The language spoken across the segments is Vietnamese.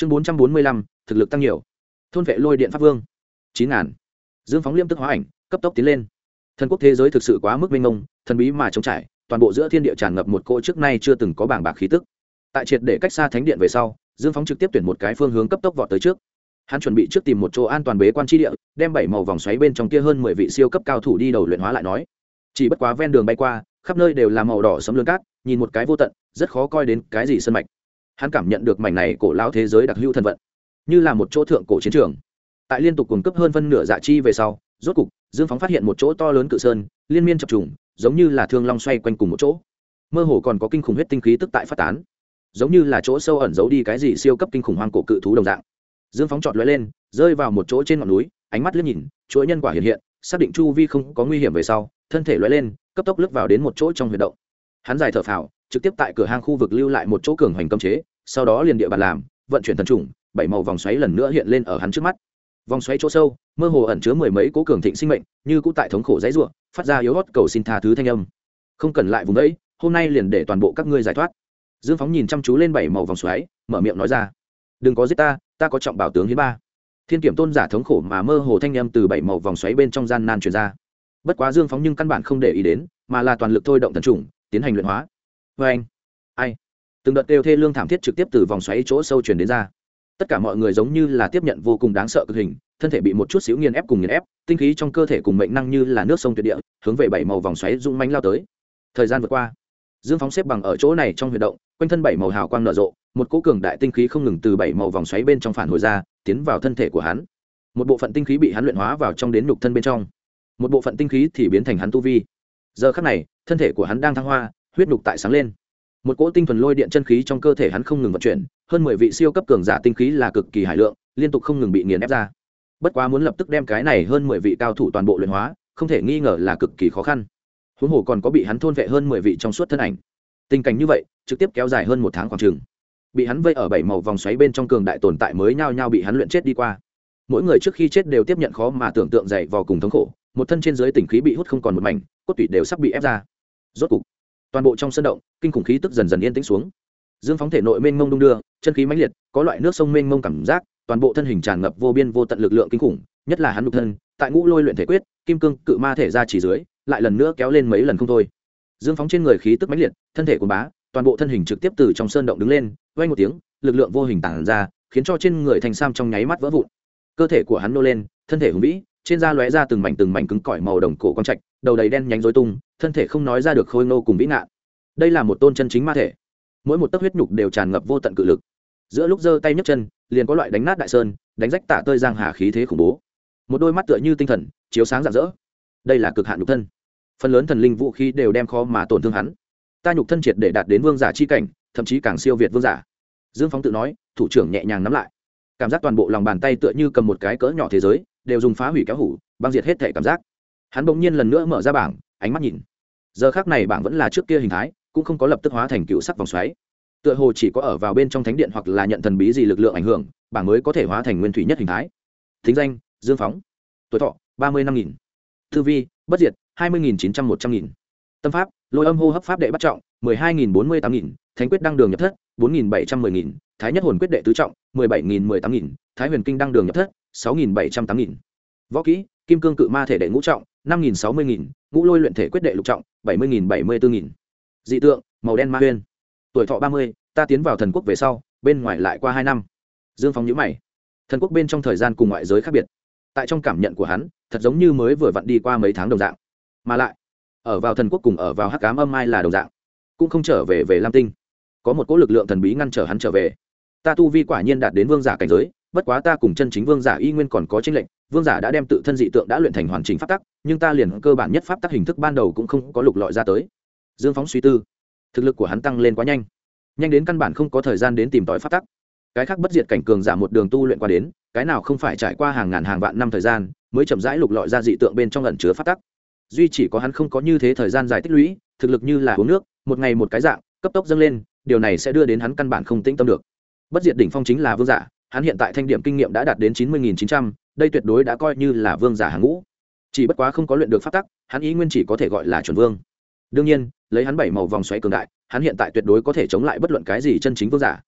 chương bốn trăm bốn mươi lăm, thực lực tăng nhiều. Thôn vệ lôi điện pháp vương. Chín ngàn. Dương phóng liêm tức hóa ảnh, cấp tốc tiến lên. Thần quốc thế giới thực sự quá mức mênh mông, thần bí mà trống trải, toàn bộ giữa thiên địa tràn ngập một cỗ trước nay chưa từng có bảng bạc khí tức. Tại triệt để cách xa thánh điện về sau, dương phóng trực tiếp tuyển một cái phương hướng cấp tốc vọt tới trước. Hắn chuẩn bị trước tìm một chỗ an toàn bế quan tri địa, đem bảy màu vòng xoáy bên trong kia hơn mười vị siêu cấp cao thủ đi đầu luyện hóa lại nói. Chỉ bất quá ven đường bay qua, khắp nơi đều là màu đỏ sấm lương cát, nhìn một cái vô tận, rất khó coi đến cái gì sân mạch hắn cảm nhận được mảnh này cổ lao thế giới đặc hữu thần vận, như là một chỗ thượng cổ chiến trường. Tại liên tục cung cấp hơn phân nửa dạ chi về sau, rốt cục, dương phóng phát hiện một chỗ to lớn cự sơn, liên miên chập trùng, giống như là thương long xoay quanh cùng một chỗ. Mơ hồ còn có kinh khủng huyết tinh khí tức tại phát tán, giống như là chỗ sâu ẩn giấu đi cái gì siêu cấp kinh khủng hoang cổ cự thú đồng dạng. Dương phóng trọt lóe lên, rơi vào một chỗ trên ngọn núi, ánh mắt liếc nhìn, chuỗi nhân quả hiện hiện, xác định chu vi không có nguy hiểm về sau, thân thể lóe lên, cấp tốc lướt vào đến một chỗ trong huyệt động. Hắn dài thở phào, trực tiếp tại cửa hang khu vực lưu lại một chỗ cường hoành cấm chế sau đó liền địa bàn làm, vận chuyển thần trùng, bảy màu vòng xoáy lần nữa hiện lên ở hắn trước mắt. Vòng xoáy chỗ sâu, mơ hồ ẩn chứa mười mấy cố cường thịnh sinh mệnh, như cũ tại thống khổ dãy ruộng phát ra yếu hót cầu xin tha thứ thanh âm. Không cần lại vùng đấy hôm nay liền để toàn bộ các ngươi giải thoát. Dương phóng nhìn chăm chú lên bảy màu vòng xoáy, mở miệng nói ra. Đừng có giết ta ta có trọng bảo tướng hiến ba. Thiên kiểm tôn giả thống khổ mà mơ hồ thanh âm từ bảy màu vòng xoáy bên trong gian nan truyền ra. Bất quá dương phóng nhưng căn bản không để ý đến, mà là toàn lực thôi động thần trùng, tiến hành luyện hóa. Vê anh ai? Từng đợt đều thê lương thảm thiết trực tiếp từ vòng xoáy chỗ sâu truyền đến ra. Tất cả mọi người giống như là tiếp nhận vô cùng đáng sợ cực hình, thân thể bị một chút xíu nghiền ép cùng nghiền ép, tinh khí trong cơ thể cùng mệnh năng như là nước sông tuyệt địa, hướng về bảy màu vòng xoáy rung mạnh lao tới. Thời gian vượt qua, dương phóng xếp bằng ở chỗ này trong huy động, quanh thân bảy màu hào quang nở rộ, một cỗ cường đại tinh khí không ngừng từ bảy màu vòng xoáy bên trong phản hồi ra, tiến vào thân thể của hắn. Một bộ phận tinh khí bị hắn luyện hóa vào trong đến nhục thân bên trong. Một bộ phận tinh khí thì biến thành hắn tu vi. Giờ khắc này, thân thể của hắn đang thăng hoa, huyết nhục tại sáng lên một cỗ tinh thuần lôi điện chân khí trong cơ thể hắn không ngừng vận chuyển, hơn mười vị siêu cấp cường giả tinh khí là cực kỳ hải lượng, liên tục không ngừng bị nghiền ép ra. Bất quá muốn lập tức đem cái này hơn mười vị cao thủ toàn bộ luyện hóa, không thể nghi ngờ là cực kỳ khó khăn. Huống hồ còn có bị hắn thôn vệ hơn mười vị trong suốt thân ảnh. Tình cảnh như vậy, trực tiếp kéo dài hơn một tháng khoảng chừng. Bị hắn vây ở bảy màu vòng xoáy bên trong cường đại tồn tại mới nhao nhao bị hắn luyện chết đi qua. Mỗi người trước khi chết đều tiếp nhận khó mà tưởng tượng dày vào cùng thống khổ, một thân trên dưới tỉnh khí bị hút không còn một mảnh, cốt tủy đều sắp bị ép ra. Rốt cục toàn bộ trong sân động, kinh khủng khí tức dần dần yên tĩnh xuống. Dương phóng thể nội mênh mông đung đưa, chân khí mãnh liệt, có loại nước sông mênh mông cảm giác, toàn bộ thân hình tràn ngập vô biên vô tận lực lượng kinh khủng, nhất là hắn đục thân, tại ngũ lôi luyện thể quyết, kim cương cự ma thể ra chỉ dưới, lại lần nữa kéo lên mấy lần không thôi. Dương phóng trên người khí tức mãnh liệt, thân thể của bá, toàn bộ thân hình trực tiếp từ trong sơn động đứng lên vay một tiếng, lực lượng vô hình tản ra, khiến cho trên người thành sam trong nháy mắt vỡ vụn. Cơ thể của hắn nô lên, thân thể hùng vĩ, trên da lóe ra từng mảnh từng mảnh cứng cỏi màu đồng cổ quang trạch, đầu đầy đen nhánh rối tung thân thể không nói ra được khôi nô cùng vĩ ngạn. Đây là một tôn chân chính ma thể. Mỗi một tấc huyết nhục đều tràn ngập vô tận cự lực. Giữa lúc giơ tay nhấc chân, liền có loại đánh nát đại sơn, đánh rách tạ tơi giang hà khí thế khủng bố. Một đôi mắt tựa như tinh thần, chiếu sáng rạng rỡ. Đây là cực hạn nhục thân. Phần lớn thần linh vũ khí đều đem khó mà tổn thương hắn. Ta nhục thân triệt để đạt đến vương giả chi cảnh, thậm chí càng siêu việt vương giả. Dương phóng tự nói, thủ trưởng nhẹ nhàng nắm lại. Cảm giác toàn bộ lòng bàn tay tựa như cầm một cái cỡ nhỏ thế giới, đều dùng phá hủy kéo hủ, băng diệt hết thể cảm giác. Hắn bỗng nhiên lần nữa mở ra bảng ánh mắt nhìn. Giờ khác này bảng vẫn là trước kia hình thái, cũng không có lập tức hóa thành cựu sắc vòng xoáy. Tựa hồ chỉ có ở vào bên trong thánh điện hoặc là nhận thần bí gì lực lượng ảnh hưởng, bảng mới có thể hóa thành nguyên thủy nhất hình thái. Thính danh, dương phóng. Tuổi thọ, ba mươi năm nghìn. Thư vi, bất diệt, hai mươi nghìn chín trăm một trăm nghìn. Tâm pháp, lôi âm hô hấp pháp đệ bắt trọng, mười hai nghìn bốn mươi tám nghìn. Thánh quyết đăng đường nhập thất, bốn nghìn bảy trăm mười nghìn. Thái nhất hồn quyết đệ tứ trọng, mười bảy nghìn mười tám nghìn. Thái huyền kinh đăng đường nhập thất, sáu nghìn bảy trăm tám nghìn. Võ kỹ, kim cương cự ma thể đệ ngũ trọng năm nghìn sáu mươi nghìn, ngũ lôi luyện thể quyết đệ lục trọng, bảy mươi nghìn bảy mươi bốn nghìn. Dị tượng, màu đen ma huyên. Tuổi thọ ba mươi, ta tiến vào thần quốc về sau, bên ngoài lại qua hai năm. Dương phóng nhữ mày. Thần quốc bên trong thời gian cùng ngoại giới khác biệt. Tại trong cảm nhận của hắn, thật giống như mới vừa vặn đi qua mấy tháng đồng dạng. Mà lại, ở vào thần quốc cùng ở vào hắc cám âm mai là đồng dạng. Cũng không trở về về lam tinh. Có một cỗ lực lượng thần bí ngăn trở hắn trở về. Ta tu vi quả nhiên đạt đến vương giả cảnh giới bất quá ta cùng chân chính vương giả y nguyên còn có tranh lệnh vương giả đã đem tự thân dị tượng đã luyện thành hoàn chỉnh pháp tắc, nhưng ta liền cơ bản nhất pháp tắc hình thức ban đầu cũng không có lục lọi ra tới. Dương phóng suy tư, thực lực của hắn tăng lên quá nhanh. Nhanh đến căn bản không có thời gian đến tìm tòi pháp tắc. Cái khác bất diệt cảnh cường giả một đường tu luyện qua đến, cái nào không phải trải qua hàng ngàn hàng vạn năm thời gian, mới chậm rãi lục lọi ra dị tượng bên trong lần chứa pháp tắc. Duy chỉ có hắn không có như thế thời gian dài tích lũy, thực lực như là uống nước, một ngày một cái dạng, cấp tốc dâng lên, điều này sẽ đưa đến hắn căn bản không tĩnh tâm được. Bất diệt đỉnh phong chính là vương giả hắn hiện tại thanh điểm kinh nghiệm đã đạt đến chín mươi nghìn chín trăm, đây tuyệt đối đã coi như là vương giả hàng ngũ. Chỉ bất quá không có luyện được pháp tắc, hắn ý nguyên chỉ có thể gọi là chuẩn vương. Đương nhiên, lấy hắn bảy màu vòng xoáy cường đại, hắn hiện tại tuyệt đối có thể chống lại bất luận cái gì chân chính vương giả.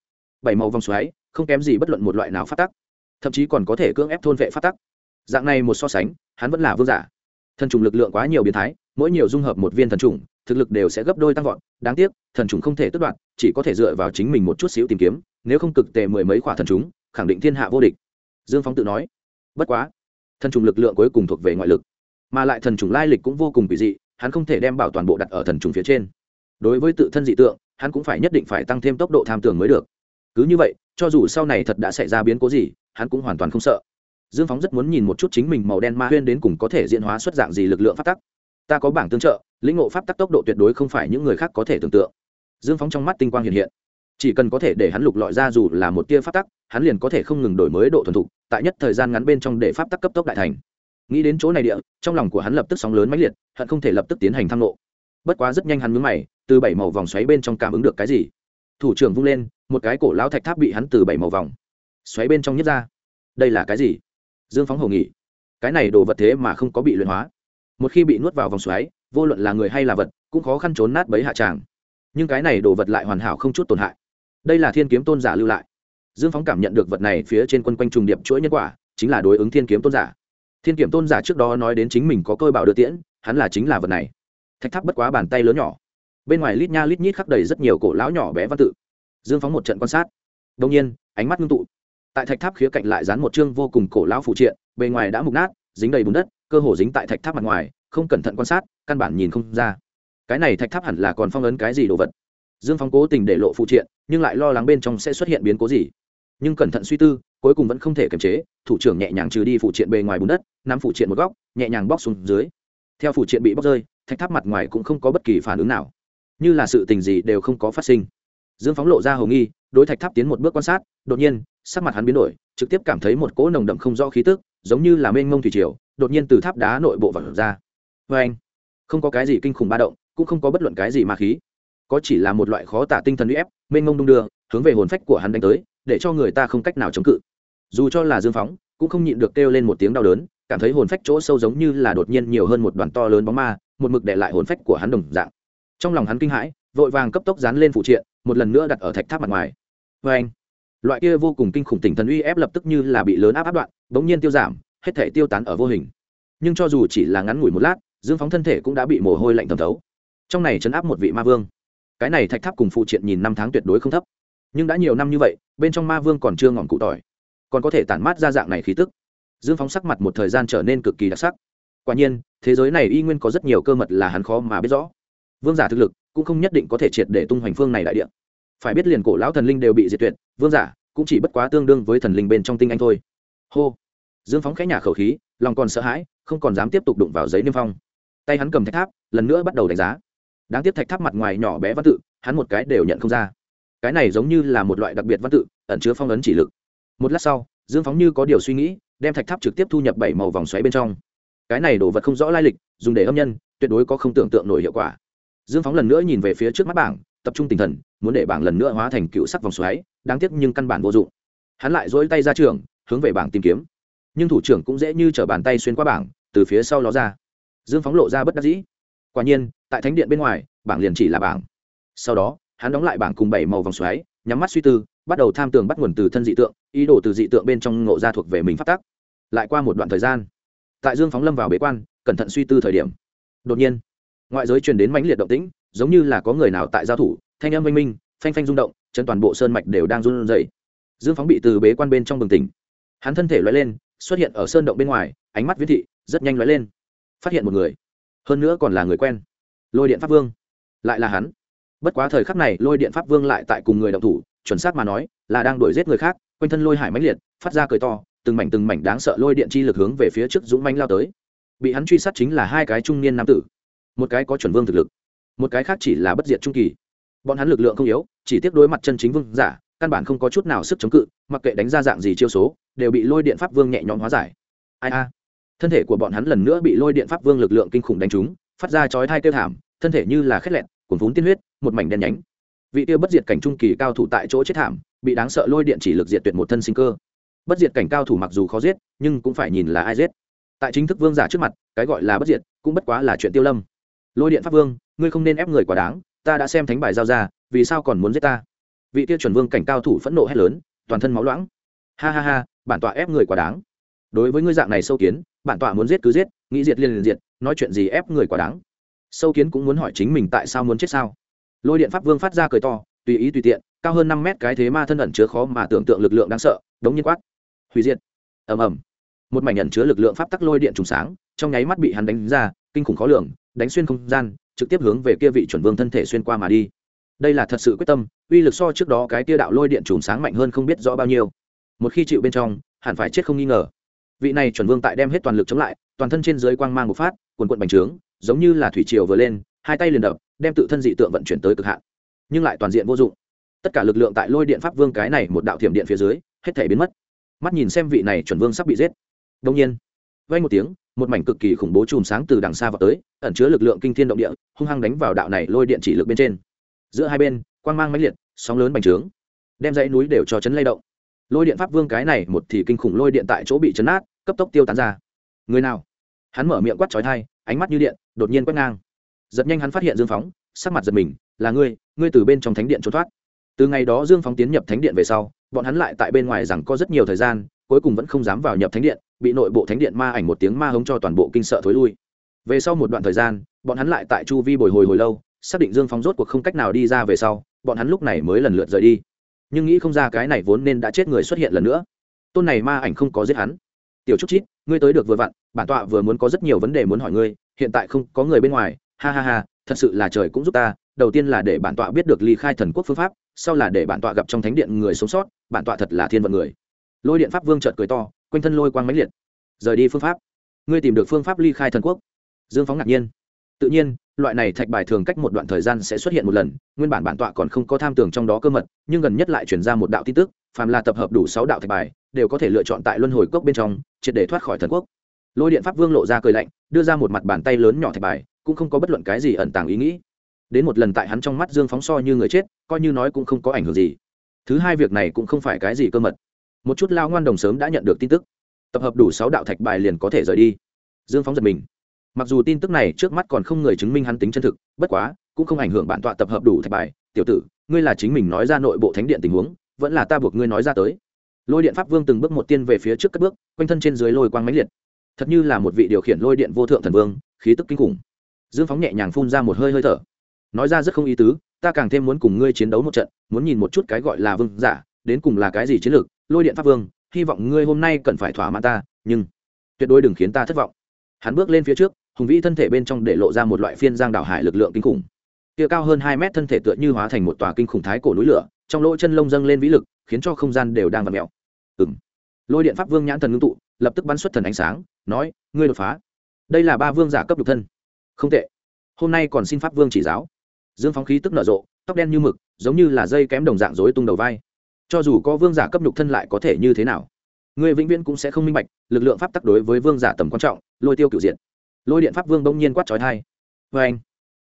Bảy màu vòng xoáy, không kém gì bất luận một loại nào phát tắc. Thậm chí còn có thể cưỡng ép thôn vệ phát tắc. Dạng này một so sánh, hắn vẫn là vương giả. Thần trùng lực lượng quá nhiều biến thái, mỗi nhiều dung hợp một viên thần trùng, thực lực đều sẽ gấp đôi tăng vọt. Đáng tiếc, thần trùng không thể tất đoạn chỉ có thể dựa vào chính mình một chút xíu tìm kiếm, nếu không cực tệ mười mấy quả thần trùng khẳng định thiên hạ vô địch. Dương phóng tự nói, bất quá, thần trùng lực lượng cuối cùng thuộc về ngoại lực, mà lại thần trùng lai lịch cũng vô cùng kỳ dị, hắn không thể đem bảo toàn bộ đặt ở thần trùng phía trên. Đối với tự thân dị tượng, hắn cũng phải nhất định phải tăng thêm tốc độ tham tưởng mới được. Cứ như vậy, cho dù sau này thật đã xảy ra biến cố gì, hắn cũng hoàn toàn không sợ. Dương phóng rất muốn nhìn một chút chính mình màu đen ma huyên đến cùng có thể diễn hóa xuất dạng gì lực lượng phát tắc. Ta có bảng tương trợ, lĩnh ngộ pháp tắc tốc độ tuyệt đối không phải những người khác có thể tưởng tượng. Dương phóng trong mắt tinh quang hiện hiện chỉ cần có thể để hắn lục lọi ra dù là một tia pháp tắc, hắn liền có thể không ngừng đổi mới độ thuần thục, tại nhất thời gian ngắn bên trong để pháp tắc cấp tốc đại thành. Nghĩ đến chỗ này địa, trong lòng của hắn lập tức sóng lớn mãnh liệt, hận không thể lập tức tiến hành thăng lộ. Bất quá rất nhanh hắn mướn mày, từ bảy màu vòng xoáy bên trong cảm ứng được cái gì? Thủ trưởng vung lên, một cái cổ lão thạch tháp bị hắn từ bảy màu vòng xoáy bên trong nhất ra. Đây là cái gì? Dương phóng hồ nghỉ cái này đồ vật thế mà không có bị luyện hóa. Một khi bị nuốt vào vòng xoáy, vô luận là người hay là vật, cũng khó khăn trốn nát bấy hạ tràng. Nhưng cái này đồ vật lại hoàn hảo không chút tổn hại đây là thiên kiếm tôn giả lưu lại. Dương phóng cảm nhận được vật này phía trên quân quanh trùng điệp chuỗi nhân quả, chính là đối ứng thiên kiếm tôn giả. Thiên kiếm tôn giả trước đó nói đến chính mình có cơ bảo đưa tiễn, hắn là chính là vật này. Thạch tháp bất quá bàn tay lớn nhỏ. Bên ngoài lít nha lít nhít khắc đầy rất nhiều cổ lão nhỏ bé văn tự. Dương phóng một trận quan sát. Đông nhiên, ánh mắt ngưng tụ. Tại thạch tháp khía cạnh lại dán một chương vô cùng cổ lão phụ triện, bề ngoài đã mục nát, dính đầy bùn đất, cơ hồ dính tại thạch tháp mặt ngoài, không cẩn thận quan sát, căn bản nhìn không ra. Cái này thạch tháp hẳn là còn phong ấn cái gì đồ vật? Dương phóng cố tình để lộ phụ triện nhưng lại lo lắng bên trong sẽ xuất hiện biến cố gì. Nhưng cẩn thận suy tư, cuối cùng vẫn không thể kiềm chế, thủ trưởng nhẹ nhàng trừ đi phụ triện bề ngoài bùn đất, nắm phụ triện một góc, nhẹ nhàng bóc xuống dưới. Theo phụ triện bị bóc rơi, thạch tháp mặt ngoài cũng không có bất kỳ phản ứng nào. Như là sự tình gì đều không có phát sinh. Dương phóng lộ ra hầu nghi, đối thạch tháp tiến một bước quan sát, đột nhiên, sắc mặt hắn biến đổi, trực tiếp cảm thấy một cỗ nồng đậm không rõ khí tức, giống như là mênh mông thủy triều, đột nhiên từ tháp đá nội bộ vật ra. Vê anh, không có cái gì kinh khủng ba động, cũng không có bất luận cái gì ma khí. Có chỉ là một loại khó tả tinh thần uy ép mênh mông đung đưa, hướng về hồn phách của hắn đánh tới, để cho người ta không cách nào chống cự. Dù cho là dương phóng, cũng không nhịn được kêu lên một tiếng đau đớn, cảm thấy hồn phách chỗ sâu giống như là đột nhiên nhiều hơn một đoàn to lớn bóng ma, một mực để lại hồn phách của hắn đồng dạng. Trong lòng hắn kinh hãi, vội vàng cấp tốc dán lên phụ triện, một lần nữa đặt ở thạch tháp mặt ngoài. Vê anh, loại kia vô cùng kinh khủng tỉnh thần uy ép lập tức như là bị lớn áp áp đoạn, bỗng nhiên tiêu giảm, hết thể tiêu tán ở vô hình. Nhưng cho dù chỉ là ngắn ngủi một lát, dương phóng thân thể cũng đã bị mồ hôi lạnh thẩm thấu. Trong này chấn áp một vị ma vương cái này thạch tháp cùng phụ triện nhìn năm tháng tuyệt đối không thấp. Nhưng đã nhiều năm như vậy, bên trong ma vương còn chưa ngọn cụ tỏi. Còn có thể tản mát ra dạng này khí tức. Dương phóng sắc mặt một thời gian trở nên cực kỳ đặc sắc. Quả nhiên, thế giới này y nguyên có rất nhiều cơ mật là hắn khó mà biết rõ. Vương giả thực lực cũng không nhất định có thể triệt để tung hoành phương này đại địa. Phải biết liền cổ lão thần linh đều bị diệt tuyệt, vương giả cũng chỉ bất quá tương đương với thần linh bên trong tinh anh thôi. Hô! Dương phóng khẽ nhà khẩu khí, lòng còn sợ hãi, không còn dám tiếp tục đụng vào giấy niêm phong. Tay hắn cầm thạch tháp, lần nữa bắt đầu đánh giá đáng tiếc thạch tháp mặt ngoài nhỏ bé văn tự, hắn một cái đều nhận không ra. Cái này giống như là một loại đặc biệt văn tự, ẩn chứa phong ấn chỉ lực. Một lát sau, dương phóng như có điều suy nghĩ, đem thạch tháp trực tiếp thu nhập bảy màu vòng xoáy bên trong. Cái này đồ vật không rõ lai lịch, dùng để âm nhân, tuyệt đối có không tưởng tượng nổi hiệu quả. Dương phóng lần nữa nhìn về phía trước mắt bảng, tập trung tinh thần, muốn để bảng lần nữa hóa thành cựu sắc vòng xoáy, đáng tiếc nhưng căn bản vô dụng. Hắn lại dỗi tay ra trường, hướng về bảng tìm kiếm. Nhưng thủ trưởng cũng dễ như t bàn tay xuyên qua bảng, từ phía sau ló ra. Dương phóng lộ ra bất đắc dĩ quả nhiên, tại thánh điện bên ngoài, bảng liền chỉ là bảng. Sau đó, hắn đóng lại bảng cùng bảy màu vòng xoáy, nhắm mắt suy tư, bắt đầu tham tường bắt nguồn từ thân dị tượng, ý đồ từ dị tượng bên trong ngộ ra thuộc về mình phát tác lại qua một đoạn thời gian, tại dương phóng lâm vào bế quan, cẩn thận suy tư thời điểm. Đột nhiên, ngoại giới truyền đến mãnh liệt động tĩnh, giống như là có người nào tại giao thủ, thanh âm minh minh, phanh phanh rung động, chân toàn bộ sơn mạch đều đang run rẩy. Dương phóng bị từ bế quan bên trong bừng tỉnh. Hắn thân thể loay lên, xuất hiện ở sơn động bên ngoài, ánh mắt viết thị, rất nhanh loay lên. Phát hiện một người hơn nữa còn là người quen. Lôi điện pháp vương. Lại là hắn. Bất quá thời khắc này, lôi điện pháp vương lại tại cùng người động thủ, chuẩn xác mà nói, là đang đuổi giết người khác, quanh thân lôi hải mãnh liệt, phát ra cười to, từng mảnh từng mảnh đáng sợ lôi điện chi lực hướng về phía trước dũng manh lao tới. Bị hắn truy sát chính là hai cái trung niên nam tử. Một cái có chuẩn vương thực lực, một cái khác chỉ là bất diệt trung kỳ. Bọn hắn lực lượng không yếu, chỉ tiếp đối mặt chân chính vương giả, căn bản không có chút nào sức chống cự, mặc kệ đánh ra dạng gì chiêu số, đều bị lôi điện pháp vương nhẹ nhõm hóa giải. Ai a? Thân thể của bọn hắn lần nữa bị lôi điện pháp vương lực lượng kinh khủng đánh trúng, phát ra chói thai kêu thảm, thân thể như là khét lẹn cuốn vốn tiên huyết, một mảnh đen nhánh. Vị tiêu bất diệt cảnh trung kỳ cao thủ tại chỗ chết thảm, bị đáng sợ lôi điện chỉ lực diệt tuyệt một thân sinh cơ. Bất diệt cảnh cao thủ mặc dù khó giết, nhưng cũng phải nhìn là ai giết. Tại chính thức vương giả trước mặt, cái gọi là bất diệt cũng bất quá là chuyện tiêu lâm. Lôi điện pháp vương, ngươi không nên ép người quá đáng, ta đã xem thánh bài giao ra, vì sao còn muốn giết ta? Vị tiêu chuẩn vương cảnh cao thủ phẫn nộ hét lớn, toàn thân máu loãng. Ha ha ha, bản tọa ép người quá đáng. Đối với ngươi dạng này sâu kiến bản tọa muốn giết cứ giết, nghĩ diệt liền liền diệt, nói chuyện gì ép người quá đáng. Sâu kiến cũng muốn hỏi chính mình tại sao muốn chết sao. Lôi điện pháp vương phát ra cười to, tùy ý tùy tiện, cao hơn năm mét cái thế ma thân ẩn chứa khó mà tưởng tượng lực lượng đáng sợ, đống nhiên quát. Hủy diệt. Ầm ầm. Một mảnh ẩn chứa lực lượng pháp tắc lôi điện trùng sáng, trong nháy mắt bị hắn đánh ra, kinh khủng khó lường, đánh xuyên không gian, trực tiếp hướng về kia vị chuẩn vương thân thể xuyên qua mà đi. Đây là thật sự quyết tâm, uy lực so trước đó cái tia đạo lôi điện trùng sáng mạnh hơn không biết rõ bao nhiêu. Một khi chịu bên trong, hẳn phải chết không nghi ngờ vị này chuẩn vương tại đem hết toàn lực chống lại, toàn thân trên dưới quang mang một phát, quần quận bành trướng, giống như là thủy triều vừa lên, hai tay liền đập, đem tự thân dị tượng vận chuyển tới cực hạn. Nhưng lại toàn diện vô dụng. Tất cả lực lượng tại lôi điện pháp vương cái này một đạo thiểm điện phía dưới, hết thể biến mất. Mắt nhìn xem vị này chuẩn vương sắp bị giết. Đông nhiên vay một tiếng, một mảnh cực kỳ khủng bố chùm sáng từ đằng xa vào tới, ẩn chứa lực lượng kinh thiên động địa, hung hăng đánh vào đạo này lôi điện chỉ lực bên trên. Giữa hai bên, quang mang mãnh liệt, sóng lớn bành trướng, đem dãy núi đều cho chấn lay động lôi điện pháp vương cái này một thì kinh khủng lôi điện tại chỗ bị chấn át cấp tốc tiêu tán ra. Người nào? Hắn mở miệng quát trói thai ánh mắt như điện, đột nhiên quét ngang. Giật nhanh hắn phát hiện dương phóng, sắc mặt giật mình, là ngươi ngươi từ bên trong thánh điện trốn thoát. Từ ngày đó dương phóng tiến nhập thánh điện về sau, bọn hắn lại tại bên ngoài rằng có rất nhiều thời gian, cuối cùng vẫn không dám vào nhập thánh điện, bị nội bộ thánh điện ma ảnh một tiếng ma hống cho toàn bộ kinh sợ thối lui. Về sau một đoạn thời gian, bọn hắn lại tại chu vi bồi hồi hồi lâu, xác định dương phóng rốt cuộc không cách nào đi ra về sau, bọn hắn lúc này mới lần lượt rời đi nhưng nghĩ không ra cái này vốn nên đã chết người xuất hiện lần nữa. Tôn này ma ảnh không có giết hắn. Tiểu trúc chít, ngươi tới được vừa vặn, bản tọa vừa muốn có rất nhiều vấn đề muốn hỏi ngươi, hiện tại không có người bên ngoài. Ha ha ha, thật sự là trời cũng giúp ta. Đầu tiên là để bản tọa biết được ly khai thần quốc phương pháp, sau là để bản tọa gặp trong thánh điện người sống sót, bản tọa thật là thiên vận người. Lôi điện pháp vương trợt cười to, quanh thân lôi quang máy liệt. Rời đi phương pháp. Ngươi tìm được phương pháp ly khai thần quốc. Dương phóng ngạc nhiên tự nhiên, loại này thạch bài thường cách một đoạn thời gian sẽ xuất hiện một lần, nguyên bản bản tọa còn không có tham tưởng trong đó cơ mật, nhưng gần nhất lại chuyển ra một đạo tin tức, phàm là tập hợp đủ sáu đạo thạch bài, đều có thể lựa chọn tại luân hồi cốc bên trong, triệt để thoát khỏi thần quốc. Lôi điện pháp vương lộ ra cười lạnh, đưa ra một mặt bàn tay lớn nhỏ thạch bài, cũng không có bất luận cái gì ẩn tàng ý nghĩ. Đến một lần tại hắn trong mắt dương phóng so như người chết, coi như nói cũng không có ảnh hưởng gì. Thứ hai việc này cũng không phải cái gì cơ mật. Một chút lao ngoan đồng sớm đã nhận được tin tức. Tập hợp đủ sáu đạo thạch bài liền có thể rời đi. Dương phóng giật mình mặc dù tin tức này trước mắt còn không người chứng minh hắn tính chân thực, bất quá, cũng không ảnh hưởng bản tọa tập hợp đủ thạch bài. Tiểu tử, ngươi là chính mình nói ra nội bộ thánh điện tình huống, vẫn là ta buộc ngươi nói ra tới. Lôi điện pháp vương từng bước một tiên về phía trước cất bước, quanh thân trên dưới lôi quang máy liệt. Thật như là một vị điều khiển lôi điện vô thượng thần vương, khí tức kinh khủng. Dương phóng nhẹ nhàng phun ra một hơi hơi thở. Nói ra rất không ý tứ, ta càng thêm muốn cùng ngươi chiến đấu một trận, muốn nhìn một chút cái gọi là vương giả, đến cùng là cái gì chiến lược, lôi điện pháp vương, hy vọng ngươi hôm nay cần phải thỏa mãn ta, nhưng tuyệt đối đừng khiến ta thất vọng. Hắn bước lên phía trước hùng vĩ thân thể bên trong để lộ ra một loại phiên giang đảo hải lực lượng kinh khủng. Kia cao hơn hai mét thân thể tựa như hóa thành một tòa kinh khủng thái cổ núi lửa, trong lỗ chân lông dâng lên vĩ lực, khiến cho không gian đều đang vặn mèo. Ừng lôi điện pháp vương nhãn thần ngưng tụ, lập tức bắn xuất thần ánh sáng, nói, ngươi đột phá. Đây là ba vương giả cấp độc thân. Không tệ. Hôm nay còn xin pháp vương chỉ giáo. Dương phóng khí tức nở rộ, tóc đen như mực, giống như là dây kém đồng dạng rối tung đầu vai. Cho dù có vương giả cấp nhục thân lại có thể như thế nào? Người vĩnh viễn cũng sẽ không minh bạch, lực lượng pháp tắc đối với vương giả tầm quan trọng, lôi tiêu cựu diện lôi điện pháp vương bỗng nhiên quát trói thai. Vê anh,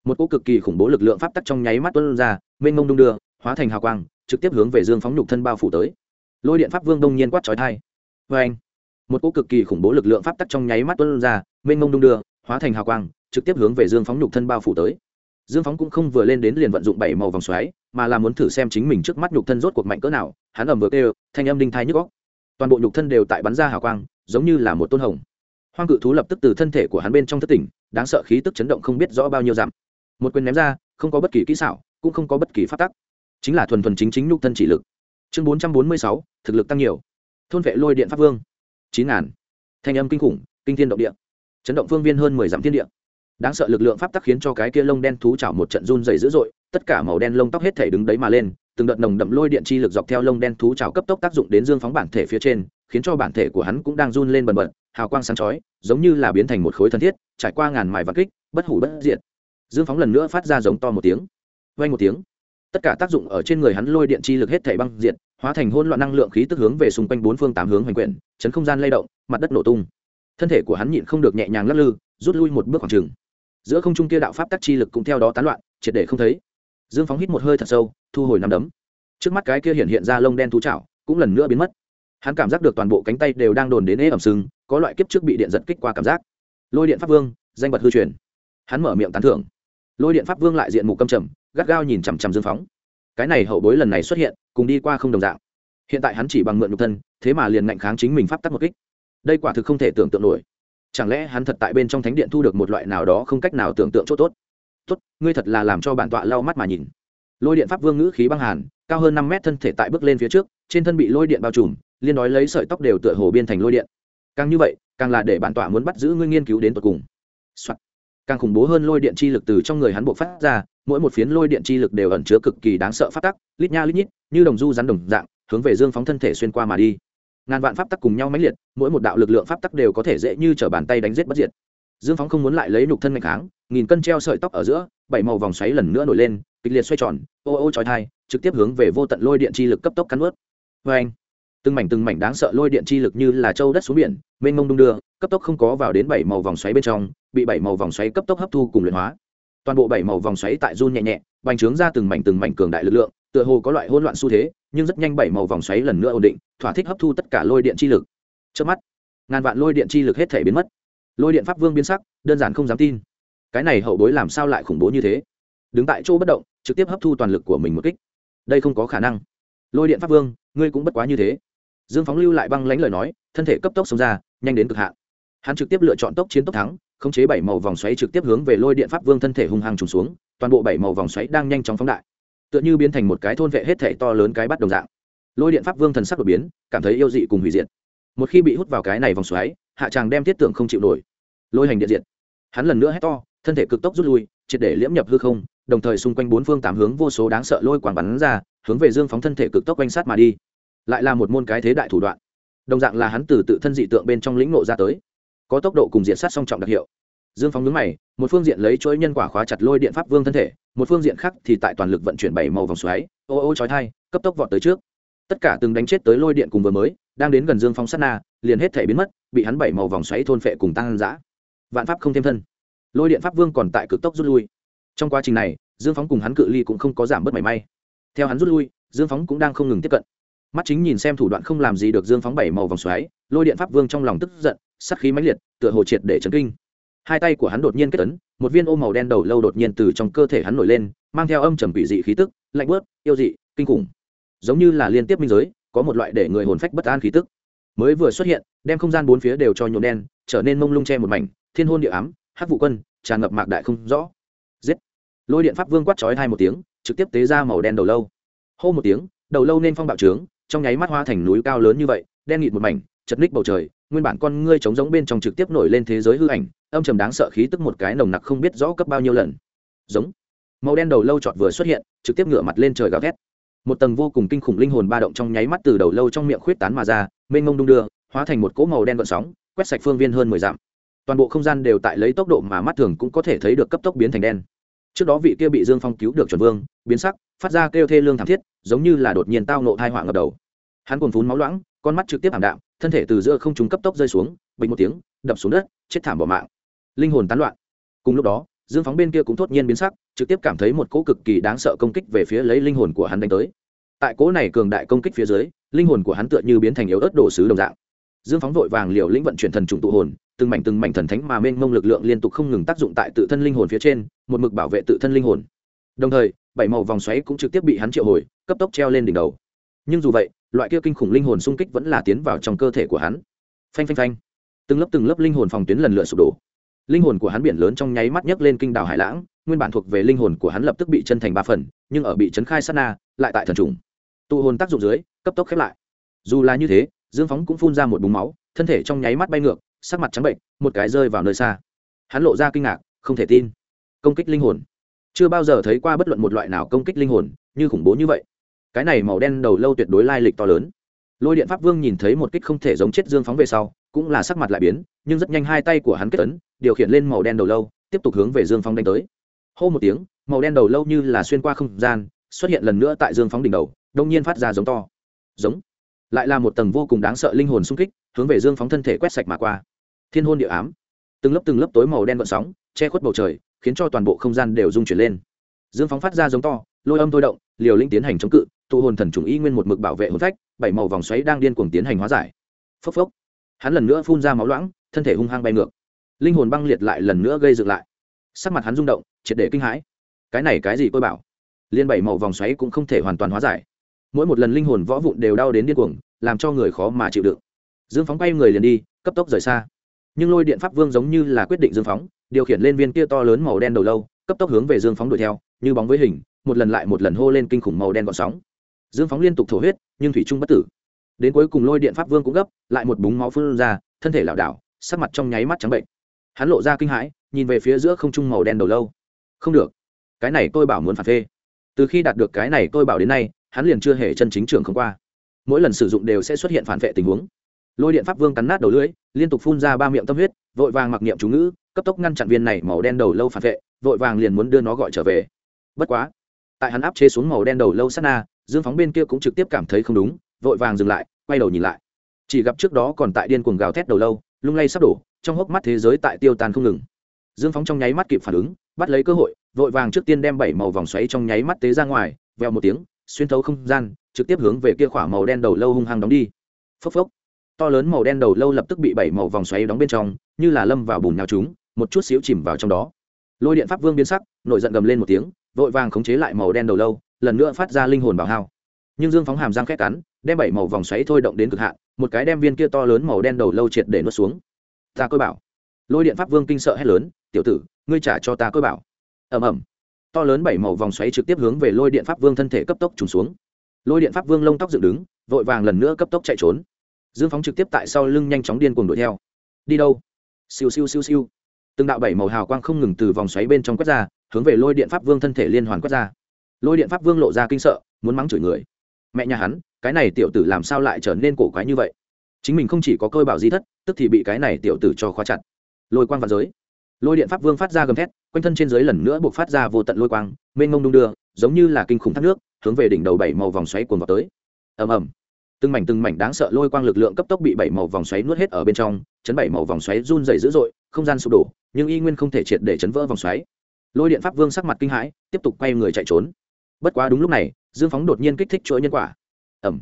một cỗ cực kỳ khủng bố lực lượng pháp tắc trong nháy mắt tuân ra, mênh mông đung đưa, hóa thành hào quang, trực tiếp hướng về dương phóng nhục thân bao phủ tới. Lôi điện pháp vương bỗng nhiên quát trói thai. Vê anh, một cỗ cực kỳ khủng bố lực lượng pháp tắc trong nháy mắt tuân ra, mênh mông đung đưa, hóa thành hào quang, trực tiếp hướng về dương phóng nhục thân bao phủ tới. Dương phóng cũng không vừa lên đến liền vận dụng bảy màu vòng xoáy, mà là muốn thử xem chính mình trước mắt nhục thân rốt cuộc mạnh cỡ nào, hắn ẩm vừa kêu, thanh âm đinh thai nhức góc toàn bộ nhục thân đều tại bắn ra hào quang, giống như là một tôn hồng hoang cự thú lập tức từ thân thể của hắn bên trong thất tỉnh, đáng sợ khí tức chấn động không biết rõ bao nhiêu dặm. Một quyền ném ra, không có bất kỳ kỹ xảo, cũng không có bất kỳ phát tắc. Chính là thuần thuần chính chính nhục thân chỉ lực. Chương bốn trăm bốn mươi sáu, thực lực tăng nhiều. Thôn vệ lôi điện pháp vương. chín ngàn. Thanh âm kinh khủng, kinh thiên động địa. Chấn động phương viên hơn mười dặm thiên địa. Đáng sợ lực lượng pháp tắc khiến cho cái kia lông đen thú chảo một trận run dày dữ dội, tất cả màu đen lông tóc hết thể đứng đấy mà lên, từng đợt nồng đậm lôi điện chi lực dọc theo lông đen thú chảo cấp tốc tác dụng đến dương phóng bản thể phía trên khiến cho bản thể của hắn cũng đang run lên bần bật, hào quang sáng chói, giống như là biến thành một khối thân thiết, trải qua ngàn mài vạn kích, bất hủ bất diệt. Dương phóng lần nữa phát ra giống to một tiếng. Vay một tiếng. Tất cả tác dụng ở trên người hắn lôi điện chi lực hết thể băng diệt, hóa thành hôn loạn năng lượng khí tức hướng về xung quanh bốn phương tám hướng hoành quyển, chấn không gian lay động, mặt đất nổ tung. Thân thể của hắn nhịn không được nhẹ nhàng lắc lư, rút lui một bước khoảng trừng giữa không trung kia đạo pháp tắc chi lực cũng theo đó tán loạn, triệt để không thấy. Dương phóng hít một hơi thật sâu, thu hồi nằm đấm. Trước mắt cái kia hiện hiện ra lông đen thú chảo cũng lần nữa biến mất hắn cảm giác được toàn bộ cánh tay đều đang đồn đến ế ẩm sưng, có loại kiếp trước bị điện giật kích qua cảm giác. Lôi điện pháp vương, danh bật hư truyền. Hắn mở miệng tán thưởng. Lôi điện pháp vương lại diện mục câm trầm, gắt gao nhìn chằm chằm dương phóng. Cái này hậu bối lần này xuất hiện, cùng đi qua không đồng dạng. Hiện tại hắn chỉ bằng mượn nhục thân, thế mà liền ngạnh kháng chính mình pháp tắc một kích. Đây quả thực không thể tưởng tượng nổi. Chẳng lẽ hắn thật tại bên trong thánh điện thu được một loại nào đó không cách nào tưởng tượng chỗ tốt? Tốt, ngươi thật là làm cho bản tọa lau mắt mà nhìn. Lôi điện pháp vương ngữ khí băng hàn, cao hơn năm mét thân thể tại bước lên phía trước, trên thân bị lôi điện bao trùm liên đói lấy sợi tóc đều tựa hồ biên thành lôi điện. Càng như vậy, càng là để bản tọa muốn bắt giữ ngươi nghiên cứu đến tột cùng、Soạn. càng khủng bố hơn lôi điện chi lực từ trong người hắn bộ phát ra, mỗi một phiến lôi điện chi lực đều ẩn chứa cực kỳ đáng sợ phát tắc, lít nha lít nhít, như đồng du rắn đồng dạng, hướng về dương phóng thân thể xuyên qua mà đi. Ngàn vạn pháp tắc cùng nhau mãnh liệt, mỗi một đạo lực lượng pháp tắc đều có thể dễ như t r ở bàn tay đánh giết bất diệt. Dương phóng không muốn lại lấy nục thân mạnh kháng, nghìn cân treo sợi tóc ở giữa, bảy màu vòng xoáy lần nữa nổi lên, kịch liệt xoay tròn, ô ô trói thai trực tiếp hướng về vô tận lôi điện chi lực cấp tốc cắn ướt vê anh từng mảnh từng mảnh đáng sợ lôi điện chi lực như là châu đất xuống biển, mênh mông đung đưa, cấp tốc không có vào đến bảy màu vòng xoáy bên trong, bị bảy màu vòng xoáy cấp tốc hấp thu cùng luyện hóa. Toàn bộ bảy màu vòng xoáy tại run nhẹ nhẹ, bành trướng ra từng mảnh từng mảnh cường đại lực lượng, tựa hồ có loại hỗn loạn xu thế, nhưng rất nhanh bảy màu vòng xoáy lần nữa ổn định, thỏa thích hấp thu tất cả lôi điện chi lực. Trước mắt, ngàn vạn lôi điện chi lực hết thể biến mất. Lôi điện pháp vương biến sắc, đơn giản không dám tin. Cái này hậu bối làm sao lại khủng bố như thế? Đứng tại chỗ bất động, trực tiếp hấp thu toàn lực của mình một kích. Đây không có khả năng. Lôi điện pháp vương, ngươi cũng bất quá như thế dương phóng lưu lại băng lánh lời nói, thân thể cấp tốc xông ra, nhanh đến cực hạn. Hắn trực tiếp lựa chọn tốc chiến tốc thắng, khống chế bảy màu vòng xoáy trực tiếp hướng về lôi điện pháp vương thân thể hung hăng trùng xuống, toàn bộ bảy màu vòng xoáy đang nhanh chóng phóng đại. Tựa như biến thành một cái thôn vệ hết thể to lớn cái bắt đồng dạng. Lôi điện pháp vương thần sắc đột biến, cảm thấy yêu dị cùng hủy diệt. Một khi bị hút vào cái này vòng xoáy, hạ tràng đem tiết tưởng không chịu nổi. Lôi hành điện diệt. Hắn lần nữa hét to, thân thể cực tốc rút lui, triệt để liễm nhập hư không, đồng thời xung quanh bốn phương tám hướng vô số đáng sợ lôi quảng bắn ra, hướng về dương phóng thân thể cực tốc quanh sát mà đi lại là một môn cái thế đại thủ đoạn. Đồng dạng là hắn từ tự thân dị tượng bên trong lĩnh nộ ra tới. Có tốc độ cùng diện sát song trọng đặc hiệu. Dương phóng nhướng mày, một phương diện lấy chuỗi nhân quả khóa chặt lôi điện pháp vương thân thể, một phương diện khác thì tại toàn lực vận chuyển bảy màu vòng xoáy, ô ô chói thai cấp tốc vọt tới trước. Tất cả từng đánh chết tới lôi điện cùng vừa mới, đang đến gần dương phóng sát na, liền hết thể biến mất, bị hắn bảy màu vòng xoáy thôn phệ cùng tăng giã vạn pháp không thêm thân. Lôi điện pháp vương còn tại cực tốc rút lui. Trong quá trình này, dương phóng cùng hắn cự ly cũng không có giảm bớt mảy may. Theo hắn rút lui, dương phóng cũng đang không ngừng tiếp cận mắt chính nhìn xem thủ đoạn không làm gì được dương phóng bảy màu vòng xoáy, lôi điện pháp vương trong lòng tức giận sắc khí mãnh liệt, tựa hồ triệt để chấn kinh. Hai tay của hắn đột nhiên kết tấn một viên ô màu đen đầu lâu đột nhiên từ trong cơ thể hắn nổi lên, mang theo âm trầm quỷ dị khí tức, lạnh bớt yêu dị, kinh khủng. Giống như là liên tiếp minh giới, có một loại để người hồn phách bất an khí tức. Mới vừa xuất hiện, đem không gian bốn phía đều cho nhuộm đen, trở nên mông lung che một mảnh, thiên hôn địa ám, hắc vụ quân, tràn ngập mạc đại không rõ. Giết! Lôi điện pháp vương quát chói hai một tiếng, trực tiếp tế ra màu đen đầu lâu. Hô một tiếng, đầu lâu nên phong bạo trướng trong nháy mắt hoa thành núi cao lớn như vậy, đen nghịt một mảnh, chật ních bầu trời, nguyên bản con ngươi trống giống bên trong trực tiếp nổi lên thế giới hư ảnh, âm trầm đáng sợ khí tức một cái nồng nặc không biết rõ cấp bao nhiêu lần. Giống. Màu đen đầu lâu trọt vừa xuất hiện, trực tiếp ngửa mặt lên trời gào thét. Một tầng vô cùng kinh khủng linh hồn ba động trong nháy mắt từ đầu lâu trong miệng khuyết tán mà ra, mênh mông đung đưa, hóa thành một cỗ màu đen gợn sóng, quét sạch phương viên hơn mười dặm. Toàn bộ không gian đều tại lấy tốc độ mà mắt thường cũng có thể thấy được cấp tốc biến thành đen trước đó vị kia bị dương phong cứu được chuẩn vương, biến sắc, phát ra kêu thê lương thảm thiết, giống như là đột nhiên tao nộ thai họa ngập đầu. Hắn còn phún máu loãng, con mắt trực tiếp ảm đạm, thân thể từ giữa không trung cấp tốc rơi xuống, bình một tiếng, đập xuống đất, chết thảm bỏ mạng. Linh hồn tán loạn. Cùng lúc đó, dương phóng bên kia cũng thốt nhiên biến sắc, trực tiếp cảm thấy một cỗ cực kỳ đáng sợ công kích về phía lấy linh hồn của hắn đánh tới. Tại cỗ này cường đại công kích phía dưới, linh hồn của hắn tựa như biến thành yếu ớt đổ sứ đồng dạng. Dương phóng vội vàng liều lĩnh vận chuyển thần trùng tụ hồn từng mảnh từng mảnh thần thánh mà mênh mông lực lượng liên tục không ngừng tác dụng tại tự thân linh hồn phía trên, một mực bảo vệ tự thân linh hồn. Đồng thời, bảy màu vòng xoáy cũng trực tiếp bị hắn triệu hồi, cấp tốc treo lên đỉnh đầu. Nhưng dù vậy, loại kia kinh khủng linh hồn xung kích vẫn là tiến vào trong cơ thể của hắn. Phanh phanh phanh. Từng lớp từng lớp linh hồn phòng tuyến lần lượt sụp đổ. Linh hồn của hắn biển lớn trong nháy mắt nhấc lên kinh đảo hải lãng, nguyên bản thuộc về linh hồn của hắn lập tức bị chân thành ba phần, nhưng ở bị chấn khai sát na, lại tại thần trùng. Tụ hồn tác dụng dưới, cấp tốc khép lại. Dù là như thế, dương phóng cũng phun ra một búng máu, thân thể trong nháy mắt bay ngược sắc mặt trắng bệnh, một cái rơi vào nơi xa. Hắn lộ ra kinh ngạc, không thể tin. Công kích linh hồn. Chưa bao giờ thấy qua bất luận một loại nào công kích linh hồn, như khủng bố như vậy. Cái này màu đen đầu lâu tuyệt đối lai lịch to lớn. Lôi điện pháp vương nhìn thấy một kích không thể giống chết dương phóng về sau, cũng là sắc mặt lại biến, nhưng rất nhanh hai tay của hắn kết tấn điều khiển lên màu đen đầu lâu, tiếp tục hướng về dương phóng đánh tới. Hô một tiếng, màu đen đầu lâu như là xuyên qua không gian, xuất hiện lần nữa tại dương phóng đỉnh đầu, đông nhiên phát ra giống to. Giống. Lại là một tầng vô cùng đáng sợ linh hồn xung kích, hướng về dương phóng thân thể quét sạch mà qua thiên hôn địa ám. Từng lớp từng lớp tối màu đen vận sóng, che khuất bầu trời, khiến cho toàn bộ không gian đều rung chuyển lên. Dương phóng phát ra giống to, lôi âm thôi động, liều linh tiến hành chống cự, tụ hồn thần trùng y nguyên một mực bảo vệ hồn phách, bảy màu vòng xoáy đang điên cuồng tiến hành hóa giải. Phốc phốc. Hắn lần nữa phun ra máu loãng, thân thể hung hăng bay ngược. Linh hồn băng liệt lại lần nữa gây dựng lại. Sắc mặt hắn rung động, triệt để kinh hãi. Cái này cái gì tôi bảo? Liên bảy màu vòng xoáy cũng không thể hoàn toàn hóa giải. Mỗi một lần linh hồn võ vụn đều đau đến điên cuồng, làm cho người khó mà chịu đựng. Dương phóng quay người liền đi, cấp tốc rời xa nhưng lôi điện pháp vương giống như là quyết định dương phóng, điều khiển lên viên kia to lớn màu đen đầu lâu, cấp tốc hướng về dương phóng đuổi theo, như bóng với hình, một lần lại một lần hô lên kinh khủng màu đen gọn sóng. Dương phóng liên tục thổ huyết, nhưng thủy trung bất tử. Đến cuối cùng lôi điện pháp vương cũng gấp, lại một búng máu phun ra, thân thể lảo đảo, sắc mặt trong nháy mắt trắng bệnh. Hắn lộ ra kinh hãi, nhìn về phía giữa không trung màu đen đầu lâu. Không được. Cái này tôi bảo muốn phản phê. Từ khi đạt được cái này tôi bảo đến nay, hắn liền chưa hề chân chính trường không qua. Mỗi lần sử dụng đều sẽ xuất hiện phản vệ tình huống lôi điện pháp vương cắn nát đầu lưỡi, liên tục phun ra ba miệng tâm huyết, vội vàng mặc niệm chú ngữ, cấp tốc ngăn chặn viên này màu đen đầu lâu phản vệ, vội vàng liền muốn đưa nó gọi trở về. Bất quá, tại hắn áp chế xuống màu đen đầu lâu sát na, dương phóng bên kia cũng trực tiếp cảm thấy không đúng, vội vàng dừng lại, quay đầu nhìn lại. Chỉ gặp trước đó còn tại điên cuồng gào thét đầu lâu, lung lay sắp đổ, trong hốc mắt thế giới tại tiêu tan không ngừng. Dương phóng trong nháy mắt kịp phản ứng, bắt lấy cơ hội, vội vàng trước tiên đem bảy màu vòng xoáy trong nháy mắt tế ra ngoài, vèo một tiếng, xuyên thấu không gian, trực tiếp hướng về kia khỏa màu đen đầu lâu hung hăng đóng đi. Phốc phốc to lớn màu đen đầu lâu lập tức bị bảy màu vòng xoáy đóng bên trong, như là lâm vào bùn nhào chúng, một chút xíu chìm vào trong đó. Lôi điện pháp vương biến sắc, nổi giận gầm lên một tiếng, vội vàng khống chế lại màu đen đầu lâu, lần nữa phát ra linh hồn bảo hao. Nhưng dương phóng hàm răng khét cắn, đem bảy màu vòng xoáy thôi động đến cực hạn, một cái đem viên kia to lớn màu đen đầu lâu triệt để nuốt xuống. Ta cơ bảo. Lôi điện pháp vương kinh sợ hét lớn, tiểu tử, ngươi trả cho ta cơ bảo. Ầm ầm. To lớn bảy màu vòng xoáy trực tiếp hướng về lôi điện pháp vương thân thể cấp tốc trùng xuống. Lôi điện pháp vương lông tóc dựng đứng, vội vàng lần nữa cấp tốc chạy trốn dương phóng trực tiếp tại sau lưng nhanh chóng điên cuồng đuổi theo. Đi đâu? Siêu siêu siêu siêu. Từng đạo bảy màu hào quang không ngừng từ vòng xoáy bên trong quét ra, hướng về lôi điện pháp vương thân thể liên hoàn quét ra. Lôi điện pháp vương lộ ra kinh sợ, muốn mắng chửi người. Mẹ nhà hắn, cái này tiểu tử làm sao lại trở nên cổ quái như vậy? Chính mình không chỉ có cơ bảo di thất, tức thì bị cái này tiểu tử cho khóa chặt. Lôi quang vào giới. Lôi điện pháp vương phát ra gầm thét, quanh thân trên dưới lần nữa buộc phát ra vô tận lôi quang, mênh mông đung đưa, giống như là kinh khủng thác nước, hướng về đỉnh đầu bảy màu vòng xoáy cuồng vào tới. Ầm ầm từng mảnh từng mảnh đáng sợ lôi quang lực lượng cấp tốc bị bảy màu vòng xoáy nuốt hết ở bên trong, chấn bảy màu vòng xoáy run dày dữ dội, không gian sụp đổ, nhưng y nguyên không thể triệt để chấn vỡ vòng xoáy. Lôi điện pháp vương sắc mặt kinh hãi, tiếp tục quay người chạy trốn. Bất quá đúng lúc này, dương phóng đột nhiên kích thích chuỗi nhân quả. Ẩm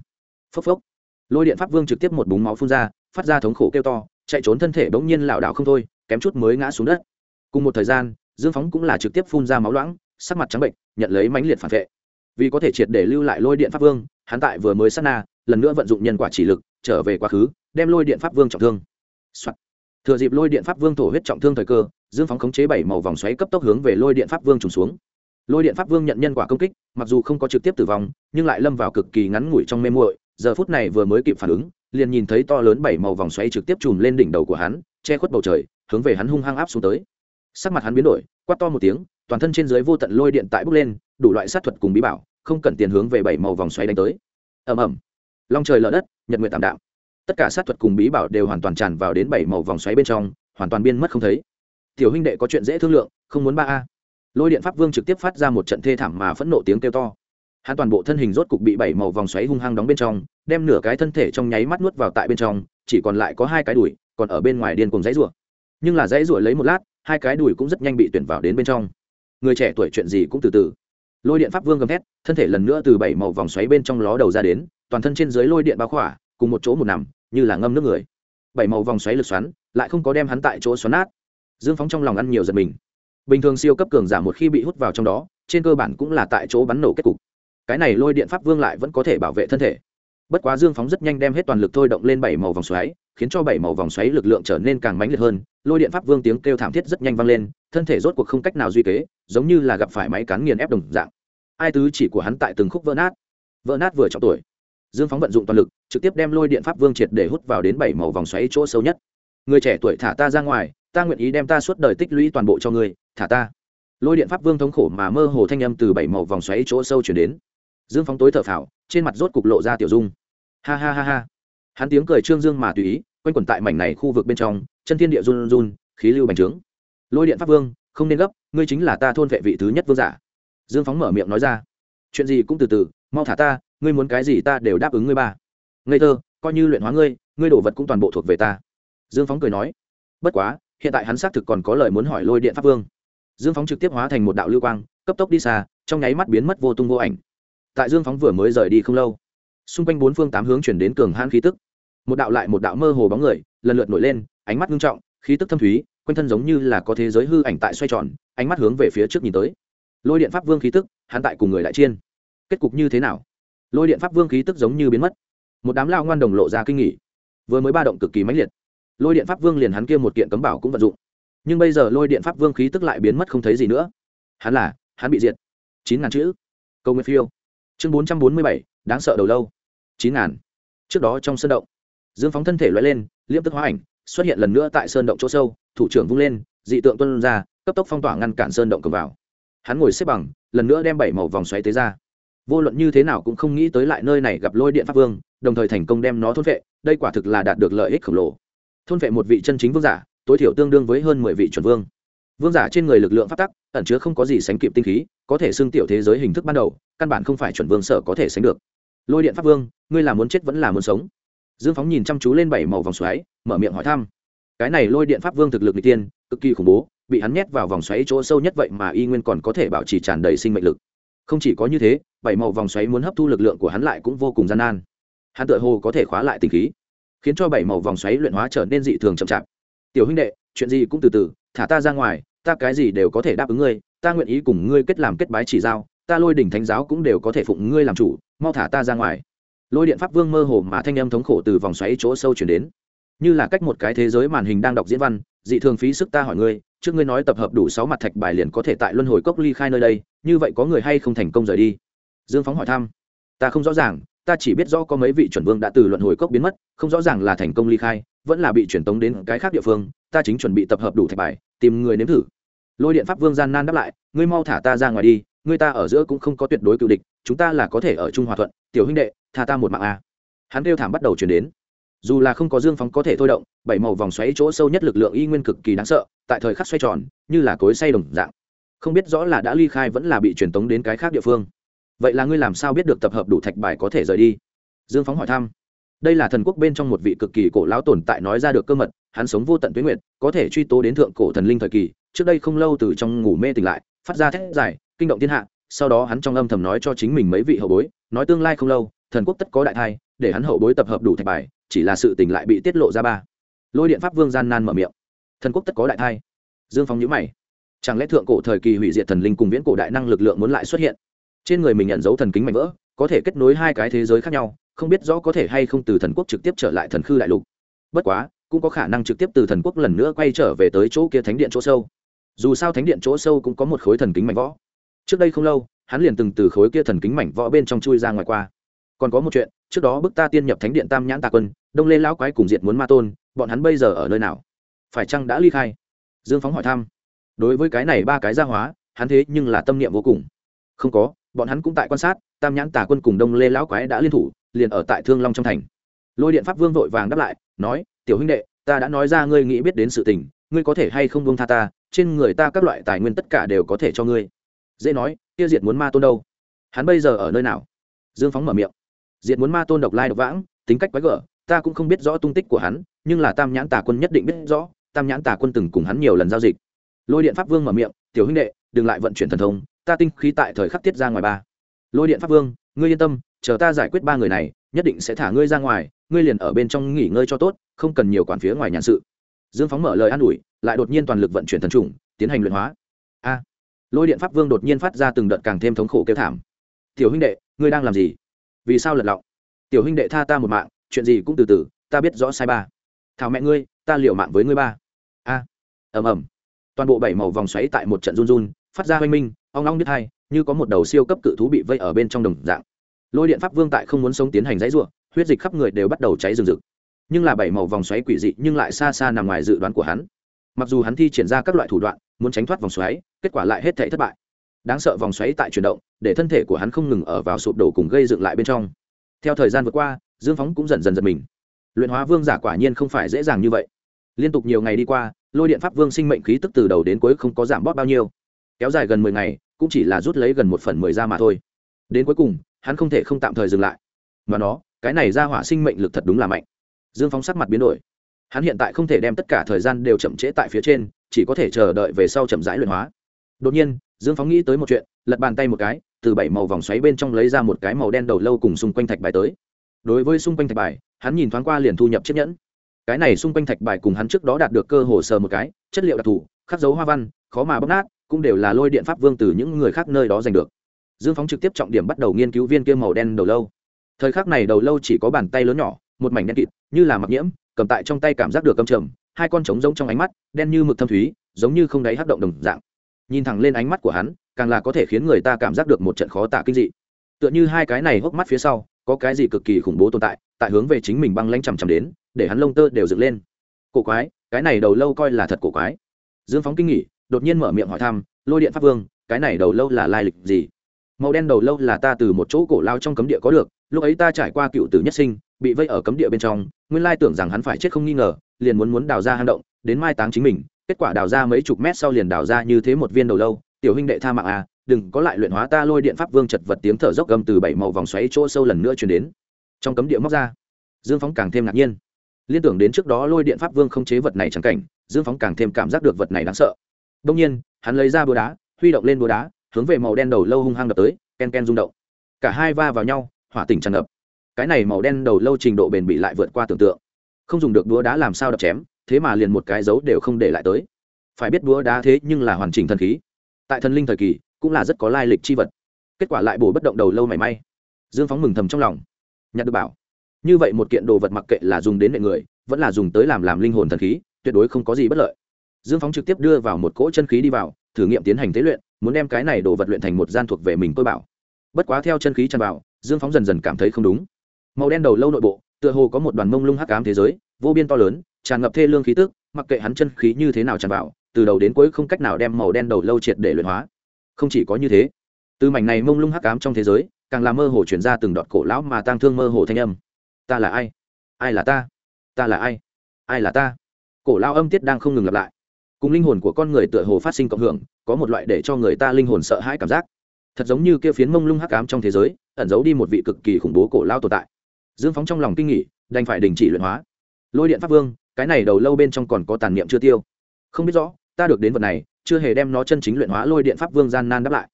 phốc phốc. Lôi điện pháp vương trực tiếp một búng máu phun ra, phát ra thống khổ kêu to, chạy trốn thân thể bỗng nhiên lảo đảo không thôi, kém chút mới ngã xuống đất. Cùng một thời gian, dương phóng cũng là trực tiếp phun ra máu loãng, sắc mặt trắng bệnh, nhận lấy mãnh liệt phản vệ. Vì có thể triệt để lưu lại lôi điện pháp vương, hắn tại vừa mới sát na lần nữa vận dụng nhân quả chỉ lực, trở về quá khứ, đem lôi điện pháp vương trọng thương、Soạn. thừa dịp lôi điện pháp vương thổ huyết trọng thương thời cơ, dương phóng khống chế bảy màu vòng xoáy cấp tốc hướng về lôi điện pháp vương trùng xuống. Lôi điện pháp vương nhận nhân quả công kích, mặc dù không có trực tiếp tử vong, nhưng lại lâm vào cực kỳ ngắn ngủi trong mê muội, giờ phút này vừa mới kịp phản ứng, liền nhìn thấy to lớn bảy màu vòng xoáy trực tiếp chùm lên đỉnh đầu của hắn, che khuất bầu trời, hướng về hắn hung hăng áp xuống tới. Sắc mặt hắn biến đổi, quát to một tiếng, toàn thân trên dưới vô tận lôi điện tại bốc lên, đủ loại sát thuật cùng bí bảo, không cần tiền hướng về bảy màu vòng xoáy đánh tới. Ầm ầm long trời lở đất, nhật nguyện tạm đạm. Tất cả sát thuật cùng bí bảo đều hoàn toàn tràn vào đến bảy màu vòng xoáy bên trong, hoàn toàn biên mất không thấy. Tiểu huynh đệ có chuyện dễ thương lượng, không muốn ba a. Lôi điện pháp vương trực tiếp phát ra một trận thê thảm mà phẫn nộ tiếng kêu to. Hắn toàn bộ thân hình rốt cục bị bảy màu vòng xoáy hung hăng đóng bên trong, đem nửa cái thân thể trong nháy mắt nuốt vào tại bên trong, chỉ còn lại có hai cái đùi, còn ở bên ngoài điên cùng dãy rủa. Nhưng là dãy rủa lấy một lát, hai cái đùi cũng rất nhanh bị tuyển vào đến bên trong. Người trẻ tuổi chuyện gì cũng từ từ. Lôi điện pháp vương gầm thét, thân thể lần nữa từ bảy màu vòng xoáy bên trong ló đầu ra đến toàn thân trên dưới lôi điện bao khỏa, cùng một chỗ một nằm, như là ngâm nước người. Bảy màu vòng xoáy lực xoắn, lại không có đem hắn tại chỗ xoắn nát. Dương phóng trong lòng ăn nhiều giật mình. Bình thường siêu cấp cường giả một khi bị hút vào trong đó, trên cơ bản cũng là tại chỗ bắn nổ kết cục. Cái này lôi điện pháp vương lại vẫn có thể bảo vệ thân thể. Bất quá dương phóng rất nhanh đem hết toàn lực thôi động lên bảy màu vòng xoáy, khiến cho bảy màu vòng xoáy lực lượng trở nên càng mãnh liệt hơn. Lôi điện pháp vương tiếng kêu thảm thiết rất nhanh vang lên, thân thể rốt cuộc không cách nào duy kế, giống như là gặp phải máy cán nghiền ép đồng dạng. Ai tứ chỉ của hắn tại từng khúc vỡ nát. Vỡ nát vừa trọng tuổi dương phóng vận dụng toàn lực, trực tiếp đem lôi điện pháp vương triệt để hút vào đến bảy màu vòng xoáy chỗ sâu nhất. Người trẻ tuổi thả ta ra ngoài, ta nguyện ý đem ta suốt đời tích lũy toàn bộ cho ngươi, thả ta. Lôi điện pháp vương thống khổ mà mơ hồ thanh âm từ bảy màu vòng xoáy chỗ sâu chuyển đến. Dương phóng tối thở phào, trên mặt rốt cục lộ ra tiểu dung. Ha ha ha ha. Hắn tiếng cười trương dương mà tùy ý, quanh quẩn tại mảnh này khu vực bên trong, chân thiên địa run run, khí lưu bành trướng. Lôi điện pháp vương, không nên gấp, ngươi chính là ta thôn vệ vị thứ nhất vương giả. Dương phóng mở miệng nói ra. Chuyện gì cũng từ từ, mau thả ta ngươi muốn cái gì ta đều đáp ứng ngươi ba. Ngây thơ, coi như luyện hóa ngươi ngươi đồ vật cũng toàn bộ thuộc về ta. Dương phóng cười nói. Bất quá, hiện tại hắn xác thực còn có lời muốn hỏi lôi điện pháp vương. Dương phóng trực tiếp hóa thành một đạo lưu quang, cấp tốc đi xa, trong nháy mắt biến mất vô tung vô ảnh. Tại dương phóng vừa mới rời đi không lâu, xung quanh bốn phương tám hướng chuyển đến cường hãn khí tức. Một đạo lại một đạo mơ hồ bóng người, lần lượt nổi lên, ánh mắt nghiêm trọng, khí tức thâm thúy, quanh thân giống như là có thế giới hư ảnh tại xoay tròn, ánh mắt hướng về phía trước nhìn tới. Lôi điện pháp vương khí tức, hắn tại cùng người đại chiên kết cục như thế nào? Lôi điện pháp vương khí tức giống như biến mất. Một đám lao ngoan đồng lộ ra kinh nghỉ vừa mới ba động cực kỳ mãnh liệt. Lôi điện pháp vương liền hắn kia một kiện cấm bảo cũng vận dụng. Nhưng bây giờ lôi điện pháp vương khí tức lại biến mất không thấy gì nữa. Hắn là, hắn bị diệt. Chín ngàn chữ. Câu nguyên phiêu. Chương bốn trăm bốn mươi bảy, đáng sợ đầu lâu. Chín ngàn. Trước đó trong sơn động, dương phóng thân thể loại lên liêm tức hóa ảnh, xuất hiện lần nữa tại sơn động chỗ sâu, thủ trưởng vung lên, dị tượng tuân ra, cấp tốc phong tỏa ngăn cản sơn động cầm vào. Hắn ngồi xếp bằng, lần nữa đem bảy màu vòng xoáy tới ra vô luận như thế nào cũng không nghĩ tới lại nơi này gặp lôi điện pháp vương, đồng thời thành công đem nó thôn vệ, đây quả thực là đạt được lợi ích khổng lồ. Thôn vệ một vị chân chính vương giả, tối thiểu tương đương với hơn mười vị chuẩn vương. Vương giả trên người lực lượng phát tắc, ẩn chứa không có gì sánh kịp tinh khí, có thể xưng tiểu thế giới hình thức ban đầu, căn bản không phải chuẩn vương sở có thể sánh được. Lôi điện pháp vương, ngươi là muốn chết vẫn là muốn sống? Dương phóng nhìn chăm chú lên bảy màu vòng xoáy, mở miệng hỏi thăm. Cái này lôi điện pháp vương thực lực n tiên, cực kỳ khủng bố, bị hắn nhét vào vòng xoáy chỗ sâu nhất vậy mà y nguyên còn có thể bảo trì tràn đầy sinh mệnh lực không chỉ có như thế, bảy màu vòng xoáy muốn hấp thu lực lượng của hắn lại cũng vô cùng gian nan. Hắn tựa hồ có thể khóa lại tình khí, khiến cho bảy màu vòng xoáy luyện hóa trở nên dị thường chậm chạp. Tiểu huynh đệ, chuyện gì cũng từ từ, thả ta ra ngoài, ta cái gì đều có thể đáp ứng ngươi, ta nguyện ý cùng ngươi kết làm kết bái chỉ giao, ta lôi đỉnh thánh giáo cũng đều có thể phụng ngươi làm chủ, mau thả ta ra ngoài. Lôi điện pháp vương mơ hồ mà thanh âm thống khổ từ vòng xoáy chỗ sâu chuyển đến. Như là cách một cái thế giới màn hình đang đọc diễn văn, dị thường phí sức ta hỏi ngươi, trước ngươi nói tập hợp đủ sáu mặt thạch bài liền có thể tại luân hồi cốc ly khai nơi đây như vậy có người hay không thành công rời đi? Dương phóng hỏi thăm. Ta không rõ ràng, ta chỉ biết rõ có mấy vị chuẩn vương đã từ luận hồi cốc biến mất, không rõ ràng là thành công ly khai, vẫn là bị truyền tống đến cái khác địa phương, ta chính chuẩn bị tập hợp đủ thạch bài, tìm người nếm thử. Lôi điện pháp vương gian nan đáp lại, ngươi mau thả ta ra ngoài đi, ngươi ta ở giữa cũng không có tuyệt đối cựu địch, chúng ta là có thể ở chung hòa thuận, tiểu huynh đệ, tha ta một mạng a. Hắn kêu thảm bắt đầu chuyển đến. Dù là không có dương phóng có thể thôi động, bảy màu vòng xoáy chỗ sâu nhất lực lượng y nguyên cực kỳ đáng sợ, tại thời khắc xoay tròn, như là cối say đồng dạng không biết rõ là đã ly khai vẫn là bị truyền tống đến cái khác địa phương. Vậy là ngươi làm sao biết được tập hợp đủ thạch bài có thể rời đi? Dương phóng hỏi thăm. Đây là thần quốc bên trong một vị cực kỳ cổ lão tồn tại nói ra được cơ mật, hắn sống vô tận tuyến nguyện có thể truy tố đến thượng cổ thần linh thời kỳ, trước đây không lâu từ trong ngủ mê tỉnh lại, phát ra thét dài, kinh động thiên hạ, sau đó hắn trong âm thầm nói cho chính mình mấy vị hậu bối, nói tương lai không lâu, thần quốc tất có đại thai, để hắn hậu bối tập hợp đủ thạch bài, chỉ là sự tỉnh lại bị tiết lộ ra ba. Lôi điện pháp vương gian nan mở miệng. Thần quốc tất có đại thai. Dương phóng nhữ mày chẳng lẽ thượng cổ thời kỳ hủy diệt thần linh cùng viễn cổ đại năng lực lượng muốn lại xuất hiện? Trên người mình nhận dấu thần kính mạnh vỡ, có thể kết nối hai cái thế giới khác nhau, không biết rõ có thể hay không từ thần quốc trực tiếp trở lại thần khư đại lục. Bất quá, cũng có khả năng trực tiếp từ thần quốc lần nữa quay trở về tới chỗ kia thánh điện chỗ sâu. Dù sao thánh điện chỗ sâu cũng có một khối thần kính mảnh võ trước đây không lâu, hắn liền từng từ khối kia thần kính mảnh võ bên trong chui ra ngoài qua. Còn có một chuyện, trước đó bức ta tiên nhập thánh điện tam nhãn tà quân, đông lên lão quái cùng diệt muốn ma tôn, bọn hắn bây giờ ở nơi nào? Phải chăng đã ly khai? Dương phóng hỏi thăm đối với cái này ba cái gia hóa, hắn thế nhưng là tâm niệm vô cùng. Không có, bọn hắn cũng tại quan sát, tam nhãn tà quân cùng đông lê lão quái đã liên thủ, liền ở tại thương long trong thành. Lôi điện pháp vương vội vàng đáp lại, nói, tiểu huynh đệ, ta đã nói ra ngươi nghĩ biết đến sự tình, ngươi có thể hay không buông tha ta, trên người ta các loại tài nguyên tất cả đều có thể cho ngươi. Dễ nói, kia diệt muốn ma tôn đâu? Hắn bây giờ ở nơi nào? Dương phóng mở miệng, diệt muốn ma tôn độc lai độc vãng, tính cách quái gở, ta cũng không biết rõ tung tích của hắn, nhưng là tam nhãn tà quân nhất định biết rõ, tam nhãn tà quân từng cùng hắn nhiều lần giao dịch lôi điện pháp vương mở miệng, tiểu huynh đệ, đừng lại vận chuyển thần thông, ta tinh khí tại thời khắc tiết ra ngoài ba. Lôi điện pháp vương, ngươi yên tâm, chờ ta giải quyết ba người này, nhất định sẽ thả ngươi ra ngoài, ngươi liền ở bên trong nghỉ ngơi cho tốt, không cần nhiều quản phía ngoài nhàn sự. Dương phóng mở lời an ủi, lại đột nhiên toàn lực vận chuyển thần trùng, tiến hành luyện hóa. A! Lôi điện pháp vương đột nhiên phát ra từng đợt càng thêm thống khổ kêu thảm. Tiểu huynh đệ, ngươi đang làm gì? Vì sao lật lọng? Tiểu huynh đệ tha ta một mạng, chuyện gì cũng từ từ, ta biết rõ sai ba. Thảo mẹ ngươi, ta liều mạng với ngươi ba. A! Ầm ầm toàn bộ bảy màu vòng xoáy tại một trận run run, phát ra hoanh minh, ong long biết hai, như có một đầu siêu cấp cự thú bị vây ở bên trong đồng dạng. Lôi điện pháp vương tại không muốn sống tiến hành dãy ruộng huyết dịch khắp người đều bắt đầu cháy rừng rực. Nhưng là bảy màu vòng xoáy quỷ dị nhưng lại xa xa nằm ngoài dự đoán của hắn. Mặc dù hắn thi triển ra các loại thủ đoạn, muốn tránh thoát vòng xoáy, kết quả lại hết thể thất bại. Đáng sợ vòng xoáy tại chuyển động, để thân thể của hắn không ngừng ở vào sụp đổ cùng gây dựng lại bên trong. Theo thời gian vượt qua, dương phóng cũng dần dần dần mình. Luyện hóa vương giả quả nhiên không phải dễ dàng như vậy. Liên tục nhiều ngày đi qua lôi điện pháp vương sinh mệnh khí tức từ đầu đến cuối không có giảm bóp bao nhiêu. Kéo dài gần mười ngày, cũng chỉ là rút lấy gần một phần mười ra mà thôi. Đến cuối cùng, hắn không thể không tạm thời dừng lại. Mà nó, cái này ra hỏa sinh mệnh lực thật đúng là mạnh. Dương phóng sắc mặt biến đổi. Hắn hiện tại không thể đem tất cả thời gian đều chậm trễ tại phía trên, chỉ có thể chờ đợi về sau chậm rãi luyện hóa. Đột nhiên, dương phóng nghĩ tới một chuyện, lật bàn tay một cái, từ bảy màu vòng xoáy bên trong lấy ra một cái màu đen đầu lâu cùng xung quanh thạch bài tới. Đối với xung quanh thạch bài, hắn nhìn thoáng qua liền thu nhập chiếc nhẫn cái này xung quanh thạch bài cùng hắn trước đó đạt được cơ hồ sờ một cái, chất liệu đặc thù, khắc dấu hoa văn, khó mà bóc nát, cũng đều là lôi điện pháp vương từ những người khác nơi đó giành được. Dương phóng trực tiếp trọng điểm bắt đầu nghiên cứu viên kia màu đen đầu lâu. Thời khắc này đầu lâu chỉ có bàn tay lớn nhỏ, một mảnh đen kịt, như là mặc nhiễm, cầm tại trong tay cảm giác được cầm trầm, hai con trống giống trong ánh mắt, đen như mực thâm thúy, giống như không đáy hắc động đồng dạng. Nhìn thẳng lên ánh mắt của hắn, càng là có thể khiến người ta cảm giác được một trận khó tả kinh dị. Tựa như hai cái này hốc mắt phía sau, có cái gì cực kỳ khủng bố tồn tại tại hướng về chính mình băng lanh chằm chằm đến để hắn lông tơ đều dựng lên. Cổ quái, cái này đầu lâu coi là thật cổ quái. Dương phóng kinh nghỉ đột nhiên mở miệng hỏi thăm, lôi điện pháp vương, cái này đầu lâu là lai lịch gì? Màu đen đầu lâu là ta từ một chỗ cổ lao trong cấm địa có được, lúc ấy ta trải qua cựu tử nhất sinh, bị vây ở cấm địa bên trong, nguyên lai tưởng rằng hắn phải chết không nghi ngờ, liền muốn muốn đào ra hang động, đến mai táng chính mình, kết quả đào ra mấy chục mét sau liền đào ra như thế một viên đầu lâu, tiểu huynh đệ tha mạng à đừng có lại luyện hóa ta lôi điện pháp vương chật vật tiếng thở dốc gầm từ bảy màu vòng xoáy chỗ sâu lần nữa chuyển đến. Trong cấm địa móc ra, dương phóng càng thêm ngạc nhiên liên tưởng đến trước đó lôi điện pháp vương không chế vật này chẳng cảnh, dương phóng càng thêm cảm giác được vật này đáng sợ. Đông nhiên, hắn lấy ra búa đá, huy động lên búa đá, hướng về màu đen đầu lâu hung hăng đập tới, ken ken rung động. Cả hai va vào nhau, hỏa tỉnh tràn ngập. Cái này màu đen đầu lâu trình độ bền bị lại vượt qua tưởng tượng. Không dùng được búa đá làm sao đập chém, thế mà liền một cái dấu đều không để lại tới. Phải biết búa đá thế nhưng là hoàn chỉnh thần khí. Tại thần linh thời kỳ, cũng là rất có lai lịch chi vật. Kết quả lại bổ bất động đầu lâu mảy may. Dương phóng mừng thầm trong lòng. Nhặt được bảo như vậy một kiện đồ vật mặc kệ là dùng đến nệ người, vẫn là dùng tới làm làm linh hồn thần khí, tuyệt đối không có gì bất lợi. Dương phóng trực tiếp đưa vào một cỗ chân khí đi vào, thử nghiệm tiến hành tế luyện, muốn đem cái này đồ vật luyện thành một gian thuộc về mình tôi bảo. Bất quá theo chân khí tràn vào, dương phóng dần dần cảm thấy không đúng. Màu đen đầu lâu nội bộ, tựa hồ có một đoàn mông lung hắc ám thế giới, vô biên to lớn, tràn ngập thê lương khí tức, mặc kệ hắn chân khí như thế nào tràn vào, từ đầu đến cuối không cách nào đem màu đen đầu lâu triệt để luyện hóa. Không chỉ có như thế, từ mảnh này mông lung hắc ám trong thế giới, càng làm mơ hồ chuyển ra từng đọt cổ lão mà tang thương mơ hồ thanh âm ta là ai? Ai là ta? Ta là ai? Ai là ta? Cổ lao âm tiết đang không ngừng lặp lại. Cùng linh hồn của con người tựa hồ phát sinh cộng hưởng, có một loại để cho người ta linh hồn sợ hãi cảm giác. Thật giống như kia phiến mông lung hắc ám trong thế giới, ẩn giấu đi một vị cực kỳ khủng bố cổ lao tồn tại. Dương phóng trong lòng kinh nghỉ đành phải đình chỉ luyện hóa. Lôi điện pháp vương, cái này đầu lâu bên trong còn có tàn niệm chưa tiêu. Không biết rõ, ta được đến vật này, chưa hề đem nó chân chính luyện hóa lôi điện pháp vương gian nan đáp lại.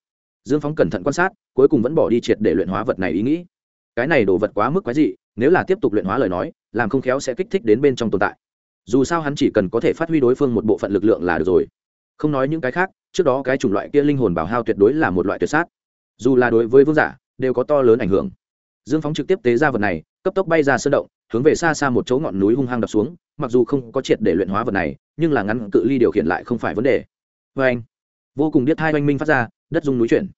Dương phóng cẩn thận quan sát, cuối cùng vẫn bỏ đi triệt để luyện hóa vật này ý nghĩ. Cái này đồ vật quá mức quái dị nếu là tiếp tục luyện hóa lời nói, làm không khéo sẽ kích thích đến bên trong tồn tại. Dù sao hắn chỉ cần có thể phát huy đối phương một bộ phận lực lượng là được rồi. Không nói những cái khác, trước đó cái chủng loại kia linh hồn bảo hao tuyệt đối là một loại tuyệt sát. Dù là đối với vương giả, đều có to lớn ảnh hưởng. Dương phóng trực tiếp tế ra vật này, cấp tốc bay ra sơn động, hướng về xa xa một chỗ ngọn núi hung hăng đập xuống, mặc dù không có triệt để luyện hóa vật này, nhưng là ngắn cự ly điều khiển lại không phải vấn đề. Vê anh vô cùng biết hai oanh minh phát ra, đất dung núi chuyển.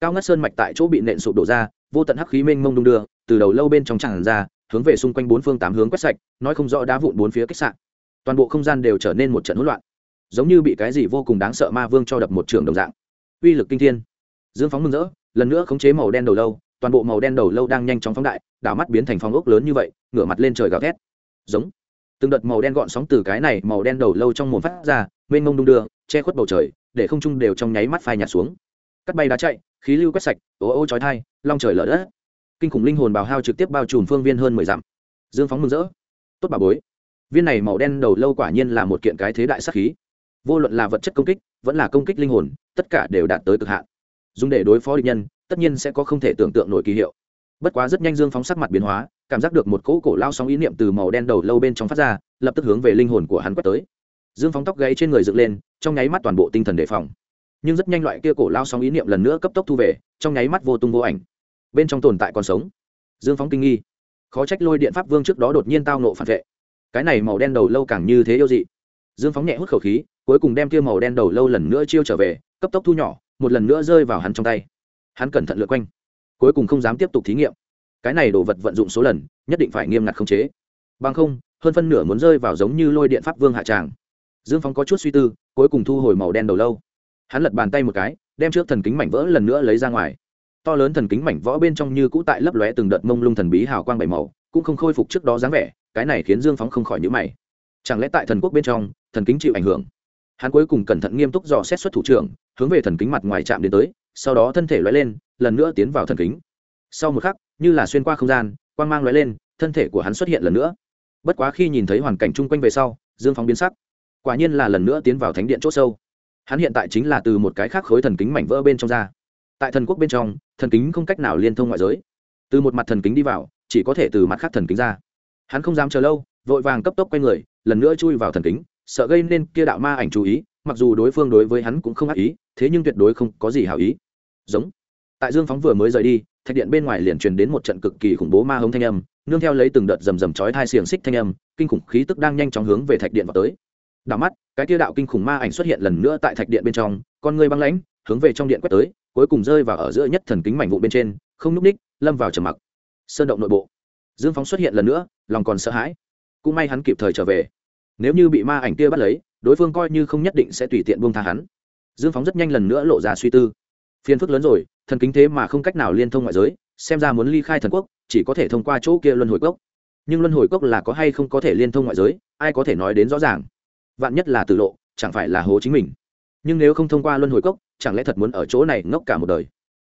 Cao ngất sơn mạch tại chỗ bị nện sụp đổ ra vô tận hắc khí mênh mông đung đưa, từ đầu lâu bên trong tràn ra, hướng về xung quanh bốn phương tám hướng quét sạch, nói không rõ đá vụn bốn phía kích sạn toàn bộ không gian đều trở nên một trận hỗn loạn, giống như bị cái gì vô cùng đáng sợ ma vương cho đập một trường đồng dạng. Uy lực kinh thiên. Dương phóng mừng rỡ, lần nữa khống chế màu đen đầu lâu, toàn bộ màu đen đầu lâu đang nhanh chóng phóng đại, đảo mắt biến thành phong ốc lớn như vậy, ngửa mặt lên trời gào thét. Giống. Từng đợt màu đen gọn sóng từ cái này màu đen đầu lâu trong mồm phát ra, mênh mông đung đưa, che khuất bầu trời, để không trung đều trong nháy mắt phai nhạt xuống cắt bay đá chạy, khí lưu quét sạch, ố ô trói thai long trời lở đất. Kinh khủng linh hồn bào hao trực tiếp bao trùm phương viên hơn mười dặm. Dương phóng mừng rỡ. Tốt bà bối. Viên này màu đen đầu lâu quả nhiên là một kiện cái thế đại sắc khí. Vô luận là vật chất công kích, vẫn là công kích linh hồn, tất cả đều đạt tới cực hạn. Dùng để đối phó địch nhân, tất nhiên sẽ có không thể tưởng tượng nổi kỳ hiệu. Bất quá rất nhanh dương phóng sắc mặt biến hóa, cảm giác được một cỗ cổ lao sóng ý niệm từ màu đen đầu lâu bên trong phát ra, lập tức hướng về linh hồn của hắn quét tới. Dương phóng tóc gáy trên người dựng lên, trong nháy mắt toàn bộ tinh thần đề phòng nhưng rất nhanh loại kia cổ lao sóng ý niệm lần nữa cấp tốc thu về, trong nháy mắt vô tung vô ảnh. Bên trong tồn tại còn sống. Dương phóng kinh nghi. Khó trách lôi điện pháp vương trước đó đột nhiên tao nộ phản vệ. Cái này màu đen đầu lâu càng như thế yêu dị. Dương phóng nhẹ hút khẩu khí, cuối cùng đem kia màu đen đầu lâu lần nữa chiêu trở về, cấp tốc thu nhỏ, một lần nữa rơi vào hắn trong tay. Hắn cẩn thận lượt quanh, cuối cùng không dám tiếp tục thí nghiệm. Cái này đồ vật vận dụng số lần, nhất định phải nghiêm ngặt khống chế. Bằng không, hơn phân nửa muốn rơi vào giống như lôi điện pháp vương hạ tràng. Dương phóng có chút suy tư, cuối cùng thu hồi màu đen đầu lâu hắn lật bàn tay một cái, đem trước thần kính mảnh vỡ lần nữa lấy ra ngoài. To lớn thần kính mảnh võ bên trong như cũ tại lấp lóe từng đợt mông lung thần bí hào quang bảy màu, cũng không khôi phục trước đó dáng vẻ, cái này khiến dương phóng không khỏi nhữ mày. Chẳng lẽ tại thần quốc bên trong, thần kính chịu ảnh hưởng? Hắn cuối cùng cẩn thận nghiêm túc dò xét xuất thủ trưởng, hướng về thần kính mặt ngoài chạm đến tới, sau đó thân thể lóe lên, lần nữa tiến vào thần kính. Sau một khắc, như là xuyên qua không gian, quang mang lóe lên, thân thể của hắn xuất hiện lần nữa. Bất quá khi nhìn thấy hoàn cảnh chung quanh về sau, dương phóng biến sắc. Quả nhiên là lần nữa tiến vào thánh điện c h ỗ sâu hắn hiện tại chính là từ một cái khác khối thần kính mảnh vỡ bên trong ra. Tại thần quốc bên trong, thần kính không cách nào liên thông ngoại giới. Từ một mặt thần kính đi vào, chỉ có thể từ mặt khác thần kính ra. Hắn không dám chờ lâu, vội vàng cấp tốc quay người, lần nữa chui vào thần kính, sợ gây nên kia đạo ma ảnh chú ý, mặc dù đối phương đối với hắn cũng không ác ý, thế nhưng tuyệt đối không có gì hảo ý. Giống. Tại dương phóng vừa mới rời đi, thạch điện bên ngoài liền truyền đến một trận cực kỳ khủng bố ma hống thanh âm, nương theo lấy từng đợt rầm rầm chói thai xiềng xích thanh âm, kinh khủng khí tức đang nhanh chóng hướng về thạch điện vào tới đảo mắt, cái kia đạo kinh khủng ma ảnh xuất hiện lần nữa tại thạch điện bên trong, con người băng lãnh, hướng về trong điện quét tới, cuối cùng rơi vào ở giữa nhất thần kính mảnh vụ bên trên, không núp ních, lâm vào trầm mặc. Sơn động nội bộ. Dương phóng xuất hiện lần nữa, lòng còn sợ hãi. Cũng may hắn kịp thời trở về. Nếu như bị ma ảnh kia bắt lấy, đối phương coi như không nhất định sẽ tùy tiện buông tha hắn. Dương phóng rất nhanh lần nữa lộ ra suy tư. Phiền phức lớn rồi, thần kính thế mà không cách nào liên thông ngoại giới, xem ra muốn ly khai thần quốc, chỉ có thể thông qua chỗ kia luân hồi cốc. Nhưng luân hồi cốc là có hay không có thể liên thông ngoại giới, ai có thể nói đến rõ ràng? Vạn nhất là tử lộ, chẳng phải là hố chính mình. Nhưng nếu không thông qua luân hồi cốc, chẳng lẽ thật muốn ở chỗ này ngốc cả một đời?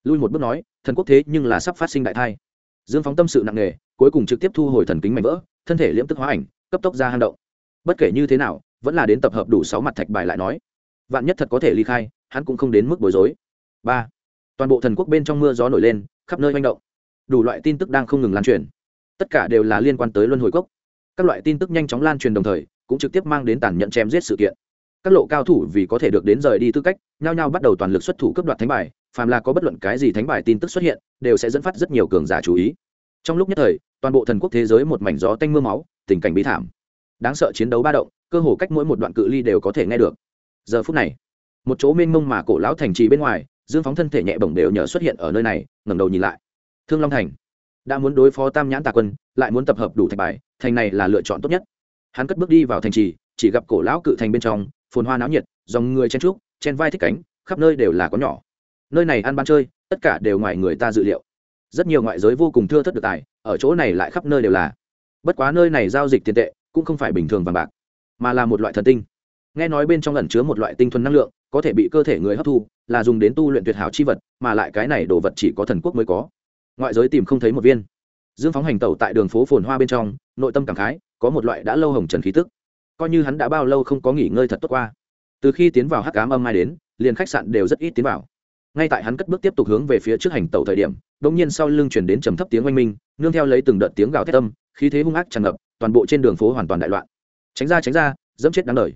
Lui một bước nói, thần quốc thế nhưng là sắp phát sinh đại thai. Dương phóng tâm sự nặng nề, cuối cùng trực tiếp thu hồi thần kính mạnh vỡ, thân thể liễm tức hóa ảnh, cấp tốc ra hang động. Bất kể như thế nào, vẫn là đến tập hợp đủ sáu mặt thạch bài lại nói, vạn nhất thật có thể ly khai, hắn cũng không đến mức bối rối. Ba, toàn bộ thần quốc bên trong mưa gió nổi lên, khắp nơi manh động. Đủ loại tin tức đang không ngừng lan truyền. Tất cả đều là liên quan tới luân hồi cốc. Các loại tin tức nhanh chóng lan truyền đồng thời cũng trực tiếp mang đến tàn nhẫn chém giết sự kiện. Các lộ cao thủ vì có thể được đến rời đi tư cách, nhao nhao bắt đầu toàn lực xuất thủ cấp đoạt thánh bài, phàm là có bất luận cái gì thánh bài tin tức xuất hiện, đều sẽ dẫn phát rất nhiều cường giả chú ý. Trong lúc nhất thời, toàn bộ thần quốc thế giới một mảnh gió tanh mưa máu, tình cảnh bí thảm. Đáng sợ chiến đấu ba động, cơ hồ cách mỗi một đoạn cự ly đều có thể nghe được. Giờ phút này, một chỗ mênh mông mà cổ lão thành trì bên ngoài, dương phóng thân thể nhẹ bổng đều nhờ xuất hiện ở nơi này, ngẩng đầu nhìn lại. Thương long thành. Đã muốn đối phó tam nhãn tà quân, lại muốn tập hợp đủ thạch bài, thành này là lựa chọn tốt nhất hắn cất bước đi vào thành trì, chỉ gặp cổ lão cự thành bên trong, phồn hoa náo nhiệt, dòng người chen trúc chen vai thích cánh, khắp nơi đều là có nhỏ. Nơi này ăn ban chơi, tất cả đều ngoài người ta dự liệu. Rất nhiều ngoại giới vô cùng thưa thất được tài, ở chỗ này lại khắp nơi đều là. Bất quá nơi này giao dịch tiền tệ, cũng không phải bình thường vàng bạc, mà là một loại thần tinh. Nghe nói bên trong ẩn chứa một loại tinh thuần năng lượng, có thể bị cơ thể người hấp thu, là dùng đến tu luyện tuyệt hảo chi vật, mà lại cái này đồ vật chỉ có thần quốc mới có. Ngoại giới tìm không thấy một viên dương phóng hành tẩu tại đường phố phồn hoa bên trong, nội tâm cảm khái, có một loại đã lâu hồng trần khí tức. Coi như hắn đã bao lâu không có nghỉ ngơi thật tốt qua. Từ khi tiến vào hắc cám âm mai đến, liền khách sạn đều rất ít tiến vào. Ngay tại hắn cất bước tiếp tục hướng về phía trước hành tàu thời điểm đ ỗ n g nhiên sau lưng chuyển đến trầm thấp tiếng oanh minh, nương theo lấy từng đợt tiếng gào thét tâm khí thế hung ác tràn ngập, toàn bộ trên đường phố hoàn toàn đại loạn. Tránh ra tránh ra, dẫm chết đáng đời.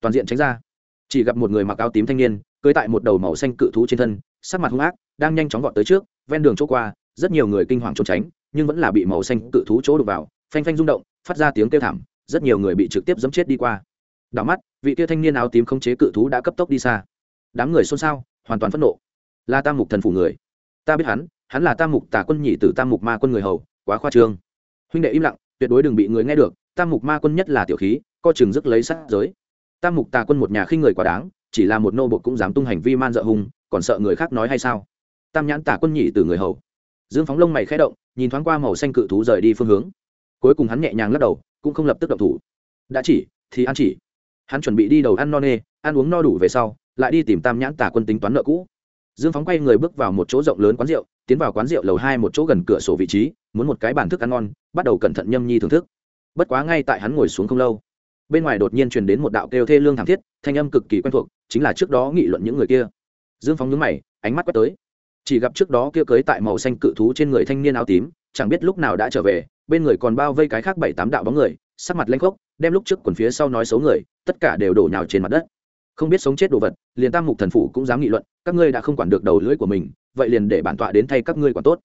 Toàn diện tránh ra. Chỉ gặp một người mặc áo tím thanh niên, cưới tại một đầu màu xanh cự thú trên thân, sắc mặt hung ác, đang nhanh chóng vọt tới trước, ven đường chỗ qua, rất nhiều người kinh hoàng trốn tránh nhưng vẫn là bị màu xanh cự thú chỗ đục vào, phanh phanh rung động, phát ra tiếng kêu thảm, rất nhiều người bị trực tiếp dẫm chết đi qua. Đảo mắt, vị kia thanh niên áo tím không chế cự thú đã cấp tốc đi xa. Đám người xôn xao, hoàn toàn phẫn nộ. Là tam mục thần phủ người. Ta biết hắn hắn là tam mục tà quân nhị tử tam mục ma quân người hầu, quá khoa trương. Huynh đệ im lặng, tuyệt đối đừng bị người nghe được, tam mục ma quân nhất là tiểu khí, co chừng dứt lấy sát giới. Tam mục tà quân một nhà khinh người quá đáng, chỉ là một nô bột cũng dám tung hành vi man dợ hùng còn sợ người khác nói hay sao? Tam nhãn tà quân nhị từ người hầu. Dương phóng lông mày khẽ động nhìn thoáng qua màu xanh cự thú rời đi phương hướng. Cuối cùng hắn nhẹ nhàng lắc đầu, cũng không lập tức động thủ. Đã chỉ, thì ăn chỉ. Hắn chuẩn bị đi đầu ăn no nê, ăn uống no đủ về sau, lại đi tìm tam nhãn tả quân tính toán nợ cũ. Dương phóng quay người bước vào một chỗ rộng lớn quán rượu, tiến vào quán rượu lầu hai một chỗ gần cửa sổ vị trí, muốn một cái bàn thức ăn ngon, bắt đầu cẩn thận nhâm nhi thưởng thức. Bất quá ngay tại hắn ngồi xuống không lâu, bên ngoài đột nhiên truyền đến một đạo kêu thê lương thảm thiết, thanh âm cực kỳ quen thuộc, chính là trước đó nghị luận những người kia. Dương phóng nhướng mày, ánh mắt quét tới chỉ gặp trước đó kia cưới tại màu xanh cự thú trên người thanh niên áo tím, chẳng biết lúc nào đã trở về, bên người còn bao vây cái khác bảy tám đạo bóng người, sắc mặt lanh khốc, đem lúc trước quần phía sau nói xấu người, tất cả đều đổ nhào trên mặt đất. Không biết sống chết đồ vật, liền tam mục thần phủ cũng dám nghị luận, các ngươi đã không quản được đầu lưỡi của mình, vậy liền để bản tọa đến thay các ngươi quản tốt.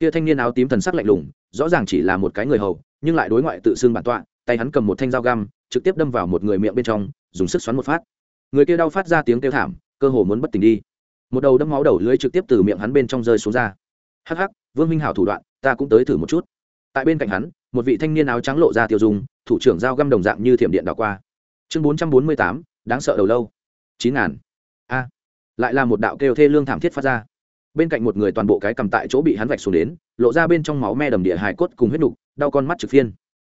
Kia thanh niên áo tím thần sắc lạnh lùng, rõ ràng chỉ là một cái người hầu, nhưng lại đối ngoại tự xưng bản tọa, tay hắn cầm một thanh dao găm, trực tiếp đâm vào một người miệng bên trong, dùng sức xoắn một phát. Người kia đau phát ra tiếng kêu thảm, cơ hồ muốn bất tỉnh đi một đầu đâm máu đầu lưỡi trực tiếp từ miệng hắn bên trong rơi xuống ra. Hắc hắc, vương minh hảo thủ đoạn, ta cũng tới thử một chút. Tại bên cạnh hắn, một vị thanh niên áo trắng lộ ra tiêu dùng thủ trưởng dao găm đồng dạng như thiểm điện đảo qua. Chương bốn trăm bốn mươi tám, đáng sợ đầu lâu. chín ngàn. A. Lại là một đạo kêu thê lương thảm thiết phát ra. Bên cạnh một người toàn bộ cái cầm tại chỗ bị hắn vạch xuống đến, lộ ra bên trong máu me đầm địa hài cốt cùng huyết nục, đau con mắt trực phiên.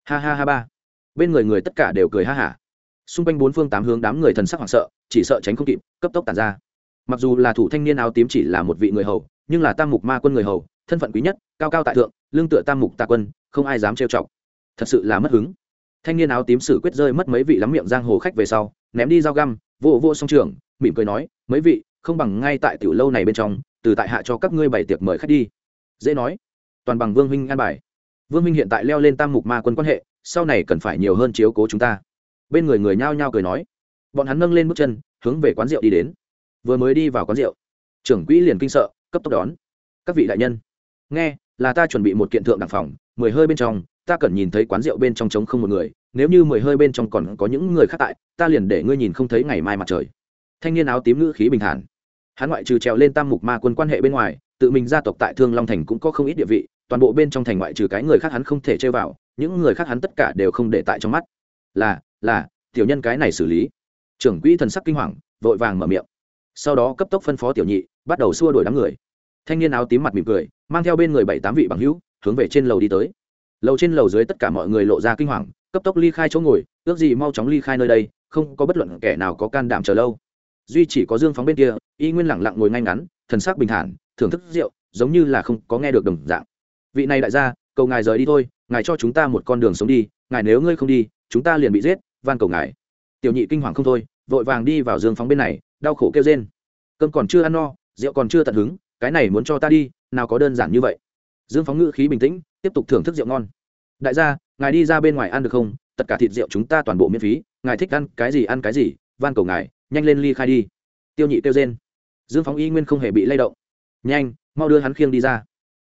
Ha ha ha ba. Bên người người tất cả đều cười ha hả. Xung quanh bốn phương tám hướng đám người thần sắc hoảng sợ, chỉ sợ tránh không kịp, cấp tốc tàn ra mặc dù là thủ thanh niên áo tím chỉ là một vị người hầu, nhưng là tam mục ma quân người hầu, thân phận quý nhất, cao cao tại thượng, lương tựa tam mục tạ quân, không ai dám trêu chọc. Thật sự là mất hứng. Thanh niên áo tím xử quyết rơi mất mấy vị lắm miệng giang hồ khách về sau, ném đi dao găm, vô vô song trường, mỉm cười nói, mấy vị, không bằng ngay tại tiểu lâu này bên trong, từ tại hạ cho các ngươi bày tiệc mời khách đi. Dễ nói. Toàn bằng vương huynh an bài. Vương huynh hiện tại leo lên tam mục ma quân quan hệ, sau này cần phải nhiều hơn chiếu cố chúng ta. Bên người người nhao nhao cười nói. Bọn hắn nâng lên bước chân, hướng về quán rượu đi đến vừa mới đi vào quán rượu. Trưởng quỹ liền kinh sợ, cấp tốc đón. Các vị đại nhân, nghe, là ta chuẩn bị một kiện thượng đẳng phòng, mười hơi bên trong, ta cần nhìn thấy quán rượu bên trong trống không một người, nếu như mười hơi bên trong còn có những người khác tại, ta liền để ngươi nhìn không thấy ngày mai mặt trời. Thanh niên áo tím ngữ khí bình thản. Hắn ngoại trừ trèo lên tam mục ma quân quan hệ bên ngoài, tự mình gia tộc tại thương long thành cũng có không ít địa vị, toàn bộ bên trong thành ngoại trừ cái người khác hắn không thể chơi vào, những người khác hắn tất cả đều không để tại trong mắt. Là là, tiểu nhân cái này xử lý. Trưởng quỹ thần sắc kinh hoàng, vội vàng mở miệng sau đó cấp tốc phân phó tiểu nhị, bắt đầu xua đuổi đám người. Thanh niên áo tím mặt mỉm cười, mang theo bên người bảy tám vị bằng hữu, hướng về trên lầu đi tới. Lầu trên lầu dưới tất cả mọi người lộ ra kinh hoàng, cấp tốc ly khai chỗ ngồi, ước gì mau chóng ly khai nơi đây, không có bất luận kẻ nào có can đảm chờ lâu. Duy chỉ có dương phóng bên kia, y nguyên lẳng lặng ngồi ngay ngắn, thần sắc bình thản, thưởng thức rượu, giống như là không có nghe được đồng dạng. Vị này đại gia, cầu ngài rời đi thôi, ngài cho chúng ta một con đường sống đi, ngài nếu ngươi không đi, chúng ta liền bị giết, van cầu ngài. Tiểu nhị kinh hoàng không thôi, vội vàng đi vào dương phóng bên này đau khổ kêu rên. Cơm còn chưa ăn no, rượu còn chưa tận hứng, cái này muốn cho ta đi, nào có đơn giản như vậy. Dương phóng ngữ khí bình tĩnh, tiếp tục thưởng thức rượu ngon. Đại gia, ngài đi ra bên ngoài ăn được không? Tất cả thịt rượu chúng ta toàn bộ miễn phí, ngài thích ăn cái gì ăn cái gì, van cầu ngài, nhanh lên ly khai đi. Tiêu nhị kêu rên. Dương phóng y nguyên không hề bị lay động. Nhanh, mau đưa hắn khiêng đi ra.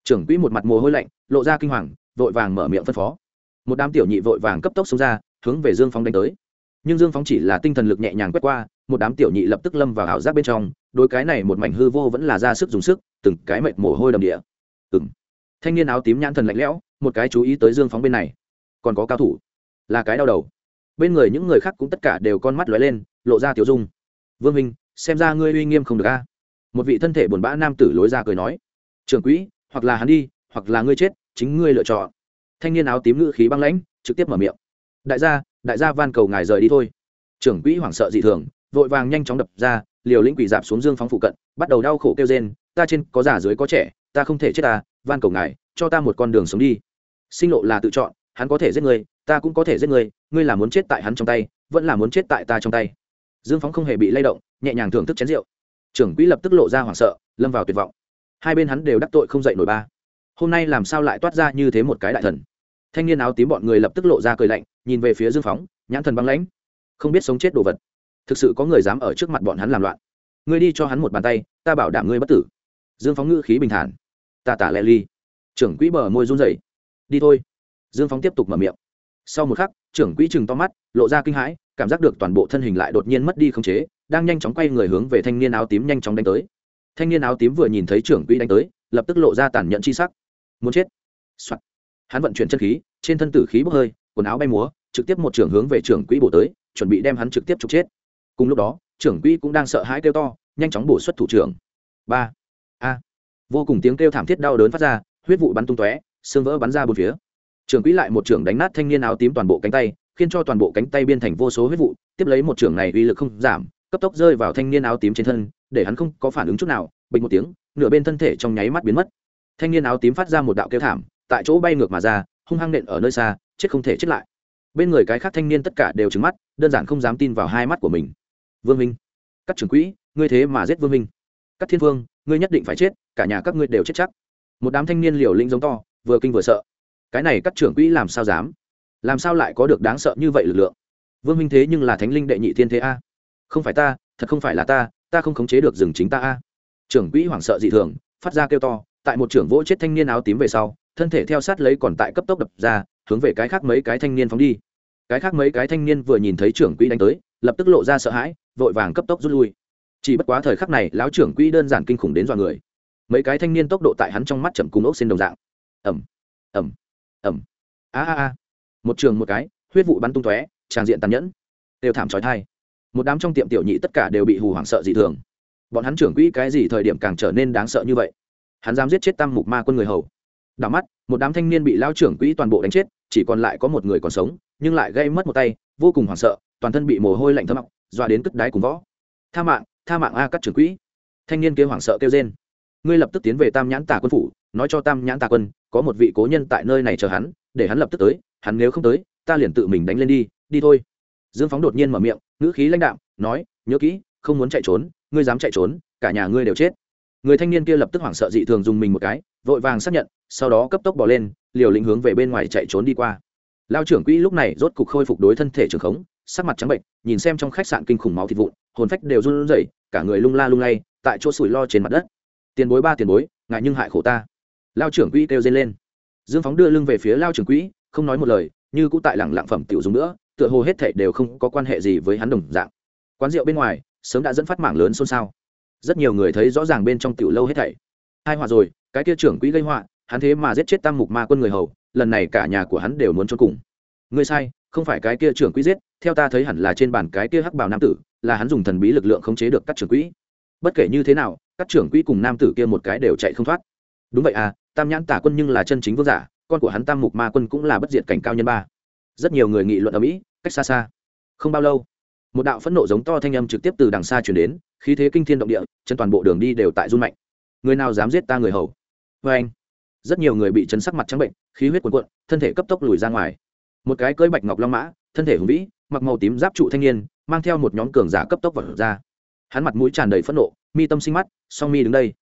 Trưởng quỹ một mặt mồ hôi lạnh, lộ ra kinh hoàng, vội vàng mở miệng phân phó. Một đám tiểu nhị vội vàng cấp tốc xông ra, hướng về dương phóng đánh tới. Nhưng dương phóng chỉ là tinh thần lực nhẹ nhàng quét qua một đám tiểu nhị lập tức lâm vào ảo giác bên trong, đôi cái này một mảnh hư vô vẫn là ra sức dùng sức, từng cái mệt mồ hôi đầm địa. Ừ m thanh niên áo tím nhãn thần lạnh lẽo, một cái chú ý tới dương phóng bên này. Còn có cao thủ. Là cái đau đầu. Bên người những người khác cũng tất cả đều con mắt lóe lên, lộ ra tiểu dung. Vương minh xem ra ngươi uy nghiêm không được a. Một vị thân thể buồn bã nam tử lối ra cười nói. Trưởng quỹ, hoặc là hắn đi, hoặc là ngươi chết, chính ngươi lựa chọn. Thanh niên áo tím ngữ khí băng lãnh, trực tiếp mở miệng. Đại gia đại gia van cầu ngài rời đi thôi. Trưởng quỹ hoảng sợ dị thường vội vàng nhanh chóng đập ra, liều lĩnh quỷ dạp xuống dương phóng phụ cận, bắt đầu đau khổ kêu rên, ta trên có già dưới có trẻ, ta không thể chết ta, van cầu ngài, cho ta một con đường sống đi. Sinh lộ là tự chọn, hắn có thể giết người, ta cũng có thể giết người, ngươi là muốn chết tại hắn trong tay, vẫn là muốn chết tại ta trong tay. Dương phóng không hề bị lay động, nhẹ nhàng thưởng thức chén rượu. Trưởng quỹ lập tức lộ ra hoảng sợ, lâm vào tuyệt vọng. Hai bên hắn đều đắc tội không dậy nổi ba. Hôm nay làm sao lại toát ra như thế một cái đại thần? Thanh niên áo tím bọn người lập tức lộ ra cười lạnh, nhìn về phía dương phóng, nhãn thần băng lãnh. Không biết sống chết đồ vật thực sự có người dám ở trước mặt bọn hắn làm loạn. Ngươi đi cho hắn một bàn tay, ta bảo đảm ngươi bất tử. Dương phóng ngữ khí bình thản. Ta tả lẹ ly. Trưởng quỹ bờ môi run rẩy. Đi thôi. Dương phóng tiếp tục mở miệng. Sau một khắc, trưởng quỹ chừng to mắt, lộ ra kinh hãi, cảm giác được toàn bộ thân hình lại đột nhiên mất đi khống chế, đang nhanh chóng quay người hướng về thanh niên áo tím nhanh chóng đánh tới. Thanh niên áo tím vừa nhìn thấy trưởng quỹ đánh tới, lập tức lộ ra tàn nhẫn chi sắc. Muốn chết、Soạn. hắn vận chuyển chân khí, trên thân tử khí bốc hơi, quần áo bay múa, trực tiếp một trưởng hướng về trưởng quỹ bổ tới, chuẩn bị đem hắn trực tiếp trục chết cùng lúc đó, trưởng quỹ cũng đang sợ hãi kêu to, nhanh chóng bổ xuất thủ trưởng. Ba. A. Vô cùng tiếng kêu thảm thiết đau đớn phát ra, huyết vụ bắn tung tóe, xương vỡ bắn ra bốn phía. Trưởng quỹ lại một trưởng đánh nát thanh niên áo tím toàn bộ cánh tay, khiến cho toàn bộ cánh tay biên thành vô số huyết vụ, tiếp lấy một trưởng này uy lực không giảm, cấp tốc rơi vào thanh niên áo tím trên thân, để hắn không có phản ứng chút nào bình một tiếng, nửa bên thân thể trong nháy mắt biến mất. Thanh niên áo tím phát ra một đạo kêu thảm, tại chỗ bay ngược mà ra, hung hăng nện ở nơi xa, chết không thể chết lại. Bên người cái khác thanh niên tất cả đều trứng mắt, đơn giản không dám tin vào hai mắt của mình vương minh các trưởng quỹ, ngươi thế mà giết vương minh các thiên vương, ngươi nhất định phải chết, cả nhà các ngươi đều chết chắc. Một đám thanh niên liều lĩnh giống to, vừa kinh vừa sợ. Cái này các trưởng quỹ làm sao dám? Làm sao lại có được đáng sợ như vậy lực lượng? Vương minh thế nhưng là thánh linh đệ nhị thiên thế a. Không phải ta, thật không phải là ta ta không khống chế được rừng chính ta a. Trưởng quỹ hoảng sợ dị thường, phát ra kêu to, tại một trưởng vỗ chết thanh niên áo tím về sau, thân thể theo sát lấy còn tại cấp tốc đập ra, hướng về cái khác mấy cái thanh niên phóng đi. Cái khác mấy cái thanh niên vừa nhìn thấy trưởng quỹ đánh tới, lập tức lộ ra sợ hãi vội vàng cấp tốc rút lui. Chỉ bất quá thời khắc này, lão trưởng quỹ đơn giản kinh khủng đến dọa người. Mấy cái thanh niên tốc độ tại hắn trong mắt chậm cùng ốc xin đồng dạng. Ẩm ẩm ẩm a a a. Một trường một cái, huyết vụ bắn tung tóe tràng diện tàn nhẫn. Đều thảm trói thai một đám trong tiệm tiểu nhị tất cả đều bị hù hoảng sợ dị thường. Bọn hắn trưởng quỹ cái gì thời điểm càng trở nên đáng sợ như vậy? Hắn dám giết chết tam mục ma quân người hầu. Đảo mắt, một đám thanh niên bị lao trưởng quỹ toàn bộ đánh chết, chỉ còn lại có một người còn sống, nhưng lại gây mất một tay, vô cùng hoảng sợ, toàn thân bị mồ hôi lạnh thấm mọc dọa đến cất đáy cùng võ. Tha mạng tha mạng a các trưởng quỹ. Thanh niên kia hoảng sợ kêu trên ngươi lập tức tiến về tam nhãn tà quân phủ, nói cho tam nhãn tà quân, có một vị cố nhân tại nơi này chờ hắn, để hắn lập tức tới, hắn nếu không tới, ta liền tự mình đánh lên đi đi thôi. Dương phóng đột nhiên mở miệng, ngữ khí lãnh đạm, nói, nhớ kỹ, không muốn chạy trốn, ngươi dám chạy trốn, cả nhà ngươi đều chết. Người thanh niên kia lập tức hoảng sợ dị thường dùng mình một cái, vội vàng xác nhận, sau đó cấp tốc bỏ lên, liều lĩnh hướng về bên ngoài chạy trốn đi qua. Lao trưởng quỹ lúc này rốt cục khôi phục đối thân thể trường khống sắc mặt trắng bệnh, nhìn xem trong khách sạn kinh khủng máu thịt vụn, hồn phách đều run rẩy, cả người lung la lung lay, tại chỗ sủi lo trên mặt đất. Tiền bối ba tiền bối, ngại nhưng hại khổ ta. Lao trưởng quỹ kêu dây lên. Dương phóng đưa lưng về phía lao trưởng quỹ, không nói một lời, như cũng tại lẳng lặng phẩm tiểu dùng nữa, tựa hồ hết thảy đều không có quan hệ gì với hắn đồng dạng. Quán rượu bên ngoài, sớm đã dẫn phát mảng lớn xôn xao. Rất nhiều người thấy rõ ràng bên trong tiểu lâu hết thảy. Hai họa rồi, cái kia trưởng quỹ gây họa, hắn thế mà giết chết tam mục ma quân người hầu, lần này cả nhà của hắn đều muốn trốn cùng. Ngươi sai không phải cái kia trưởng quỹ giết, theo ta thấy hẳn là trên bàn cái kia hắc bảo nam tử, là hắn dùng thần bí lực lượng khống chế được các trưởng quỹ. Bất kể như thế nào, các trưởng quỹ cùng nam tử kia một cái đều chạy không thoát. Đúng vậy à tam nhãn tả quân nhưng là chân chính vương giả, con của hắn tam mục ma quân cũng là bất diệt cảnh cao nhân ba. Rất nhiều người nghị luận ở mỹ, cách xa xa. Không bao lâu, một đạo phẫn nộ giống to thanh âm trực tiếp từ đằng xa chuyển đến, khí thế kinh thiên động địa, chân toàn bộ đường đi đều tại run mạnh. Người nào dám giết ta người hầu? Vê anh rất nhiều người bị chấn sắc mặt trắng bệnh, khí huyết cuồn cuộn, thân thể cấp tốc lùi ra ngoài một cái cưỡi bạch ngọc long mã, thân thể hùng vĩ, mặc màu tím giáp trụ thanh niên, mang theo một nhóm cường giả cấp tốc vật ra. Hắn mặt mũi tràn đầy phẫn nộ, mi tâm sinh mắt, song mi đứng đây.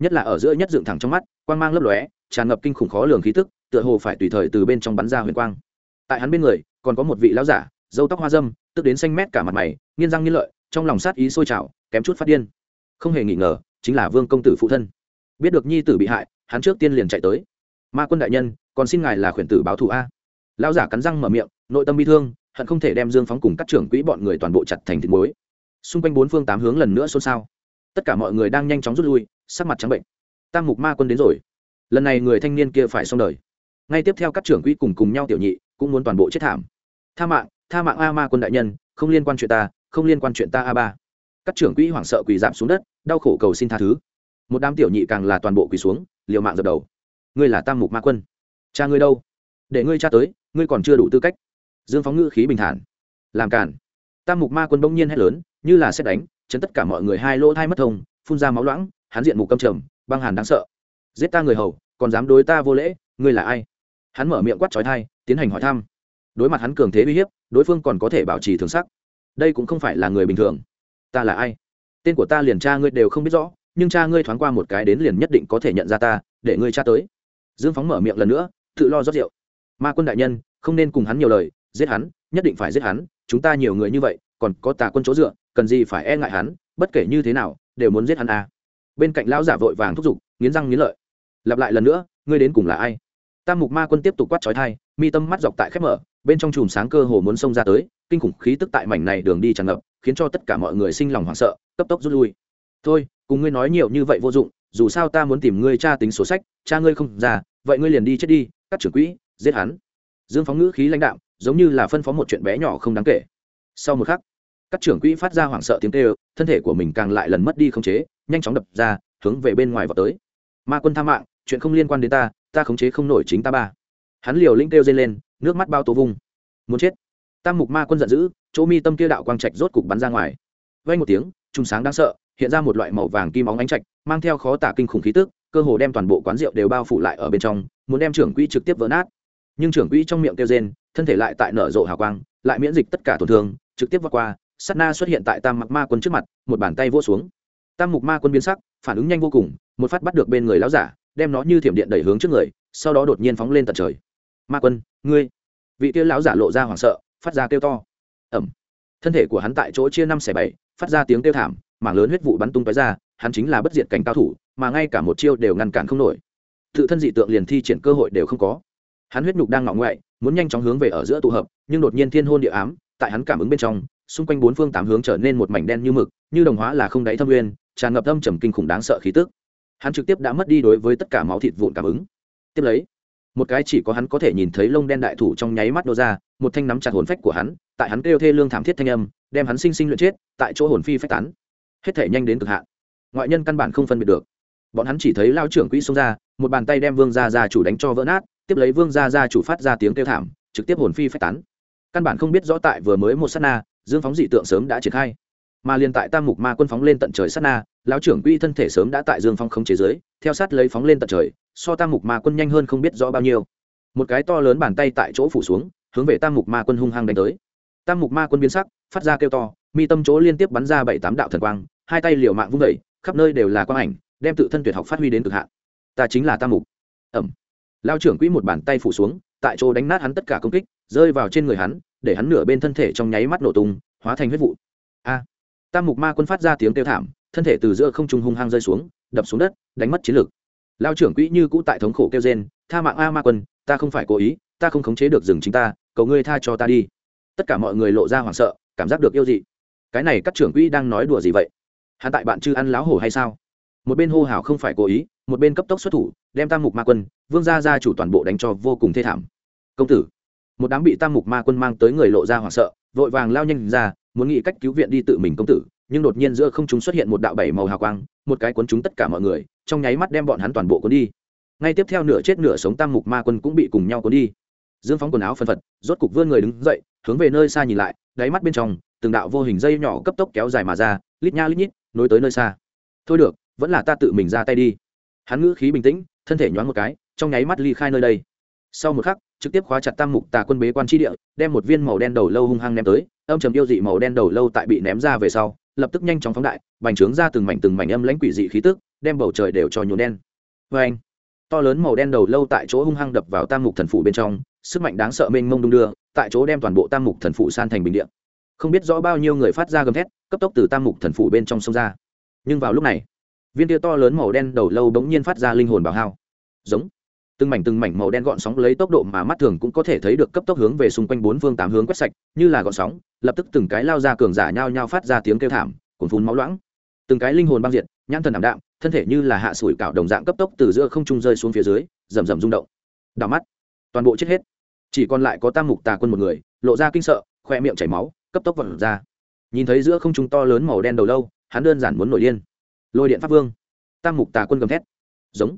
Nhất là ở giữa nhất dựng thẳng trong mắt, quang mang lấp lóe, tràn ngập kinh khủng khó lường khí tức, tựa hồ phải tùy thời từ bên trong bắn ra huyền quang. Tại hắn bên người, còn có một vị lão giả dâu tóc hoa dâm, tức đến xanh mét cả mặt mày, nghiên răng nghiên lợi, trong lòng sát ý sôi trào, kém chút phát điên. Không hề nghi ngờ, chính là vương công tử phụ thân. Biết được nhi tử bị hại, hắn trước tiên liền chạy tới. Ma quân đại nhân, còn xin ngài là khuyển tử báo thù a lão giả cắn răng mở miệng, nội tâm bi thương, hận không thể đem dương phóng cùng các trưởng quỹ bọn người toàn bộ chặt thành thịt muối. Xung quanh bốn phương tám hướng lần nữa xôn xao. Tất cả mọi người đang nhanh chóng rút lui, sắc mặt trắng bệnh. Tam mục ma quân đến rồi. Lần này người thanh niên kia phải xong đời. Ngay tiếp theo các trưởng quỹ cùng cùng nhau tiểu nhị cũng muốn toàn bộ chết thảm. Tha mạng tha mạng a ma quân đại nhân, không liên quan chuyện ta, không liên quan chuyện ta a ba. Các trưởng quỹ hoảng sợ quỳ giảm xuống đất, đau khổ cầu xin tha thứ. Một đám tiểu nhị càng là toàn bộ quỳ xuống, liều mạng dập đầu. Ngươi là tam mục ma quân. Cha ngươi đâu? Để ngươi tra tới, ngươi còn chưa đủ tư cách. Dương phóng ngữ khí bình thản. Làm cản tam mục ma quân bỗng nhiên hét lớn, như là xét đánh, chấn tất cả mọi người hai lỗ thai mất thông, phun ra máu loãng, hắn diện mục câm trầm, băng hàn đáng sợ. Giết ta người hầu, còn dám đối ta vô lễ, ngươi là ai? Hắn mở miệng quát trói thai, tiến hành hỏi thăm. Đối mặt hắn cường thế uy hiếp, đối phương còn có thể bảo trì thường sắc. Đây cũng không phải là người bình thường. Ta là ai? Tên của ta liền cha ngươi đều không biết rõ, nhưng cha ngươi thoáng qua một cái đến liền nhất định có thể nhận ra ta, để ngươi cha tới. Dương phóng mở miệng lần nữa, tự lo rót rượu ma quân đại nhân, không nên cùng hắn nhiều lời, giết hắn, nhất định phải giết hắn, chúng ta nhiều người như vậy, còn có tà quân chỗ dựa, cần gì phải e ngại hắn, bất kể như thế nào, đều muốn giết hắn à. bên cạnh lão giả vội vàng thúc giục, nghiến răng nghiến lợi. Lặp lại lần nữa, ngươi đến cùng là ai? Tam mục ma quân tiếp tục quát trói thai, mi tâm mắt dọc tại khép mở, bên trong chùm sáng cơ hồ muốn xông ra tới, kinh khủng khí tức tại mảnh này đường đi tràn ngập, khiến cho tất cả mọi người sinh lòng hoảng sợ, cấp tốc rút lui. Thôi, cùng ngươi nói nhiều như vậy vô dụng, dù sao ta muốn tìm ngươi cha tính sổ sách cha ngươi không ra, vậy ngươi liền đi chết đi, các trưởng quỹ giết hắn. Dương phóng ngữ khí lãnh đạm, giống như là phân phó một chuyện bé nhỏ không đáng kể. Sau một khắc, các trưởng quỹ phát ra hoảng sợ tiếng kêu, thân thể của mình càng lại lần mất đi khống chế, nhanh chóng đập ra, hướng về bên ngoài vào tới. Ma quân tha mạng, chuyện không liên quan đến ta ta khống chế không nổi chính ta ba. Hắn liều linh kêu dây lên, nước mắt bao tố vung. Muốn chết. Tam mục ma quân giận dữ, chỗ mi tâm kia đạo quang trạch rốt cục bắn ra ngoài. Vay một tiếng, trùng sáng đáng sợ, hiện ra một loại màu vàng kim óng ánh trạch, mang theo khó tả kinh khủng khí tức, cơ hồ đem toàn bộ quán rượu đều bao phủ lại ở bên trong, muốn đem trưởng quỹ trực tiếp vỡ nát nhưng trưởng quỹ trong miệng kêu rên, thân thể lại tại nở rộ hào quang, lại miễn dịch tất cả tổn thương, trực tiếp vượt qua, sát na xuất hiện tại tam mặc ma quân trước mặt, một bàn tay vỗ xuống. Tam mục ma quân biến sắc, phản ứng nhanh vô cùng, một phát bắt được bên người lão giả, đem nó như thiểm điện đẩy hướng trước người, sau đó đột nhiên phóng lên tận trời. Ma quân, ngươi! Vị kia lão giả lộ ra hoảng sợ, phát ra kêu to. Ẩm. Thân thể của hắn tại chỗ chia năm xẻ bảy, phát ra tiếng kêu thảm, mảng lớn huyết vụ bắn tung tói ra, hắn chính là bất diệt cảnh cao thủ, mà ngay cả một chiêu đều ngăn cản không nổi. Tự thân dị tượng liền thi triển cơ hội đều không có hắn huyết nhục đang ngọ ngoại, muốn nhanh chóng hướng về ở giữa tụ hợp, nhưng đột nhiên thiên hôn địa ám, tại hắn cảm ứng bên trong, xung quanh bốn phương tám hướng trở nên một mảnh đen như mực, như đồng hóa là không đáy thâm nguyên, tràn ngập âm trầm kinh khủng đáng sợ khí tức. Hắn trực tiếp đã mất đi đối với tất cả máu thịt vụn cảm ứng. Tiếp lấy, một cái chỉ có hắn có thể nhìn thấy lông đen đại thủ trong nháy mắt đô ra, một thanh nắm chặt hồn phách của hắn, tại hắn kêu thê lương thảm thiết thanh âm, đem hắn sinh sinh luyện chết, tại chỗ hồn phi phách tán. Hết thể nhanh đến cực hạn. Ngoại nhân căn bản không phân biệt được. Bọn hắn chỉ thấy lao trưởng quỹ xông ra, một bàn tay đem vương gia gia chủ đánh cho vỡ nát tiếp lấy vương gia gia chủ phát ra tiếng kêu thảm, trực tiếp hồn phi phách tán. Căn bản không biết rõ tại vừa mới một sát na, dương phóng dị tượng sớm đã triển khai. Mà liền tại tam mục ma quân phóng lên tận trời sát na, lão trưởng quỹ thân thể sớm đã tại dương phong không chế giới theo sát lấy phóng lên tận trời, so tam mục ma quân nhanh hơn không biết rõ bao nhiêu. Một cái to lớn bàn tay tại chỗ phủ xuống, hướng về tam mục ma quân hung hăng đánh tới. Tam mục ma quân biến sắc, phát ra kêu to, mi tâm chỗ liên tiếp bắn ra bảy tám đạo thần quang, hai tay liều mạng vung vẩy khắp nơi đều là quang ảnh, đem tự thân tuyệt học phát huy đến cực hạn. Ta chính là tam mục. Ẩm lao trưởng quỹ một bàn tay phủ xuống, tại chỗ đánh nát hắn tất cả công kích, rơi vào trên người hắn, để hắn nửa bên thân thể trong nháy mắt nổ tung, hóa thành huyết vụ. A! Tam mục ma quân phát ra tiếng kêu thảm, thân thể từ giữa không trung hung hăng rơi xuống, đập xuống đất, đánh mất chiến lược. Lao trưởng quỹ như cũ tại thống khổ kêu gen tha mạng a ma quân, ta không phải cố ý, ta không khống chế được rừng chính ta, cầu ngươi tha cho ta đi. Tất cả mọi người lộ ra hoảng sợ, cảm giác được yêu dị. Cái này các trưởng quỹ đang nói đùa gì vậy? Hắn tại bạn chưa ăn láo hổ hay sao? Một bên hô hào không phải cố ý, một bên cấp tốc xuất thủ đem tam mục ma quân, vương gia gia chủ toàn bộ đánh cho vô cùng thê thảm. Công tử, một đám bị tam mục ma quân mang tới người lộ ra hoảng sợ, vội vàng lao nhanh ra, muốn nghĩ cách cứu viện đi tự mình công tử, nhưng đột nhiên giữa không chúng xuất hiện một đạo bảy màu hào quang, một cái cuốn chúng tất cả mọi người, trong nháy mắt đem bọn hắn toàn bộ cuốn đi. Ngay tiếp theo nửa chết nửa sống tam mục ma quân cũng bị cùng nhau cuốn đi. Dương phóng quần áo phân phật, rốt cục vươn người đứng dậy, hướng về nơi xa nhìn lại, đáy mắt bên trong, từng đạo vô hình dây nhỏ cấp tốc kéo dài mà ra, lít nha lít nhít, nối tới nơi xa. Thôi được, vẫn là ta tự mình ra tay đi. Hắn ngữ khí bình tĩnh thân thể nhoáng một cái, trong nháy mắt ly khai nơi đây. Sau một khắc, trực tiếp khóa chặt tam mục tà quân bế quan tri địa, đem một viên màu đen đầu lâu hung hăng ném tới, âm trầm yêu dị màu đen đầu lâu tại bị ném ra về sau, lập tức nhanh chóng phóng đại, bành trướng ra từng mảnh từng mảnh âm lãnh quỷ dị khí tức, đem bầu trời đều cho nhuộn đen. Vê anh to lớn màu đen đầu lâu tại chỗ hung hăng đập vào tam mục thần phủ bên trong, sức mạnh đáng sợ mênh mông đung đưa, tại chỗ đem toàn bộ tam mục thần phủ san thành bình điện không biết rõ bao nhiêu người phát ra gầm thét, cấp tốc từ tam mục thần phủ bên trong sông ra. Nhưng vào lúc này viên tia to lớn màu đen đầu lâu bỗng nhiên phát ra linh hồn bảo hao. Giống. Từng mảnh từng mảnh màu đen gọn sóng lấy tốc độ mà mắt thường cũng có thể thấy được cấp tốc hướng về xung quanh bốn phương tám hướng quét sạch, như là gọn sóng, lập tức từng cái lao ra cường giả nhao nhao phát ra tiếng kêu thảm, cuồn phun máu loãng. Từng cái linh hồn băng diệt, nhãn thần ảm đạm, thân thể như là hạ sủi cảo đồng dạng cấp tốc từ giữa không trung rơi xuống phía dưới, rầm rầm rung động. Đảo mắt. Toàn bộ chết hết. Chỉ còn lại có tam mục tà quân một người, lộ ra kinh sợ, khoe miệng chảy máu, cấp tốc vật ra. Nhìn thấy giữa không trung to lớn màu đen đầu lâu, hắn đơn giản muốn nổi điên lôi điện pháp vương. Tam mục tà quân gầm thét. Giống.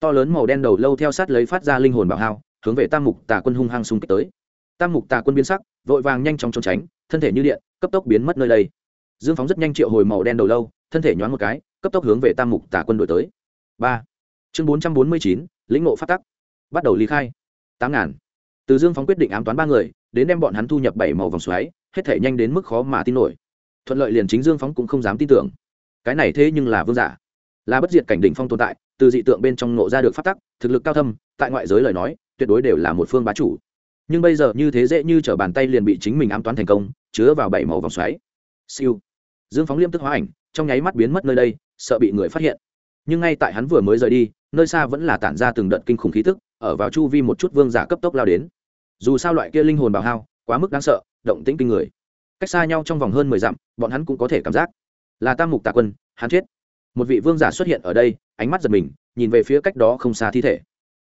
To lớn màu đen đầu lâu theo sát lấy phát ra linh hồn bảo hao, hướng về tam mục tà quân hung hăng xung kích tới. Tam mục tà quân biến sắc, vội vàng nhanh chóng trốn tránh, thân thể như điện, cấp tốc biến mất nơi đây. Dương phóng rất nhanh triệu hồi màu đen đầu lâu, thân thể nhoáng một cái, cấp tốc hướng về tam mục tà quân đổi tới. Ba. Chương bốn trăm bốn mươi chín, lĩnh ngộ phát tắc. Bắt đầu ly khai. Tám ngàn. Từ dương phóng quyết định ám toán ba người, đến đem bọn hắn thu nhập bảy màu vòng xoáy, hết thể nhanh đến mức khó mà tin nổi. Thuận lợi liền chính dương phóng cũng không dám tin tưởng cái này thế nhưng là vương giả. Là bất diệt cảnh đỉnh phong tồn tại, từ dị tượng bên trong nộ ra được phát tắc, thực lực cao thâm, tại ngoại giới lời nói, tuyệt đối đều là một phương bá chủ. Nhưng bây giờ như thế dễ như t r ở bàn tay liền bị chính mình ám toán thành công, chứa vào bảy màu vòng xoáy. Siêu. Dương phóng liêm tức hóa ảnh, trong nháy mắt biến mất nơi đây, sợ bị người phát hiện. Nhưng ngay tại hắn vừa mới rời đi, nơi xa vẫn là tản ra từng đợt kinh khủng khí tức, ở vào chu vi một chút vương giả cấp tốc lao đến. Dù sao loại kia linh hồn bảo hao, quá mức đáng sợ, động tĩnh kinh người. Cách xa nhau trong vòng hơn mười dặm, bọn hắn cũng có thể cảm giác là tam mục tà quân, hắn chết. Một vị vương giả xuất hiện ở đây, ánh mắt giật mình, nhìn về phía cách đó không xa thi thể.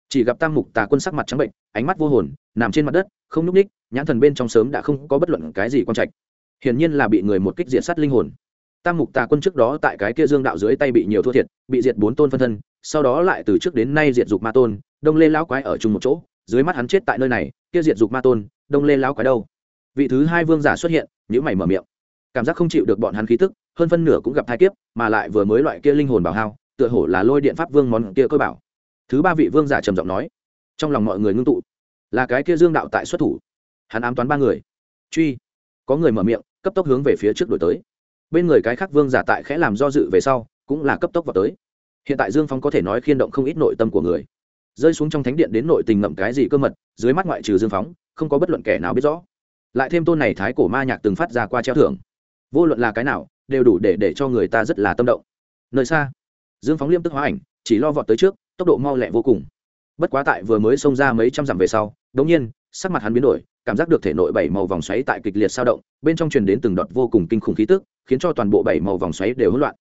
Chỉ gặp tam mục tà quân sắc mặt trắng bệnh, ánh mắt vô hồn, nằm trên mặt đất, không nhúc ních, nhãn thần bên trong sớm đã không có bất luận cái gì quan trạch. Hiển nhiên là bị người một kích diện sát linh hồn. Tam mục tà quân trước đó tại cái kia dương đạo dưới tay bị nhiều thua thiệt, bị diệt bốn tôn phân thân, sau đó lại từ trước đến nay diệt dục ma tôn, đông lê lão quái ở chung một chỗ, dưới mắt hắn chết tại nơi này, kia diệt dục ma tôn, đông lê lão quái đâu? Vị thứ hai vương giả xuất hiện nhữ mày mở miệng cảm giác không chịu được bọn hắn khí tức, hơn phân nửa cũng gặp hai kiếp, mà lại vừa mới loại kia linh hồn bảo hao, tựa hổ là lôi điện pháp vương món kia cơ bảo. Thứ ba vị vương giả trầm giọng nói, trong lòng mọi người ngưng tụ. Là cái kia dương đạo tại xuất thủ. Hắn ám toán ba người. Truy. Có người mở miệng, cấp tốc hướng về phía trước đổi tới. Bên người cái khác vương giả tại khẽ làm do dự về sau, cũng là cấp tốc vào tới. Hiện tại dương phong có thể nói khiên động không ít nội tâm của người. Rơi xuống trong thánh điện đến nội tình ngậm cái gì cơ mật, dưới mắt ngoại trừ dương phóng không có bất luận kẻ nào biết rõ. Lại thêm tôn này thái cổ ma nhạc từng phát ra qua treo thưởng vô luận là cái nào, đều đủ để để cho người ta rất là tâm động. Nơi xa, dương phóng liêm tức hóa ảnh, chỉ lo vọt tới trước, tốc độ mau lẹ vô cùng. Bất quá tại vừa mới xông ra mấy trăm dặm về sau đống nhiên, sắc mặt hắn biến đổi, cảm giác được thể nội bảy màu vòng xoáy tại kịch liệt sao động, bên trong truyền đến từng đợt vô cùng kinh khủng khí tức, khiến cho toàn bộ bảy màu vòng xoáy đều hỗn loạn.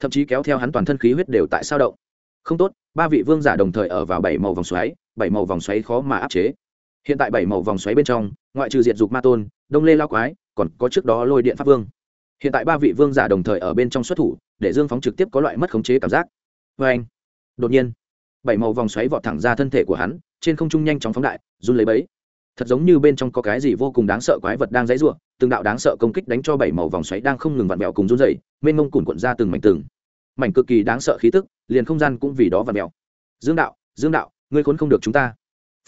Thậm chí kéo theo hắn toàn thân khí huyết đều tại sao động. Không tốt, ba vị vương giả đồng thời ở vào bảy màu vòng xoáy, bảy màu vòng xoáy khó mà áp chế. Hiện tại bảy màu vòng xoáy bên trong, ngoại trừ diệt dục ma tôn, đông lê lao quái, còn có trước đó lôi điện pháp vương hiện tại ba vị vương giả đồng thời ở bên trong xuất thủ, để dương phóng trực tiếp có loại mất khống chế cảm giác. Vê anh, đột nhiên, bảy màu vòng xoáy vọt thẳng ra thân thể của hắn, trên không trung nhanh chóng phóng đại, run lấy bấy thật giống như bên trong có cái gì vô cùng đáng sợ quái vật đang dãy r u ộ từng đạo đáng sợ công kích đánh cho bảy màu vòng xoáy đang không ngừng vặn vẹo cùng run dày mênh mông cùn cuộn ra từng mảnh từng. Mảnh cực kỳ đáng sợ khí tức, liền không gian cũng vì đó vặn vẹo. Dương đạo dương đạo, ngươi khốn không được chúng ta.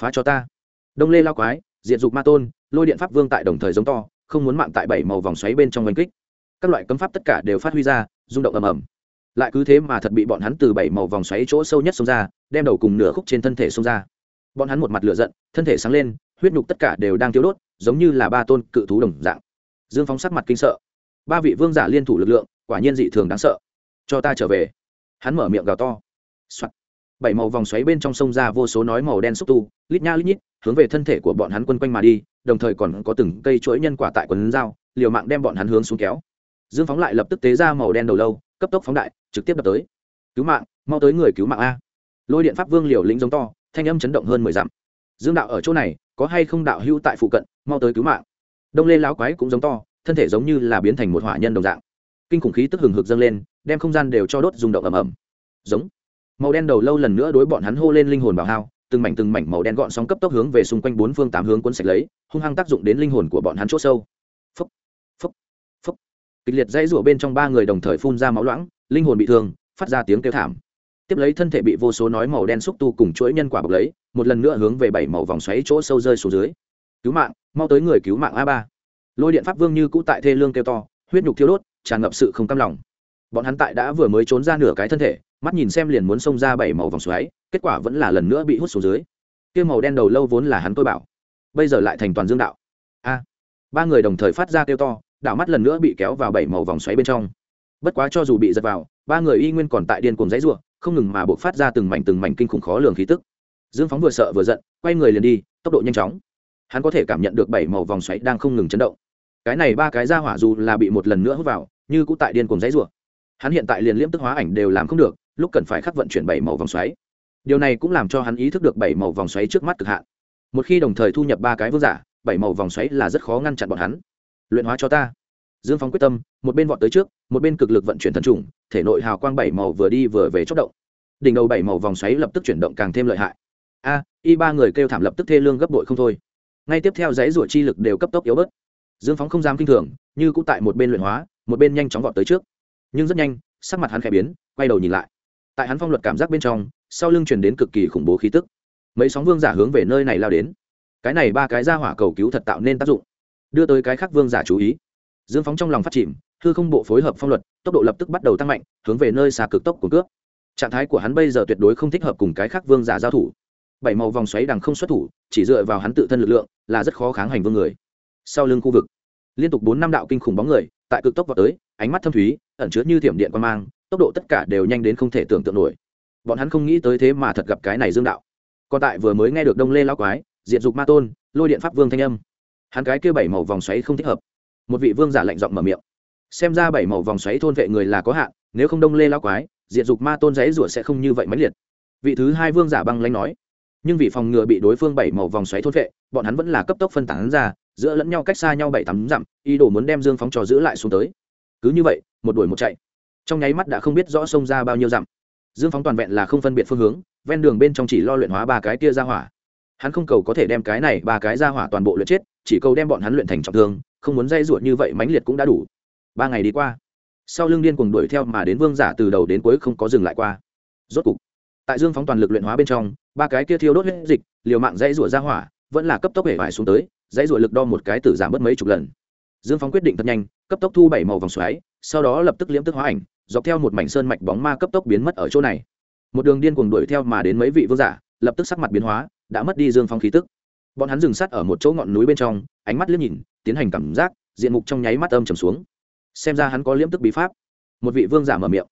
Phá cho ta. Đông lê lao quái diện dục ma tôn, lôi điện pháp vương tại đồng thời giống to, không muốn mạng tại bảy màu vòng xoáy bên trong oanh kích các loại cấm pháp tất cả đều phát huy ra, rung động ầm ầm. Lại cứ thế mà thật bị bọn hắn từ bảy màu vòng xoáy chỗ sâu nhất xông ra, đem đầu cùng nửa khúc trên thân thể xông ra. Bọn hắn một mặt lửa giận, thân thể sáng lên, huyết nhục tất cả đều đang thiếu đốt, giống như là ba tôn cự thú đồng dạng. Dương phóng sắc mặt kinh sợ. Ba vị vương giả liên thủ lực lượng, quả nhiên dị thường đáng sợ. Cho ta trở về. Hắn mở miệng gào to、Soạn. bảy màu vòng xoáy bên trong sông ra vô số nói màu đen xúc tu, lít nha lít nhít, hướng về thân thể của bọn hắn quân quanh mà đi, đồng thời còn có từng cây chuỗi nhân quả tại quần dao liều mạng đem bọn hắn hướng xuống kéo dương phóng lại lập tức tế ra màu đen đầu lâu, cấp tốc phóng đại, trực tiếp đập tới. Cứu mạng, mau tới người cứu mạng a. Lôi điện pháp vương liều lĩnh giống to, thanh âm chấn động hơn mười dặm. Dương đạo ở chỗ này, có hay không đạo hữu tại phụ cận, mau tới cứu mạng. Đông lê láo quái cũng giống to, thân thể giống như là biến thành một hỏa nhân đồng dạng. Kinh khủng khí tức hừng hực dâng lên, đem không gian đều cho đốt rung động ầm ầm. Giống. Màu đen đầu lâu lần nữa đối bọn hắn hô lên linh hồn bảo hao, từng mảnh từng mảnh màu đen gọn sóng cấp tốc hướng về xung quanh bốn phương tám hướng cuốn sạch lấy, hung hăng tác dụng đến linh hồn của bọn hắn chỗ sâu ỗ sâu kịch liệt dãy rủa bên trong ba người đồng thời phun ra máu loãng, linh hồn bị thương, phát ra tiếng kêu thảm. Tiếp lấy thân thể bị vô số nói màu đen xúc tu cùng chuỗi nhân quả bọc lấy, một lần nữa hướng về bảy màu vòng xoáy chỗ sâu rơi xuống dưới. Cứu mạng, mau tới người cứu mạng a ba. Lôi điện pháp vương như cũ tại thê lương kêu to, huyết nhục thiêu đốt, tràn ngập sự không cam lòng. Bọn hắn tại đã vừa mới trốn ra nửa cái thân thể, mắt nhìn xem liền muốn xông ra bảy màu vòng xoáy, kết quả vẫn là lần nữa bị hút xuống dưới. Kia màu đen đầu lâu vốn là hắn tôi bảo, bây giờ lại thành toàn dương đạo. A. Ba người đồng thời phát ra kêu to đảo mắt lần nữa bị kéo vào bảy màu vòng xoáy bên trong. Bất quá cho dù bị giật vào, ba người y nguyên còn tại điên cuồng dãy ruộng không ngừng mà buộc phát ra từng mảnh từng mảnh kinh khủng khó lường khí tức. Dương phóng vừa sợ vừa giận, quay người liền đi, tốc độ nhanh chóng. Hắn có thể cảm nhận được bảy màu vòng xoáy đang không ngừng chấn động. Cái này ba cái ra hỏa dù là bị một lần nữa hút vào, như cũng tại điên cuồng dãy ruộng hắn hiện tại liền liễm tức hóa ảnh đều làm không được, lúc cần phải khắc vận chuyển bảy màu vòng xoáy. Điều này cũng làm cho hắn ý thức được bảy màu vòng xoáy trước mắt cực hạn. Một khi đồng thời thu nhập ba cái vương giả, bảy màu vòng xoáy là rất khó ngăn chặn bọn hắn luyện hóa cho ta. Dương phóng quyết tâm, một bên vọt tới trước, một bên cực lực vận chuyển thần trùng, thể nội hào quang bảy màu vừa đi vừa về chốc động. Đỉnh đầu bảy màu vòng xoáy lập tức chuyển động càng thêm lợi hại. A, y ba người kêu thảm lập tức thê lương gấp đội không thôi. Ngay tiếp theo giấy rủa chi lực đều cấp tốc yếu bớt. Dương phóng không dám kinh thường, như cũng tại một bên luyện hóa, một bên nhanh chóng vọt tới trước. Nhưng rất nhanh, sắc mặt hắn khẽ biến, quay đầu nhìn lại. Tại hắn phong luật cảm giác bên trong, sau lưng truyền đến cực kỳ khủng bố khí tức. Mấy sóng vương giả hướng về nơi này lao đến. Cái này ba cái ra hỏa cầu cứu thật tạo nên tác dụng đưa tới cái khác vương giả chú ý. Dương phóng trong lòng phát chìm, hư không bộ phối hợp phong luật, tốc độ lập tức bắt đầu tăng mạnh, hướng về nơi xa cực tốc của cướp trạng thái của hắn bây giờ tuyệt đối không thích hợp cùng cái khác vương giả giao thủ. Bảy màu vòng xoáy đằng không xuất thủ, chỉ dựa vào hắn tự thân lực lượng, là rất khó kháng hành vương người. Sau lưng khu vực, liên tục bốn năm đạo kinh khủng bóng người, tại cực tốc vào tới, ánh mắt thâm thúy, ẩn chứa như thiểm điện quan mang, tốc độ tất cả đều nhanh đến không thể tưởng tượng nổi. Bọn hắn không nghĩ tới thế mà thật gặp cái này dương đạo. Còn tại vừa mới nghe được đông lê lao quái diện dục ma tôn, lôi điện pháp vương thanh âm hắn cái kia bảy màu vòng xoáy không thích hợp. Một vị vương giả lạnh giọng mở miệng. Xem ra bảy màu vòng xoáy thôn vệ người là có hạn, nếu không đông lê lao quái diện dục ma tôn giấy rủa sẽ không như vậy mãnh liệt. Vị thứ hai vương giả băng lanh nói. Nhưng vì phòng ngừa bị đối phương bảy màu vòng xoáy thôn vệ, bọn hắn vẫn là cấp tốc phân tán ra, giữa lẫn nhau cách xa nhau bảy tám dặm, ý đồ muốn đem dương phóng trò giữ lại xuống tới. Cứ như vậy, một đuổi một chạy. Trong nháy mắt đã không biết rõ sông ra bao nhiêu dặm. Dương phóng toàn vẹn là không phân biệt phương hướng, ven đường bên trong chỉ lo luyện hóa ba cái kia ra hỏa hắn không cầu có thể đem cái này ba cái ra hỏa toàn bộ luyện chết, chỉ cầu đem bọn hắn luyện thành trọng thương, không muốn dây ruột như vậy mãnh liệt cũng đã đủ. Ba ngày đi qua, sau lưng điên cùng đuổi theo mà đến vương giả từ đầu đến cuối không có dừng lại qua. Rốt cục, tại dương phóng toàn lực luyện hóa bên trong, ba cái kia thiêu đốt hết dịch, liều mạng dây ruột ra hỏa, vẫn là cấp tốc hệ vải xuống tới, dây ruột lực đo một cái tử giảm mất mấy chục lần. Dương phóng quyết định thật nhanh, cấp tốc thu bảy màu vòng xoáy, sau đó lập tức liễm tức hóa ảnh, dọc theo một mảnh sơn mạch bóng ma cấp tốc biến mất ở chỗ này. Một đường điên cuồng đuổi theo mà đến mấy vị vương giả, lập tức sắc mặt biến hóa đã mất đi dương phong khí tức. Bọn hắn dừng sát ở một chỗ ngọn núi bên trong, ánh mắt liếc nhìn, tiến hành cảm giác, diện mục trong nháy mắt âm trầm xuống. Xem ra hắn có liễm tức bí pháp. Một vị vương giả mở miệng.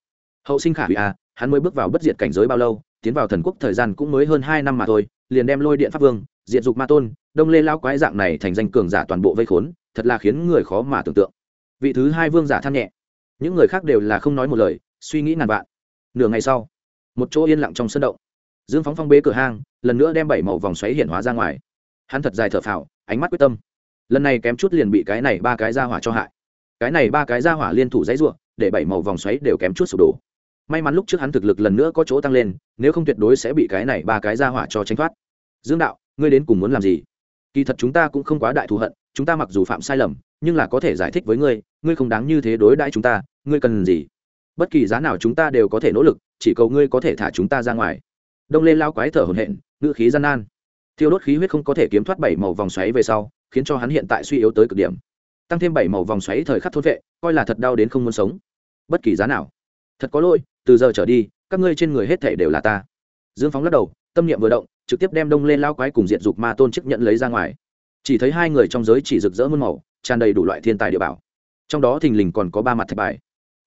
Hậu sinh khả hủy à hắn mới bước vào bất diệt cảnh giới bao lâu, tiến vào thần quốc thời gian cũng mới hơn hai năm mà thôi, liền đem lôi điện pháp vương diện dục ma tôn, đông lê lao quái dạng này thành danh cường giả toàn bộ vây khốn, thật là khiến người khó mà tưởng tượng. Vị thứ hai vương giả than nhẹ. Những người khác đều là không nói một lời, suy nghĩ ngàn vạn. Nửa ngày sau, một chỗ yên lặng trong sân động dương phóng phong bế cửa hang, lần nữa đem bảy màu vòng xoáy hiện hóa ra ngoài. Hắn thật dài thở phào, ánh mắt quyết tâm. Lần này kém chút liền bị cái này ba cái ra hỏa cho hại. Cái này ba cái ra hỏa liên thủ dãy ruộng để bảy màu vòng xoáy đều kém chút sụp đổ. May mắn lúc trước hắn thực lực lần nữa có chỗ tăng lên, nếu không tuyệt đối sẽ bị cái này ba cái ra hỏa cho tránh thoát. Dương đạo, ngươi đến cùng muốn làm gì? Kỳ thật chúng ta cũng không quá đại thù hận, chúng ta mặc dù phạm sai lầm, nhưng là có thể giải thích với ngươi ngươi không đáng như thế đối đãi chúng ta, ngươi cần gì? Bất kỳ giá nào chúng ta đều có thể nỗ lực, chỉ cầu ngươi có thể thả chúng ta ra ngoài đông lê lao quái thở hổn hển, ngữ khí gian nan. Thiêu đốt khí huyết không có thể kiếm thoát bảy màu vòng xoáy về sau, khiến cho hắn hiện tại suy yếu tới cực điểm. Tăng thêm bảy màu vòng xoáy thời khắc thôn vệ, coi là thật đau đến không muốn sống. Bất kỳ giá nào. Thật có lỗi, từ giờ trở đi, các ngươi trên người hết thể đều là ta. Dương phóng lắc đầu, tâm niệm vừa động, trực tiếp đem đông lên lao quái cùng diện dục ma tôn chức nhận lấy ra ngoài. Chỉ thấy hai người trong giới chỉ rực rỡ muôn màu, tràn đầy đủ loại thiên tài địa bảo. Trong đó thình lình còn có ba mặt thạch bài.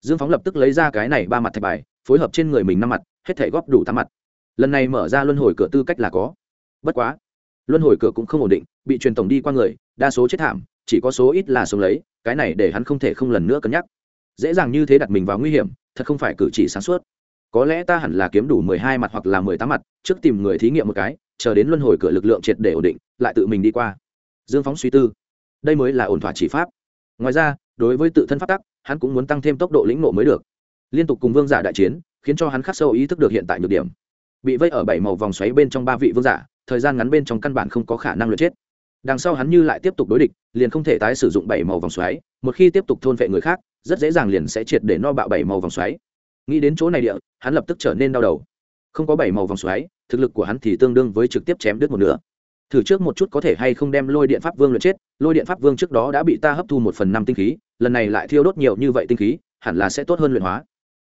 Dương phóng lập tức lấy ra cái này ba mặt thạch bài, phối hợp trên người mình năm mặt, hết thể góp đủ tám mặt lần này mở ra luân hồi cửa tư cách là có. Bất quá, luân hồi cửa cũng không ổn định, bị truyền tổng đi qua người, đa số chết thảm, chỉ có số ít là sống lấy, cái này để hắn không thể không lần nữa cân nhắc. Dễ dàng như thế đặt mình vào nguy hiểm, thật không phải cử chỉ sáng suốt. Có lẽ ta hẳn là kiếm đủ mười hai mặt hoặc là mười tám mặt, trước tìm người thí nghiệm một cái, chờ đến luân hồi cửa lực lượng triệt để ổn định, lại tự mình đi qua. Dương phóng suy tư. Đây mới là ổn thỏa chỉ pháp. Ngoài ra, đối với tự thân phát tắc, hắn cũng muốn tăng thêm tốc độ lĩnh nộ mới được. Liên tục cùng vương giả đại chiến, khiến cho hắn khắc sâu ý thức được hiện tại nhược điểm bị vây ở bảy màu vòng xoáy bên trong ba vị vương giả, thời gian ngắn bên trong căn bản không có khả năng luyện chết. Đằng sau hắn như lại tiếp tục đối địch, liền không thể tái sử dụng bảy màu vòng xoáy, một khi tiếp tục thôn vệ người khác, rất dễ dàng liền sẽ triệt để no bạo bảy màu vòng xoáy. Nghĩ đến chỗ này địa, hắn lập tức trở nên đau đầu. Không có bảy màu vòng xoáy, thực lực của hắn thì tương đương với trực tiếp chém đứt một nửa. Thử trước một chút có thể hay không đem lôi điện pháp vương luyện chết, lôi điện pháp vương trước đó đã bị ta hấp thu một phần năm tinh khí, lần này lại thiêu đốt nhiều như vậy tinh khí, hẳn là sẽ tốt hơn luyện hóa.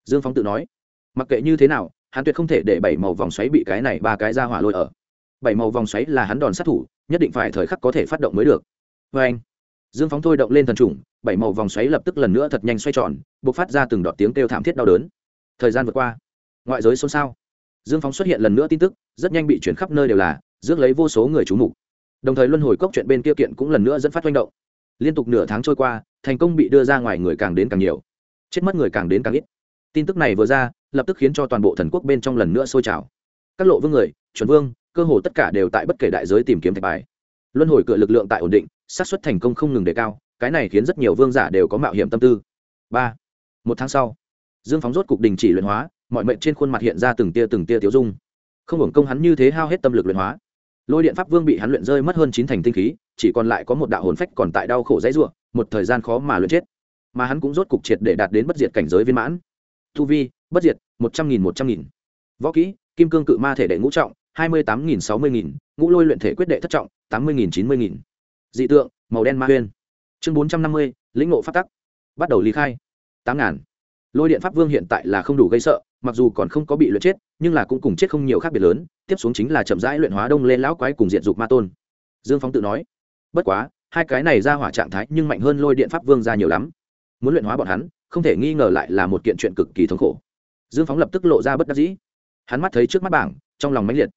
Dương phóng tự nói, mặc kệ như thế nào hắn tuyệt không thể để bảy màu vòng xoáy bị cái này ba cái ra hỏa lôi ở. Bảy màu vòng xoáy là hắn đòn sát thủ, nhất định phải thời khắc có thể phát động mới được. Vê anh, dương phóng thôi động lên thần trùng, bảy màu vòng xoáy lập tức lần nữa thật nhanh xoay tròn b ộ c phát ra từng đọt tiếng kêu thảm thiết đau đớn. Thời gian vượt qua. Ngoại giới xôn xao. Dương phóng xuất hiện lần nữa tin tức, rất nhanh bị chuyển khắp nơi đều là, rước lấy vô số người trú mục. Đồng thời luân hồi cốc chuyện bên kia kiện cũng lần nữa dẫn phát manh động. Liên tục nửa tháng trôi qua, thành công bị đưa ra ngoài người càng đến càng nhiều. Chết mất người càng đến càng ít tin tức này vừa ra, lập tức khiến cho toàn bộ thần quốc bên trong lần nữa sôi trào. Các lộ vương người, chuẩn vương, cơ hồ tất cả đều tại bất kể đại giới tìm kiếm thạch bài. Luân hồi cửa lực lượng tại ổn định, xác suất thành công không ngừng đề cao, cái này khiến rất nhiều vương giả đều có mạo hiểm tâm tư. Ba, một tháng sau, dương phóng rốt cục đình chỉ luyện hóa, mọi mệnh trên khuôn mặt hiện ra từng tia từng tia tiêu dung. Không hưởng công hắn như thế hao hết tâm lực luyện hóa. Lôi điện pháp vương bị hắn luyện rơi mất hơn chín thành tinh khí, chỉ còn lại có một đạo hồn phách còn tại đau khổ dãy ruộng một thời gian khó mà luyện chết. Mà hắn cũng rốt cục triệt để đạt đến bất diệt cảnh giới viên mãn thu vi, bất diệt, một trăm nghìn, một trăm nghìn. Võ kỹ, kim cương cự ma thể đệ ngũ trọng, hai mươi tám nghìn, sáu mươi nghìn. Ngũ lôi luyện thể quyết đệ thất trọng, tám mươi nghìn, chín mươi nghìn. Dị tượng, màu đen ma huyên. Chương bốn trăm năm mươi, lĩnh ngộ phát tắc. Bắt đầu ly khai. tám ngàn lôi điện pháp vương hiện tại là không đủ gây sợ, mặc dù còn không có bị luyện chết, nhưng là cũng cùng chết không nhiều khác biệt lớn. Tiếp xuống chính là chậm rãi luyện hóa đông lên lão quái cùng diện dục ma tôn. Dương phóng tự nói, bất quá, hai cái này ra hỏa trạng thái nhưng mạnh hơn lôi điện pháp vương ra nhiều lắm. Muốn luyện hóa bọn hắn không thể nghi ngờ lại là một kiện chuyện cực kỳ thống khổ. Dương phóng lập tức lộ ra bất đắc dĩ. Hắn mắt thấy trước mắt bảng, trong lòng mãnh liệt.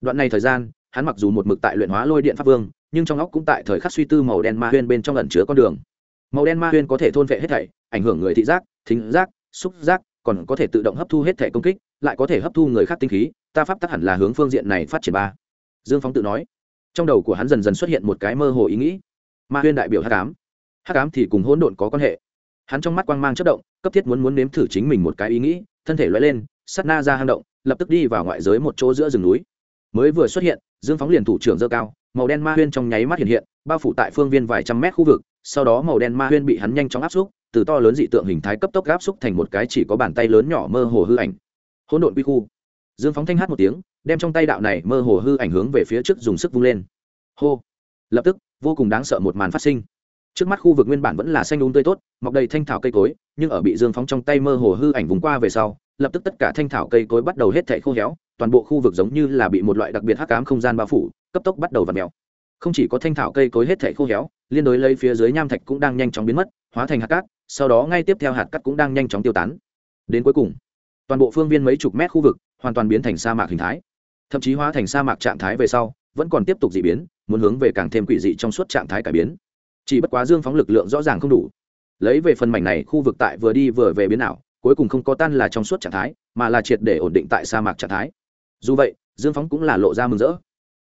Đoạn này thời gian, hắn mặc dù một mực tại luyện hóa lôi điện pháp vương, nhưng trong óc cũng tại thời khắc suy tư màu đen ma huyên bên trong ẩn chứa con đường. Màu đen ma huyên có thể thôn vệ hết thảy, ảnh hưởng người thị giác, thính giác, xúc giác, còn có thể tự động hấp thu hết thể công kích, lại có thể hấp thu người khác tinh khí, ta pháp tắc hẳn là hướng phương diện này phát triển ba. Dương phóng tự nói. Trong đầu của hắn dần dần xuất hiện một cái mơ hồ ý nghĩ. Ma huyên đại biểu hắc ám. Hắc ám thì cùng hỗn độn có quan hệ hắn trong mắt quang mang chất động, cấp thiết muốn muốn nếm thử chính mình một cái ý nghĩ, thân thể loại lên sắt na ra hang động, lập tức đi vào ngoại giới một chỗ giữa rừng núi. Mới vừa xuất hiện, dương phóng liền thủ trưởng dơ cao, màu đen ma huyên trong nháy mắt hiện hiện, bao phủ tại phương viên vài trăm mét khu vực, sau đó màu đen ma huyên bị hắn nhanh chóng áp xúc, từ to lớn dị tượng hình thái cấp tốc áp xúc thành một cái chỉ có bàn tay lớn nhỏ mơ hồ hư ảnh. Hỗn độn quy khu. Dương phóng thanh hát một tiếng, đem trong tay đạo này mơ hồ hư ảnh hướng về phía trước dùng sức vung lên. Hô. Lập tức, vô cùng đáng sợ một màn phát sinh trước mắt khu vực nguyên bản vẫn là xanh đúng tươi tốt, mọc đầy thanh thảo cây cối, nhưng ở bị dương phóng trong tay mơ hồ hư ảnh vùng qua về sau, lập tức tất cả thanh thảo cây cối bắt đầu hết thảy khô héo, toàn bộ khu vực giống như là bị một loại đặc biệt hắc ám không gian bao phủ, cấp tốc bắt đầu v ặ mèo. Không chỉ có thanh thảo cây cối hết thảy khô héo, liên đối lấy phía dưới nham thạch cũng đang nhanh chóng biến mất, hóa thành hạt cát, sau đó ngay tiếp theo hạt cát cũng đang nhanh chóng tiêu tán. Đến cuối cùng, toàn bộ phương viên mấy chục mét khu vực hoàn toàn biến thành sa mạc hình thái. Thậm chí hóa thành sa mạc trạng thái về sau, vẫn còn tiếp tục d ị biến, muốn hướng về càng thêm quỷ dị trong suốt trạng thái cải biến chỉ bất quá dương phóng lực lượng rõ ràng không đủ. Lấy về phần mảnh này, khu vực tại vừa đi vừa về biến ảo, cuối cùng không có tan là trong suốt trạng thái, mà là triệt để ổn định tại sa mạc trạng thái. Dù vậy, dương phóng cũng là lộ ra mừng rỡ.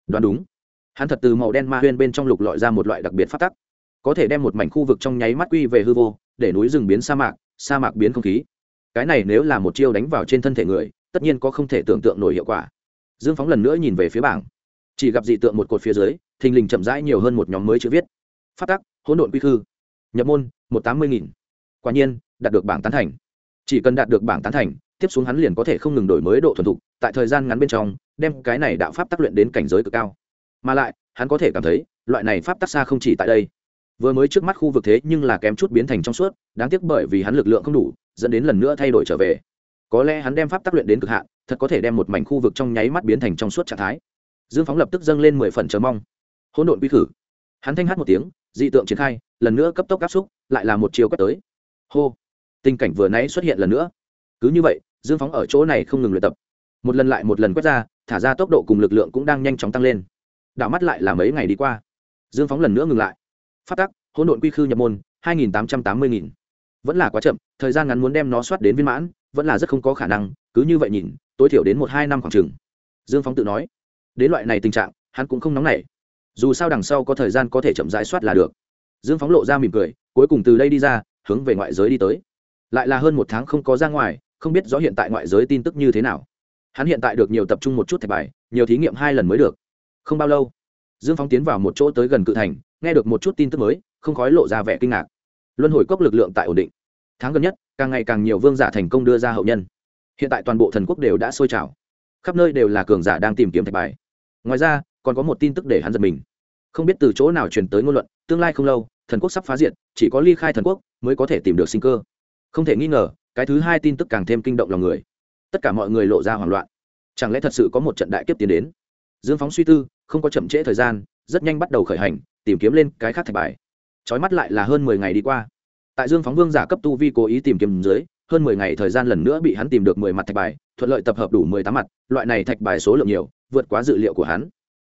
Đoán đúng. Hắn thật từ màu đen ma huyên bên trong lục lọi ra một loại đặc biệt phát tắc. Có thể đem một mảnh khu vực trong nháy mắt quy về hư vô, để núi rừng biến sa mạc sa mạc biến không khí. Cái này nếu là một chiêu đánh vào trên thân thể người, tất nhiên có không thể tưởng tượng nổi hiệu quả. Dương phóng lần nữa nhìn về phía bảng. Chỉ gặp dị tượng một cột phía dưới, thình lình chậm rãi nhiều hơn một nhóm mới chữ viết phát tắc, hỗn độn quy khư. Nhập môn, một tám mươi nghìn. Quả nhiên, đạt được bảng tán thành. Chỉ cần đạt được bảng tán thành, tiếp xuống hắn liền có thể không ngừng đổi mới độ thuần thục, tại thời gian ngắn bên trong, đem cái này đạo pháp tác luyện đến cảnh giới cực cao. Mà lại, hắn có thể cảm thấy, loại này pháp tác xa không chỉ tại đây. Vừa mới trước mắt khu vực thế nhưng là kém chút biến thành trong suốt, đáng tiếc bởi vì hắn lực lượng không đủ, dẫn đến lần nữa thay đổi trở về. Có lẽ hắn đem pháp tác luyện đến cực hạn, thật có thể đem một mảnh khu vực trong nháy mắt biến thành trong suốt trạng thái. Dương phóng lập tức dâng lên mười phần chờ mong. Hỗn độn quy khử hắn thanh hát một tiếng dị tượng triển khai, lần nữa cấp tốc áp xúc, lại là một chiều quét tới. Hô! Tình cảnh vừa nãy xuất hiện lần nữa. Cứ như vậy, dương phóng ở chỗ này không ngừng luyện tập. Một lần lại một lần quét ra, thả ra tốc độ cùng lực lượng cũng đang nhanh chóng tăng lên. Đảo mắt lại là mấy ngày đi qua. Dương phóng lần nữa ngừng lại. Phát tắc, hỗn độn quy khư nhập môn, hai nghìn tám trăm tám mươi nghìn. Vẫn là quá chậm, thời gian ngắn muốn đem nó soát đến viên mãn, vẫn là rất không có khả năng, cứ như vậy nhìn, tối thiểu đến một hai năm khoảng chừng. Dương phóng tự nói. Đến loại này tình trạng, hắn cũng không nóng nảy dù sao đằng sau có thời gian có thể chậm rãi soát là được. Dương phóng lộ ra mỉm cười, cuối cùng từ đây đi ra, hướng về ngoại giới đi tới. Lại là hơn một tháng không có ra ngoài, không biết rõ hiện tại ngoại giới tin tức như thế nào. Hắn hiện tại được nhiều tập trung một chút thẻ bài, nhiều thí nghiệm hai lần mới được. Không bao lâu, dương phóng tiến vào một chỗ tới gần cự thành, nghe được một chút tin tức mới, không khói lộ ra vẻ kinh ngạc. Luân hồi cốc lực lượng tại ổn định. Tháng gần nhất, càng ngày càng nhiều vương giả thành công đưa ra hậu nhân. Hiện tại toàn bộ thần quốc đều đã sôi trào. Khắp nơi đều là cường giả đang tìm kiếm thạch bài. Ngoài ra còn có một tin tức để hắn giật mình. Không biết từ chỗ nào truyền tới ngôn luận, tương lai không lâu, thần quốc sắp phá diệt, chỉ có ly khai thần quốc mới có thể tìm được sinh cơ. Không thể nghi ngờ, cái thứ hai tin tức càng thêm kinh động lòng người. Tất cả mọi người lộ ra hoảng loạn. Chẳng lẽ thật sự có một trận đại kiếp tiến đến? Dương phóng suy tư, không có chậm trễ thời gian, rất nhanh bắt đầu khởi hành, tìm kiếm lên cái khác thạch bài. Trói mắt lại là hơn mười ngày đi qua. Tại dương phóng vương giả cấp tu vi cố ý tìm kiếm dưới, hơn mười ngày thời gian lần nữa bị hắn tìm được mười mặt thạch bài, thuận lợi tập hợp đủ mười tám mặt, loại này thạch bài số lượng nhiều, vượt quá dự liệu của hắn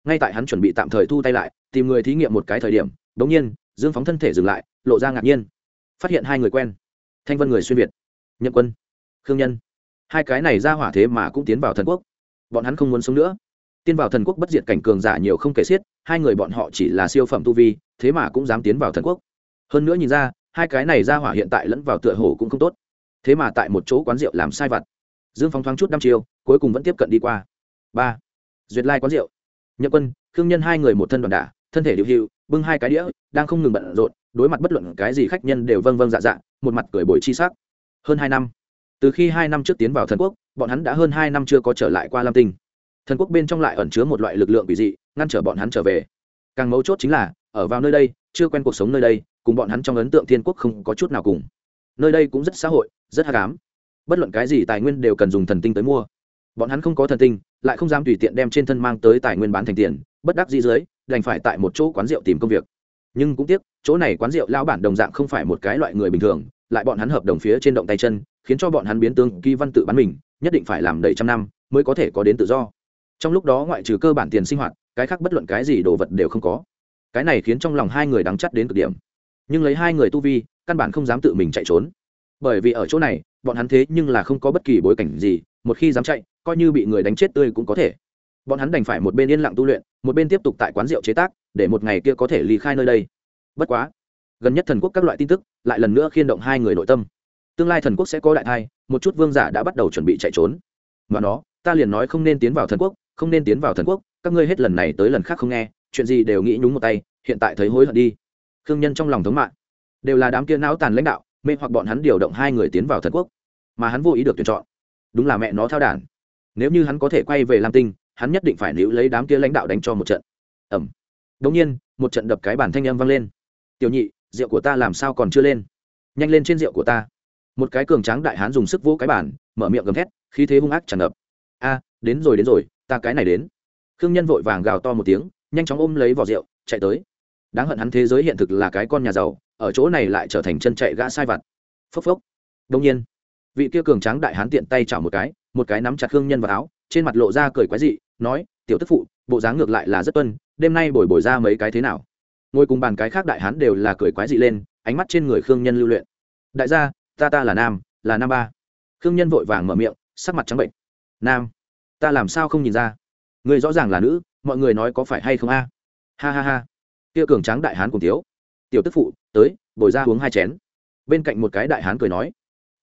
ngay tại hắn chuẩn bị tạm thời thu tay lại, tìm người thí nghiệm một cái thời điểm đ ỗ n g nhiên, dương phóng thân thể dừng lại, lộ ra ngạc nhiên. Phát hiện hai người quen. Thanh vân người xuyên việt, nhậm quân, khương nhân. Hai cái này ra hỏa thế mà cũng tiến vào thần quốc. Bọn hắn không muốn sống nữa. Tiên vào thần quốc bất diệt cảnh cường giả nhiều không kể xiết, hai người bọn họ chỉ là siêu phẩm tu vi, thế mà cũng dám tiến vào thần quốc. Hơn nữa nhìn ra, hai cái này ra hỏa hiện tại lẫn vào tựa hồ cũng không tốt. Thế mà tại một chỗ quán rượu làm sai vặt. Dương phong thoáng chút năm chiều cuối cùng vẫn tiếp cận đi qua. Ba. Duyệt lai quán rượu nhậm quân, khương nhân hai người một thân đoàn đả, thân thể điệu hiệu, bưng hai cái đĩa, đang không ngừng bận rộn, đối mặt bất luận cái gì khách nhân đều vâng vâng dạ dạ một mặt cười bồi chi sắc. Hơn hai năm, từ khi hai năm trước tiến vào thần quốc, bọn hắn đã hơn hai năm chưa có trở lại qua lam tinh. Thần quốc bên trong lại ẩn chứa một loại lực lượng quỷ dị, ngăn trở bọn hắn trở về. Càng mấu chốt chính là, ở vào nơi đây, chưa quen cuộc sống nơi đây, cùng bọn hắn trong ấn tượng thiên quốc không có chút nào cùng. Nơi đây cũng rất xã hội, rất hạ cám bất luận cái gì tài nguyên đều cần dùng thần tinh tới mua bọn hắn không có thần tinh, lại không dám tùy tiện đem trên thân mang tới tài nguyên bán thành tiền, bất đắc dĩ dưới, đành phải tại một chỗ quán rượu tìm công việc. Nhưng cũng tiếc, chỗ này quán rượu lao bản đồng dạng không phải một cái loại người bình thường, lại bọn hắn hợp đồng phía trên động tay chân, khiến cho bọn hắn biến tương kỳ văn tự bán mình, nhất định phải làm đầy trăm năm mới có thể có đến tự do. Trong lúc đó ngoại trừ cơ bản tiền sinh hoạt, cái khác bất luận cái gì đồ vật đều không có. Cái này khiến trong lòng hai người đắng chắt đến cực điểm. Nhưng lấy hai người tu vi, căn bản không dám tự mình chạy trốn. Bởi vì ở chỗ này, bọn hắn thế nhưng là không có bất kỳ bối cảnh gì một khi dám chạy, coi như bị người đánh chết tươi cũng có thể. Bọn hắn đành phải một bên yên lặng tu luyện, một bên tiếp tục tại quán rượu chế tác, để một ngày kia có thể ly khai nơi đây. Bất quá, gần nhất thần quốc các loại tin tức, lại lần nữa khiên động hai người nội tâm. Tương lai thần quốc sẽ có đại thai, một chút vương giả đã bắt đầu chuẩn bị chạy trốn. Mà nó, ta liền nói không nên tiến vào thần quốc, không nên tiến vào thần quốc, các ngươi hết lần này tới lần khác không nghe, chuyện gì đều nghĩ nhúng một tay, hiện tại thấy hối hận đi. Khương nhân trong lòng thống mạng. Đều là đám kia não tàn lãnh đạo, mê hoặc bọn hắn điều động hai người tiến vào thần quốc. Mà hắn vô ý được tuyển chọn đúng là mẹ nó thao đản. Nếu như hắn có thể quay về lam tinh, hắn nhất định phải níu lấy đám kia lãnh đạo đánh cho một trận. Ẩm đống nhiên, một trận đập cái bản thanh âm vang lên. Tiểu nhị, rượu của ta làm sao còn chưa lên? Nhanh lên trên rượu của ta. Một cái cường tráng đại hán dùng sức vỗ cái bản mở miệng gầm thét, khí thế hung ác tràn ngập. A, đến rồi đến rồi, ta cái này đến. Khương nhân vội vàng gào to một tiếng, nhanh chóng ôm lấy vỏ rượu, chạy tới. Đáng hận hắn thế giới hiện thực là cái con nhà giàu, ở chỗ này lại trở thành chân chạy gã sai vặt. Phốc phốc. Đông nhiên vị kia cường tráng đại hán tiện tay chảo một cái một cái nắm chặt hương nhân vào áo, trên mặt lộ ra cười quái dị, nói, tiểu tức phụ, bộ dáng ngược lại là rất tuân, đêm nay bồi bồi ra mấy cái thế nào? Ngồi cùng bàn cái khác đại hán đều là cười quái dị lên, ánh mắt trên người khương nhân lưu luyện. Đại gia, ta ta là nam là nam ba. Khương nhân vội vàng mở miệng, sắc mặt trắng bệnh. Nam, ta làm sao không nhìn ra? Người rõ ràng là nữ, mọi người nói có phải hay không a? Ha ha ha. Kia cường tráng đại hán cùng thiếu. tiểu tức phụ, tới, bồi ra uống hai chén. Bên cạnh một cái đại hán cười nói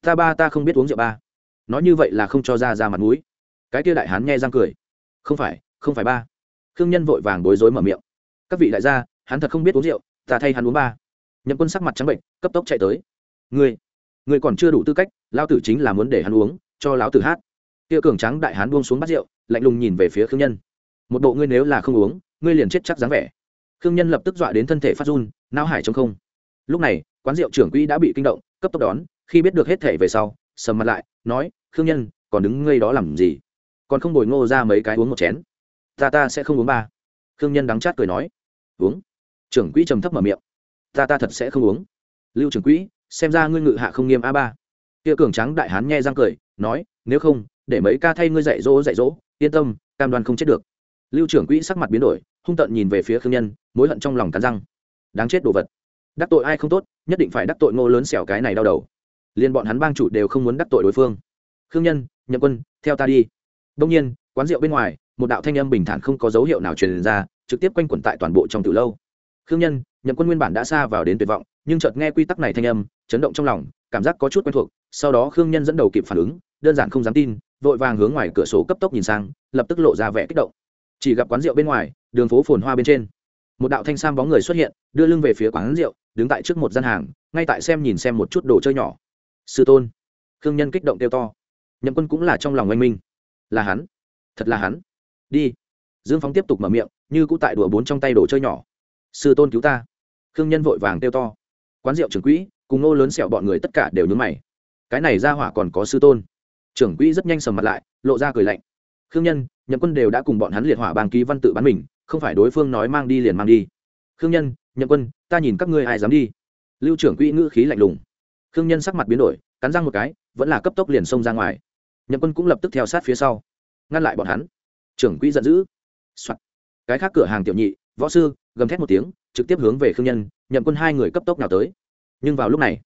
ta ba ta không biết uống rượu ba. Nói như vậy là không cho ra ra mặt mũi. Cái kia đại hán nghe răng cười. Không phải không phải ba. Khương nhân vội vàng bối rối mở miệng. Các vị đại gia, hắn thật không biết uống rượu, ta thay hắn uống ba. Nhậm quân sắc mặt trắng bệnh, cấp tốc chạy tới. Ngươi ngươi còn chưa đủ tư cách lao tử chính là muốn để hắn uống, cho lão tử hát. Kia cường trắng đại hán buông xuống bắt rượu, lạnh lùng nhìn về phía khương nhân. Một bộ ngươi nếu là không uống, ngươi liền chết chắc dáng vẻ. Khương nhân lập tức dọa đến thân thể phát run nao hải trong không. Lúc này, quán rượu trưởng quỹ đã bị kinh động, cấp tốc đón khi biết được hết thể về sau, sầm mặt lại, nói, khương nhân, còn đứng ngây đó làm gì? Còn không bồi ngô ra mấy cái uống một chén. Ta ta sẽ không uống ba. Khương nhân đắng chát cười nói, uống. Trưởng quỹ trầm thấp mở miệng, ta ta thật sẽ không uống. Lưu trưởng quỹ, xem ra ngươi ngự hạ không nghiêm a ba. Kia cường trắng đại hán nghe răng cười, nói, nếu không, để mấy ca thay ngươi dạy dỗ dạy dỗ, yên tâm, cam đoan không chết được. Lưu trưởng quỹ sắc mặt biến đổi, hung tợn nhìn về phía khương nhân, mối hận trong lòng cắn răng. Đáng chết đồ vật. Đắc tội ai không tốt, nhất định phải đắc tội ngô lớn xẻo cái này đau đầu liền bọn hắn bang chủ đều không muốn đắc tội đối phương. Khương nhân, nhậm quân, theo ta đi. Đông nhiên, quán rượu bên ngoài, một đạo thanh âm bình thản không có dấu hiệu nào truyền ra, trực tiếp quanh quẩn tại toàn bộ trong từ lâu. Khương nhân, nhậm quân nguyên bản đã xa vào đến tuyệt vọng, nhưng chợt nghe quy tắc này thanh âm, chấn động trong lòng, cảm giác có chút quen thuộc, sau đó khương nhân dẫn đầu kịp phản ứng, đơn giản không dám tin, vội vàng hướng ngoài cửa sổ cấp tốc nhìn sang, lập tức lộ ra vẻ kích động. Chỉ gặp quán rượu bên ngoài, đường phố phồn hoa bên trên, một đạo thanh sam bóng người xuất hiện, đưa lưng về phía quán rượu, đứng tại trước một gian hàng, ngay tại xem nhìn xem một chút đồ chơi nhỏ sư tôn. Khương nhân kích động kêu to. Nhậm quân cũng là trong lòng oanh minh. Là hắn. Thật là hắn. Đi. Dương phóng tiếp tục mở miệng, như cũ tại đùa bốn trong tay đồ chơi nhỏ. Sư tôn cứu ta. Khương nhân vội vàng kêu to. Quán rượu trưởng quỹ, cùng ngô lớn sẹo bọn người tất cả đều nhớ mày. Cái này ra hỏa còn có sư tôn. Trưởng quỹ rất nhanh sầm mặt lại, lộ ra cười lạnh. Khương nhân, nhậm quân đều đã cùng bọn hắn liệt hỏa bang ký văn tự bắn mình, không phải đối phương nói mang đi liền mang đi. Khương nhân, nhậm quân, ta nhìn các ngươi ai dám đi. Lưu trưởng quỹ ngữ khí lạnh lùng khương nhân sắc mặt biến đổi, cắn răng một cái, vẫn là cấp tốc liền xông ra ngoài. Nhậm quân cũng lập tức theo sát phía sau, ngăn lại bọn hắn. Trưởng quỹ giận dữ、Soạn. cái khác cửa hàng tiểu nhị, võ sư, gầm thét một tiếng, trực tiếp hướng về khương nhân, nhậm quân hai người cấp tốc nào tới. Nhưng vào lúc này,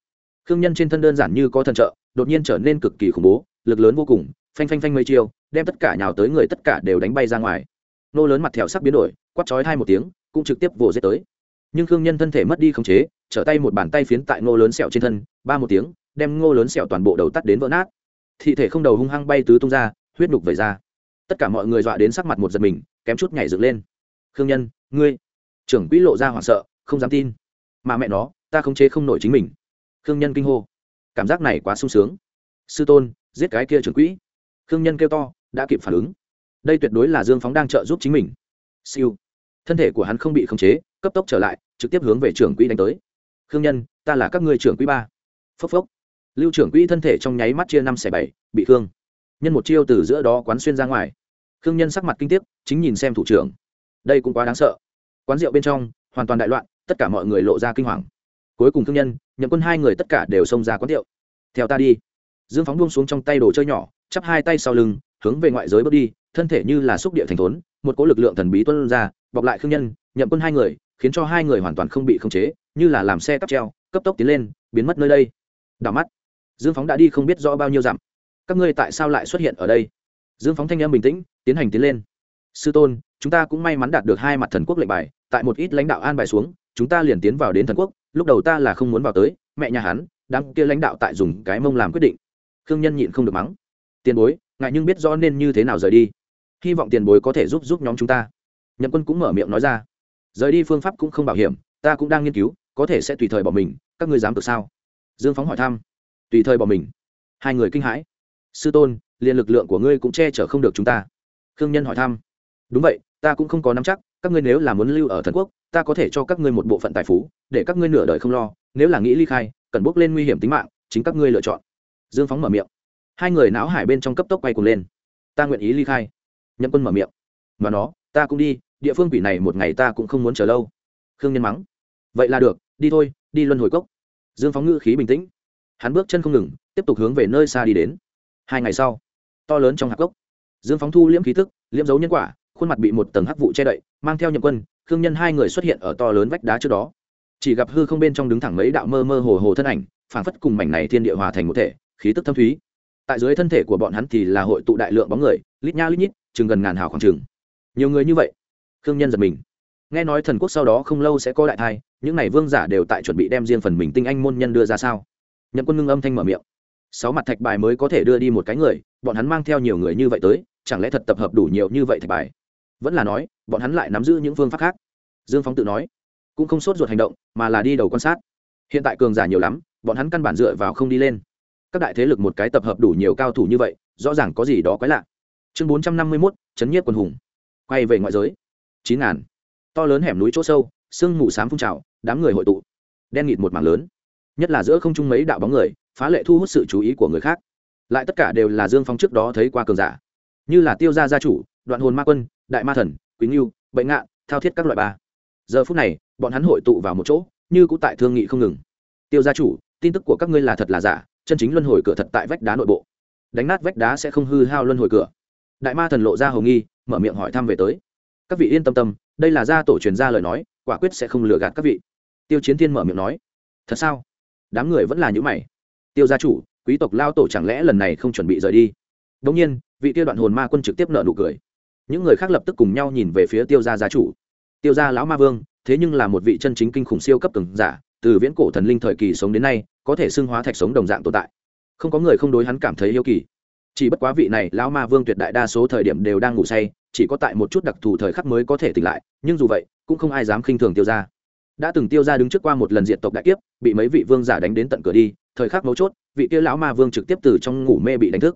khương nhân trên thân đơn giản như có thần trợ, đột nhiên trở nên cực kỳ khủng bố, lực lớn vô cùng, phanh phanh phanh mấy chiêu, đem tất cả nhào tới người tất cả đều đánh bay ra ngoài. Nô lớn mặt thẹo sắc biến đổi quắt chói hai một tiếng, cũng trực tiếp vồ dết tới nhưng khương nhân thân thể mất đi khống chế, trở tay một bàn tay phiến tại ngô lớn sẹo trên thân, ba một tiếng, đem ngô lớn sẹo toàn bộ đầu tắt đến vỡ nát. Thị thể không đầu hung hăng bay tứ tung ra, huyết đục vẩy ra. Tất cả mọi người dọa đến sắc mặt một giật mình, kém chút nhảy dựng lên. Khương nhân, ngươi, trưởng quỹ lộ ra hoảng sợ, không dám tin. Mà mẹ nó, ta khống chế không nổi chính mình. Khương nhân kinh hô. Cảm giác này quá sung sướng. Sư tôn, giết cái kia trưởng quỹ. Khương nhân kêu to, đã kịp phản ứng. Đây tuyệt đối là dương phóng đang trợ giúp chính mình. Siêu. Thân thể của hắn không bị khống chế cấp tốc trở lại, trực tiếp hướng về trưởng quỹ đánh tới. Khương nhân, ta là các ngươi trưởng quỹ ba. Phốc phốc. Lưu trưởng quỹ thân thể trong nháy mắt chia năm xẻ bảy, bị thương nhân một chiêu từ giữa đó quán xuyên ra ngoài. Khương nhân sắc mặt kinh tiếc, chính nhìn xem thủ trưởng. Đây cũng quá đáng sợ. Quán rượu bên trong, hoàn toàn đại loạn, tất cả mọi người lộ ra kinh hoàng. Cuối cùng thương nhân, nhậm quân hai người tất cả đều xông ra quán rượu. Theo ta đi. Dương phóng buông xuống trong tay đồ chơi nhỏ, chắp hai tay sau lưng, hướng về ngoại giới bước đi, thân thể như là xúc địa thành thốn, một cỗ lực lượng thần bí tuân ra, bọc lại khương nhân, nhậm quân hai người khiến cho hai người hoàn toàn không bị khống chế, như là làm xe cắp treo, cấp tốc tiến lên, biến mất nơi đây. Đảo mắt. Dương phóng đã đi không biết rõ bao nhiêu dặm. Các ngươi tại sao lại xuất hiện ở đây? Dương phóng thanh em bình tĩnh, tiến hành tiến lên. Sư tôn, chúng ta cũng may mắn đạt được hai mặt thần quốc lệnh bài, tại một ít lãnh đạo an bài xuống, chúng ta liền tiến vào đến thần quốc, lúc đầu ta là không muốn vào tới, mẹ nhà hắn, đám kia lãnh đạo tại dùng cái mông làm quyết định. Khương nhân nhịn không được mắng. Tiền bối ngại nhưng biết rõ nên như thế nào rời đi. Hy vọng tiền bối có thể giúp giúp nhóm chúng ta. Nhậm quân cũng mở miệng nói ra rời đi phương pháp cũng không bảo hiểm, ta cũng đang nghiên cứu, có thể sẽ tùy thời bỏ mình, các ngươi dám được sao? Dương phóng hỏi thăm. Tùy thời bỏ mình. Hai người kinh hãi. Sư tôn, liền lực lượng của ngươi cũng che chở không được chúng ta. Khương nhân hỏi thăm. Đúng vậy, ta cũng không có nắm chắc, các ngươi nếu là muốn lưu ở thần quốc, ta có thể cho các ngươi một bộ phận tài phú, để các ngươi nửa đời không lo, nếu là nghĩ ly khai, cần bước lên nguy hiểm tính mạng, chính các ngươi lựa chọn. Dương phóng mở miệng. Hai người não hải bên trong cấp tốc quay cuồng lên. Ta nguyện ý ly khai. Nhậm quân mở miệng. Mà nó, ta cũng đi địa phương quỷ này một ngày ta cũng không muốn chờ lâu. Khương nhân mắng. Vậy là được, đi thôi, đi luân hồi cốc. Dương phóng ngữ khí bình tĩnh. Hắn bước chân không ngừng, tiếp tục hướng về nơi xa đi đến. Hai ngày sau, to lớn trong hạc cốc, dương phóng thu liễm khí thức liễm dấu nhân quả, khuôn mặt bị một tầng hắc vụ che đậy, mang theo nhậm quân, khương nhân hai người xuất hiện ở to lớn vách đá trước đó. Chỉ gặp hư không bên trong đứng thẳng mấy đạo mơ mơ hồ hồ thân ảnh, phảng phất cùng mảnh này thiên địa hòa thành một thể, khí tức thâm thúy. Tại dưới thân thể của bọn hắn thì là hội tụ đại lượng bóng người, lít nha lít nhít, chừng gần ngàn hào khoảng chừng. Nhiều người như vậy khương nhân giật mình. Nghe nói thần quốc sau đó không lâu sẽ có đại thai, những n à y vương giả đều tại chuẩn bị đem riêng phần mình tinh anh môn nhân đưa ra sao? Nhậm quân ngưng âm thanh mở miệng. Sáu mặt thạch bài mới có thể đưa đi một cái người, bọn hắn mang theo nhiều người như vậy tới, chẳng lẽ thật tập hợp đủ nhiều như vậy thạch bài? Vẫn là nói, bọn hắn lại nắm giữ những phương pháp khác. Dương phóng tự nói, cũng không sốt ruột hành động, mà là đi đầu quan sát. Hiện tại cường giả nhiều lắm, bọn hắn căn bản dựa vào không đi lên. Các đại thế lực một cái tập hợp đủ nhiều cao thủ như vậy, rõ ràng có gì đó quái lạ. Chương bốn trăm năm mươi mốt, chấn nhiếp quân hùng. Quay về ngoại giới chín ngàn. To lớn hẻm núi chỗ sâu, sương mù s á m phun trào, đám người hội tụ. Đen nghịt một mảng lớn. Nhất là giữa không trung mấy đạo bóng người, phá lệ thu hút sự chú ý của người khác. Lại tất cả đều là dương phong trước đó thấy qua cường giả. Như là tiêu gia gia chủ, đoạn hồn ma quân, đại ma thần, quý nghiêu bệnh ngạn, thao thiết các loại ba. Giờ phút này, bọn hắn hội tụ vào một chỗ, như cũng tại thương nghị không ngừng. Tiêu gia chủ, tin tức của các ngươi là thật là giả, chân chính luân hồi cửa thật tại vách đá nội bộ. Đánh nát vách đá sẽ không hư hao luân hồi cửa. Đại ma thần lộ ra hầu nghi, mở miệng hỏi thăm về tới các vị yên tâm tâm, đây là gia tổ truyền ra lời nói, quả quyết sẽ không lừa gạt các vị. Tiêu chiến thiên mở miệng nói, thật sao? Đám người vẫn là những mày. Tiêu gia chủ, quý tộc lao tổ chẳng lẽ lần này không chuẩn bị rời đi? Đông nhiên, vị tiêu đoạn hồn ma quân trực tiếp nợ nụ cười. Những người khác lập tức cùng nhau nhìn về phía tiêu gia gia chủ. Tiêu gia lão ma vương, thế nhưng là một vị chân chính kinh khủng siêu cấp cường giả, từ viễn cổ thần linh thời kỳ sống đến nay, có thể xưng hóa thạch sống đồng dạng tồn tại. Không có người không đối hắn cảm thấy yêu kỳ chỉ bất quá vị này, lão ma vương tuyệt đại đa số thời điểm đều đang ngủ say, chỉ có tại một chút đặc thù thời khắc mới có thể tỉnh lại, nhưng dù vậy, cũng không ai dám khinh thường tiêu ra đã từng tiêu ra đứng trước qua một lần diện tộc đại kiếp, bị mấy vị vương giả đánh đến tận cửa đi, thời khắc mấu chốt, vị kia lão ma vương trực tiếp từ trong ngủ mê bị đánh thức.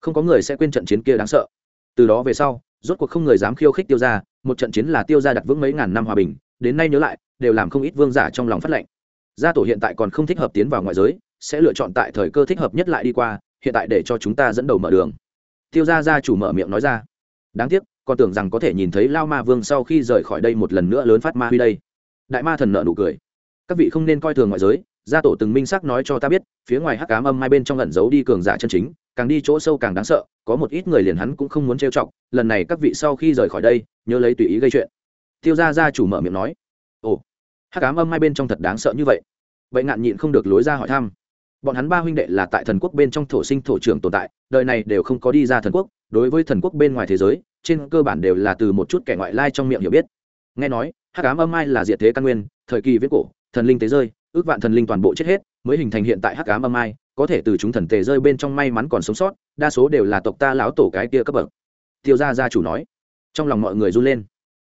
Không có người sẽ quên trận chiến kia đáng sợ. Từ đó về sau, rốt cuộc không người dám khiêu khích tiêu ra một trận chiến là tiêu ra đặt vững mấy ngàn năm hòa bình, đến nay nhớ lại, đều làm không ít vương giả trong lòng phát lệnh. Gia tổ hiện tại còn không thích hợp tiến vào ngoại giới, sẽ lựa chọn tại thời cơ thích hợp nhất lại đi qua hiện tại để cho chúng ta dẫn đầu mở đường. Tiêu gia gia chủ mở miệng nói ra. Đáng tiếc, còn tưởng rằng có thể nhìn thấy lao ma vương sau khi rời khỏi đây một lần nữa lớn phát ma huy đây. Đại ma thần nợ nụ cười. Các vị không nên coi thường ngoại giới, gia tổ từng minh xác nói cho ta biết, phía ngoài hắc cám âm hai bên trong ẩn giấu đi cường giả chân chính, càng đi chỗ sâu càng đáng sợ, có một ít người liền hắn cũng không muốn trêu chọc, lần này các vị sau khi rời khỏi đây, nhớ lấy tùy ý gây chuyện. Tiêu gia gia chủ mở miệng nói. Ồ, hắc cám âm hai bên trong thật đáng sợ như vậy. Vậy ngạn nhịn không được lối ra hỏi thăm bọn hắn ba huynh đệ là tại thần quốc bên trong thổ sinh thổ trưởng tồn tại, đời này đều không có đi ra thần quốc, đối với thần quốc bên ngoài thế giới, trên cơ bản đều là từ một chút kẻ ngoại lai trong miệng hiểu biết. Nghe nói hát cám âm ai là diệt thế căn nguyên, thời kỳ viết cổ, thần linh tế rơi, ước vạn thần linh toàn bộ chết hết, mới hình thành hiện tại hắc ám âm ai có thể từ chúng thần tề rơi bên trong may mắn còn sống sót, đa số đều là tộc ta lão tổ cái kia cấp bậc. Tiêu gia gia chủ nói. Trong lòng mọi người run lên.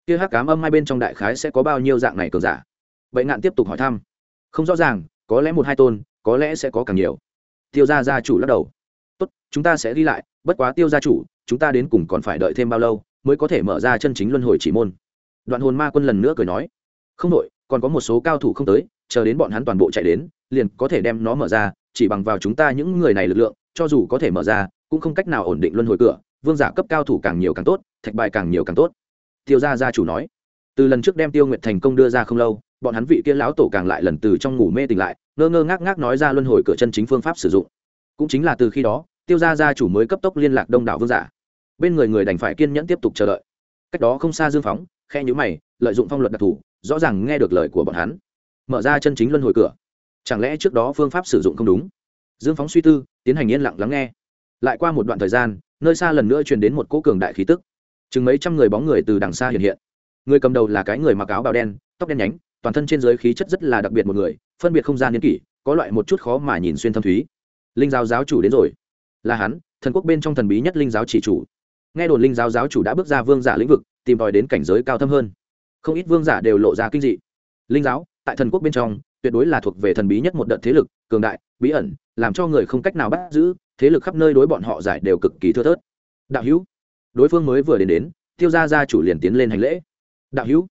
Kia hắc ám âm ai bên trong đại khái sẽ có bao nhiêu dạng này cường giả? Vậy ngạn tiếp tục hỏi thăm. Không rõ ràng, có lẽ một hai tôn có lẽ sẽ có càng nhiều. Tiêu gia gia chủ lắc đầu. Tốt, chúng ta sẽ ghi lại, bất quá tiêu gia chủ, chúng ta đến cùng còn phải đợi thêm bao lâu mới có thể mở ra chân chính luân hồi chỉ môn? Đoạn hồn ma quân lần nữa cười nói. Không đội còn có một số cao thủ không tới, chờ đến bọn hắn toàn bộ chạy đến, liền có thể đem nó mở ra, chỉ bằng vào chúng ta những người này lực lượng, cho dù có thể mở ra, cũng không cách nào ổn định luân hồi cửa, vương giả cấp cao thủ càng nhiều càng tốt, thạch bại càng nhiều càng tốt. Tiêu gia gia chủ nói. Từ lần trước đem tiêu nguyệt thành công đưa ra không lâu bọn hắn vị kia lão tổ càng lại lần từ trong ngủ mê tỉnh lại, ngơ ngơ ngác ngác nói ra luân hồi cửa chân chính phương pháp sử dụng. Cũng chính là từ khi đó, tiêu gia gia chủ mới cấp tốc liên lạc đông đảo vương giả. Bên người người đành phải kiên nhẫn tiếp tục chờ đợi. Cách đó không xa dương phóng khe nhữ mày, lợi dụng phong luật đặc thù, rõ ràng nghe được lời của bọn hắn. Mở ra chân chính luân hồi cửa. Chẳng lẽ trước đó phương pháp sử dụng không đúng? Dương phóng suy tư, tiến hành yên lặng lắng nghe. Lại qua một đoạn thời gian, nơi xa lần nữa truyền đến một cỗ cường đại khí tức. Chừng mấy trăm người bóng người từ đằng xa hiện hiện. Người cầm đầu là cái người mặc áo bào đen, tóc đen nhánh toàn thân trên giới khí chất rất là đặc biệt một người, phân biệt không gian niên kỷ, có loại một chút khó mà nhìn xuyên thâm thúy. Linh giáo giáo chủ đến rồi. Là hắn, thần quốc bên trong thần bí nhất linh giáo chỉ chủ. Nghe đồn linh giáo giáo chủ đã bước ra vương giả lĩnh vực, tìm tòi đến cảnh giới cao thâm hơn. Không ít vương giả đều lộ ra kinh dị. Linh giáo, tại thần quốc bên trong, tuyệt đối là thuộc về thần bí nhất một đợt thế lực, cường đại, bí ẩn, làm cho người không cách nào bắt giữ, thế lực khắp nơi đối bọn họ giải đều cực kỳ thưa thớt. Đạo hữu, đối phương mới vừa đến đến, tiêu gia gia chủ liền tiến lên hành lễ. Đạo hữu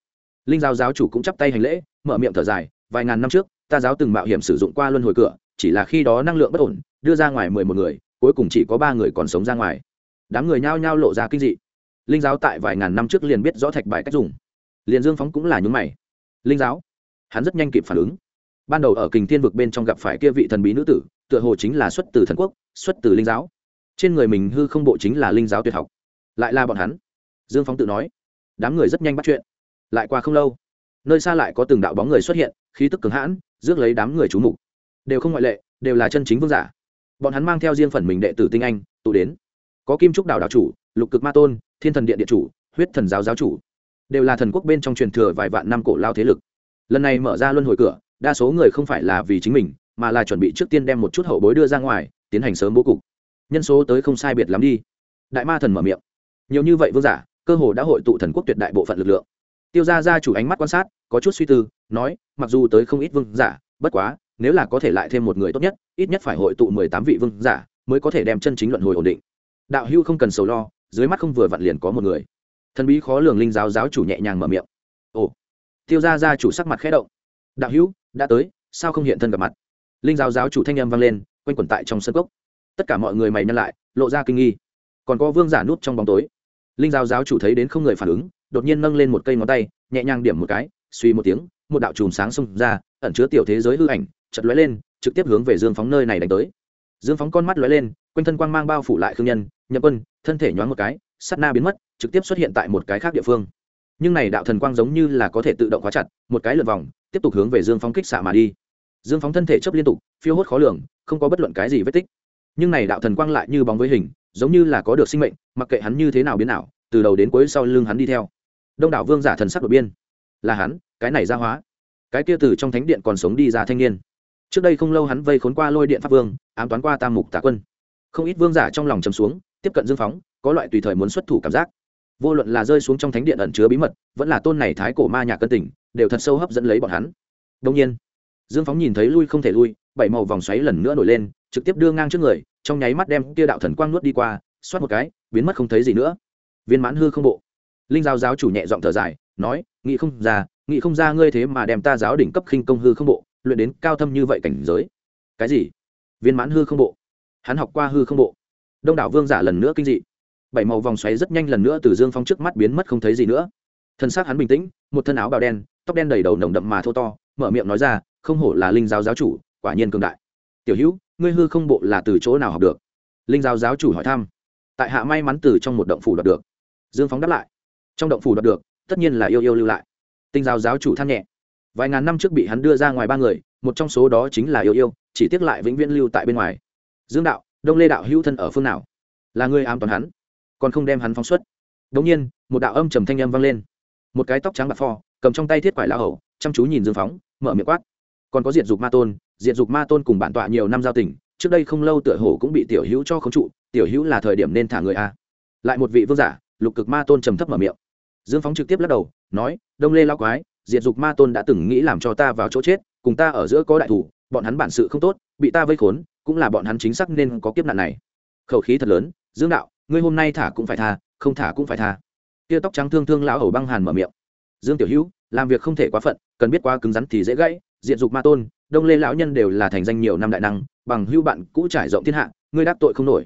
linh giáo giáo chủ cũng chắp tay hành lễ, mở miệng thở dài, vài ngàn năm trước, ta giáo từng mạo hiểm sử dụng qua luân hồi cửa, chỉ là khi đó năng lượng bất ổn, đưa ra ngoài mười một người, cuối cùng chỉ có ba người còn sống ra ngoài. Đám người nhao nhao lộ ra kinh dị. Linh giáo tại vài ngàn năm trước liền biết rõ thạch bài cách dùng. Liền dương phóng cũng là nhúng mày. Linh giáo? Hắn rất nhanh kịp phản ứng. Ban đầu ở kình thiên vực bên trong gặp phải kia vị thần bí nữ tử, tựa hồ chính là xuất từ thần quốc, xuất từ linh giáo. Trên người mình hư không bộ chính là linh giáo tuyệt học. Lại là bọn hắn. Dương phóng tự nói. Đám người rất nhanh bắt chuyện lại qua không lâu, nơi xa lại có từng đạo bóng người xuất hiện, khí tức cường hãn, rước lấy đám người trú mục. Đều không ngoại lệ, đều là chân chính vương giả. Bọn hắn mang theo riêng phần mình đệ tử tinh anh, tụ đến. Có kim trúc đảo đảo chủ, lục cực ma tôn, thiên thần điện điện chủ, huyết thần giáo giáo chủ. Đều là thần quốc bên trong truyền thừa vài vạn năm cổ lao thế lực. Lần này mở ra luân hồi cửa, đa số người không phải là vì chính mình, mà là chuẩn bị trước tiên đem một chút hậu bối đưa ra ngoài, tiến hành sớm bố cục. Nhân số tới không sai biệt lắm đi. Đại ma thần mở miệng. Nhiều như vậy vương giả, cơ hồ đã hội tụ thần quốc tuyệt đại bộ phận lực lượng tiêu gia gia chủ ánh mắt quan sát, có chút suy tư, nói, mặc dù tới không ít vương giả, bất quá, nếu là có thể lại thêm một người tốt nhất, ít nhất phải hội tụ mười tám vị vương giả, mới có thể đem chân chính luận hồi ổn định. Đạo hưu không cần sầu lo, dưới mắt không vừa vặn liền có một người. Thần bí khó lường linh giáo giáo chủ nhẹ nhàng mở miệng. Ồ. Tiêu gia gia chủ sắc mặt khẽ động. Đạo hữu đã tới, sao không hiện thân gặp mặt? Linh giáo giáo chủ thanh âm vang lên, quanh quẩn tại trong sân cốc. Tất cả mọi người mày nhăn lại, lộ ra kinh nghi. Còn có vương giả nút trong bóng tối. Linh giáo giáo chủ thấy đến không người phản ứng đột nhiên nâng lên một cây ngón tay, nhẹ nhàng điểm một cái, suy một tiếng, một đạo chùm sáng xông ra, ẩn chứa tiểu thế giới hư ảnh chật lóe lên, trực tiếp hướng về dương phóng nơi này đánh tới. Dương phóng con mắt lóe lên, quanh thân quang mang bao phủ lại khương nhân, nhậm quân, thân thể nhoáng một cái sắt na biến mất, trực tiếp xuất hiện tại một cái khác địa phương. Nhưng này đạo thần quang giống như là có thể tự động khóa chặt, một cái lượt vòng, tiếp tục hướng về dương phóng kích xạ mà đi. Dương phóng thân thể chấp liên tục, phiêu hốt khó lường, không có bất luận cái gì vết tích. Nhưng này đạo thần quang lại như bóng với hình, giống như là có được sinh mệnh, mặc kệ hắn như thế nào biến nào từ đầu đến cuối sau lưng hắn đi theo đông đảo vương giả thần sắc đột biên là hắn, cái này ra hóa. Cái kia từ trong thánh điện còn sống đi ra thanh niên. Trước đây không lâu hắn vây khốn qua lôi điện pháp vương, ám toán qua tam mục tả quân. Không ít vương giả trong lòng chầm xuống, tiếp cận dương phóng, có loại tùy thời muốn xuất thủ cảm giác. Vô luận là rơi xuống trong thánh điện ẩn chứa bí mật, vẫn là tôn này thái cổ ma nhà cân tỉnh đều thật sâu hấp dẫn lấy bọn hắn. Đông nhiên, dương phóng nhìn thấy lui không thể lui, bảy màu vòng xoáy lần nữa nổi lên, trực tiếp đưa ngang trước người, trong nháy mắt đem kia đạo thần quang nuốt đi qua, xoát một cái, biến mất không thấy gì nữa. Viên mãn hư không bộ linh giáo giáo chủ nhẹ giọng thở dài, nói, nghĩ không ra, nghĩ không ra ngươi thế mà đem ta giáo đỉnh cấp khinh công hư không bộ, luyện đến cao thâm như vậy cảnh giới. Cái gì? Viên mãn hư không bộ? Hắn học qua hư không bộ? Đông đảo vương giả lần nữa kinh dị. Bảy màu vòng xoáy rất nhanh lần nữa từ dương phong trước mắt biến mất không thấy gì nữa. Thân xác hắn bình tĩnh, một thân áo bào đen, tóc đen đầy đầu nồng đậm mà thô to, mở miệng nói ra, không hổ là linh giáo giáo chủ, quả nhiên cường đại. Tiểu hữu, ngươi hư không bộ là từ chỗ nào học được? Linh giáo giáo chủ hỏi thăm. Tại hạ may mắn từ trong một động phủ đoạt được. Dương phóng đáp lại trong động phủ đoạt được tất nhiên là yêu yêu lưu lại. Tinh giáo giáo chủ than nhẹ. Vài ngàn năm trước bị hắn đưa ra ngoài ba người một trong số đó chính là yêu yêu chỉ tiếc lại vĩnh viễn lưu tại bên ngoài. Dương đạo đông lê đạo hữu thân ở phương nào? Là người ám toàn hắn còn không đem hắn phóng xuất. Đống nhiên một đạo âm trầm thanh âm vang lên. Một cái tóc trắng bạc phò cầm trong tay thiết quải la hầu, chăm chú nhìn dương phóng mở miệng quát. Còn có diệt dục ma tôn diệt dục ma tôn cùng bản tọa nhiều năm giao tình trước đây không lâu tựa hồ cũng bị tiểu hữu cho khống trụ tiểu hữu là thời điểm nên thả người a. Lại một vị vương giả lục cực ma tôn trầm thấp mở miệng dương phóng trực tiếp lắc đầu, nói, đông lê lao quái, diệt dục ma tôn đã từng nghĩ làm cho ta vào chỗ chết, cùng ta ở giữa có đại thủ, bọn hắn bản sự không tốt, bị ta vây khốn, cũng là bọn hắn chính xác nên có kiếp nạn này. Khẩu khí thật lớn, dương đạo, ngươi hôm nay thả cũng phải tha, không thả cũng phải tha. Tia tóc trắng thương thương lão hầu băng hàn mở miệng. Dương tiểu hữu, làm việc không thể quá phận, cần biết quá cứng rắn thì dễ gãy diện dục ma tôn, đông lê lão nhân đều là thành danh nhiều năm đại năng, bằng hưu bạn cũ trải rộng thiên hạ, ngươi đáp tội không nổi.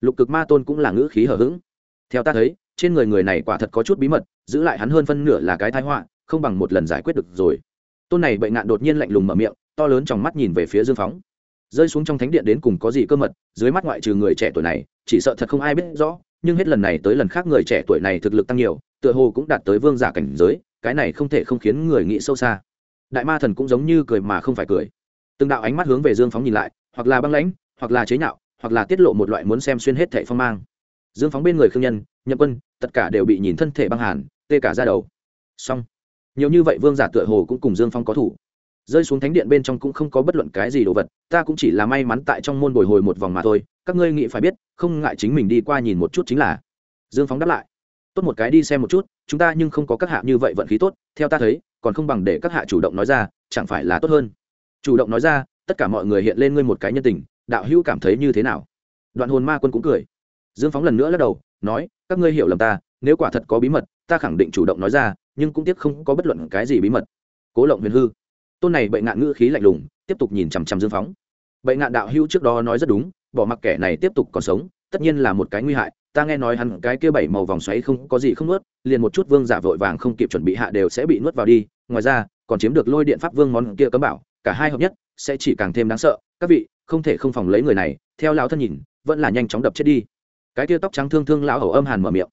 Lục cực ma tôn cũng là ngữ khí hở h ữ g theo ta thấy trên người người này quả thật có chút bí mật, giữ lại hắn hơn phân nửa là cái thái họa, không bằng một lần giải quyết được rồi. Tôn này bệnh nạn đột nhiên lạnh lùng mở miệng, to lớn trong mắt nhìn về phía dương phóng. Rơi xuống trong thánh điện đến cùng có gì cơ mật, dưới mắt ngoại trừ người trẻ tuổi này, chỉ sợ thật không ai biết rõ, nhưng hết lần này tới lần khác người trẻ tuổi này thực lực tăng nhiều, tựa hồ cũng đạt tới vương giả cảnh giới, cái này không thể không khiến người nghĩ sâu xa. Đại ma thần cũng giống như cười mà không phải cười. Từng đạo ánh mắt hướng về dương phóng nhìn lại, hoặc là băng lãnh, hoặc là chế nhạo, hoặc là tiết lộ một loại muốn xem xuyên hết thệ phong mang. Dương phóng bên người khương nhân, nhậm quân tất cả đều bị nhìn thân thể băng hàn, tê cả ra đầu. Xong. Nhiều như vậy vương giả tựa hồ cũng cùng dương phong có thủ. Rơi xuống thánh điện bên trong cũng không có bất luận cái gì đồ vật, ta cũng chỉ là may mắn tại trong môn bồi hồi một vòng mà thôi, các ngươi nghĩ phải biết, không ngại chính mình đi qua nhìn một chút chính là. Dương phóng đáp lại. Tốt một cái đi xem một chút, chúng ta nhưng không có các hạ như vậy vận khí tốt, theo ta thấy, còn không bằng để các hạ chủ động nói ra, chẳng phải là tốt hơn. Chủ động nói ra, tất cả mọi người hiện lên ngươi một cái nhân tình, đạo hữu cảm thấy như thế nào? Đoạn hồn ma quân cũng cười. Dương phóng lần nữa lắc đầu nói, các ngươi hiểu lầm ta, nếu quả thật có bí mật, ta khẳng định chủ động nói ra, nhưng cũng tiếc không có bất luận cái gì bí mật. Cố lộng huyền hư, tôn này bệnh ngạn ngữ khí lạnh lùng, tiếp tục nhìn chằm chằm dương phóng. Bệnh ngạn đạo hữu trước đó nói rất đúng, bỏ mặc kẻ này tiếp tục còn sống, tất nhiên là một cái nguy hại, ta nghe nói hắn cái kia bảy màu vòng xoáy không có gì không nuốt, liền một chút vương giả vội vàng không kịp chuẩn bị hạ đều sẽ bị nuốt vào đi, ngoài ra, còn chiếm được lôi điện pháp vương món kia cấm bảo, cả hai hợp nhất, sẽ chỉ càng thêm đáng sợ, các vị, không thể không phòng lấy người này, theo lão thân nhìn, vẫn là nhanh chóng đập chết đi cái tia tóc trắng thương thương lão hầu âm hàn mở miệng.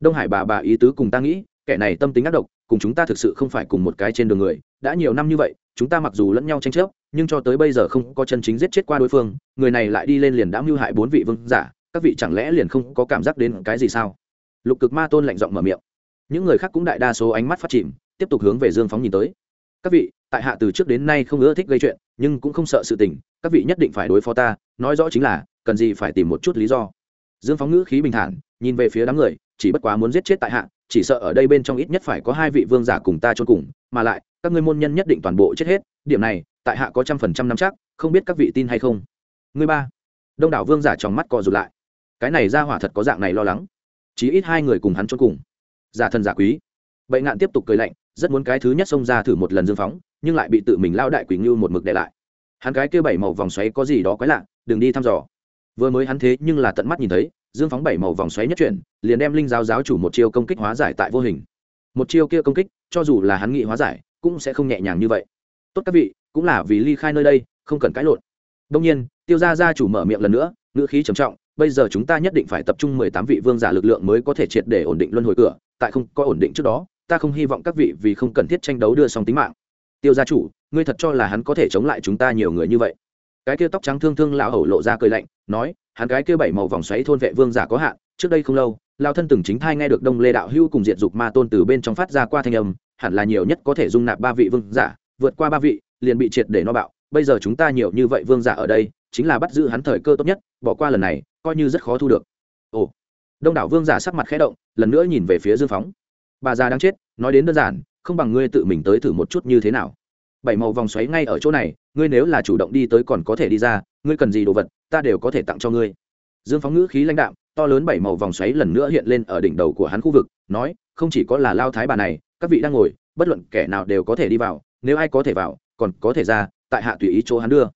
Đông hải bà bà ý tứ cùng ta nghĩ, kẻ này tâm tính ác độc, cùng chúng ta thực sự không phải cùng một cái trên đường người. Đã nhiều năm như vậy, chúng ta mặc dù lẫn nhau tranh chấp, nhưng cho tới bây giờ không có chân chính giết chết qua đối phương, người này lại đi lên liền đã mưu hại bốn vị vương giả, các vị chẳng lẽ liền không có cảm giác đến cái gì sao? Lục cực ma tôn lạnh giọng mở miệng. Những người khác cũng đại đa số ánh mắt phát chìm, tiếp tục hướng về dương phóng nhìn tới. Các vị, tại hạ từ trước đến nay không ưa thích gây chuyện, nhưng cũng không sợ sự tình, các vị nhất định phải đối phó ta, nói rõ chính là, cần gì phải tìm một chút lý do dương phóng ngữ khí bình thản, nhìn về phía đám người, chỉ bất quá muốn giết chết tại hạ, chỉ sợ ở đây bên trong ít nhất phải có hai vị vương giả cùng ta trốn cùng, mà lại, các ngươi môn nhân nhất định toàn bộ chết hết, điểm này, tại hạ có trăm phần trăm năm chắc, không biết các vị tin hay không. Người ba, đông đảo vương giả trong mắt co rụt lại. Cái này ra hỏa thật có dạng này lo lắng. Chỉ ít hai người cùng hắn trốn cùng. Giả thần giả quý. Bậy ngạn tiếp tục cười lạnh, rất muốn cái thứ nhất xông ra thử một lần dương phóng, nhưng lại bị tự mình lao đại quỷ ngưu một mực để lại. Hắn cái kêu bảy màu vòng xoáy có gì đó quái lạ, đừng đi thăm dò vừa mới hắn thế nhưng là tận mắt nhìn thấy, dương phóng bảy màu vòng xoáy nhất chuyển, liền đem linh giáo giáo chủ một chiêu công kích hóa giải tại vô hình. Một chiêu kia công kích, cho dù là hắn nghị hóa giải, cũng sẽ không nhẹ nhàng như vậy. Tốt các vị, cũng là vì ly khai nơi đây, không cần cãi lộn. Đông nhiên, tiêu gia gia chủ mở miệng lần nữa, ngữ khí trầm trọng, bây giờ chúng ta nhất định phải tập trung mười tám vị vương giả lực lượng mới có thể triệt để ổn định luân hồi cửa, tại không có ổn định trước đó, ta không hy vọng các vị vì không cần thiết tranh đấu đưa xong tính mạng. Tiêu gia chủ, ngươi thật cho là hắn có thể chống lại chúng ta nhiều người như vậy? Cái kia tóc trắng thương thương lão hầu lộ ra cười lạnh, nói, hắn cái kia bảy màu vòng xoáy thôn vệ vương giả có hạn, trước đây không lâu lao thân từng chính thai nghe được đông lê đạo hưu cùng diện dục ma tôn từ bên trong phát ra qua thanh âm, hẳn là nhiều nhất có thể dung nạp ba vị vương giả, vượt qua ba vị, liền bị triệt để no bạo. Bây giờ chúng ta nhiều như vậy vương giả ở đây, chính là bắt giữ hắn thời cơ tốt nhất, bỏ qua lần này, coi như rất khó thu được. Ồ. Đông đảo vương giả sắc mặt khẽ động, lần nữa nhìn về phía dương phóng. Bà già đang chết, nói đến đơn giản, không bằng ngươi tự mình tới thử một chút như thế nào bảy màu vòng xoáy ngay ở chỗ này, ngươi nếu là chủ động đi tới còn có thể đi ra, ngươi cần gì đồ vật, ta đều có thể tặng cho ngươi. Dương phóng ngữ khí lãnh đạm, to lớn bảy màu vòng xoáy lần nữa hiện lên ở đỉnh đầu của hắn khu vực, nói, không chỉ có là lao thái bà này, các vị đang ngồi, bất luận kẻ nào đều có thể đi vào, nếu ai có thể vào, còn có thể ra, tại hạ tùy ý chỗ hắn đưa.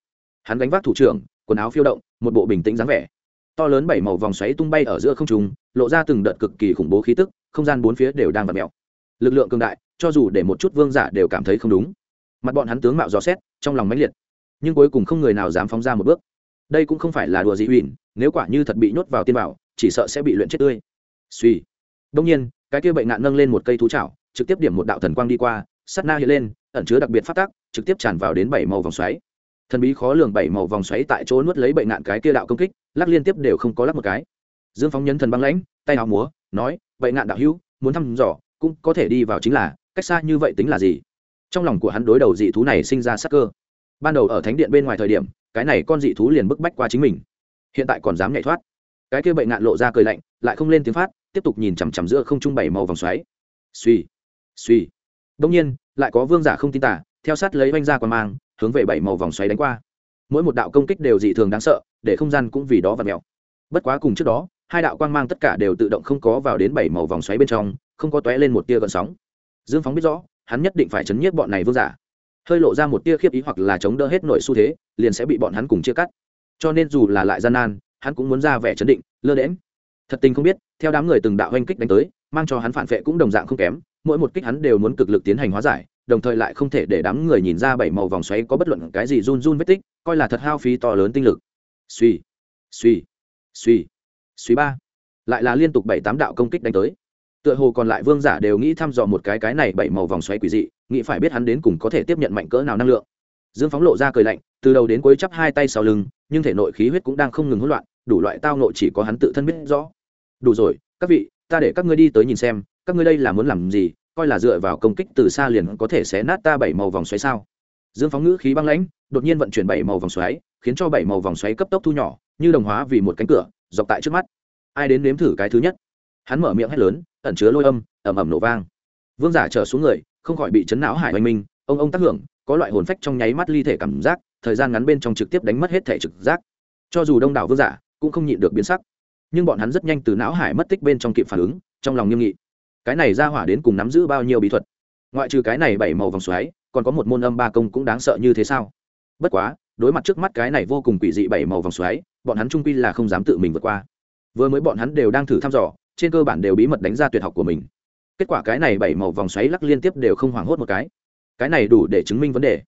Hắn gánh vác thủ trưởng, quần áo phiêu động, một bộ bình tĩnh dáng vẻ. To lớn bảy màu vòng xoáy tung bay ở giữa không trung, lộ ra từng đợt cực kỳ khủng bố khí tức, không gian bốn phía đều đang vặt mèo. Lực lượng cường đại, cho dù để một chút vương giả đều cảm thấy không đúng mặt bọn hắn tướng mạo dò xét, trong lòng mãnh liệt. Nhưng cuối cùng không người nào dám phóng ra một bước. Đây cũng không phải là đùa dị huỳnh nếu quả như thật bị nhốt vào tiên bảo, chỉ sợ sẽ bị luyện chết tươi. Suy. Đông nhiên, cái kia bệnh nạn nâng lên một cây thú chảo, trực tiếp điểm một đạo thần quang đi qua sắt na hiện lên, ẩn chứa đặc biệt phát tác, trực tiếp tràn vào đến bảy màu vòng xoáy. Thần bí khó lường bảy màu vòng xoáy tại chỗ nuốt lấy bệnh nạn cái kia đạo công kích, lắc liên tiếp đều không có lắc một cái. Dương phóng nhấn thần băng lãnh, tay áo múa, nói, bệnh nạn đạo hữu, muốn thăm dò, cũng có thể đi vào chính là, cách xa như vậy tính là gì? Trong lòng của hắn đối đầu dị thú này sinh ra sắc cơ. Ban đầu ở thánh điện bên ngoài thời điểm, cái này con dị thú liền bức bách qua chính mình. Hiện tại còn dám nhảy thoát. Cái kia bệnh ngạn lộ ra cười lạnh, lại không lên tiếng phát, tiếp tục nhìn chằm chằm giữa không trung bảy màu vòng xoáy. Suy suy đông nhiên, lại có vương giả không tin tả theo sát lấy oanh ra qua mang, hướng về bảy màu vòng xoáy đánh qua. Mỗi một đạo công kích đều dị thường đáng sợ, để không gian cũng vì đó và mèo. Bất quá cùng trước đó, hai đạo quang mang tất cả đều tự động không có vào đến bảy màu vòng xoáy bên trong, không có tóe lên một tia gợn sóng. Dương phóng biết rõ hắn nhất định phải chấn nhiếp bọn này vương giả. Hơi lộ ra một tia khiếp ý hoặc là chống đỡ hết nội xu thế, liền sẽ bị bọn hắn cùng chia cắt. Cho nên dù là lại gian nan, hắn cũng muốn ra vẻ chấn định, lơ đễm thật tình không biết, theo đám người từng đạo oanh kích đánh tới, mang cho hắn phản vệ cũng đồng dạng không kém, mỗi một kích hắn đều muốn cực lực tiến hành hóa giải, đồng thời lại không thể để đám người nhìn ra bảy màu vòng xoáy có bất luận cái gì run run vết tích, coi là thật hao phí to lớn tinh lực. Suy suy suy suy ba. Lại là liên tục bảy tám đạo công kích đánh tới tựa hồ còn lại vương giả đều nghĩ thăm dò một cái cái này bảy màu vòng xoáy quỷ dị, nghĩ phải biết hắn đến cùng có thể tiếp nhận mạnh cỡ nào năng lượng. Dương phóng lộ ra cười lạnh, từ đầu đến cuối chắp hai tay sau lưng, nhưng thể nội khí huyết cũng đang không ngừng hỗn loạn, đủ loại tao nộ chỉ có hắn tự thân biết rõ. Đủ rồi, các vị, ta để các ngươi đi tới nhìn xem, các ngươi đây là muốn làm gì, coi là dựa vào công kích từ xa liền có thể xé nát ta bảy màu vòng xoáy sao? Dương phóng ngữ khí băng lãnh, đột nhiên vận chuyển bảy màu vòng xoáy, khiến cho bảy màu vòng xoáy cấp tốc thu nhỏ, như đồng hóa vì một cánh cửa, dọc tại trước mắt. Ai đến nếm thử cái thứ nhất? Hắn mở miệng hét lớn ẩn chứa lôi âm ẩm ẩm nổ vang. Vương giả trở xuống người, không khỏi bị chấn não hải oanh minh, ông ông tác hưởng, có loại hồn phách trong nháy mắt ly thể cảm giác, thời gian ngắn bên trong trực tiếp đánh mất hết thể trực giác. Cho dù đông đảo vương giả, cũng không nhịn được biến sắc. Nhưng bọn hắn rất nhanh từ não hải mất tích bên trong kịp phản ứng, trong lòng nghiêm nghị. Cái này ra hỏa đến cùng nắm giữ bao nhiêu bí thuật? Ngoại trừ cái này bảy màu vòng xoáy, còn có một môn âm ba công cũng đáng sợ như thế sao? Bất quá, đối mặt trước mắt cái này vô cùng quỷ dị bảy màu vòng xoáy, bọn hắn trung quy là không dám tự mình vượt qua. Vừa mới bọn hắn đều đang thử thăm dò trên cơ bản đều bí mật đánh ra tuyệt học của mình. Kết quả cái này bảy màu vòng xoáy lắc liên tiếp đều không hoảng hốt một cái. Cái này đủ để chứng minh vấn đề.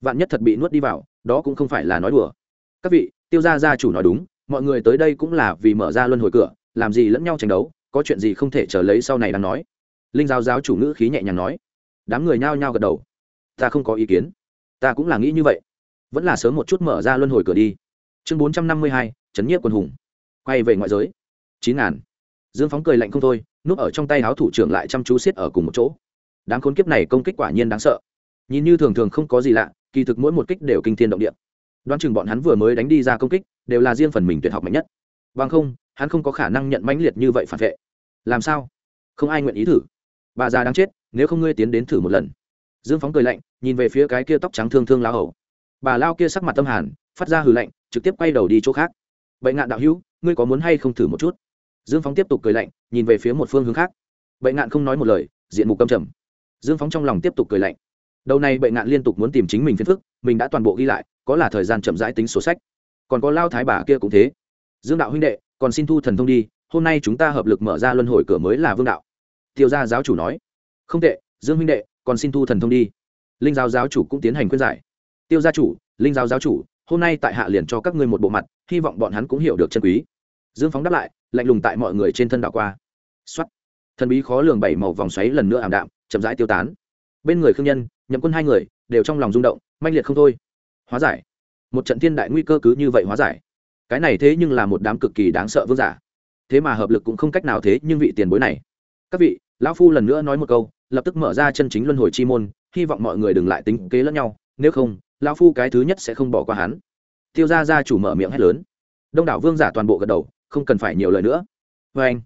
Vạn nhất thật bị nuốt đi vào, đó cũng không phải là nói đùa. Các vị, tiêu gia gia chủ nói đúng, mọi người tới đây cũng là vì mở ra luân hồi cửa, làm gì lẫn nhau tranh đấu, có chuyện gì không thể chờ lấy sau này đang nói. Linh giáo giáo chủ ngữ khí nhẹ nhàng nói. Đám người nhao nhao gật đầu. Ta không có ý kiến. Ta cũng là nghĩ như vậy. Vẫn là sớm một chút mở ra luân hồi cửa đi. Chương bốn trăm năm mươi hai trấn nhiếp quân hùng. Quay về ngoại giới. Chín ngàn dương phóng cười lạnh không thôi, núp ở trong tay háo thủ trưởng lại chăm chú xiết ở cùng một chỗ. Đám khốn kiếp này công kích quả nhiên đáng sợ. Nhìn như thường thường không có gì lạ, kỳ thực mỗi một kích đều kinh thiên động địa. Đoán chừng bọn hắn vừa mới đánh đi ra công kích, đều là riêng phần mình tuyệt học mạnh nhất. Bằng không, hắn không có khả năng nhận mãnh liệt như vậy phản vệ. Làm sao? Không ai nguyện ý thử. Bà già đáng chết, nếu không ngươi tiến đến thử một lần. Dương phóng cười lạnh, nhìn về phía cái kia tóc trắng thương thương lao hầu. Bà lao kia sắc mặt tâm hàn, phát ra hừ lạnh, trực tiếp quay đầu đi chỗ khác. Bệnh ngạn đạo hữu, ngươi có muốn hay không thử một chút? Dương phóng tiếp tục cười lạnh, nhìn về phía một phương hướng khác. Bệnh ngạn không nói một lời, diện mục câm trầm. Dương phóng trong lòng tiếp tục cười lạnh. Đầu này bệnh ngạn liên tục muốn tìm chính mình phiền phức, mình đã toàn bộ ghi lại, có là thời gian chậm rãi tính số sách. Còn có lao thái bà kia cũng thế. Dương đạo huynh đệ, còn xin thu thần thông đi, hôm nay chúng ta hợp lực mở ra luân hồi cửa mới là vương đạo. Tiêu gia giáo chủ nói. Không tệ, dương huynh đệ, còn xin thu thần thông đi. Linh giáo giáo chủ cũng tiến hành khuyên giải. Tiêu gia chủ, linh giáo giáo chủ, hôm nay tại hạ liền cho các ngươi một bộ mặt, hy vọng bọn hắn cũng hiểu được chân quý dương phóng đáp lại, lạnh lùng tại mọi người trên thân đảo qua. Xuất thần bí khó lường bảy màu vòng xoáy lần nữa ảm đạm, chậm rãi tiêu tán. Bên người khương nhân, nhậm quân hai người, đều trong lòng rung động, manh liệt không thôi. Hóa giải. Một trận thiên đại nguy cơ cứ như vậy hóa giải. Cái này thế nhưng là một đám cực kỳ đáng sợ vương giả. Thế mà hợp lực cũng không cách nào thế nhưng vị tiền bối này. Các vị, lão phu lần nữa nói một câu, lập tức mở ra chân chính luân hồi chi môn, hy vọng mọi người đừng lại tính kế lẫn nhau, nếu không, lão phu cái thứ nhất sẽ không bỏ qua hắn. Tiêu gia gia chủ mở miệng hét lớn. Đông đảo vương giả toàn bộ gật đầu không cần phải nhiều lời nữa. Vê anh,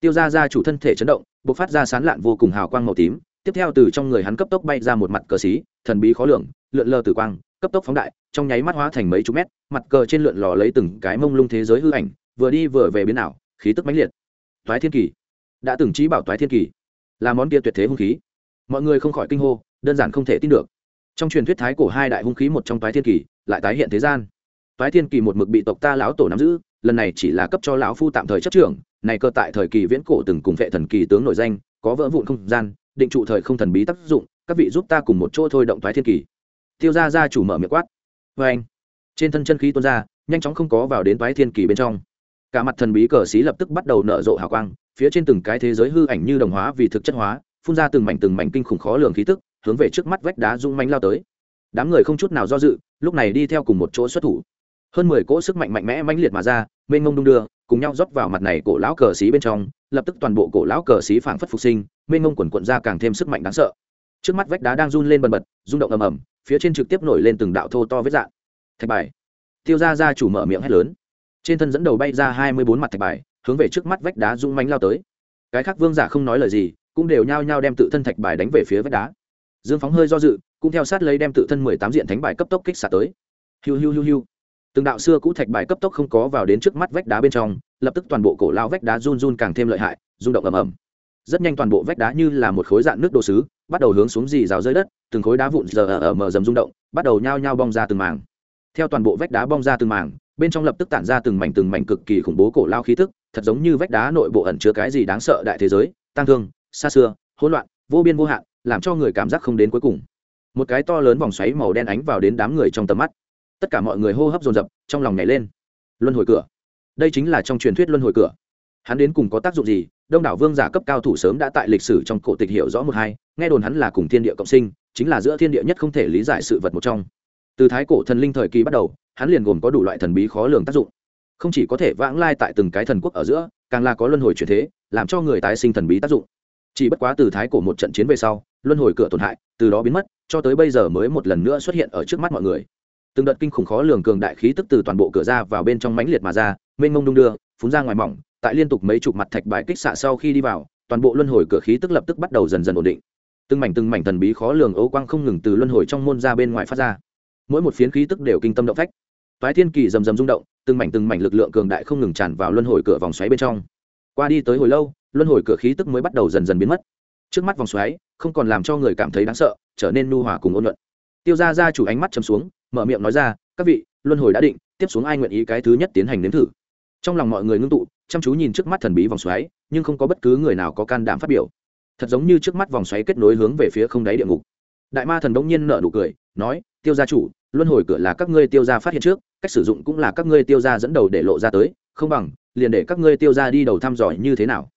tiêu gia gia chủ thân thể chấn động b ộ c phát ra sán lạn vô cùng hào quang màu tím. Tiếp theo từ trong người hắn cấp tốc bay ra một mặt cờ xí, thần bí khó lường, lượn lờ tử quang, cấp tốc phóng đại, trong nháy mắt hóa thành mấy chục mét, mặt cờ trên lượn lò lấy từng cái mông lung thế giới hư ảnh, vừa đi vừa về biến ảo, khí tức mãnh liệt. Toái thiên kỳ, đã từng trí bảo toái thiên kỳ, là món kia tuyệt thế hung khí. Mọi người không khỏi kinh hô, đơn giản không thể tin được. Trong truyền thuyết thái cổ hai đại hung khí một trong toái thiên kỳ, lại tái hiện thế gian. Toái thiên kỳ một mực bị tộc ta lão tổ nắm giữ lần này chỉ là cấp cho lão phu tạm thời chấp trưởng, này cơ tại thời kỳ viễn cổ từng cùng vệ thần kỳ tướng nổi danh, có vỡ vụn không gian, định trụ thời không thần bí tác dụng, các vị giúp ta cùng một chỗ thôi động thoái thiên kỳ. Tiêu gia gia chủ mở miệng quát. Vê anh, trên thân chân khí tuôn ra, nhanh chóng không có vào đến thoái thiên kỳ bên trong. Cả mặt thần bí cờ xí lập tức bắt đầu nở rộ hào quang, phía trên từng cái thế giới hư ảnh như đồng hóa vì thực chất hóa, phun ra từng mảnh từng mảnh kinh khủng khó lường khí tức, hướng về trước mắt vách đá rung mánh lao tới. Đám người không chút nào do dự, lúc này đi theo cùng một chỗ xuất thủ hơn mười cỗ sức mạnh mạnh mẽ mãnh liệt mà ra, mênh mông đung đưa, cùng nhau rót vào mặt này cổ lão cờ xí bên trong, lập tức toàn bộ cổ lão cờ xí phảng phất phục sinh, mênh mông quần quận ra càng thêm sức mạnh đáng sợ. Trước mắt vách đá đang run lên bần bật, rung động ầm ầm, phía trên trực tiếp nổi lên từng đạo thô to vết dạng thạch bài. Tiêu ra ra chủ mở miệng hét lớn. Trên thân dẫn đầu bay ra hai mươi bốn mặt thạch bài, hướng về trước mắt vách đá rung mánh lao tới. Cái khác vương giả không nói lời gì, cũng đều nhao nhao đem tự thân thạch bài đánh về phía vách đá. Dương phóng hơi do dự, cũng theo sát lấy đem tự thân mười tám diện thánh bài cấp tốc kích xả tới. Hiu hiu hiu hiu từng đạo xưa cũ thạch bài cấp tốc không có vào đến trước mắt vách đá bên trong, lập tức toàn bộ cổ lao vách đá run run càng thêm lợi hại, rung động ầm ầm. Rất nhanh toàn bộ vách đá như là một khối dạng nước đồ sứ, bắt đầu hướng xuống dì rào rơi đất, từng khối đá vụn giờ ở mở dầm rung động, bắt đầu nhao nhao bong ra từng mảng. Theo toàn bộ vách đá bong ra từng mảng, bên trong lập tức tản ra từng mảnh từng mảnh cực kỳ khủng bố cổ lao khí thức thật giống như vách đá nội bộ ẩn chứa cái gì đáng sợ đại thế giới tăng thương, xa xưa, hỗn loạn, vô biên vô hạn, làm cho người cảm giác không đến cuối cùng. Một cái to lớn vòng xoáy màu đen ánh vào đến đám người trong tầm mắt tất cả mọi người hô hấp dồn dập, trong lòng nhảy lên. Luân hồi cửa. Đây chính là trong truyền thuyết luân hồi cửa. Hắn đến cùng có tác dụng gì? Đông đảo vương giả cấp cao thủ sớm đã tại lịch sử trong cổ tịch hiểu rõ một hai, nghe đồn hắn là cùng thiên địa cộng sinh, chính là giữa thiên địa nhất không thể lý giải sự vật một trong. Từ thái cổ thần linh thời kỳ bắt đầu, hắn liền gồm có đủ loại thần bí khó lường tác dụng. Không chỉ có thể vãng lai tại từng cái thần quốc ở giữa, càng là có luân hồi chuyển thế, làm cho người tái sinh thần bí tác dụng. Chỉ bất quá từ thái cổ một trận chiến về sau, luân hồi cửa tổn hại, từ đó biến mất, cho tới bây giờ mới một lần nữa xuất hiện ở trước mắt mọi người từng đợt kinh khủng khó lường cường đại khí tức từ toàn bộ cửa ra vào bên trong mãnh liệt mà ra, mênh mông đung đưa, phun ra ngoài mỏng, tại liên tục mấy chục mặt thạch bài kích xạ sau khi đi vào, toàn bộ luân hồi cửa khí tức lập tức bắt đầu dần dần ổn định. Từng mảnh từng mảnh thần bí khó lường ấu quang không ngừng từ luân hồi trong môn ra bên ngoài phát ra. Mỗi một phiến khí tức đều kinh tâm động phách. Toái thiên kỳ rầm rầm rung động, từng mảnh từng mảnh lực lượng cường đại không ngừng tràn vào luân hồi cửa vòng xoáy bên trong. Qua đi tới hồi lâu, luân hồi cửa khí tức mới bắt đầu dần dần biến mất. Trước mắt vòng xoáy, không còn làm cho người cảm thấy đáng sợ, trở nên nu hòa cùng ôn luận tiêu ra ra chủ ánh mắt chấm xuống mở miệng nói ra, các vị, luân hồi đã định, tiếp xuống ai nguyện ý cái thứ nhất tiến hành nếm thử? Trong lòng mọi người ngưng tụ, chăm chú nhìn trước mắt thần bí vòng xoáy, nhưng không có bất cứ người nào có can đảm phát biểu. Thật giống như trước mắt vòng xoáy kết nối hướng về phía không đáy địa ngục. Đại ma thần đống nhiên nở nụ cười, nói, tiêu gia chủ, luân hồi cửa là các ngươi tiêu gia phát hiện trước, cách sử dụng cũng là các ngươi tiêu gia dẫn đầu để lộ ra tới, không bằng, liền để các ngươi tiêu gia đi đầu thăm dò như thế nào.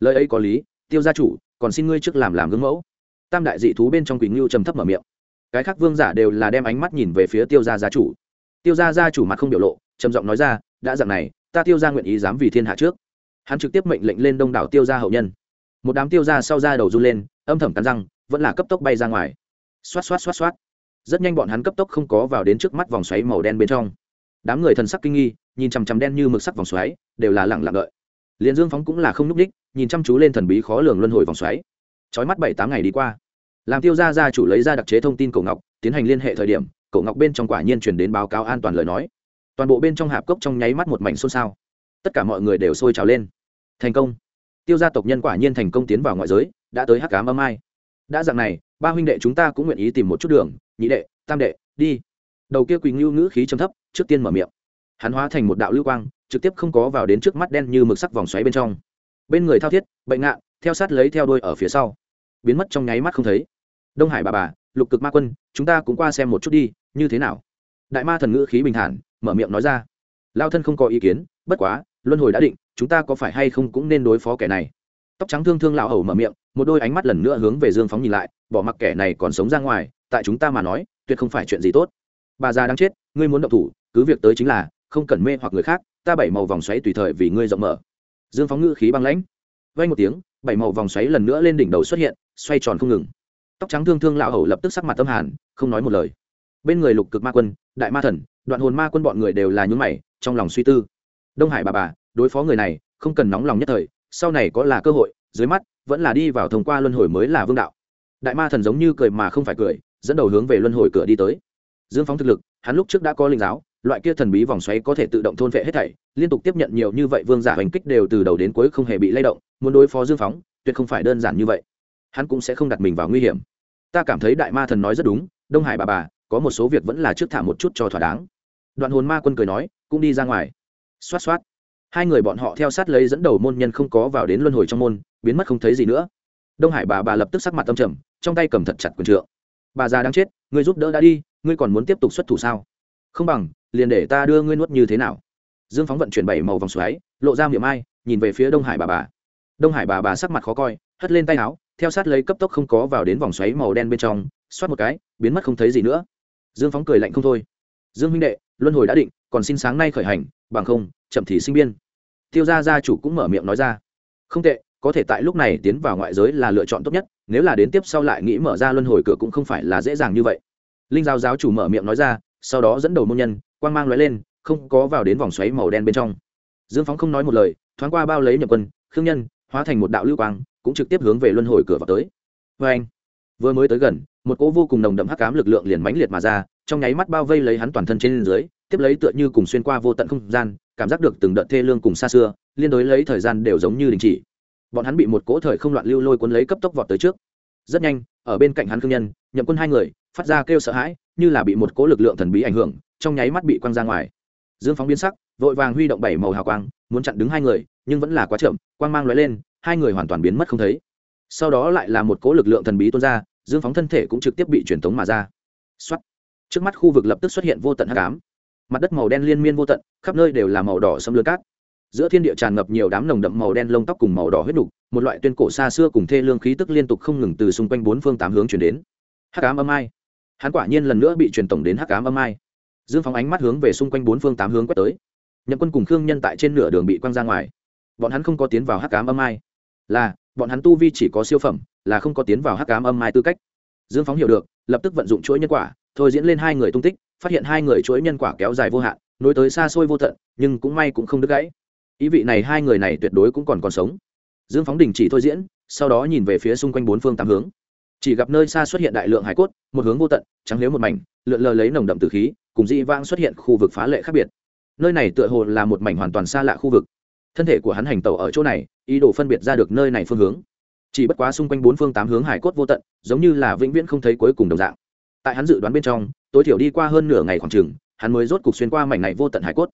Lời ấy có lý, tiêu gia chủ, còn xin ngươi trước làm làm gương mẫu. Tam đại dị thú bên trong quỳnh ngưu trầm thấp mở miệng cái khác vương giả đều là đem ánh mắt nhìn về phía tiêu gia gia chủ. Tiêu gia gia chủ mặt không biểu lộ, trầm giọng nói ra, đã dặn này, ta tiêu gia nguyện ý dám vì thiên hạ trước. Hắn trực tiếp mệnh lệnh lên đông đảo tiêu gia hậu nhân. Một đám tiêu gia sau ra đầu run lên, âm thầm cắn răng, vẫn là cấp tốc bay ra ngoài. Xoát xoát xoát xoát. Rất nhanh bọn hắn cấp tốc không có vào đến trước mắt vòng xoáy màu đen bên trong. Đám người thần sắc kinh nghi, nhìn chằm chằm đen như mực sắc vòng xoáy, đều là lặng lặng đợi. Liền dương phóng cũng là không n ú c đích nhìn chăm chú lên thần bí khó lường luân hồi vòng xoáy. Trói mắt bảy tám ngày đi qua làm tiêu gia gia chủ lấy ra đặc chế thông tin cổ ngọc, tiến hành liên hệ thời điểm, cổ ngọc bên trong quả nhiên chuyển đến báo cáo an toàn lời nói. Toàn bộ bên trong hạp cốc trong nháy mắt một mảnh xôn xao. Tất cả mọi người đều sôi trào lên. Thành công. Tiêu gia tộc nhân quả nhiên thành công tiến vào ngoại giới, đã tới hắc cám âm ai. Đã dạng này, ba huynh đệ chúng ta cũng nguyện ý tìm một chút đường, nhị đệ, tam đệ, đi. Đầu kia quỳnh lưu ngữ khí trầm thấp, trước tiên mở miệng. Hắn hóa thành một đạo lưu quang, trực tiếp không có vào đến trước mắt đen như mực sắc vòng xoáy bên trong. Bên người thao thiết, bệnh ngạn theo sát lấy theo đôi ở phía sau. Biến mất trong nháy mắt không thấy đông hải bà bà, lục cực ma quân, chúng ta cũng qua xem một chút đi, như thế nào? Đại ma thần ngữ khí bình thản, mở miệng nói ra. Lao thân không có ý kiến, bất quá, luân hồi đã định, chúng ta có phải hay không cũng nên đối phó kẻ này. Tóc trắng thương thương lão hầu mở miệng, một đôi ánh mắt lần nữa hướng về dương phóng nhìn lại, bỏ mặc kẻ này còn sống ra ngoài, tại chúng ta mà nói, tuyệt không phải chuyện gì tốt. Bà già đang chết, ngươi muốn động thủ, cứ việc tới chính là, không cần mê hoặc người khác, ta bảy màu vòng xoáy tùy thời vì ngươi rộng mở. Dương phóng ngữ khí băng lãnh. Vay một tiếng, bảy màu vòng xoáy lần nữa lên đỉnh đầu xuất hiện, xoay tròn không ngừng tóc trắng thương thương lão hầu lập tức sắc mặt tâm hàn, không nói một lời. Bên người lục cực ma quân, đại ma thần, đoạn hồn ma quân bọn người đều là nhún mày, trong lòng suy tư. Đông hải bà bà, đối phó người này, không cần nóng lòng nhất thời, sau này có là cơ hội, dưới mắt, vẫn là đi vào thông qua luân hồi mới là vương đạo. Đại ma thần giống như cười mà không phải cười, dẫn đầu hướng về luân hồi cửa đi tới. Dương phóng thực lực, hắn lúc trước đã có linh giáo, loại kia thần bí vòng xoáy có thể tự động thôn vệ hết thảy, liên tục tiếp nhận nhiều như vậy vương giả hành kích đều từ đầu đến cuối không hề bị lay động, muốn đối phó dương phóng, tuyệt không phải đơn giản như vậy. Hắn cũng sẽ không đặt mình vào nguy hiểm ta cảm thấy đại ma thần nói rất đúng, đông hải bà bà, có một số việc vẫn là trước thả một chút cho thỏa đáng. Đoạn hồn ma quân cười nói, cũng đi ra ngoài. Xoát xoát. Hai người bọn họ theo sát lấy dẫn đầu môn nhân không có vào đến luân hồi trong môn, biến mất không thấy gì nữa. Đông hải bà bà lập tức sắc mặt tâm trầm, trong tay cầm thật chặt quần trượng. Bà già đang chết, ngươi giúp đỡ đã đi, ngươi còn muốn tiếp tục xuất thủ sao? Không bằng, liền để ta đưa ngươi nuốt như thế nào? Dương phóng vận chuyển bảy màu vòng xoáy, lộ ra miệng ai, nhìn về phía đông hải bà bà. Đông hải bà bà sắc mặt khó coi, hất lên tay áo theo sát lấy cấp tốc không có vào đến vòng xoáy màu đen bên trong, xoát một cái, biến mất không thấy gì nữa. Dương phóng cười lạnh không thôi. Dương huynh đệ, luân hồi đã định, còn xin sáng nay khởi hành, bằng không, chậm thì sinh biên. Tiêu gia gia chủ cũng mở miệng nói ra. Không tệ, có thể tại lúc này tiến vào ngoại giới là lựa chọn tốt nhất, nếu là đến tiếp sau lại nghĩ mở ra luân hồi cửa cũng không phải là dễ dàng như vậy. Linh giáo giáo chủ mở miệng nói ra, sau đó dẫn đầu môn nhân, quang mang lóe lên, không có vào đến vòng xoáy màu đen bên trong. Dương phóng không nói một lời, thoáng qua bao lấy nhập quân, khương nhân, hóa thành một đạo lưu quang cũng trực tiếp hướng về luân hồi cửa vào tới. Vê anh, vừa mới tới gần, một cỗ vô cùng nồng đậm hắc ám lực lượng liền mãnh liệt mà ra, trong nháy mắt bao vây lấy hắn toàn thân trên dưới, tiếp lấy tựa như cùng xuyên qua vô tận không gian, cảm giác được từng đợt thê lương cùng xa xưa, liên đối lấy thời gian đều giống như đình chỉ. Bọn hắn bị một cỗ thời không loạn lưu lôi cuốn lấy cấp tốc vọt tới trước. Rất nhanh, ở bên cạnh hắn thương nhân, nhậm quân hai người, phát ra kêu sợ hãi, như là bị một cỗ lực lượng thần bí ảnh hưởng, trong nháy mắt bị quăng ra ngoài. Dương phóng biến sắc, vội vàng huy động bảy màu hào quang, muốn chặn đứng hai người, nhưng vẫn là quá chậm, quang mang lóe lên hai người hoàn toàn biến mất không thấy. Sau đó lại là một cỗ lực lượng thần bí tuôn ra, dương phóng thân thể cũng trực tiếp bị truyền tống mà ra. Xuất trước mắt khu vực lập tức xuất hiện vô tận hắc ám. Mặt đất màu đen liên miên vô tận, khắp nơi đều là màu đỏ xâm lươn cát. Giữa thiên địa tràn ngập nhiều đám nồng đậm màu đen lông tóc cùng màu đỏ huyết đục một loại tuyên cổ xa xưa cùng thê lương khí tức liên tục không ngừng từ xung quanh bốn phương tám hướng chuyển đến. Hắc ám âm ai? Hắn quả nhiên lần nữa bị truyền tổng đến hắc ám âm ai. Dương phóng ánh mắt hướng về xung quanh bốn phương tám hướng quét tới. Nhậm quân cùng khương nhân tại trên nửa đường bị quăng ra ngoài. Bọn hắn không có tiến vào hắc ám âm ai là, bọn hắn tu vi chỉ có siêu phẩm, là không có tiến vào hắc ám âm mai tư cách. Dương phóng hiểu được, lập tức vận dụng chuỗi nhân quả, thôi diễn lên hai người tung tích, phát hiện hai người chuỗi nhân quả kéo dài vô hạn, nối tới xa xôi vô tận, nhưng cũng may cũng không đứt gãy. Ý vị này hai người này tuyệt đối cũng còn còn sống. Dương phóng đình chỉ thôi diễn, sau đó nhìn về phía xung quanh bốn phương tám hướng. Chỉ gặp nơi xa xuất hiện đại lượng hải cốt, một hướng vô tận, trắng nếu một mảnh, lượn lờ lấy nồng đậm từ khí, cùng dị vang xuất hiện khu vực phá lệ khác biệt. Nơi này tựa hồ là một mảnh hoàn toàn xa lạ khu vực thân thể của hắn hành tàu ở chỗ này, ý đồ phân biệt ra được nơi này phương hướng. Chỉ bất quá xung quanh bốn phương tám hướng hải cốt vô tận, giống như là vĩnh viễn không thấy cuối cùng đồng dạng. Tại hắn dự đoán bên trong, tối thiểu đi qua hơn nửa ngày khoảng chừng, hắn mới rốt cục xuyên qua mảnh này vô tận hải cốt.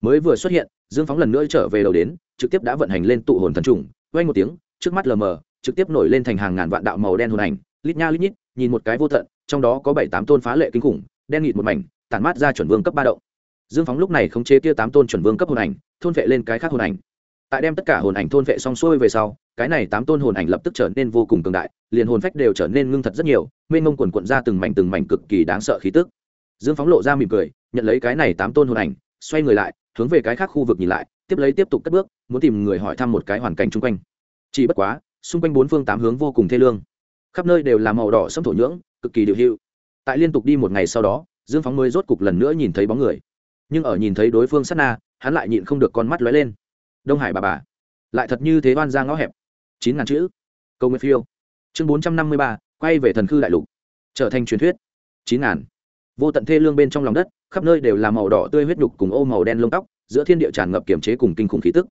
Mới vừa xuất hiện, dương phóng lần nữa trở về đầu đến, trực tiếp đã vận hành lên tụ hồn thần trùng, quay một tiếng, trước mắt lờ mờ, trực tiếp nổi lên thành hàng ngàn vạn đạo màu đen hồn ảnh, lít nha lít nhít, nhìn một cái vô tận, trong đó có bảy tám tôn phá lệ kinh khủng, đen nghịt một mảnh, tản mát ra chuẩn vương cấp ba động. Dương phóng lúc này khống chế kia tám tôn chuẩn vương cấp hồn ảnh thôn vệ lên cái khác hồn ảnh. Tại đem tất cả hồn ảnh thôn vệ xong xuôi về sau, cái này tám tôn hồn ảnh lập tức trở nên vô cùng cường đại, liền hồn phách đều trở nên ngưng thật rất nhiều, mênh mông quần quận ra từng mảnh từng mảnh cực kỳ đáng sợ khí tức. Dương phóng lộ ra mỉm cười, nhận lấy cái này tám tôn hồn ảnh, xoay người lại, hướng về cái khác khu vực nhìn lại, tiếp lấy tiếp tục cất bước, muốn tìm người hỏi thăm một cái hoàn cảnh chung quanh. Chỉ bất quá, xung quanh bốn phương tám hướng vô cùng thê lương. Khắp nơi đều là màu đỏ sâm thổ nhưỡng, cực kỳ điều hữu tại liên tục đi một ngày sau đó, dương phóng mới rốt cục lần nữa nhìn thấy bóng người nhưng ở nhìn thấy đối phương sát na hắn lại nhịn không được con mắt lóe lên. Đông hải bà bà lại thật như thế oan ra ngõ hẹp. Chín ngàn chữ. Câu nguyên phiêu. Chương bốn trăm năm mươi ba quay về thần khư đại lục. Trở thành truyền thuyết. Chín ngàn. Vô tận thê lương bên trong lòng đất khắp nơi đều là màu đỏ tươi huyết nhục cùng ô màu đen lông tóc giữa thiên địa tràn ngập kiềm chế cùng kinh khủng khí tức.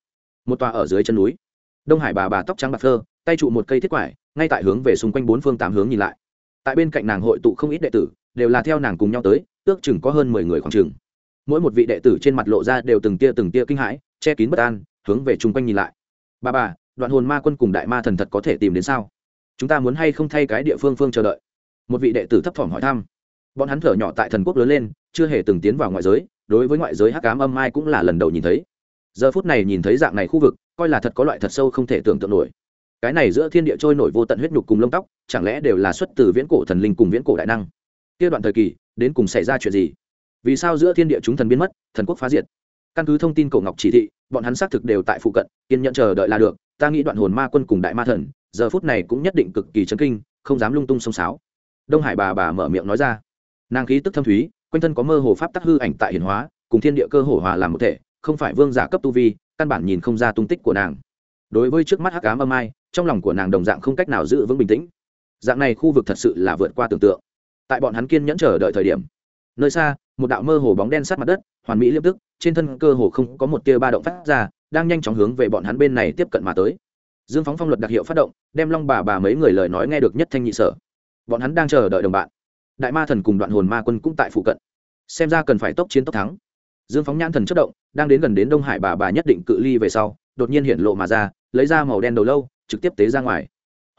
Một tòa ở dưới chân núi. Đông hải bà bà tóc trắng bạc thơ, tay trụ một cây thiết quải ngay tại hướng về xung quanh bốn phương tám hướng nhìn lại. Tại bên cạnh nàng hội tụ không ít đệ tử đều là theo nàng cùng nhau tới ước chừng có hơn mười người khoảng chừng mỗi một vị đệ tử trên mặt lộ ra đều từng tia từng tia kinh hãi, che kín bất an, hướng về chung quanh nhìn lại. Bà bà, đoạn hồn ma quân cùng đại ma thần thật có thể tìm đến sao? Chúng ta muốn hay không thay cái địa phương phương chờ đợi? Một vị đệ tử thấp thỏm hỏi thăm. Bọn hắn thở nhỏ tại thần quốc lớn lên, chưa hề từng tiến vào ngoại giới, đối với ngoại giới hắc ám âm mai cũng là lần đầu nhìn thấy. Giờ phút này nhìn thấy dạng này khu vực, coi là thật có loại thật sâu không thể tưởng tượng nổi. Cái này giữa thiên địa trôi nổi vô tận huyết nhục cùng lông tóc, chẳng lẽ đều là xuất từ viễn cổ thần linh cùng viễn cổ đại năng? Kia đoạn thời kỳ, đến cùng xảy ra chuyện gì? Vì sao giữa thiên địa chúng thần biến mất, thần quốc phá diệt? Căn cứ thông tin cổ ngọc chỉ thị, bọn hắn xác thực đều tại phụ cận, kiên nhẫn chờ đợi là được, ta nghĩ đoạn hồn ma quân cùng đại ma thần, giờ phút này cũng nhất định cực kỳ chấn kinh, không dám lung tung xông xáo. Đông hải bà bà mở miệng nói ra. Nàng khí tức thâm thúy, quanh thân có mơ hồ pháp tắc hư ảnh tại hiển hóa, cùng thiên địa cơ hồ hòa làm một thể, không phải vương giả cấp tu vi, căn bản nhìn không ra tung tích của nàng. Đối với trước mắt hắc ám âm ai, trong lòng của nàng đồng dạng không cách nào giữ vững bình tĩnh. Dạng này khu vực thật sự là vượt qua tưởng tượng. Tại bọn hắn kiên nhẫn chờ đợi thời điểm nơi xa, một đạo mơ hồ bóng đen sát mặt đất, hoàn mỹ liếp tức, trên thân cơ hồ không có một tia ba động phát ra, đang nhanh chóng hướng về bọn hắn bên này tiếp cận mà tới. Dương phóng phong luật đặc hiệu phát động, đem long bà bà mấy người lời nói nghe được nhất thanh nhị sở. Bọn hắn đang chờ đợi đồng bạn. Đại ma thần cùng đoạn hồn ma quân cũng tại phụ cận. Xem ra cần phải tốc chiến tốc thắng. Dương phóng nhãn thần chất động, đang đến gần đến đông hải bà bà nhất định cự ly về sau, đột nhiên hiện lộ mà ra, lấy ra màu đen đầu lâu, trực tiếp tế ra ngoài.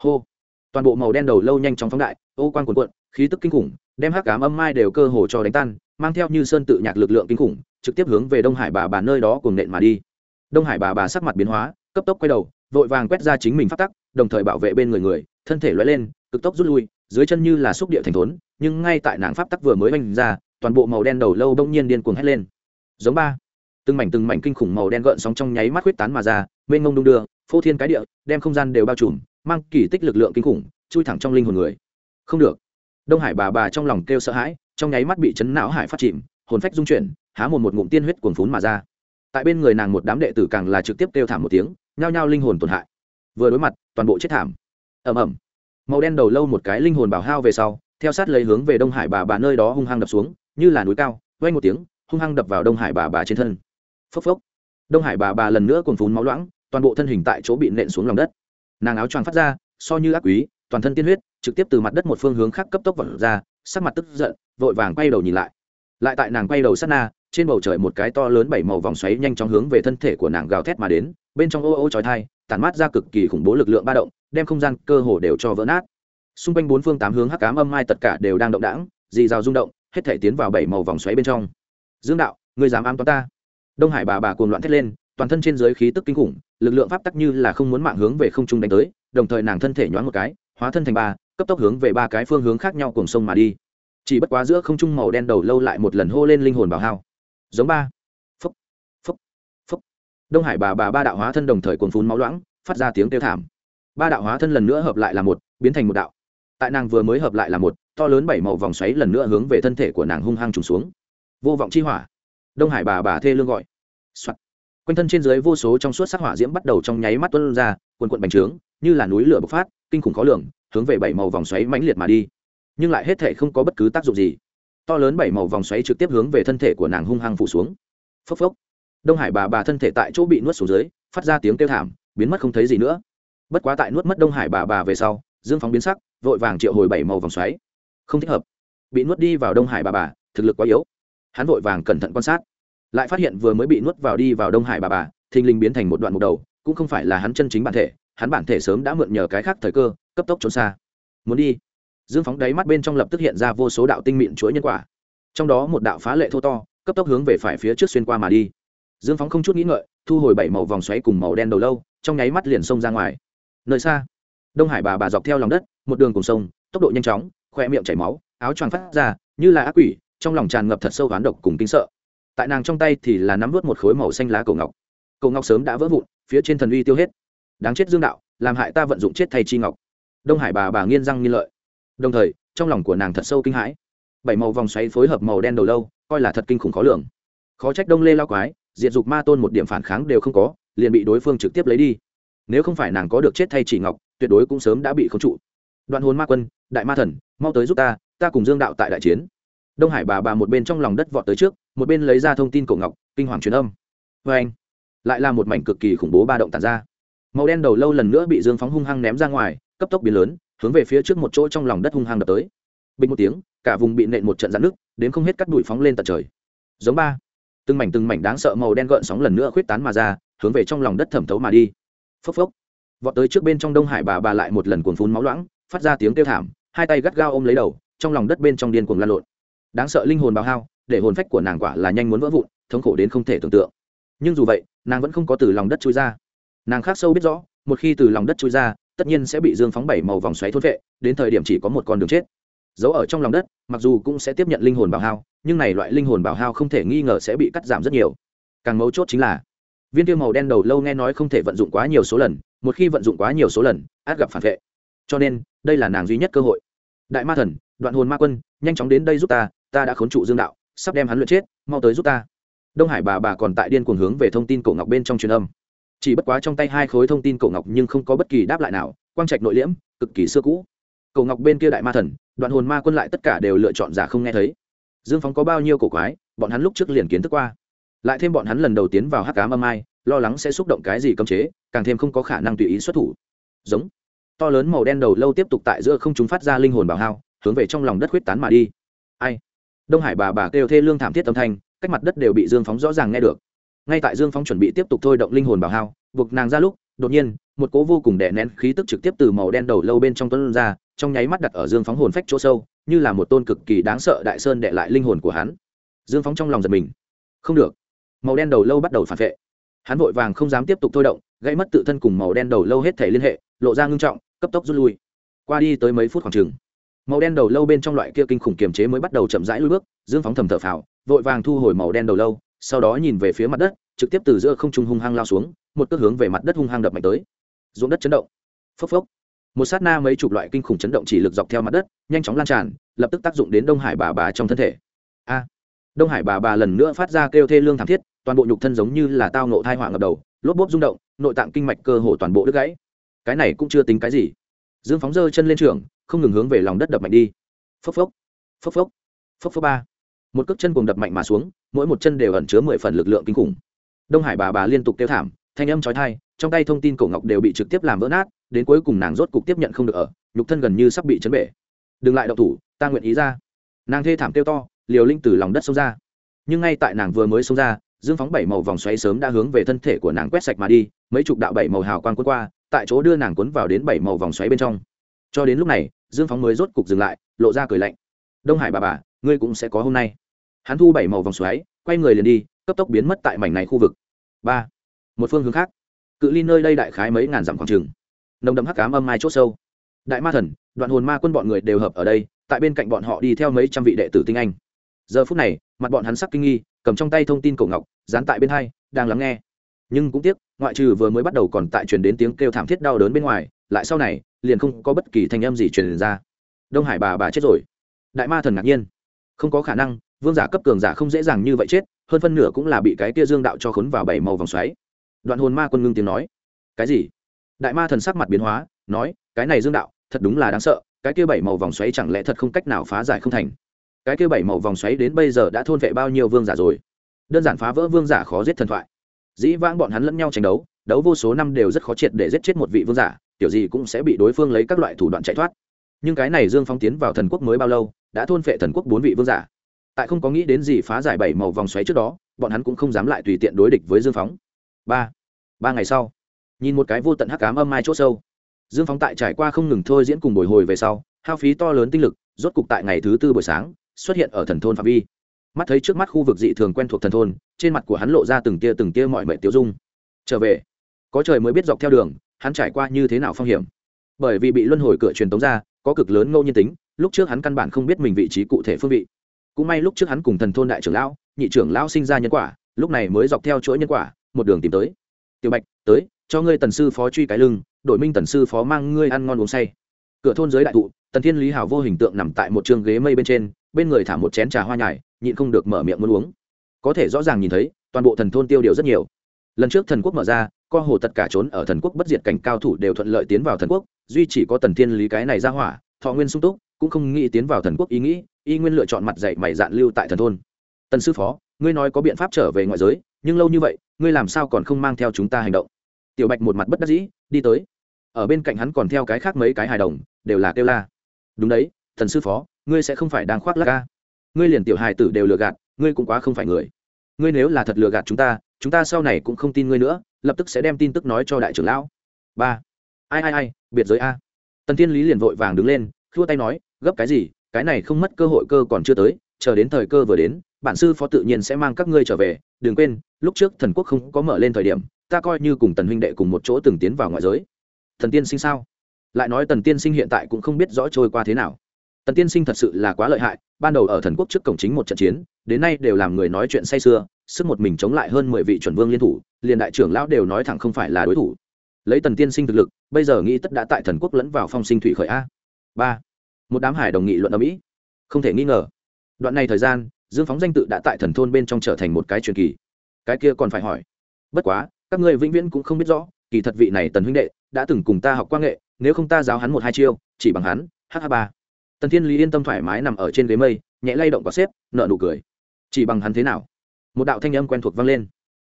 Hô! Toàn bộ màu đen đầu lâu nhanh chóng phóng đại, ô quan cuộn cuộn khí tức kinh khủng, đem hắc cám âm mai đều cơ hồ cho đánh tan, mang theo như sơn tự nhạc lực lượng kinh khủng, trực tiếp hướng về đông hải bà bà nơi đó cùng nện mà đi. Đông hải bà bà sắc mặt biến hóa, cấp tốc quay đầu, vội vàng quét ra chính mình phát tắc, đồng thời bảo vệ bên người người, thân thể loay lên, cực tốc rút lui, dưới chân như là xúc địa thành thốn, nhưng ngay tại nàng pháp tắc vừa mới oanh ra, toàn bộ màu đen đầu lâu đông nhiên điên cuồng hét lên. Giống ba. Từng mảnh từng mảnh kinh khủng màu đen gợn sóng trong nháy mắt huyết tán mà ra, mênh mông đung đưa, phô thiên cái địa, đem không gian đều bao trùm, mang kỳ tích lực lượng kinh khủng, chui thẳng trong linh hồn người. Không được đông hải bà bà trong lòng kêu sợ hãi, trong nháy mắt bị chấn não hải phát chìm, hồn phách dung chuyển, há một một ngụm tiên huyết cuồn phún mà ra. Tại bên người nàng một đám đệ tử càng là trực tiếp kêu thảm một tiếng, nhao nhao linh hồn tổn hại. Vừa đối mặt, toàn bộ chết thảm. Ầm ầm. Màu đen đầu lâu một cái linh hồn bảo hao về sau, theo sát lấy hướng về đông hải bà bà nơi đó hung hăng đập xuống, như là núi cao vay một tiếng, hung hăng đập vào đông hải bà bà trên thân. Phốc phốc. Đông hải bà bà lần nữa cuồn phún máu loãng, toàn bộ thân hình tại chỗ bị nện xuống lòng đất. Nàng áo choàng phát ra, so như ác quý toàn thân tiên huyết, trực tiếp từ mặt đất một phương hướng khác cấp tốc vật ra, sắc mặt tức giận, vội vàng quay đầu nhìn lại. Lại tại nàng quay đầu sát na, trên bầu trời một cái to lớn bảy màu vòng xoáy nhanh chóng hướng về thân thể của nàng gào thét mà đến, bên trong ô ô trói thai tản mát ra cực kỳ khủng bố lực lượng ba động, đem không gian cơ hồ đều cho vỡ nát. Xung quanh bốn phương tám hướng hắc cám âm mai tất cả đều đang động đãng, dì rào rung động, hết thể tiến vào bảy màu vòng xoáy bên trong. Dương đạo người dám ám toán ta? Đông hải bà bà cuồng loạn thét lên, toàn thân trên giới khí tức kinh khủng, lực lượng pháp tắc như là không muốn mạng hướng về không trung đánh tới, đồng thời nàng thân thể nhoáng một cái hóa thân thành ba, cấp tốc hướng về ba cái phương hướng khác nhau cùng sông mà đi. Chỉ bất quá giữa không trung màu đen đầu lâu lại một lần hô lên linh hồn bảo hao. Giống ba. Phúc. Phúc. Phúc. Đông hải bà bà ba đạo hóa thân đồng thời cuồng phun máu loãng, phát ra tiếng kêu thảm. Ba đạo hóa thân lần nữa hợp lại là một, biến thành một đạo. Tại nàng vừa mới hợp lại là một, to lớn bảy màu vòng xoáy lần nữa hướng về thân thể của nàng hung hăng trùng xuống. Vô vọng chi hỏa. Đông hải bà bà thê lương gọi、Soạn. quanh thân trên dưới vô số trong suốt sắc hỏa diễm bắt đầu trong nháy mắt tuân ra quần quận bành trướng, như là núi lửa bộc phát kinh khủng khó lường, hướng về bảy màu vòng xoáy mãnh liệt mà đi. Nhưng lại hết thể không có bất cứ tác dụng gì. To lớn bảy màu vòng xoáy trực tiếp hướng về thân thể của nàng hung hăng phủ xuống. Phốc phốc. Đông hải bà bà thân thể tại chỗ bị nuốt xuống dưới, phát ra tiếng kêu thảm, biến mất không thấy gì nữa. Bất quá tại nuốt mất đông hải bà bà về sau, dương phóng biến sắc, vội vàng triệu hồi bảy màu vòng xoáy. Không thích hợp. Bị nuốt đi vào đông hải bà bà, thực lực quá yếu. Hắn vội vàng cẩn thận quan sát. Lại phát hiện vừa mới bị nuốt vào đi vào đông hải bà bà, thình lình biến thành một đoạn mục đầu, cũng không phải là hắn chân chính bản thể hắn bản thể sớm đã mượn nhờ cái khác thời cơ, cấp tốc trốn xa. Muốn đi. Dương phóng đáy mắt bên trong lập tức hiện ra vô số đạo tinh mịn chuỗi nhân quả. Trong đó một đạo phá lệ thô to, cấp tốc hướng về phải phía trước xuyên qua mà đi. Dương phóng không chút nghĩ ngợi, thu hồi bảy màu vòng xoáy cùng màu đen đầu lâu, trong nháy mắt liền xông ra ngoài. Nơi xa, đông hải bà bà dọc theo lòng đất, một đường cùng sông, tốc độ nhanh chóng, khoe miệng chảy máu, áo choàng phát ra, như là ác quỷ, trong lòng tràn ngập thật sâu ván độc cùng kinh sợ. Tại nàng trong tay thì là nắm vớt một khối màu xanh lá cổ ngọc. Cổ ngọc sớm đã vỡ vụn, phía trên thần uy tiêu hết đáng chết dương đạo, làm hại ta vận dụng chết thay chi ngọc. Đông hải bà bà nghiên răng nghiên lợi. Đồng thời, trong lòng của nàng thật sâu kinh hãi. Bảy màu vòng xoáy phối hợp màu đen đầu lâu, coi là thật kinh khủng khó lường. Khó trách đông lê lao quái, diệt dục ma tôn một điểm phản kháng đều không có, liền bị đối phương trực tiếp lấy đi. Nếu không phải nàng có được chết thay chỉ ngọc, tuyệt đối cũng sớm đã bị khống trụ. Đoạn hồn ma quân, đại ma thần, mau tới giúp ta ta cùng dương đạo tại đại chiến. Đông hải bà bà một bên trong lòng đất vọt tới trước, một bên lấy ra thông tin cổ ngọc, kinh hoàng truyền âm. Vê anh lại là một mảnh cực kỳ khủng bố ba động tàn ra màu đen đầu lâu lần nữa bị dương phóng hung hăng ném ra ngoài, cấp tốc biến lớn, hướng về phía trước một chỗ trong lòng đất hung hăng đập tới. Bình một tiếng, cả vùng bị nện một trận dạn nước đến không hết cắt đùi phóng lên tận trời. Giống ba. Từng mảnh từng mảnh đáng sợ màu đen gợn sóng lần nữa khuyết tán mà ra, hướng về trong lòng đất thẩm thấu mà đi. Phốc phốc. Vọt tới trước bên trong đông hải bà bà lại một lần cuồn phun máu loãng, phát ra tiếng kêu thảm, hai tay gắt gao ôm lấy đầu, trong lòng đất bên trong điên cuồng lan lộn. Đáng sợ linh hồn bào hao, để hồn phách của nàng quả là nhanh muốn vỡ vụn, thống khổ đến không thể tưởng tượng. Nhưng dù vậy, nàng vẫn không có từ lòng đất chui ra nàng khác sâu biết rõ, một khi từ lòng đất trôi ra, tất nhiên sẽ bị dương phóng bảy màu vòng xoáy thốt vệ đến thời điểm chỉ có một con đường chết. Giấu ở trong lòng đất, mặc dù cũng sẽ tiếp nhận linh hồn bảo hao, nhưng này loại linh hồn bảo hao không thể nghi ngờ sẽ bị cắt giảm rất nhiều. Càng mấu chốt chính là, viên tiêu màu đen đầu lâu nghe nói không thể vận dụng quá nhiều số lần, một khi vận dụng quá nhiều số lần, át gặp phản vệ. Cho nên, đây là nàng duy nhất cơ hội. Đại ma thần, đoạn hồn ma quân, nhanh chóng đến đây giúp ta ta đã khốn trụ dương đạo, sắp đem hắn luyện chết, mau tới giúp ta. Đông hải bà bà còn tại điên cuồng hướng về thông tin cổ ngọc bên trong truyền âm chỉ bất quá trong tay hai khối thông tin cổ ngọc nhưng không có bất kỳ đáp lại nào, quang trạch nội liễm, cực kỳ xưa cũ. Cổ ngọc bên kia đại ma thần, đoạn hồn ma quân lại tất cả đều lựa chọn giả không nghe thấy. Dương phóng có bao nhiêu cổ quái, bọn hắn lúc trước liền kiến thức qua. Lại thêm bọn hắn lần đầu tiến vào hắc cám âm ai, lo lắng sẽ xúc động cái gì cấm chế, càng thêm không có khả năng tùy ý xuất thủ. Giống. To lớn màu đen đầu lâu tiếp tục tại giữa không chúng phát ra linh hồn bảo hao, hướng về trong lòng đất huyết tán mà đi. Ai? Đông hải bà bà kêu thê lương thảm thiết âm thanh, cách mặt đất đều bị dương phóng rõ ràng nghe được ngay tại dương Phong chuẩn bị tiếp tục thôi động linh hồn bảo hao, buộc nàng ra lúc, đột nhiên, một cố vô cùng đè nén khí tức trực tiếp từ màu đen đầu lâu bên trong tuấn ra, trong nháy mắt đặt ở dương phóng hồn phách chỗ sâu, như là một tôn cực kỳ đáng sợ đại sơn đệ lại linh hồn của hắn. Dương phóng trong lòng giật mình. Không được. Màu đen đầu lâu bắt đầu phản vệ. Hắn vội vàng không dám tiếp tục thôi động gây mất tự thân cùng màu đen đầu lâu hết thể liên hệ, lộ ra ngưng trọng, cấp tốc rút lui. Qua đi tới mấy phút khoảng chừng, màu đen đầu lâu bên trong loại kia kinh khủng kiềm chế mới bắt đầu chậm rãi lui bước, dương phóng thầm thở phào, vội vàng thu hồi màu đen đầu lâu sau đó nhìn về phía mặt đất, trực tiếp từ giữa không trung hung hăng lao xuống, một cước hướng về mặt đất hung hăng đập mạnh tới. Ruộng đất chấn động. Phốc phốc. Một sát na mấy chục loại kinh khủng chấn động chỉ lực dọc theo mặt đất, nhanh chóng lan tràn, lập tức tác dụng đến đông hải bà bà trong thân thể. A! Đông hải bà bà lần nữa phát ra kêu thê lương thảm thiết, toàn bộ nhục thân giống như là tao nộ thai hỏa ngập đầu, lốp bốp rung động, nội tạng kinh mạch cơ hồ toàn bộ đứt gãy. Cái này cũng chưa tính cái gì. Dương phóng dơ chân lên trường, không ngừng hướng về lòng đất đập mạnh đi. Phốc phốc. Phốc phốc. Phốc phốc ba. Một cước chân cùng đập mạnh mà xuống mỗi một chân đều ẩn chứa mười phần lực lượng kinh khủng. Đông hải bà bà liên tục kêu thảm, thanh âm trói thai trong tay thông tin cổ ngọc đều bị trực tiếp làm vỡ nát, đến cuối cùng nàng rốt cục tiếp nhận không được ở, nhục thân gần như sắp bị chấn bể. Đừng lại đậu thủ, ta nguyện ý ra. Nàng thê thảm kêu to, liều linh từ lòng đất xông ra. Nhưng ngay tại nàng vừa mới xông ra, dương phóng bảy màu vòng xoáy sớm đã hướng về thân thể của nàng quét sạch mà đi, mấy chục đạo bảy màu hào quang cuốn qua, tại chỗ đưa nàng cuốn vào đến bảy màu vòng xoáy bên trong. Cho đến lúc này, dương phóng mới rốt cục dừng lại, lộ ra cười lạnh. Đông hải bà bà, ngươi cũng sẽ có hôm nay hắn thu bảy màu vòng xoáy, quay người liền đi, cấp tốc biến mất tại mảnh này khu vực. Ba, một phương hướng khác. Cự ly nơi đây đại khái mấy ngàn dặm khoảng trừng nồng đậm hắc cám âm mai chốt sâu. Đại ma thần, đoạn hồn ma quân bọn người đều hợp ở đây, tại bên cạnh bọn họ đi theo mấy trăm vị đệ tử tinh anh. Giờ phút này, mặt bọn hắn sắc kinh nghi, cầm trong tay thông tin cổ ngọc, dán tại bên hai, đang lắng nghe. Nhưng cũng tiếc, ngoại trừ vừa mới bắt đầu còn tại truyền đến tiếng kêu thảm thiết đau đớn bên ngoài, lại sau này, liền không có bất kỳ thanh âm gì truyền ra. Đông hải bà bà chết rồi. Đại ma thần ngạc nhiên. Không có khả năng vương giả cấp cường giả không dễ dàng như vậy chết, hơn phân nửa cũng là bị cái kia dương đạo cho khốn vào bảy màu vòng xoáy. Đoạn hồn ma quân ngưng tiếng nói. Cái gì? Đại ma thần sắc mặt biến hóa, nói, cái này dương đạo, thật đúng là đáng sợ, cái kia bảy màu vòng xoáy chẳng lẽ thật không cách nào phá giải không thành? Cái kia bảy màu vòng xoáy đến bây giờ đã thôn vệ bao nhiêu vương giả rồi? Đơn giản phá vỡ vương giả khó giết thần thoại. Dĩ vãng bọn hắn lẫn nhau tranh đấu đấu vô số năm đều rất khó triệt để giết chết một vị vương giả kiểu gì cũng sẽ bị đối phương lấy các loại thủ đoạn chạy thoát. Nhưng cái này dương phong tiến vào thần quốc mới bao lâu, đã thôn phệ thần quốc bốn vị vương giả? Tại không có nghĩ đến gì phá giải bảy màu vòng xoáy trước đó, bọn hắn cũng không dám lại tùy tiện đối địch với dương phóng. Ba ba ngày sau, nhìn một cái vô tận hắc cám âm mai c h ỗ sâu. Dương phóng tại trải qua không ngừng thôi diễn cùng bồi hồi về sau, hao phí to lớn tinh lực, rốt cục tại ngày thứ tư buổi sáng, xuất hiện ở thần thôn phạm vi. Mắt thấy trước mắt khu vực dị thường quen thuộc thần thôn, trên mặt của hắn lộ ra từng tia từng tia mọi mệnh tiêu dung. Trở về, có trời mới biết dọc theo đường, hắn trải qua như thế nào phong hiểm. Bởi vì bị luân hồi cửa truyền tống ra, có cực lớn ngẫu nhiên tính, lúc trước hắn căn bản không biết mình vị trí cụ thể phương vị cũng may lúc trước hắn cùng thần thôn đại trưởng lão, nhị trưởng lão sinh ra nhân quả, lúc này mới dọc theo chuỗi nhân quả, một đường tìm tới. Tiểu bạch, tới, cho ngươi tần sư phó truy cái lưng đội minh tần sư phó mang ngươi ăn ngon uống say. Cửa thôn dưới đại thụ, tần thiên lý hào vô hình tượng nằm tại một t ghế mây bên trên, bên người thả một chén trà hoa nhài, nhịn không được mở miệng muốn uống. Có thể rõ ràng nhìn thấy, toàn bộ thần thôn tiêu điều rất nhiều. Lần trước thần quốc mở ra, co hồ tất cả trốn ở thần quốc bất diệt cảnh cao thủ đều thuận lợi tiến vào thần quốc, duy chỉ có tần thiên lý cái này ra hỏa, thọ nguyên sung túc, cũng không nghĩ tiến vào thần quốc ý nghĩ y nguyên lựa chọn mặt dạy mày dạn lưu tại thần thôn. Tần sư phó, ngươi nói có biện pháp trở về ngoại giới, nhưng lâu như vậy, ngươi làm sao còn không mang theo chúng ta hành động? Tiểu bạch một mặt bất đắc dĩ, đi tới. Ở bên cạnh hắn còn theo cái khác mấy cái hài đồng, đều là kêu la. Đúng đấy thần sư phó, ngươi sẽ không phải đang khoác lắc ca. Ngươi liền tiểu hài tử đều lừa gạt, ngươi cũng quá không phải người. Ngươi nếu là thật lừa gạt chúng ta chúng ta sau này cũng không tin ngươi nữa, lập tức sẽ đem tin tức nói cho đại trưởng lão. Ba. Ai ai ai, biệt giới a. Tần thiên lý liền vội vàng đứng lên, khua tay nói, gấp cái gì cái này không mất cơ hội cơ còn chưa tới, chờ đến thời cơ vừa đến, bản sư phó tự nhiên sẽ mang các ngươi trở về, đừng quên, lúc trước thần quốc không có mở lên thời điểm, ta coi như cùng tần huynh đệ cùng một chỗ từng tiến vào ngoại giới. Thần tiên sinh sao? Lại nói tần tiên sinh hiện tại cũng không biết rõ trôi qua thế nào. Tần tiên sinh thật sự là quá lợi hại, ban đầu ở thần quốc trước cổng chính một trận chiến, đến nay đều làm người nói chuyện say sưa, sức một mình chống lại hơn mười vị chuẩn vương liên thủ, liền đại trưởng lão đều nói thẳng không phải là đối thủ. Lấy tần tiên sinh thực lực, bây giờ nghĩ tất đã tại thần quốc lẫn vào phong sinh thủy khởi a. Ba một đám hải đồng nghị luận ở mỹ không thể nghi ngờ đoạn này thời gian dương phóng danh tự đã tại thần thôn bên trong trở thành một cái truyền kỳ cái kia còn phải hỏi bất quá các ngươi vĩnh viễn cũng không biết rõ kỳ thật vị này tần huynh đệ đã từng cùng ta học quan nghệ nếu không ta giáo hắn một hai chiêu chỉ bằng hắn hh ba tần thiên lý yên tâm thoải mái nằm ở trên ghế mây nhẹ lay động có xếp nợ nụ cười chỉ bằng hắn thế nào một đạo thanh âm quen thuộc vang lên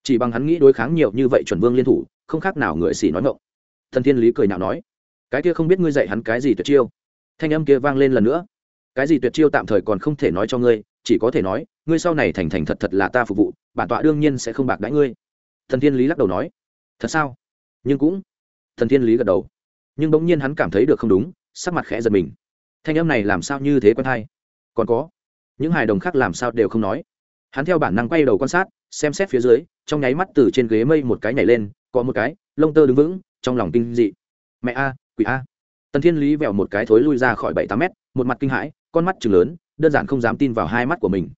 chỉ bằng hắn nghĩ đối kháng nhiều như vậy chuẩn vương liên thủ không khác nào người xỉ nói ngộng thần thiên lý cười nhạo nói cái kia không biết ngươi dạy hắn cái gì tuyệt chiêu thanh âm kia vang lên lần nữa. Cái gì tuyệt chiêu tạm thời còn không thể nói cho ngươi, chỉ có thể nói, ngươi sau này thành thành thật thật là ta phục vụ, bản tọa đương nhiên sẽ không bạc đãi ngươi. Thần thiên lý lắc đầu nói, thật sao? Nhưng cũng, thần thiên lý gật đầu. Nhưng bỗng nhiên hắn cảm thấy được không đúng, sắc mặt khẽ giật mình. Thanh âm này làm sao như thế quen hay? Còn có, những hài đồng khác làm sao đều không nói. Hắn theo bản năng quay đầu quan sát, xem xét phía dưới, trong nháy mắt từ trên ghế mây một cái nhảy lên, có một cái, lông tơ đứng vững, trong lòng kinh dị. Mẹ a, quỷ a tần thiên lý vẹo một cái thối lui ra khỏi bảy tám mét, một mặt kinh hãi, con mắt chừng lớn, đơn giản không dám tin vào hai mắt của mình.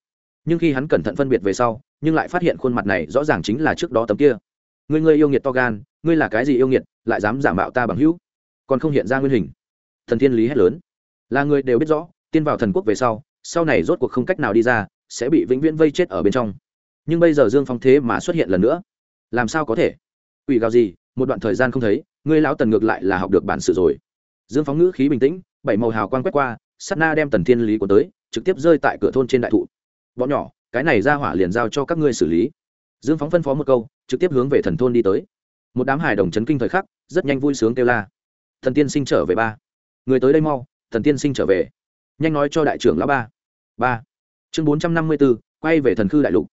Nhưng khi hắn cẩn thận phân biệt về sau, nhưng lại phát hiện khuôn mặt này rõ ràng chính là trước đó tấm kia. Ngươi ngươi yêu nghiệt to gan, ngươi là cái gì yêu nghiệt, lại dám giả mạo ta bằng hữu? Còn không hiện ra nguyên hình. Thần thiên lý hét lớn. Là người đều biết rõ, tiên vào thần quốc về sau sau này rốt cuộc không cách nào đi ra, sẽ bị vĩnh viễn vây chết ở bên trong. Nhưng bây giờ dương phong thế mà xuất hiện lần nữa. Làm sao có thể? Ủy gào gì? Một đoạn thời gian không thấy, ngươi lão tần ngược lại là học được bản sự rồi dương phóng ngữ khí bình tĩnh, bảy màu hào quang quét qua sắt na đem tần thiên lý của tới, trực tiếp rơi tại cửa thôn trên đại thụ. Bọn nhỏ, cái này ra hỏa liền giao cho các ngươi xử lý. Dương phóng phân phó một câu, trực tiếp hướng về thần thôn đi tới. Một đám hài đồng chấn kinh thời khắc, rất nhanh vui sướng kêu la. Thần tiên sinh trở về ba. Người tới đây mau, thần tiên sinh trở về. Nhanh nói cho đại trưởng lão ba. Ba. Chương bốn trăm năm mươi b ố quay về thần khư đại lục.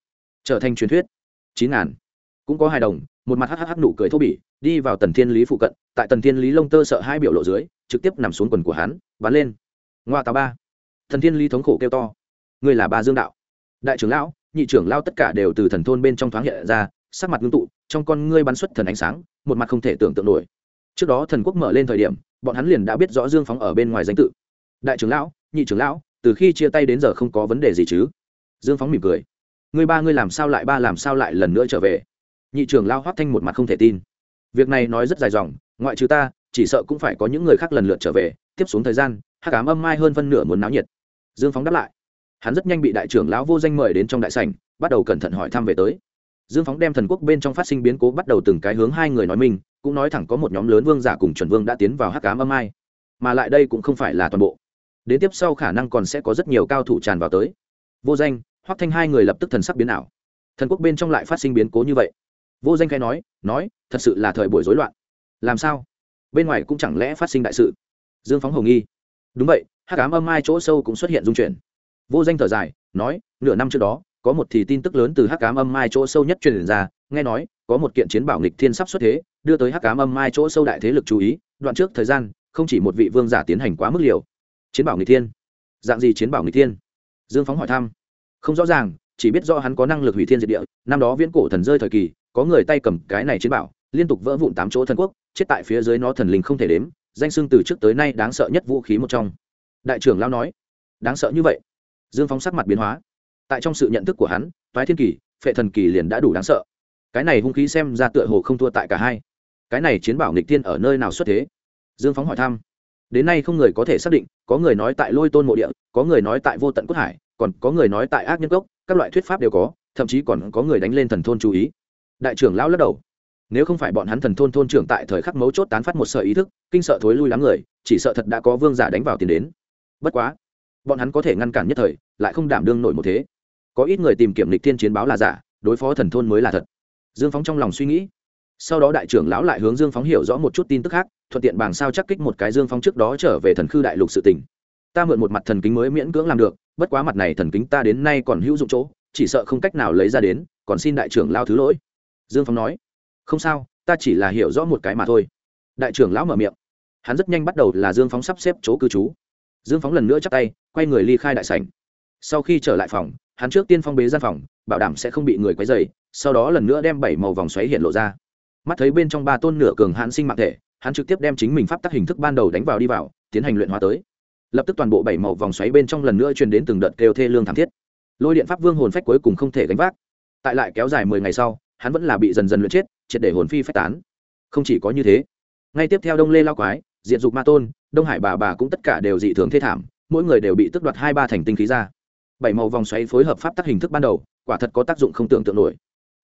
Trở thành truyền thuyết. Chín ngàn. Cũng có hài đồng một mặt hắc hắc nụ cười thô bỉ, đi vào tần thiên lý phụ cận, tại tần thiên lý lông tơ sợ hai biểu lộ dưới, trực tiếp nằm xuống quần của hắn, bắn lên. Ngoa tà ba. Thần thiên lý thống khổ kêu to. Ngươi là ba dương đạo. Đại trưởng lão, nhị trưởng lao tất cả đều từ thần thôn bên trong thoáng hiện ra, sắc mặt ngưng tụ, trong con ngươi bắn xuất thần ánh sáng, một mặt không thể tưởng tượng nổi. Trước đó thần quốc mở lên thời điểm, bọn hắn liền đã biết rõ dương phóng ở bên ngoài danh tự. Đại trưởng lão, nhị trưởng lão, từ khi chia tay đến giờ không có vấn đề gì chứ? Dương phóng mỉm cười. Ngươi ba, ngươi làm sao lại ba, làm sao lại lần nữa trở về? Nhị trưởng lao hoác thanh một mặt không thể tin việc này nói rất dài dòng ngoại trừ ta chỉ sợ cũng phải có những người khác lần lượt trở về tiếp xuống thời gian hắc ám âm mai hơn phân nửa muốn náo nhiệt dương phóng đáp lại hắn rất nhanh bị đại trưởng lão vô danh mời đến trong đại sảnh bắt đầu cẩn thận hỏi thăm về tới dương phóng đem thần quốc bên trong phát sinh biến cố bắt đầu từng cái hướng hai người nói mình cũng nói thẳng có một nhóm lớn vương giả cùng chuẩn vương đã tiến vào hắc ám âm mai, mà lại đây cũng không phải là toàn bộ đến tiếp sau khả năng còn sẽ có rất nhiều cao thủ tràn vào tới vô danh hoắc thanh hai người lập tức thần sắc biến ảo thần quốc bên trong lại phát sinh biến cố như vậy vô danh khai nói nói, thật sự là thời buổi rối loạn. Làm sao? Bên ngoài cũng chẳng lẽ phát sinh đại sự? Dương phóng hồng nghi, đúng vậy hát cám âm ai chỗ sâu cũng xuất hiện dung chuyển. Vô danh thở dài, nói, nửa năm trước đó, có một thì tin tức lớn từ hắc cám âm mai chỗ sâu nhất truyền ra, nghe nói, có một kiện chiến bảo nghịch thiên sắp xuất thế, đưa tới hắc cám âm mai chỗ sâu đại thế lực chú ý, đoạn trước thời gian, không chỉ một vị vương giả tiến hành quá mức liều. Chiến bảo nghịch thiên? Dạng gì chiến bảo nghịch thiên? Dương phóng hỏi thăm. Không rõ ràng, chỉ biết do hắn có năng lực hủy thiên diệt địa, năm đó viễn cổ thần rơi thời kỳ có người tay cầm cái này chiến bảo, liên tục vỡ vụn tám chỗ thần quốc, chết tại phía dưới nó thần linh không thể đếm, danh xưng từ trước tới nay đáng sợ nhất vũ khí một trong. Đại trưởng lao nói, đáng sợ như vậy? Dương phóng sắc mặt biến hóa. Tại trong sự nhận thức của hắn phái thiên kỳ, phệ thần kỳ liền đã đủ đáng sợ. Cái này hung khí xem ra tựa hồ không thua tại cả hai. Cái này chiến bảo nghịch tiên ở nơi nào xuất thế? Dương phóng hỏi thăm. Đến nay không người có thể xác định, có người nói tại lôi tôn mộ địa, có người nói tại vô tận quốc hải, còn có người nói tại ác nhân gốc các loại thuyết pháp đều có, thậm chí còn có người đánh lên thần thôn chú ý đại trưởng lão lắc đầu. Nếu không phải bọn hắn thần thôn thôn trưởng tại thời khắc mấu chốt tán phát một sợ ý thức, kinh sợ thối lui lắm người, chỉ sợ thật đã có vương giả đánh vào tiền đến. Bất quá, bọn hắn có thể ngăn cản nhất thời, lại không đảm đương nổi một thế. Có ít người tìm kiểm lịch thiên chiến báo là giả, đối phó thần thôn mới là thật. Dương phóng trong lòng suy nghĩ. Sau đó đại trưởng lão lại hướng dương phóng hiểu rõ một chút tin tức khác, thuận tiện bảng sao chắc kích một cái dương phóng trước đó trở về thần khư đại lục sự tỉnh ta mượn một mặt thần kính mới miễn cưỡng làm được, bất quá mặt này thần kính ta đến nay còn hữu dụng chỗ, chỉ sợ không cách nào lấy ra đến, còn xin đại trưởng lao thứ lỗi dương Phong nói, không sao, ta chỉ là hiểu rõ một cái mà thôi. Đại trưởng lão mở miệng, hắn rất nhanh bắt đầu là dương phóng sắp xếp chỗ cư trú. Dương phóng lần nữa chắc tay, quay người ly khai đại sảnh. Sau khi trở lại phòng, hắn trước tiên phong bế gian phòng, bảo đảm sẽ không bị người quấy dày sau đó lần nữa đem bảy màu vòng xoáy hiện lộ ra. Mắt thấy bên trong ba tôn nửa cường hãn sinh mạng thể, hắn trực tiếp đem chính mình pháp tắc hình thức ban đầu đánh vào đi vào, tiến hành luyện hóa tới. Lập tức toàn bộ bảy màu vòng xoáy bên trong lần nữa truyền đến từng đợt kêu thê lương thảm thiết. Lôi điện pháp vương hồn phách cuối cùng không thể gánh vác. Tại lại kéo dài mười ngày sau hắn vẫn là bị dần dần luyện chết, triệt để hồn phi phách tán. Không chỉ có như thế, ngay tiếp theo đông lê lao quái diện dục ma tôn, đông hải bà bà cũng tất cả đều dị thường thê thảm, mỗi người đều bị tước đoạt hai ba thành tinh khí ra. Bảy màu vòng xoáy phối hợp pháp tắc hình thức ban đầu, quả thật có tác dụng không tưởng tượng nổi.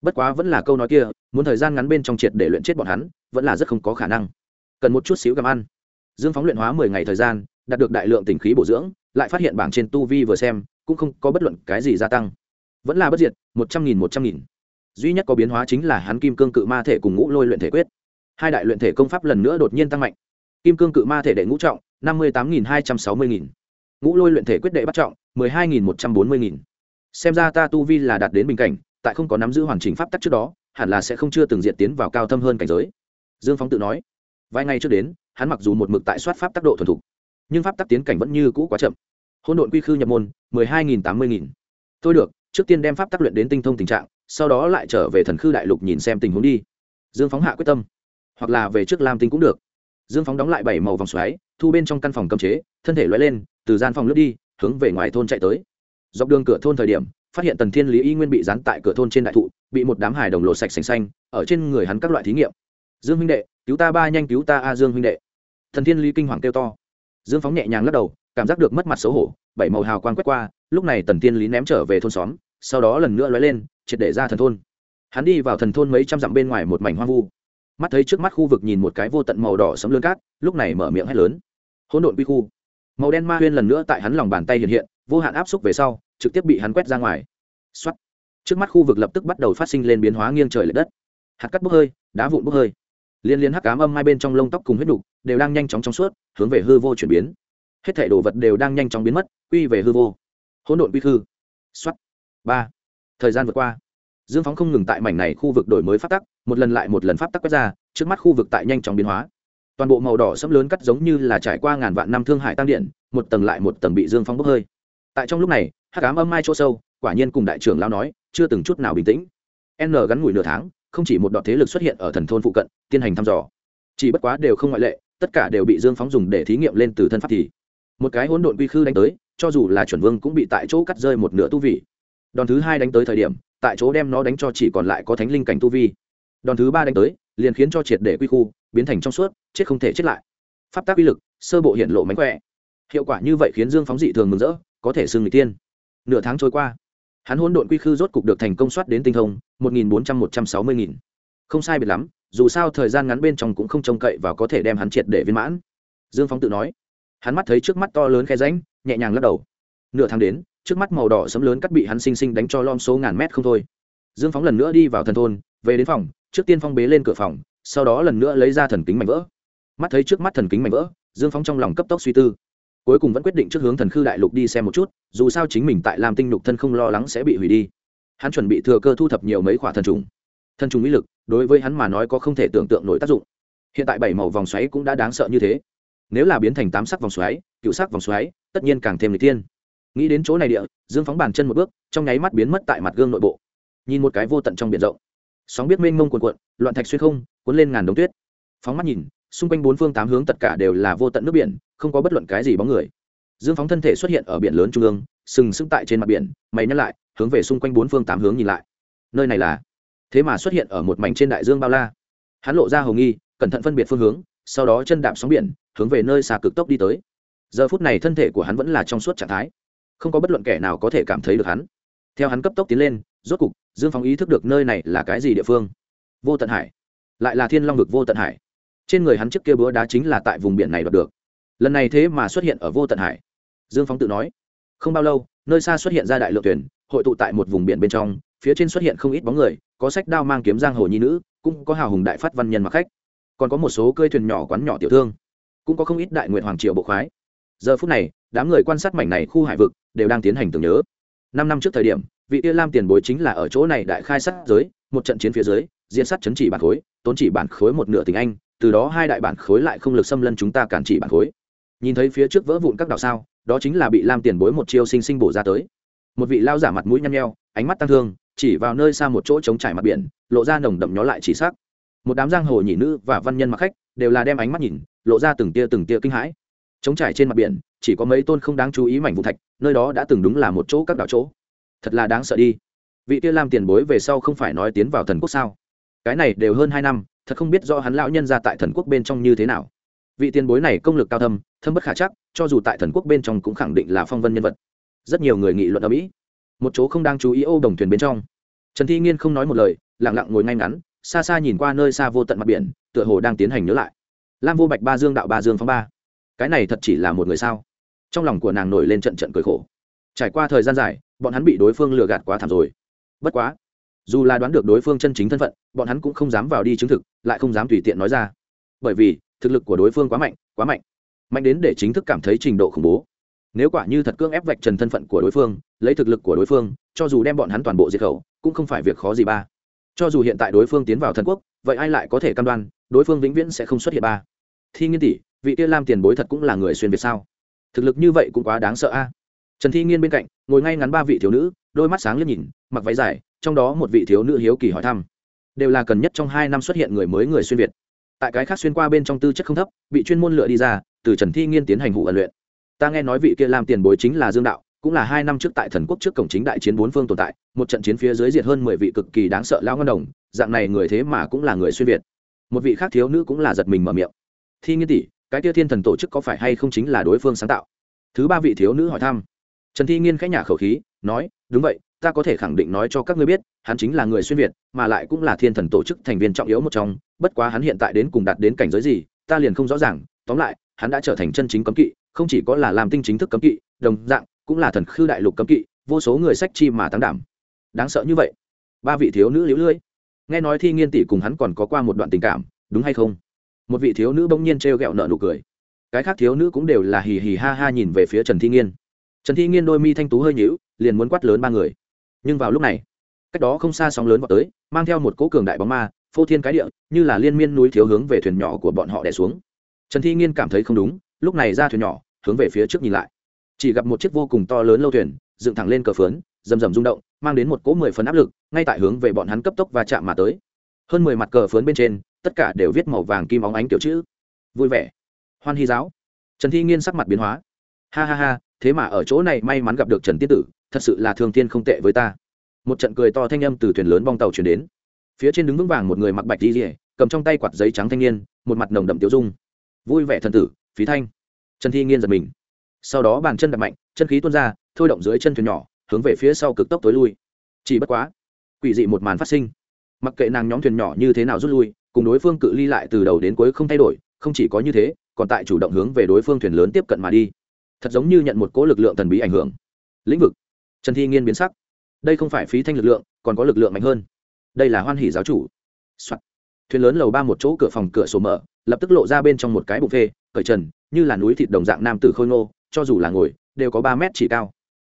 Bất quá vẫn là câu nói kia, muốn thời gian ngắn bên trong triệt để luyện chết bọn hắn, vẫn là rất không có khả năng. Cần một chút xíu gặm ăn. Dương phóng luyện hóa mười ngày thời gian, đạt được đại lượng tình khí bổ dưỡng, lại phát hiện bảng trên tu vi vừa xem, cũng không có bất luận cái gì gia tăng. Vẫn là bất diệt, một trăm nghìn, một trăm nghìn duy nhất có biến hóa chính là hắn kim cương cự ma thể cùng ngũ lôi luyện thể quyết. Hai đại luyện thể công pháp lần nữa đột nhiên tăng mạnh. Kim cương cự ma thể đệ ngũ trọng, năm mươi tám nghìn hai trăm sáu mươi nghìn. Ngũ lôi luyện thể quyết đệ bắt trọng, mười hai nghìn một trăm bốn mươi nghìn. Xem ra ta tu vi là đạt đến bình cảnh, tại không có nắm giữ hoàn chỉnh pháp tắc trước đó, hẳn là sẽ không chưa từng diện tiến vào cao thâm hơn cảnh giới. Dương phóng tự nói. Vài ngày trước đến, hắn mặc dù một mực tại soát pháp tác độ thuần thục, nhưng pháp tắc tiến cảnh vẫn như cũ quá chậm. Hôn độn quy khư nhập môn, mười hai nghìn tám mươi nghìn. Tôi được, trước tiên đem pháp tác luyện đến tinh thông tình trạng sau đó lại trở về thần khư đại lục nhìn xem tình huống đi. Dương phóng hạ quyết tâm. Hoặc là về trước lam tinh cũng được. Dương phóng đóng lại bảy màu vòng xoáy, thu bên trong căn phòng cầm chế, thân thể loay lên, từ gian phòng lướt đi, hướng về ngoài thôn chạy tới. Dọc đường cửa thôn thời điểm, phát hiện tần thiên lý y nguyên bị dán tại cửa thôn trên đại thụ, bị một đám hải đồng lộ sạch xanh xanh, ở trên người hắn các loại thí nghiệm. Dương huynh đệ, cứu ta ba nhanh cứu ta a dương huynh đệ. Thần thiên lý kinh hoàng kêu to. Dương phóng nhẹ nhàng lắc đầu, cảm giác được mất mặt xấu hổ, bảy màu hào quang quét qua, lúc này tần thiên lý ném trở về thôn xóm, sau đó lần nữa lói lên triệt để ra thần thôn. Hắn đi vào thần thôn mấy trăm dặm bên ngoài một mảnh hoang vu. Mắt thấy trước mắt khu vực nhìn một cái vô tận màu đỏ sấm lươn cát, lúc này mở miệng hét lớn. Hỗn độn quy khu. Màu đen ma huyên lần nữa tại hắn lòng bàn tay hiện hiện, vô hạn áp xúc về sau, trực tiếp bị hắn quét ra ngoài. Xuất trước mắt khu vực lập tức bắt đầu phát sinh lên biến hóa nghiêng trời l ệ đất. Hạt cắt bốc hơi, đá vụn bốc hơi. Liên liên hắc cám âm hai bên trong lông tóc cùng huyết đục đều đang nhanh chóng trong suốt, hướng về hư vô chuyển biến. Hết thể đồ vật đều đang nhanh chóng biến mất, quy về hư vô. Hỗn độn quy hư xuất ba thời gian vượt qua, dương phóng không ngừng tại mảnh này khu vực đổi mới pháp tắc, một lần lại một lần pháp tắc quét ra, trước mắt khu vực tại nhanh chóng biến hóa. Toàn bộ màu đỏ sẫm lớn cắt giống như là trải qua ngàn vạn năm thương hải tăng điện, một tầng lại một tầng bị dương phóng bốc hơi. Tại trong lúc này, hắc ám âm mai chỗ sâu, quả nhiên cùng đại trưởng lao nói, chưa từng chút nào bình tĩnh. N gắn ngủi nửa tháng, không chỉ một đoạn thế lực xuất hiện ở thần thôn phụ cận, tiến hành thăm dò. Chỉ bất quá đều không ngoại lệ, tất cả đều bị dương phóng dùng để thí nghiệm lên từ thân pháp thì. Một cái hỗn độn quy khư đánh tới, cho dù là chuẩn vương cũng bị tại chỗ cắt rơi một nửa tu vị đòn thứ hai đánh tới thời điểm, tại chỗ đem nó đánh cho chỉ còn lại có thánh linh cảnh tu vi. Đòn thứ ba đánh tới, liền khiến cho triệt để quy khu, biến thành trong suốt, chết không thể chết lại. Pháp tác uy lực, sơ bộ hiện lộ mánh khỏe. Hiệu quả như vậy khiến dương phóng dị thường mừng rỡ, có thể xưng người tiên. Nửa tháng trôi qua, hắn hỗn độn quy khư rốt cục được thành công soát đến tinh thông, một nghìn bốn trăm một trăm sáu mươi nghìn. Không sai biệt lắm, dù sao thời gian ngắn bên trong cũng không trông cậy và có thể đem hắn triệt để viên mãn. Dương phóng tự nói. Hắn mắt thấy trước mắt to lớn khe ránh nhẹ nhàng lắc đầu. Nửa tháng đến trước mắt màu đỏ sấm lớn cắt bị hắn sinh sinh đánh cho lom số ngàn mét không thôi. Dương phóng lần nữa đi vào thần thôn, về đến phòng, trước tiên phong bế lên cửa phòng, sau đó lần nữa lấy ra thần kính mảnh vỡ. Mắt thấy trước mắt thần kính mảnh vỡ, dương phóng trong lòng cấp tốc suy tư. Cuối cùng vẫn quyết định trước hướng thần khư đại lục đi xem một chút, dù sao chính mình tại lam tinh lục thân không lo lắng sẽ bị hủy đi. Hắn chuẩn bị thừa cơ thu thập nhiều mấy khoả thần trùng. Thần trùng mỹ lực, đối với hắn mà nói có không thể tưởng tượng nổi tác dụng. Hiện tại bảy màu vòng xoáy cũng đã đáng sợ như thế. Nếu là biến thành tám sắc vòng xoáy, cựu sắc vòng xoáy, tất nhiên càng thêm lịch tiên nghĩ đến chỗ này địa, dương phóng bàn chân một bước, trong nháy mắt biến mất tại mặt gương nội bộ. Nhìn một cái vô tận trong biển rộng. Sóng biết mênh mông cuồn cuộn, loạn thạch xuyên không, cuốn lên ngàn đống tuyết. Phóng mắt nhìn, xung quanh bốn phương tám hướng tất cả đều là vô tận nước biển, không có bất luận cái gì bóng người. Dương phóng thân thể xuất hiện ở biển lớn trung ương, sừng sững tại trên mặt biển, mày nhắc lại, hướng về xung quanh bốn phương tám hướng nhìn lại. Nơi này là? Thế mà xuất hiện ở một mảnh trên đại dương bao la. Hắn lộ ra hầu nghi, cẩn thận phân biệt phương hướng, sau đó chân đạp sóng biển, hướng về nơi xa cực tốc đi tới. Giờ phút này thân thể của hắn vẫn là trong suốt trạng thái không có bất luận kẻ nào có thể cảm thấy được hắn. Theo hắn cấp tốc tiến lên, rốt cục, dương phóng ý thức được nơi này là cái gì địa phương? Vô tận hải. Lại là thiên long vực vô tận hải. Trên người hắn trước kia búa đá chính là tại vùng biển này đoạt được. Lần này thế mà xuất hiện ở vô tận hải. Dương phóng tự nói. Không bao lâu, nơi xa xuất hiện ra đại lượng tuyển hội tụ tại một vùng biển bên trong, phía trên xuất hiện không ít bóng người, có sách đao mang kiếm giang hồ nhi nữ, cũng có hào hùng đại phát văn nhân mặc khách. Còn có một số cơi thuyền nhỏ quán nhỏ tiểu thương, cũng có không ít đại nguyện hoàng triều bộ khoái giờ phút này, đám người quan sát mảnh này khu hải vực đều đang tiến hành tưởng nhớ. Năm năm trước thời điểm, vị tia lam tiền bối chính là ở chỗ này đại khai sát giới, một trận chiến phía dưới diễn sát chấn chỉ bản khối, tốn chỉ bản khối một nửa tình anh, từ đó hai đại bản khối lại không lực xâm lân chúng ta cản chỉ bản khối. Nhìn thấy phía trước vỡ vụn các đảo sao, đó chính là bị lam tiền bối một chiêu sinh sinh bổ ra tới. Một vị lao giả mặt mũi nhăn nheo, ánh mắt tăng thương, chỉ vào nơi xa một chỗ trống trải mặt biển, lộ ra nồng đậm nhó lại chỉ xác một đám giang hồ nhị nữ và văn nhân mặc khách đều là đem ánh mắt nhìn, lộ ra từng tia từng tia kinh hãi trống trải trên mặt biển, chỉ có mấy tôn không đáng chú ý mảnh vụ thạch, nơi đó đã từng đúng là một chỗ các đảo chỗ. Thật là đáng sợ đi. Vị kia làm tiền bối về sau không phải nói tiến vào thần quốc sao? Cái này đều hơn hai năm, thật không biết do hắn lão nhân ra tại thần quốc bên trong như thế nào. Vị tiền bối này công lực cao thâm thâm bất khả chắc, cho dù tại thần quốc bên trong cũng khẳng định là phong vân nhân vật. Rất nhiều người nghị luận ở mỹ. Một chỗ không đang chú ý ô đồng thuyền bên trong. Trần thi nghiên không nói một lời lẳng lặng ngồi ngay ngắn, xa xa nhìn qua nơi xa vô tận mặt biển, tựa hồ đang tiến hành nhớ lại. Lam vô bạch ba dương đạo ba dương phong ba cái này thật chỉ là một người sao? Trong lòng của nàng nổi lên trận trận cười khổ. Trải qua thời gian dài, bọn hắn bị đối phương lừa gạt quá thảm rồi. Bất quá, dù là đoán được đối phương chân chính thân phận, bọn hắn cũng không dám vào đi chứng thực, lại không dám tùy tiện nói ra. Bởi vì, thực lực của đối phương quá mạnh quá mạnh. Mạnh đến để chính thức cảm thấy trình độ khủng bố. Nếu quả như thật cưỡng ép vạch trần thân phận của đối phương, lấy thực lực của đối phương, cho dù đem bọn hắn toàn bộ diệt khẩu, cũng không phải việc khó gì ba. Cho dù hiện tại đối phương tiến vào thần quốc, vậy ai lại có thể cam đoan, đối phương vĩnh viễn sẽ không xuất hiện ba? Thi nghiên tỷ, vị kia lam tiền bối thật cũng là người xuyên việt sao? Thực lực như vậy cũng quá đáng sợ a. Trần thi nghiên bên cạnh, ngồi ngay ngắn ba vị thiếu nữ, đôi mắt sáng liếc nhìn, mặc váy dài, trong đó một vị thiếu nữ hiếu kỳ hỏi thăm. Đều là cần nhất trong hai năm xuất hiện người mới người xuyên việt. Tại cái khác xuyên qua bên trong tư chất không thấp, bị chuyên môn lựa đi ra, từ trần thi nghiên tiến hành hụ ẩn luyện. Ta nghe nói vị kia làm tiền bối chính là dương đạo, cũng là hai năm trước tại thần quốc trước cổng chính đại chiến bốn phương tồn tại, một trận chiến phía dưới diệt hơn mười vị cực kỳ đáng sợ lao ngân đồng, dạng này người thế mà cũng là người xuyên việt. Một vị khác thiếu nữ cũng là giật mình mở miệng thi nghiên tỷ, cái Tia thiên thần tổ chức có phải hay không chính là đối phương sáng tạo? Thứ ba vị thiếu nữ hỏi thăm. Trần thi nghiên khẽ nhà khẩu khí, nói, đúng vậy, ta có thể khẳng định nói cho các ngươi biết, hắn chính là người xuyên việt, mà lại cũng là thiên thần tổ chức thành viên trọng yếu một trong, bất quá hắn hiện tại đến cùng đạt đến cảnh giới gì, ta liền không rõ ràng. Tóm lại, hắn đã trở thành chân chính cấm kỵ, không chỉ có là làm tinh chính thức cấm kỵ, đồng dạng, cũng là thần khư đại lục cấm kỵ, vô số người sách chi mà tăng đảm. Đáng sợ như vậy. Ba vị thiếu nữ liễu lưỡi nghe nói thi nghiên tỷ cùng hắn còn có qua một đoạn tình cảm, đúng hay không? Một vị thiếu nữ bỗng nhiên trêu ghẹo nợ nụ cười. Cái khác thiếu nữ cũng đều là hì hì ha ha nhìn về phía trần thi nghiên. Trần thi nghiên đôi mi thanh tú hơi nhữu liền muốn quát lớn ba người. Nhưng vào lúc này, cách đó không xa sóng lớn vào tới, mang theo một cỗ cường đại bóng ma, phô thiên cái địa, như là liên miên núi thiếu hướng về thuyền nhỏ của bọn họ đẻ xuống. Trần thi nghiên cảm thấy không đúng, lúc này ra thuyền nhỏ, hướng về phía trước nhìn lại. Chỉ gặp một chiếc vô cùng to lớn lâu thuyền, dựng thẳng lên cờ phướn, rầm rầm rung động, mang đến một cỗ mười phần áp lực, ngay tại hướng về bọn hắn cấp tốc và chạm mà tới. Hơn mười mặt cờ phướn bên trên tất cả đều viết màu vàng kim óng ánh kiểu chữ. Vui vẻ. Hoan hy giáo. Trần thi nghiên sắc mặt biến hóa. Ha ha ha, thế mà ở chỗ này may mắn gặp được trần tiên tử, thật sự là thường tiên không tệ với ta. Một trận cười to thanh âm từ thuyền lớn bong tàu chuyển đến. Phía trên đứng vững vàng một người mặc bạch đi rỉa cầm trong tay quạt giấy trắng thanh niên, một mặt nồng đậm tiêu dung. Vui vẻ thần tử, phí thanh. Trần thi nghiên giật mình. Sau đó bàn chân đập mạnh, chân khí tuôn ra, thôi động dưới chân thuyền nhỏ, hướng về phía sau cực tốc tối lui. Chỉ bất quá, quỷ dị một màn phát sinh. Mặc kệ nàng nhóm thuyền nhỏ như thế nào rút lui cùng đối phương cự ly lại từ đầu đến cuối không thay đổi, không chỉ có như thế, còn tại chủ động hướng về đối phương thuyền lớn tiếp cận mà đi. Thật giống như nhận một cỗ lực lượng thần bí ảnh hưởng. Lĩnh vực. Trần thi nghiên biến sắc. Đây không phải phí thanh lực lượng, còn có lực lượng mạnh hơn. Đây là hoan hỷ giáo chủ、Soạn. thuyền lớn lầu ba một chỗ cửa phòng cửa sổ mở, lập tức lộ ra bên trong một cái bụng phê, cởi trần, như là núi thịt đồng dạng nam tử khôi ngô, cho dù là ngồi, đều có ba mét chỉ cao.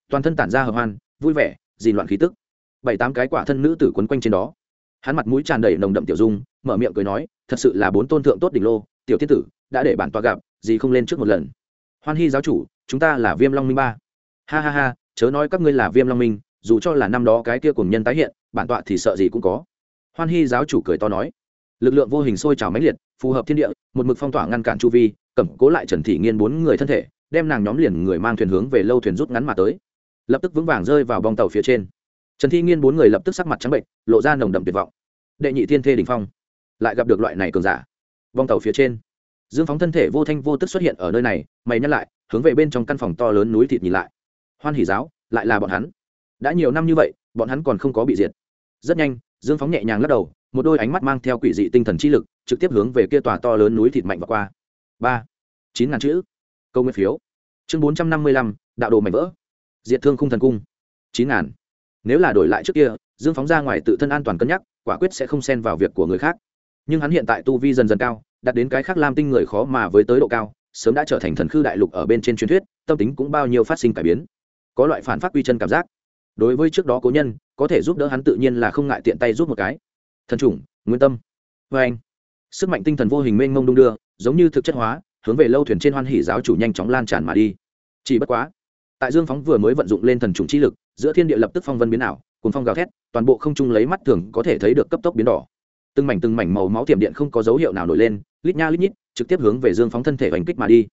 Toàn thân tản ra hợp hoan, vui vẻ dìn loạn khí tức. Bảy tám cái quả thân nữ tử quấn quanh trên đó hắn mặt mũi tràn đầy nồng đậm tiểu dung, mở miệng cười nói, thật sự là bốn tôn thượng tốt đỉnh lô, tiểu tiết tử, đã để bản tọa gặp, gì không lên trước một lần. Hoan hy giáo chủ, chúng ta là viêm long minh ba. Ha ha ha, chớ nói các ngươi là viêm long minh, dù cho là năm đó cái kia cùng nhân tái hiện, bản tọa thì sợ gì cũng có. Hoan hy giáo chủ cười to nói, lực lượng vô hình sôi trào mãnh liệt, phù hợp thiên địa, một mực phong tỏa ngăn cản chu vi cẩm cố lại trần thị nghiên bốn người thân thể, đem nàng nhóm liền người mang thuyền hướng về lâu thuyền rút ngắn mà tới. Lập tức vững vàng rơi vào bong tàu phía trên trần thi nghiên bốn người lập tức sắc mặt trắng bệnh lộ ra nồng đậm tuyệt vọng. Đệ nhị thiên thê đình phong, lại gặp được loại này cường giả. Vong tàu phía trên, dương phóng thân thể vô thanh vô tức xuất hiện ở nơi này, mày nhắc lại, hướng về bên trong căn phòng to lớn núi thịt nhìn lại. Hoan hỉ giáo, lại là bọn hắn. Đã nhiều năm như vậy, bọn hắn còn không có bị diệt. Rất nhanh, dương phóng nhẹ nhàng lắc đầu, một đôi ánh mắt mang theo quỷ dị tinh thần chi lực, trực tiếp hướng về kia tòa to lớn núi thịt mạnh và qua. Ba, chín ngàn chữ. Câu nguyên phiếu. Chương bốn trăm năm mươi lăm, đạo đồ mảnh vỡ. Diệt thương khung thần cung. Chín ngàn nếu là đổi lại trước kia, dương phóng ra ngoài tự thân an toàn cân nhắc, quả quyết sẽ không xen vào việc của người khác. Nhưng hắn hiện tại tu vi dần dần cao đặt đến cái khác lam tinh người khó mà với tới độ cao, sớm đã trở thành thần khư đại lục ở bên trên truyền thuyết, tâm tính cũng bao nhiêu phát sinh cải biến. Có loại phản phát quy chân cảm giác. Đối với trước đó cố nhân, có thể giúp đỡ hắn tự nhiên là không ngại tiện tay giúp một cái. Thần chủng, nguyên tâm. Vê anh, sức mạnh tinh thần vô hình mênh mông đung đưa, giống như thực chất hóa, hướng về lâu thuyền trên hoan hỷ giáo chủ nhanh chóng lan tràn mà đi. Chỉ bất quá, tại dương phóng vừa mới vận dụng lên thần chủng chi lực giữa thiên địa lập tức phong vân biến ảo cùng phong gào thét, toàn bộ không trung lấy mắt thường có thể thấy được cấp tốc biến đỏ. Từng mảnh từng mảnh màu máu tiềm điện không có dấu hiệu nào nổi lên, lít nha lít nhít, trực tiếp hướng về dương phóng thân thể hành kích mà đi.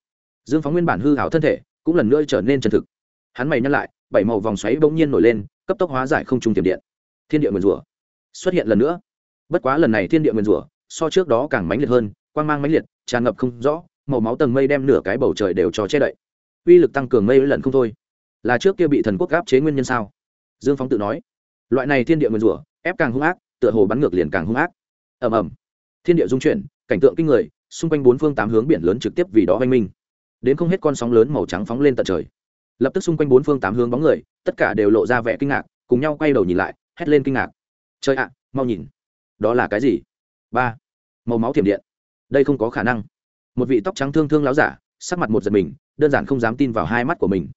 Dương phóng nguyên bản hư hảo thân thể, cũng lần nữa trở nên chân thực. Hắn mày nhắc lại, bảy màu vòng xoáy bỗng nhiên nổi lên, cấp tốc hóa giải không trung tiềm điện. Thiên địa nguyền rủa xuất hiện lần nữa. Bất quá lần này thiên địa nguyền rủa, so trước đó càng mãnh liệt hơn, quang mang mãnh liệt, tràn ngập không rõ, màu máu tầng mây đem nửa cái bầu trời đều cho che đậy. Uy lực tăng cường mây lần không thôi là trước kia bị thần quốc áp chế nguyên nhân sao? Dương phóng tự nói. Loại này thiên địa nguyên rủa, ép càng hung ác, tựa hồ bắn ngược liền càng hung ác. Ầm ầm. Thiên địa dung chuyển, cảnh tượng kinh người, xung quanh bốn phương tám hướng biển lớn trực tiếp vì đó oanh minh. Đến không hết con sóng lớn màu trắng phóng lên tận trời. Lập tức xung quanh bốn phương tám hướng bóng người, tất cả đều lộ ra vẻ kinh ngạc, cùng nhau quay đầu nhìn lại, hét lên kinh ngạc. Chơi ạ, mau nhìn. Đó là cái gì? Ba. Màu máu thiểm điện. Đây không có khả năng. Một vị tóc trắng thương thương láo giả, sắc mặt một giật mình, đơn giản không dám tin vào hai mắt của mình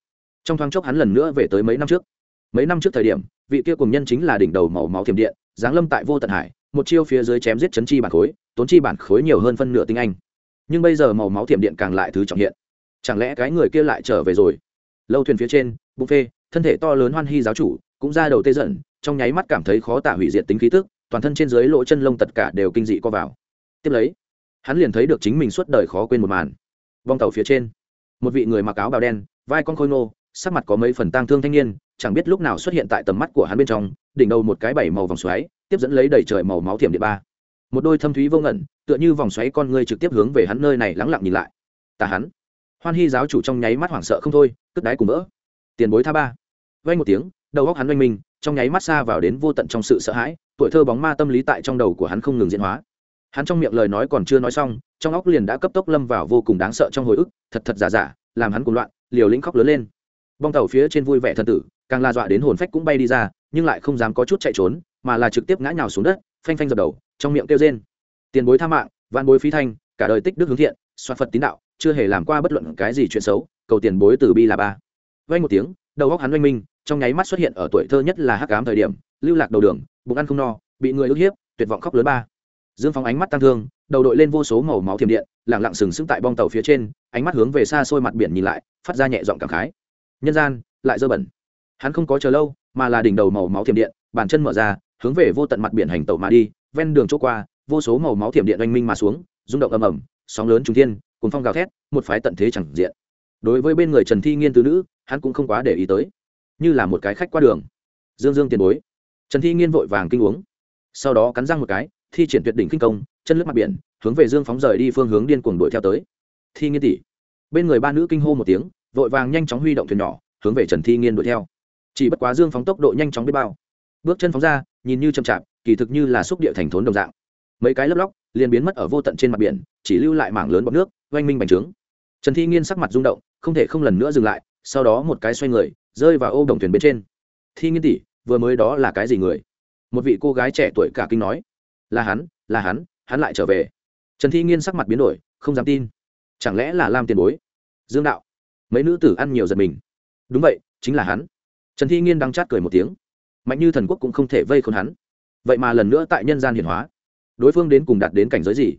trong thoáng chốc hắn lần nữa về tới mấy năm trước. Mấy năm trước thời điểm, vị kia cùng nhân chính là đỉnh đầu màu máu thiểm điện, giáng lâm tại vô tận hải, một chiêu phía dưới chém giết chấn chi bản khối, tốn chi bản khối nhiều hơn phân nửa tinh anh. Nhưng bây giờ màu máu thiểm điện càng lại thứ trọng hiện. Chẳng lẽ cái người kia lại trở về rồi? Lâu thuyền phía trên, bụng phê, thân thể to lớn hoan hy giáo chủ, cũng ra đầu tê giận trong nháy mắt cảm thấy khó tả hủy diệt tính khí tức, toàn thân trên dưới lỗ chân lông tất cả đều kinh dị co vào. Tiếp lấy, hắn liền thấy được chính mình suốt đời khó quên một màn. Vong tàu phía trên, một vị người mặc áo bào đen, vai con khôi ngô sắc mặt có mấy phần tang thương thanh niên, chẳng biết lúc nào xuất hiện tại tầm mắt của hắn bên trong, đỉnh đầu một cái bảy màu vòng xoáy, tiếp dẫn lấy đầy trời màu máu thiểm địa ba. Một đôi thâm thúy vô ngẩn, tựa như vòng xoáy con ngươi trực tiếp hướng về hắn nơi này lắng lặng nhìn lại. Ta hắn. Hoan hy giáo chủ trong nháy mắt hoảng sợ không thôi, cất đáy cùng vỡ. Tiền bối tha ba. Vay một tiếng, đầu góc hắn oanh minh, trong nháy mắt xa vào đến vô tận trong sự sợ hãi, tuổi thơ bóng ma tâm lý tại trong đầu của hắn không ngừng diễn hóa. Hắn trong miệng lời nói còn chưa nói xong, trong óc liền đã cấp tốc lâm vào vô cùng đáng sợ trong hồi ức, thật thật giả giả, làm hắn cuồng loạn, liều lĩnh khóc lớn lên bong tàu phía trên vui vẻ thân tử, càng la dọa đến hồn phách cũng bay đi ra, nhưng lại không dám có chút chạy trốn, mà là trực tiếp ngã nhào xuống đất, phanh phanh dập đầu, trong miệng kêu rên. Tiền bối tha mạng, vạn bối phi thanh, cả đời tích đức hướng thiện xoa phật tín đạo, chưa hề làm qua bất luận cái gì chuyện xấu, cầu tiền bối từ bi là ba. Vay một tiếng, đầu góc hắn oanh minh, trong nháy mắt xuất hiện ở tuổi thơ nhất là hắc ám thời điểm, lưu lạc đầu đường, bụng ăn không no, bị người ức hiếp, tuyệt vọng khóc lớn ba. Dương phóng ánh mắt tăng thương, đầu đội lên vô số màu máu thiểm điện lẳng lặng sừng sững tại bong tàu phía trên, ánh mắt hướng về xa xôi mặt biển nhìn lại, phát ra nhẹ giọng cảm khái nhân gian, lại dơ bẩn. Hắn không có chờ lâu, mà là đỉnh đầu màu máu thiểm điện, bàn chân mở ra, hướng về vô tận mặt biển hành tàu mà đi, ven đường chỗ qua, vô số màu máu thiểm điện oanh minh mà xuống, rung động ầm ầm, sóng lớn trung thiên cùng phong gào thét, một phái tận thế chẳng diện. Đối với bên người trần thi nghiên tứ nữ, hắn cũng không quá để ý tới. Như là một cái khách qua đường. Dương dương tiền bối. Trần thi nghiên vội vàng kinh uống. Sau đó cắn răng một cái, thi triển tuyệt đỉnh kinh công, chân lướt mặt biển, hướng về dương phóng rời đi phương hướng điên cuồng đuổi theo tới. Thi nghiên tỷ. Bên người ba nữ kinh hô một tiếng vội vàng nhanh chóng huy động thuyền nhỏ, hướng về trần thi nghiên đuổi theo. Chỉ bất quá dương phóng tốc độ nhanh chóng biết bao. Bước chân phóng ra, nhìn như chậm chạp, kỳ thực như là xúc địa thành thốn đồng dạng. Mấy cái lấp lóc liền biến mất ở vô tận trên mặt biển, chỉ lưu lại mảng lớn bọc nước, oanh minh bành trướng. Trần thi nghiên sắc mặt rung động, không thể không lần nữa dừng lại, sau đó một cái xoay người, rơi vào ô đồng thuyền bên trên. Thi nghiên tỷ, vừa mới đó là cái gì người? Một vị cô gái trẻ tuổi cả kinh nói. Là hắn là hắn hắn lại trở về. Trần thi nghiên sắc mặt biến đổi, không dám tin. Chẳng lẽ là lam tiền bối? Dương đạo mấy nữ tử ăn nhiều giật mình. Đúng vậy, chính là hắn. Trần thi nghiên đang chát cười một tiếng. Mạnh như thần quốc cũng không thể vây khốn hắn. Vậy mà lần nữa tại nhân gian hiển hóa. Đối phương đến cùng đạt đến cảnh giới gì?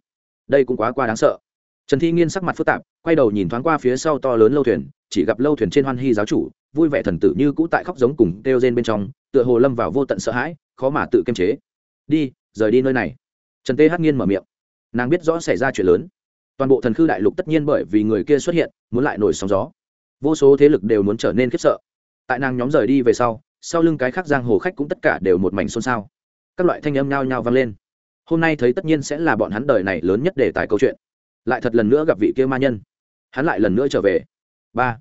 Đây cũng quá qua đáng sợ. Trần thi nghiên sắc mặt phức tạp, quay đầu nhìn thoáng qua phía sau to lớn lâu thuyền, chỉ gặp lâu thuyền trên hoan hy giáo chủ, vui vẻ thần tử như cũ tại khóc giống cùng kêu rên bên trong, tựa hồ lâm vào vô tận sợ hãi, khó mà tự kiềm chế. Đi, rời đi nơi này. Trần tê hát nghiên mở miệng. Nàng biết rõ xảy ra chuyện lớn. Toàn bộ thần khư đại lục tất nhiên bởi vì người kia xuất hiện, muốn lại nổi sóng gió vô số thế lực đều muốn trở nên khiếp sợ. Tại nàng nhóm rời đi về sau sau lưng cái khác giang hồ khách cũng tất cả đều một mảnh xôn xao. Các loại thanh âm nhao nhao vang lên. Hôm nay thấy tất nhiên sẽ là bọn hắn đời này lớn nhất để tài câu chuyện. Lại thật lần nữa gặp vị kia ma nhân. Hắn lại lần nữa trở về. Ba.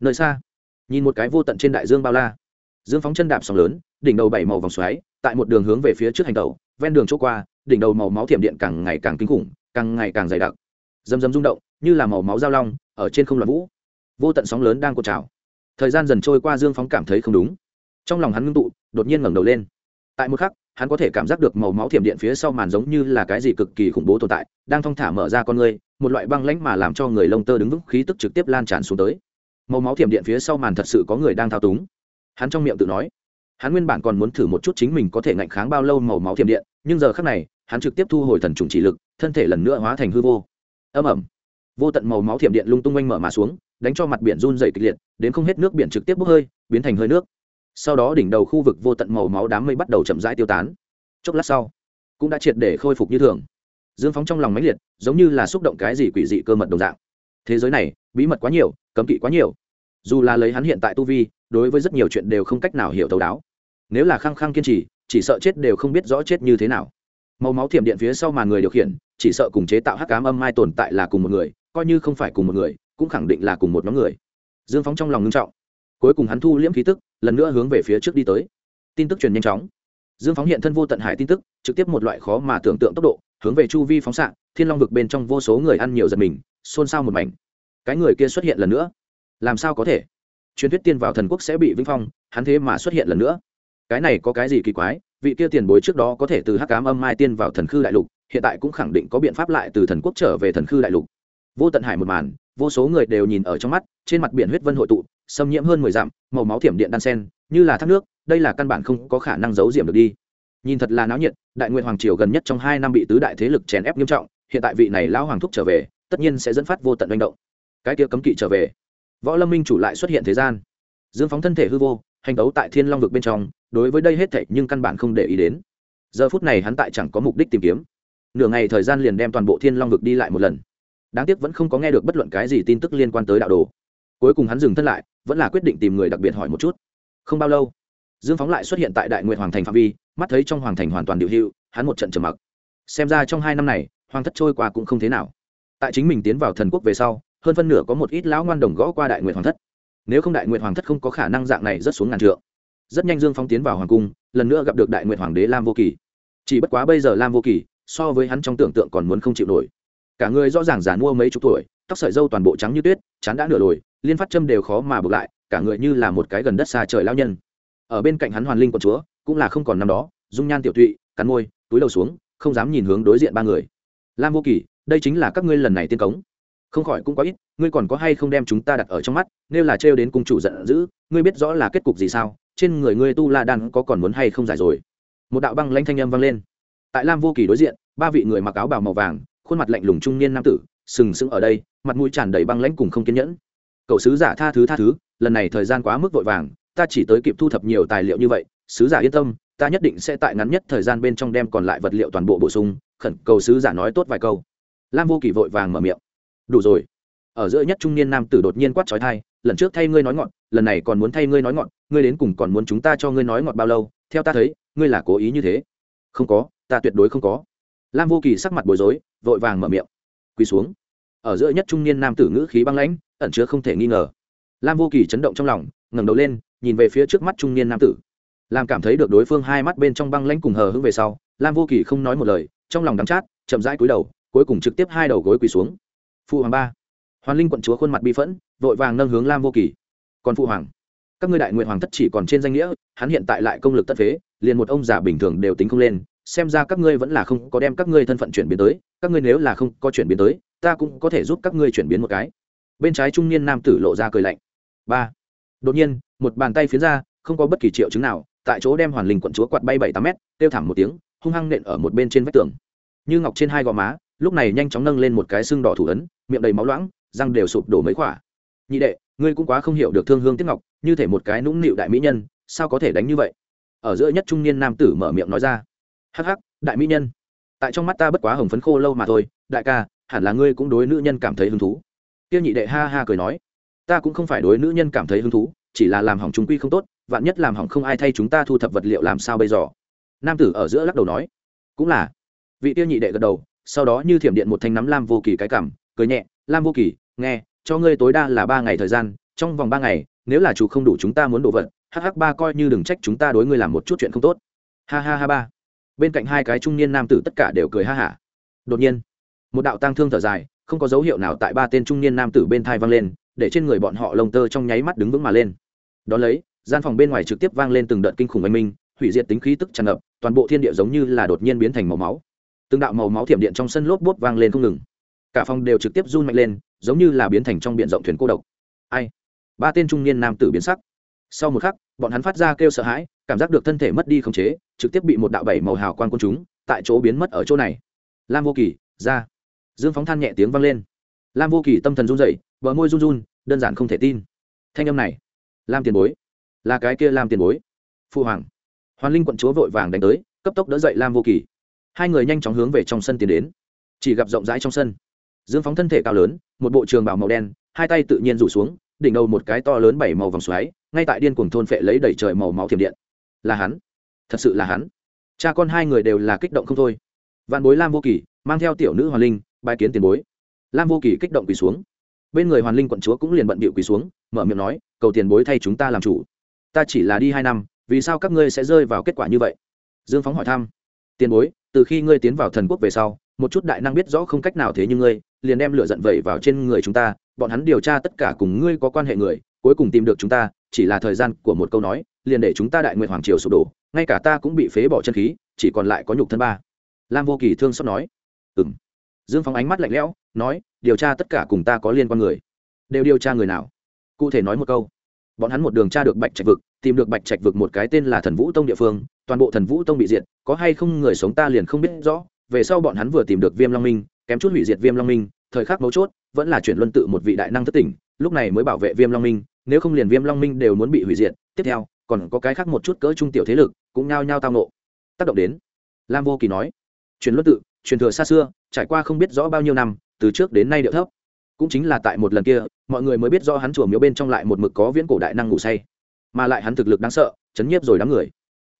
Nơi xa. Nhìn một cái vô tận trên đại dương bao la. Dương phóng chân đạp sóng lớn, đỉnh đầu bảy màu vòng xoáy, tại một đường hướng về phía trước hành tàu ven đường chỗ qua, đỉnh đầu màu máu thiểm điện càng ngày càng kinh khủng, càng ngày càng dày đặc. Dầm dầm rung động, như là màu máu dao long, ở trên không loạn vũ vô tận sóng lớn đang cột trào. Thời gian dần trôi qua dương phóng cảm thấy không đúng. Trong lòng hắn ngưng tụ, đột nhiên ngẩng đầu lên. Tại một khắc, hắn có thể cảm giác được màu máu thiểm điện phía sau màn giống như là cái gì cực kỳ khủng bố tồn tại, đang thong thả mở ra con người, một loại băng lãnh mà làm cho người lông tơ đứng vững, khí tức trực tiếp lan tràn xuống tới. Màu máu thiểm điện phía sau màn thật sự có người đang thao túng. Hắn trong miệng tự nói, hắn nguyên bản còn muốn thử một chút chính mình có thể ngạnh kháng bao lâu màu máu thiểm điện, nhưng giờ khác này, hắn trực tiếp thu hồi thần trùng chỉ lực, thân thể lần nữa hóa thành hư vô. Âm ẩm vô tận màu máu thiểm điện lung tung quanh mở mà xuống, đánh cho mặt biển run dày kịch liệt, đến không hết nước biển trực tiếp bốc hơi, biến thành hơi nước. Sau đó đỉnh đầu khu vực vô tận màu máu đám mây bắt đầu chậm rãi tiêu tán. Chốc lát sau, cũng đã triệt để khôi phục như thường. Dương phóng trong lòng mãnh liệt, giống như là xúc động cái gì quỷ dị cơ mật đồng dạng. Thế giới này, bí mật quá nhiều, cấm kỵ quá nhiều. Dù là lấy hắn hiện tại tu vi, đối với rất nhiều chuyện đều không cách nào hiểu thấu đáo. Nếu là khăng khăng kiên trì, chỉ sợ chết đều không biết rõ chết như thế nào. Màu máu thiểm điện phía sau mà người điều khiển, chỉ sợ cùng chế tạo hắc cám âm mai tồn tại là cùng một người coi như không phải cùng một người, cũng khẳng định là cùng một nhóm người. Dương phóng trong lòng ngưng trọng. Cuối cùng hắn thu liễm khí tức, lần nữa hướng về phía trước đi tới. Tin tức truyền nhanh chóng. Dương phóng hiện thân vô tận hải tin tức, trực tiếp một loại khó mà tưởng tượng tốc độ, hướng về chu vi phóng xạ, thiên long vực bên trong vô số người ăn nhiều giật mình, xôn xao một mảnh. Cái người kia xuất hiện lần nữa. Làm sao có thể? Truyền thuyết tiên vào thần quốc sẽ bị vĩnh phong, hắn thế mà xuất hiện lần nữa. Cái này có cái gì kỳ quái? Vị kia tiền bối trước đó có thể từ hắc cám âm mai tiên vào thần khư đại lục, hiện tại cũng khẳng định có biện pháp lại từ thần quốc trở về thần khư đại lục vô tận hải một màn, vô số người đều nhìn ở trong mắt, trên mặt biển huyết vân hội tụ, xâm nhiễm hơn mười dặm, màu máu thiểm điện đan sen, như là thác nước, đây là căn bản không có khả năng giấu diệm được đi. Nhìn thật là náo nhiệt, đại nguyện hoàng triều gần nhất trong hai năm bị tứ đại thế lực chèn ép nghiêm trọng, hiện tại vị này lão hoàng thúc trở về, tất nhiên sẽ dẫn phát vô tận manh động. Cái kia cấm kỵ trở về. Võ lâm minh chủ lại xuất hiện thế gian. Dương phóng thân thể hư vô, hành tấu tại thiên long vực bên trong, đối với đây hết thảy nhưng căn bản không để ý đến. Giờ phút này hắn tại chẳng có mục đích tìm kiếm. Nửa ngày thời gian liền đem toàn bộ thiên long vực đi lại một lần đáng tiếc vẫn không có nghe được bất luận cái gì tin tức liên quan tới đạo đồ. Cuối cùng hắn dừng thân lại, vẫn là quyết định tìm người đặc biệt hỏi một chút. Không bao lâu, dương phóng lại xuất hiện tại đại nguyện hoàng thành phạm vi, mắt thấy trong hoàng thành hoàn toàn điều hưu hắn một trận trầm mặc. Xem ra trong hai năm này, hoàng thất trôi qua cũng không thế nào. Tại chính mình tiến vào thần quốc về sau, hơn phân nửa có một ít lão ngoan đồng gõ qua đại nguyện hoàng thất. Nếu không đại nguyện hoàng thất không có khả năng dạng này rất xuống ngàn trượng. Rất nhanh dương phóng tiến vào hoàng cung, lần nữa gặp được đại nguyện hoàng đế lam vô kỳ. Chỉ bất quá bây giờ lam vô kỳ, so với hắn trong tưởng tượng còn muốn không chịu nổi cả người rõ ràng giàn mua mấy chục tuổi, tóc sợi dâu toàn bộ trắng như tuyết, chán đã nửa lồi, liên phát châm đều khó mà bực lại, cả người như là một cái gần đất xa trời lao nhân. Ở bên cạnh hắn hoàn linh quận chúa, cũng là không còn năm đó, dung nhan tiểu thụy cắn môi, túi đầu xuống, không dám nhìn hướng đối diện ba người. Lam vô kỳ đây chính là các ngươi lần này tiên cống. Không khỏi cũng có ít, ngươi còn có hay không đem chúng ta đặt ở trong mắt, nếu là trêu đến cung chủ giận dữ, ngươi biết rõ là kết cục gì sao, trên người ngươi tu la đan có còn muốn hay không giải rồi. Một đạo băng lanh thanh âm vang lên. Tại lam vô kỳ đối diện, ba vị người mặc áo bào màu vàng khuôn mặt lạnh lùng trung niên nam tử, sừng sững ở đây, mặt mũi tràn đầy băng lãnh cùng không kiên nhẫn. Cậu sứ giả tha thứ tha thứ, lần này thời gian quá mức vội vàng, ta chỉ tới kịp thu thập nhiều tài liệu như vậy, sứ giả yên tâm, ta nhất định sẽ tại ngắn nhất thời gian bên trong đem còn lại vật liệu toàn bộ bổ sung, khẩn cầu sứ giả nói tốt vài câu. Lam vô kỳ vội vàng mở miệng. Đủ rồi. Ở giữa nhất trung niên nam tử đột nhiên quát trói thai lần trước thay ngươi nói ngọn, lần này còn muốn thay ngươi nói ngọn, ngươi đến cùng còn muốn chúng ta cho ngươi nói ngọn bao lâu, theo ta thấy, ngươi là cố ý như thế. Không có, ta tuyệt đối không có lam vô kỳ sắc mặt bối rối, vội vàng mở miệng. Quỳ xuống. Ở giữa nhất trung niên nam tử ngữ khí băng lãnh, ẩn chứa không thể nghi ngờ. Lam vô kỳ chấn động trong lòng, ngẩng đầu lên, nhìn về phía trước mắt trung niên nam tử. Làm cảm thấy được đối phương hai mắt bên trong băng lãnh cùng hờ hững về sau, lam vô kỳ không nói một lời, trong lòng đắm chát, chậm rãi cúi đầu, cuối cùng trực tiếp hai đầu gối quỳ xuống. Phụ hoàng ba. Hoàn linh quận chúa khuôn mặt bi phẫn, vội vàng nâng hướng lam vô kỳ. Còn phụ hoàng, các ngươi đại nguyện hoàng thất chỉ còn trên danh nghĩa, hắn hiện tại lại công lực tất phế, liền một ông già bình thường đều tính không lên xem ra các ngươi vẫn là không có đem các ngươi thân phận chuyển biến tới, các ngươi nếu là không có chuyển biến tới, ta cũng có thể giúp các ngươi chuyển biến một cái. Bên trái trung niên nam tử lộ ra cười lạnh. Ba. Đột nhiên, một bàn tay phiến ra, không có bất kỳ triệu chứng nào, tại chỗ đem hoàn linh quận chúa quạt bay bảy tám mét, kêu thảm một tiếng, hung hăng nện ở một bên trên vách tường. Như ngọc trên hai gò má, lúc này nhanh chóng nâng lên một cái xương đỏ thủ ấn, miệng đầy máu loãng, răng đều sụp đổ mấy khỏa. Nhị đệ, ngươi cũng quá không hiểu được thương hương tiếc ngọc, như thể một cái nũng nịu đại mỹ nhân, sao có thể đánh như vậy? Ở giữa nhất trung niên nam tử mở miệng nói ra hắc hắc, đại mỹ nhân. Tại trong mắt ta bất quá hồng phấn khô lâu mà thôi, đại ca, hẳn là ngươi cũng đối nữ nhân cảm thấy hứng thú. Tiêu nhị đệ ha ha cười nói. Ta cũng không phải đối nữ nhân cảm thấy hứng thú, chỉ là làm hỏng chúng quy không tốt, vạn nhất làm hỏng không ai thay chúng ta thu thập vật liệu làm sao bây giờ? Nam tử ở giữa lắc đầu nói. Cũng là. Vị tiêu nhị đệ gật đầu, sau đó như thiểm điện một thanh nắm lam vô kỳ cái cảm, cười nhẹ, lam vô kỳ, nghe, cho ngươi tối đa là ba ngày thời gian, trong vòng ba ngày, nếu là chủ không đủ chúng ta muốn đồ vật hh ba coi như đừng trách chúng ta đối ngươi làm một chút chuyện không tốt. Ha ha ha ba bên cạnh hai cái trung niên nam tử tất cả đều cười ha hả. Đột nhiên, một đạo tang thương thở dài, không có dấu hiệu nào tại ba tên trung niên nam tử bên thai vang lên, để trên người bọn họ lông tơ trong nháy mắt đứng vững mà lên. Đón lấy, gian phòng bên ngoài trực tiếp vang lên từng đợt kinh khủng oanh minh, hủy diệt tính khí tức tràn ngập, toàn bộ thiên địa giống như là đột nhiên biến thành màu máu. Từng đạo màu máu thiểm điện trong sân lốp bốt vang lên không ngừng. Cả phòng đều trực tiếp run mạnh lên, giống như là biến thành trong biển rộng thuyền cô độc. Ai? Ba tên trung niên nam tử biến sắc. Sau một khắc, bọn hắn phát ra kêu sợ hãi cảm giác được thân thể mất đi khống chế, trực tiếp bị một đạo bảy màu hào quan quân chúng tại chỗ biến mất ở chỗ này. Lam vô kỳ ra. Dương phóng than nhẹ tiếng vang lên. Lam vô kỳ tâm thần run dậy bờ môi run run, đơn giản không thể tin. Thanh âm này, lam tiền bối. Là cái kia lam tiền bối. Phu hoàng. Hoàn linh quận chúa vội vàng đánh tới, cấp tốc đỡ dậy lam vô kỳ hai người nhanh chóng hướng về trong sân tiến đến. Chỉ gặp rộng rãi trong sân, dương phóng thân thể cao lớn, một bộ trường bảo màu đen, hai tay tự nhiên rủ xuống, đỉnh đầu một cái to lớn bảy màu vòng xoáy, ngay tại điên cuồng thôn phệ lấy đẩy trời màu máu thiểm điện là hắn. Thật sự là hắn. Cha con hai người đều là kích động không thôi. Vạn bối lam vô kỳ mang theo tiểu nữ hoàn linh bài kiến tiền bối. Lam vô kỳ kích động quỳ xuống. Bên người hoàn linh quận chúa cũng liền bận bịu quỳ xuống, mở miệng nói, cầu tiền bối thay chúng ta làm chủ. Ta chỉ là đi hai năm, vì sao các ngươi sẽ rơi vào kết quả như vậy? Dương phóng hỏi thăm. Tiền bối, từ khi ngươi tiến vào thần quốc về sau, một chút đại năng biết rõ không cách nào thế nhưng ngươi, liền đem lửa giận vẩy vào trên người chúng ta, bọn hắn điều tra tất cả cùng ngươi có quan hệ người, cuối cùng tìm được chúng ta chỉ là thời gian của một câu nói, liền để chúng ta đại nguyện hoàng triều sụp đổ, ngay cả ta cũng bị phế bỏ chân khí, chỉ còn lại có nhục thân ba. Lam vô kỳ thương xót nói. Ừ m dương phóng ánh mắt lạnh lẽo, nói, điều tra tất cả cùng ta có liên quan người. Đều điều tra người nào? Cụ thể nói một câu. Bọn hắn một đường tra được bạch trạch vực, tìm được bạch trạch vực một cái tên là thần vũ tông địa phương, toàn bộ thần vũ tông bị diệt, có hay không người sống ta liền không biết rõ, về sau bọn hắn vừa tìm được viêm long minh, kém chút hủy diệt viêm long minh, thời khắc mấu chốt, vẫn là chuyển luân tự một vị đại năng thất tỉnh, lúc này mới bảo vệ viêm long minh nếu không liền viêm long minh đều muốn bị hủy diệt, tiếp theo, còn có cái khác một chút cỡ trung tiểu thế lực, cũng nhao nhao tao nộ tác động đến, lam vô kỳ nói, truyền luân tự, truyền thừa xa xưa, trải qua không biết rõ bao nhiêu năm, từ trước đến nay điệu thấp. Cũng chính là tại một lần kia, mọi người mới biết do hắn chùa miếu bên trong lại một mực có viễn cổ đại năng ngủ say. Mà lại hắn thực lực đáng sợ, chấn nhiếp rồi đám người.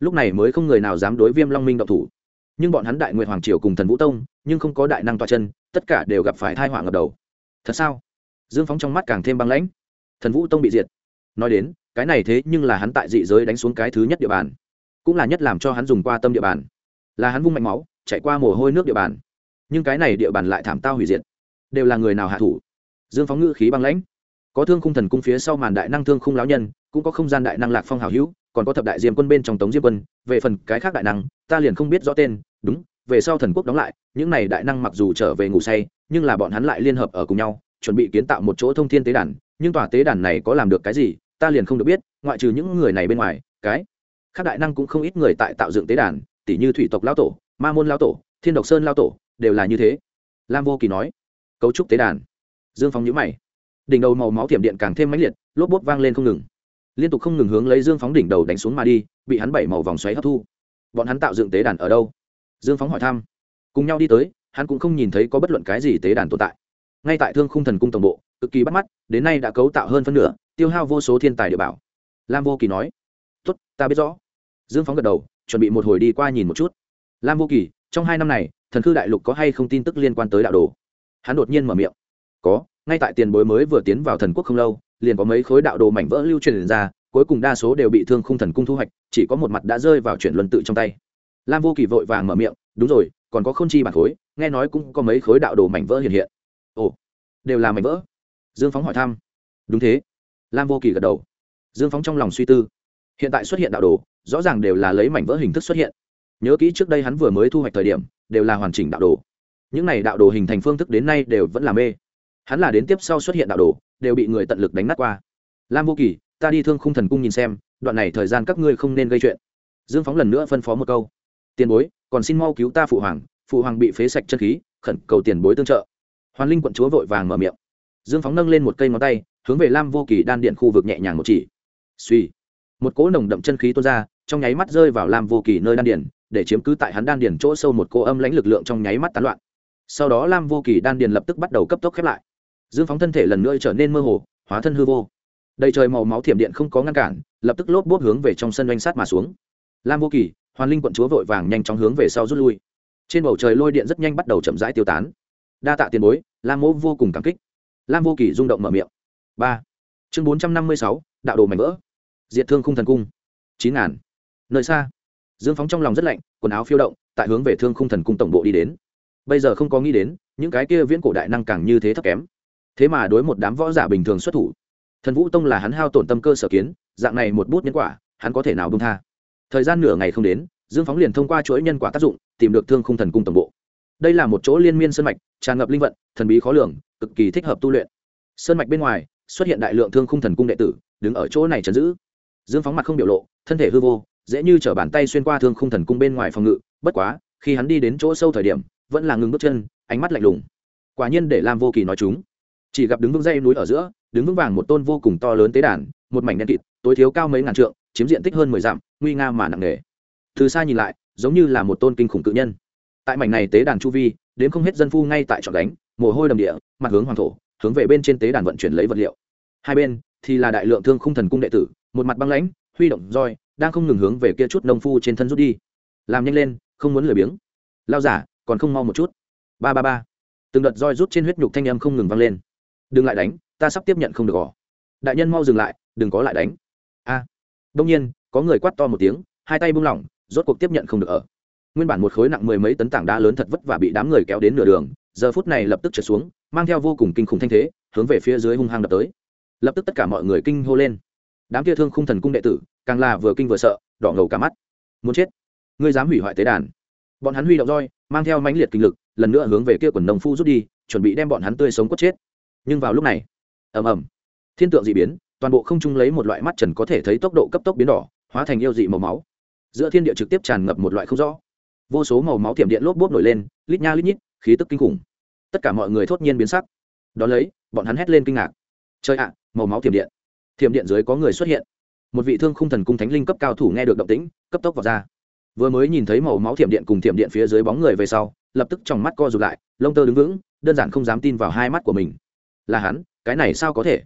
Lúc này mới không người nào dám đối viêm long minh động thủ. Nhưng bọn hắn đại nguyệt hoàng triều cùng thần vũ tông, nhưng không có đại năng toa chân, tất cả đều gặp phải thai họa ngập đầu. Thật sao? Dương phóng trong mắt càng thêm băng lãnh thần vũ tông bị diệt. Nói đến, cái này thế nhưng là hắn tại dị giới đánh xuống cái thứ nhất địa bàn, cũng là nhất làm cho hắn dùng qua tâm địa bàn. Là hắn vung mạnh máu, chạy qua mồ hôi nước địa bàn. Nhưng cái này địa bàn lại thảm tao hủy diệt, đều là người nào hạ thủ? Dương phóng ngự khí băng lãnh. Có thương khung thần cung phía sau màn đại năng thương khung lão nhân, cũng có không gian đại năng lạc phong hào hữu, còn có thập đại diêm quân bên trong tống diêm quân, về phần cái khác đại năng, ta liền không biết rõ tên. Đúng, về sau thần quốc đóng lại, những này đại năng mặc dù trở về ngủ say, nhưng là bọn hắn lại liên hợp ở cùng nhau chuẩn bị kiến tạo một chỗ thông thiên tế đàn, nhưng tòa tế đàn này có làm được cái gì, ta liền không được biết, ngoại trừ những người này bên ngoài, cái khác đại năng cũng không ít người tại tạo dựng tế đàn tỷ như thủy tộc lao tổ, ma môn lao tổ, thiên độc sơn lao tổ, đều là như thế. Lam vô kỳ nói, cấu trúc tế đàn. Dương phóng nhữ mày. Đỉnh đầu màu máu tiệm điện càng thêm mãnh liệt, lốp bốt vang lên không ngừng. Liên tục không ngừng hướng lấy dương phóng đỉnh đầu đánh xuống mà đi, bị hắn bảy màu vòng xoáy hấp thu. Bọn hắn tạo dựng tế đàn ở đâu? Dương phóng hỏi thăm. Cùng nhau đi tới, hắn cũng không nhìn thấy có bất luận cái gì tế đàn tồn tại ngay tại thương khung thần cung tổng bộ, cực kỳ bắt mắt, đến nay đã cấu tạo hơn phân nửa, tiêu hao vô số thiên tài địa bảo. Lam vô kỳ nói, tốt, ta biết rõ. Dương phóng gật đầu, chuẩn bị một hồi đi qua nhìn một chút. Lam vô kỳ, trong hai năm này, thần khư đại lục có hay không tin tức liên quan tới đạo đồ? Hắn đột nhiên mở miệng, có, ngay tại tiền bối mới vừa tiến vào thần quốc không lâu, liền có mấy khối đạo đồ mảnh vỡ lưu truyền ra, cuối cùng đa số đều bị thương khung thần cung thu hoạch, chỉ có một mặt đã rơi vào chuyển luân tự trong tay. Lam vô kỳ vội vàng mở miệng, đúng rồi, còn có k h ô n chi bản khối, nghe nói cũng có mấy khối đạo đồ mảnh vỡ hiện hiện ồ, đều là mảnh vỡ. Dương phóng hỏi thăm. Đúng thế. Lam vô kỳ gật đầu. Dương phóng trong lòng suy tư. Hiện tại xuất hiện đạo đồ, rõ ràng đều là lấy mảnh vỡ hình thức xuất hiện. Nhớ kỹ trước đây hắn vừa mới thu hoạch thời điểm, đều là hoàn chỉnh đạo đồ. Những này đạo đồ hình thành phương thức đến nay đều vẫn là mê. Hắn là đến tiếp sau xuất hiện đạo đồ, đều bị người tận lực đánh nát qua. Lam vô kỳ, ta đi thương khung thần cung nhìn xem, đoạn này thời gian các ngươi không nên gây chuyện. Dương phóng lần nữa phân phó một câu. Tiền bối, còn xin mau cứu ta phụ hoàng. Phụ hoàng bị phế sạch chân khí, khẩn cầu tiền bối tương trợ hoàn linh quận chúa vội vàng mở miệng. Dương phóng nâng lên một cây ngón tay hướng về lam vô kỳ đan điện khu vực nhẹ nhàng một chỉ. Suy một cỗ nồng đậm chân khí tuôn ra trong nháy mắt rơi vào lam vô kỳ nơi đan điện, để chiếm cứ tại hắn đan điền chỗ sâu một cô âm lãnh lực lượng trong nháy mắt tán loạn. Sau đó lam vô kỳ đan điền lập tức bắt đầu cấp tốc khép lại. Dương phóng thân thể lần nữa trở nên mơ hồ hóa thân hư vô. Đầy trời màu máu thiểm điện không có ngăn cản lập tức lốp bốp hướng về trong sân doanh sát mà xuống. Lam vô kỳ hoàn linh quận chúa vội vàng nhanh chóng hướng về sau rút lui. Trên bầu trời lôi điện rất nhanh bắt đầu chậm rãi tiêu tán đa tạ tiền bối, lam mô vô cùng cảm kích. Lam vô kỳ rung động mở miệng. Ba. Chương bốn trăm năm mươi sáu, đạo đồ mảnh vỡ. Diệt thương khung thần cung. Chín ngàn. Nơi xa. Dương phóng trong lòng rất lạnh, quần áo phiêu động, tại hướng về thương khung thần cung tổng bộ đi đến. Bây giờ không có nghĩ đến, những cái kia viễn cổ đại năng càng như thế thấp kém. Thế mà đối một đám võ giả bình thường xuất thủ. Thần vũ tông là hắn hao tổn tâm cơ sở kiến, dạng này một bút nhân quả, hắn có thể nào bông tha. Thời gian nửa ngày không đến, dương phóng liền thông qua chuỗi nhân quả tác dụng, tìm được thương khung thần cung tổng bộ đây là một chỗ liên miên sơn mạch, tràn ngập linh vận, thần bí khó lường, cực kỳ thích hợp tu luyện. Sơn mạch bên ngoài, xuất hiện đại lượng thương khung thần cung đệ tử, đứng ở chỗ này chấn giữ. Dương phóng mặt không biểu lộ, thân thể hư vô, dễ như t r ở bàn tay xuyên qua thương khung thần cung bên ngoài phòng ngự, bất quá, khi hắn đi đến chỗ sâu thời điểm, vẫn là ngừng bước chân, ánh mắt lạnh lùng. Quả nhiên để lam vô kỳ nói chúng. Chỉ gặp đứng vững dây núi ở giữa, đứng vững vàng một tôn vô cùng to lớn tế đàn, một mảnh đen kịt, tối thiếu cao mấy ngàn trượng, chiếm diện tích hơn mười dặm, nguy nga mà nặng nề. Từ xa nhìn lại, giống như là một tôn kinh khủng cự nhân tại mảnh này tế đàn chu vi, đến không hết dân phu ngay tại trọn đánh mồ hôi đầm địa, mặt hướng hoàng thổ, hướng về bên trên tế đàn vận chuyển lấy vật liệu. Hai bên thì là đại lượng thương khung thần cung đệ tử, một mặt băng lãnh, huy động roi, đang không ngừng hướng về kia chút nông phu trên thân rút đi. Làm nhanh lên, không muốn lười biếng. Lao giả, còn không mau một chút. Ba ba ba. Từng đợt roi rút trên huyết nhục thanh âm không ngừng vang lên. Đừng lại đánh, ta sắp tiếp nhận không được gò. Đại nhân mau dừng lại, đừng có lại đánh. A. Đông nhiên, có người quát to một tiếng, hai tay buông lỏng, rốt cuộc tiếp nhận không được ở nguyên bản một khối nặng mười mấy tấn tảng đá lớn thật vất và bị đám người kéo đến nửa đường, giờ phút này lập tức trượt xuống, mang theo vô cùng kinh khủng thanh thế, hướng về phía dưới hung hăng đập tới. Lập tức tất cả mọi người kinh hô lên. Đám kia thương khung thần cung đệ tử, càng là vừa kinh vừa sợ, đỏ ngầu cả mắt. Muốn chết? Ngươi dám hủy hoại tế đàn. Bọn hắn huy động roi, mang theo mãnh liệt kinh lực, lần nữa hướng về kia quần nông phu rút đi, chuẩn bị đem bọn hắn tươi sống cốt chết. Nhưng vào lúc này, ầm ầm, thiên tượng dị biến, toàn bộ không trung lấy một loại mắt trần có thể thấy tốc độ cấp tốc biến đỏ, hóa thành yêu dị màu máu. Giữa thiên địa trực tiếp tràn ngập một loại không rõ vô số màu máu thiểm điện lốp bốp nổi lên, lít nha lít nhít, khí tức kinh khủng. Tất cả mọi người thốt nhiên biến sắc. Đón lấy, bọn hắn hét lên kinh ngạc. Chơi ạ, màu máu thiểm điện. Thiểm điện dưới có người xuất hiện. Một vị thương khung thần cung thánh linh cấp cao thủ nghe được động tĩnh, cấp tốc vào ra. Vừa mới nhìn thấy màu máu thiểm điện cùng thiểm điện phía dưới bóng người về sau, lập tức trong mắt co rụt lại, lông tơ đứng vững, đơn giản không dám tin vào hai mắt của mình. Là hắn, cái này sao có thể?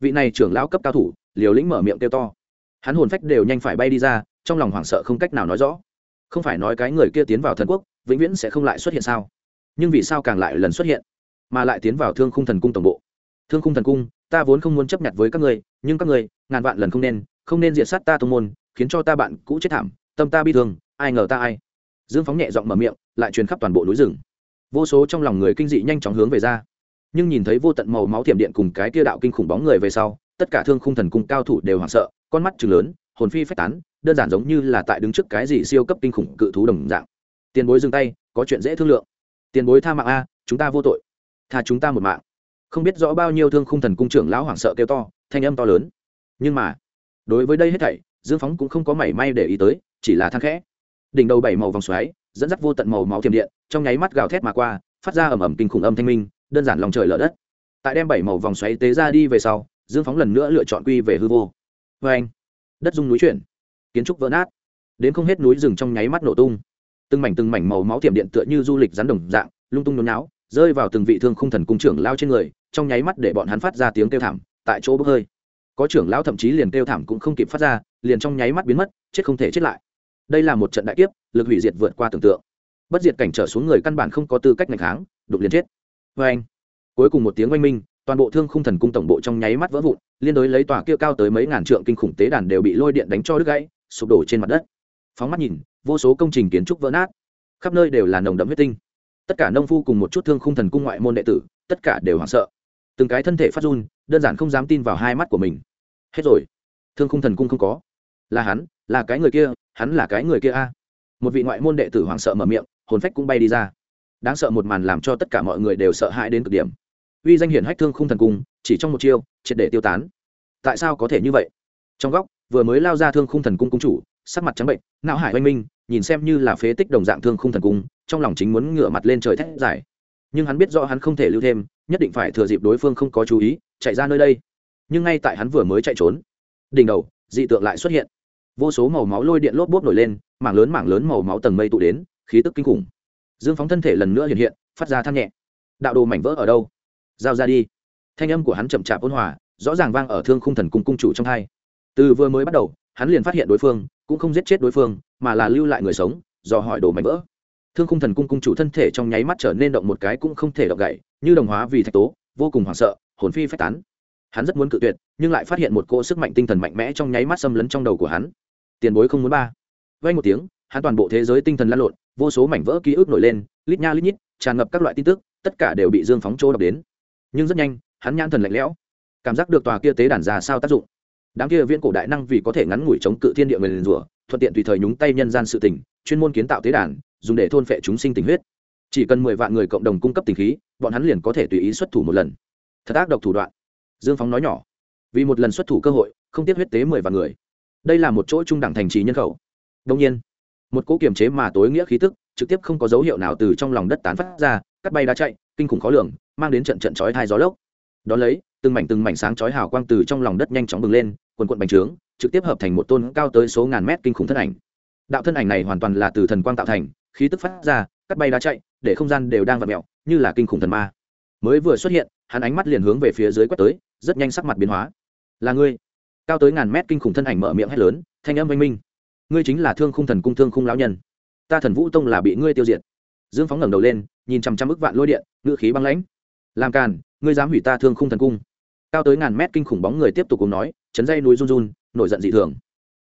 Vị này trưởng lão cấp cao thủ, liều lĩnh mở miệng kêu to. Hắn hồn phách đều nhanh phải bay đi ra, trong lòng hoảng sợ không cách nào nói rõ không phải nói cái người kia tiến vào thần quốc, vĩnh viễn sẽ không lại xuất hiện sao? Nhưng vì sao càng lại lần xuất hiện? Mà lại tiến vào thương khung thần cung tổng bộ. Thương khung thần cung, ta vốn không muốn chấp nhận với các ngươi, nhưng các ngươi, ngàn vạn lần không nên không nên diệt sát ta tông môn, khiến cho ta bạn cũ chết thảm, tâm ta bi thương, ai ngờ ta ai? Dương phóng nhẹ giọng mở miệng, lại truyền khắp toàn bộ núi rừng. Vô số trong lòng người kinh dị nhanh chóng hướng về ra. Nhưng nhìn thấy vô tận màu máu thiểm điện cùng cái kia đạo kinh khủng bóng người về sau, tất cả thương khung thần cung cao thủ đều hoảng sợ, con mắt chừng lớn, hồn phi phách tán đơn giản giống như là tại đứng trước cái gì siêu cấp kinh khủng cự thú đồng dạng. Tiền bối dừng tay, có chuyện dễ thương lượng. Tiền bối tha mạng a, chúng ta vô tội. Tha chúng ta một mạng. Không biết rõ bao nhiêu thương khung thần cung trưởng lão hoảng sợ kêu to, thanh âm to lớn. Nhưng mà, đối với đây hết thảy, dương phóng cũng không có mảy may để ý tới, chỉ là thang khẽ. Đỉnh đầu bảy màu vòng xoáy, dẫn dắt vô tận màu máu thiểm điện, trong nháy mắt gào thét mà qua, phát ra ầm ầm kinh khủng âm thanh minh, đơn giản lòng trời lở đất. Tại đem bảy màu vòng xoáy tế ra đi về sau, dương phóng lần nữa lựa chọn quy về hư vô. Vê anh đất dung núi chuyển kiến trúc vỡ nát. Đến không hết núi rừng trong nháy mắt nổ tung. Từng mảnh từng mảnh màu máu thiểm điện tựa như du lịch rắn đồng dạng, lung tung nôn não rơi vào từng vị thương khung thần cung trưởng lao trên người, trong nháy mắt để bọn hắn phát ra tiếng kêu thảm, tại chỗ bốc hơi. Có trưởng lão thậm chí liền kêu thảm cũng không kịp phát ra, liền trong nháy mắt biến mất, chết không thể chết lại. Đây là một trận đại kiếp, lực hủy diệt vượt qua tưởng tượng. Bất diệt cảnh trở xuống người căn bản không có tư cách ngày kháng, đụng liền chết. Vê anh, cuối cùng một tiếng oanh minh, toàn bộ thương khung thần cung tổng bộ trong nháy mắt vỡ vụn, liên đối lấy tòa kia cao tới mấy ngàn trượng kinh khủng tế đàn đều bị lôi điện đánh cho đứt gãy sụp đổ trên mặt đất. Phóng mắt nhìn, vô số công trình kiến trúc vỡ nát. Khắp nơi đều là nồng đậm huyết tinh. Tất cả nông phu cùng một chút thương khung thần cung ngoại môn đệ tử, tất cả đều hoảng sợ. Từng cái thân thể phát run, đơn giản không dám tin vào hai mắt của mình. Hết rồi. Thương khung thần cung không có. Là hắn, là cái người kia, hắn là cái người kia a. Một vị ngoại môn đệ tử hoảng sợ mở miệng, hồn phách cũng bay đi ra. Đáng sợ một màn làm cho tất cả mọi người đều sợ hãi đến cực điểm. Uy danh hiển hách thương khung thần cung, chỉ trong một chiêu, triệt để tiêu tán. Tại sao có thể như vậy? Trong góc vừa mới lao ra thương khung thần cung cung chủ, sắc mặt trắng bệnh, não hải oanh minh, nhìn xem như là phế tích đồng dạng thương khung thần cung, trong lòng chính muốn ngửa mặt lên trời thét giải nhưng hắn biết rõ hắn không thể lưu thêm, nhất định phải thừa dịp đối phương không có chú ý, chạy ra nơi đây. Nhưng ngay tại hắn vừa mới chạy trốn, đỉnh đầu, dị tượng lại xuất hiện. Vô số màu máu lôi điện lốp bốp nổi lên, mảng lớn mảng lớn màu máu tầng mây tụ đến, khí tức kinh khủng. Dương phóng thân thể lần nữa hiện hiện, phát ra than nhẹ. Đạo đồ mảnh vỡ ở đâu? Giao ra đi. Thanh âm của hắn chậm chạp ôn hòa, rõ ràng vang ở thương khung thần cung cung chủ trong hai từ vừa mới bắt đầu, hắn liền phát hiện đối phương, cũng không giết chết đối phương, mà là lưu lại người sống, do hỏi đồ mảnh vỡ. Thương khung thần cung cung chủ thân thể trong nháy mắt trở nên động một cái cũng không thể động gậy, như đồng hóa vì thạch tố, vô cùng hoảng sợ, hồn phi phách tán. Hắn rất muốn cự tuyệt, nhưng lại phát hiện một cỗ sức mạnh tinh thần mạnh mẽ trong nháy mắt xâm lấn trong đầu của hắn. Tiền bối không muốn ba. Vay một tiếng, hắn toàn bộ thế giới tinh thần lan lộn, vô số mảnh vỡ ký ức nổi lên, lít nha lít nhít, tràn ngập các loại tin tức, tất cả đều bị dương phóng trô đọc đến. Nhưng rất nhanh, hắn nhãn thần lạnh lẽo. Cảm giác được tòa kia tế đàn già sao tác dụng? Đám kia viễn cổ đại năng vì có thể ngắn ngủi chống cự thiên địa người rủa, thuận tiện tùy thời nhúng tay nhân gian sự tình, chuyên môn kiến tạo tế đàn, dùng để thôn phệ chúng sinh tình huyết. Chỉ cần mười vạn người cộng đồng cung cấp tình khí, bọn hắn liền có thể tùy ý xuất thủ một lần. Thật ác độc thủ đoạn. Dương phóng nói nhỏ. Vì một lần xuất thủ cơ hội, không tiếp huyết tế mười vạn người. Đây là một chỗ trung đẳng thành trì nhân khẩu. Đông nhiên, một cỗ kiềm chế mà tối nghĩa khí tức, trực tiếp không có dấu hiệu nào từ trong lòng đất tán phát ra, cắt bay đá chạy, kinh khủng khó lường, mang đến trận trận chói thai gió lốc. Đón lấy, từng mảnh từng mảnh sáng chói hào quang từ trong lòng đất nhanh chóng bừng lên quần quận bành trướng, trực tiếp hợp thành một tôn cao tới số ngàn mét kinh khủng thân ảnh. Đạo thân ảnh này hoàn toàn là từ thần quang tạo thành, khí tức phát ra, cắt bay đá chạy, để không gian đều đang vặn mẹo như là kinh khủng thần ma. Mới vừa xuất hiện, hắn ánh mắt liền hướng về phía dưới quét tới, rất nhanh sắc mặt biến hóa. Là ngươi? Cao tới ngàn mét kinh khủng thân ảnh mở miệng hét lớn, thanh âm oanh minh. Ngươi chính là thương khung thần cung thương khung lão nhân. Ta thần vũ tông là bị ngươi tiêu diệt. Dương phóng ngẩng đầu lên, nhìn chằm chằm ức vạn lôi điện ngự khí băng lãnh. Làm càn, ngươi dám hủy ta thương khung thần cung? Cao tới ngàn mét kinh khủng bóng người tiếp tục cùng nói, chấn dây núi run run, nổi giận dị thường.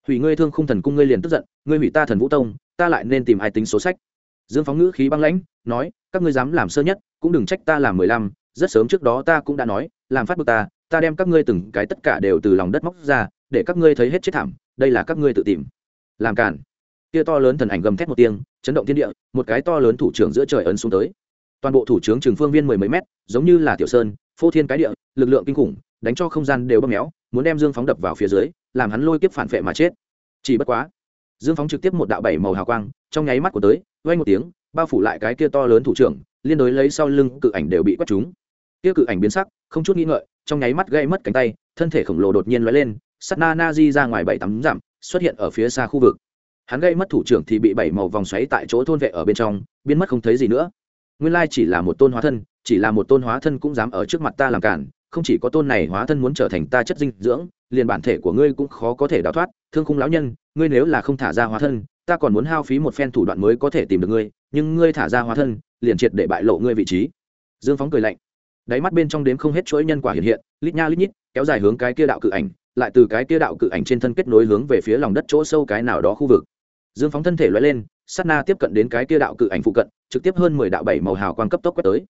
Hủy ngươi thương khung thần cung ngươi liền tức giận, ngươi hủy ta thần vũ tông, ta lại nên tìm ai tính số sách? Dương phóng ngữ khí băng lãnh, nói, các ngươi dám làm sơ nhất, cũng đừng trách ta làm mười lăm, rất sớm trước đó ta cũng đã nói, làm phát bực ta ta đem các ngươi từng cái tất cả đều từ lòng đất móc ra, để các ngươi thấy hết chết thảm, đây là các ngươi tự tìm. Làm cản kia to lớn thần ảnh gầm thét một tiếng, chấn động thiên địa, một cái to lớn thủ trưởng giữa trời ấn xuống tới. Toàn bộ thủ trưởng trường phương viên mười mấy mét, giống như là tiểu sơn phô thiên cái địa, lực lượng kinh khủng, đánh cho không gian đều bóp méo, muốn đem dương phóng đập vào phía dưới, làm hắn lôi kiếp phản vệ mà chết. Chỉ bất quá, dương phóng trực tiếp một đạo bảy màu hào quang, trong nháy mắt của tới vay một tiếng, bao phủ lại cái kia to lớn thủ trưởng, liên đối lấy sau lưng cự ảnh đều bị quất trúng. Kia cự ảnh biến sắc, không chút nghĩ ngợi, trong nháy mắt gây mất cánh tay, thân thể khổng lồ đột nhiên lóe lên sắt na na di ra ngoài bảy tắm giảm xuất hiện ở phía xa khu vực. Hắn gây mất thủ trưởng thì bị bảy màu vòng xoáy tại chỗ thôn vệ ở bên trong, biến mất không thấy gì nữa. Nguyên lai chỉ là một tôn hóa thân chỉ là một tôn hóa thân cũng dám ở trước mặt ta làm cản, không chỉ có tôn này hóa thân muốn trở thành ta chất dinh dưỡng, liền bản thể của ngươi cũng khó có thể đào thoát. Thương khung lão nhân, ngươi nếu là không thả ra hóa thân, ta còn muốn hao phí một phen thủ đoạn mới có thể tìm được ngươi, nhưng ngươi thả ra hóa thân, liền triệt để bại lộ ngươi vị trí. Dương phóng cười lạnh. Đáy mắt bên trong đếm không hết chuỗi nhân quả hiện hiện, lít nha lít nhít, kéo dài hướng cái kia đạo cự ảnh, lại từ cái kia đạo cự ảnh trên thân kết nối hướng về phía lòng đất chỗ sâu cái nào đó khu vực. Dương phóng thân thể loay lên, sát na tiếp cận đến cái kia đạo cự ảnh phụ cận, trực tiếp hơn mười đạo bảy màu hào quang cấp tốc quét tới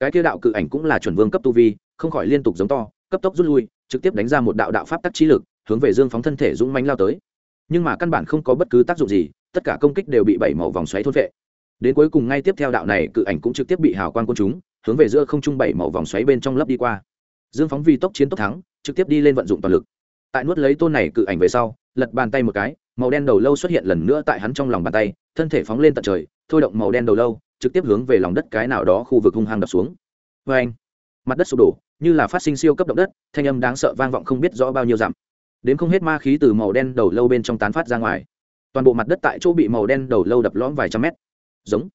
cái kia đạo cự ảnh cũng là chuẩn vương cấp tu vi, không khỏi liên tục giống to, cấp tốc rút lui, trực tiếp đánh ra một đạo đạo pháp tắc trí lực, hướng về dương phóng thân thể dũng mánh lao tới. Nhưng mà căn bản không có bất cứ tác dụng gì, tất cả công kích đều bị bảy màu vòng xoáy thôn vệ. Đến cuối cùng ngay tiếp theo đạo này, cự ảnh cũng trực tiếp bị hào quang quân chúng hướng về giữa không trung bảy màu vòng xoáy bên trong lấp đi qua. Dương phóng vì tốc chiến tốc thắng, trực tiếp đi lên vận dụng toàn lực. Tại nuốt lấy tôn này cự ảnh về sau, lật bàn tay một cái, màu đen đầu lâu xuất hiện lần nữa tại hắn trong lòng bàn tay, thân thể phóng lên tận trời, thôi động màu đen đầu lâu trực tiếp hướng về lòng đất cái nào đó khu vực hung hăng đập xuống. Vê anh, mặt đất sụp đổ, như là phát sinh siêu cấp động đất, thanh âm đáng sợ vang vọng không biết rõ bao nhiêu dặm. Đến không hết ma khí từ màu đen đầu lâu bên trong tán phát ra ngoài. Toàn bộ mặt đất tại chỗ bị màu đen đầu lâu đập lõm vài trăm mét. Giống.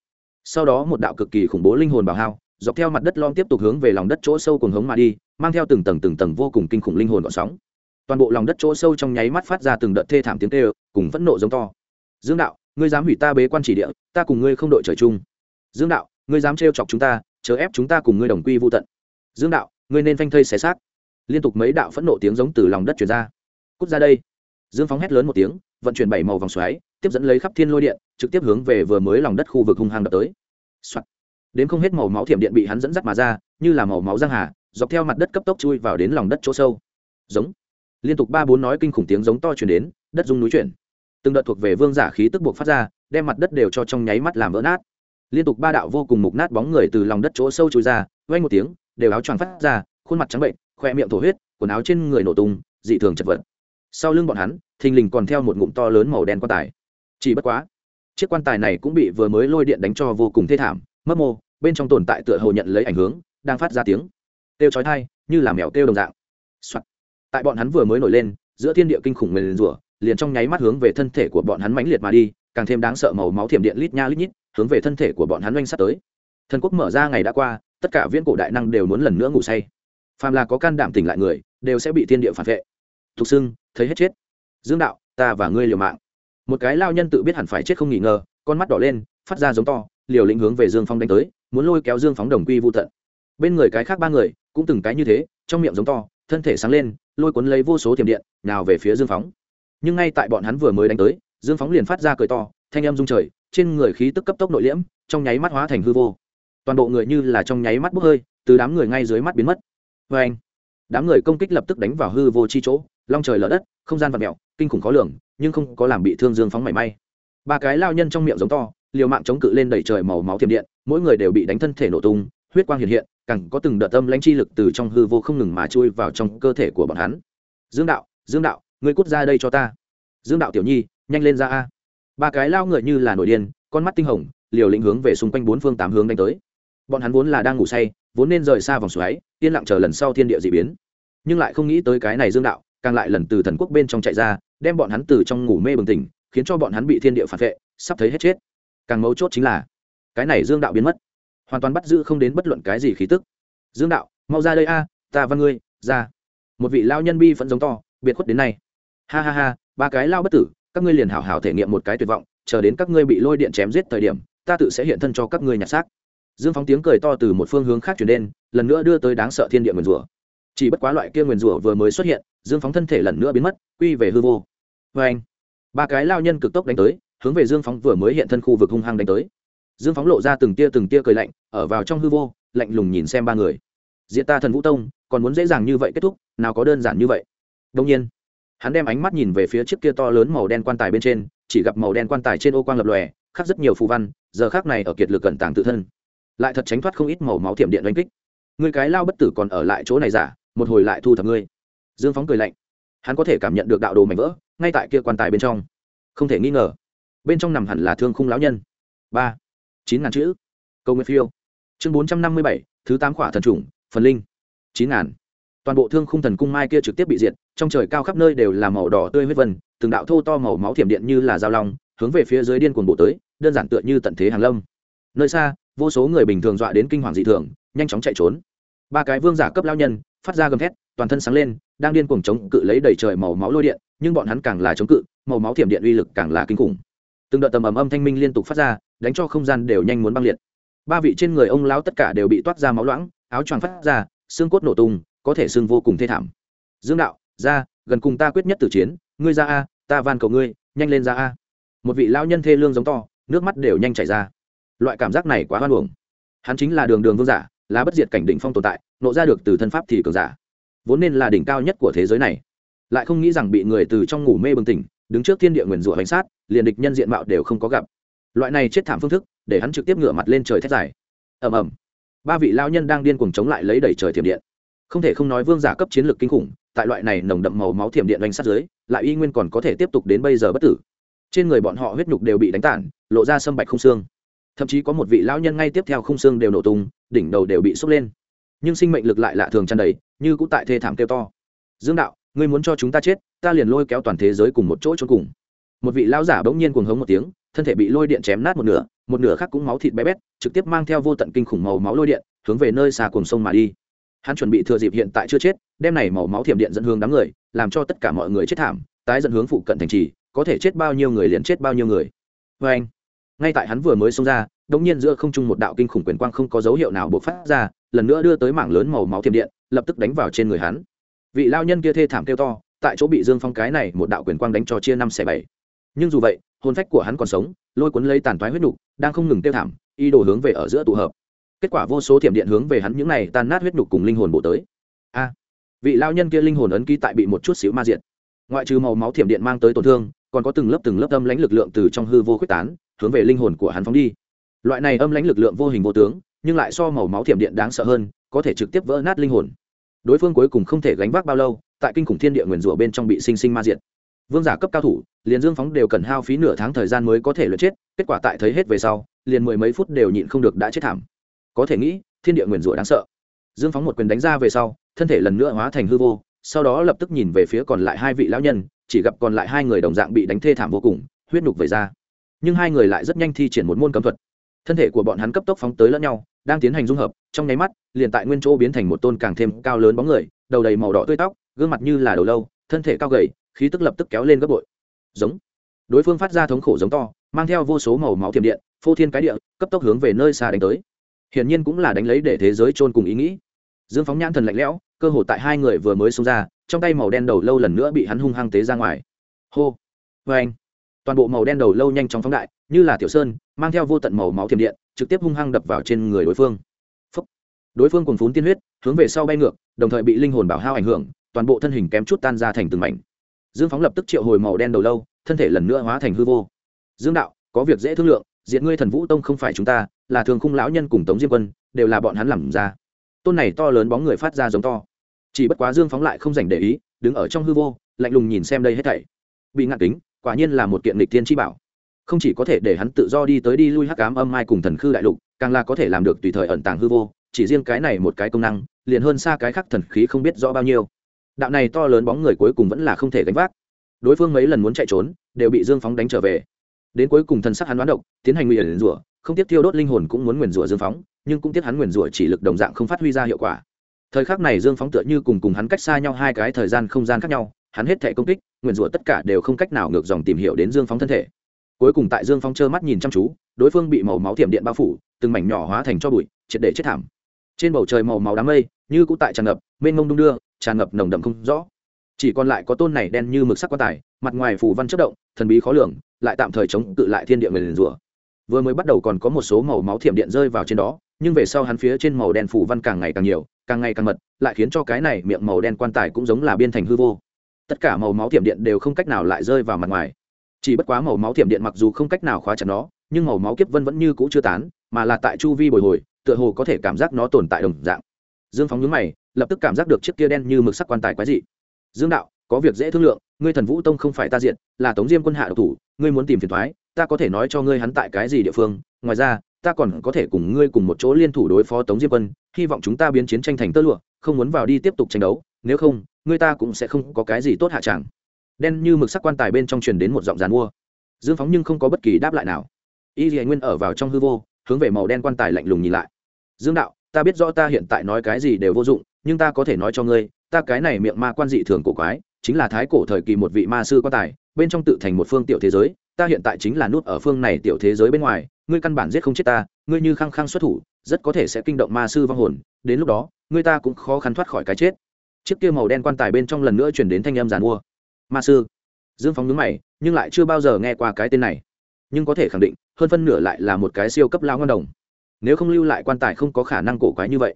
Sau đó một đạo cực kỳ khủng bố linh hồn bảo hao, dọc theo mặt đất lom tiếp tục hướng về lòng đất chỗ sâu cùng hống mà đi, mang theo từng tầng từng tầng vô cùng kinh khủng linh hồn gọn sóng. Toàn bộ lòng đất chỗ sâu trong nháy mắt phát ra từng đợt thê thảm tiếng tê cùng phẫn nộ giống to. Dương đạo, ngươi dám hủy ta bế quan chỉ địa, ta cùng ngươi không đội trời chung dương đạo, ngươi dám trêu chọc chúng ta, chớ ép chúng ta cùng ngươi đồng quy vô tận. Dương đạo, ngươi nên phanh thây xé xác. Liên tục mấy đạo phẫn nộ tiếng giống từ lòng đất chuyển ra. Cút ra đây. Dương phóng hét lớn một tiếng, vận chuyển bảy màu vòng xoáy, tiếp dẫn lấy khắp thiên lôi điện, trực tiếp hướng về vừa mới lòng đất khu vực hung hăng đập tới、Soạn. đến không hết màu máu thiểm điện bị hắn dẫn dắt mà ra, như là màu máu giang hà, dọc theo mặt đất cấp tốc chui vào đến lòng đất chỗ sâu. Giống. Liên tục ba bốn nói kinh khủng tiếng giống to chuyển đến, đất rung núi chuyển. Từng đợt thuộc về vương giả khí tức buộc phát ra, đem mặt đất đều cho trong nháy mắt làm vỡ nát liên tục ba đạo vô cùng mục nát bóng người từ lòng đất chỗ sâu trôi ra vay một tiếng, đều áo choàng phát ra, khuôn mặt trắng bệnh khoe miệng thổ huyết, quần áo trên người nổ tung, dị thường chật vật. Sau lưng bọn hắn, thình lình còn theo một ngụm to lớn màu đen quan tài. Chỉ bất quá, chiếc quan tài này cũng bị vừa mới lôi điện đánh cho vô cùng thê thảm mất mô, bên trong tồn tại tựa hồ nhận lấy ảnh hưởng, đang phát ra tiếng. Kêu chói thai như là mèo kêu đồng dạng、Soạn. tại bọn hắn vừa mới nổi lên, giữa thiên địa kinh khủng mềm rủa liền trong nháy mắt hướng về thân thể của bọn hắn mãnh liệt mà đi, càng thêm đáng sợ màu máu thiểm điện lít nha lít nhít hướng về thân thể của bọn hắn oanh sát tới. Thần quốc mở ra ngày đã qua, tất cả viễn cổ đại năng đều muốn lần nữa ngủ say. Phàm là có can đảm tỉnh lại người, đều sẽ bị thiên địa phản vệ. Thục xưng thấy hết chết. Dương đạo, ta và ngươi liều mạng. Một cái lao nhân tự biết hẳn phải chết không nghỉ ngờ, con mắt đỏ lên, phát ra giống to, liều lĩnh hướng về dương phong đánh tới, muốn lôi kéo dương phóng đồng quy vô tận. Bên người cái khác ba người, cũng từng cái như thế, trong miệng giống to, thân thể sáng lên, lôi cuốn lấy vô số thiểm điện, nào về phía dương phóng nhưng ngay tại bọn hắn vừa mới đánh tới, dương phóng liền phát ra cười to, thanh em rung trời, trên người khí tức cấp tốc nội liễm, trong nháy mắt hóa thành hư vô. Toàn bộ người như là trong nháy mắt bốc hơi, từ đám người ngay dưới mắt biến mất. Vê anh, đám người công kích lập tức đánh vào hư vô chi chỗ, long trời lở đất, không gian vật mẹo kinh khủng khó lường, nhưng không có làm bị thương dương phóng mảy may. Ba cái lao nhân trong miệng giống to, liều mạng chống cự lên đẩy trời màu máu thiểm điện, mỗi người đều bị đánh thân thể nổ tung, huyết quang hiện hiện, càng có từng đợt tâm lãnh chi lực từ trong hư vô không ngừng mà chui vào trong cơ thể của bọn hắn. Dương đạo dương đạo ngươi cút ra đây cho ta. Dương đạo tiểu nhi, nhanh lên ra a. Ba cái lao người như là nổi điên, con mắt tinh hồng, liều lĩnh hướng về xung quanh bốn phương tám hướng đánh tới. Bọn hắn vốn là đang ngủ say, vốn nên rời xa vòng xoáy, yên lặng chờ lần sau thiên địa d ị biến. Nhưng lại không nghĩ tới cái này dương đạo, càng lại lần từ thần quốc bên trong chạy ra, đem bọn hắn từ trong ngủ mê bừng tỉnh, khiến cho bọn hắn bị thiên địa phản vệ, sắp thấy hết chết. Càng mấu chốt chính là, cái này dương đạo biến mất. Hoàn toàn bắt giữ không đến bất luận cái gì khí tức. Dương đạo, mau ra đây a, ta văn ngươi, ra. Một vị lao nhân bi phẫn giống to, biệt khuất đến nay ha ha ha, ba cái lao bất tử, các ngươi liền hảo hảo thể nghiệm một cái tuyệt vọng, chờ đến các ngươi bị lôi điện chém giết thời điểm, ta tự sẽ hiện thân cho các ngươi nhặt xác. Dương phóng tiếng cười to từ một phương hướng khác chuyển đến lần nữa đưa tới đáng sợ thiên địa nguyền rủa. Chỉ bất quá loại kia nguyền rủa vừa mới xuất hiện, dương phóng thân thể lần nữa biến mất, quy về hư vô. Vê anh ba cái lao nhân cực tốc đánh tới, hướng về dương phóng vừa mới hiện thân khu vực hung hăng đánh tới. Dương phóng lộ ra từng tia từng tia cười lạnh, ở vào trong hư vô, lạnh lùng nhìn xem ba người. Diện ta thần vũ tông, còn muốn dễ dàng như vậy kết thúc, nào có đơn giản như vậy. Đông nhiên hắn đem ánh mắt nhìn về phía chiếc kia to lớn màu đen quan tài bên trên, chỉ gặp màu đen quan tài trên ô quang lập lòe, khắc rất nhiều phù văn, giờ khác này ở kiệt lực cẩn tàng tự thân. Lại thật tránh thoát không ít màu máu thiểm điện oanh kích. Người cái lao bất tử còn ở lại chỗ này giả, một hồi lại thu thập ngươi. Dương phóng cười lạnh. Hắn có thể cảm nhận được đạo đồ mảnh vỡ, ngay tại kia quan tài bên trong. Không thể nghi ngờ, bên trong nằm hẳn là thương khung lão nhân. Ba, chín ngàn chữ. Câu nguyên phiêu. Chương bốn trăm năm mươi bảy, thứ tám khỏa thần trùng, phần linh. Chín ngàn toàn bộ thương khung thần cung mai kia trực tiếp bị diệt, trong trời cao khắp nơi đều là màu đỏ tươi huyết vân, từng đạo thô to màu máu thiểm điện như là dao long, hướng về phía dưới điên cuồng bộ tới, đơn giản tựa như tận thế hàng lâm. Nơi xa, vô số người bình thường dọa đến kinh hoàng dị thường, nhanh chóng chạy trốn. Ba cái vương giả cấp lao nhân, phát ra gầm thét, toàn thân sáng lên, đang điên cuồng chống cự lấy đầy trời màu máu lôi điện, nhưng bọn hắn càng là chống cự, màu máu thiểm điện uy lực càng là kinh khủng. Từng đợt tầm ầm âm thanh minh liên tục phát ra, đánh cho không gian đều nhanh muốn băng liệt. Ba vị trên người ông lão tất cả đều bị toát ra máu loãng, áo choàng phát ra, xương cốt nổ tung có thể xưng vô cùng thê thảm. Dương đạo, ra, gần cùng ta quyết nhất tử chiến, ngươi ra a, ta van cầu ngươi, nhanh lên ra a. Một vị lão nhân thê lương giống to, nước mắt đều nhanh chảy ra. Loại cảm giác này quá hoan hồng hắn chính là đường đường vương giả, là bất diệt cảnh đỉnh phong tồn tại, nộ ra được từ thân pháp thì cường giả. Vốn nên là đỉnh cao nhất của thế giới này. Lại không nghĩ rằng bị người từ trong ngủ mê bừng tỉnh, đứng trước thiên địa nguyền rủa bánh sát, liền địch nhân diện mạo đều không có gặp. Loại này chết thảm phương thức, để hắn trực tiếp ngửa mặt lên trời thét dài. Ầm ầm. Ba vị lao nhân đang điên cuồng chống lại lấy đẩy trời thiểm điện không thể không nói vương giả cấp chiến lược kinh khủng, tại loại này nồng đậm màu máu thiểm điện đánh sát dưới, lại y nguyên còn có thể tiếp tục đến bây giờ bất tử. Trên người bọn họ huyết nhục đều bị đánh tản, lộ ra sâm bạch không xương. Thậm chí có một vị lão nhân ngay tiếp theo không xương đều nổ tung, đỉnh đầu đều bị sốc lên. Nhưng sinh mệnh lực lại lạ thường tràn đầy, như cũng tại thê thảm kêu to. Dương đạo, ngươi muốn cho chúng ta chết, ta liền lôi kéo toàn thế giới cùng một chỗ cho cùng. Một vị lão giả bỗng nhiên cuồng hống một tiếng, thân thể bị lôi điện chém nát một nửa một nửa khác cũng máu thịt bé bét, trực tiếp mang theo vô tận kinh khủng màu máu lôi điện, hướng về nơi xa cuồng sông mà đi hắn chuẩn bị thừa dịp hiện tại chưa chết, đem này màu máu thiểm điện dẫn hướng đám người, làm cho tất cả mọi người chết thảm, tái dẫn hướng phụ cận thành trì, có thể chết bao nhiêu người liền chết bao nhiêu người. Vê anh, ngay tại hắn vừa mới xông ra đống nhiên giữa không trung một đạo kinh khủng quyền quang không có dấu hiệu nào bộc phát ra, lần nữa đưa tới mảng lớn màu máu thiểm điện, lập tức đánh vào trên người hắn. Vị lao nhân kia thê thảm kêu to, tại chỗ bị dương phong cái này một đạo quyền quang đánh cho chia năm xẻ bảy. Nhưng dù vậy, hồn phách của hắn còn sống, lôi cuốn lấy tàn thoái huyết nục, đang không ngừng tiêu thảm y đổ hướng về ở giữa tụ hợp kết quả vô số thiểm điện hướng về hắn những này tan nát huyết nhục cùng linh hồn bổ tới. A, vị lao nhân kia linh hồn ấn ký tại bị một chút xíu ma diện ngoại trừ màu máu thiểm điện mang tới tổn thương, còn có từng lớp từng lớp âm lãnh lực lượng từ trong hư vô quyết tán, hướng về linh hồn của hắn phóng đi. Loại này âm lãnh lực lượng vô hình vô tướng, nhưng lại so màu máu thiểm điện đáng sợ hơn, có thể trực tiếp vỡ nát linh hồn. Đối phương cuối cùng không thể gánh vác bao lâu, tại kinh khủng thiên địa nguyền rủa bên trong bị sinh sinh ma diệt. Vương giả cấp cao thủ, liền dương phóng đều cần hao phí nửa tháng thời gian mới có thể lượt chết, kết quả tại thấy hết về sau, liền mười mấy phút đều nhịn không được đã chết thảm có thể nghĩ, thiên địa nguyền rủa đáng sợ. Dương phóng một quyền đánh ra về sau, thân thể lần nữa hóa thành hư vô, sau đó lập tức nhìn về phía còn lại hai vị lão nhân, chỉ gặp còn lại hai người đồng dạng bị đánh thê thảm vô cùng, huyết nhục về ra. Nhưng hai người lại rất nhanh thi triển một môn cấm thuật. Thân thể của bọn hắn cấp tốc phóng tới lẫn nhau, đang tiến hành dung hợp, trong nháy mắt, liền tại nguyên chỗ biến thành một tôn càng thêm cao lớn bóng người, đầu đầy màu đỏ tươi tóc, gương mặt như là đầu lâu, thân thể cao gầy, khí tức lập tức kéo lên gấp bội. Giống. Đối phương phát ra thống khổ giống to, mang theo vô số màu máu thiểm điện, phô thiên cái địa, cấp tốc hướng về nơi xa đánh tới hiển nhiên cũng là đánh lấy để thế giới chôn cùng ý nghĩ. Dương phóng nhãn thần lạnh lẽo, cơ hội tại hai người vừa mới xông ra, trong tay màu đen đầu lâu lần nữa bị hắn hung hăng tế ra ngoài. Hô! Vê anh, toàn bộ màu đen đầu lâu nhanh chóng phóng đại, như là tiểu sơn, mang theo vô tận màu máu thiểm điện, trực tiếp hung hăng đập vào trên người đối phương. Phúc. đối phương cùng phún tiên huyết, hướng về sau bay ngược, đồng thời bị linh hồn bảo hao ảnh hưởng, toàn bộ thân hình kém chút tan ra thành từng mảnh. Dương phóng lập tức triệu hồi màu đen đầu lâu, thân thể lần nữa hóa thành hư vô. Dương đạo, có việc dễ thương lượng diện ngươi thần vũ tông không phải chúng ta, là thường khung lão nhân cùng tống diêm quân, đều là bọn hắn làm ra. Tôn này to lớn bóng người phát ra giống to. Chỉ bất quá dương phóng lại không dành để ý, đứng ở trong hư vô, lạnh lùng nhìn xem đây hết thảy. Bị ngạn kính, quả nhiên là một kiện lịch tiên chi bảo. Không chỉ có thể để hắn tự do đi tới đi lui hắc cám âm mai cùng thần khư đại lục, càng là có thể làm được tùy thời ẩn tàng hư vô, chỉ riêng cái này một cái công năng, liền hơn xa cái khác thần khí không biết rõ bao nhiêu. Đạo này to lớn bóng người cuối cùng vẫn là không thể gánh vác. Đối phương mấy lần muốn chạy trốn, đều bị dương phóng đánh trở về đến cuối cùng thần sắc hắn đoán độc, tiến hành nguyền rủa, không tiếp tiêu đốt linh hồn cũng muốn nguyền rủa dương phóng, nhưng cũng tiếc hắn nguyền rủa chỉ lực đồng dạng không phát huy ra hiệu quả. Thời khắc này dương phóng tựa như cùng cùng hắn cách xa nhau hai cái thời gian không gian khác nhau, hắn hết thể công kích nguyền rủa tất cả đều không cách nào ngược dòng tìm hiểu đến dương phóng thân thể. Cuối cùng tại dương phóng trơ mắt nhìn chăm chú, đối phương bị màu máu thiểm điện bao phủ, từng mảnh nhỏ hóa thành cho bụi, triệt để chết thảm. Trên bầu trời màu máu đám mây, như cũng tại tràn ngập, mênh mông đung đưa, tràn ngập nồng đậm không rõ. Chỉ còn lại có tôn này đen như mực sắc quan tài, mặt ngoài phủ văn chất động, thần bí khó lường lại tạm thời chống cự lại thiên địa người rủa. Vừa mới bắt đầu còn có một số màu máu thiểm điện rơi vào trên đó, nhưng về sau hắn phía trên màu đen phủ văn càng ngày càng nhiều, càng ngày càng mật, lại khiến cho cái này miệng màu đen quan tài cũng giống là biên thành hư vô. Tất cả màu máu thiểm điện đều không cách nào lại rơi vào mặt ngoài. Chỉ bất quá màu máu thiểm điện mặc dù không cách nào khóa chặt nó, nhưng màu máu kiếp vân vẫn như cũ chưa tán, mà là tại chu vi bồi hồi, tựa hồ có thể cảm giác nó tồn tại đồng dạng. Dương phóng nhướng mày, lập tức cảm giác được chiếc kia đen như mực sắc quan tài quái dị. Dương đạo có việc dễ thương lượng, ngươi thần vũ tông không phải ta diện là tống diêm quân hạ độc thủ, ngươi muốn tìm phiền thoái, ta có thể nói cho ngươi hắn tại cái gì địa phương, ngoài ra, ta còn có thể cùng ngươi cùng một chỗ liên thủ đối phó tống diêm quân, hy vọng chúng ta biến chiến tranh thành tơ lụa, không muốn vào đi tiếp tục tranh đấu, nếu không, ngươi ta cũng sẽ không có cái gì tốt hạ chẳng. Đen như mực sắc quan tài bên trong truyền đến một giọng giàn mua. Dương phóng nhưng không có bất kỳ đáp lại nào. Y dì nguyên ở vào trong hư vô, hướng về màu đen quan tài lạnh lùng nhìn lại. Dương đạo, ta biết rõ ta hiện tại nói cái gì đều vô dụng, nhưng ta có thể nói cho ngươi, ta cái này miệng ma quan dị thường cổ quái chính là thái cổ thời kỳ một vị ma sư quan tài, bên trong tự thành một phương tiểu thế giới, ta hiện tại chính là nút ở phương này tiểu thế giới bên ngoài, ngươi căn bản giết không chết ta, ngươi như khăng khăng xuất thủ, rất có thể sẽ kinh động ma sư vong hồn, đến lúc đó, ngươi ta cũng khó khăn thoát khỏi cái chết. Chiếc kia màu đen quan tài bên trong lần nữa chuyển đến thanh âm giàn mua. Ma sư. Dương phóng nhớ mày, nhưng lại chưa bao giờ nghe qua cái tên này. Nhưng có thể khẳng định, hơn phân nửa lại là một cái siêu cấp lao ngon đồng. Nếu không lưu lại quan tài không có khả năng cổ quái như vậy.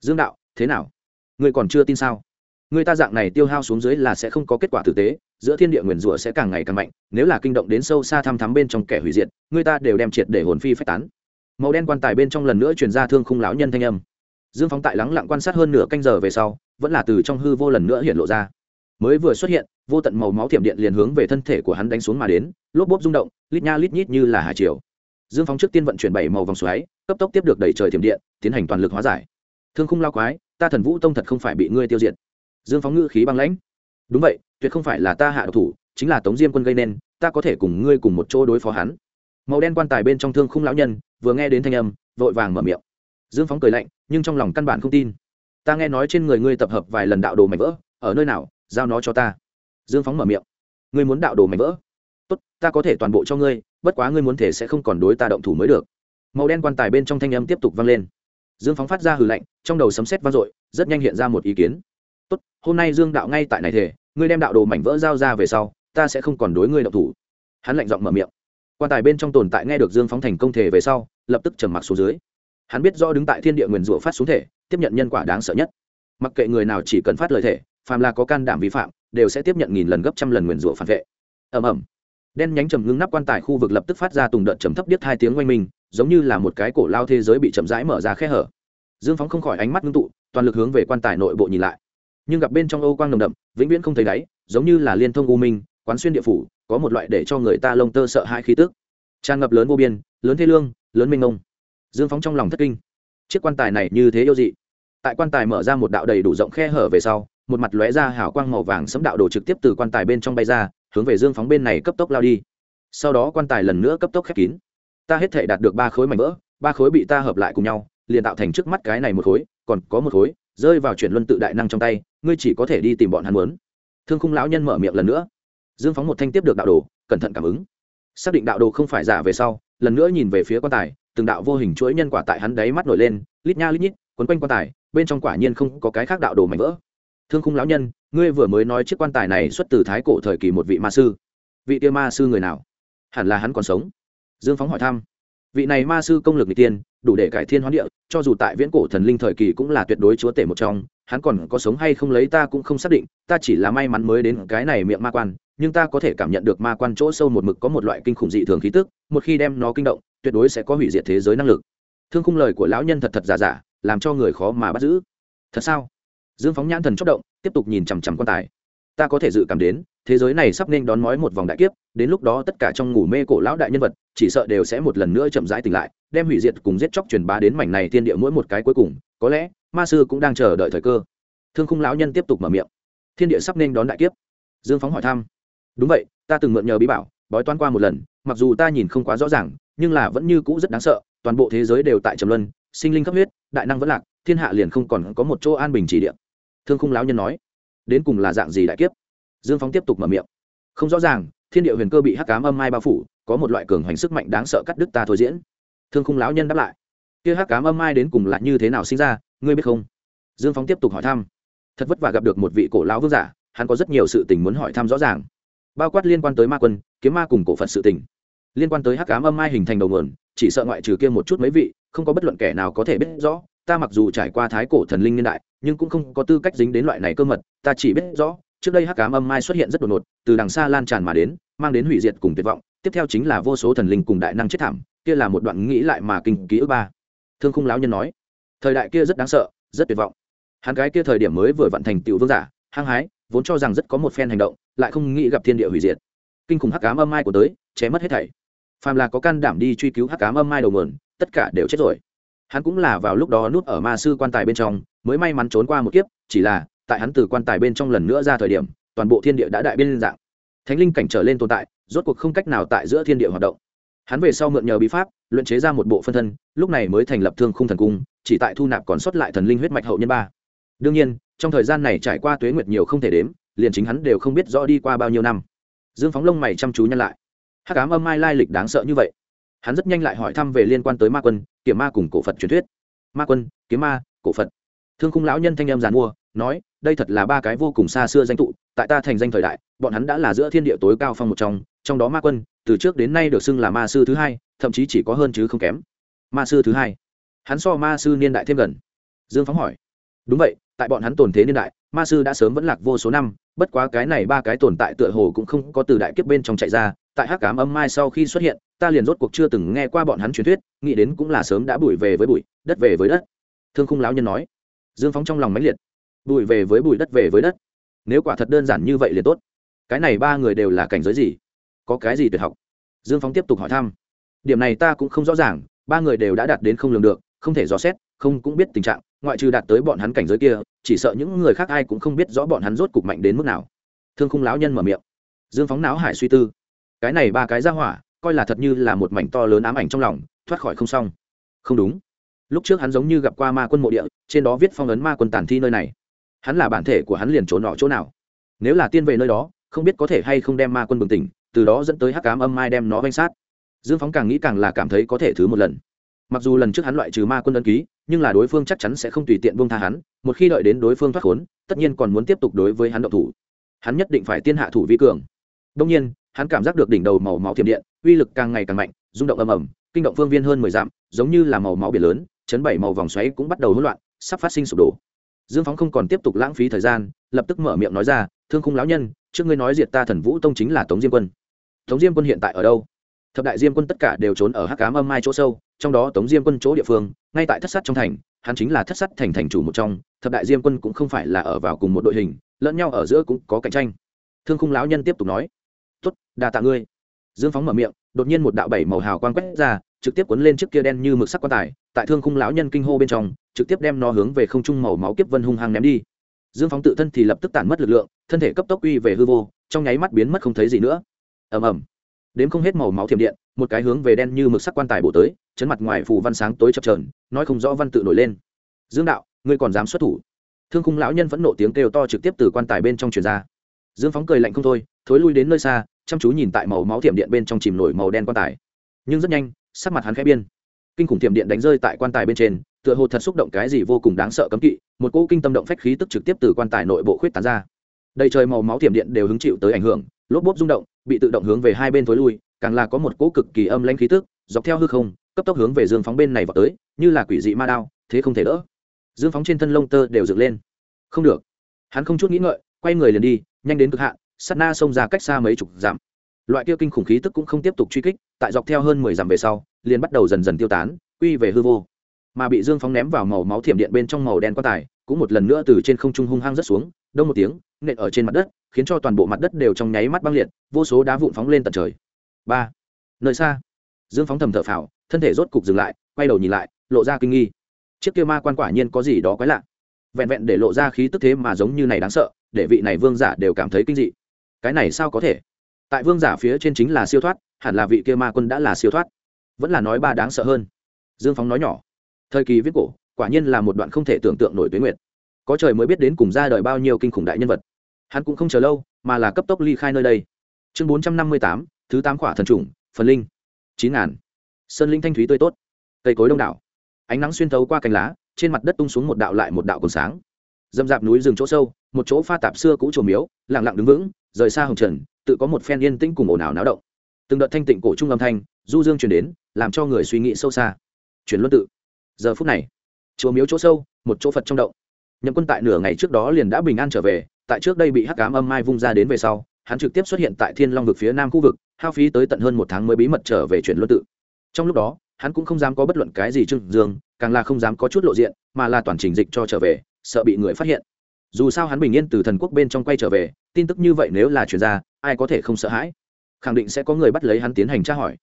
Dương đạo, thế nào? Ngươi còn chưa tin sao? Người ta dạng này tiêu hao xuống dưới là sẽ không có kết quả thực tế, giữa thiên địa nguyền rủa sẽ càng ngày càng mạnh, nếu là kinh động đến sâu xa thăm thắm bên trong kẻ hủy diệt, người ta đều đem triệt để hồn phi phách tán. Màu đen quan tài bên trong lần nữa truyền ra thương khung lão nhân thanh âm. Dương phóng tại lắng lặng quan sát hơn nửa canh giờ về sau, vẫn là từ trong hư vô lần nữa hiện lộ ra. Mới vừa xuất hiện, vô tận màu máu thiểm điện liền hướng về thân thể của hắn đánh xuống mà đến, lốp bốp rung động, lít nha lít nhít như là hải triều. Dương phóng trước tiên vận chuyển bảy màu vòng xoáy, cấp tốc tiếp được đẩy trời thiểm điện, tiến hành toàn lực hóa giải. Thương khung lao quái, ta thần vũ tông thật không phải bị ngươi tiêu diệt dương phóng ngữ khí băng lãnh. Đúng vậy, tuyệt không phải là ta hạ độc thủ, chính là tống diêm quân gây nên, ta có thể cùng ngươi cùng một chỗ đối phó hắn. Màu đen quan tài bên trong thương khung lão nhân, vừa nghe đến thanh âm, vội vàng mở miệng. Dương phóng cười lạnh, nhưng trong lòng căn bản không tin. Ta nghe nói trên người ngươi tập hợp vài lần đạo đồ mảnh vỡ, ở nơi nào, giao nó cho ta. Dương phóng mở miệng. Ngươi muốn đạo đồ mảnh vỡ? Tốt, ta có thể toàn bộ cho ngươi, bất quá ngươi muốn thể sẽ không còn đối ta động thủ mới được. Màu đen quan tài bên trong thanh âm tiếp tục vang lên. Dương phóng phát ra hừ lạnh, trong đầu sấm sét vang dội, rất nhanh hiện ra một ý kiến hôm nay dương đạo ngay tại này thể ngươi đem đạo đồ mảnh vỡ giao ra về sau, ta sẽ không còn đối ngươi độc thủ. Hắn lạnh giọng mở miệng. Quan tài bên trong tồn tại nghe được dương phóng thành công thể về sau, lập tức trầm mặc xuống dưới. Hắn biết do đứng tại thiên địa nguyền rủa phát xuống thể, tiếp nhận nhân quả đáng sợ nhất. Mặc kệ người nào chỉ cần phát lời thể, phàm là có can đảm vi phạm, đều sẽ tiếp nhận nghìn lần gấp trăm lần nguyền rủa phản vệ. Ầm ầm. Đen nhánh trầm ngưng nắp quan tài khu vực lập tức phát ra tùng đợt trầm thấp điếc hai tiếng oanh minh, giống như là một cái cổ lao thế giới bị chậm rãi mở ra khe hở. Dương phóng không khỏi ánh mắt ngưng tụ, toàn lực hướng về quan tài nội bộ nhìn lại nhưng gặp bên trong ô quang nồng đậm, vĩnh viễn không thấy đáy, giống như là liên thông u minh, quán xuyên địa phủ, có một loại để cho người ta lông tơ sợ hai khí tức. Tràn ngập lớn vô biên, lớn thế lương, lớn minh ông dương phóng trong lòng thất kinh. Chiếc quan tài này như thế yêu dị. Tại quan tài mở ra một đạo đầy đủ rộng khe hở về sau, một mặt lóe ra hào quang màu vàng sấm đạo đồ trực tiếp từ quan tài bên trong bay ra, hướng về dương phóng bên này cấp tốc lao đi. Sau đó quan tài lần nữa cấp tốc khép kín. Ta hết thể đạt được ba khối mảnh vỡ, ba khối bị ta hợp lại cùng nhau, liền tạo thành trước mắt cái này một khối, còn có một khối rơi vào chuyển luân tự đại năng trong tay, ngươi chỉ có thể đi tìm bọn hắn muốn. Thương khung lão nhân mở miệng lần nữa. Dương phóng một thanh tiếp được đạo đồ, cẩn thận cảm ứng. Xác định đạo đồ không phải giả về sau, lần nữa nhìn về phía quan tài, từng đạo vô hình chuỗi nhân quả tại hắn đáy mắt nổi lên, lít nha lít nhít, quấn quanh quan tài, bên trong quả nhiên không có cái khác đạo đồ mảnh vỡ. Thương khung lão nhân, ngươi vừa mới nói chiếc quan tài này xuất từ thái cổ thời kỳ một vị ma sư. Vị kia ma sư người nào? Hẳn là hắn còn sống. Dương phóng hỏi thăm vị này ma sư công lực n g tiên đủ để cải thiên hoán địa, cho dù tại viễn cổ thần linh thời kỳ cũng là tuyệt đối chúa tể một trong. Hắn còn có sống hay không lấy ta cũng không xác định, ta chỉ là may mắn mới đến cái này miệng ma quan, nhưng ta có thể cảm nhận được ma quan chỗ sâu một mực có một loại kinh khủng dị thường khí tức, một khi đem nó kinh động, tuyệt đối sẽ có hủy diệt thế giới năng lực. Thương khung lời của lão nhân thật thật giả giả, làm cho người khó mà bắt giữ. Thật sao? Dương phóng nhãn thần chốc động, tiếp tục nhìn chằm chằm quan tài. Ta có thể dự cảm đến thế giới này sắp nên đón mói một vòng đại kiếp, đến lúc đó tất cả trong ngủ mê cổ lão đại nhân vật, chỉ sợ đều sẽ một lần nữa chậm rãi tỉnh lại, đem hủy diệt cùng giết chóc truyền bá đến mảnh này thiên địa mỗi một cái cuối cùng, có lẽ, ma sư cũng đang chờ đợi thời cơ. Thương khung lão nhân tiếp tục mở miệng. Thiên địa sắp nên đón đại kiếp. Dương phóng hỏi thăm. Đúng vậy, ta từng mượn nhờ bí bảo, bói toán qua một lần, mặc dù ta nhìn không quá rõ ràng, nhưng là vẫn như cũ rất đáng sợ, toàn bộ thế giới đều tại trầm luân, sinh linh khắp huyết, đại năng vẫn lạc, thiên hạ liền không còn có một chỗ an bình chỉ địa. Thương khung lão nhân nói. Đến cùng là dạng gì đại kiếp? Dương phóng tiếp tục mở miệng. Không rõ ràng, thiên địa huyền cơ bị hắc cám âm mai bao phủ, có một loại cường hoành sức mạnh đáng sợ cắt đứt ta thôi diễn. Thương khung lão nhân đáp lại. Kia hắc cám âm mai đến cùng là như thế nào sinh ra, ngươi biết không? Dương phóng tiếp tục hỏi thăm. Thật vất vả gặp được một vị cổ lão vương giả, hắn có rất nhiều sự tình muốn hỏi thăm rõ ràng. Bao quát liên quan tới ma quân, kiếm ma cùng cổ phật sự tình. Liên quan tới hắc cám âm mai hình thành đầu nguồn, chỉ sợ ngoại trừ kia một chút mấy vị, không có bất luận kẻ nào có thể biết rõ. Ta mặc dù trải qua thái cổ thần linh niên đại, nhưng cũng không có tư cách dính đến loại này cơ mật, ta chỉ biết rõ trước đây hắc cám âm mai xuất hiện rất đột ngột, từ đằng xa lan tràn mà đến, mang đến hủy diệt cùng tuyệt vọng, tiếp theo chính là vô số thần linh cùng đại năng chết thảm, kia là một đoạn nghĩ lại mà kinh ký ức ba. Thương khung lão nhân nói, thời đại kia rất đáng sợ, rất tuyệt vọng. Hắn cái kia thời điểm mới vừa vận thành tiểu vương giả, hăng hái, vốn cho rằng rất có một phen hành động, lại không nghĩ gặp thiên địa hủy diệt. Kinh khủng hắc cám âm mai của tới ché mất hết thảy. Phàm là có can đảm đi truy cứu hắc cám âm mai đầu mườn tất cả đều chết rồi. Hắn cũng là vào lúc đó núp ở ma sư quan tài bên trong, mới may mắn trốn qua một kiếp, chỉ là tại hắn từ quan tài bên trong lần nữa ra thời điểm, toàn bộ thiên địa đã đại biên dạng. Thánh linh cảnh trở lên tồn tại, rốt cuộc không cách nào tại giữa thiên địa hoạt động. Hắn về sau mượn nhờ bí pháp, luyện chế ra một bộ phân thân, lúc này mới thành lập thương khung thần cung, chỉ tại thu nạp còn sót lại thần linh huyết mạch hậu nhân ba. Đương nhiên, trong thời gian này trải qua tuế nguyệt nhiều không thể đếm, liền chính hắn đều không biết rõ đi qua bao nhiêu năm. Dương phóng lông mày chăm chú nhăn lại. Hát cám âm mai lai lịch đáng sợ như vậy. Hắn rất nhanh lại hỏi thăm về liên quan tới ma quân, kiểm ma cùng cổ phật truyền thuyết. Ma quân, kiếm ma, cổ phật. Thương khung lão nhân thanh em giàn mua, nói đây thật là ba cái vô cùng xa xưa danh tụ, tại ta thành danh thời đại, bọn hắn đã là giữa thiên địa tối cao phong một trong trong đó ma quân, từ trước đến nay được xưng là ma sư thứ hai, thậm chí chỉ có hơn chứ không kém. Ma sư thứ hai. Hắn so ma sư niên đại thêm gần. Dương phóng hỏi. Đúng vậy, tại bọn hắn tồn thế niên đại, ma sư đã sớm vẫn lạc vô số năm, bất quá cái này ba cái tồn tại tựa hồ cũng không có từ đại kiếp bên trong chạy ra, tại hắc cám âm mai sau khi xuất hiện, ta liền rốt cuộc chưa từng nghe qua bọn hắn truyền thuyết, nghĩ đến cũng là sớm đã bụi về với bụi, đất về với đất. Thương khung lão nhân nói. Dương phóng trong lòng mãnh liệt bụi về với bụi đất về với đất. Nếu quả thật đơn giản như vậy liền tốt. Cái này ba người đều là cảnh giới gì? Có cái gì tuyệt học? Dương phóng tiếp tục hỏi thăm. Điểm này ta cũng không rõ ràng, ba người đều đã đạt đến không lường được, không thể dò xét, không cũng biết tình trạng, ngoại trừ đạt tới bọn hắn cảnh giới kia, chỉ sợ những người khác ai cũng không biết rõ bọn hắn rốt cục mạnh đến mức nào. Thương khung lão nhân mở miệng. Dương phóng não hải suy tư. Cái này ba cái ra hỏa, coi là thật như là một mảnh to lớn ám ảnh trong lòng, thoát khỏi không xong. Không đúng. Lúc trước hắn giống như gặp qua ma quân mộ địa, trên đó viết phong ấn ma quân tàn thi nơi này hắn là bản thể của hắn liền trốn nọ chỗ nào? Nếu là tiên về nơi đó, không biết có thể hay không đem ma quân bừng tỉnh, từ đó dẫn tới hắc cám âm mai đem nó vanh sát. Dương phóng càng nghĩ càng là cảm thấy có thể thứ một lần. Mặc dù lần trước hắn loại trừ ma quân ân ký, nhưng là đối phương chắc chắn sẽ không tùy tiện buông tha hắn, một khi đợi đến đối phương thoát khốn, tất nhiên còn muốn tiếp tục đối với hắn động thủ. Hắn nhất định phải tiên hạ thủ vi cường. Đông nhiên, hắn cảm giác được đỉnh đầu màu máu thiểm điện, uy lực càng ngày càng mạnh, rung động ầm ầm, kinh động phương viên hơn mười dặm, giống như là màu máu biển lớn, chấn bảy màu vòng xoáy cũng bắt đầu hỗn loạn, sắp phát sinh sụp đổ dương phóng không còn tiếp tục lãng phí thời gian, lập tức mở miệng nói ra, thương khung lão nhân, trước ngươi nói diệt ta thần vũ tông chính là tống diêm quân. Tống diêm quân hiện tại ở đâu? Thập đại diêm quân tất cả đều trốn ở hắc cám âm mai chỗ sâu, trong đó tống diêm quân chỗ địa phương, ngay tại thất sắt trong thành, hắn chính là thất sắt thành thành chủ một trong, thập đại diêm quân cũng không phải là ở vào cùng một đội hình, lẫn nhau ở giữa cũng có cạnh tranh. Thương khung lão nhân tiếp tục nói tuất đa tạ ngươi. Dương phóng mở miệng, đột nhiên một đạo bảy màu hào quang quét ra, trực tiếp cuốn lên chiếc kia đen như mực sắc quan tài, tại thương khung lão nhân kinh hô bên trong trực tiếp đem nó hướng về không trung màu máu kiếp vân hung hăng ném đi. Dương phóng tự thân thì lập tức tản mất lực lượng, thân thể cấp tốc uy về hư vô, trong nháy mắt biến mất không thấy gì nữa. Ầm ầm. Đến không hết màu máu thiểm điện, một cái hướng về đen như mực sắc quan tài bổ tới, chấn mặt ngoài phù văn sáng tối chập trờn nói không rõ văn tự nổi lên. Dương đạo, ngươi còn dám xuất thủ? Thương khung lão nhân vẫn nộ tiếng kêu to trực tiếp từ quan tài bên trong truyền ra. Dương phóng cười lạnh không thôi, thối lui đến nơi xa, chăm chú nhìn tại màu máu thiểm điện bên trong chìm nổi màu đen quan tài. Nhưng rất nhanh, sắc mặt hắn khẽ biên kinh khủng thiểm điện đánh rơi tại quan tài bên trên tựa hồ thật xúc động cái gì vô cùng đáng sợ cấm kỵ, một cỗ kinh tâm động phách khí tức trực tiếp từ quan tài nội bộ khuyết tán ra. Đầy trời màu máu thiểm điện đều hứng chịu tới ảnh hưởng, lốp bốp rung động, bị tự động hướng về hai bên thối lui, càng là có một cỗ cực kỳ âm lãnh khí tức, dọc theo hư không, cấp tốc hướng về dương phóng bên này vào tới, như là quỷ dị ma đao, thế không thể đỡ. Dương phóng trên thân lông tơ đều dựng lên. Không được. Hắn không chút nghĩ ngợi, quay người liền đi, nhanh đến cực hạn, sát na xông ra cách xa mấy chục dặm. Loại kia kinh khủng khí tức cũng không tiếp tục truy kích, tại dọc theo hơn mười dặm về sau, liền bắt đầu dần dần tiêu tán, quy về hư vô mà bị dương phóng ném vào màu máu thiểm điện bên trong màu đen quan tài, cũng một lần nữa từ trên không trung hung hăng rất xuống, đông một tiếng, nện ở trên mặt đất, khiến cho toàn bộ mặt đất đều trong nháy mắt băng liệt, vô số đá vụn phóng lên tận trời. Ba. Nơi xa. Dương phóng thầm thở phào, thân thể rốt cục dừng lại, quay đầu nhìn lại, lộ ra kinh nghi. Chiếc kia ma quan quả nhiên có gì đó quái lạ. Vẹn vẹn để lộ ra khí tức thế mà giống như này đáng sợ, để vị này vương giả đều cảm thấy kinh dị. Cái này sao có thể? Tại vương giả phía trên chính là siêu thoát, hẳn là vị kia ma quân đã là siêu thoát. Vẫn là nói ba đáng sợ hơn. Dương phóng nói nhỏ thời kỳ viết cổ, quả nhiên là một đoạn không thể tưởng tượng nổi tuế nguyệt. Có trời mới biết đến cùng ra đời bao nhiêu kinh khủng đại nhân vật. Hắn cũng không chờ lâu, mà là cấp tốc ly khai nơi đây. Chương bốn trăm năm mươi tám, thứ tám khỏa thần trùng, phần linh. chín ngàn. Sơn linh thanh thúy tươi tốt. Cây cối đông đảo. Ánh nắng xuyên thấu qua cành lá, trên mặt đất tung xuống một đạo lại một đạo cồn sáng. Dâm dạp núi rừng chỗ sâu, một chỗ pha tạp xưa cũ trổ miếu lẳng lặng đứng vững, rời xa hồng trần, tự có một phen yên tĩnh cùng ồn ào náo động. Từng đợt thanh tịnh cổ trung âm thanh, du dương chuyển đến, làm cho người suy nghĩ sâu xa. Chuyển luân tự giờ phút này chùa miếu chỗ sâu, một chỗ phật trong động. Nhậm quân tại nửa ngày trước đó liền đã bình an trở về, tại trước đây bị hắc cám âm mai vung ra đến về sau, hắn trực tiếp xuất hiện tại thiên long vực phía nam khu vực, hao phí tới tận hơn một tháng mới bí mật trở về chuyển luân tự. Trong lúc đó, hắn cũng không dám có bất luận cái gì trưng dương, càng là không dám có chút lộ diện, mà là toàn trình dịch cho trở về, sợ bị người phát hiện. Dù sao hắn bình yên từ thần quốc bên trong quay trở về, tin tức như vậy nếu là chuyển ra, ai có thể không sợ hãi? Khẳng định sẽ có người bắt lấy hắn tiến hành tra hỏi.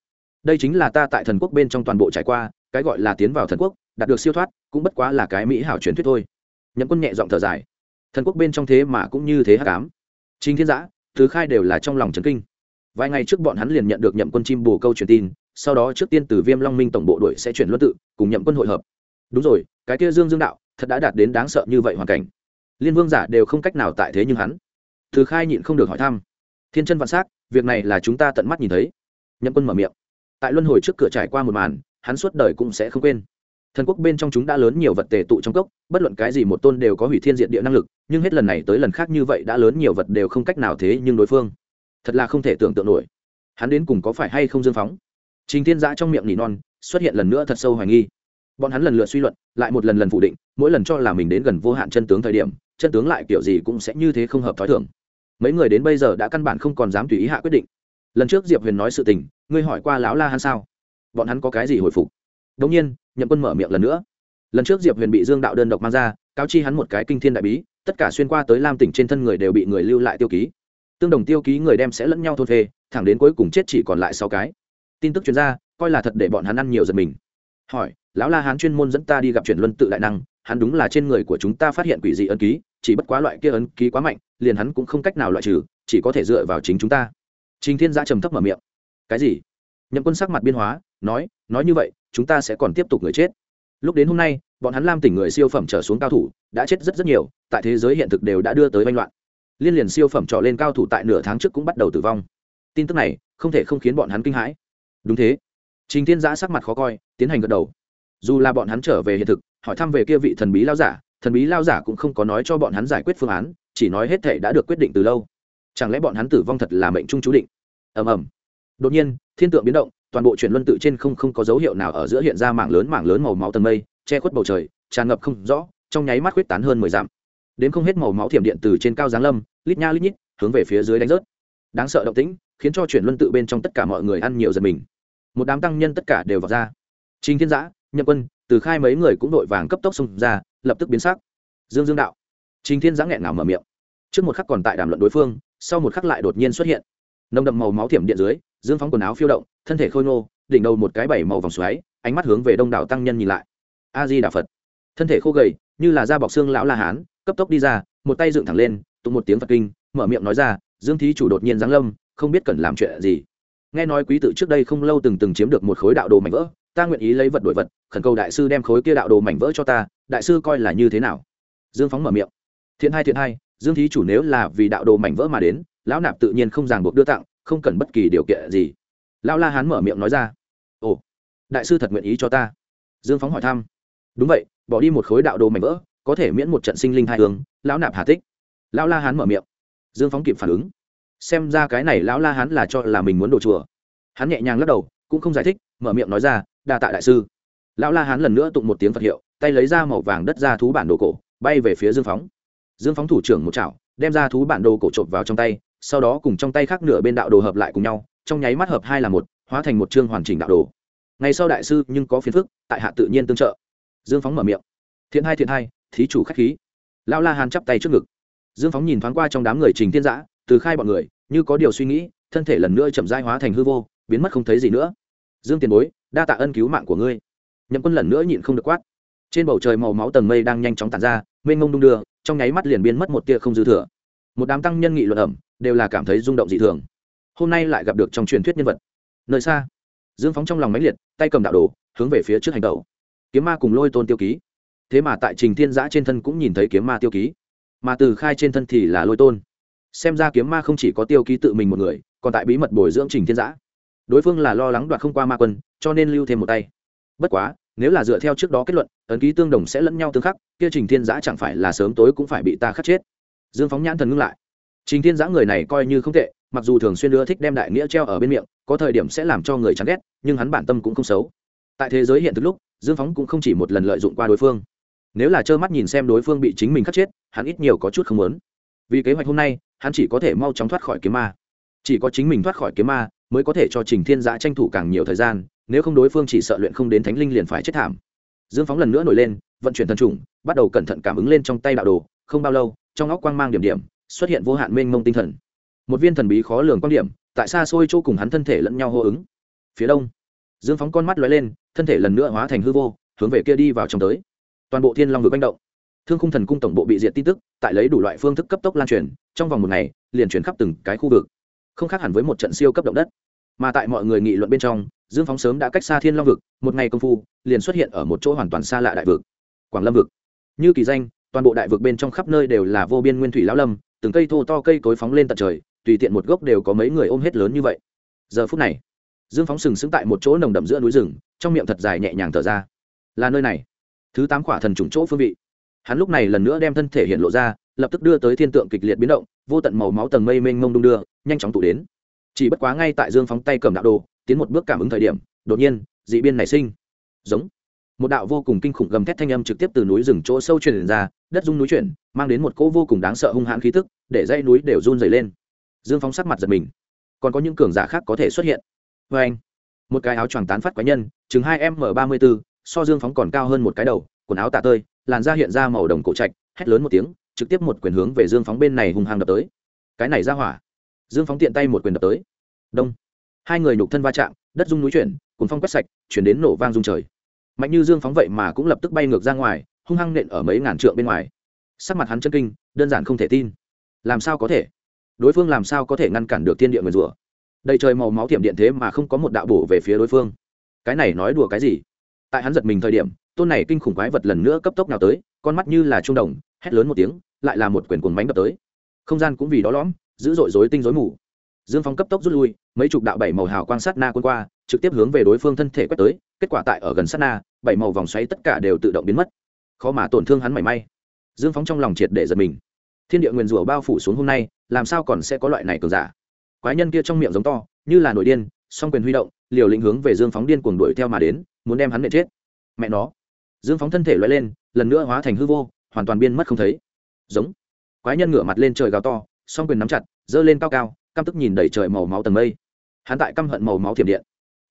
Đây chính là ta tại thần quốc bên trong toàn bộ trải qua, cái gọi là tiến vào thần quốc đạt được siêu thoát, cũng bất quá là cái mỹ hảo truyền thuyết thôi. Nhậm quân nhẹ giọng thở dài. Thần quốc bên trong thế mà cũng như thế hắc ám. Chính thiên giã, thứ khai đều là trong lòng trấn kinh. Vài ngày trước bọn hắn liền nhận được nhậm quân chim bù câu truyền tin, sau đó trước tiên từ viêm long minh tổng bộ đội sẽ chuyển luân tự, cùng nhậm quân hội hợp. Đúng rồi, cái kia dương dương đạo, thật đã đạt đến đáng sợ như vậy hoàn cảnh. Liên vương giả đều không cách nào tại thế nhưng hắn. Thứ khai nhịn không được hỏi thăm. Thiên chân vạn s á c việc này là chúng ta tận mắt nhìn thấy. Nhậm quân mở miệng. Tại luân hồi trước cửa trải qua một màn, hắn suốt đời cũng sẽ không quên thần quốc bên trong chúng đã lớn nhiều vật tề tụ trong cốc, bất luận cái gì một tôn đều có hủy thiên diện địa năng lực, nhưng hết lần này tới lần khác như vậy đã lớn nhiều vật đều không cách nào thế nhưng đối phương. Thật là không thể tưởng tượng nổi. Hắn đến cùng có phải hay không dương phóng? Trình thiên giã trong miệng nỉ non, xuất hiện lần nữa thật sâu hoài nghi. Bọn hắn lần lượt suy luận, lại một lần lần phủ định, mỗi lần cho là mình đến gần vô hạn chân tướng thời điểm, chân tướng lại kiểu gì cũng sẽ như thế không hợp t h ó i thường. Mấy người đến bây giờ đã căn bản không còn dám tùy ý hạ quyết định. Lần trước diệp huyền nói sự tình, ngươi hỏi qua lão la hắn sao? Bọn hắn có cái gì hồi phục? Đống nhiên nhậm quân mở miệng lần nữa. Lần trước diệp huyền bị dương đạo đơn độc mang ra cáo chi hắn một cái kinh thiên đại bí tất cả xuyên qua tới lam tỉnh trên thân người đều bị người lưu lại tiêu ký. Tương đồng tiêu ký người đem sẽ lẫn nhau thôn phệ, thẳng đến cuối cùng chết chỉ còn lại sáu cái. Tin tức truyền ra, coi là thật để bọn hắn ăn nhiều giật mình. Hỏi lão la hán chuyên môn dẫn ta đi gặp chuyển luân tự đại năng hắn đúng là trên người của chúng ta phát hiện quỷ dị ấn ký chỉ bất quá loại kia ấn ký quá mạnh liền hắn cũng không cách nào loại trừ chỉ có thể dựa vào chính chúng ta. Trình thiên giã trầm thấp mở miệng. Cái gì? Nhậm quân sắc mặt biến hóa nói nói như vậy chúng ta sẽ còn tiếp tục người chết. Lúc đến hôm nay, bọn hắn lam tỉnh người siêu phẩm trở xuống cao thủ, đã chết rất rất nhiều, tại thế giới hiện thực đều đã đưa tới oanh loạn. Liên liền siêu phẩm trọ lên cao thủ tại nửa tháng trước cũng bắt đầu tử vong. Tin tức này, không thể không khiến bọn hắn kinh hãi. Đúng thế. Trình thiên giã sắc mặt khó coi, tiến hành gật đầu. Dù là bọn hắn trở về hiện thực, hỏi thăm về kia vị thần bí lao giả, thần bí lao giả cũng không có nói cho bọn hắn giải quyết phương án, chỉ nói hết thể đã được quyết định từ lâu. Chẳng lẽ bọn hắn tử vong thật là mệnh trung chú định? Ầm ầm. Đột nhiên, thiên tượng biến động toàn bộ chuyển luân tự trên không không có dấu hiệu nào ở giữa hiện ra mảng lớn mảng lớn màu máu tầng mây, che khuất bầu trời, tràn ngập không rõ, trong nháy mắt huyết tán hơn mười dặm. Đến không hết màu máu thiểm điện từ trên cao giáng lâm, lít nha lít nhít, hướng về phía dưới đánh rớt. Đáng sợ động tĩnh, khiến cho chuyển luân tự bên trong tất cả mọi người ăn nhiều giật mình. Một đám tăng nhân tất cả đều vào ra. Trình thiên giã, nhậm quân, từ khai mấy người cũng đội vàng cấp tốc xông ra, lập tức biến sắc. Dương dương đạo. Trình thiên giã nghẹn ngào mở miệng. Trước một khắc còn tại đàm luận đối phương, sau một khắc lại đột nhiên xuất hiện. Nồng đậm màu máu thiểm điện dưới dương phóng quần áo phiêu động, thân thể khôi ngô, đỉnh đầu một cái bảy màu vòng xoáy, ánh mắt hướng về đông đảo tăng nhân nhìn lại. A di đà phật. Thân thể khô gầy, như là da bọc xương lão la hán, cấp tốc đi ra, một tay dựng thẳng lên, tụng một tiếng phật kinh, mở miệng nói ra, dương thí chủ đột nhiên giáng lâm, không biết cần làm chuyện gì. Nghe nói quý tự trước đây không lâu từng từng chiếm được một khối đạo đồ mảnh vỡ, ta nguyện ý lấy vật đổi vật, khẩn cầu đại sư đem khối kia đạo đồ mảnh vỡ cho ta, đại sư coi là như thế nào? Dương phóng mở miệng. Thiện hai thiện hai dương thí chủ nếu là vì đạo đồ mảnh vỡ mà đến, lão nạp tự nhiên không ràng buộc đưa tặng không cần bất kỳ điều kiện gì. Lão la hán mở miệng nói ra. Ồ, đại sư thật nguyện ý cho ta. Dương phóng hỏi thăm. Đúng vậy, bỏ đi một khối đạo đồ mảnh vỡ, có thể miễn một trận sinh linh hai hướng lão nạp hà tích. Lão la hán mở miệng. Dương phóng kịp phản ứng. Xem ra cái này lão la hán là cho là mình muốn đổ chùa. Hắn nhẹ nhàng lắc đầu, cũng không giải thích, mở miệng nói ra, đa tạ đại sư. Lão la hán lần nữa tụng một tiếng phật hiệu, tay lấy ra màu vàng đất ra thú bản đồ cổ, bay về phía dương phóng. Dương phóng thủ trưởng một chảo, đem ra thú bản đồ cổ trộm vào trong tay sau đó cùng trong tay khác nửa bên đạo đồ hợp lại cùng nhau, trong nháy mắt hợp hai là một, hóa thành một chương hoàn chỉnh đạo đồ. Ngày sau đại sư nhưng có phiền phức, tại hạ tự nhiên tương trợ. Dương phóng mở miệng. Thiện hai thiện hai, thí chủ khách khí. Lão la hàn chắp tay trước ngực. Dương phóng nhìn thoáng qua trong đám người trình thiên giã, từ khai bọn người, như có điều suy nghĩ, thân thể lần nữa chậm rãi hóa thành hư vô, biến mất không thấy gì nữa. Dương tiền bối, đa tạ ân cứu mạng của ngươi. Nhậm quân lần nữa nhịn không được quát. Trên bầu trời màu máu tầng mây đang nhanh chóng tàn ra, mênh mông đung đưa, trong nháy mắt liền biến mất một tia không dư thừa. Một đám tăng nhân nghị luận ẩm đều là cảm thấy rung động dị thường. Hôm nay lại gặp được trong truyền thuyết nhân vật. Nơi xa, dương phóng trong lòng máy liệt, tay cầm đạo đồ, hướng về phía trước hành tẩu. Kiếm ma cùng lôi tôn tiêu ký. Thế mà tại trình thiên giã trên thân cũng nhìn thấy kiếm ma tiêu ký. Mà từ khai trên thân thì là lôi tôn. Xem ra kiếm ma không chỉ có tiêu ký tự mình một người, còn tại bí mật bồi dưỡng trình thiên giã. Đối phương là lo lắng đoạt không qua ma quân, cho nên lưu thêm một tay. Bất quá, nếu là dựa theo trước đó kết luận, ấn ký tương đồng sẽ lẫn nhau tương khắc, kia trình thiên giã chẳng phải là sớm tối cũng phải bị ta khắc chết. Dương phóng nhãn thần ngưng lại trình thiên giã người này coi như không tệ, mặc dù thường xuyên đưa thích đem đại nghĩa treo ở bên miệng, có thời điểm sẽ làm cho người chán ghét, nhưng hắn bản tâm cũng không xấu. Tại thế giới hiện thực lúc, dương phóng cũng không chỉ một lần lợi dụng qua đối phương. Nếu là trơ mắt nhìn xem đối phương bị chính mình khắc chết, hắn ít nhiều có chút không muốn. Vì kế hoạch hôm nay, hắn chỉ có thể mau chóng thoát khỏi kiếm ma. Chỉ có chính mình thoát khỏi kiếm ma, mới có thể cho trình thiên giã tranh thủ càng nhiều thời gian, nếu không đối phương chỉ sợ luyện không đến thánh linh liền phải chết thảm. Dương phóng lần nữa nổi lên, vận chuyển thần trùng, bắt đầu cẩn thận cảm ứng lên trong tay đạo đồ, không bao lâu, trong óc quang mang điểm điểm xuất hiện vô hạn mênh mông tinh thần. Một viên thần bí khó lường quan điểm, tại xa xôi chỗ cùng hắn thân thể lẫn nhau hô ứng. Phía đông, dương phóng con mắt lóe lên, thân thể lần nữa hóa thành hư vô, hướng về kia đi vào trong tới. Toàn bộ thiên long vực manh động. Thương khung thần cung tổng bộ bị diệt tin tức, tại lấy đủ loại phương thức cấp tốc lan truyền, trong vòng một ngày, liền chuyển khắp từng cái khu vực. Không khác hẳn với một trận siêu cấp động đất. Mà tại mọi người nghị luận bên trong, dương phóng sớm đã cách xa thiên long vực, một ngày công phu, liền xuất hiện ở một chỗ hoàn toàn xa lạ đại vực. Quảng lâm vực. Như kỳ danh, toàn bộ đại vực bên trong khắp nơi đều là vô biên nguyên thủy lão lâm từng cây thô to cây cối phóng lên tận trời, tùy tiện một gốc đều có mấy người ôm hết lớn như vậy. Giờ phút này, dương phóng sừng sững tại một chỗ nồng đậm giữa núi rừng, trong miệng thật dài nhẹ nhàng thở ra. Là nơi này, thứ tám khỏa thần trùng chỗ phương vị. Hắn lúc này lần nữa đem thân thể hiện lộ ra, lập tức đưa tới thiên tượng kịch liệt biến động, vô tận màu máu tầng mây mênh mông đung đưa, nhanh chóng tụ đến. Chỉ bất quá ngay tại dương phóng tay cầm đạo đồ, tiến một bước cảm ứng thời điểm, đột nhiên, dị biên nảy sinh. Giống một đạo vô cùng kinh khủng gầm thét thanh âm trực tiếp từ núi rừng chỗ sâu truyền ra, đất rung núi chuyển, mang đến một cỗ vô cùng đáng sợ hung hãn khí tức, để dãy núi đều run dày lên. Dương phóng sắc mặt giật mình. Còn có những cường giả khác có thể xuất hiện. Vê anh, một cái áo choàng tán phát quái nhân, chừng hai m ba mươi b ố so dương phóng còn cao hơn một cái đầu, quần áo tạ tơi, làn da hiện ra màu đồng cổ trạch, hét lớn một tiếng, trực tiếp một quyền hướng về dương phóng bên này hung hăng đập tới. Cái này ra hỏa. Dương phóng tiện tay một quyền đập tới. Đông. Hai người nhục thân va chạm, đất rung núi chuyển cùng phong quét sạch, chuyển đến nổ vang rung trời mạnh như dương phóng vậy mà cũng lập tức bay ngược ra ngoài, hung hăng nện ở mấy ngàn trượng bên ngoài. Sắc mặt hắn chân kinh, đơn giản không thể tin. Làm sao có thể? Đối phương làm sao có thể ngăn cản được thiên địa người rùa đầy trời màu máu thiểm điện thế mà không có một đạo bổ về phía đối phương. Cái này nói đùa cái gì? Tại hắn giật mình thời điểm, tôn này kinh khủng quái vật lần nữa cấp tốc nào tới, con mắt như là trung đồng, hét lớn một tiếng, lại là một quyền cuồng mánh đập tới. Không gian cũng vì đó lõm, dữ dội dối tinh dối mù. Dương phong cấp tốc rút lui, mấy chục đạo bảy màu hào quang sát na quân qua trực tiếp hướng về đối phương thân thể quét tới, kết quả tại ở gần sát na, bảy màu vòng xoáy tất cả đều tự động biến mất. Khó mà tổn thương hắn mảy may. Dương phóng trong lòng triệt để giật mình. Thiên địa nguyên rủa bao phủ xuống hôm nay, làm sao còn sẽ có loại này cường giả? Quái nhân kia trong miệng giống to, như là nội điên, song quyền huy động, liều lĩnh hướng về dương phóng điên cuồng đuổi theo mà đến, muốn đem hắn nệ chết. Mẹ nó. Dương phóng thân thể loại lên, lần nữa hóa thành hư vô, hoàn toàn biên mất không thấy. Giống. Quái nhân ngửa mặt lên trời gào to, song quyền nắm chặt, giơ lên cao cao, căm tức nhìn đầy trời màu máu tầng mây. Hắn tại căm hận màu máu thiểm điện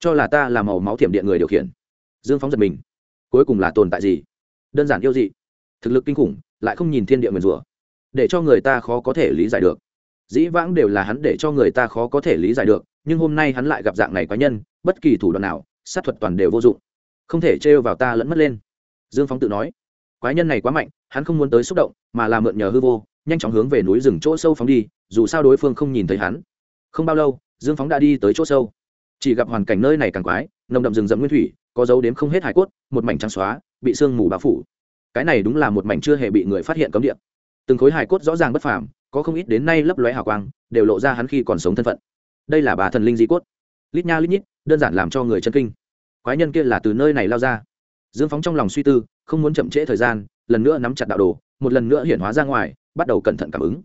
cho là ta là màu máu thiểm điện người điều khiển. Dương phóng giật mình. Cuối cùng là tồn tại gì? Đơn giản yêu dị. Thực lực kinh khủng, lại không nhìn thiên địa nguyền rủa. Để cho người ta khó có thể lý giải được. Dĩ vãng đều là hắn để cho người ta khó có thể lý giải được, nhưng hôm nay hắn lại gặp dạng này quái nhân, bất kỳ thủ đoạn nào, sát thuật toàn đều vô dụng. Không thể trêu vào ta lẫn mất lên. Dương phóng tự nói. Quái nhân này quá mạnh, hắn không muốn tới xúc động, mà là mượn nhờ hư vô, nhanh chóng hướng về núi rừng chỗ sâu phóng đi, dù sao đối phương không nhìn thấy hắn. Không bao lâu, dương phóng đã đi tới chỗ sâu chỉ gặp hoàn cảnh nơi này càng quái, nồng đậm rừng rậm nguyên thủy, có dấu đếm không hết hải cốt, một mảnh trắng xóa, bị sương mù bao phủ. Cái này đúng là một mảnh chưa hề bị người phát hiện cấm địa. Từng khối hải cốt rõ ràng bất phàm, có không ít đến nay lấp lóe hào quang, đều lộ ra hắn khi còn sống thân phận. Đây là bà thần linh di cốt. Lít nha lít nhít, đơn giản làm cho người chân kinh. Quái nhân kia là từ nơi này lao ra. Dương phóng trong lòng suy tư, không muốn chậm trễ thời gian, lần nữa nắm chặt đạo đồ, một lần nữa hiển hóa ra ngoài, bắt đầu cẩn thận cảm ứng.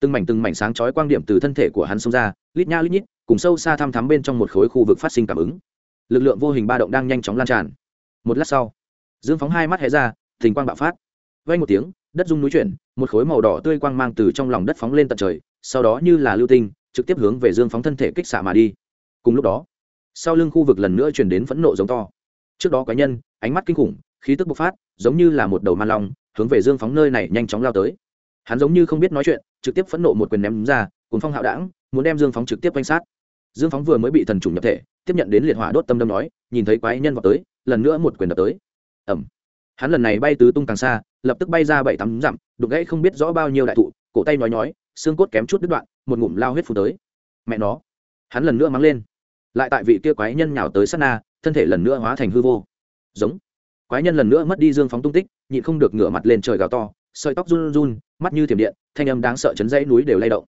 Từng mảnh từng mảnh sáng chói quang điểm từ thân thể của hắn xông ra, lít nha lít nhít cùng sâu xa thăm thắm bên trong một khối khu vực phát sinh cảm ứng. Lực lượng vô hình ba động đang nhanh chóng lan tràn. Một lát sau, dương phóng hai mắt hé ra, thình quang bạo phát. Vay một tiếng, đất rung núi chuyển, một khối màu đỏ tươi quang mang từ trong lòng đất phóng lên tận trời, sau đó như là lưu tinh, trực tiếp hướng về dương phóng thân thể kích xạ mà đi. Cùng lúc đó, sau lưng khu vực lần nữa chuyển đến phẫn nộ giống to. Trước đó cá nhân, ánh mắt kinh khủng, khí tức bộc phát, giống như là một đầu man long, hướng về dương phóng nơi này nhanh chóng lao tới. Hắn giống như không biết nói chuyện, trực tiếp phẫn nộ một quyền ném ra, cuốn phong hạo đảng muốn đem dương phóng trực tiếp quanh sát dương phóng vừa mới bị thần trùng nhập thể tiếp nhận đến liệt hỏa đốt tâm đâm nói nhìn thấy quái nhân vào tới lần nữa một quyền đập tới. Ẩm hắn lần này bay tứ tung càng xa lập tức bay ra bảy tám dặm đục gãy không biết rõ bao nhiêu đại thụ cổ tay nói nói, xương cốt kém chút đứt đoạn một ngụm lao huyết phù tới. Mẹ nó. Hắn lần nữa mắng lên. Lại tại vị kia quái nhân nhào tới sát na thân thể lần nữa hóa thành hư vô. Giống. Quái nhân lần nữa mất đi dương phóng tung tích nhịn không được ngửa mặt lên trời gào to sợi tóc run run mắt như thiểm điện thanh âm đáng sợ chấn dãy núi đều lay động.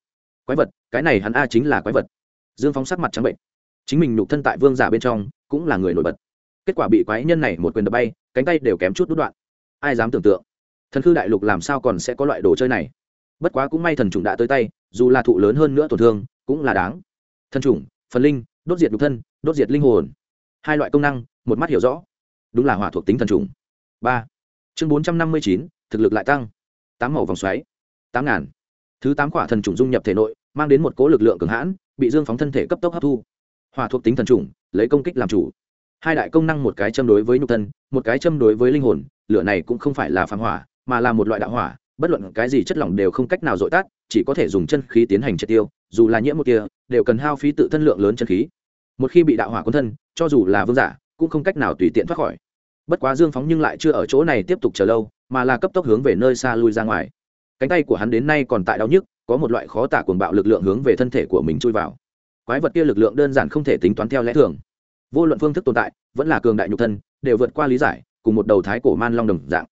Quái vật cái này hắn a chính là quái vật dương phóng sắc mặt trắng bệnh. Chính mình nhục thân tại vương giả bên trong, cũng là người nổi bật. Kết quả bị quái nhân này một quyền đập bay, cánh tay đều kém chút đứt đoạn. Ai dám tưởng tượng? Thần khư đại lục làm sao còn sẽ có loại đồ chơi này? Bất quá cũng may thần trùng đã tới tay, dù là thụ lớn hơn nữa tổn thương, cũng là đáng. Thần trùng phần linh, đốt diệt nhục thân, đốt diệt linh hồn. Hai loại công năng, một mắt hiểu rõ. Đúng là hỏa thuộc tính thần trùng ba. Chương bốn trăm năm mươi chín, thực lực lại tăng. Tám màu vòng xoáy. Tám ngàn. Thứ tám quả thần trùng dung nhập thể nội, mang đến một cố lực lượng cường hãn bị dương phóng thân thể cấp tốc hấp thu. Hỏa thuộc tính thần trùng lấy công kích làm chủ. Hai đại công năng một cái châm đối với nhục thân, một cái châm đối với linh hồn, lửa này cũng không phải là phàm hỏa, mà là một loại đạo hỏa, bất luận cái gì chất lỏng đều không cách nào dội tát chỉ có thể dùng chân khí tiến hành triệt tiêu, dù là nhiễm một kia, đều cần hao phí tự thân lượng lớn chân khí. Một khi bị đạo hỏa quân thân, cho dù là vương giả, cũng không cách nào tùy tiện thoát khỏi. Bất quá dương phóng nhưng lại chưa ở chỗ này tiếp tục chờ lâu, mà là cấp tốc hướng về nơi xa lui ra ngoài. Cánh tay của hắn đến nay còn tại đau nhức có một loại khó tả cuồng bạo lực lượng hướng về thân thể của mình chui vào. Quái vật kia lực lượng đơn giản không thể tính toán theo lẽ thường. Vô luận phương thức tồn tại, vẫn là cường đại nhục thân, đều vượt qua lý giải, cùng một đầu thái cổ man long đồng dạng.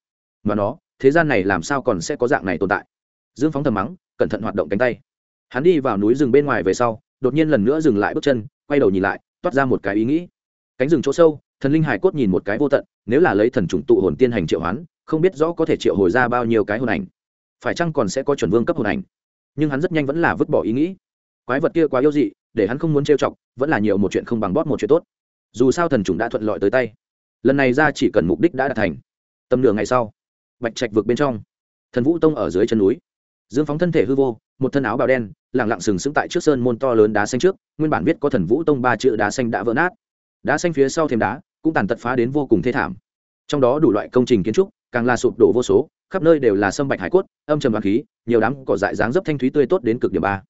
Mà nó, thế gian này làm sao còn sẽ có dạng này tồn tại? Dương phóng thầm mắng, cẩn thận hoạt động cánh tay. Hắn đi vào núi rừng bên ngoài về sau, đột nhiên lần nữa dừng lại bước chân, quay đầu nhìn lại, toát ra một cái ý nghĩ. Cánh rừng chỗ sâu, thần linh hải cốt nhìn một cái vô tận, nếu là lấy thần trùng tụ hồn tiên hành triệu hoán, không biết rõ có thể triệu hồi ra bao nhiêu cái hồn ảnh. Phải chăng còn sẽ có chuẩn vương cấp hồn ảnh? Nhưng hắn rất nhanh vẫn là vứt bỏ ý nghĩ. Quái vật kia quá yêu dị, để hắn không muốn trêu chọc, vẫn là nhiều một chuyện không bằng bóp một chuyện tốt. Dù sao thần trùng đã thuận lợi tới tay. Lần này ra chỉ cần mục đích đã đạt thành. Tầm nửa ngày sau, bạch trạch vượt bên trong, thần vũ tông ở dưới chân núi. Dương phóng thân thể hư vô, một thân áo bào đen lẳng lặng sừng sững tại trước sơn môn to lớn đá xanh trước, nguyên bản viết có thần vũ tông ba chữ đá xanh đã vỡ nát. Đá xanh phía sau thêm đá, cũng tàn tật phá đến vô cùng thê thảm. Trong đó đủ loại công trình kiến trúc, càng là sụp đổ vô số, khắp nơi đều là sâm bạch hải cốt, âm trầm vàng khí nhiều đám cỏ dại dáng dấp thanh thúy tươi tốt đến cực điểm ba.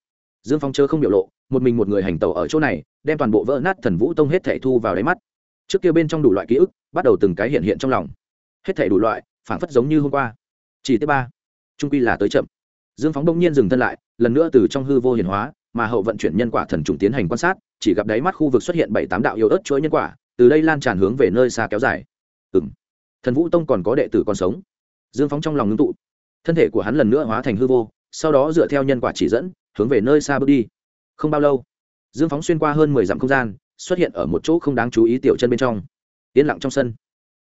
Dương phong chớ không biểu lộ, một mình một người hành tàu ở chỗ này, đem toàn bộ vỡ nát thần vũ tông hết thảy thu vào đáy mắt. Trước kia bên trong đủ loại ký ức, bắt đầu từng cái hiện hiện trong lòng. Hết thảy đủ loại, phảng phất giống như hôm qua. Chỉ tiếp ba. Trung quy là tới chậm. Dương phóng đông nhiên dừng thân lại, lần nữa từ trong hư vô hiển hóa, mà hậu vận chuyển nhân quả thần trùng tiến hành quan sát, chỉ gặp đáy mắt khu vực xuất hiện bảy tám đạo yêu ớt chuỗi nhân quả, từ đây lan tràn hướng về nơi xa kéo dài. Ừ m thần vũ tông còn có đệ tử còn sống. Dương phóng trong lòng ngưng tụ thân thể của hắn lần nữa hóa thành hư vô, sau đó dựa theo nhân quả chỉ dẫn, hướng về nơi xa bước đi. Không bao lâu, dương phóng xuyên qua hơn mười dặm không gian, xuất hiện ở một chỗ không đáng chú ý tiểu chân bên trong. Yên lặng trong sân.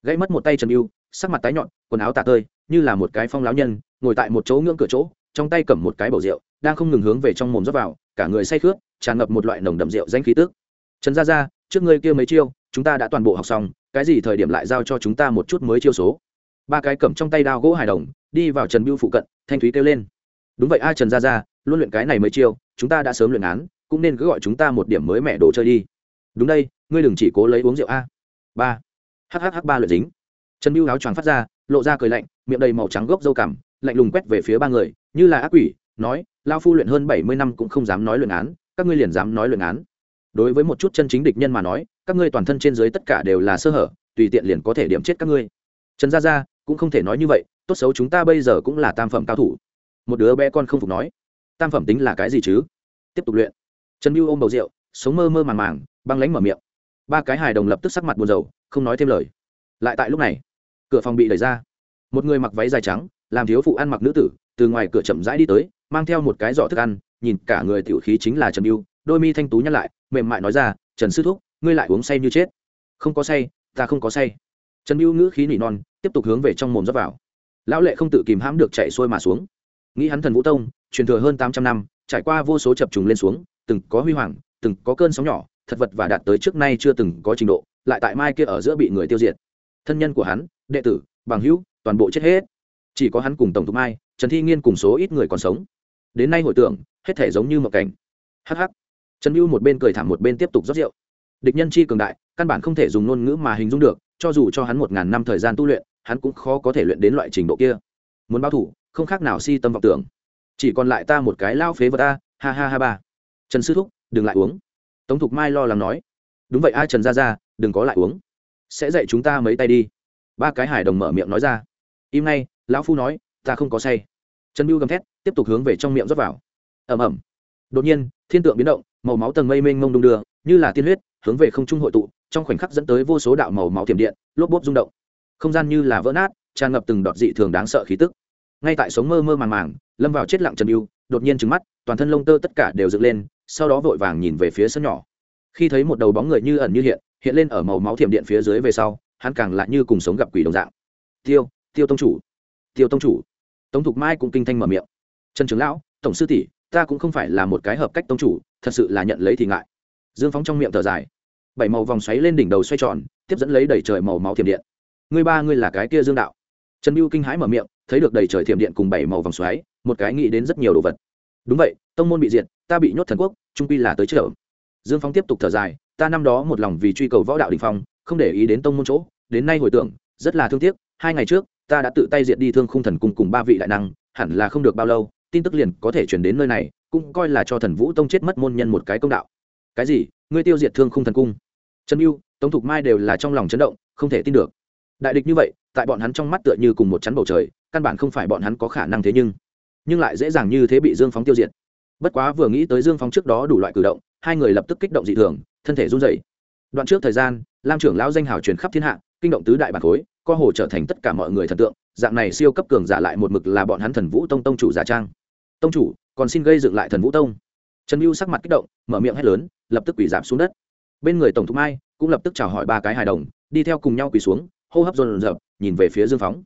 Gãy mất một tay trần yêu sắc mặt tái nhọn quần áo tả tơi, như là một cái phong láo nhân, ngồi tại một chỗ ngưỡng cửa chỗ, trong tay cầm một cái bầu rượu, đang không ngừng hướng về trong mồm rót vào, cả người say khướt, tràn ngập một loại nồng đậm rượu danh khí tức. Trần gia gia, trước ngươi kia mấy chiêu, chúng ta đã toàn bộ học xong, cái gì thời điểm lại giao cho chúng ta một chút mới chiêu số? Ba cái cầm trong tay đao gỗ hài đồng đi vào trần biêu phụ cận, thanh thúy kêu lên. Đúng vậy a, trần gia gia, luôn luyện cái này mới chiêu, chúng ta đã sớm luyện án, cũng nên cứ gọi chúng ta một điểm mới mẹ đồ chơi đi. Đúng đây, ngươi đừng chỉ cố lấy uống rượu a. Ba. Hhh ba luyện dính. Trần biêu áo choàng phát ra, lộ ra cười lạnh, miệng đầy màu trắng gốc dâu cằm, lạnh lùng quét về phía ba người, như là ác quỷ, nói, lao phu luyện hơn bảy mươi năm cũng không dám nói luyện án, các ngươi liền dám nói luyện án. Đối với một chút chân chính địch nhân mà nói, các ngươi toàn thân trên dưới tất cả đều là sơ hở, tùy tiện liền có thể điểm chết các ngươi. Trần gia gia cũng không thể nói như vậy tốt xấu chúng ta bây giờ cũng là tam phẩm cao thủ. Một đứa bé con không phục nói, tam phẩm tính là cái gì chứ? Tiếp tục luyện. Trần mưu ôm bầu rượu, sống mơ mơ màng màng, băng lánh mở miệng. Ba cái hài đồng lập tức sắc mặt buồn rầu, không nói thêm lời. Lại tại lúc này, cửa phòng bị đẩy ra. Một người mặc váy dài trắng, làm thiếu phụ ăn mặc nữ tử, từ ngoài cửa chậm rãi đi tới, mang theo một cái giỏ thức ăn, nhìn cả người tiểu khí chính là trần mưu đôi mi thanh tú nhắc lại, mềm mại nói ra, trần sư thúc, ngươi lại uống say như chết. Không có say, ta không có say. Trần mưu ngữ khí nỉ non, tiếp tục hướng về trong mồm dốc vào lão lệ không tự kìm hãm được chạy xuôi mà xuống. Nghĩ hắn thần vũ tông, truyền thừa hơn tám trăm năm, trải qua vô số chập trùng lên xuống, từng có huy hoàng, từng có cơn sóng nhỏ, thật vật và đạt tới trước nay chưa từng có trình độ, lại tại mai kia ở giữa bị người tiêu diệt. Thân nhân của hắn, đệ tử, bằng hữu, toàn bộ chết hết. Chỉ có hắn cùng tổng thống mai, trần thi nghiên cùng số ít người còn sống. Đến nay hồi tưởng, hết thể giống như một cảnh. Hh trần mưu một bên cười thảm một bên tiếp tục rót rượu. Địch nhân chi cường đại, căn bản không thể dùng ngôn ngữ mà hình dung được, cho dù cho hắn một ngàn năm thời gian tu luyện hắn cũng khó có thể luyện đến loại trình độ kia. Muốn báo thủ, không khác nào si tâm vọng tưởng. Chỉ còn lại ta một cái lao phế vật ta ha ha ha ba. Trần sư thúc, đừng lại uống. Tống thục mai lo lắng nói. Đúng vậy ai trần ra ra đừng có lại uống. Sẽ dạy chúng ta mấy tay đi. Ba cái hải đồng mở miệng nói ra. Im ngay, lão phu nói, ta không có say. Trần mưu gầm thét, tiếp tục hướng về trong miệng rót vào. Ẩm ẩm đột nhiên, thiên tượng biến động, màu máu tầng mây mênh mông đung đưa, như là tiên huyết, hướng về không trung hội tụ, trong khoảnh khắc dẫn tới vô số đạo màu máu tiềm điện, lốp bốp rung động không gian như là vỡ nát, tràn ngập từng đọt dị thường đáng sợ khí tức. Ngay tại sống mơ mơ màng màng, lâm vào chết lặng trần yêu đột nhiên trừng mắt, toàn thân lông tơ tất cả đều dựng lên, sau đó vội vàng nhìn về phía sân nhỏ. Khi thấy một đầu bóng người như ẩn như hiện hiện lên ở màu máu thiểm điện phía dưới về sau, hắn càng lại như cùng sống gặp quỷ đồng dạng. Tiêu tiêu tông chủ, tiêu tông chủ. Tống thục mai cũng kinh thanh mở miệng. Trần trưởng lão, tổng sư tỷ, ta cũng không phải là một cái hợp cách tông chủ, thật sự là nhận lấy thì ngại. Dương phóng trong miệng thở dài. Bảy màu vòng xoáy lên đỉnh đầu xoay tròn, tiếp dẫn lấy đầy trời màu máu thiểm điện ngươi ba ngươi là cái kia dương đạo. Trần mưu kinh hãi mở miệng, thấy được đầy trời thiểm điện cùng bảy màu vòng xoáy, một cái nghĩ đến rất nhiều đồ vật. Đúng vậy, tông môn bị diệt, ta bị nhốt thần quốc, trung quy là tới chợ. Dương Phong tiếp tục thở dài, ta năm đó một lòng vì truy cầu võ đạo đình phong, không để ý đến tông môn chỗ, đến nay hồi tưởng, rất là thương tiếc, hai ngày trước, ta đã tự tay diệt đi thương khung thần cung cùng ba vị đại năng, hẳn là không được bao lâu, tin tức liền có thể chuyển đến nơi này, cũng coi là cho thần vũ tông chết mất môn nhân một cái công đạo. Cái gì? Ngươi tiêu diệt thương khung thần cung. Trần mưu tống thục mai đều là trong lòng chấn động, không thể tin được đại địch như vậy, tại bọn hắn trong mắt tựa như cùng một chắn bầu trời, căn bản không phải bọn hắn có khả năng thế nhưng nhưng lại dễ dàng như thế bị dương phóng tiêu diệt. Bất quá vừa nghĩ tới dương phóng trước đó đủ loại cử động, hai người lập tức kích động dị thường, thân thể run rẩy. Đoạn trước thời gian, lam trưởng lão danh hào truyền khắp thiên hạ, kinh động tứ đại bản khối, co hồ trở thành tất cả mọi người thần tượng, dạng này siêu cấp cường giả lại một mực là bọn hắn thần vũ tông tông chủ giả trang. Tông chủ, còn xin gây dựng lại thần vũ tông. Trần mưu sắc mặt kích động, mở miệng hét lớn, lập tức quỷ giảm xuống đất. Bên người tổng thúc mai cũng lập tức chào hỏi ba cái hài đồng, đi theo cùng nhau quỳ xuống hô hấp dồn dập nhìn về phía dương phóng.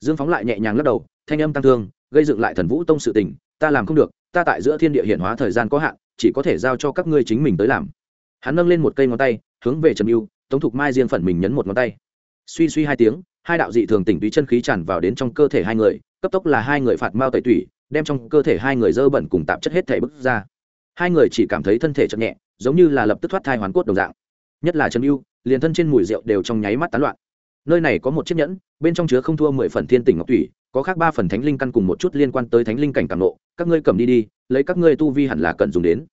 Dương phóng lại nhẹ nhàng lắc đầu, thanh âm tăng thương, gây dựng lại thần vũ tông sự tình, ta làm không được, ta tại giữa thiên địa hiển hóa thời gian có hạn, chỉ có thể giao cho các ngươi chính mình tới làm. Hắn nâng lên một cây ngón tay, hướng về trần mưu tống thục mai riêng phần mình nhấn một ngón tay. Suy suy hai tiếng, hai đạo dị thường tỉnh túy chân khí tràn vào đến trong cơ thể hai người, cấp tốc là hai người phạt mao tẩy tủy, đem trong cơ thể hai người dơ bẩn cùng tạp chất hết thể bức ra. Hai người chỉ cảm thấy thân thể chậm nhẹ, giống như là lập tức thoát thai hoàn cốt đồng dạng. Nhất là trần mưu liền thân trên mùi rượu đều trong nháy mắt tán loạn nơi này có một chiếc nhẫn, bên trong chứa không thua mười phần thiên tỉnh ngọc thủy, có khác ba phần thánh linh căn cùng một chút liên quan tới thánh linh cảnh cảm nộ, các ngươi cầm đi đi, lấy các ngươi tu vi hẳn là cần dùng đến.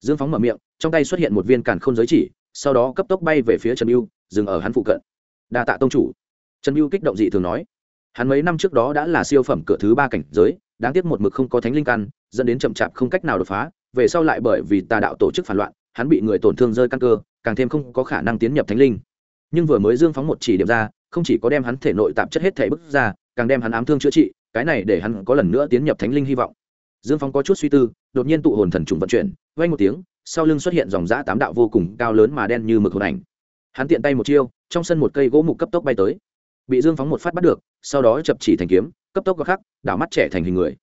Dương phóng mở miệng, trong tay xuất hiện một viên càn không giới chỉ, sau đó cấp tốc bay về phía trần mưu dừng ở hắn phụ cận. Đa tạ tông chủ. Trần mưu kích động dị thường nói, hắn mấy năm trước đó đã là siêu phẩm cửa thứ ba cảnh giới, đáng tiếc một mực không có thánh linh căn, dẫn đến chậm chạp không cách nào đột phá, về sau lại bởi vì tà đạo tổ chức phản loạn, hắn bị người tổn thương rơi căn cơ, càng thêm không có khả năng tiến nhập thánh linh. Nhưng vừa mới dương phóng một chỉ điểm ra không chỉ có đem hắn thể nội tạp chất hết thể bức ra, càng đem hắn ám thương chữa trị, cái này để hắn có lần nữa tiến nhập thánh linh hy vọng. Dương Phong có chút suy tư, đột nhiên tụ hồn thần trùng vận chuyển vay một tiếng, sau lưng xuất hiện dòng giã tám đạo vô cùng cao lớn mà đen như mực hồn ảnh. Hắn tiện tay một chiêu, trong sân một cây gỗ mục cấp tốc bay tới. Bị dương phóng một phát bắt được, sau đó chập chỉ thành kiếm, cấp tốc có khắc, đảo mắt trẻ thành hình người.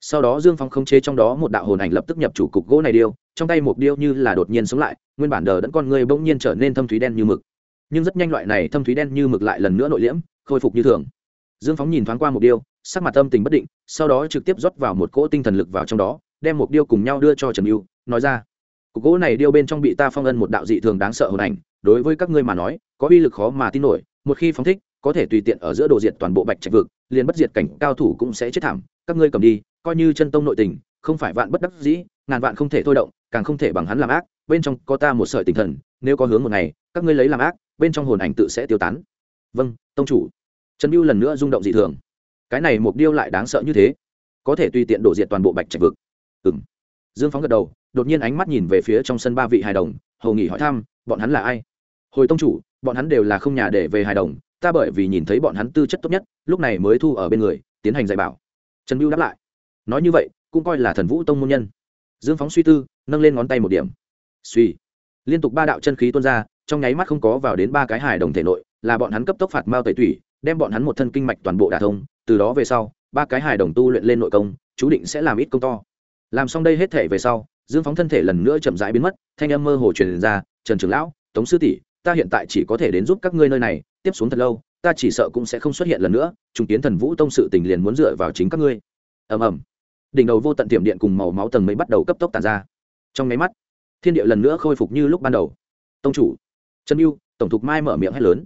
Sau đó dương phóng không chế trong đó một đạo hồn ảnh lập tức nhập chủ cục gỗ này điêu, trong tay một điêu như là đột nhiên sống lại, nguyên bản đờ đẫn con người bỗng nhiên trở nên thâm thúy đen như mực nhưng rất nhanh loại này thâm thúy đen như mực lại lần nữa nội liễm, khôi phục như thường. Dương phóng nhìn thoáng qua một điêu, sắc mặt tâm tình bất định, sau đó trực tiếp rót vào một cỗ tinh thần lực vào trong đó, đem một điêu cùng nhau đưa cho trần mưu nói ra, cục gỗ này điêu bên trong bị ta phong ân một đạo dị thường đáng sợ hồn ảnh, đối với các ngươi mà nói, có uy lực khó mà tin nổi, một khi phóng thích, có thể tùy tiện ở giữa đồ diệt toàn bộ bạch trạch vực, liền bất diệt cảnh cao thủ cũng sẽ chết thảm, các ngươi cầm đi, coi như chân tông nội tình, không phải vạn bất đắc dĩ, ngàn vạn không thể thôi động, càng không thể bằng hắn làm ác, bên trong có ta một sợi tinh thần, nếu có hướng một ngày, các ngươi lấy làm ác bên trong hồn ảnh tự sẽ tiêu tán. Vâng tông chủ. Trần mưu lần nữa rung động dị thường. Cái này mục điêu lại đáng sợ như thế. Có thể tùy tiện đổ diệt toàn bộ bạch trạch vực. Ừng dương phóng gật đầu, đột nhiên ánh mắt nhìn về phía trong sân ba vị hài đồng, hầu nghỉ hỏi thăm, bọn hắn là ai? Hồi tông chủ, bọn hắn đều là không nhà để về hài đồng, ta bởi vì nhìn thấy bọn hắn tư chất tốt nhất, lúc này mới thu ở bên người, tiến hành dạy bảo. Trần mưu đáp lại. Nói như vậy, cũng coi là thần vũ tông môn nhân. Dương phóng suy tư, nâng lên ngón tay một điểm. Suy liên tục ba đạo chân khí tuôn ra, trong nháy mắt không có vào đến ba cái hài đồng thể nội, là bọn hắn cấp tốc phạt mao tẩy tủy, đem bọn hắn một thân kinh mạch toàn bộ đả thông, từ đó về sau, ba cái hài đồng tu luyện lên nội công, chú định sẽ làm ít công to. Làm xong đây hết thể về sau, dương phóng thân thể lần nữa chậm rãi biến mất, thanh âm mơ hồ truyền ra, trần trường lão, tống sư tỷ, ta hiện tại chỉ có thể đến giúp các ngươi nơi này, tiếp xuống thật lâu, ta chỉ sợ cũng sẽ không xuất hiện lần nữa, trung tiến thần vũ tông sự tình liền muốn dựa vào chính các ngươi. Ầm ầm. Đỉnh đầu vô tận tiệm điện cùng màu máu tầng mới bắt đầu cấp tốc tàn ra. Trong máy mắt thiên địa lần nữa khôi phục như lúc ban đầu. Tông chủ, trần mưu tổng thục mai mở miệng hét lớn,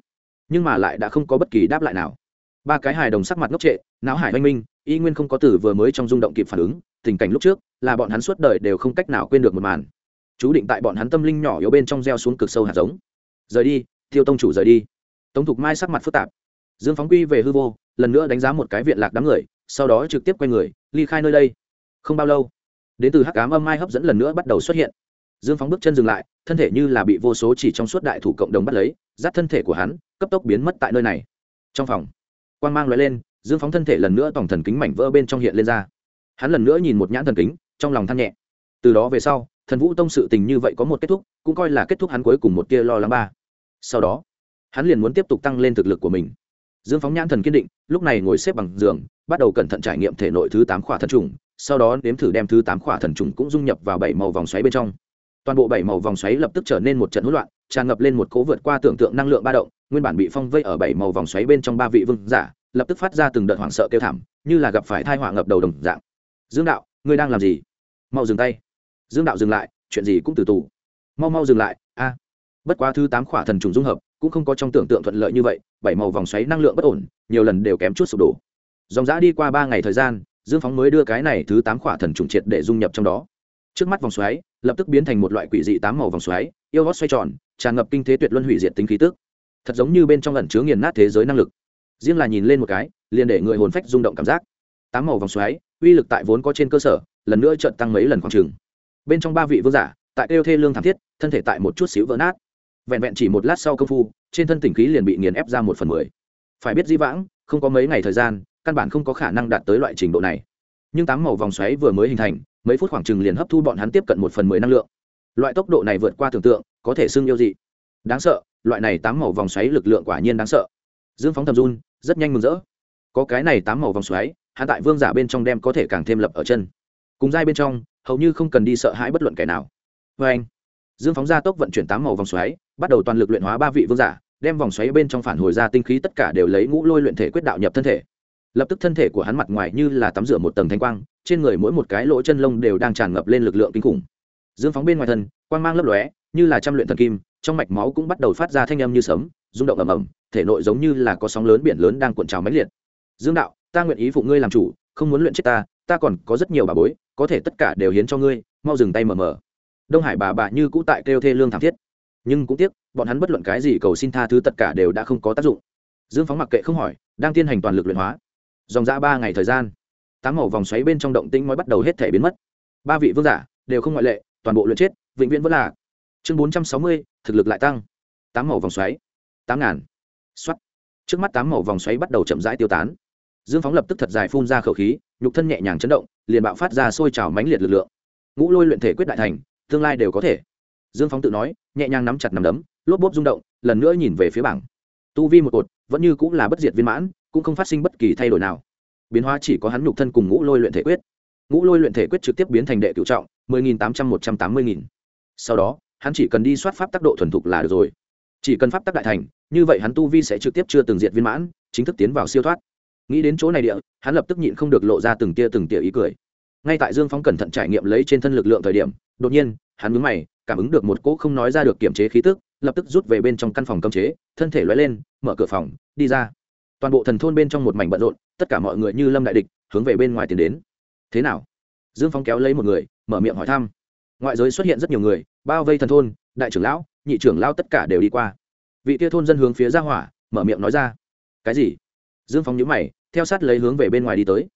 nhưng mà lại đã không có bất kỳ đáp lại nào. Ba cái hài đồng sắc mặt ngốc trệ, não hải oanh minh, y nguyên không có từ vừa mới trong rung động kịp phản ứng, tình cảnh lúc trước là bọn hắn suốt đời đều không cách nào quên được một màn. Chú định tại bọn hắn tâm linh nhỏ yếu bên trong gieo xuống cực sâu hạt giống. Rời đi, tiêu tông chủ rời đi. Tống thục mai sắc mặt phức tạp. Dương phóng quy về hư vô, lần nữa đánh giá một cái viện lạc đám người, sau đó trực tiếp quay người, ly khai nơi đây. Không bao lâu, đến từ hắc cám âm mai hấp dẫn lần nữa bắt đầu xuất hiện dương phóng bước chân dừng lại, thân thể như là bị vô số chỉ trong suốt đại thủ cộng đồng bắt lấy dắt thân thể của hắn, cấp tốc biến mất tại nơi này. Trong phòng quan g mang loại lên, dương phóng thân thể lần nữa tổng thần kính mảnh vỡ bên trong hiện lên ra. Hắn lần nữa nhìn một nhãn thần kính, trong lòng than nhẹ. Từ đó về sau, thần vũ tông sự tình như vậy có một kết thúc, cũng coi là kết thúc hắn cuối cùng một tia lo lắng ba. Sau đó, hắn liền muốn tiếp tục tăng lên thực lực của mình. Dương phóng nhãn thần kiên định, lúc này ngồi xếp bằng giường, bắt đầu cẩn thận trải nghiệm thể nội thứ tám khỏa thần trùng, sau đó nếm thử đem thứ tám khỏa thần trùng cũng dung nhập vào bảy màu vòng xoáy bên trong toàn bộ bảy màu vòng xoáy lập tức trở nên một trận hỗn loạn, tràn ngập lên một cố vượt qua tưởng tượng năng lượng ba động, nguyên bản bị phong vây ở bảy màu vòng xoáy bên trong ba vị vương giả, lập tức phát ra từng đợt hoảng sợ kêu thảm, như là gặp phải thai họa ngập đầu đồng dạng. Dương đạo, ngươi đang làm gì? Mau dừng tay. Dương đạo dừng lại, chuyện gì cũng từ tù. Mau mau dừng lại, a. Bất quá thứ tám khỏa thần trùng dung hợp, cũng không có trong tưởng tượng thuận lợi như vậy, bảy màu vòng xoáy năng lượng bất ổn, nhiều lần đều kém chút sụp đổ. Dòng giã đi qua ba ngày thời gian, dương phóng mới đưa cái này thứ tám khỏa thần trùng triệt để dung nhập trong đó trước mắt vòng xoáy lập tức biến thành một loại quỷ dị tám màu vòng xoáy, yêu hót xoay tròn, tràn ngập kinh thế tuyệt luân hủy diệt tính khí tức. Thật giống như bên trong ẩn chứa nghiền nát thế giới năng lực. Riêng là nhìn lên một cái, liền để người hồn phách rung động cảm giác. Tám màu vòng xoáy, uy lực tại vốn có trên cơ sở, lần nữa trận tăng mấy lần khoảng trường bên trong ba vị vương giả, tại kêu thê lương thảm thiết, thân thể tại một chút xíu vỡ nát. Vẹn vẹn chỉ một lát sau công phu, trên thân tỉnh khí liền bị nghiền ép ra một phần mười. Phải biết di vãng, không có mấy ngày thời gian, căn bản không có khả năng đạt tới loại trình độ này. Nhưng tám màu vòng xoáy vừa mới hình thành mấy phút khoảng chừng liền hấp thu bọn hắn tiếp cận một phần mười năng lượng. Loại tốc độ này vượt qua tưởng tượng, có thể xưng yêu dị. Đáng sợ, loại này tám màu vòng xoáy lực lượng quả nhiên đáng sợ. Dương phóng thầm run, rất nhanh mừng rỡ. Có cái này tám màu vòng xoáy hạ tại vương giả bên trong đem có thể càng thêm lập ở chân. Cùng giai bên trong, hầu như không cần đi sợ hãi bất luận kẻ nào. Vê anh, dương phóng ra tốc vận chuyển tám màu vòng xoáy, bắt đầu toàn lực luyện hóa ba vị vương giả, đem vòng xoáy bên trong phản hồi ra tinh khí tất cả đều lấy ngũ lôi luyện thể quyết đạo nhập thân thể. Lập tức thân thể của hắn mặt ngoài như là tắm rửa một tầng thanh quang trên người mỗi một cái lỗ chân lông đều đang tràn ngập lên lực lượng kinh khủng. Dương phóng bên ngoài thân, quang mang lấp lóe, như là trăm luyện thần kim, trong mạch máu cũng bắt đầu phát ra thanh âm như sấm, rung động ầm ầm, thể nội giống như là có sóng lớn biển lớn đang cuộn trào mãnh liệt. Dương đạo, ta nguyện ý phụ ngươi làm chủ, không muốn luyện chết ta ta còn có rất nhiều bà bối, có thể tất cả đều hiến cho ngươi, mau dừng tay mờ mờ đông hải bà bà như cũ tại kêu thê lương thảm thiết. Nhưng cũng tiếc, bọn hắn bất luận cái gì cầu xin tha thứ tất cả đều đã không có tác dụng. Dương phóng mặc kệ không hỏi, đang tiến hành toàn lực luyện hóa. Dòng dã ba ngày thời gian tám màu vòng xoáy bên trong động tĩnh mới bắt đầu hết thể biến mất. Ba vị vương giả đều không ngoại lệ, toàn bộ luyện chết, vĩnh viễn vẫn là. Chương bốn trăm sáu mươi, thực lực lại tăng. Tám màu vòng xoáy. Tám ngàn. X trước mắt tám màu vòng xoáy bắt đầu chậm rãi tiêu tán. Dương phóng lập tức thật dài phun ra khẩu khí, nhục thân nhẹ nhàng chấn động, liền bạo phát ra sôi trào mãnh liệt lực lượng. Ngũ lôi luyện thể quyết đại thành, tương lai đều có thể. Dương phóng tự nói, nhẹ nhàng nắm chặt nắm đấm, lốp bốp rung động, lần nữa nhìn về phía bảng. Tu vi một cột, vẫn như cũng là bất diệt viên mãn, cũng không phát sinh bất kỳ thay đổi nào biến hóa chỉ có hắn nhục thân cùng ngũ lôi luyện thể quyết. Ngũ lôi luyện thể quyết trực tiếp biến thành đệ cựu trọng, mười nghìn tám trăm một trăm tám mươi nghìn. Sau đó, hắn chỉ cần đi soát pháp tác độ thuần thục là được rồi. Chỉ cần pháp tác đại thành, như vậy hắn tu vi sẽ trực tiếp chưa từng diệt viên mãn, chính thức tiến vào siêu thoát. Nghĩ đến chỗ này địa, hắn lập tức nhịn không được lộ ra từng tia từng tia ý cười. Ngay tại dương phóng cẩn thận trải nghiệm lấy trên thân lực lượng thời điểm, đột nhiên, hắn mướn mày, cảm ứng được một cỗ không nói ra được kiểm chế khí tức, lập tức rút về bên trong căn phòng cấm chế, thân thể loay lên, mở cửa phòng, đi ra toàn bộ thần thôn bên trong một mảnh bận rộn, tất cả mọi người như lâm đại địch, hướng về bên ngoài tiến đến. Thế nào? Dương phong kéo lấy một người, mở miệng hỏi thăm. Ngoại giới xuất hiện rất nhiều người, bao vây thần thôn, đại trưởng lão, nhị trưởng lão tất cả đều đi qua. Vị kia thôn dân hướng phía ra hỏa, mở miệng nói ra. Cái gì? Dương phong nhíu mày, theo sát lấy hướng về bên ngoài đi tới.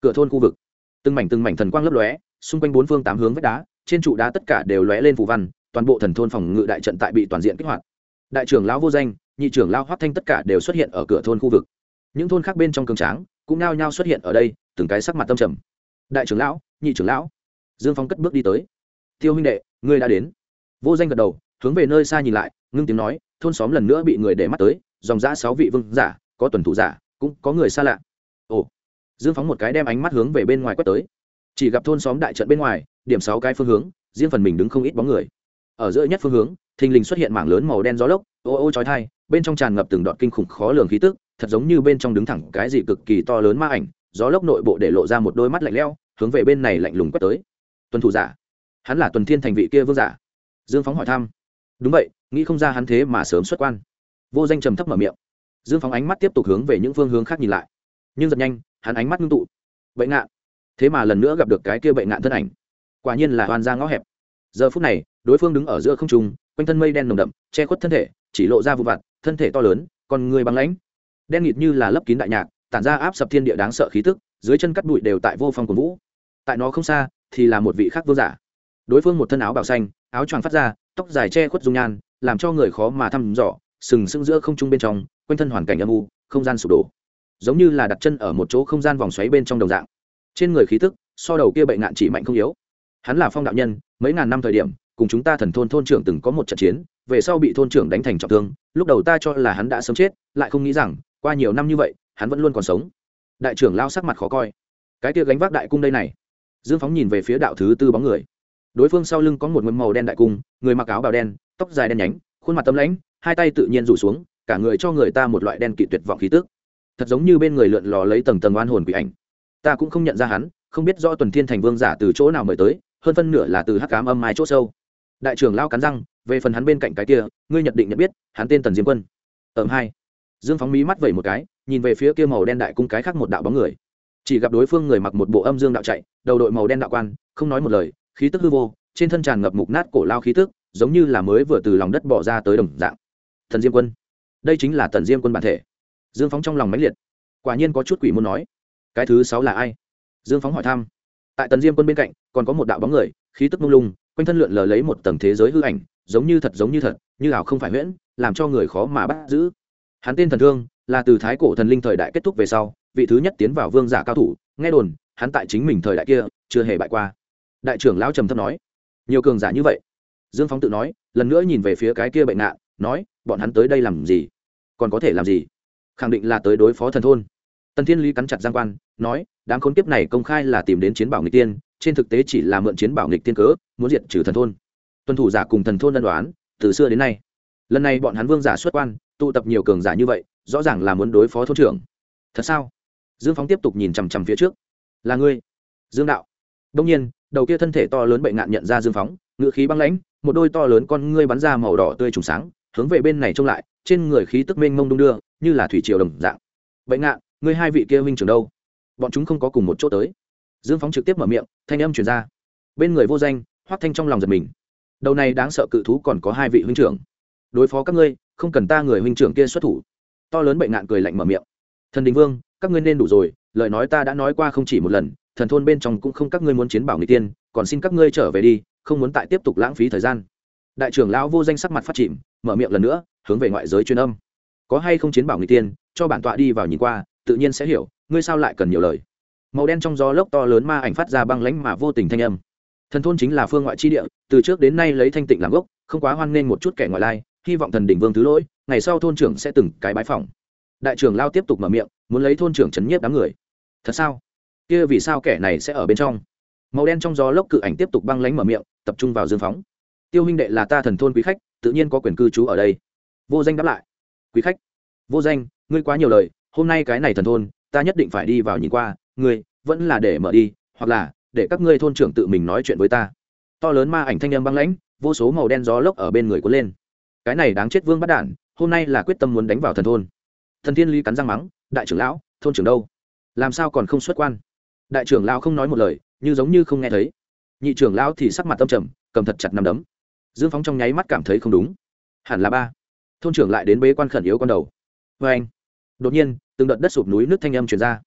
Cửa thôn khu vực. Từng mảnh từng mảnh thần quang lấp lóe, xung quanh bốn phương tám hướng vách đá, trên trụ đá tất cả đều lóe lên phù văn, toàn bộ thần thôn phòng ngự đại trận tại bị toàn diện kích hoạt. Đại trưởng lão vô danh nhị trưởng lão hoắc thanh tất cả đều xuất hiện ở cửa thôn khu vực những thôn khác bên trong cường tráng cũng nao nhao xuất hiện ở đây từng cái sắc mặt tâm trầm đại trưởng lão nhị trưởng lão dương phong cất bước đi tới tiêu huynh đệ ngươi đã đến vô danh gật đầu hướng về nơi xa nhìn lại ngưng tiếng nói thôn xóm lần nữa bị người để mắt tới dòng giã sáu vị vương giả có tuần thủ giả cũng có người xa lạ ồ dương phóng một cái đem ánh mắt hướng về bên ngoài quét tới chỉ gặp thôn xóm đại trận bên ngoài điểm sáu cái phương hướng riêng phần mình đứng không ít bóng người ở giữa nhất phương hướng thình lình xuất hiện mảng lớn màu đen gió lốc ô ô trói thai bên trong tràn ngập từng đoạn kinh khủng khó lường khí tức, thật giống như bên trong đứng thẳng cái gì cực kỳ to lớn ma ảnh, gió lốc nội bộ để lộ ra một đôi mắt lạnh lẽo, hướng về bên này lạnh lùng quét tới. Tuần thủ giả. Hắn là tuần thiên thành vị kia vương giả. Dương phóng hỏi thăm. Đúng vậy, nghĩ không ra hắn thế mà sớm xuất quan. Vô danh trầm thấp mở miệng. Dương phóng ánh mắt tiếp tục hướng về những phương hướng khác nhìn lại. Nhưng rất nhanh, hắn ánh mắt ngưng tụ. Bệnh ngạn. Thế mà lần nữa gặp được cái kia bệnh ngạn thân ảnh. Quả nhiên là hoàn ra ngõ hẹp. Giờ phút này đối phương đứng ở giữa không trung, quanh thân mây đen nồng đậm, che khuất thân thể, chỉ lộ ra vụ vặt, thân thể to lớn còn người băng lãnh. Đen nghịt như là lấp kín đại nhạc, tản ra áp sập thiên địa đáng sợ khí tức, dưới chân cắt bụi đều tại vô phong của vũ. Tại nó không xa, thì là một vị khác vương giả. Đối phương một thân áo bảo xanh, áo choàng phát ra, tóc dài che khuất dung nhan, làm cho người khó mà thăm dò, sừng sững giữa không trung bên trong, quanh thân hoàn cảnh âm u, không gian sụp đổ. Giống như là đặt chân ở một chỗ không gian vòng xoáy bên trong đồng dạng. Trên người khí tức, so đầu kia bệnh nạn chỉ mạnh không yếu. Hắn là phong đạo nhân, mấy ngàn năm thời điểm cùng chúng ta thần thôn thôn trưởng từng có một trận chiến, về sau bị thôn trưởng đánh thành trọng thương, lúc đầu ta cho là hắn đã sớm chết, lại không nghĩ rằng, qua nhiều năm như vậy, hắn vẫn luôn còn sống. Đại trưởng lao sắc mặt khó coi. Cái kia gánh vác đại cung đây này. Dương phóng nhìn về phía đạo thứ tư bóng người. Đối phương sau lưng có một mâm màu đen đại cung, người mặc áo bào đen, tóc dài đen nhánh, khuôn mặt tấm lãnh, hai tay tự nhiên rủ xuống, cả người cho người ta một loại đen kỵ tuyệt vọng khí tức. Thật giống như bên người lượn lò lấy tầng tầng oan hồn quỷ ảnh. Ta cũng không nhận ra hắn, không biết do tuần thiên thành vương giả từ chỗ nào mời tới, hơn phân nửa là từ hắc cám âm mai chỗ sâu đại trưởng lao cắn răng, về phần hắn bên cạnh cái kia, ngươi nhận định nhận biết, hắn tên tần diêm quân. Ẩm hai. Dương phóng mí mắt vẩy một cái, nhìn về phía kia màu đen đại cung cái khác một đạo bóng người. Chỉ gặp đối phương người mặc một bộ âm dương đạo chạy, đầu đội màu đen đạo quan, không nói một lời, khí tức hư vô, trên thân tràn ngập mục nát cổ lao khí tức, giống như là mới vừa từ lòng đất bỏ ra tới đồng dạng. Thần diêm quân. Đây chính là tần diêm quân bản thể. Dương phóng trong lòng máy liệt. Quả nhiên có chút quỷ muốn nói. Cái thứ sáu là ai? Dương phóng hỏi thăm. Tại tần diêm quân bên cạnh, còn có một đạo bóng người, khí tức mông lung quanh thân lượn lờ lấy một tầng thế giới hư ảnh, giống như thật giống như thật, như ảo không phải huyễn, làm cho người khó mà bắt giữ. Hắn tên thần thương, là từ thái cổ thần linh thời đại kết thúc về sau, vị thứ nhất tiến vào vương giả cao thủ, nghe đồn, hắn tại chính mình thời đại kia, chưa hề bại qua. Đại trưởng lão trầm thấp nói, nhiều cường giả như vậy? Dương phóng tự nói, lần nữa nhìn về phía cái kia bệnh nạn, nói, bọn hắn tới đây làm gì? Còn có thể làm gì? Khẳng định là tới đối phó thần thôn. Tần thiên lý cắn chặt giang quan, nói, đám khốn kiếp này công khai là tìm đến chiến bảo người tiên trên thực tế chỉ là mượn chiến bảo nghịch tiên cớ, muốn diệt trừ thần thôn. Tuân thủ giả cùng thần thôn ân đoán, từ xưa đến nay. Lần này bọn hắn vương giả xuất quan, tụ tập nhiều cường giả như vậy, rõ ràng là muốn đối phó thôn trưởng. Thật sao? Dương phóng tiếp tục nhìn chằm chằm phía trước. Là ngươi, dương đạo. Đông nhiên, đầu kia thân thể to lớn bệnh ngạn nhận ra dương phóng ngự khí băng lãnh, một đôi to lớn con ngươi bắn ra màu đỏ tươi trùng sáng, hướng về bên này trông lại, trên người khí tức mênh mông đung đưa, như là thủy triều đồng dạng. Bệnh ngạn, ngươi hai vị kia huynh trưởng đâu? Bọn chúng không có cùng một chỗ tới dương phóng trực tiếp mở miệng, thanh âm truyền ra. Bên người vô danh, hoắc thanh trong lòng giật mình. Đầu này đáng sợ cự thú còn có hai vị huynh trưởng. Đối phó các ngươi, không cần ta người huynh trưởng kia xuất thủ. To lớn bệnh ngạn cười lạnh mở miệng. Thần đình vương, các ngươi nên đủ rồi, lời nói ta đã nói qua không chỉ một lần, thần thôn bên trong cũng không các ngươi muốn chiến bảo người tiên, còn xin các ngươi trở về đi, không muốn tại tiếp tục lãng phí thời gian. Đại trưởng lão vô danh sắc mặt phát chìm, mở miệng lần nữa, hướng về ngoại giới truyền âm. Có hay không chiến bảo người tiên, cho bản tọa đi vào nhìn qua, tự nhiên sẽ hiểu, ngươi sao lại cần nhiều lời màu đen trong gió lốc to lớn ma ảnh phát ra băng lãnh mà vô tình thanh âm. Thần thôn chính là phương ngoại chi địa, từ trước đến nay lấy thanh tịnh làm gốc, không quá hoan nghênh một chút kẻ ngoại lai, hy vọng thần đỉnh vương thứ lỗi, ngày sau thôn trưởng sẽ từng cái bái phòng đại trưởng lao tiếp tục mở miệng, muốn lấy thôn trưởng chấn nhiếp đám người. Thật sao? Kia vì sao kẻ này sẽ ở bên trong? Màu đen trong gió lốc cự ảnh tiếp tục băng lánh mở miệng, tập trung vào dương phóng. Tiêu huynh đệ là ta thần thôn quý khách, tự nhiên có quyền cư trú ở đây. Vô danh đáp lại. Quý khách. Vô danh, ngươi quá nhiều lời, hôm nay cái này thần thôn, ta nhất định phải đi vào nhìn qua ngươi vẫn là để mở đi, hoặc là để các ngươi thôn trưởng tự mình nói chuyện với ta. To lớn ma ảnh thanh âm băng lãnh, vô số màu đen gió lốc ở bên người cuốn lên. Cái này đáng chết vương bắt đản, hôm nay là quyết tâm muốn đánh vào thần thôn. Thần thiên lý cắn răng mắng, đại trưởng lão, thôn trưởng đâu? Làm sao còn không xuất quan? Đại trưởng lão không nói một lời, như giống như không nghe thấy. Nhị trưởng lão thì sắc mặt tâm trầm, cầm thật chặt nằm đấm. Dương phóng trong nháy mắt cảm thấy không đúng. Hẳn là ba. Thôn trưởng lại đến bế quan khẩn yếu con đầu. Vê anh đột nhiên, từng đợt đất sụp núi nước thanh âm truyền ra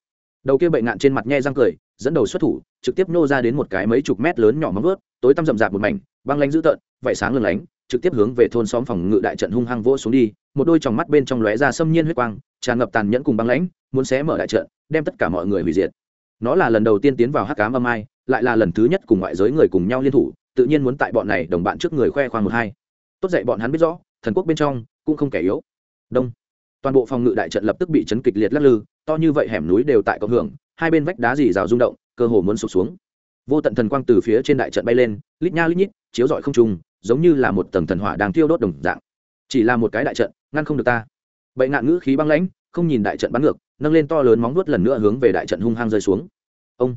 đầu kia bệnh ngạn trên mặt nhe răng cười, dẫn đầu xuất thủ, trực tiếp nô ra đến một cái mấy chục mét lớn nhỏ móng vớt tối tăm rậm rạp một mảnh, băng lánh dữ tợn, vảy sáng lừng lánh, trực tiếp hướng về thôn xóm phòng ngự đại trận hung hăng vỗ xuống đi, một đôi tròng mắt bên trong lóe ra xâm nhiên huyết quang, tràn ngập tàn nhẫn cùng băng lãnh, muốn xé mở đại trận, đem tất cả mọi người hủy diệt. Nó là lần đầu tiên tiến vào hắc cám âm ai, lại là lần thứ nhất cùng ngoại giới người cùng nhau liên thủ, tự nhiên muốn tại bọn này đồng bạn trước người khoe khoang một hai. Tốt dạy bọn hắn biết rõ, thần quốc bên trong cũng không kẻ yếu. Đông. Toàn bộ phòng ngự đại trận lập tức bị chấn kịch liệt lắc lư to như vậy hẻm núi đều tại cộng hưởng, hai bên vách đá dì rào rung động, cơ hồ muốn sụp xuống. Vô tận thần quang từ phía trên đại trận bay lên, lít nha lít nhít, chiếu rọi không trung, giống như là một tầng thần hỏa đang thiêu đốt đồng dạng. Chỉ là một cái đại trận, ngăn không được ta. Bệ ngạn ngữ khí băng lãnh, không nhìn đại trận bắn ngược, nâng lên to lớn móng vuốt lần nữa hướng về đại trận hung hăng rơi xuống. Ông,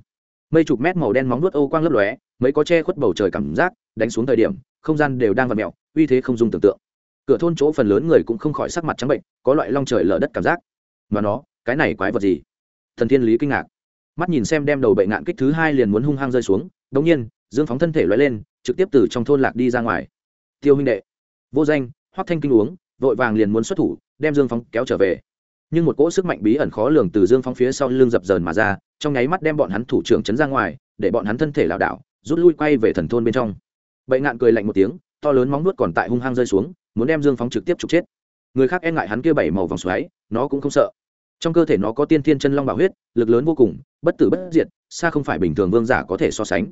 mây chục mét màu đen móng vuốt ô quang lấp lóe, mấy có che khuất bầu trời cảm giác, đánh xuống thời điểm, không gian đều đang vặn mẹo uy thế không dung tưởng tượng. Cửa thôn chỗ phần lớn người cũng không khỏi sắc mặt trắng bệnh, có loại long trời lở đất cảm giác. Mà nó cái này quái vật gì? Thần thiên lý kinh ngạc. Mắt nhìn xem đem đầu bệnh ngạn kích thứ hai liền muốn hung hăng rơi xuống, đống nhiên, dương phóng thân thể loay lên, trực tiếp từ trong thôn lạc đi ra ngoài. Tiêu huynh đệ, vô danh, hoắc thanh kinh uống, vội vàng liền muốn xuất thủ, đem dương phóng kéo trở về. Nhưng một cỗ sức mạnh bí ẩn khó lường từ dương phóng phía sau lưng dập dờn mà ra, trong nháy mắt đem bọn hắn thủ trưởng chấn ra ngoài, để bọn hắn thân thể lảo đảo, rút lui quay về thần thôn bên trong. Bệnh ngạn cười lạnh một tiếng, to lớn móng nuốt còn tại hung hăng rơi xuống, muốn đem dương phóng trực tiếp trục chết. Người khác e ngại hắn kia bảy màu vòng xoáy, nó cũng không sợ trong cơ thể nó có tiên thiên chân long bảo huyết, lực lớn vô cùng, bất tử bất diệt, xa không phải bình thường vương giả có thể so sánh.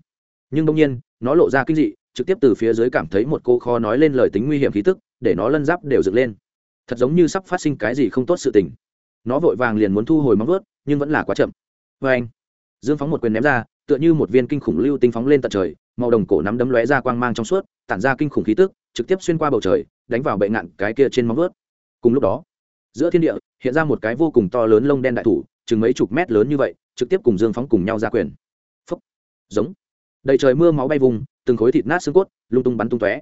Nhưng đông nhiên, nó lộ ra kinh dị, trực tiếp từ phía dưới cảm thấy một cô kho nói lên lời tính nguy hiểm khí tức, để nó lân giáp đều dựng lên. Thật giống như sắp phát sinh cái gì không tốt sự tình. Nó vội vàng liền muốn thu hồi móng vớt nhưng vẫn là quá chậm. Vê anh, dương phóng một quyền ném ra, tựa như một viên kinh khủng lưu tinh phóng lên tận trời, màu đồng cổ nắm đấm lóe ra quang mang trong suốt, tản ra kinh khủng khí tức, trực tiếp xuyên qua bầu trời, đánh vào bệ ngạn cái kia trên móng vớt cùng lúc đó giữa thiên địa, hiện ra một cái vô cùng to lớn lông đen đại thủ, chừng mấy chục mét lớn như vậy, trực tiếp cùng dương phóng cùng nhau ra quyền. Phấp giống. Đầy trời mưa máu bay vùng, từng khối thịt nát xương cốt, lung tung bắn tung tóe.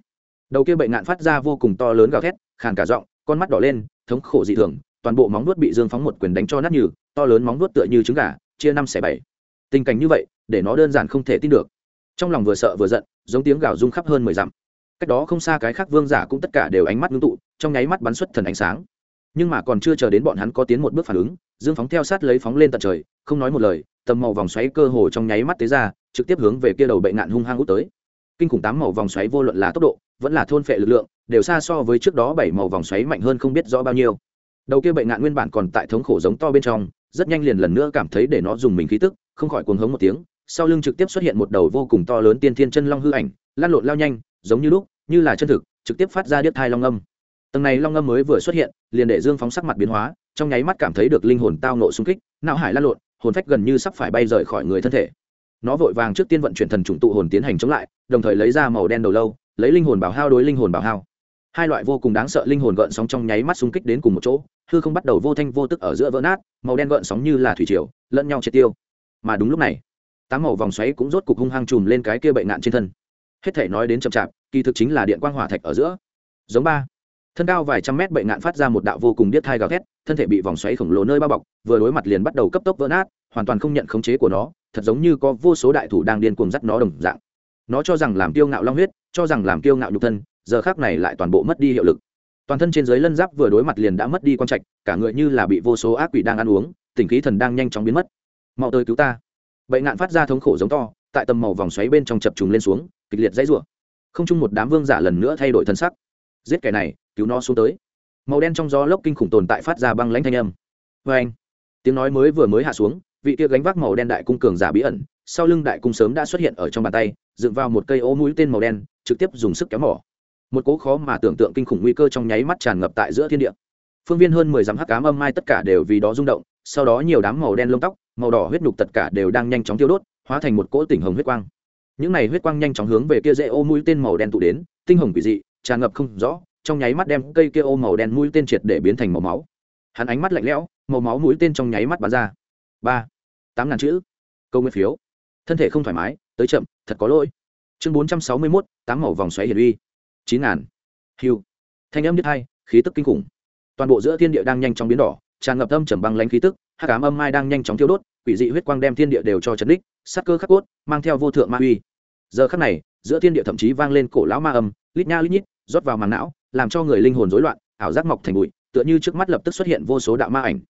Đầu kia bệnh ngạn phát ra vô cùng to lớn gào thét, khàn cả giọng, con mắt đỏ lên, thống khổ dị thường, toàn bộ móng nuốt bị dương phóng một quyền đánh cho nát như, to lớn móng nuốt tựa như trứng gà, chia năm xẻ bảy. Tình cảnh như vậy, để nó đơn giản không thể tin được. Trong lòng vừa sợ vừa giận, giống tiếng gào rung khắp hơn mười dặm. Cách đó không xa cái khác vương giả cũng tất cả đều ánh mắt ngưng tụ, trong nháy mắt bắn xuất thần ánh sáng nhưng mà còn chưa chờ đến bọn hắn có tiến một bước phản ứng, dương phóng theo sát lấy phóng lên tận trời, không nói một lời, tầm màu vòng xoáy cơ hồ trong nháy mắt tế ra, trực tiếp hướng về kia đầu bệnh nạn hung hăng út tới. Kinh khủng tám màu vòng xoáy vô luận là tốc độ, vẫn là thôn phệ lực lượng, đều xa so với trước đó bảy màu vòng xoáy mạnh hơn không biết rõ bao nhiêu. Đầu kia bệnh nạn nguyên bản còn tại thống khổ giống to bên trong, rất nhanh liền lần nữa cảm thấy để nó dùng mình khí tức, không khỏi cuồng hống một tiếng, sau lưng trực tiếp xuất hiện một đầu vô cùng to lớn tiên thiên chân long hư ảnh lan lộn lao nhanh, giống như lúc, như là chân thực, trực tiếp phát ra điếc thai long âm tầng này long âm mới vừa xuất hiện, liền để dương phóng sắc mặt biến hóa, trong nháy mắt cảm thấy được linh hồn tao nộ xung kích, não hải lan lộn, hồn phách gần như sắp phải bay rời khỏi người thân thể. Nó vội vàng trước tiên vận chuyển thần trùng tụ hồn tiến hành chống lại, đồng thời lấy ra màu đen đầu lâu, lấy linh hồn bảo hao đối linh hồn bảo hao. Hai loại vô cùng đáng sợ linh hồn gợn sóng trong nháy mắt xung kích đến cùng một chỗ, hư không bắt đầu vô thanh vô tức ở giữa vỡ nát, màu đen gợn sóng như là thủy triều, lẫn nhau triệt tiêu. Mà đúng lúc này, tám màu vòng xoáy cũng rốt cục hung hăng chùm lên cái kia bệnh nạn trên thân. Hết thể nói đến chậm chạp, kỳ thực chính là điện quang hỏa thạch ở giữa. Giống ba thân cao vài trăm mét bệnh ngạn phát ra một đạo vô cùng điếc thai gào thét, thân thể bị vòng xoáy khổng lồ nơi bao bọc, vừa đối mặt liền bắt đầu cấp tốc vỡ nát, hoàn toàn không nhận khống chế của nó, thật giống như có vô số đại thủ đang điên cuồng dắt nó đồng dạng. Nó cho rằng làm kiêu ngạo long huyết, cho rằng làm kiêu ngạo nhục thân, giờ khác này lại toàn bộ mất đi hiệu lực. Toàn thân trên dưới lân giáp vừa đối mặt liền đã mất đi quan trạch, cả người như là bị vô số ác quỷ đang ăn uống tỉnh khí thần đang nhanh chóng biến mất. Mau tới cứu ta. Bệnh nạn phát ra thống khổ giống to, tại tầm màu vòng xoáy bên trong chập trùng lên xuống, kịch liệt dãy rủa. Không chung một đám vương giả lần nữa thay đổi thân sắc. Giết kẻ này cứu nó xuống tới. Màu đen trong gió lốc kinh khủng tồn tại phát ra băng lãnh thanh âm. Vê anh, tiếng nói mới vừa mới hạ xuống, vị kia gánh vác màu đen đại cung cường giả bí ẩn, sau lưng đại cung sớm đã xuất hiện ở trong bàn tay, dựng vào một cây ô mũi tên màu đen, trực tiếp dùng sức kéo mỏ. Một cố khó mà tưởng tượng kinh khủng nguy cơ trong nháy mắt tràn ngập tại giữa thiên địa. Phương viên hơn mười dặm hắc cám âm mai tất cả đều vì đó rung động, sau đó nhiều đám màu đen lông tóc, màu đỏ huyết nhục tất cả đều đang nhanh chóng tiêu đốt, hóa thành một cỗ tỉnh hồng huyết quang. Những này huyết quang nhanh chóng hướng về kia dễ ô mũi tên màu đen tụ đến, tinh hồng quỷ dị, tràn ngập không rõ trong nháy mắt đem cây kia ô màu đen mũi tên triệt để biến thành màu máu. Hắn ánh mắt lạnh lẽo, màu máu mũi tên trong nháy mắt bắn ra. Ba, tám ngàn chữ. Câu nguyên phiếu. Thân thể không thoải mái, tới chậm, thật có lỗi. Chương bốn trăm sáu mươi mốt, tám màu vòng xoáy hiển uy. Chín ngàn. Hiu thanh âm nhất hai, khí tức kinh khủng. Toàn bộ giữa thiên địa đang nhanh chóng biến đỏ, tràn ngập âm trầm băng lãnh khí tức, hắc cám âm mai đang nhanh chóng thiêu đốt, quỷ dị huyết quang đem thiên địa đều cho chấn đích, sắc cơ khắc cốt, mang theo vô thượng ma uy. Giờ khắc này, giữa thiên địa thậm chí vang lên cổ lão ma âm, lít nha lít nhít rót vào màng não, làm cho người linh hồn rối loạn, ảo giác mọc thành bụi, tựa như trước mắt lập tức xuất hiện vô số đạo ma ảnh.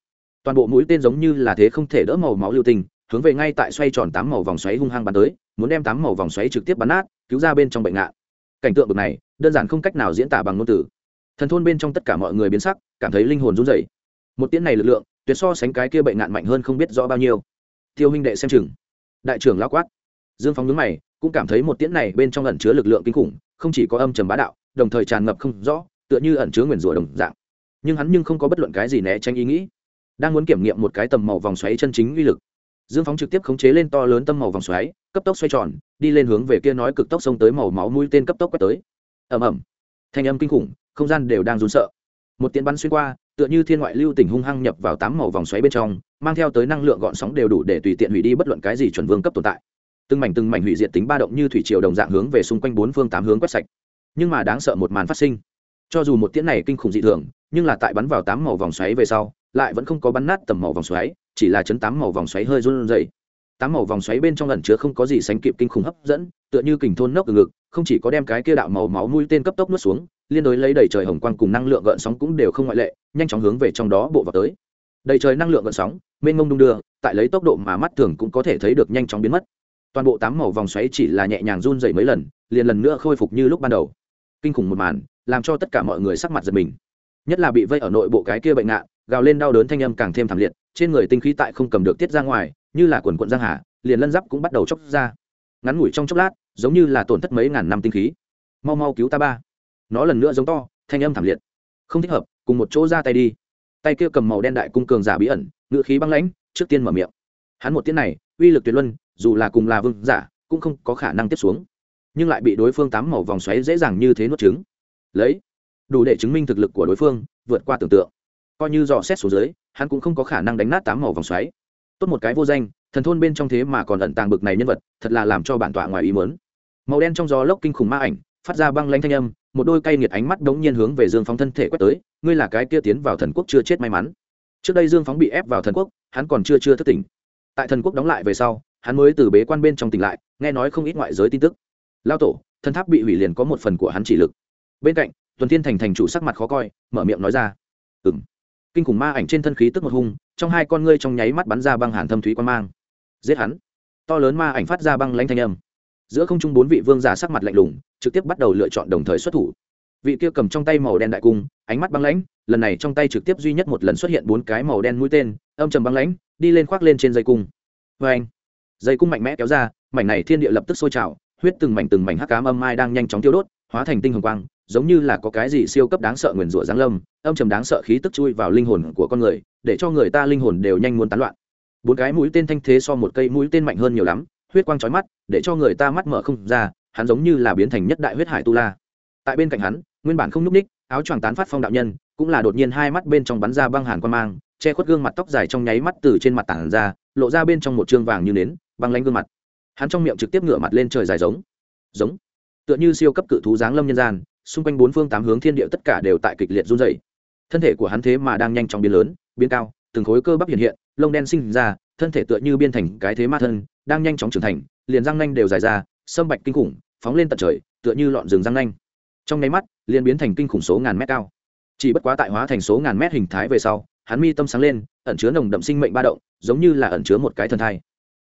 Toàn bộ mũi tên giống như là thế không thể đỡ màu máu lưu tình, hướng về ngay tại xoay tròn tám màu vòng xoáy hung hăng bắn tới, muốn đem tám màu vòng xoáy trực tiếp bắn nát, cứu ra bên trong bệnh ngạn cảnh tượng bực này, đơn giản không cách nào diễn tả bằng ngôn từ. Thần thôn bên trong tất cả mọi người biến sắc, cảm thấy linh hồn run rẩy. Một tiếng này lực lượng, tuyệt so sánh cái kia bệnh ngạn mạnh hơn không biết rõ bao nhiêu. Tiêu huynh đệ xem chừng. Đại trưởng lao quát. Dương phóng nhướng mày, cũng cảm thấy một tiễn này bên trong ẩn chứa lực lượng kinh khủng, không chỉ có âm trầm bá đạo đồng thời tràn ngập không rõ, tựa như ẩn chứa nguyền rủa đồng dạng. Nhưng hắn nhưng không có bất luận cái gì né tránh ý nghĩ. Đang muốn kiểm nghiệm một cái tầm màu vòng xoáy chân chính uy lực, dương phóng trực tiếp khống chế lên to lớn tâm màu vòng xoáy, cấp tốc xoay tròn, đi lên hướng về kia nói cực tốc xông tới màu máu mũi tên cấp tốc quét tới. Ầm ầm. Thanh âm kinh khủng, không gian đều đang run sợ. Một tiếng bắn xuyên qua, tựa như thiên ngoại lưu tỉnh hung hăng nhập vào tám màu vòng xoáy bên trong, mang theo tới năng lượng gọn sóng đều đủ để tùy tiện hủy đi bất luận cái gì chuẩn vương cấp tồn tại. Từng mảnh từng mảnh hủy diệt tính ba động như thủy triều đồng dạng hướng về xung quanh bốn phương tám hướng quét sạch nhưng mà đáng sợ một màn phát sinh. Cho dù một tiễn này kinh khủng dị thường, nhưng là tại bắn vào tám màu vòng xoáy về sau, lại vẫn không có bắn nát tầm màu vòng xoáy, chỉ là chấn tám màu vòng xoáy hơi run dày tám màu vòng xoáy bên trong lần chứa không có gì sánh kịp kinh khủng hấp dẫn, tựa như kình thôn nốc từ ngực, không chỉ có đem cái kia đạo màu máu mũi tên cấp tốc nuốt xuống, liên đối lấy đầy trời hồng quang cùng năng lượng gợn sóng cũng đều không ngoại lệ, nhanh chóng hướng về trong đó bộ vào tới. Đầy trời năng lượng gợn sóng, mênh mông đung đưa, tại lấy tốc độ mà mắt thường cũng có thể thấy được nhanh chóng biến mất. Toàn bộ tám màu vòng xoáy chỉ là nhẹ nhàng run dày mấy lần, liền lần nữa khôi phục như lúc ban đầu kinh khủng một màn, làm cho tất cả mọi người sắc mặt giật mình. Nhất là bị vây ở nội bộ cái kia bệnh nạn gào lên đau đớn thanh âm càng thêm thảm liệt, trên người tinh khí tại không cầm được tiết ra ngoài, như là quần quận giang hà, liền lân giáp cũng bắt đầu chóc ra. Ngắn ngủi trong chốc lát, giống như là tổn thất mấy ngàn năm tinh khí. Mau mau cứu ta ba. Nó lần nữa giống to, thanh âm thảm liệt. Không thích hợp, cùng một chỗ ra tay đi. Tay kia cầm màu đen đại cung cường giả bí ẩn, ngự khí băng lãnh, trước tiên mở miệng. Hắn một tiếng này, uy lực tuyệt luân, dù là cùng là vương giả, cũng không có khả năng tiếp xuống nhưng lại bị đối phương tám màu vòng xoáy dễ dàng như thế nuốt trứng. Lấy, đủ để chứng minh thực lực của đối phương, vượt qua tưởng tượng. Coi như dò xét số dưới, hắn cũng không có khả năng đánh nát tám màu vòng xoáy. Tốt một cái vô danh, thần thôn bên trong thế mà còn ẩn tàng bực này nhân vật, thật là làm cho bản tọa ngoài ý mớn màu đen trong gió lốc kinh khủng ma ảnh, phát ra băng lanh thanh âm, một đôi cay nghiệt ánh mắt đống nhiên hướng về dương phóng thân thể quét tới, ngươi là cái kia tiến vào thần quốc chưa chết may mắn. Trước đây dương phóng bị ép vào thần quốc, hắn còn chưa chưa thức tỉnh. Tại thần quốc đóng lại về sau, hắn mới từ bế quan bên trong tỉnh lại, nghe nói không ít ngoại giới tin tức lao tổ, thân tháp bị hủy liền có một phần của hắn chỉ lực. Bên cạnh, tuần thiên thành thành chủ sắc mặt khó coi, mở miệng nói ra. Ừ m kinh khủng ma ảnh trên thân khí tức một hung, trong hai con ngươi trong nháy mắt bắn ra băng hàn thâm thúy quan mang. Giết hắn. To lớn ma ảnh phát ra băng lanh thanh âm. Giữa không trung bốn vị vương giả sắc mặt lạnh lùng, trực tiếp bắt đầu lựa chọn đồng thời xuất thủ. Vị kia cầm trong tay màu đen đại cung, ánh mắt băng lãnh, lần này trong tay trực tiếp duy nhất một lần xuất hiện bốn cái màu đen mũi tên, âm trầm băng lãnh, đi lên khoác lên trên dây cung. Vê anh dây cung mạnh mẽ kéo ra, mảnh này thiên địa lập tức sôi trào huyết từng mảnh từng mảnh hắc cám âm mai đang nhanh chóng tiêu đốt, hóa thành tinh hồng quang, giống như là có cái gì siêu cấp đáng sợ nguyền rủa giáng lâm, âm trầm đáng sợ khí tức chui vào linh hồn của con người, để cho người ta linh hồn đều nhanh muốn tán loạn. Bốn cái mũi tên thanh thế so một cây mũi tên mạnh hơn nhiều lắm, huyết quang trói mắt, để cho người ta mắt mở không ra, hắn giống như là biến thành nhất đại huyết hải tu la. Tại bên cạnh hắn, nguyên bản không n ních, áo choàng tán phát phong đạo nhân, cũng là đột nhiên hai mắt bên trong bắn ra băng hàn quan mang, che khuất gương mặt tóc dài trong nháy mắt từ trên mặt tảng ra, lộ ra bên trong một chương vàng như nến, băng lanh gương mặt hắn trong miệng trực tiếp ngửa mặt lên trời dài giống. Giống. Tựa như siêu cấp cự thú giáng lâm nhân gian, xung quanh bốn phương tám hướng thiên địa tất cả đều tại kịch liệt run dày thân thể của hắn thế mà đang nhanh chóng biến lớn, biến cao, từng khối cơ bắp hiện hiện, lông đen sinh ra, thân thể tựa như biên thành cái thế ma thân, đang nhanh chóng trưởng thành, liền răng nanh đều dài ra, sâm bạch kinh khủng, phóng lên tận trời, tựa như lọn rừng răng nanh. Trong nháy mắt, liền biến thành kinh khủng số ngàn mét cao. Chỉ bất quá tại hóa thành số ngàn mét hình thái về sau, hắn mi tâm sáng lên, ẩn chứa nồng đậm sinh mệnh ba động, giống như là ẩn chứa một cái thần thai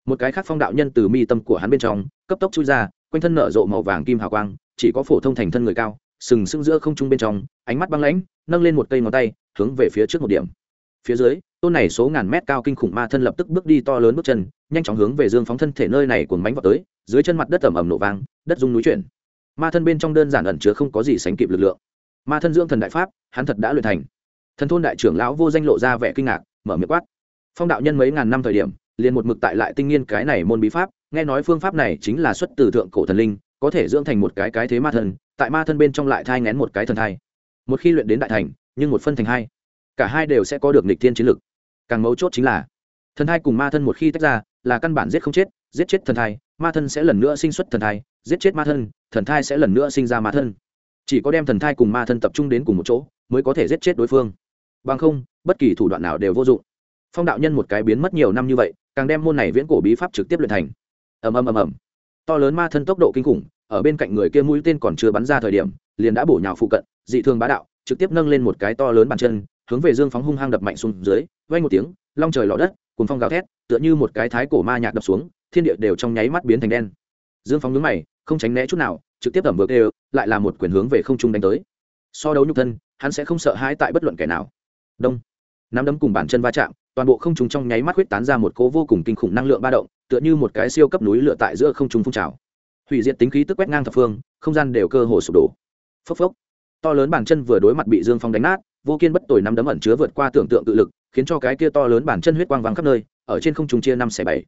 một cái khác phong đạo nhân từ mi tâm của hắn bên trong, cấp tốc chui ra, quanh thân nở rộ màu vàng kim hào quang, chỉ có phổ thông thành thân người cao, sừng sững giữa không trung bên trong, ánh mắt băng lãnh, nâng lên một cây ngón tay, hướng về phía trước một điểm. Phía dưới, tôn này số ngàn mét cao kinh khủng ma thân lập tức bước đi to lớn bước chân, nhanh chóng hướng về dương phóng thân thể nơi này cuồng bánh vào tới, dưới chân mặt đất ẩm ẩm nổ vang, đất rung núi chuyển. Ma thân bên trong đơn giản ẩn chứa không có gì sánh kịp lực lượng. Ma thân dưỡng thần đại pháp, hắn thật đã luyện thành. Thần thôn đại trưởng lão vô danh lộ ra vẻ kinh ngạc, mở miệng quát. Phong đạo nhân mấy ngàn năm thời điểm liền một mực tại lại tinh nghiên cái này môn bí pháp, nghe nói phương pháp này chính là xuất từ thượng cổ thần linh, có thể dưỡng thành một cái cái thế ma thân tại ma thân bên trong lại thai ngén một cái thần thai. Một khi luyện đến đại thành, nhưng một phân thành hai, cả hai đều sẽ có được nịch thiên chiến lực. Càng mấu chốt chính là, thần thai cùng ma thân một khi tách ra, là căn bản giết không chết, giết chết thần thai, ma thân sẽ lần nữa sinh xuất thần thai, giết chết ma thân, thần thai sẽ lần nữa sinh ra ma thân. Chỉ có đem thần thai cùng ma thân tập trung đến cùng một chỗ, mới có thể giết chết đối phương. Bằng không, bất kỳ thủ đoạn nào đều vô dụng. Phong đạo nhân một cái biến mất nhiều năm như vậy càng đem môn này viễn cổ bí pháp trực tiếp luyện thành. Ầm ầm ầm ầm. To lớn ma thân tốc độ kinh khủng, ở bên cạnh người kia mũi tên còn chưa bắn ra thời điểm, liền đã bổ nhào phụ cận, dị thường bá đạo, trực tiếp nâng lên một cái to lớn bàn chân, hướng về dương phóng hung hăng đập mạnh xuống dưới vay một tiếng, long trời lọ đất cùng phong gào thét, tựa như một cái thái cổ ma nhạc đập xuống, thiên địa đều trong nháy mắt biến thành đen. Dương phóng nhướng mày, không tránh né chút nào, trực tiếp tẩm vượt đều, lại là một quyền hướng về không trung đánh tới. So đấu nhục thân, hắn sẽ không sợ hãi tại bất luận kẻ nào. Đông. Nắm đấm cùng bàn chân va chạm toàn bộ không trung trong nháy mắt huyết tán ra một cố vô cùng kinh khủng năng lượng ba động, tựa như một cái siêu cấp núi lửa tại giữa không trung phun trào. Hủy diệt tính khí tức quét ngang thập phương, không gian đều cơ hồ sụp đổ. Phốc phốc. To lớn bàn chân vừa đối mặt bị dương phong đánh nát, vô kiên bất tồi nắm đấm ẩn chứa vượt qua tưởng tượng tự lực, khiến cho cái kia to lớn bàn chân huyết quang vàng khắp nơi, ở trên không trung chia năm xẻ bảy.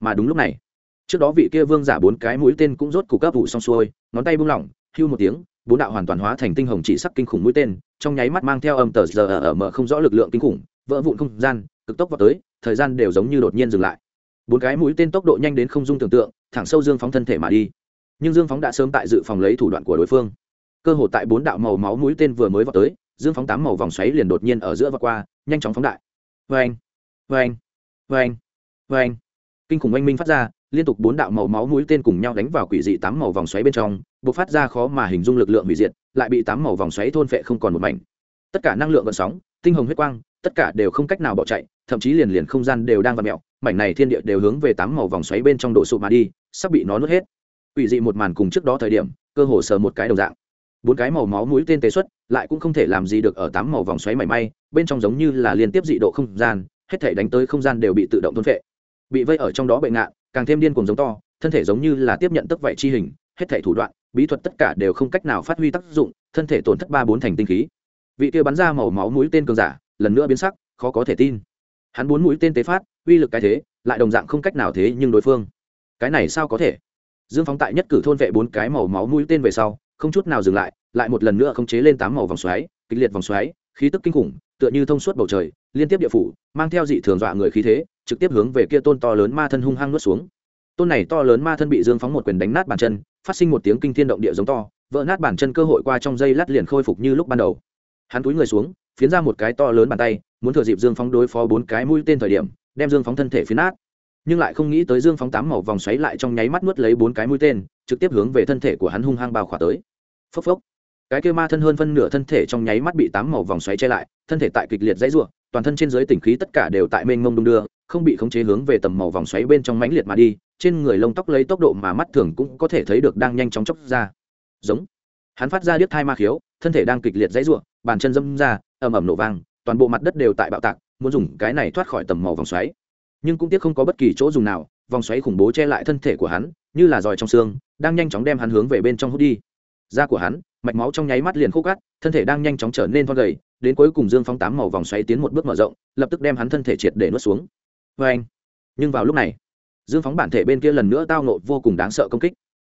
Mà đúng lúc này, trước đó vị kia vương giả bốn cái mũi tên cũng rốt cục cấp vụ xong xuôi, ngón tay buông lỏng, hưu một tiếng, bốn đạo hoàn toàn hóa thành tinh hồng chỉ sắc kinh khủng mũi tên, trong nháy mắt mang theo âm tờ giờ ở mở không rõ lực lượng kinh khủng, vỡ vụn không gian cực tốc vào tới, thời gian đều giống như đột nhiên dừng lại. Bốn cái mũi tên tốc độ nhanh đến không dung tưởng tượng, thẳng sâu dương phóng thân thể mà đi. Nhưng dương phóng đã sớm tại dự phòng lấy thủ đoạn của đối phương. Cơ hội tại bốn đạo màu máu mũi tên vừa mới vào tới, dương phóng tám màu vòng xoáy liền đột nhiên ở giữa và qua, nhanh chóng phóng đại. Vê anh vê anh vê anh vê anh kinh khủng oanh minh phát ra, liên tục bốn đạo màu máu mũi tên cùng nhau đánh vào quỷ dị tám màu vòng xoáy bên trong b ộ c phát ra khó mà hình dung lực lượng hủy diệt, lại bị tám màu vòng xoáy thôn phệ không còn một mảnh. Tất cả năng lượng vận sóng, tinh hồng huyết quang tất cả đều không cách nào bỏ chạy, thậm chí liền liền không gian đều đang v ặ mẹo mảnh này thiên địa đều hướng về tám màu vòng xoáy bên trong đổ sụp mà đi, sắp bị nó nuốt hết. Ủy dị một màn cùng trước đó thời điểm, cơ hồ sờ một cái đồng dạng. Bốn cái màu máu mũi tên tế xuất, lại cũng không thể làm gì được ở tám màu vòng xoáy mảy may, bên trong giống như là liên tiếp dị độ không gian, hết thể đánh tới không gian đều bị tự động thôn vệ bị vây ở trong đó bệnh ngạn càng thêm điên cuồng giống to, thân thể giống như là tiếp nhận tức vậy chi hình, hết thể thủ đoạn, bí thuật tất cả đều không cách nào phát huy tác dụng, thân thể tổn thất ba bốn thành tinh khí. Vị kia bắn ra màu máu mũi tên cường giả lần nữa biến sắc, khó có thể tin. Hắn bốn mũi tên tế phát, uy lực cái thế, lại đồng dạng không cách nào thế nhưng đối phương. Cái này sao có thể? Dương phóng tại nhất cử thôn vệ bốn cái màu máu mũi tên về sau, không chút nào dừng lại lại một lần nữa khống chế lên tám màu vòng xoáy, kịch liệt vòng xoáy, khí tức kinh khủng, tựa như thông suốt bầu trời, liên tiếp địa phủ, mang theo dị thường dọa người khí thế, trực tiếp hướng về kia tôn to lớn ma thân hung hăng nuốt xuống. Tôn này to lớn ma thân bị dương phóng một quyền đánh nát bàn chân, phát sinh một tiếng kinh thiên động địa giống to, vỡ nát bàn chân cơ hội qua trong dây lát liền khôi phục như lúc ban đầu. Hắn túi người xuống phiến ra một cái to lớn bàn tay, muốn thừa dịp dương phóng đối phó bốn cái mũi tên thời điểm, đem dương phóng thân thể phiến át nhưng lại không nghĩ tới dương phóng tám màu vòng xoáy lại trong nháy mắt nuốt lấy bốn cái mũi tên, trực tiếp hướng về thân thể của hắn hung hăng bao khỏa tới. Phốc phốc. Cái kêu ma thân hơn phân nửa thân thể trong nháy mắt bị tám màu vòng xoáy che lại, thân thể tại kịch liệt dãy ruộng toàn thân trên dưới tỉnh khí tất cả đều tại mênh mông đung đưa, không bị khống chế hướng về tầm màu vòng xoáy bên trong mãnh liệt mà đi, trên người lông tóc lấy tốc độ mà mắt thường cũng có thể thấy được đang nhanh chóng chốc ra. Giống. Hắn phát ra điếc thai ma khiếu, thân thể đang kịch liệt dãy ruộng bàn chân dâm ra ầm ầm nổ vang, toàn bộ mặt đất đều tại bạo tạc, muốn dùng cái này thoát khỏi tầm màu vòng xoáy. Nhưng cũng tiếc không có bất kỳ chỗ dùng nào, vòng xoáy khủng bố che lại thân thể của hắn, như là giòi trong xương, đang nhanh chóng đem hắn hướng về bên trong hút đi. Da của hắn, mạch máu trong nháy mắt liền khô cát, thân thể đang nhanh chóng trở nên thon gầy, đến cuối cùng dương phong tám màu vòng xoáy tiến một bước mở rộng, lập tức đem hắn thân thể triệt để nuốt xuống. Vê anh nhưng vào lúc này, dương phóng bản thể bên kia lần nữa tao nộ vô cùng đáng sợ công kích.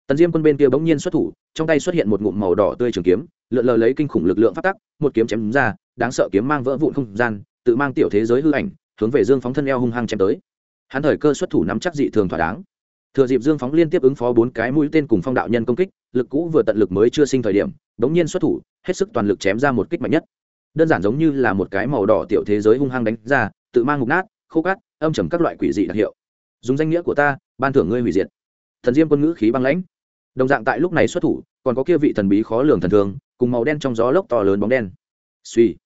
Tần diêm quân bên kia bỗng nhiên xuất thủ, trong tay xuất hiện một ngụm màu đỏ tươi trường kiếm, lượn lờ lấy kinh khủng lực lượng phát tắc, một kiếm chém ra đáng sợ kiếm mang vỡ vụn không gian tự mang tiểu thế giới hư ảnh hướng về dương phóng thân eo hung hăng chém tới. Hắn thời cơ xuất thủ nắm chắc dị thường thỏa đáng. Thừa dịp dương phóng liên tiếp ứng phó bốn cái mũi tên cùng phong đạo nhân công kích lực cũ vừa tận lực mới chưa sinh thời điểm đống nhiên xuất thủ hết sức toàn lực chém ra một kích mạnh nhất. Đơn giản giống như là một cái màu đỏ tiểu thế giới hung hăng đánh ra tự mang ngục nát khô cát âm trầm các loại quỷ dị đặc hiệu. Dùng danh nghĩa của ta ban thưởng ngươi hủy diệt. Thần diêm quân ngữ khí băng lãnh. Đồng dạng tại lúc này xuất thủ còn có kia vị thần bí khó lường thần thường, cùng màu đen trong gió lốc to lớn bóng đen. Suy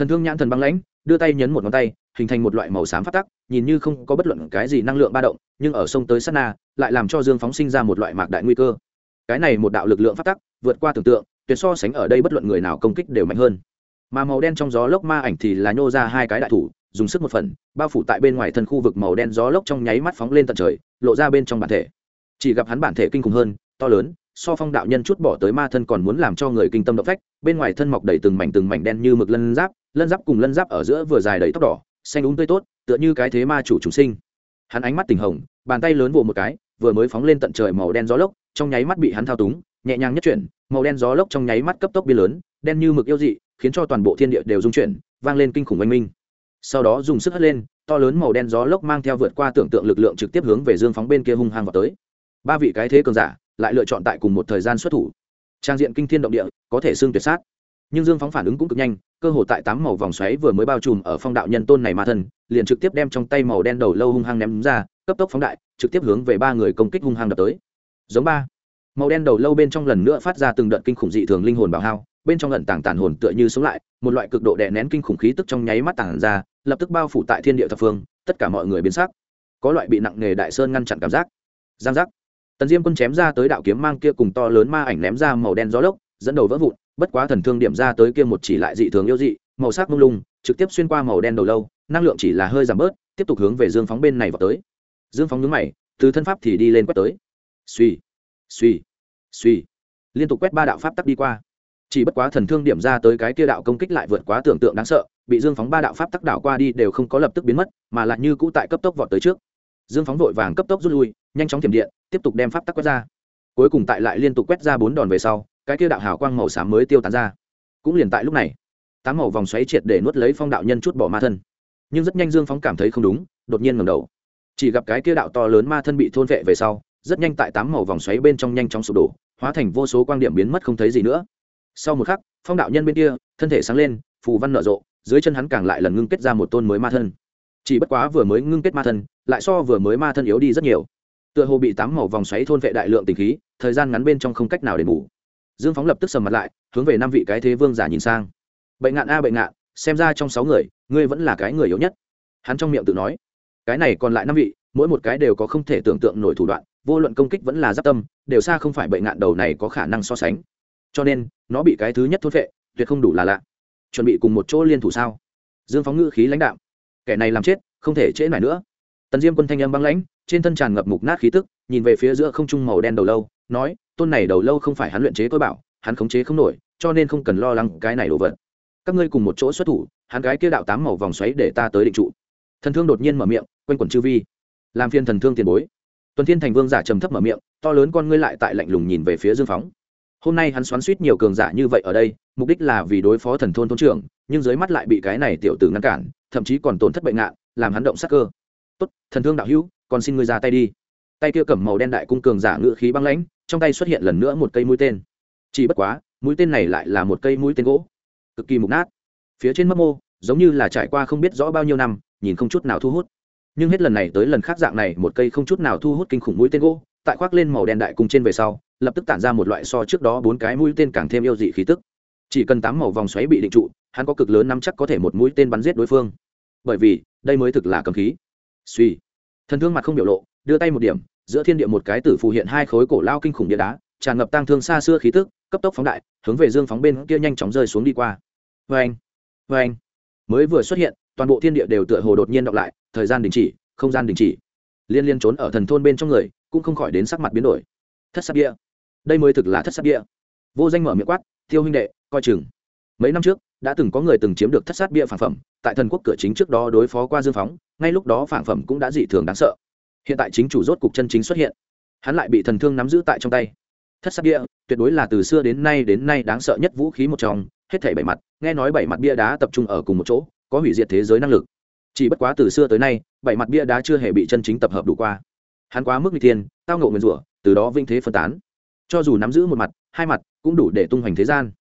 thần thương nhãn thần băng lãnh, đưa tay nhấn một ngón tay, hình thành một loại màu xám phát tắc, nhìn như không có bất luận cái gì năng lượng ba động, nhưng ở sông tới sát na, lại làm cho dương phóng sinh ra một loại mạc đại nguy cơ. Cái này một đạo lực lượng phát tắc, vượt qua tưởng tượng, tuyệt so sánh ở đây bất luận người nào công kích đều mạnh hơn. Mà màu đen trong gió lốc ma ảnh thì là nhô ra hai cái đại thủ, dùng sức một phần, bao phủ tại bên ngoài thân khu vực màu đen gió lốc trong nháy mắt phóng lên tận trời, lộ ra bên trong bản thể. Chỉ gặp hắn bản thể kinh khủng hơn, to lớn, so phong đạo nhân chút bỏ tới ma thân còn muốn làm cho người kinh tâm động phách, bên ngoài thân mọc đầy từng mảnh từng mảnh đen như mực lân giáp lân giáp cùng lân giáp ở giữa vừa dài đầy tóc đỏ, xanh úng tươi tốt, tựa như cái thế ma chủ chúng sinh. Hắn ánh mắt tình hồng, bàn tay lớn vỗ một cái, vừa mới phóng lên tận trời màu đen gió lốc, trong nháy mắt bị hắn thao túng, nhẹ nhàng nhất chuyển, màu đen gió lốc trong nháy mắt cấp tốc biến lớn, đen như mực yêu dị, khiến cho toàn bộ thiên địa đều rung chuyển, vang lên kinh khủng oanh minh. Sau đó dùng sức hất lên, to lớn màu đen gió lốc mang theo vượt qua tưởng tượng lực lượng trực tiếp hướng về dương phóng bên kia hung hăng vào tới. Ba vị cái thế cường giả lại lựa chọn tại cùng một thời gian xuất thủ. Trang diện kinh thiên động địa, có thể xương tuyệt sát nhưng dương phóng phản ứng cũng cực nhanh, cơ hồ tại tám màu vòng xoáy vừa mới bao trùm ở phong đạo nhân tôn này ma thân, liền trực tiếp đem trong tay màu đen đầu lâu hung hăng ném ra, cấp tốc phóng đại, trực tiếp hướng về ba người công kích hung hăng đập tới. Giống ba. Màu đen đầu lâu bên trong lần nữa phát ra từng đợt kinh khủng dị thường linh hồn bảo hao, bên trong lần tảng tản hồn tựa như sống lại, một loại cực độ đè nén kinh khủng khí tức trong nháy mắt tản ra, lập tức bao phủ tại thiên địa thập phương, tất cả mọi người biến sắc. Có loại bị nặng nghề đại sơn ngăn chặn cảm giác. Giang giác. Tần diêm quân chém ra tới đạo kiếm mang kia cùng to lớn ma ảnh ném ra màu đen gió lốc, dẫn đầu vỡ vụn bất quá thần thương điểm ra tới kia một chỉ lại dị thường yêu dị, màu sắc mông lung, trực tiếp xuyên qua màu đen đầu lâu, năng lượng chỉ là hơi giảm bớt, tiếp tục hướng về dương phóng bên này vào tới. Dương phóng nhướng mày, từ thân pháp thì đi lên quét tới. Suy suy suy liên tục quét ba đạo pháp tắc đi qua. Chỉ bất quá thần thương điểm ra tới cái kia đạo công kích lại vượt quá tưởng tượng đáng sợ, bị dương phóng ba đạo pháp tắc đảo qua đi đều không có lập tức biến mất, mà lại như cũ tại cấp tốc vọt tới trước. Dương phóng vội vàng cấp tốc rút lui, nhanh chóng thiểm điện, tiếp tục đem pháp tắc quét ra. Cuối cùng tại lại liên tục quét ra bốn đòn về sau cái kia đạo hào quang màu xám mới tiêu tán ra. Cũng liền tại lúc này, tám màu vòng xoáy triệt để nuốt lấy phong đạo nhân chút bỏ ma thân. Nhưng rất nhanh dương phóng cảm thấy không đúng, đột nhiên ngầm đầu. Chỉ gặp cái kia đạo to lớn ma thân bị thôn vệ về sau, rất nhanh tại tám màu vòng xoáy bên trong nhanh chóng sụp đổ, hóa thành vô số quang điểm biến mất không thấy gì nữa. Sau một khắc, phong đạo nhân bên kia, thân thể sáng lên, phù văn nở rộ, dưới chân hắn càng lại lần ngưng kết ra một tôn mới ma thân. Chỉ bất quá vừa mới ngưng kết ma thân, lại so vừa mới ma thân yếu đi rất nhiều. Tựa hồ bị tám màu vòng xoáy thôn vệ đại lượng tình khí, thời gian ngắn bên trong không cách nào để bù dương phóng lập tức sầm mặt lại, hướng về năm vị cái thế vương giả nhìn sang. Bệnh ngạn a bệnh ngạn, xem ra trong sáu người, ngươi vẫn là cái người yếu nhất. Hắn trong miệng tự nói, cái này còn lại năm vị, mỗi một cái đều có không thể tưởng tượng nổi thủ đoạn, vô luận công kích vẫn là giáp tâm, đều xa không phải bệnh ngạn đầu này có khả năng so sánh. Cho nên, nó bị cái thứ nhất thốt vệ tuyệt không đủ là lạ. Chuẩn bị cùng một chỗ liên thủ sao? Dương phóng ngữ khí lãnh đạo kẻ này làm chết, không thể trễ mãi nữa. Tần diêm quân thanh âm băng lãnh, trên thân tràn ngập mục nát khí tức, nhìn về phía giữa không trung màu đen đầu lâu nói, tôn này đầu lâu không phải hắn luyện chế tôi bảo, hắn khống chế không nổi, cho nên không cần lo lắng cái này đổ vật. Các ngươi cùng một chỗ xuất thủ, hắn cái kia đạo tám màu vòng xoáy để ta tới định trụ. Thần thương đột nhiên mở miệng, quanh quẩn chư vi. Làm phiên thần thương tiền bối. Tuần thiên thành vương giả trầm thấp mở miệng, to lớn con ngươi lại tại lạnh lùng nhìn về phía dương phóng. Hôm nay hắn xoắn suýt nhiều cường giả như vậy ở đây, mục đích là vì đối phó thần thôn thôn trưởng, nhưng dưới mắt lại bị cái này tiểu tử ngăn cản, thậm chí còn tổn thất bệnh nạn làm hắn động sắc cơ. Tốt, thần thương đạo hữu, còn xin ngươi ra tay đi. Tay kia cầm màu đen đại cung cường giả ngự khí băng lãnh trong tay xuất hiện lần nữa một cây mũi tên. Chỉ bất quá, mũi tên này lại là một cây mũi tên gỗ. Cực kỳ mục nát. Phía trên mâm mô, giống như là trải qua không biết rõ bao nhiêu năm, nhìn không chút nào thu hút. Nhưng hết lần này tới lần khác dạng này, một cây không chút nào thu hút kinh khủng mũi tên gỗ, tại khoác lên màu đen đại cung trên về sau, lập tức tản ra một loại so trước đó bốn cái mũi tên càng thêm yêu dị khí tức. Chỉ cần tám màu vòng xoáy bị định trụ, hắn có cực lớn nắm chắc có thể một mũi tên bắn giết đối phương. Bởi vì, đây mới thực là cầm khí. Suy thần thương mặt không biểu lộ, đưa tay một điểm giữa thiên địa một cái tử phù hiện hai khối cổ lao kinh khủng địa đá, tràn ngập tăng thương xa xưa khí tức, cấp tốc phóng đại, hướng về dương phóng bên kia nhanh chóng rơi xuống đi qua. Vê anh vê anh mới vừa xuất hiện, toàn bộ thiên địa đều tựa hồ đột nhiên đọc lại, thời gian đình chỉ, không gian đình chỉ. Liên liên trốn ở thần thôn bên trong người, cũng không khỏi đến sắc mặt biến đổi. Thất sắc địa. Đây mới thực là thất sắc địa. Vô danh mở miệng quát tiêu huynh đệ, coi chừng. Mấy năm trước, đã từng có người từng chiếm được thất sát bia phản phẩm, tại thần quốc cửa chính trước đó đối phó qua dương phóng, ngay lúc đó phản phẩm cũng đã dị thường đáng sợ hiện tại chính chủ rốt cục chân chính xuất hiện. Hắn lại bị thần thương nắm giữ tại trong tay. Thất sát bia, tuyệt đối là từ xưa đến nay đến nay đáng sợ nhất vũ khí một trong, hết thảy bảy mặt, nghe nói bảy mặt bia đá tập trung ở cùng một chỗ, có hủy diệt thế giới năng lực. Chỉ bất quá từ xưa tới nay, bảy mặt bia đá chưa hề bị chân chính tập hợp đủ qua. Hắn quá mức n g thiên tao ngộ nguyền rủa, từ đó vinh thế phân tán. Cho dù nắm giữ một mặt, hai mặt cũng đủ để tung hoành thế gian.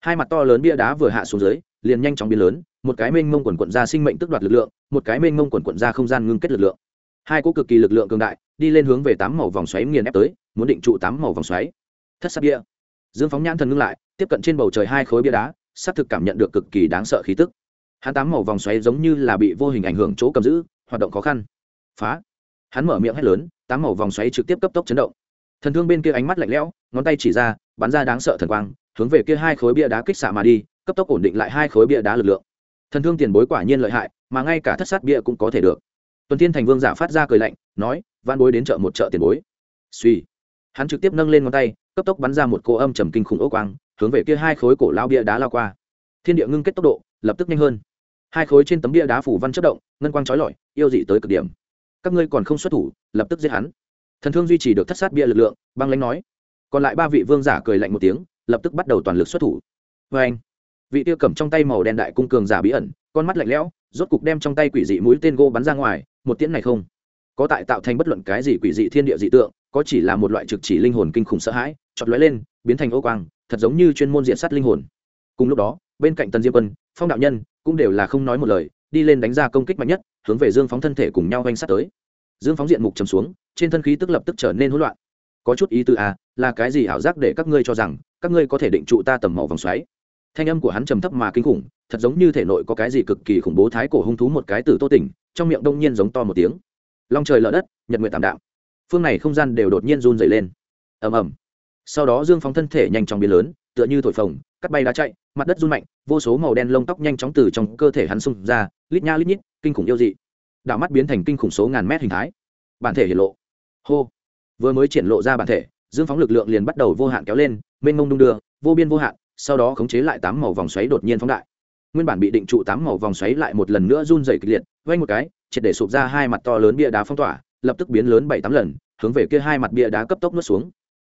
Hai mặt to lớn bia đá vừa hạ xuống dưới, liền nhanh chóng biến lớn, một cái mênh mông quần quận ra sinh mệnh tức đoạt lực lượng, một cái mênh mông quần quận ra không gian ngưng kết lực lượng hai cỗ cực kỳ lực lượng cường đại, đi lên hướng về tám màu vòng xoáy nghiền ép tới, muốn định trụ tám màu vòng xoáy. Thất sắc bia. Dương phóng nhãn thần ngưng lại, tiếp cận trên bầu trời hai khối bia đá s thực cảm nhận được cực kỳ đáng sợ khí tức. Hắn tám màu vòng xoáy giống như là bị vô hình ảnh hưởng chỗ cầm giữ, hoạt động khó khăn. Phá. Hắn mở miệng hét lớn, tám màu vòng xoáy trực tiếp cấp tốc chấn động. Thần thương bên kia ánh mắt lạnh lẽo, ngón tay chỉ ra, bắn ra đáng sợ thần quang, hướng về kia hai khối bia đá kích xạ mà đi, cấp tốc ổn định lại hai khối bia đá lực lượng. Thần thương tiền bối quả nhiên lợi hại, mà ngay cả thất sát bia cũng có thể được tuần thiên thành vương giả phát ra cười lạnh, nói van bối đến chợ một chợ tiền bối. Suy hắn trực tiếp nâng lên ngón tay, cấp tốc bắn ra một cô âm trầm kinh khủng ố quang, hướng về kia hai khối cổ lao bia đá lao qua. Thiên địa ngưng kết tốc độ, lập tức nhanh hơn. Hai khối trên tấm bia đá phủ văn chất động, ngân quang trói lọi, yêu dị tới cực điểm. Các ngươi còn không xuất thủ, lập tức giết hắn. Thần thương duy trì được thất sát bia lực lượng, băng lãnh nói. Còn lại ba vị vương giả cười lạnh một tiếng, lập tức bắt đầu toàn lực xuất thủ. Vê anh, vị tiêu cầm trong tay màu đen đại cung cường giả bí ẩn, con mắt lạnh lẽo, rốt cục đem trong tay quỷ dị mũi tên gô bắn ra ngoài một tiễn này không? Có tại tạo thành bất luận cái gì quỷ dị thiên địa dị tượng, có chỉ là một loại trực chỉ linh hồn kinh khủng sợ hãi chọt lóe lên, biến thành ô quang, thật giống như chuyên môn diện sát linh hồn. Cùng lúc đó, bên cạnh tần diêm quân, phong đạo nhân cũng đều là không nói một lời, đi lên đánh ra công kích mạnh nhất, hướng về dương phóng thân thể cùng nhau oanh sát tới. Dương phóng diện mục trầm xuống, trên thân khí tức lập tức trở nên hỗn loạn. Có chút ý tư à là cái gì ảo giác để các ngươi cho rằng, các ngươi có thể định trụ ta tầm màu vòng xoáy? Thanh âm của hắn trầm thấp mà kinh khủng, thật giống như thể nội có cái gì cực kỳ khủng bố thái cổ hung thú một cái từ tô tỉnh, trong miệng đông nhiên giống to một tiếng. Long trời lở đất, nhật nguyện tạm đạm. Phương này không gian đều đột nhiên run dày lên. Ầm ầm. Sau đó dương phóng thân thể nhanh chóng biến lớn, tựa như thổi phồng, cắt bay đá chạy, mặt đất run mạnh, vô số màu đen lông tóc nhanh chóng từ trong cơ thể hắn xung ra, lít nha lít nhít, kinh khủng yêu dị. Đạo mắt biến thành kinh khủng số ngàn mét hình thái. Bản thể hiện lộ. Hô. Vừa mới triển lộ ra bản thể, dương phóng lực lượng liền bắt đầu vô hạn kéo lên, mênh mông đung đưa, vô biên vô hạn sau đó khống chế lại tám màu vòng xoáy đột nhiên phóng đại. Nguyên bản bị định trụ tám màu vòng xoáy lại một lần nữa run dày kịch liệt vay một cái, triệt để sụp ra hai mặt to lớn bia đá phong tỏa, lập tức biến lớn bảy tám lần, hướng về kia hai mặt bia đá cấp tốc nuốt xuống.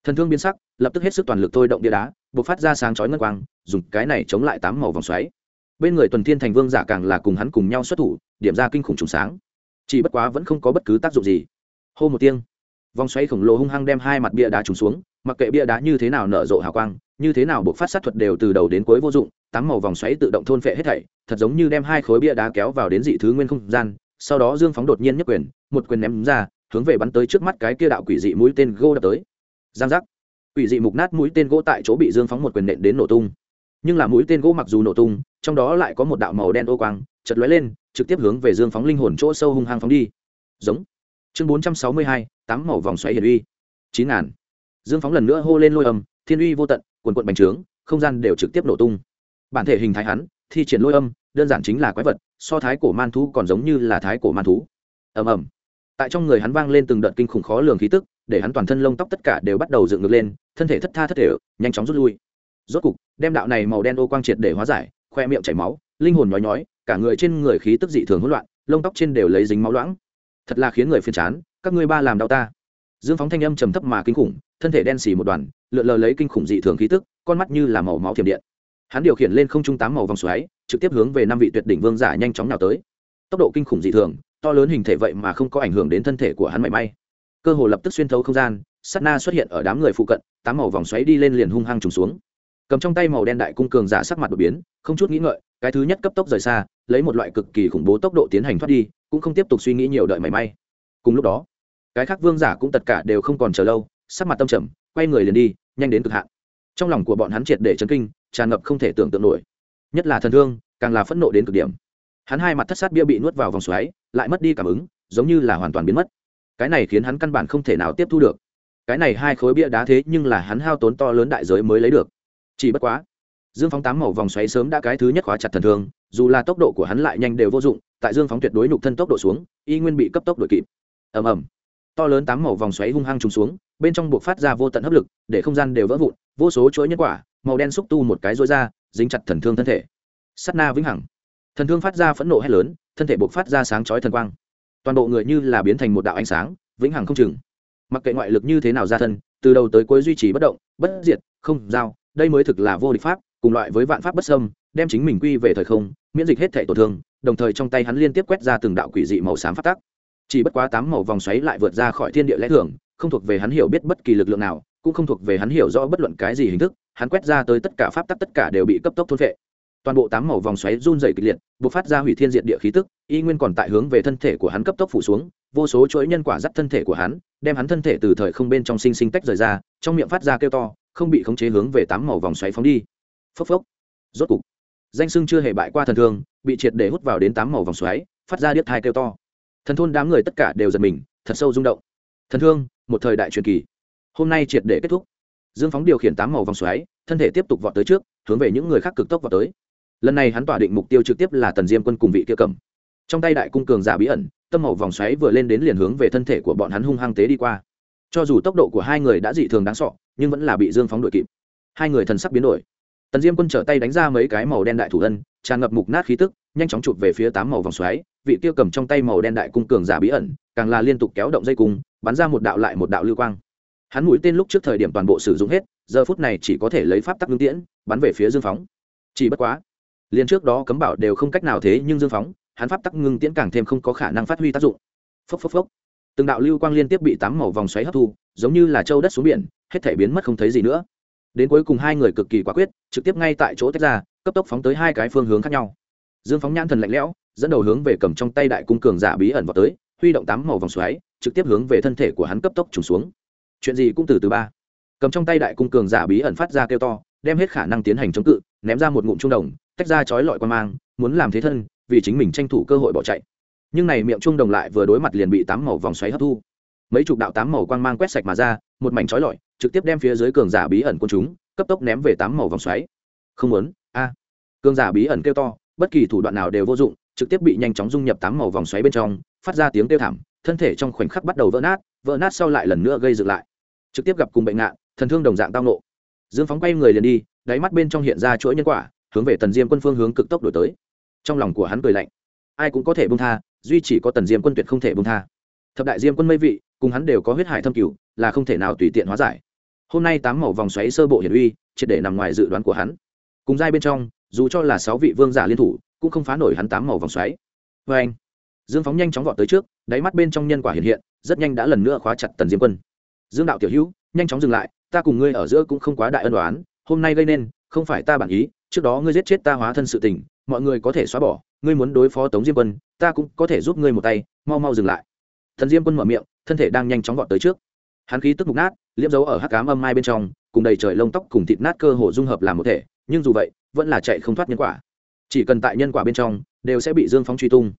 Thần thương biến sắc, lập tức hết sức toàn lực thôi động bia đá buộc phát ra sáng chói ngân quang, dùng cái này chống lại tám màu vòng xoáy. Bên người tuần thiên thành vương giả càng là cùng hắn cùng nhau xuất thủ, điểm ra kinh khủng trùng sáng. Chỉ bất quá vẫn không có bất cứ tác dụng gì. Hô một tiếng, vòng xoáy khổng lồ hung hăng đem hai mặt bia đá trùng xuống mặc kệ bia đá như thế nào nở rộ hào quang, như thế nào buộc phát sát thuật đều từ đầu đến cuối vô dụng, tám màu vòng xoáy tự động thôn phệ hết thảy, thật giống như đem hai khối bia đá kéo vào đến dị thứ nguyên không gian, sau đó dương phóng đột nhiên nhất quyền, một quyền ném ra, hướng về bắn tới trước mắt cái kia đạo quỷ dị mũi tên gỗ đập tới. Giang giác. Quỷ dị mục nát mũi tên gỗ tại chỗ bị dương phóng một quyền nện đến nổ tung. Nhưng là mũi tên gỗ mặc dù nổ tung, trong đó lại có một đạo màu đen ô quang chật lóe lên, trực tiếp hướng về dương phóng linh hồn chỗ sâu hung hăng phóng đi. Giống. Chương bốn trăm sáu mươi hai, tám màu vòng xoáy hiển uy. Chín ngàn dương phóng lần nữa hô lên lôi âm, thiên uy vô tận, quần quận bành trướng, không gian đều trực tiếp nổ tung. Bản thể hình thái hắn, thi triển lôi âm, đơn giản chính là quái vật, so thái cổ man thú còn giống như là thái cổ man thú. Ầm ầm. Tại trong người hắn vang lên từng đợt kinh khủng khó lường khí tức, để hắn toàn thân lông tóc tất cả đều bắt đầu dựng ngược lên, thân thể thất tha thất thể, nhanh chóng rút lui. Rốt cục, đem đạo này màu đen ô quang triệt để hóa giải, khoe miệng chảy máu, linh hồn nhói nhói, cả người trên người khí tức dị thường hỗn loạn, lông tóc trên đều lấy dính máu loãng. Thật là khiến người phiền chán, các ngươi ba làm đau ta dương phóng thanh âm trầm thấp mà kinh khủng, thân thể đen xì một đoàn, lượn lờ lấy kinh khủng dị thường khí tức, con mắt như là màu máu thiểm điện. Hắn điều khiển lên không trung tám màu vòng xoáy, trực tiếp hướng về năm vị tuyệt đỉnh vương giả nhanh chóng nào tới. Tốc độ kinh khủng dị thường, to lớn hình thể vậy mà không có ảnh hưởng đến thân thể của hắn mảy may. Cơ hồ lập tức xuyên thấu không gian sắt na xuất hiện ở đám người phụ cận, tám màu vòng xoáy đi lên liền hung hăng trùng xuống. Cầm trong tay màu đen đại cung cường giả sắc mặt đột biến, không chút nghĩ ngợi, cái thứ nhất cấp tốc rời xa, lấy một loại cực kỳ khủng bố tốc độ tiến hành thoát đi, cũng không tiếp tục suy nghĩ nhiều đợi mảy may. Cùng lúc đó cái khác vương giả cũng tất cả đều không còn chờ lâu, sắc mặt tâm trầm, quay người liền đi, nhanh đến cực hạn. Trong lòng của bọn hắn triệt để chấn kinh, tràn ngập không thể tưởng tượng nổi. Nhất là thần thương, càng là phẫn nộ đến cực điểm. Hắn hai mặt thất sát bia bị nuốt vào vòng xoáy, lại mất đi cảm ứng, giống như là hoàn toàn biến mất. Cái này khiến hắn căn bản không thể nào tiếp thu được. Cái này hai khối bia đá thế nhưng là hắn hao tốn to lớn đại giới mới lấy được. Chỉ bất quá, dương phóng tám màu vòng xoáy sớm đã cái thứ nhất khóa chặt thần thương, dù là tốc độ của hắn lại nhanh đều vô dụng, tại dương phóng tuyệt đối nhục thân tốc độ xuống, y nguyên bị cấp tốc đội kịp. Ầm ầm to lớn tám màu vòng xoáy hung hăng trùng xuống, bên trong buộc phát ra vô tận hấp lực, để không gian đều vỡ vụn, vô số chuỗi nhân quả, màu đen xúc tu một cái rối ra, dính chặt thần thương thân thể. Sắt na vĩnh hằng. Thần thương phát ra phẫn nộ hét lớn, thân thể buộc phát ra sáng chói thần quang. Toàn bộ người như là biến thành một đạo ánh sáng, vĩnh hằng không chừng. Mặc kệ ngoại lực như thế nào ra thân, từ đầu tới cuối duy trì bất động, bất diệt, không giao, đây mới thực là vô địch pháp, cùng loại với vạn pháp bất sâm đem chính mình quy về thời không, miễn dịch hết thể tổn thương, đồng thời trong tay hắn liên tiếp quét ra từng đạo quỷ dị màu xám phát tắc chỉ bất quá tám màu vòng xoáy lại vượt ra khỏi thiên địa lẽ thường, không thuộc về hắn hiểu biết bất kỳ lực lượng nào, cũng không thuộc về hắn hiểu rõ bất luận cái gì hình thức, hắn quét ra tới tất cả pháp tắc tất cả đều bị cấp tốc thôn vệ toàn bộ tám màu vòng xoáy run dày kịch liệt b ộ c phát ra hủy thiên diện địa khí tức, y nguyên còn tại hướng về thân thể của hắn cấp tốc phủ xuống, vô số chuỗi nhân quả dắt thân thể của hắn, đem hắn thân thể từ thời không bên trong sinh sinh tách rời ra, trong miệng phát ra kêu to, không bị khống chế hướng về tám màu vòng xoáy phóng đi. Phốc phốc. Rốt cục, danh sưng chưa hề bại qua thần thương, bị triệt để hút vào đến tám màu vòng xoáy, phát ra điếc thai kêu to thần thôn đám người tất cả đều giật mình, thật sâu rung động. Thần thương, một thời đại truyền kỳ. Hôm nay triệt để kết thúc. Dương phóng điều khiển tám màu vòng xoáy, thân thể tiếp tục vọt tới trước, hướng về những người khác cực tốc vào tới. Lần này hắn tỏa định mục tiêu trực tiếp là tần diêm quân cùng vị kia cầm. Trong tay đại cung cường giả bí ẩn, tâm màu vòng xoáy vừa lên đến liền hướng về thân thể của bọn hắn hung hăng tế đi qua. Cho dù tốc độ của hai người đã dị thường đáng sọ nhưng vẫn là bị dương phóng đội kịp. Hai người thần sắc biến đổi. Tần diêm quân trở tay đánh ra mấy cái màu đen đại thủ thân tràn ngập mục nát khí tức, nhanh chóng chụp về phía tám màu vòng xoáy vị kia cầm trong tay màu đen đại cung cường giả bí ẩn, càng là liên tục kéo động dây cung, bắn ra một đạo lại một đạo lưu quang. Hắn mũi tên lúc trước thời điểm toàn bộ sử dụng hết, giờ phút này chỉ có thể lấy pháp tắc ngưng tiễn, bắn về phía dương phóng. Chỉ bất quá, liền trước đó cấm bảo đều không cách nào thế nhưng dương phóng, hắn pháp tắc ngưng tiễn càng thêm không có khả năng phát huy tác dụng. Phốc phốc phốc. Từng đạo lưu quang liên tiếp bị tám màu vòng xoáy hấp thu, giống như là châu đất xuống biển, hết thể biến mất không thấy gì nữa. Đến cuối cùng hai người cực kỳ quả quyết, trực tiếp ngay tại chỗ tách ra, cấp tốc phóng tới hai cái phương hướng khác nhau dương phóng nhãn thần lạnh lẽo, dẫn đầu hướng về cầm trong tay đại cung cường giả bí ẩn vào tới, huy động tám màu vòng xoáy, trực tiếp hướng về thân thể của hắn cấp tốc trùng xuống. Chuyện gì cũng từ từ ba. Cầm trong tay đại cung cường giả bí ẩn phát ra kêu to, đem hết khả năng tiến hành chống cự, ném ra một ngụm trung đồng, tách ra chói lọi quan mang, muốn làm thế thân, vì chính mình tranh thủ cơ hội bỏ chạy. Nhưng này miệng trung đồng lại vừa đối mặt liền bị tám màu vòng xoáy hấp thu. Mấy chục đạo tám màu quang mang quét sạch mà ra, một mảnh chói lọi, trực tiếp đem phía dưới cường giả bí ẩn quân chúng, cấp tốc ném về tám màu vòng xoáy. Không muốn, a. Cường giả bí ẩn kêu to bất kỳ thủ đoạn nào đều vô dụng, trực tiếp bị nhanh chóng dung nhập tám màu vòng xoáy bên trong, phát ra tiếng kêu thảm, thân thể trong khoảnh khắc bắt đầu vỡ nát vỡ nát sau lại lần nữa gây dựng lại. Trực tiếp gặp cùng bệnh nạn thần thương đồng dạng tao nộ dương phóng quay người liền đi, đáy mắt bên trong hiện ra chuỗi nhân quả, hướng về tần diêm quân phương hướng cực tốc đổi tới. Trong lòng của hắn cười lạnh. Ai cũng có thể bông tha, duy chỉ có tần diêm quân tuyệt không thể bông tha. Thập đại diêm quân mây vị, cùng hắn đều có huyết hải thâm cửu, là không thể nào tùy tiện hóa giải. Hôm nay tám màu vòng xoáy sơ bộ hiển uy, triệt để nằm ngoài dự đoán của hắn. Cùng giai bên trong dù cho là sáu vị vương giả liên thủ, cũng không phá nổi hắn tám màu vòng xoáy. Vê anh, dương phóng nhanh chóng vọt tới trước, đáy mắt bên trong nhân quả hiện hiện, rất nhanh đã lần nữa khóa chặt tần diêm quân. Dương đạo tiểu hữu, nhanh chóng dừng lại, ta cùng ngươi ở giữa cũng không quá đại ân đoán hôm nay gây nên, không phải ta bản ý, trước đó ngươi giết chết ta hóa thân sự tình, mọi người có thể xóa bỏ, ngươi muốn đối phó tống diêm quân, ta cũng có thể giúp ngươi một tay, mau mau dừng lại. Thần diêm quân mở miệng, thân thể đang nhanh chóng vọt tới trước. Hắn khí tức mục nát liếm dấu ở hắc cám âm mai bên trong, cùng đầy trời lông tóc cùng thịt nát cơ hồ dung hợp làm một thể nhưng dù vậy, vẫn là chạy không thoát nhân quả. Chỉ cần tại nhân quả bên trong, đều sẽ bị dương phóng truy tung.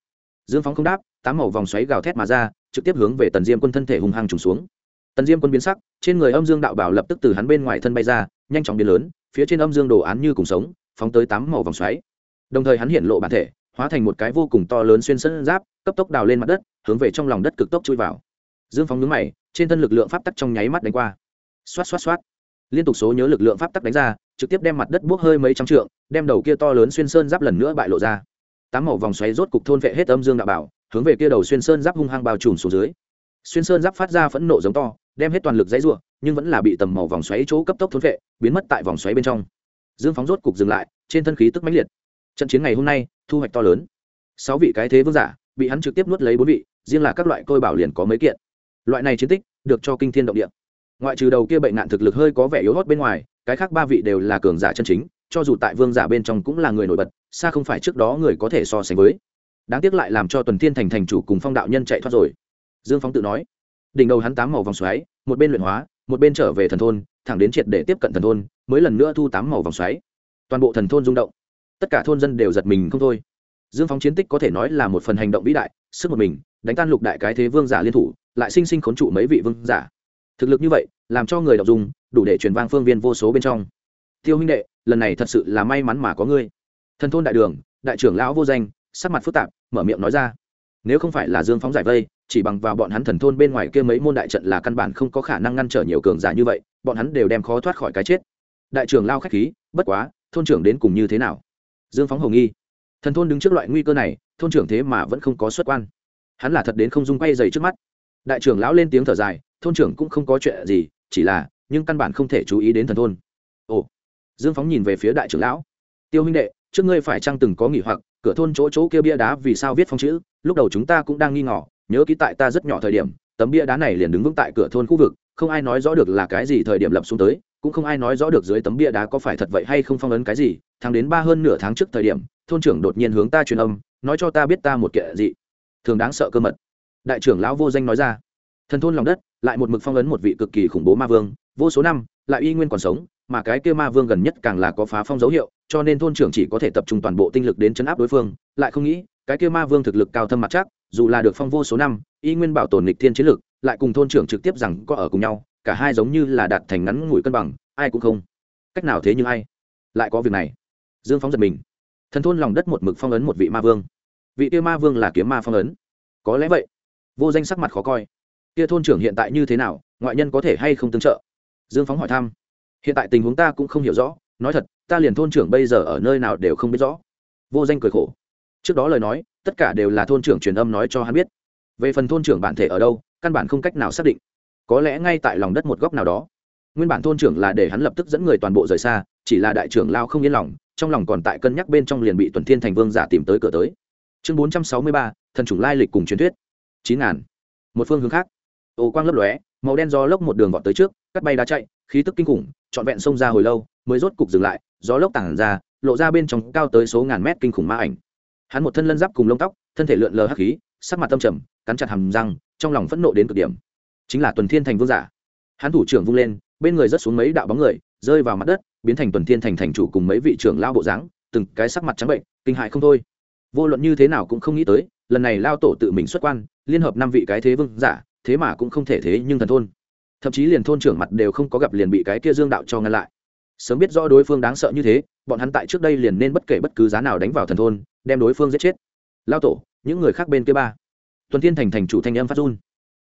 Dương phóng không đáp, tám màu vòng xoáy gào thét mà ra, trực tiếp hướng về tần diêm quân thân thể hung hăng trùng xuống. Tần diêm quân biến sắc, trên người âm dương đạo bảo lập tức từ hắn bên ngoài thân bay ra, nhanh chóng biến lớn, phía trên âm dương đồ án như cùng sống, phóng tới tám màu vòng xoáy. Đồng thời hắn hiện lộ bản thể, hóa thành một cái vô cùng to lớn xuyên sân giáp, cấp tốc đào lên mặt đất, hướng về trong lòng đất cực tốc chui vào. Dương phóng nhướng mày, trên thân lực lượng pháp tắc trong nháy mắt đánh qua. Xoát xoát xoát. Liên tục số nhớ lực lượng pháp tắc đánh ra trực tiếp đem mặt đất buốc hơi mấy trăm trượng đem đầu kia to lớn xuyên sơn giáp lần nữa bại lộ ra. Tám màu vòng xoáy rốt cục thôn vệ hết âm dương đạo bảo hướng về kia đầu xuyên sơn giáp hung hăng bao trùm xuống dưới. Xuyên sơn giáp phát ra phẫn nộ giống to đem hết toàn lực dãy rủa, nhưng vẫn là bị tầm màu vòng xoáy chỗ cấp tốc thôn vệ biến mất tại vòng xoáy bên trong. Dương phóng rốt cục dừng lại trên thân khí tức mãnh liệt. Trận chiến ngày hôm nay thu hoạch to lớn. Sáu vị cái thế vương giả bị hắn trực tiếp nuốt lấy bốn vị riêng là các loại côi bảo liền có mấy kiện. Loại này chiến tích được cho kinh thiên động địa. Ngoại trừ đầu kia bệnh nạn thực lực hơi có vẻ yếu hót bên ngoài cái khác ba vị đều là cường giả chân chính, cho dù tại vương giả bên trong cũng là người nổi bật, xa không phải trước đó người có thể so sánh với. Đáng tiếc lại làm cho tuần thiên thành thành chủ cùng phong đạo nhân chạy thoát rồi. Dương phóng tự nói, đỉnh đầu hắn tám màu vòng xoáy, một bên luyện hóa, một bên trở về thần thôn, thẳng đến triệt để tiếp cận thần thôn, mới lần nữa thu tám màu vòng xoáy. Toàn bộ thần thôn rung động. Tất cả thôn dân đều giật mình không thôi. Dương phóng chiến tích có thể nói là một phần hành động vĩ đại, sức một mình, đánh tan lục đại cái thế vương giả liên thủ, lại sinh sinh khốn trụ mấy vị vương giả. Thực lực như vậy làm cho người đọc dùng đủ để truyền vang phương viên vô số bên trong. Tiêu huynh đệ, lần này thật sự là may mắn mà có ngươi. Thần thôn đại đường, đại trưởng lão vô danh, sắc mặt phức tạp, mở miệng nói ra. Nếu không phải là dương phóng giải vây, chỉ bằng vào bọn hắn thần thôn bên ngoài kia mấy môn đại trận là căn bản không có khả năng ngăn trở nhiều cường giả như vậy, bọn hắn đều đem khó thoát khỏi cái chết. Đại trưởng lao khách khí, bất quá, thôn trưởng đến cùng như thế nào? Dương phóng hồng nghi. Thần thôn đứng trước loại nguy cơ này, thôn trưởng thế mà vẫn không có xuất quan. Hắn là thật đến không dung quay dày trước mắt. Đại trưởng lão lên tiếng thở dài, thôn trưởng cũng không có chuyện gì chỉ là, nhưng căn bản không thể chú ý đến thần thôn. Ồ, dương phóng nhìn về phía đại trưởng lão. Tiêu huynh đệ, trước ngươi phải chăng từng có nghỉ hoặc, cửa thôn chỗ chỗ kia bia đá vì sao viết phong chữ? Lúc đầu chúng ta cũng đang nghi ngỏ nhớ ký tại ta rất nhỏ thời điểm, tấm bia đá này liền đứng vững tại cửa thôn khu vực, không ai nói rõ được là cái gì thời điểm lập xuống tới, cũng không ai nói rõ được dưới tấm bia đá có phải thật vậy hay không phong ấn cái gì. Thằng đến ba hơn nửa tháng trước thời điểm, thôn trưởng đột nhiên hướng ta truyền âm, nói cho ta biết ta một kệ gì thường đáng sợ cơ mật. Đại trưởng lão vô danh nói ra. Thần thôn lòng đất lại một mực phong ấn một vị cực kỳ khủng bố ma vương, vô số năm, lại y nguyên còn sống, mà cái kia ma vương gần nhất càng là có phá phong dấu hiệu, cho nên thôn trưởng chỉ có thể tập trung toàn bộ tinh lực đến chấn áp đối phương, lại không nghĩ, cái kia ma vương thực lực cao thâm mặt chắc, dù là được phong vô số năm, y nguyên bảo tồn lịch thiên chiến lực, lại cùng thôn trưởng trực tiếp rằng có ở cùng nhau, cả hai giống như là đạt thành ngắn ngủi cân bằng, ai cũng không cách nào thế nhưng ai lại có việc này. Dương phóng giật mình. Thần thôn lòng đất một mực phong ấn một vị ma vương. Vị kia ma vương là kiếm ma phong ấn. Có lẽ vậy, vô danh sắc mặt khó coi kia thôn trưởng hiện tại như thế nào, ngoại nhân có thể hay không tương trợ? Dương phóng hỏi thăm. Hiện tại tình huống ta cũng không hiểu rõ, nói thật, ta liền thôn trưởng bây giờ ở nơi nào đều không biết rõ. Vô danh cười khổ. Trước đó lời nói, tất cả đều là thôn trưởng truyền âm nói cho hắn biết. Về phần thôn trưởng bản thể ở đâu, căn bản không cách nào xác định. Có lẽ ngay tại lòng đất một góc nào đó. Nguyên bản thôn trưởng là để hắn lập tức dẫn người toàn bộ rời xa, chỉ là đại trưởng lao không yên lòng, trong lòng còn tại cân nhắc bên trong liền bị tuần thiên thành vương giả tìm tới cửa tới. Chương bốn trăm sáu mươi ba, thần chủng lai lịch cùng truyền thuyết. Chín ngàn. Một phương hướng khác ồ quang lấp lóe, màu đen gió lốc một đường vọt tới trước, cắt bay đá chạy, khí tức kinh khủng, trọn vẹn xông ra hồi lâu, mới rốt cục dừng lại, gió lốc tản ra, lộ ra bên trong cao tới số ngàn mét kinh khủng ma ảnh. Hắn một thân lân giáp cùng lông tóc, thân thể lượn lờ hắc khí, sắc mặt tâm trầm, cắn chặt hàm răng, trong lòng phẫn nộ đến cực điểm. Chính là tuần thiên thành vương giả. Hắn thủ trưởng vung lên, bên người rớt xuống mấy đạo bóng người, rơi vào mặt đất, biến thành tuần thiên thành thành chủ cùng mấy vị trưởng lao bộ dáng, từng cái sắc mặt trắng bệnh, kinh hại không thôi. Vô luận như thế nào cũng không nghĩ tới, lần này lao tổ tự mình xuất quan, liên hợp năm vị cái thế vương giả thế mà cũng không thể thế nhưng thần thôn. Thậm chí liền thôn trưởng mặt đều không có gặp liền bị cái kia dương đạo cho ngăn lại. Sớm biết rõ đối phương đáng sợ như thế, bọn hắn tại trước đây liền nên bất kể bất cứ giá nào đánh vào thần thôn, đem đối phương giết chết. Lao tổ, những người khác bên kia ba. Tuần thiên thành thành chủ thanh âm phát run.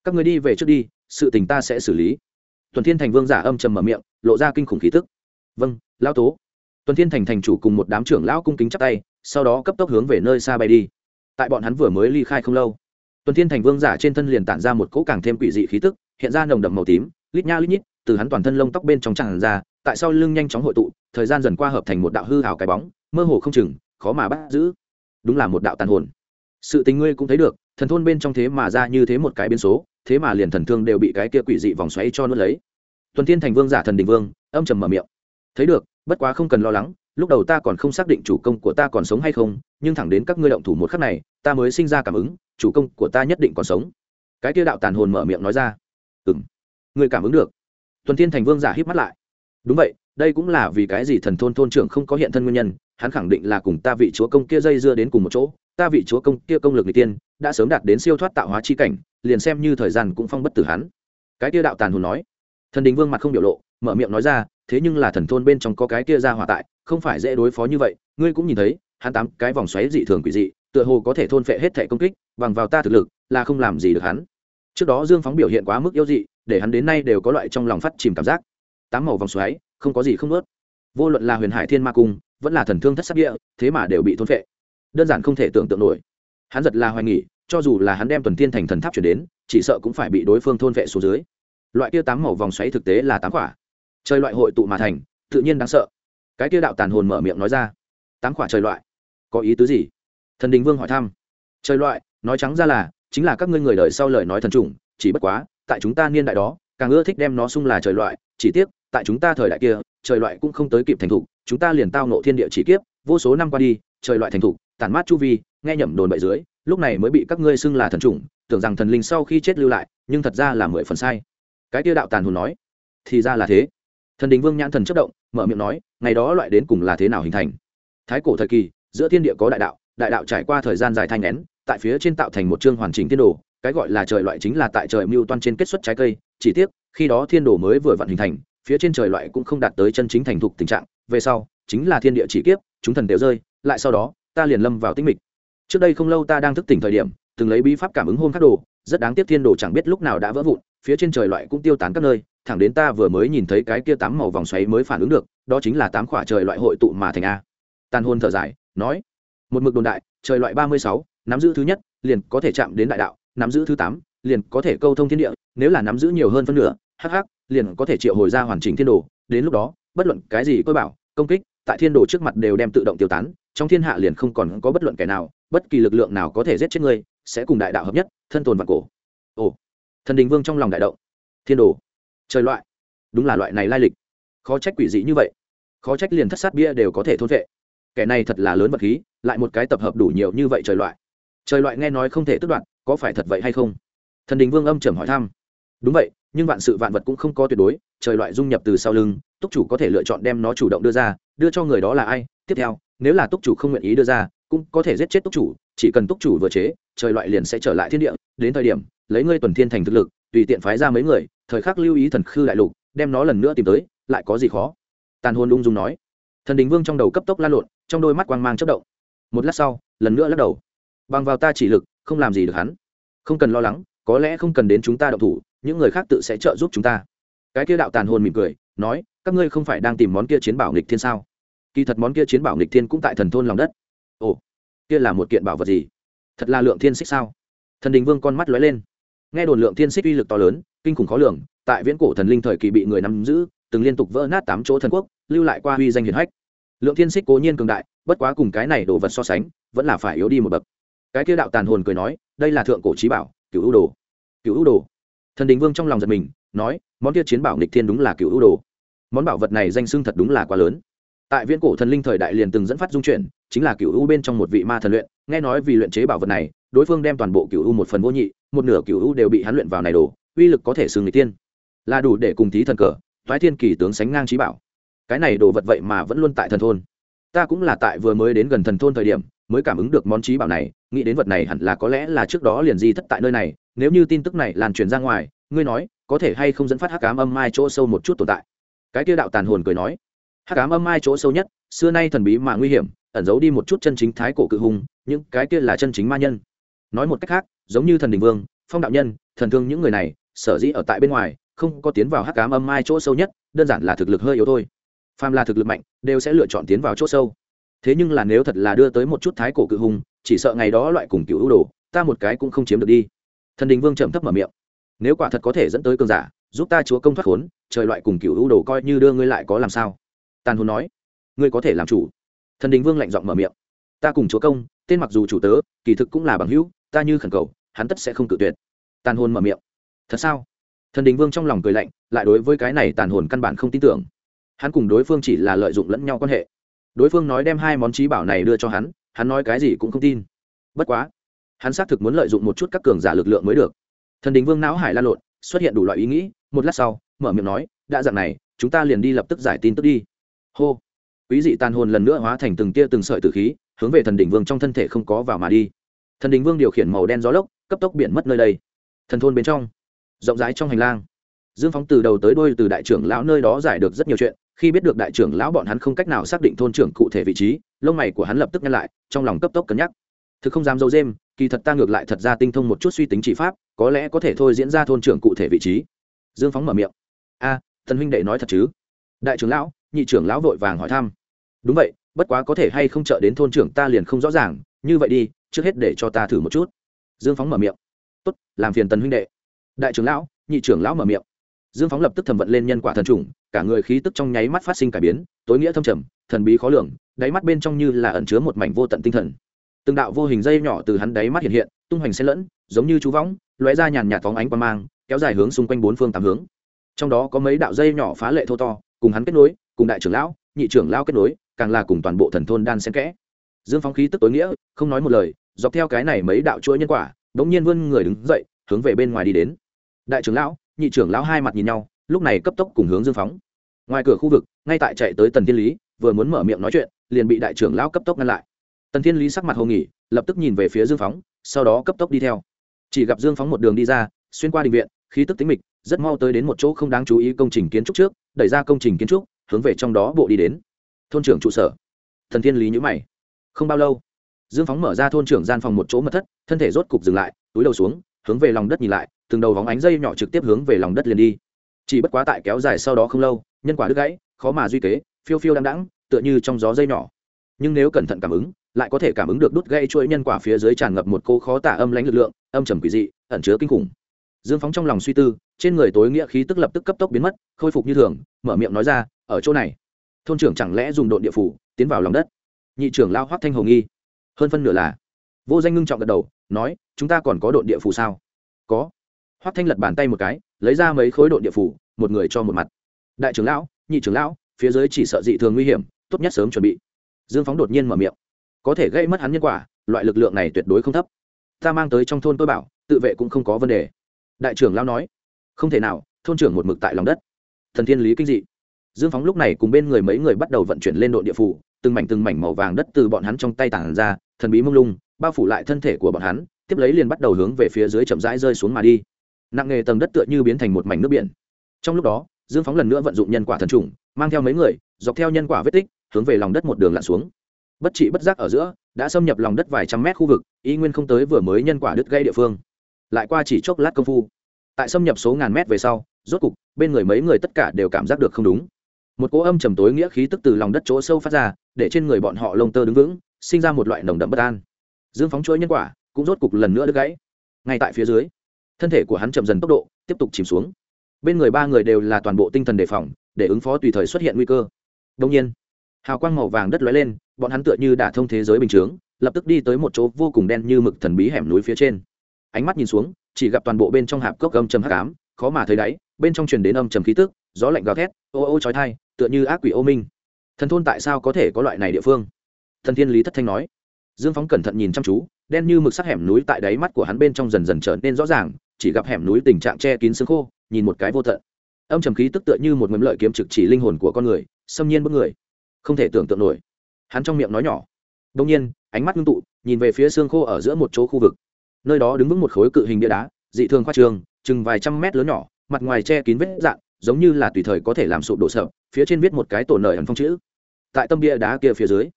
Các người đi về trước đi, sự tình ta sẽ xử lý. Tuần thiên thành vương giả âm trầm mở miệng, lộ ra kinh khủng khí tức. Vâng lao tố tuần thiên thành thành chủ cùng một đám trưởng lão cung kính chắp tay, sau đó cấp tốc hướng về nơi xa bay đi. Tại bọn hắn vừa mới ly khai không lâu tuần thiên thành vương giả trên thân liền tản ra một cỗ càng thêm quỷ dị khí tức, hiện ra nồng đậm màu tím, lít nha lít nhít, từ hắn toàn thân lông tóc bên trong tràn ra, tại sau lưng nhanh chóng hội tụ, thời gian dần qua hợp thành một đạo hư hào cái bóng, mơ hồ không chừng, khó mà bắt giữ. Đúng là một đạo tàn hồn. Sự tình ngươi cũng thấy được, thần thôn bên trong thế mà ra như thế một cái biến số, thế mà liền thần thương đều bị cái kia quỷ dị vòng xoáy cho nuốt lấy. Tuần thiên thành vương giả thần đình vương, âm trầm mở miệng. Thấy được, bất quá không cần lo lắng, lúc đầu ta còn không xác định chủ công của ta còn sống hay không, nhưng thẳng đến các ngươi động thủ một khắc này, ta mới sinh ra cảm ứng chủ công của ta nhất định còn sống. Cái kia đạo tàn hồn mở miệng nói ra. Ừ m ngươi cảm ứng được. Tuần thiên thành vương giả hít mắt lại. Đúng vậy, đây cũng là vì cái gì thần thôn thôn trưởng không có hiện thân nguyên nhân, hắn khẳng định là cùng ta vị chúa công kia dây dưa đến cùng một chỗ. Ta vị chúa công kia công lực n tiên, đã sớm đạt đến siêu thoát tạo hóa chi cảnh, liền xem như thời gian cũng phong bất tử hắn. Cái kia đạo tàn hồn nói. Thần đình vương mặt không biểu lộ, mở miệng nói ra, thế nhưng là thần thôn bên trong có cái kia ra hỏa tại, không phải dễ đối phó như vậy, ngươi cũng nhìn thấy, hắn tám cái vòng xoáy dị thường quỷ dị tựa hồ có thể thôn phệ hết thể công kích, bằng vào ta thực lực, là không làm gì được hắn. Trước đó dương phóng biểu hiện quá mức yếu dị, để hắn đến nay đều có loại trong lòng phát chìm cảm giác. Tám màu vòng xoáy, không có gì không ướt vô luận là huyền hải thiên ma cung, vẫn là thần thương thất sắc địa, thế mà đều bị thôn phệ. Đơn giản không thể tưởng tượng nổi. Hắn giật là hoài nghỉ cho dù là hắn đem tuần tiên thành thần tháp chuyển đến, chỉ sợ cũng phải bị đối phương thôn vệ xuống dưới. Loại kia tám màu vòng xoáy thực tế là tám quả. Chơi loại hội tụ mà thành, tự nhiên đáng sợ. Cái kia đạo tàn hồn mở miệng nói ra. Tám quả trời loại. Có ý tứ gì? Thần đình vương hỏi thăm. Trời loại, nói trắng ra là, chính là các ngươi người đời sau lời nói thần trùng, chỉ bất quá, tại chúng ta niên đại đó, càng ưa thích đem nó xung là trời loại, chỉ tiếc, tại chúng ta thời đại kia, trời loại cũng không tới kịp thành thục, chúng ta liền tao nộ thiên địa chỉ kiếp, vô số năm qua đi, trời loại thành thục, tản mát chu vi, nghe nhầm đồn bậy dưới, lúc này mới bị các ngươi xưng là thần trùng, tưởng rằng thần linh sau khi chết lưu lại, nhưng thật ra là mười phần sai. Cái tiêu đạo tàn hồn nói, thì ra là thế. Thần đình vương nhãn thần chất động, mở miệng nói, ngày đó loại đến cùng là thế nào hình thành? Thái cổ thời kỳ, giữa thiên địa có đại đạo đại đạo trải qua thời gian dài thanh nén, tại phía trên tạo thành một chương hoàn chỉnh thiên đồ, cái gọi là trời loại chính là tại trời mưu toan trên kết xuất trái cây, chỉ tiếc, khi đó thiên đồ mới vừa vận hình thành, phía trên trời loại cũng không đạt tới chân chính thành thục tình trạng, về sau, chính là thiên địa chỉ kiếp, chúng thần đều rơi, lại sau đó, ta liền lâm vào tinh mịch. Trước đây không lâu ta đang thức tỉnh thời điểm, từng lấy bí pháp cảm ứng hôn khắc đồ, rất đáng tiếc thiên đồ chẳng biết lúc nào đã vỡ vụn, phía trên trời loại cũng tiêu tán các nơi, thẳng đến ta vừa mới nhìn thấy cái kia tám màu vòng xoáy mới phản ứng được, đó chính là tám khỏa trời loại hội tụ mà thành a. Tàn hôn thở dài, nói một mực đồn đại, trời loại ba mươi sáu, nắm giữ thứ nhất, liền có thể chạm đến đại đạo, nắm giữ thứ tám, liền có thể câu thông thiên địa, nếu là nắm giữ nhiều hơn phân nửa hh liền có thể triệu hồi ra hoàn chỉnh thiên đồ. Đến lúc đó, bất luận cái gì tôi bảo, công kích, tại thiên đồ trước mặt đều đem tự động tiêu tán, trong thiên hạ liền không còn có bất luận kẻ nào, bất kỳ lực lượng nào có thể giết chết ngươi, sẽ cùng đại đạo hợp nhất, thân tồn vạn cổ. Ồ, thần đình vương trong lòng đại động. Thiên đồ, trời loại, đúng là loại này lai lịch. Khó trách quỷ dị như vậy. Khó trách liền thất sát bia đều có thể thôn vệ kẻ này thật là lớn vật khí, lại một cái tập hợp đủ nhiều như vậy trời loại. Trời loại nghe nói không thể tức đoạn có phải thật vậy hay không? Thần đình vương âm trầm hỏi thăm. Đúng vậy, nhưng vạn sự vạn vật cũng không có tuyệt đối, trời loại dung nhập từ sau lưng, túc chủ có thể lựa chọn đem nó chủ động đưa ra, đưa cho người đó là ai? Tiếp theo, nếu là túc chủ không nguyện ý đưa ra, cũng có thể giết chết túc chủ, chỉ cần túc chủ vừa chế, trời loại liền sẽ trở lại thiên địa, đến thời điểm, lấy ngươi tuần thiên thành thực lực, tùy tiện phái ra mấy người, thời khắc lưu ý thần khư đại lục, đem nó lần nữa tìm tới, lại có gì khó? Tàn hôn ung dung nói thần đình vương trong đầu cấp tốc lan lộn, trong đôi mắt quang mang chất động. Một lát sau, lần nữa lắc đầu. Bằng vào ta chỉ lực, không làm gì được hắn. Không cần lo lắng, có lẽ không cần đến chúng ta động thủ, những người khác tự sẽ trợ giúp chúng ta. Cái kia đạo tàn hồn mỉm cười, nói, các ngươi không phải đang tìm món kia chiến bảo nghịch thiên sao? Kỳ thật món kia chiến bảo nghịch thiên cũng tại thần thôn lòng đất. Ồ, kia là một kiện bảo vật gì? Thật là lượng thiên xích sao? Thần đình vương con mắt lóe lên. Nghe đồn lượng thiên xích uy lực to lớn, kinh khủng khó lường, tại viễn cổ thần linh thời kỳ bị người nắm giữ từng liên tục vỡ nát tám chỗ thần quốc, lưu lại qua uy danh hiển hách. Lượng thiên xích cố nhiên cường đại, bất quá cùng cái này đồ vật so sánh, vẫn là phải yếu đi một bậc. Cái kia đạo tàn hồn cười nói, đây là thượng cổ trí bảo, cựu ưu đồ. Cựu ưu đồ. Thần đình vương trong lòng giật mình, nói, món kia chiến bảo nịch thiên đúng là cựu ưu đồ. Món bảo vật này danh xưng thật đúng là quá lớn. Tại viễn cổ thần linh thời đại liền từng dẫn phát dung chuyển, chính là cựu u bên trong một vị ma thần luyện, nghe nói vì luyện chế bảo vật này, đối phương đem toàn bộ cựu u một phần vô nhị, một nửa cựu u đều bị hắn luyện vào này đồ, uy lực có thể xưng người tiên là đủ để cùng thí thần cờ thoái thiên kỳ tướng sánh ngang trí bảo. Cái này đồ vật vậy mà vẫn luôn tại thần thôn. Ta cũng là tại vừa mới đến gần thần thôn thời điểm, mới cảm ứng được món trí bảo này, nghĩ đến vật này hẳn là có lẽ là trước đó liền di thất tại nơi này, nếu như tin tức này lan truyền ra ngoài, ngươi nói, có thể hay không dẫn phát hắc cám âm mai chỗ sâu một chút tồn tại? Cái kia đạo tàn hồn cười nói, hắc cám âm mai chỗ sâu nhất, xưa nay thần bí mà nguy hiểm, ẩn giấu đi một chút chân chính thái cổ cự hùng, những cái kia là chân chính ma nhân. Nói một cách khác, giống như thần đình vương, phong đạo nhân, thần thương những người này sở dĩ ở tại bên ngoài, không có tiến vào hắc cám âm mai chỗ sâu nhất, đơn giản là thực lực hơi yếu thôi. Phàm là thực lực mạnh, đều sẽ lựa chọn tiến vào chỗ sâu. Thế nhưng là nếu thật là đưa tới một chút thái cổ cự hùng, chỉ sợ ngày đó loại cùng cựu ưu đồ, ta một cái cũng không chiếm được đi. Thần đình vương chậm thấp mở miệng. Nếu quả thật có thể dẫn tới cơn giả, giúp ta chúa công thoát khốn, trời loại cùng cựu ưu đồ coi như đưa ngươi lại có làm sao? Tàn hồn nói. Ngươi có thể làm chủ. Thần đình vương lạnh giọng mở miệng. Ta cùng chúa công, tên mặc dù chủ tớ, kỳ thực cũng là bằng hữu, ta như khẩn cầu, hắn tất sẽ không cự tuyệt. Tàn hồn mở miệng thật sao? Thần đình vương trong lòng cười lạnh, lại đối với cái này tàn hồn căn bản không tin tưởng. Hắn cùng đối phương chỉ là lợi dụng lẫn nhau quan hệ. Đối phương nói đem hai món trí bảo này đưa cho hắn hắn nói cái gì cũng không tin. Bất quá, hắn xác thực muốn lợi dụng một chút các cường giả lực lượng mới được. Thần đình vương não hải lan lộn, xuất hiện đủ loại ý nghĩ, một lát sau, mở miệng nói, đã dạng này, chúng ta liền đi lập tức giải tin tức đi. Hô. Quý dị tàn hồn lần nữa hóa thành từng tia từng sợi tử khí, hướng về thần đình vương trong thân thể không có vào mà đi. Thần đình vương điều khiển màu đen gió lốc, cấp tốc biển mất nơi đây. Thần thôn bên trong rộng rãi trong hành lang. Dương phóng từ đầu tới đôi từ đại trưởng lão nơi đó giải được rất nhiều chuyện, khi biết được đại trưởng lão bọn hắn không cách nào xác định thôn trưởng cụ thể vị trí, lông mày của hắn lập tức nhăn lại, trong lòng cấp tốc cân nhắc. Thực không dám dâu dêm kỳ thật ta ngược lại thật ra tinh thông một chút suy tính chỉ pháp, có lẽ có thể thôi diễn ra thôn trưởng cụ thể vị trí. Dương phóng mở miệng. A, thần huynh đệ nói thật chứ? Đại trưởng lão, nhị trưởng lão vội vàng hỏi thăm. Đúng vậy, bất quá có thể hay không trợ đến thôn trưởng ta liền không rõ ràng, như vậy đi, trước hết để cho ta thử một chút. Dương phóng mở miệng. Tốt, làm phiền tần huynh đệ đại trưởng lão, nhị trưởng lão mở miệng. Dương phóng lập tức thẩm vận lên nhân quả thần trùng, cả người khí tức trong nháy mắt phát sinh cải biến, tối nghĩa thâm trầm, thần bí khó lường, đáy mắt bên trong như là ẩn chứa một mảnh vô tận tinh thần. Từng đạo vô hình dây nhỏ từ hắn đáy mắt hiện hiện, tung hoành xen lẫn, giống như chú võng, lóe ra nhàn nhạt phóng ánh qua mang, kéo dài hướng xung quanh bốn phương tám hướng. Trong đó có mấy đạo dây nhỏ phá lệ thô to, cùng hắn kết nối, cùng đại trưởng lão, nhị trưởng lão kết nối, càng là cùng toàn bộ thần thôn đan xen kẽ. Dương phóng khí tức tối nghĩa, không nói một lời, dọc theo cái này mấy đạo chuỗi nhân quả, đống nhiên vươn người đứng dậy, hướng về bên ngoài đi đến đại trưởng lão, nhị trưởng lão hai mặt nhìn nhau, lúc này cấp tốc cùng hướng dương phóng. Ngoài cửa khu vực, ngay tại chạy tới tần thiên lý, vừa muốn mở miệng nói chuyện, liền bị đại trưởng lão cấp tốc ngăn lại. Tần thiên lý sắc mặt hồ nghỉ, lập tức nhìn về phía dương phóng, sau đó cấp tốc đi theo. Chỉ gặp dương phóng một đường đi ra, xuyên qua định viện, khí tức tính mịch, rất mau tới đến một chỗ không đáng chú ý công trình kiến trúc trước, đẩy ra công trình kiến trúc, hướng về trong đó bộ đi đến. Thôn trưởng trụ sở. Thần thiên lý nhữ mày. Không bao lâu, dương phóng mở ra thôn trưởng gian phòng một chỗ mật thất, thân thể rốt cục dừng lại, túi đầu xuống, hướng về lòng đất nhìn lại từng đầu vóng ánh dây nhỏ trực tiếp hướng về lòng đất liền đi. Chỉ bất quá tại kéo dài sau đó không lâu, nhân quả đứt gãy, khó mà duy kế, phiêu phiêu đăng đãng, tựa như trong gió dây nhỏ. Nhưng nếu cẩn thận cảm ứng, lại có thể cảm ứng được đút gãy chuỗi nhân quả phía dưới tràn ngập một cô khó tả âm lãnh lực lượng, âm trầm quỷ dị, ẩn chứa kinh khủng. Dương phóng trong lòng suy tư, trên người tối nghĩa khí tức lập tức cấp tốc biến mất, khôi phục như thường, mở miệng nói ra, ở chỗ này. Thôn trưởng chẳng lẽ dùng đội địa phủ, tiến vào lòng đất? Nhị trưởng lao hoác thanh hồng nghi. Hơn phân nửa là, vô danh ngưng trọng gật đầu, nói, chúng ta còn có đội địa phủ sao? Có. Hoắc thanh lật bàn tay một cái, lấy ra mấy khối độn địa phủ, một người cho một mặt. Đại trưởng lão, nhị trưởng lão, phía dưới chỉ sợ dị thường nguy hiểm, tốt nhất sớm chuẩn bị. Dương phóng đột nhiên mở miệng. Có thể gây mất hắn nhân quả, loại lực lượng này tuyệt đối không thấp. Ta mang tới trong thôn tôi bảo, tự vệ cũng không có vấn đề. Đại trưởng lão nói. Không thể nào, thôn trưởng một mực tại lòng đất. Thần thiên lý kinh dị. Dương phóng lúc này cùng bên người mấy người bắt đầu vận chuyển lên đội địa phủ, từng mảnh từng mảnh màu vàng đất từ bọn hắn trong tay tản ra, thần bí mông lung, bao phủ lại thân thể của bọn hắn, tiếp lấy liền bắt đầu hướng về phía dưới chậm rãi rơi xuống mà đi nặng nghề tầng đất tựa như biến thành một mảnh nước biển. Trong lúc đó, dương phóng lần nữa vận dụng nhân quả thần trùng, mang theo mấy người, dọc theo nhân quả vết tích, hướng về lòng đất một đường lặn xuống. Bất trị bất giác ở giữa, đã xâm nhập lòng đất vài trăm mét khu vực, y nguyên không tới vừa mới nhân quả đứt gây địa phương. Lại qua chỉ chốc lát công phu, tại xâm nhập số ngàn mét về sau, rốt cục, bên người mấy người tất cả đều cảm giác được không đúng. Một cỗ âm trầm tối nghĩa khí tức từ lòng đất chỗ sâu phát ra, để trên người bọn họ lông tơ đứng vững, sinh ra một loại nồng đậm bất an. Dương phóng chuỗi nhân quả, cũng rốt cục lần nữa đứt gãy. Ngay tại phía dưới thân thể của hắn chậm dần tốc độ, tiếp tục chìm xuống. Bên người ba người đều là toàn bộ tinh thần đề phòng, để ứng phó tùy thời xuất hiện nguy cơ. Đông nhiên, hào quang màu vàng đất lóe lên, bọn hắn tựa như đả thông thế giới bình chướng, lập tức đi tới một chỗ vô cùng đen như mực thần bí hẻm núi phía trên. Ánh mắt nhìn xuống, chỉ gặp toàn bộ bên trong hạp cốc âm trầm hắc ám, khó mà thấy đáy, bên trong truyền đến âm trầm khí tức, gió lạnh gào thét, ô ô chói thai tựa như ác quỷ ô minh. Thần thôn tại sao có thể có loại này địa phương? Thần thiên lý thất thanh nói. Dương phóng cẩn thận nhìn chăm chú, đen như mực sắc hẻm núi tại đáy mắt của hắn bên trong dần dần trở nên rõ ràng chỉ gặp hẻm núi tình trạng che kín xương khô, nhìn một cái vô tận. Âm trầm khí tức tựa như một ngấm lợi kiếm trực chỉ linh hồn của con người, xâm nhiên bức người. Không thể tưởng tượng nổi. Hắn trong miệng nói nhỏ. Đông nhiên, ánh mắt ngưng tụ, nhìn về phía xương khô ở giữa một chỗ khu vực. Nơi đó đứng vững một khối cự hình bia đá, dị thường khoa trường, chừng vài trăm mét lớn nhỏ, mặt ngoài che kín vết dạn, giống như là tùy thời có thể làm sụp đổ sợ, phía trên viết một cái tổ nợ ẩn phong chữ. Tại tâm bia đá kia phía dưới,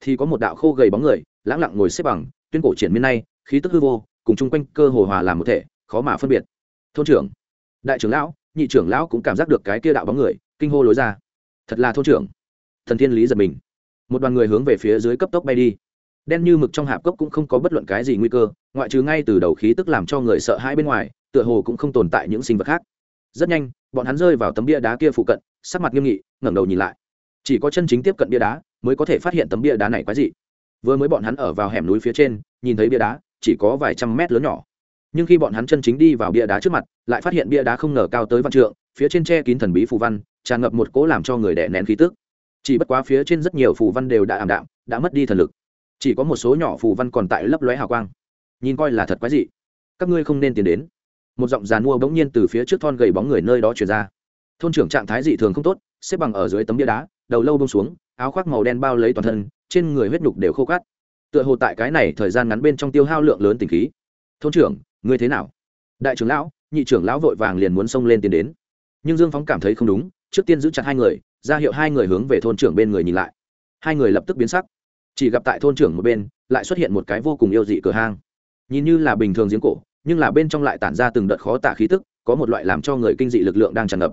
thì có một đạo khô gầy bóng người lãng lặng ngồi xếp bằng, tuyên cổ triển miên nay, khí tức hư vô, cùng chung quanh cơ hồ hòa làm một thể khó mà phân biệt. Thôn trưởng. Đại trưởng lão, nhị trưởng lão cũng cảm giác được cái kia đạo bóng người, kinh hô lối ra. Thật là thôn trưởng. Thần thiên lý giật mình. Một đoàn người hướng về phía dưới cấp tốc bay đi. Đen như mực trong hạp cốc cũng không có bất luận cái gì nguy cơ, ngoại trừ ngay từ đầu khí tức làm cho người sợ hãi bên ngoài, tựa hồ cũng không tồn tại những sinh vật khác. Rất nhanh, bọn hắn rơi vào tấm bia đá kia phụ cận, sắc mặt nghiêm nghị, ngẩng đầu nhìn lại. Chỉ có chân chính tiếp cận bia đá mới có thể phát hiện tấm bia đá này quái dị. Vừa mới bọn hắn ở vào hẻm núi phía trên, nhìn thấy bia đá, chỉ có vài trăm mét lớn nhỏ nhưng khi bọn hắn chân chính đi vào bia đá trước mặt, lại phát hiện bia đá không ngờ cao tới văn trượng, phía trên tre kín thần bí phù văn, tràn ngập một cỗ làm cho người đẻ nén khí tức. Chỉ bất quá phía trên rất nhiều phù văn đều đã ảm đạm, đã mất đi thần lực. Chỉ có một số nhỏ phù văn còn tại lấp lóe hào quang. Nhìn coi là thật quái dị. Các ngươi không nên tiến đến. Một giọng giàn mua bỗng nhiên từ phía trước thon gầy bóng người nơi đó chuyển ra. Thôn trưởng trạng thái dị thường không tốt, xếp bằng ở dưới tấm bia đá, đầu lâu bông xuống, áo khoác màu đen bao lấy toàn thân, trên người huyết nhục đều khô cát tựa hồ tại cái này thời gian ngắn bên trong tiêu hao lượng lớn tình khí. Thôn trưởng ngươi thế nào? Đại trưởng lão, nhị trưởng lão vội vàng liền muốn xông lên tiến đến. Nhưng dương phóng cảm thấy không đúng, trước tiên giữ chặt hai người, ra hiệu hai người hướng về thôn trưởng bên người nhìn lại. Hai người lập tức biến sắc. Chỉ gặp tại thôn trưởng một bên, lại xuất hiện một cái vô cùng yêu dị cửa hang. Nhìn như là bình thường giếng cổ, nhưng là bên trong lại tản ra từng đợt khó tả khí tức, có một loại làm cho người kinh dị lực lượng đang tràn ngập.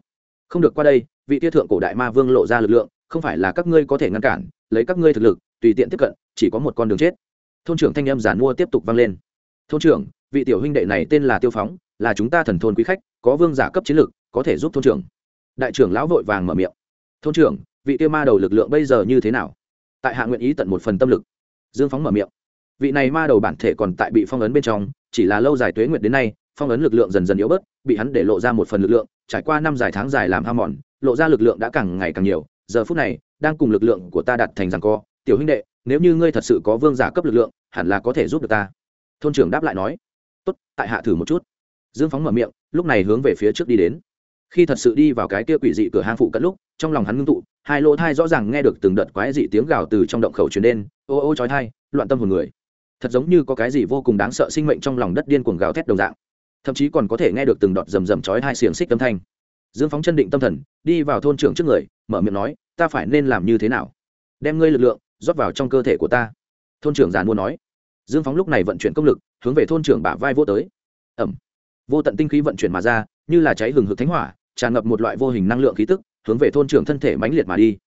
Không được qua đây, vị tia thượng cổ đại ma vương lộ ra lực lượng, không phải là các ngươi có thể ngăn cản, lấy các ngươi thực lực, tùy tiện tiếp cận, chỉ có một con đường chết. Thôn trưởng thanh âm giản mua tiếp tục vang lên. Thôn trưởng vị tiểu huynh đệ này tên là tiêu phóng, là chúng ta thần thôn quý khách, có vương giả cấp chiến lược, có thể giúp thôn trưởng. Đại trưởng lão vội vàng mở miệng. Thôn trưởng, vị tiêu ma đầu lực lượng bây giờ như thế nào? Tại hạ nguyện ý tận một phần tâm lực. Dương phóng mở miệng. Vị này ma đầu bản thể còn tại bị phong ấn bên trong, chỉ là lâu dài tuế nguyện đến nay, phong ấn lực lượng dần dần yếu bớt, bị hắn để lộ ra một phần lực lượng, trải qua năm dài tháng dài làm ham mòn, lộ ra lực lượng đã càng ngày càng nhiều, giờ phút này, đang cùng lực lượng của ta đặt thành rằng co. Tiểu huynh đệ, nếu như ngươi thật sự có vương giả cấp lực lượng, hẳn là có thể giúp được ta. Thôn trưởng đáp lại nói tốt, tại hạ thử một chút. Dương phóng mở miệng, lúc này hướng về phía trước đi đến. Khi thật sự đi vào cái kia quỷ dị cửa hang phụ cận lúc, trong lòng hắn ngưng tụ, hai lỗ thai rõ ràng nghe được từng đợt quái dị tiếng gào từ trong động khẩu truyền đến, ô ô, chói thai loạn tâm hồn người. Thật giống như có cái gì vô cùng đáng sợ sinh mệnh trong lòng đất điên cuồng gào thét đồng dạng. Thậm chí còn có thể nghe được từng đọt rầm rầm chói hai xiềng xích âm thanh. Dương phóng chân định tâm thần, đi vào thôn trưởng trước người, mở miệng nói, ta phải nên làm như thế nào? Đem ngươi lực lượng rót vào trong cơ thể của ta. Thôn trưởng giàn mua nói dương phóng lúc này vận chuyển công lực, hướng về thôn trưởng bả vai vô tới. Ẩm. Vô tận tinh khí vận chuyển mà ra, như là cháy hừng hực thánh hỏa, tràn ngập một loại vô hình năng lượng khí tức, hướng về thôn trưởng thân thể mãnh liệt mà đi.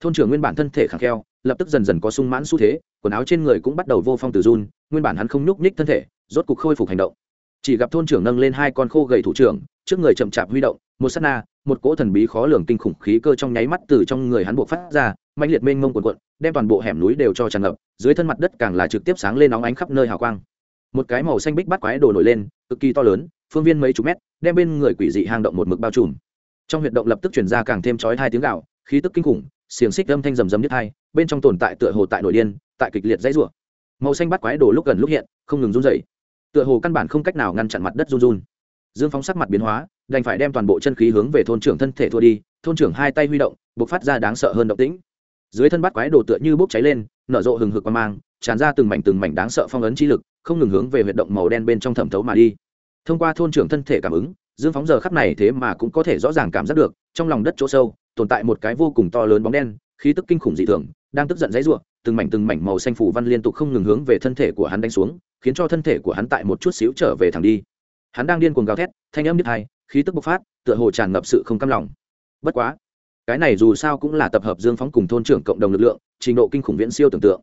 Thôn trưởng nguyên bản thân thể khẳng kheo, lập tức dần dần có sung mãn xu thế, quần áo trên người cũng bắt đầu vô phong từ run, nguyên bản hắn không nhúc nhích thân thể, rốt cục khôi phục hành động. Chỉ gặp thôn trưởng nâng lên hai con khô gầy thủ trưởng, trước người chậm chạp huy động một s á t na, một cỗ thần bí khó lường kinh khủng khí cơ trong nháy mắt từ trong người hắn buộc phát ra mạnh liệt mênh mông quần quận đem toàn bộ hẻm núi đều cho tràn ngập, dưới thân mặt đất càng là trực tiếp sáng lên óng ánh khắp nơi hào quang. Một cái màu xanh bích bắt quái đổ nổi lên, cực kỳ to lớn, phương viên mấy chục mét, đem bên người quỷ dị hang động một mực bao trùm. Trong huyệt động lập tức chuyển ra càng thêm chói hai tiếng gạo khí tức kinh khủng, xiềng xích âm thanh rầm rầm nhất hai, bên trong tồn tại tựa hồ tại nội điên, tại kịch liệt dãy rủa. Màu xanh bắt quái đổ lúc gần lúc hiện, không ngừng run dậy tựa hồ căn bản không cách nào ngăn chặn mặt đất run run. Dương phóng sắc mặt biến hóa đành phải đem toàn bộ chân khí hướng về thôn trưởng thân thể thua đi, thôn trưởng hai tay huy động buộc phát ra đáng sợ hơn động tĩnh. Dưới thân bắt quái đồ tựa như bốc cháy lên, nở rộ hừng hực qua mang, tràn ra từng mảnh từng mảnh đáng sợ phong ấn chi lực, không ngừng hướng về huyệt động màu đen bên trong thẩm thấu mà đi. Thông qua thôn trưởng thân thể cảm ứng, dương phóng giờ khắp này thế mà cũng có thể rõ ràng cảm giác được, trong lòng đất chỗ sâu, tồn tại một cái vô cùng to lớn bóng đen, khí tức kinh khủng dị thường, đang tức giận dãy ruộng từng mảnh từng mảnh màu xanh phủ văn liên tục không ngừng hướng về thân thể của hắn đánh xuống, khiến cho thân thể của hắn tại một chút xíu trở về thẳng đi. Hắn đang điên cuồng gào thét, thanh âm nhất hai khí tức bộc phát, tựa hồ tràn ngập sự không cam lòng. Bất quá, cái này dù sao cũng là tập hợp dương phóng cùng thôn trưởng cộng đồng lực lượng, trình độ kinh khủng viễn siêu tưởng tượng.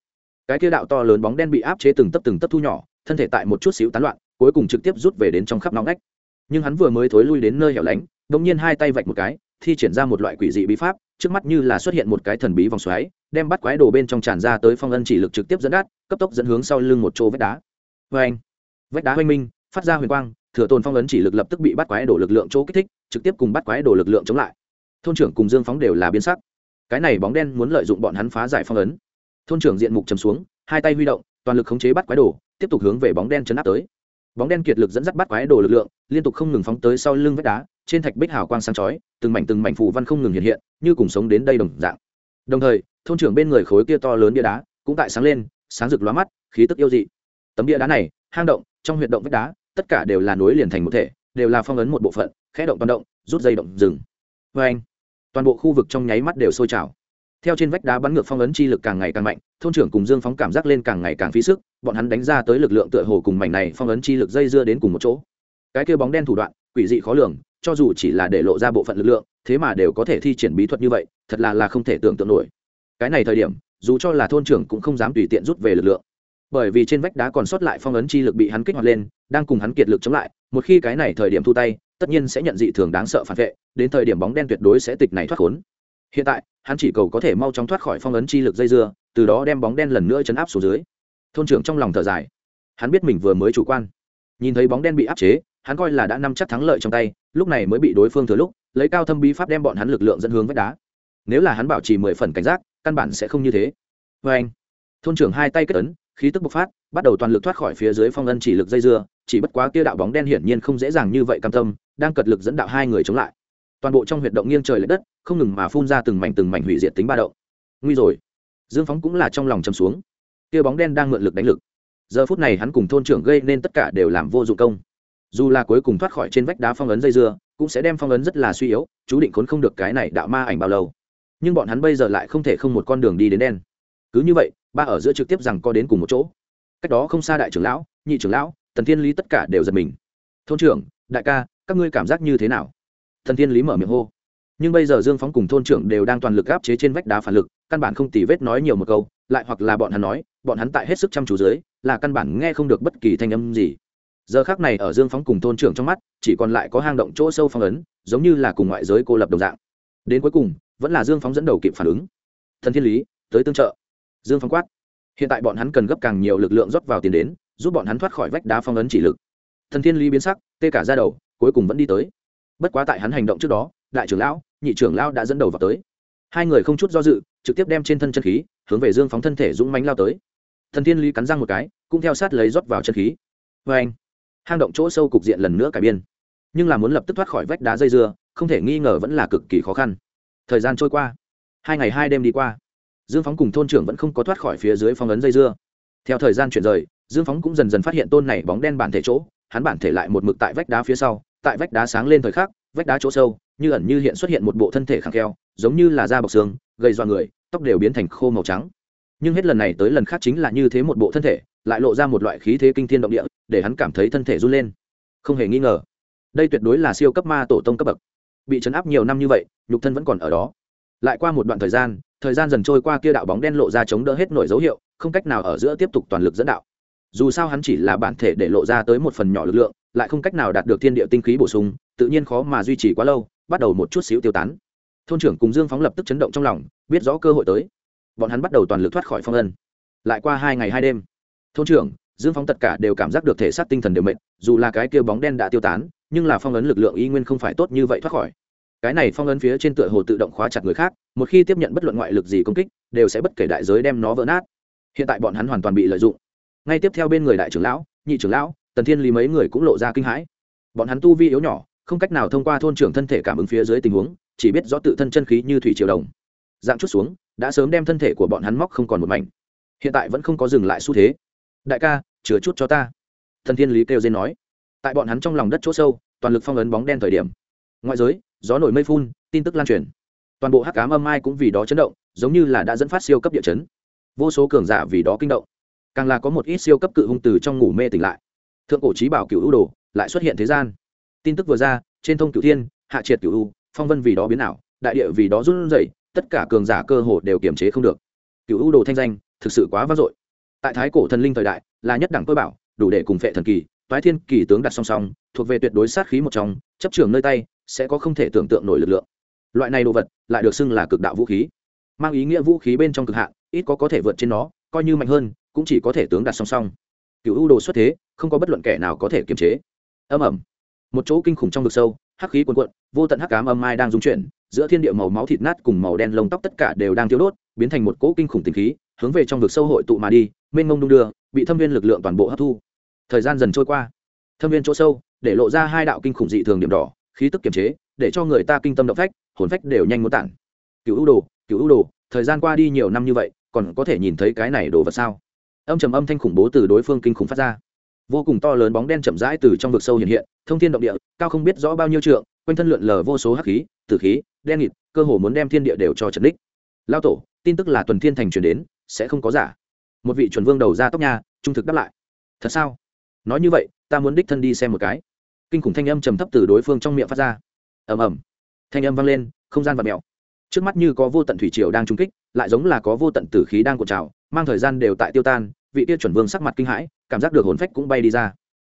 Cái kia đạo to lớn bóng đen bị áp chế từng tấp từng tấp thu nhỏ, thân thể tại một chút xíu tán loạn, cuối cùng trực tiếp rút về đến trong khắp nóng nách nhưng hắn vừa mới thối lui đến nơi hẻo lánh đ ỗ n g nhiên hai tay vạch một cái, thi triển ra một loại quỷ dị bí pháp, trước mắt như là xuất hiện một cái thần bí vòng xoáy, đem bắt quái đồ bên trong tràn ra tới phong ân chỉ lực trực tiếp dẫn đát cấp tốc dẫn hướng sau lưng một chỗ vách đá. Vê anh vách đá hoanh minh, phát ra huyền quang thừa tồn phong ấn chỉ lực lập tức bị bắt quái đổ lực lượng chỗ kích thích, trực tiếp cùng bắt quái đổ lực lượng chống lại. Thôn trưởng cùng dương phóng đều là biến sắc. Cái này bóng đen muốn lợi dụng bọn hắn phá giải phong ấn. Thôn trưởng diện mục chầm xuống, hai tay huy động, toàn lực khống chế bắt quái đổ tiếp tục hướng về bóng đen chấn áp tới. Bóng đen kiệt lực dẫn dắt bắt quái đổ lực lượng, liên tục không ngừng phóng tới sau lưng vách đá, trên thạch bích hào quang sáng chói, từng mảnh từng mảnh phù văn không ngừng hiện hiện, như cùng sống đến đây đồng dạng. Đồng thời, thôn trưởng bên người khối kia to lớn bia đá cũng tại sáng lên, sáng rực lóa mắt, khí tức yêu dị. Tấm bia đá này, hang động, trong huyệt động vách đá tất cả đều là nối liền thành một thể, đều là phong ấn một bộ phận, khẽ động toàn động, rút dây động rừng vê anh, toàn bộ khu vực trong nháy mắt đều sôi trào. Theo trên vách đá bắn ngược phong ấn chi lực càng ngày càng mạnh, thôn trưởng cùng dương phóng cảm giác lên càng ngày càng phí sức, bọn hắn đánh ra tới lực lượng tựa hồ cùng mảnh này phong ấn chi lực dây dưa đến cùng một chỗ. Cái kêu bóng đen thủ đoạn, quỷ dị khó lường, cho dù chỉ là để lộ ra bộ phận lực lượng, thế mà đều có thể thi triển bí thuật như vậy, thật là là không thể tưởng tượng nổi. Cái này thời điểm, dù cho là thôn trưởng cũng không dám tùy tiện rút về lực lượng bởi vì trên vách đá còn sót lại phong ấn chi lực bị hắn kích hoạt lên, đang cùng hắn kiệt lực chống lại, một khi cái này thời điểm thu tay, tất nhiên sẽ nhận dị thường đáng sợ phản vệ, đến thời điểm bóng đen tuyệt đối sẽ tịch này thoát khốn. Hiện tại, hắn chỉ cầu có thể mau chóng thoát khỏi phong ấn chi lực dây dưa, từ đó đem bóng đen lần nữa chấn áp xuống dưới. Thôn trưởng trong lòng thở dài. Hắn biết mình vừa mới chủ quan. Nhìn thấy bóng đen bị áp chế, hắn coi là đã nắm chắc thắng lợi trong tay, lúc này mới bị đối phương thừa lúc, lấy cao thâm bí pháp đem bọn hắn lực lượng dẫn hướng vách đá. Nếu là hắn bảo trì mười phần cảnh giác, căn bản sẽ không như thế. Vê anh thôn trưởng hai tay kết ấn khí tức bộc phát, bắt đầu toàn lực thoát khỏi phía dưới phong ân chỉ lực dây dưa, chỉ bất quá kia đạo bóng đen hiển nhiên không dễ dàng như vậy cam tâm, đang cật lực dẫn đạo hai người chống lại. Toàn bộ trong huyệt động nghiêng trời l ệ đất, không ngừng mà phun ra từng mảnh từng mảnh hủy diệt tính ba động. Nguy rồi. Dương phóng cũng là trong lòng châm xuống. Kia bóng đen đang mượn lực đánh lực. Giờ phút này hắn cùng thôn trưởng gây nên tất cả đều làm vô dụng công. Dù là cuối cùng thoát khỏi trên vách đá phong ấn dây dưa, cũng sẽ đem phong ấn rất là suy yếu, chú định khốn không được cái này đạo ma ảnh bao lâu. Nhưng bọn hắn bây giờ lại không thể không một con đường đi đến đen cứ như vậy, ba ở giữa trực tiếp rằng co đến cùng một chỗ. Cách đó không xa đại trưởng lão, nhị trưởng lão thần thiên lý tất cả đều giật mình. Thôn trưởng, đại ca, các ngươi cảm giác như thế nào? Thần thiên lý mở miệng hô. Nhưng bây giờ dương phóng cùng thôn trưởng đều đang toàn lực áp chế trên vách đá phản lực, căn bản không tì vết nói nhiều một câu, lại hoặc là bọn hắn nói, bọn hắn tại hết sức chăm chú dưới, là căn bản nghe không được bất kỳ thanh âm gì. Giờ khác này ở dương phóng cùng thôn trưởng trong mắt, chỉ còn lại có hang động chỗ sâu phong ấn, giống như là cùng ngoại giới cô lập đồng dạng. Đến cuối cùng, vẫn là dương phóng dẫn đầu kịp phản ứng. Thần thiên lý, tới tương trợ dương Phong quát. Hiện tại bọn hắn cần gấp càng nhiều lực lượng rót vào tiền đến, giúp bọn hắn thoát khỏi vách đá phong ấn chỉ lực. Thần thiên lý biến sắc, tê cả ra đầu, cuối cùng vẫn đi tới. Bất quá tại hắn hành động trước đó, đại trưởng lão, nhị trưởng lão đã dẫn đầu vào tới. Hai người không chút do dự, trực tiếp đem trên thân chân khí, hướng về dương phóng thân thể dũng mánh lao tới. Thần thiên lý cắn răng một cái, cũng theo sát lấy rót vào chân khí. Vê anh, hang động chỗ sâu cục diện lần nữa cải biên. Nhưng là muốn lập tức thoát khỏi vách đá dây dưa, không thể nghi ngờ vẫn là cực kỳ khó khăn. Thời gian trôi qua. Hai ngày hai đêm đi qua dương phóng cùng thôn trưởng vẫn không có thoát khỏi phía dưới phong ấn dây dưa. Theo thời gian chuyển rời, dương phóng cũng dần dần phát hiện tôn này bóng đen bản thể chỗ, hắn bản thể lại một mực tại vách đá phía sau, tại vách đá sáng lên thời khắc, vách đá chỗ sâu, như ẩn như hiện xuất hiện một bộ thân thể khẳng keo, giống như là da bọc xương, gây do người, tóc đều biến thành khô màu trắng. Nhưng hết lần này tới lần khác chính là như thế một bộ thân thể, lại lộ ra một loại khí thế kinh thiên động địa, để hắn cảm thấy thân thể run lên. Không hề nghi ngờ, đây tuyệt đối là siêu cấp ma tổ tông cấp bậc. Bị chấn áp nhiều năm như vậy, nhục thân vẫn còn ở đó. Lại qua một đoạn thời gian thời gian dần trôi qua kia đạo bóng đen lộ ra chống đỡ hết nổi dấu hiệu, không cách nào ở giữa tiếp tục toàn lực dẫn đạo. Dù sao hắn chỉ là bản thể để lộ ra tới một phần nhỏ lực lượng, lại không cách nào đạt được thiên địa tinh khí bổ sung, tự nhiên khó mà duy trì quá lâu, bắt đầu một chút xíu tiêu tán. Thôn trưởng cùng dương phóng lập tức chấn động trong lòng, biết rõ cơ hội tới. Bọn hắn bắt đầu toàn lực thoát khỏi phong ân lại qua hai ngày hai đêm, thôn trưởng, dương phóng tất cả đều cảm giác được thể xác tinh thần đều mệt, dù là cái kia bóng đen đã tiêu tán, nhưng là phong ấn lực lượng y nguyên không phải tốt như vậy thoát khỏi cái này phong ấn phía trên tựa hồ tự động khóa chặt người khác, một khi tiếp nhận bất luận ngoại lực gì công kích, đều sẽ bất kể đại giới đem nó vỡ nát. Hiện tại bọn hắn hoàn toàn bị lợi dụng. Ngay tiếp theo bên người đại trưởng lão, nhị trưởng lão, tần thiên lý mấy người cũng lộ ra kinh hãi. Bọn hắn tu vi yếu nhỏ, không cách nào thông qua thôn trưởng thân thể cảm ứng phía dưới tình huống, chỉ biết rõ tự thân chân khí như thủy triều đồng. Dạng chút xuống, đã sớm đem thân thể của bọn hắn móc không còn một mảnh. Hiện tại vẫn không có dừng lại xu thế. Đại ca chứa chút cho ta. Thần thiên lý kêu dên nói. Tại bọn hắn trong lòng đất chỗ sâu, toàn lực phong ấn bóng đen thời điểm ngoại giới, gió nổi mây phun, tin tức lan truyền. Toàn bộ hắc cám âm ai cũng vì đó chấn động, giống như là đã dẫn phát siêu cấp địa chấn. Vô số cường giả vì đó kinh động. Càng là có một ít siêu cấp cự hung từ trong ngủ mê tỉnh lại. Thượng cổ trí bảo cựu ưu đồ, lại xuất hiện thế gian. Tin tức vừa ra, trên thông cựu thiên, hạ triệt cựu u phong vân vì đó biến ảo, đại địa vì đó run rẩy, tất cả cường giả cơ hồ đều kiềm chế không được. Cựu ưu đồ thanh danh, thực sự quá vang dội. Tại thái cổ thần linh thời đại, là nhất đẳng cơ bảo, đủ để cùng phệ thần kỳ, toái thiên kỳ tướng đặt song song, thuộc về tuyệt đối sát khí một trong, chấp trường nơi tay sẽ có không thể tưởng tượng nổi lực lượng. Loại này đồ vật lại được xưng là cực đạo vũ khí. Mang ý nghĩa vũ khí bên trong cực hạn, ít có có thể vượt trên nó, coi như mạnh hơn, cũng chỉ có thể tướng đặt song song. Cựu ưu đồ xuất thế, không có bất luận kẻ nào có thể kiềm chế. Âm ẩm. Một chỗ kinh khủng trong vực sâu, hắc khí cuồn cuộn, vô tận hắc cám âm mai đang dung chuyển, giữa thiên địa màu máu thịt nát cùng màu đen lông tóc tất cả đều đang thiếu đốt, biến thành một cỗ kinh khủng tình khí, hướng về trong vực sâu hội tụ mà đi, mênh mông đung đưa, bị thâm viên lực lượng toàn bộ hấp thu. Thời gian dần trôi qua. Thâm viên chỗ sâu, để lộ ra hai đạo kinh khủng dị thường điểm đỏ khí tức kiềm chế, để cho người ta kinh tâm động phách, hồn phách đều nhanh muốn tản. Cựu ưu đồ cựu ưu đồ, thời gian qua đi nhiều năm như vậy, còn có thể nhìn thấy cái này đồ vật sao? Âm trầm âm thanh khủng bố từ đối phương kinh khủng phát ra. Vô cùng to lớn bóng đen chậm rãi từ trong vực sâu hiện hiện, thông thiên động địa, cao không biết rõ bao nhiêu trượng, quanh thân lượn lờ vô số hắc khí, tử khí, đen nghịt, cơ hồ muốn đem thiên địa đều cho trần đích. Lao tổ, tin tức là tuần thiên thành truyền đến, sẽ không có giả. Một vị chuẩn vương đầu ra tóc nha, trung thực đáp lại. Thật sao? Nói như vậy, ta muốn đích thân đi xem một cái kinh khủng thanh âm trầm thấp từ đối phương trong miệng phát ra. Ầm ầm. Thanh âm vang lên, không gian và mèo. Trước mắt như có vô tận thủy triều đang trung kích, lại giống là có vô tận tử khí đang cuộn trào, mang thời gian đều tại tiêu tan, vị tia chuẩn vương sắc mặt kinh hãi, cảm giác được hồn phách cũng bay đi ra.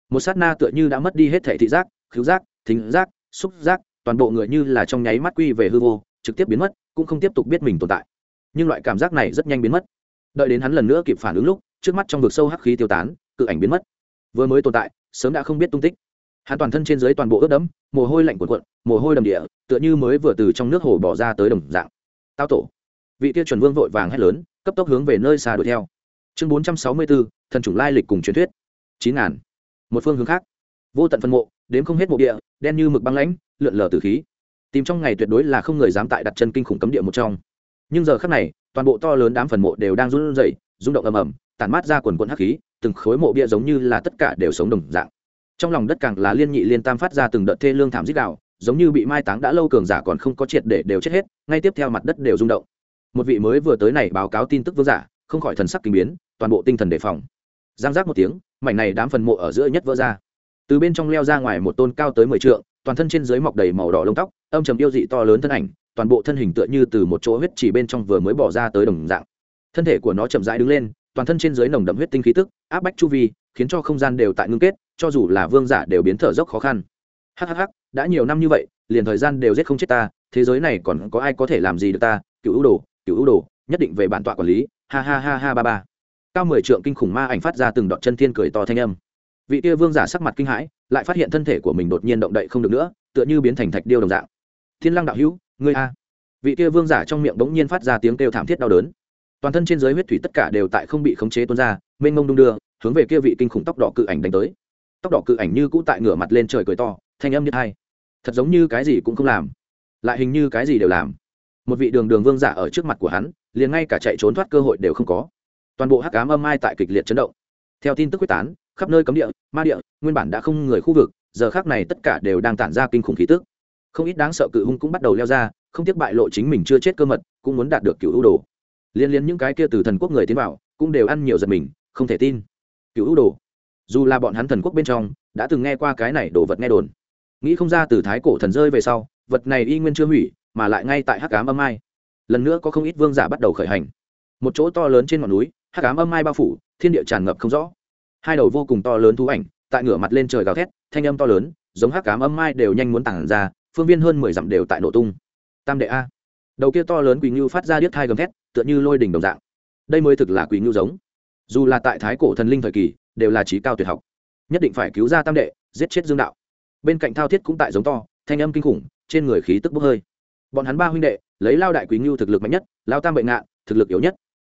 Một sát na tựa như đã mất đi hết thể thị giác, khứu giác, thính giác, xúc giác, toàn bộ người như là trong nháy mắt quy về hư vô, trực tiếp biến mất, cũng không tiếp tục biết mình tồn tại. Nhưng loại cảm giác này rất nhanh biến mất. Đợi đến hắn lần nữa kịp phản ứng lúc, trước mắt trong vực sâu hắc khí tiêu tán, cự ảnh biến mất. Vừa mới tồn tại, sớm đã không biết tung tích hắn toàn thân trên dưới toàn bộ ướt đẫm, mồ hôi lạnh cuộn cuộn, mồ hôi đầm địa, tựa như mới vừa từ trong nước hồ bỏ ra tới đồng dạng. Tao tổ. Vị tiêu chuẩn vương vội vàng hét lớn, cấp tốc hướng về nơi xa đuổi theo. Chương bốn trăm sáu mươi bốn thần chủng lai lịch cùng truyền thuyết. Chín ngàn. Một phương hướng khác. Vô tận phân mộ, đếm không hết mộ địa, đen như mực băng lãnh, lượn lờ từ khí. Tìm trong ngày tuyệt đối là không người dám tại đặt chân kinh khủng cấm địa một trong. Nhưng giờ khắc này, toàn bộ to lớn đám phần mộ đều đang run rẩy, rung động ầm ầm, tản mát ra quần quần hắc khí, từng khối mộ bia giống như là tất cả đều sống đồng dạng trong lòng đất càng là liên nhị liên tam phát ra từng đợt thê lương thảm dích đạo giống như bị mai táng đã lâu cường giả còn không có triệt để đều chết hết, ngay tiếp theo mặt đất đều rung động. Một vị mới vừa tới này báo cáo tin tức vương giả, không khỏi thần sắc kinh biến, toàn bộ tinh thần đề phòng. Giang giác một tiếng, mảnh này đám phần mộ ở giữa nhất vỡ ra. Từ bên trong leo ra ngoài một tôn cao tới mười trượng, toàn thân trên dưới mọc đầy màu đỏ lông tóc, âm trầm yêu dị to lớn thân ảnh, toàn bộ thân hình tựa như từ một chỗ huyết chỉ bên trong vừa mới bỏ ra tới đồng dạng. Thân thể của nó chậm rãi đứng lên, toàn thân trên dưới nồng đậm huyết tinh khí tức, áp bách chu vi, khiến cho không gian đều tại ngưng kết cho dù là vương giả đều biến thở dốc khó khăn. Hhh đã nhiều năm như vậy, liền thời gian đều giết không chết ta, thế giới này còn có ai có thể làm gì được ta? Cựu ưu đồ, cựu ưu đồ, nhất định về bản tọa quản lý. Ha ha ha ha ba ba. Cao mười trượng kinh khủng ma ảnh phát ra từng đoạn chân thiên cười to thanh âm. Vị kia vương giả sắc mặt kinh hãi, lại phát hiện thân thể của mình đột nhiên động đậy không được nữa, tựa như biến thành thạch điêu đồng dạng. Thiên lăng đạo hữu, ngươi a. Vị kia vương giả trong miệng bỗng nhiên phát ra tiếng kêu thảm thiết đau đớn. Toàn thân trên giới huyết thủy tất cả đều tại không bị khống chế tuôn ra, mênh mông đung đưa, hướng về kia vị kinh khủng tóc đỏ cự ảnh đánh tới tóc đỏ cự ảnh như cũ tại ngửa mặt lên trời cười to, thanh âm như hai thật giống như cái gì cũng không làm, lại hình như cái gì đều làm. Một vị đường đường vương giả ở trước mặt của hắn, liền ngay cả chạy trốn thoát cơ hội đều không có. Toàn bộ hắc cám âm mai tại kịch liệt chấn động. Theo tin tức quyết tán, khắp nơi cấm địa, ma địa, nguyên bản đã không người khu vực, giờ khác này tất cả đều đang tản ra kinh khủng khí tức. Không ít đáng sợ cự hung cũng bắt đầu leo ra, không tiếc bại lộ chính mình chưa chết cơ mật, cũng muốn đạt được cựu ưu đồ. Liên liên những cái kia từ thần quốc người tiến vào, cũng đều ăn nhiều giật mình, không thể tin. Cựu ưu đồ dù là bọn hắn thần quốc bên trong, đã từng nghe qua cái này đồ vật nghe đồn. Nghĩ không ra từ thái cổ thần rơi về sau, vật này y nguyên chưa hủy, mà lại ngay tại hắc cám âm mai lần nữa có không ít vương giả bắt đầu khởi hành. Một chỗ to lớn trên ngọn núi, hắc cám âm mai bao phủ, thiên địa tràn ngập không rõ. Hai đầu vô cùng to lớn thú ảnh, tại ngửa mặt lên trời gào thét, thanh âm to lớn, giống hắc cám âm mai đều nhanh muốn tản ra, phương viên hơn mười dặm đều tại nổ tung. Tam đệ a. Đầu kia to lớn quỳ ngưu phát ra điếc thai gầm thét, tựa như lôi đỉnh đồng dạng. Đây mới thực là quỳ ngưu giống. Dù là tại thái cổ thần linh thời kỳ đều là trí cao tuyệt học. Nhất định phải cứu ra tam đệ, giết chết dương đạo. Bên cạnh thao thiết cũng tại giống to, thanh âm kinh khủng, trên người khí tức bốc hơi. Bọn hắn ba huynh đệ, lấy lao đại quý ngưu thực lực mạnh nhất, lao tam bệnh nạn thực lực yếu nhất.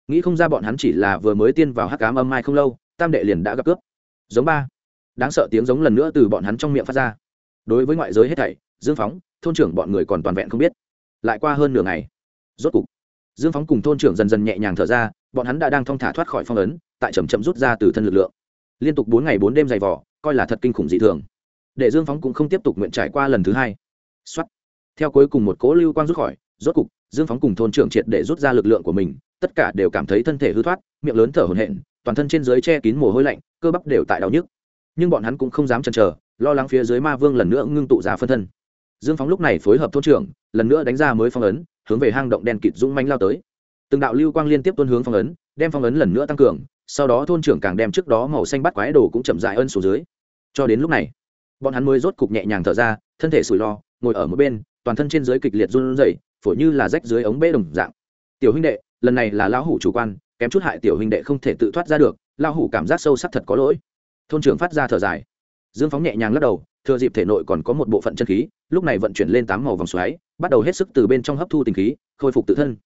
Nghĩ không ra bọn hắn chỉ là vừa mới tiên vào hắc cám âm mai không lâu, tam đệ liền đã gặp cướp. Giống ba. Đáng sợ tiếng giống lần nữa từ bọn hắn trong miệng phát ra. Đối với ngoại giới hết thảy, dương phóng, thôn trưởng bọn người còn toàn vẹn không biết. Lại qua hơn nửa ngày, rốt cục, dương phóng cùng thôn trưởng dần dần nhẹ nhàng thở ra, bọn hắn đã đang thong thả thoát khỏi phong ấn, tại chầm chậm rút ra từ thân lực lượng liên tục bốn ngày bốn đêm dày vỏ coi là thật kinh khủng dị thường. Để dương phóng cũng không tiếp tục nguyện trải qua lần thứ hai. Xuất theo cuối cùng một cố lưu quang rút khỏi, rốt cục, dương phóng cùng thôn trưởng triệt để rút ra lực lượng của mình, tất cả đều cảm thấy thân thể hư thoát, miệng lớn thở hổn hển, toàn thân trên dưới che kín mồ hôi lạnh, cơ bắp đều tại đau nhức. Nhưng bọn hắn cũng không dám chần chờ, lo lắng phía dưới ma vương lần nữa ngưng tụ ra phân thân. Dương phóng lúc này phối hợp thôn trưởng, lần nữa đánh ra mới phong ấn, hướng về hang động đen kịt dũng manh lao tới. Từng đạo lưu quang liên tiếp tuân hướng phong ấn, đem phong ấn lần nữa tăng cường sau đó thôn trưởng càng đem trước đó màu xanh bắt quái đồ cũng chậm dại ân xuống dưới. Cho đến lúc này, bọn hắn mới rốt cục nhẹ nhàng thở ra, thân thể sủi lo, ngồi ở một bên, toàn thân trên dưới kịch liệt run rẩy phổi như là rách dưới ống bê đồng dạng. Tiểu huynh đệ, lần này là lão hủ chủ quan, kém chút hại tiểu huynh đệ không thể tự thoát ra được, lão hủ cảm giác sâu sắc thật có lỗi. Thôn trưởng phát ra thở dài. Dương phóng nhẹ nhàng lắc đầu, thừa dịp thể nội còn có một bộ phận chân khí, lúc này vận chuyển lên tám màu vòng xoáy, bắt đầu hết sức từ bên trong hấp thu tình khí, khôi phục tự thân.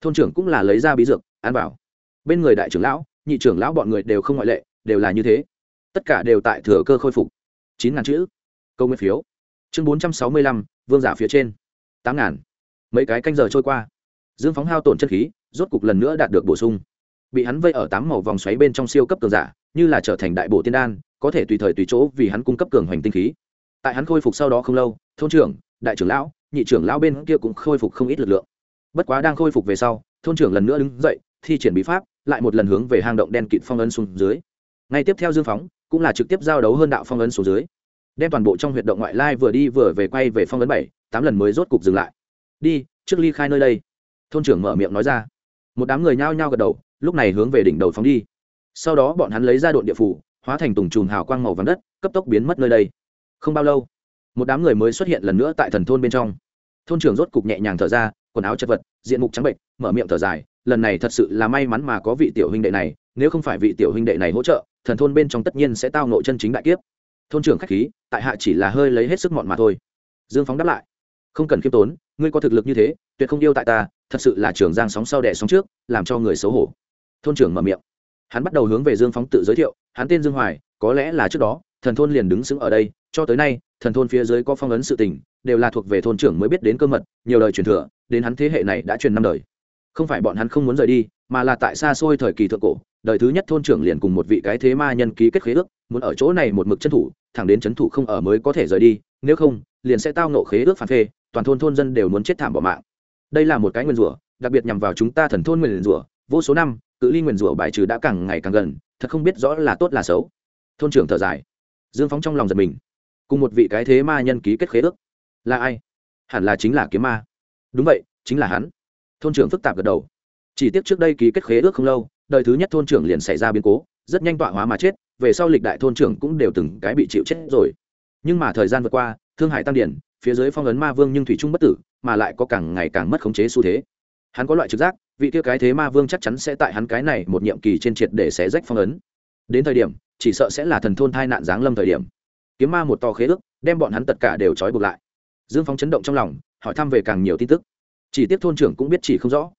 Thôn trưởng cũng là lấy ra bí dược an bảo bên người đại trưởng lão nhị trưởng lão bọn người đều không ngoại lệ, đều là như thế. Tất cả đều tại thừa cơ khôi phục. Chín ngàn chữ. Câu nguyên phiếu. Chương bốn trăm sáu mươi lăm, vương giả phía trên. Tám ngàn. Mấy cái canh giờ trôi qua. Dương phóng hao tổn chân khí, rốt cục lần nữa đạt được bổ sung. Bị hắn vây ở tám màu vòng xoáy bên trong siêu cấp cường giả, như là trở thành đại bộ tiên đan, có thể tùy thời tùy chỗ vì hắn cung cấp cường hoành tinh khí. Tại hắn khôi phục sau đó không lâu, thôn trưởng, đại trưởng lão, nhị trưởng lão bên kia cũng khôi phục không ít lực lượng. Bất quá đang khôi phục về sau, thôn trưởng lần nữa đứng dậy, thi triển bí pháp lại một lần hướng về hang động đen kịt phong ấn xuống dưới. Ngay tiếp theo dương phóng, cũng là trực tiếp giao đấu hơn đạo phong ấn xuống dưới. Đem toàn bộ trong huyệt động ngoại lai vừa đi vừa về quay về phong ấn bảy, tám lần mới rốt cục dừng lại. Đi, trước ly khai nơi đây. Thôn trưởng mở miệng nói ra. Một đám người nhao nhao gật đầu, lúc này hướng về đỉnh đầu phóng đi. Sau đó bọn hắn lấy ra độn địa phủ, hóa thành tùng chùm hào quang màu vàng đất, cấp tốc biến mất nơi đây. Không bao lâu, một đám người mới xuất hiện lần nữa tại thần thôn bên trong. Thôn trưởng rốt cục nhẹ nhàng thở ra, quần áo chật vật, diện mục trắng bệnh, mở miệng thở dài lần này thật sự là may mắn mà có vị tiểu huynh đệ này, nếu không phải vị tiểu huynh đệ này hỗ trợ, thần thôn bên trong tất nhiên sẽ tao nội chân chính đại kiếp. Thôn trưởng khách khí, tại hạ chỉ là hơi lấy hết sức mọn mà thôi. Dương phóng đáp lại, không cần khiêm tốn, ngươi có thực lực như thế, tuyệt không yêu tại ta, thật sự là trưởng giang sóng sau đẻ sóng trước, làm cho người xấu hổ. Thôn trưởng mở miệng. Hắn bắt đầu hướng về dương phóng tự giới thiệu, hắn tên dương hoài, có lẽ là trước đó, thần thôn liền đứng sững ở đây, cho tới nay, thần thôn phía dưới có phong ấn sự tình, đều là thuộc về thôn trưởng mới biết đến cơ mật, nhiều đời truyền thừa, đến hắn thế hệ này đã truyền năm đời không phải bọn hắn không muốn rời đi, mà là tại xa xôi thời kỳ thượng cổ, đời thứ nhất thôn trưởng liền cùng một vị cái thế ma nhân ký kết khế ước, muốn ở chỗ này một mực chân thủ, thẳng đến chân thủ không ở mới có thể rời đi, nếu không, liền sẽ tao nộ khế ước phản phê, toàn thôn thôn dân đều muốn chết thảm bỏ mạng. Đây là một cái nguyên rủa, đặc biệt nhằm vào chúng ta thần thôn nguyên rủa, vô số năm, cự ly nguyên rủa bài trừ đã càng ngày càng gần, thật không biết rõ là tốt là xấu. Thôn trưởng thở dài. Dương phóng trong lòng giật mình. Cùng một vị cái thế ma nhân ký kết khế ước. Là ai? Hẳn là chính là kiếm ma. Đúng vậy, chính là hắn thôn trưởng phức tạp gật đầu. Chỉ tiếc trước đây ký kết khế ước không lâu, đời thứ nhất thôn trưởng liền xảy ra biến cố, rất nhanh tọa hóa mà chết, về sau lịch đại thôn trưởng cũng đều từng cái bị chịu chết rồi. Nhưng mà thời gian vượt qua, thương hải tăng điển, phía dưới phong ấn ma vương nhưng thủy trung bất tử, mà lại có càng ngày càng mất khống chế xu thế. Hắn có loại trực giác, vị kia cái thế ma vương chắc chắn sẽ tại hắn cái này một nhiệm kỳ trên triệt để xé rách phong ấn. Đến thời điểm, chỉ sợ sẽ là thần thôn thai nạn giáng lâm thời điểm. Kiếm ma một to khế ước, đem bọn hắn tất cả đều trói buộc lại. Dương phóng chấn động trong lòng, hỏi thăm về càng nhiều tin tức chỉ tiếc thôn trưởng cũng biết chỉ không rõ.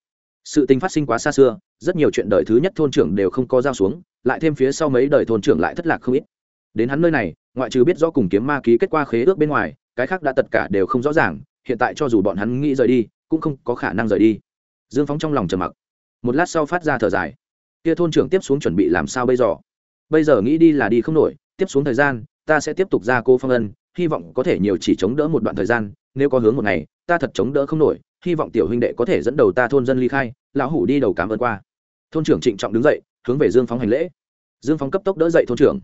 Sự tình phát sinh quá xa xưa, rất nhiều chuyện đời thứ nhất thôn trưởng đều không có giao xuống, lại thêm phía sau mấy đời thôn trưởng lại thất lạc không ít. Đến hắn nơi này, ngoại trừ biết rõ cùng kiếm ma ký kết quả khế ước bên ngoài, cái khác đã tất cả đều không rõ ràng, hiện tại cho dù bọn hắn nghĩ rời đi, cũng không có khả năng rời đi. Dương phóng trong lòng trầm mặc. Một lát sau phát ra thở dài. Kia thôn trưởng tiếp xuống chuẩn bị làm sao bây giờ? Bây giờ nghĩ đi là đi không nổi, tiếp xuống thời gian, ta sẽ tiếp tục ra cô phong ân, hy vọng có thể nhiều chỉ chống đỡ một đoạn thời gian, nếu có hướng một ngày, ta thật chống đỡ không nổi hy vọng tiểu huynh đệ có thể dẫn đầu ta thôn dân ly khai, lão hủ đi đầu cảm ơn qua. Thôn trưởng trịnh trọng đứng dậy, hướng về dương phóng hành lễ. Dương phóng cấp tốc đỡ dậy thôn trưởng.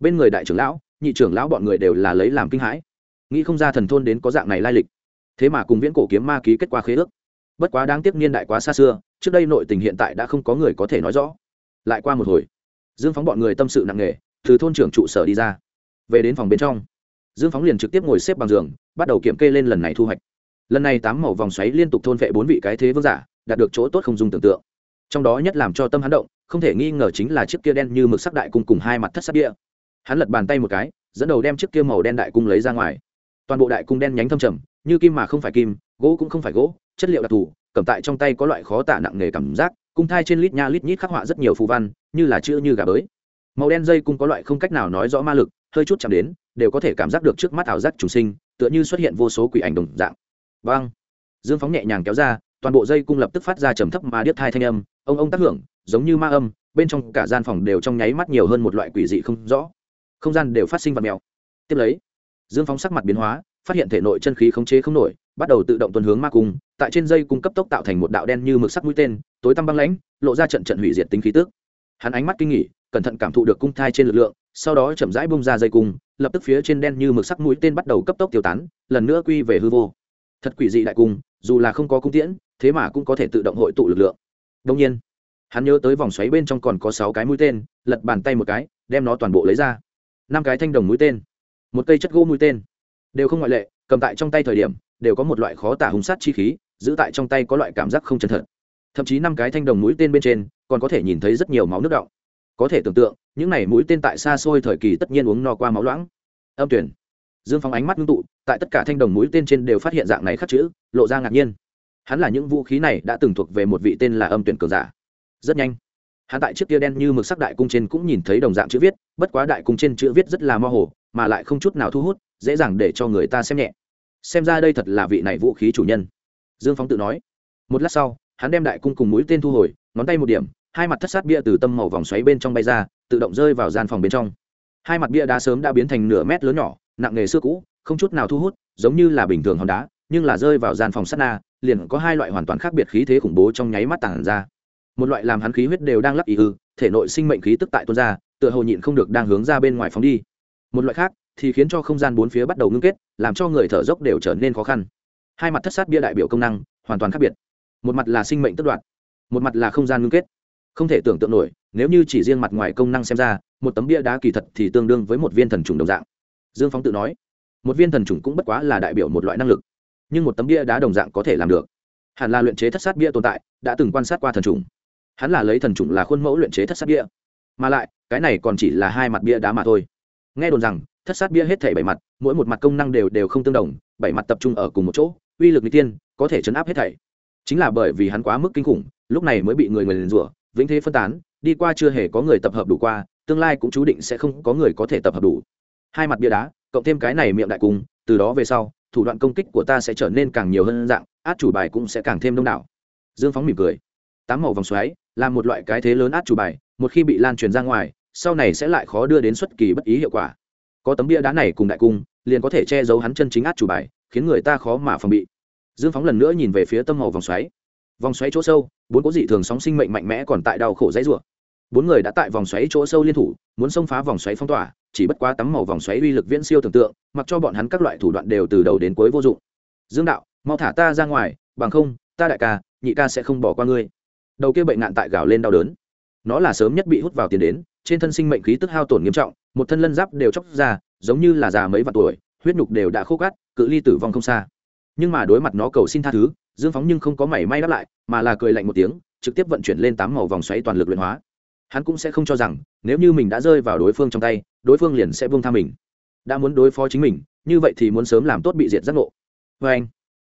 Bên người đại trưởng lão, nhị trưởng lão bọn người đều là lấy làm kinh hãi. Nghĩ không ra thần thôn đến có dạng này lai lịch. Thế mà cùng viễn cổ kiếm ma ký kết quả khế ước. Bất quá đáng tiếc niên đại quá xa xưa, trước đây nội tình hiện tại đã không có người có thể nói rõ. Lại qua một hồi, dương phóng bọn người tâm sự nặng nề, từ thôn trưởng trụ sở đi ra. Về đến phòng bên trong, dương phóng liền trực tiếp ngồi xếp bằng giường, bắt đầu kiểm kê lên lần này thu hoạch lần này tám màu vòng xoáy liên tục thôn vệ bốn vị cái thế vương giả, đạt được chỗ tốt không dùng tưởng tượng. Trong đó nhất làm cho tâm hắn động, không thể nghi ngờ chính là chiếc kia đen như mực sắc đại cung cùng hai mặt thất sắc địa. Hắn lật bàn tay một cái, dẫn đầu đem chiếc kia màu đen đại cung lấy ra ngoài. Toàn bộ đại cung đen nhánh thâm trầm, như kim mà không phải kim, gỗ cũng không phải gỗ, chất liệu đặc thù, cầm tại trong tay có loại khó tả nặng nề cảm giác, cung thai trên lít nha lít nhít khắc họa rất nhiều phù văn, như là chữ như gà bới. Màu đen dây cung có loại không cách nào nói rõ ma lực, hơi chút chạm đến, đều có thể cảm giác được trước mắt ảo giác chủ sinh, tựa như xuất hiện vô số quỷ ảnh đồng dạng vang dương phóng nhẹ nhàng kéo ra, toàn bộ dây cung lập tức phát ra trầm thấp mà điếc thai thanh âm, ông ông tác hưởng, giống như ma âm, bên trong cả gian phòng đều trong nháy mắt nhiều hơn một loại quỷ dị không rõ. Không gian đều phát sinh vật mèo. Tiếp lấy, dương phóng sắc mặt biến hóa, phát hiện thể nội chân khí khống chế không nổi, bắt đầu tự động tuần hướng ma cung, tại trên dây cung cấp tốc tạo thành một đạo đen như mực sắc mũi tên, tối tăm băng lãnh, lộ ra trận trận hủy diệt tính khí tức. Hắn ánh mắt kinh nghỉ, cẩn thận cảm thụ được cung thai trên lực lượng, sau đó chậm rãi bung ra dây cung, lập tức phía trên đen như mực sắc mũi tên bắt đầu cấp tốc tiêu tán, lần nữa quy về hư vô thật quỷ dị đại cung, dù là không có cung tiễn, thế mà cũng có thể tự động hội tụ lực lượng. Đông nhiên, hắn nhớ tới vòng xoáy bên trong còn có sáu cái mũi tên, lật bàn tay một cái, đem nó toàn bộ lấy ra. Năm cái thanh đồng mũi tên, một cây chất gỗ mũi tên. Đều không ngoại lệ, cầm tại trong tay thời điểm, đều có một loại khó tả hùng sát chi khí, giữ tại trong tay có loại cảm giác không chân thật. Thậm chí năm cái thanh đồng mũi tên bên trên, còn có thể nhìn thấy rất nhiều máu nước động có thể tưởng tượng, những này mũi tên tại xa xôi thời kỳ tất nhiên uống no qua máu loãng. Âm tuyển dương phóng ánh mắt ngưng tụ, tại tất cả thanh đồng mũi tên trên đều phát hiện dạng này khắc chữ, lộ ra ngạc nhiên. Hắn là những vũ khí này đã từng thuộc về một vị tên là âm tuyển cường giả. Rất nhanh, hắn tại chiếc kia đen như mực sắc đại cung trên cũng nhìn thấy đồng dạng chữ viết, bất quá đại cung trên chữ viết rất là mơ hồ, mà lại không chút nào thu hút, dễ dàng để cho người ta xem nhẹ. Xem ra đây thật là vị này vũ khí chủ nhân. Dương phóng tự nói. Một lát sau, hắn đem đại cung cùng mũi tên thu hồi, ngón tay một điểm, hai mặt thất sát bia từ tâm màu vòng xoáy bên trong bay ra, tự động rơi vào gian phòng bên trong. Hai mặt bia đá sớm đã biến thành nửa mét lớn nhỏ nặng nghề xưa cũ, không chút nào thu hút, giống như là bình thường hòn đá, nhưng là rơi vào gian phòng sắt na, liền có hai loại hoàn toàn khác biệt khí thế khủng bố trong nháy mắt tàn ra. Một loại làm hắn khí huyết đều đang lắc ý ư, thể nội sinh mệnh khí tức tại tuôn ra, tựa hồ nhịn không được đang hướng ra bên ngoài phóng đi. Một loại khác, thì khiến cho không gian bốn phía bắt đầu ngưng kết, làm cho người thở dốc đều trở nên khó khăn. Hai mặt thất sát bia đại biểu công năng, hoàn toàn khác biệt. Một mặt là sinh mệnh tất đoạn một mặt là không gian ngưng kết. Không thể tưởng tượng nổi, nếu như chỉ riêng mặt ngoài công năng xem ra, một tấm bia đá kỳ thật thì tương đương với một viên thần trùng đồng dạng dương phóng tự nói, một viên thần trùng cũng bất quá là đại biểu một loại năng lực, nhưng một tấm bia đá đồng dạng có thể làm được. Hẳn là luyện chế thất sát bia tồn tại, đã từng quan sát qua thần trùng hắn là lấy thần trùng là khuôn mẫu luyện chế thất sát bia. Mà lại, cái này còn chỉ là hai mặt bia đá mà thôi. Nghe đồn rằng, thất sát bia hết thể bảy mặt, mỗi một mặt công năng đều đều không tương đồng, bảy mặt tập trung ở cùng một chỗ, uy lực n tiên, có thể chấn áp hết thảy. Chính là bởi vì hắn quá mức kinh khủng, lúc này mới bị người người liền rủa, vĩnh thế phân tán, đi qua chưa hề có người tập hợp đủ qua, tương lai cũng chú định sẽ không có người có thể tập hợp đủ hai mặt bia đá, cộng thêm cái này miệng đại cung, từ đó về sau, thủ đoạn công kích của ta sẽ trở nên càng nhiều hơn dạng, át chủ bài cũng sẽ càng thêm đông đảo. Dương phóng mỉm cười. Tám màu vòng xoáy, là một loại cái thế lớn át chủ bài, một khi bị lan truyền ra ngoài, sau này sẽ lại khó đưa đến xuất kỳ bất ý hiệu quả. Có tấm bia đá này cùng đại cung, liền có thể che giấu hắn chân chính át chủ bài, khiến người ta khó mà phòng bị. Dương phóng lần nữa nhìn về phía tâm màu vòng xoáy. Vòng xoáy chỗ sâu, bốn cố dị thường sóng sinh mệnh mạnh mẽ còn tại đau khổ dãy rủa bốn người đã tại vòng xoáy chỗ sâu liên thủ, muốn xông phá vòng xoáy phong tỏa, chỉ bất quá tắm màu vòng xoáy uy lực viễn siêu tưởng tượng, mặc cho bọn hắn các loại thủ đoạn đều từ đầu đến cuối vô dụng. Dương đạo, mau thả ta ra ngoài, bằng không, ta đại ca, nhị ca sẽ không bỏ qua ngươi. Đầu kia bệnh nạn tại gào lên đau đớn. Nó là sớm nhất bị hút vào tiền đến, trên thân sinh mệnh khí tức hao tổn nghiêm trọng, một thân lân giáp đều chóc ra, giống như là già mấy vạn tuổi, huyết nhục đều đã khô cát, cự ly tử vong không xa. Nhưng mà đối mặt nó cầu xin tha thứ, dương phóng nhưng không có mảy may đáp lại, mà là cười lạnh một tiếng, trực tiếp vận chuyển lên tám màu vòng xoáy toàn lực luyện hóa hắn cũng sẽ không cho rằng, nếu như mình đã rơi vào đối phương trong tay, đối phương liền sẽ buông tha mình. Đã muốn đối phó chính mình, như vậy thì muốn sớm làm tốt bị diệt giác ngộ. Vê anh,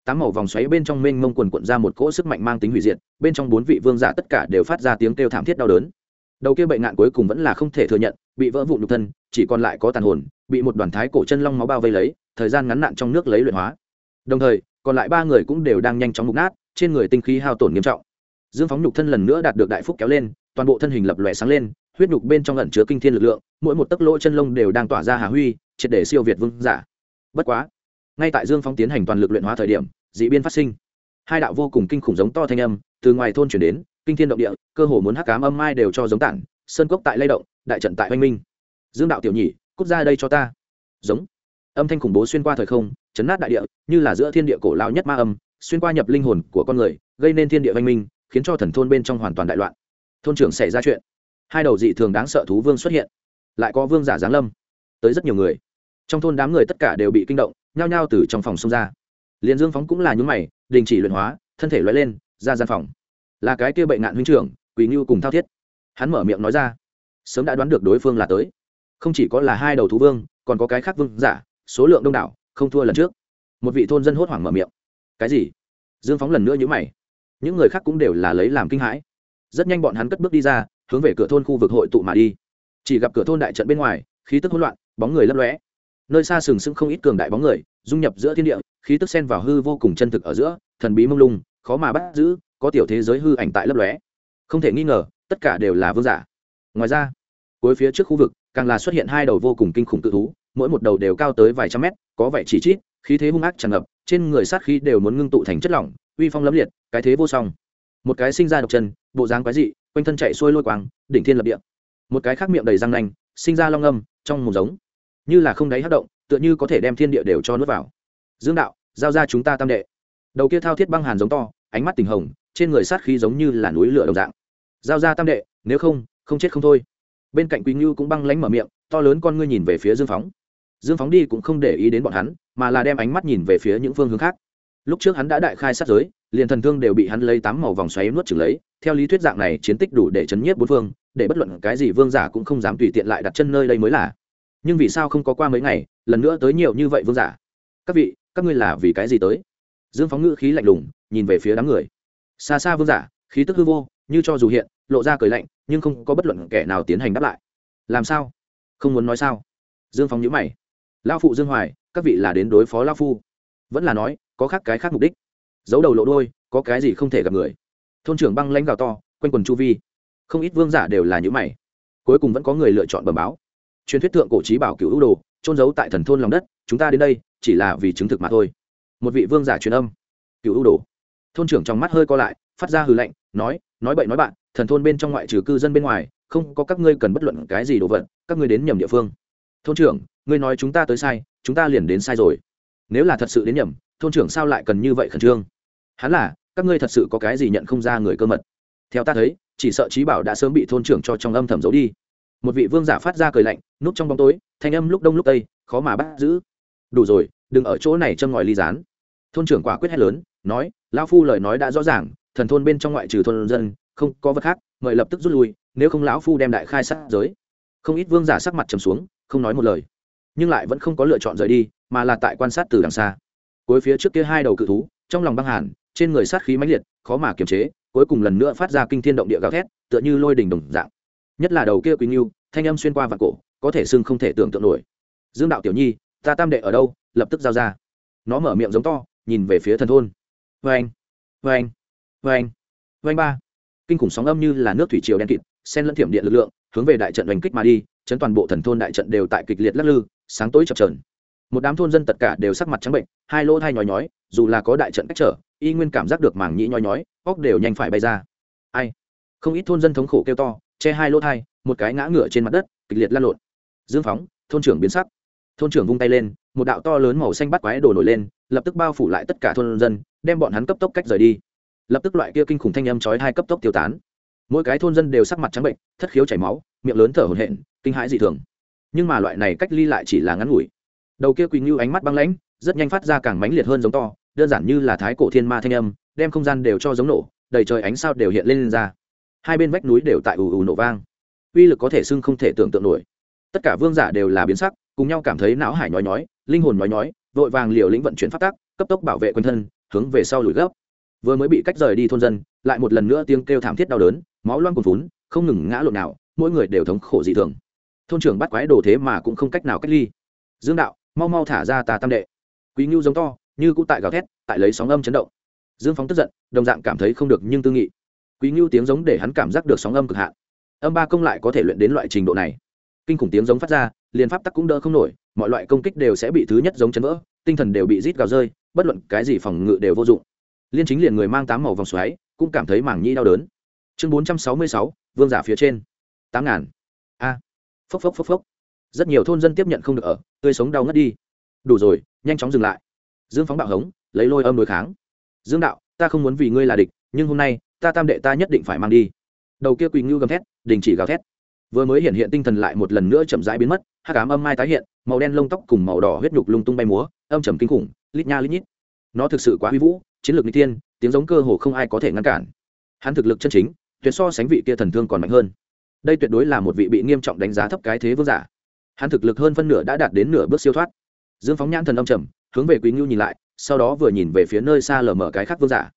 tám màu vòng xoáy bên trong mênh mông quần quận ra một cỗ sức mạnh mang tính hủy diệt, bên trong bốn vị vương giả tất cả đều phát ra tiếng kêu thảm thiết đau đớn. Đầu kia bệnh nạn cuối cùng vẫn là không thể thừa nhận, bị vỡ vụn nhục thân, chỉ còn lại có tàn hồn, bị một đoàn thái cổ chân long máu bao vây lấy, thời gian ngắn nạn trong nước lấy luyện hóa. Đồng thời, còn lại ba người cũng đều đang nhanh chóng mục nát, trên người tinh khí hao tổn nghiêm trọng. Dương phóng nhục thân lần nữa đạt được đại phúc kéo lên toàn bộ thân hình lập lòe sáng lên, huyết nhục bên trong lẩn chứa kinh thiên lực lượng, mỗi một tấc lỗ chân lông đều đang tỏa ra hà huy, triệt để siêu việt vương giả. Bất quá, ngay tại dương phong tiến hành toàn lực luyện hóa thời điểm d ị biên phát sinh. Hai đạo vô cùng kinh khủng giống to thanh âm từ ngoài thôn chuyển đến, kinh thiên động địa, cơ hồ muốn hắc cám âm mai đều cho giống tản, sơn cốc tại lay động, đại trận tại oanh minh. Dương đạo tiểu nhị, cút ra đây cho ta. Giống. Âm thanh khủng bố xuyên qua thời không, chấn nát đại địa, như là giữa thiên địa cổ lao nhất ma âm, xuyên qua nhập linh hồn của con người, gây nên thiên địa oanh minh, khiến cho thần thôn bên trong hoàn toàn đại loạn thôn trưởng xảy ra chuyện. Hai đầu dị thường đáng sợ thú vương xuất hiện. Lại có vương giả giáng lâm. Tới rất nhiều người. Trong thôn đám người tất cả đều bị kinh động, nhao nhao từ trong phòng xông ra. Liền dương phóng cũng là nhúng mày, đình chỉ luyện hóa, thân thể loại lên, ra gian phòng. Là cái kia bệnh nạn huynh trưởng, quỳ ngưu cùng thao thiết. Hắn mở miệng nói ra, sớm đã đoán được đối phương là tới. Không chỉ có là hai đầu thú vương, còn có cái khác vương giả, số lượng đông đảo, không thua lần trước. Một vị thôn dân hốt hoảng mở miệng. Cái gì? Dương phóng lần nữa nhữ mày. Những người khác cũng đều là lấy làm kinh hãi rất nhanh bọn hắn cất bước đi ra, hướng về cửa thôn khu vực hội tụ mà đi. Chỉ gặp cửa thôn đại trận bên ngoài, khí tức hỗn loạn, bóng người lấp lóe. Nơi xa sừng sững không ít cường đại bóng người, dung nhập giữa thiên địa, khí tức xen vào hư vô cùng chân thực ở giữa, thần bí mông lung, khó mà bắt giữ, có tiểu thế giới hư ảnh tại lấp lóe. Không thể nghi ngờ, tất cả đều là vương giả. Ngoài ra, cuối phía trước khu vực, càng là xuất hiện hai đầu vô cùng kinh khủng tự thú, mỗi một đầu đều cao tới vài trăm mét, có vẻ chỉ chít, khí thế hung ác tràn ngập, trên người sát khí đều muốn ngưng tụ thành chất lỏng, uy phong lẫm liệt, cái thế vô song một cái sinh ra độc chân, bộ dáng quái dị, quanh thân chạy xuôi lôi quang, đỉnh thiên lập địa. Một cái khác miệng đầy răng nanh, sinh ra long âm, trong một giống. Như là không đáy hát động, tựa như có thể đem thiên địa đều cho nuốt vào. Dương đạo, giao ra chúng ta tam đệ. Đầu kia thao thiết băng hàn giống to, ánh mắt tình hồng, trên người sát khí giống như là núi lửa đồng dạng. Giao ra tam đệ, nếu không không chết không thôi. Bên cạnh quý ngưu cũng băng lánh mở miệng, to lớn con ngươi nhìn về phía dương phóng. Dương phóng đi cũng không để ý đến bọn hắn, mà là đem ánh mắt nhìn về phía những phương hướng khác lúc trước hắn đã đại khai sát giới, liền thần thương đều bị hắn lấy tám màu vòng xoáy nuốt trừng lấy, theo lý thuyết dạng này chiến tích đủ để chấn nhiếp bốn phương, để bất luận cái gì vương giả cũng không dám tùy tiện lại đặt chân nơi đây mới là. Nhưng vì sao không có qua mấy ngày, lần nữa tới nhiều như vậy vương giả? Các vị, các ngươi là vì cái gì tới? Dương phóng ngữ khí lạnh lùng, nhìn về phía đám người. Xa xa vương giả, khí tức hư vô, như cho dù hiện, lộ ra cười lạnh, nhưng không có bất luận kẻ nào tiến hành đáp lại. Làm sao? Không muốn nói sao? Dương phóng nhữ mày. Lao phụ dương hoài, các vị là đến đối phó lao phu. Vẫn là nói có khác cái khác mục đích. Giấu đầu lộ đôi có cái gì không thể gặp người. Thôn trưởng băng lãnh gào to, quanh quần chu vi. Không ít vương giả đều là những mày. Cuối cùng vẫn có người lựa chọn bẩm báo. Truyền thuyết thượng cổ trí bảo cựu ưu đồ trôn giấu tại thần thôn lòng đất, chúng ta đến đây, chỉ là vì chứng thực mà thôi. Một vị vương giả truyền âm. Cựu ưu đồ. Thôn trưởng trong mắt hơi co lại, phát ra hừ lạnh, nói nói bậy nói bạn, thần thôn bên trong ngoại trừ cư dân bên ngoài, không có các ngươi cần bất luận cái gì đồ vật, các ngươi đến nhầm địa phương. Thôn trưởng, ngươi nói chúng ta tới sai, chúng ta liền đến sai rồi. Nếu là thật sự đến nhầm thôn trưởng sao lại cần như vậy khẩn trương? Hắn là, các ngươi thật sự có cái gì nhận không ra người cơ mật? Theo ta thấy, chỉ sợ trí bảo đã sớm bị thôn trưởng cho trong âm thầm giấu đi. Một vị vương giả phát ra cười lạnh, núp trong bóng tối, thanh âm lúc đông lúc tây, khó mà bắt giữ. Đủ rồi, đừng ở chỗ này châm ngòi ly dán thôn trưởng quả quyết hét lớn, nói lao phu lời nói đã rõ ràng, thần thôn bên trong ngoại trừ thôn dân, không có vật khác, mời lập tức rút lui, nếu không lão phu đem đại khai sát giới. Không ít vương giả sắc mặt trầm xuống, không nói một lời, nhưng lại vẫn không có lựa chọn rời đi, mà là tại quan sát từ đằng xa cuối phía trước kia hai đầu cự thú, trong lòng băng hàn, trên người sát khí mãnh liệt, khó mà kiềm chế, cuối cùng lần nữa phát ra kinh thiên động địa gào thét, tựa như lôi đình đồng dạng. Nhất là đầu kia quý nghiêu thanh âm xuyên qua vạt cổ, có thể xưng không thể tưởng tượng nổi. Dương đạo tiểu nhi, ta tam đệ ở đâu? Lập tức giao ra. Nó mở miệng giống to, nhìn về phía thần thôn. Vê anh vê anh vê anh vê anh ba. Kinh khủng sóng âm như là nước thủy triều đen kịt sen lẫn thiểm điện lực lượng, hướng về đại trận oanh kích mà đi, chấn toàn bộ thần thôn đại trận đều tại kịch liệt lắc lư, sáng tối chập trờn một đám thôn dân tất cả đều sắc mặt trắng bệnh, hai lỗ thai nhói nhói, dù là có đại trận cách trở, y nguyên cảm giác được mảng nhĩ nhói nhói, óc đều nhanh phải bay ra. Ai? Không ít thôn dân thống khổ kêu to, che hai lỗ thai, một cái ngã ngựa trên mặt đất, kịch liệt lăn lộn. Dương phóng, thôn trưởng biến sắc. Thôn trưởng vung tay lên, một đạo to lớn màu xanh bắt quái đổ nổi lên, lập tức bao phủ lại tất cả thôn dân, đem bọn hắn cấp tốc cách rời đi. Lập tức loại kia kinh khủng thanh âm chói hai cấp tốc tiêu tán. Mỗi cái thôn dân đều sắc mặt trắng bệnh, thất khiếu chảy máu, miệng lớn thở hổn hển, kinh hãi dị thường. Nhưng mà loại này cách ly lại chỉ là ngắn ngủi đầu kia quỳnh ngưu ánh mắt băng lãnh rất nhanh phát ra càng mãnh liệt hơn giống to đơn giản như là thái cổ thiên ma thanh âm đem không gian đều cho giống nổ đầy trời ánh sao đều hiện lên, lên ra. Hai bên vách núi đều tại ù ù nổ vang. Uy lực có thể xưng không thể tưởng tượng nổi. Tất cả vương giả đều là biến sắc cùng nhau cảm thấy não hải nhói nhói linh hồn nhói nhói vội vàng liều lĩnh vận chuyển phát tác cấp tốc bảo vệ quân thân hướng về sau lùi gấp. Vừa mới bị cách rời đi thôn dân lại một lần nữa tiếng kêu thảm thiết đau đớn máu loang cuồn vốn không ngừng ngã lộn nào mỗi người đều thống khổ dị thường. Thôn trưởng bắt quái đồ thế mà cũng không cách nào cách ly. Dương đạo mau mau thả ra tà tam đệ. Quý ngưu giống to, như cũ tại gào thét, tại lấy sóng âm chấn động. Dương phóng tức giận, đồng dạng cảm thấy không được nhưng tư nghị. Quý ngưu tiếng giống để hắn cảm giác được sóng âm cực hạn. Âm ba công lại có thể luyện đến loại trình độ này. Kinh khủng tiếng giống phát ra, liền pháp tắc cũng đỡ không nổi, mọi loại công kích đều sẽ bị thứ nhất giống chấn vỡ, tinh thần đều bị rít gào rơi, bất luận cái gì phòng ngự đều vô dụng. Liên chính liền người mang tám màu vòng xoáy, cũng cảm thấy mảng nhĩ đau đớn. Chương bốn trăm sáu mươi sáu, vương giả phía trên. Tám ngàn. A. Phốc phốc phốc phốc rất nhiều thôn dân tiếp nhận không được ở, tươi sống đau ngất đi. Đủ rồi, nhanh chóng dừng lại. Dương phóng bạo hống, lấy lôi âm đối kháng. Dương đạo, ta không muốn vì ngươi là địch, nhưng hôm nay, ta tam đệ ta nhất định phải mang đi. Đầu kia quỳ ngưu gầm thét, đình chỉ gào thét. Vừa mới hiện hiện tinh thần lại một lần nữa chậm rãi biến mất hát cám âm mai tái hiện, màu đen lông tóc cùng màu đỏ huyết nhục lung tung bay múa, âm trầm kinh khủng, lít nha lít nhít. Nó thực sự quá huy vũ, chiến lược n tiên tiếng giống cơ hồ không ai có thể ngăn cản. Hắn thực lực chân chính, tuyệt so sánh vị kia thần thương còn mạnh hơn. Đây tuyệt đối là một vị bị nghiêm trọng đánh giá thấp cái thế vương giả hắn thực lực hơn phân nửa đã đạt đến nửa bước siêu thoát. Dương phóng nhãn thần âm trầm, hướng về quý ngưu nhìn lại, sau đó vừa nhìn về phía nơi xa lờ mở cái khác vương giả.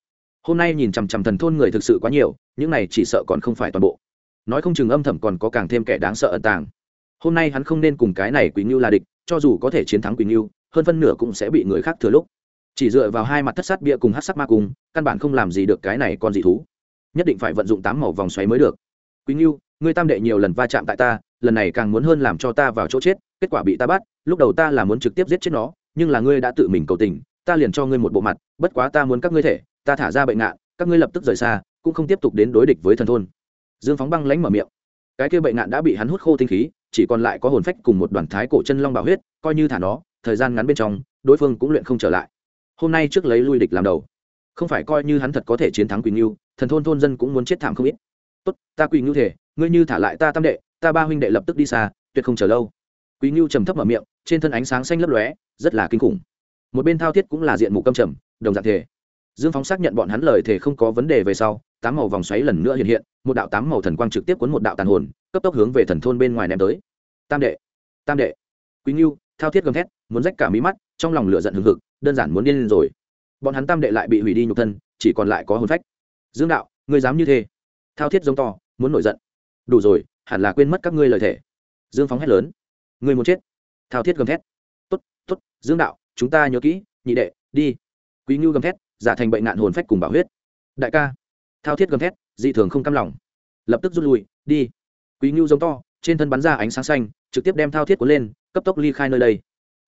Hôm nay nhìn chằm chằm thần thôn người thực sự quá nhiều, những này chỉ sợ còn không phải toàn bộ. Nói không chừng âm thầm còn có càng thêm kẻ đáng sợ ẩn tàng. Hôm nay hắn không nên cùng cái này quý ngưu là địch, cho dù có thể chiến thắng quý ngưu, hơn phân nửa cũng sẽ bị người khác thừa lúc. Chỉ dựa vào hai mặt thất sát bia cùng hát sắc ma cùng căn bản không làm gì được cái này con dị thú. Nhất định phải vận dụng tám màu vòng xoáy mới được. Quý ngưu, ngươi tam đệ nhiều lần va chạm tại ta lần này càng muốn hơn làm cho ta vào chỗ chết, kết quả bị ta bắt, lúc đầu ta là muốn trực tiếp giết chết nó, nhưng là ngươi đã tự mình cầu tình, ta liền cho ngươi một bộ mặt, bất quá ta muốn các ngươi thể, ta thả ra bệnh nạn các ngươi lập tức rời xa, cũng không tiếp tục đến đối địch với thần thôn. Dương phóng băng lánh mở miệng. Cái kia bệnh nạn đã bị hắn hút khô tinh khí, chỉ còn lại có hồn phách cùng một đoàn thái cổ chân long bảo huyết, coi như thả nó, thời gian ngắn bên trong, đối phương cũng luyện không trở lại. Hôm nay trước lấy lui địch làm đầu. Không phải coi như hắn thật có thể chiến thắng quỳnh ngưu thần thôn thôn dân cũng muốn chết thảm không ít tốt, ta quỳnh ngưu thể, ngươi như thả lại ta tam đệ, ta ba huynh đệ lập tức đi xa, tuyệt không chờ lâu. Quý ngưu trầm thấp mở miệng, trên thân ánh sáng xanh lấp lóe, rất là kinh khủng. Một bên thao thiết cũng là diện mục câm trầm, đồng dạng thể. Dương phóng xác nhận bọn hắn lời thể không có vấn đề về sau, tám màu vòng xoáy lần nữa hiện hiện, một đạo tám màu thần quang trực tiếp cuốn một đạo tàn hồn, cấp tốc hướng về thần thôn bên ngoài ném tới. Tam đệ tam đệ. Quý ngưu, thao thiết gầm thét, muốn rách cả mí mắt, trong lòng lửa giận hừng hực, đơn giản muốn điên lên rồi. Bọn hắn tam đệ lại bị hủy đi nhục thân, chỉ còn lại có hồn phách. Dương đạo, ngươi dám như thế? Thao thiết giống to, muốn nổi giận. Đủ rồi, hẳn là quên mất các ngươi lời thể dương phóng hét lớn. Ngươi muốn chết. Thao thiết gầm thét. T ố t t ố t dương đạo, chúng ta nhớ kỹ, nhị đệ, đi. Quý ngưu gầm thét, giả thành bệnh nạn hồn phách cùng bảo huyết. Đại ca. Thao thiết gầm thét, dị thường không cam lòng. Lập tức rút lui, đi. Quý ngưu giống to, trên thân bắn ra ánh sáng xanh, trực tiếp đem thao thiết cuốn lên, cấp tốc ly khai nơi đây.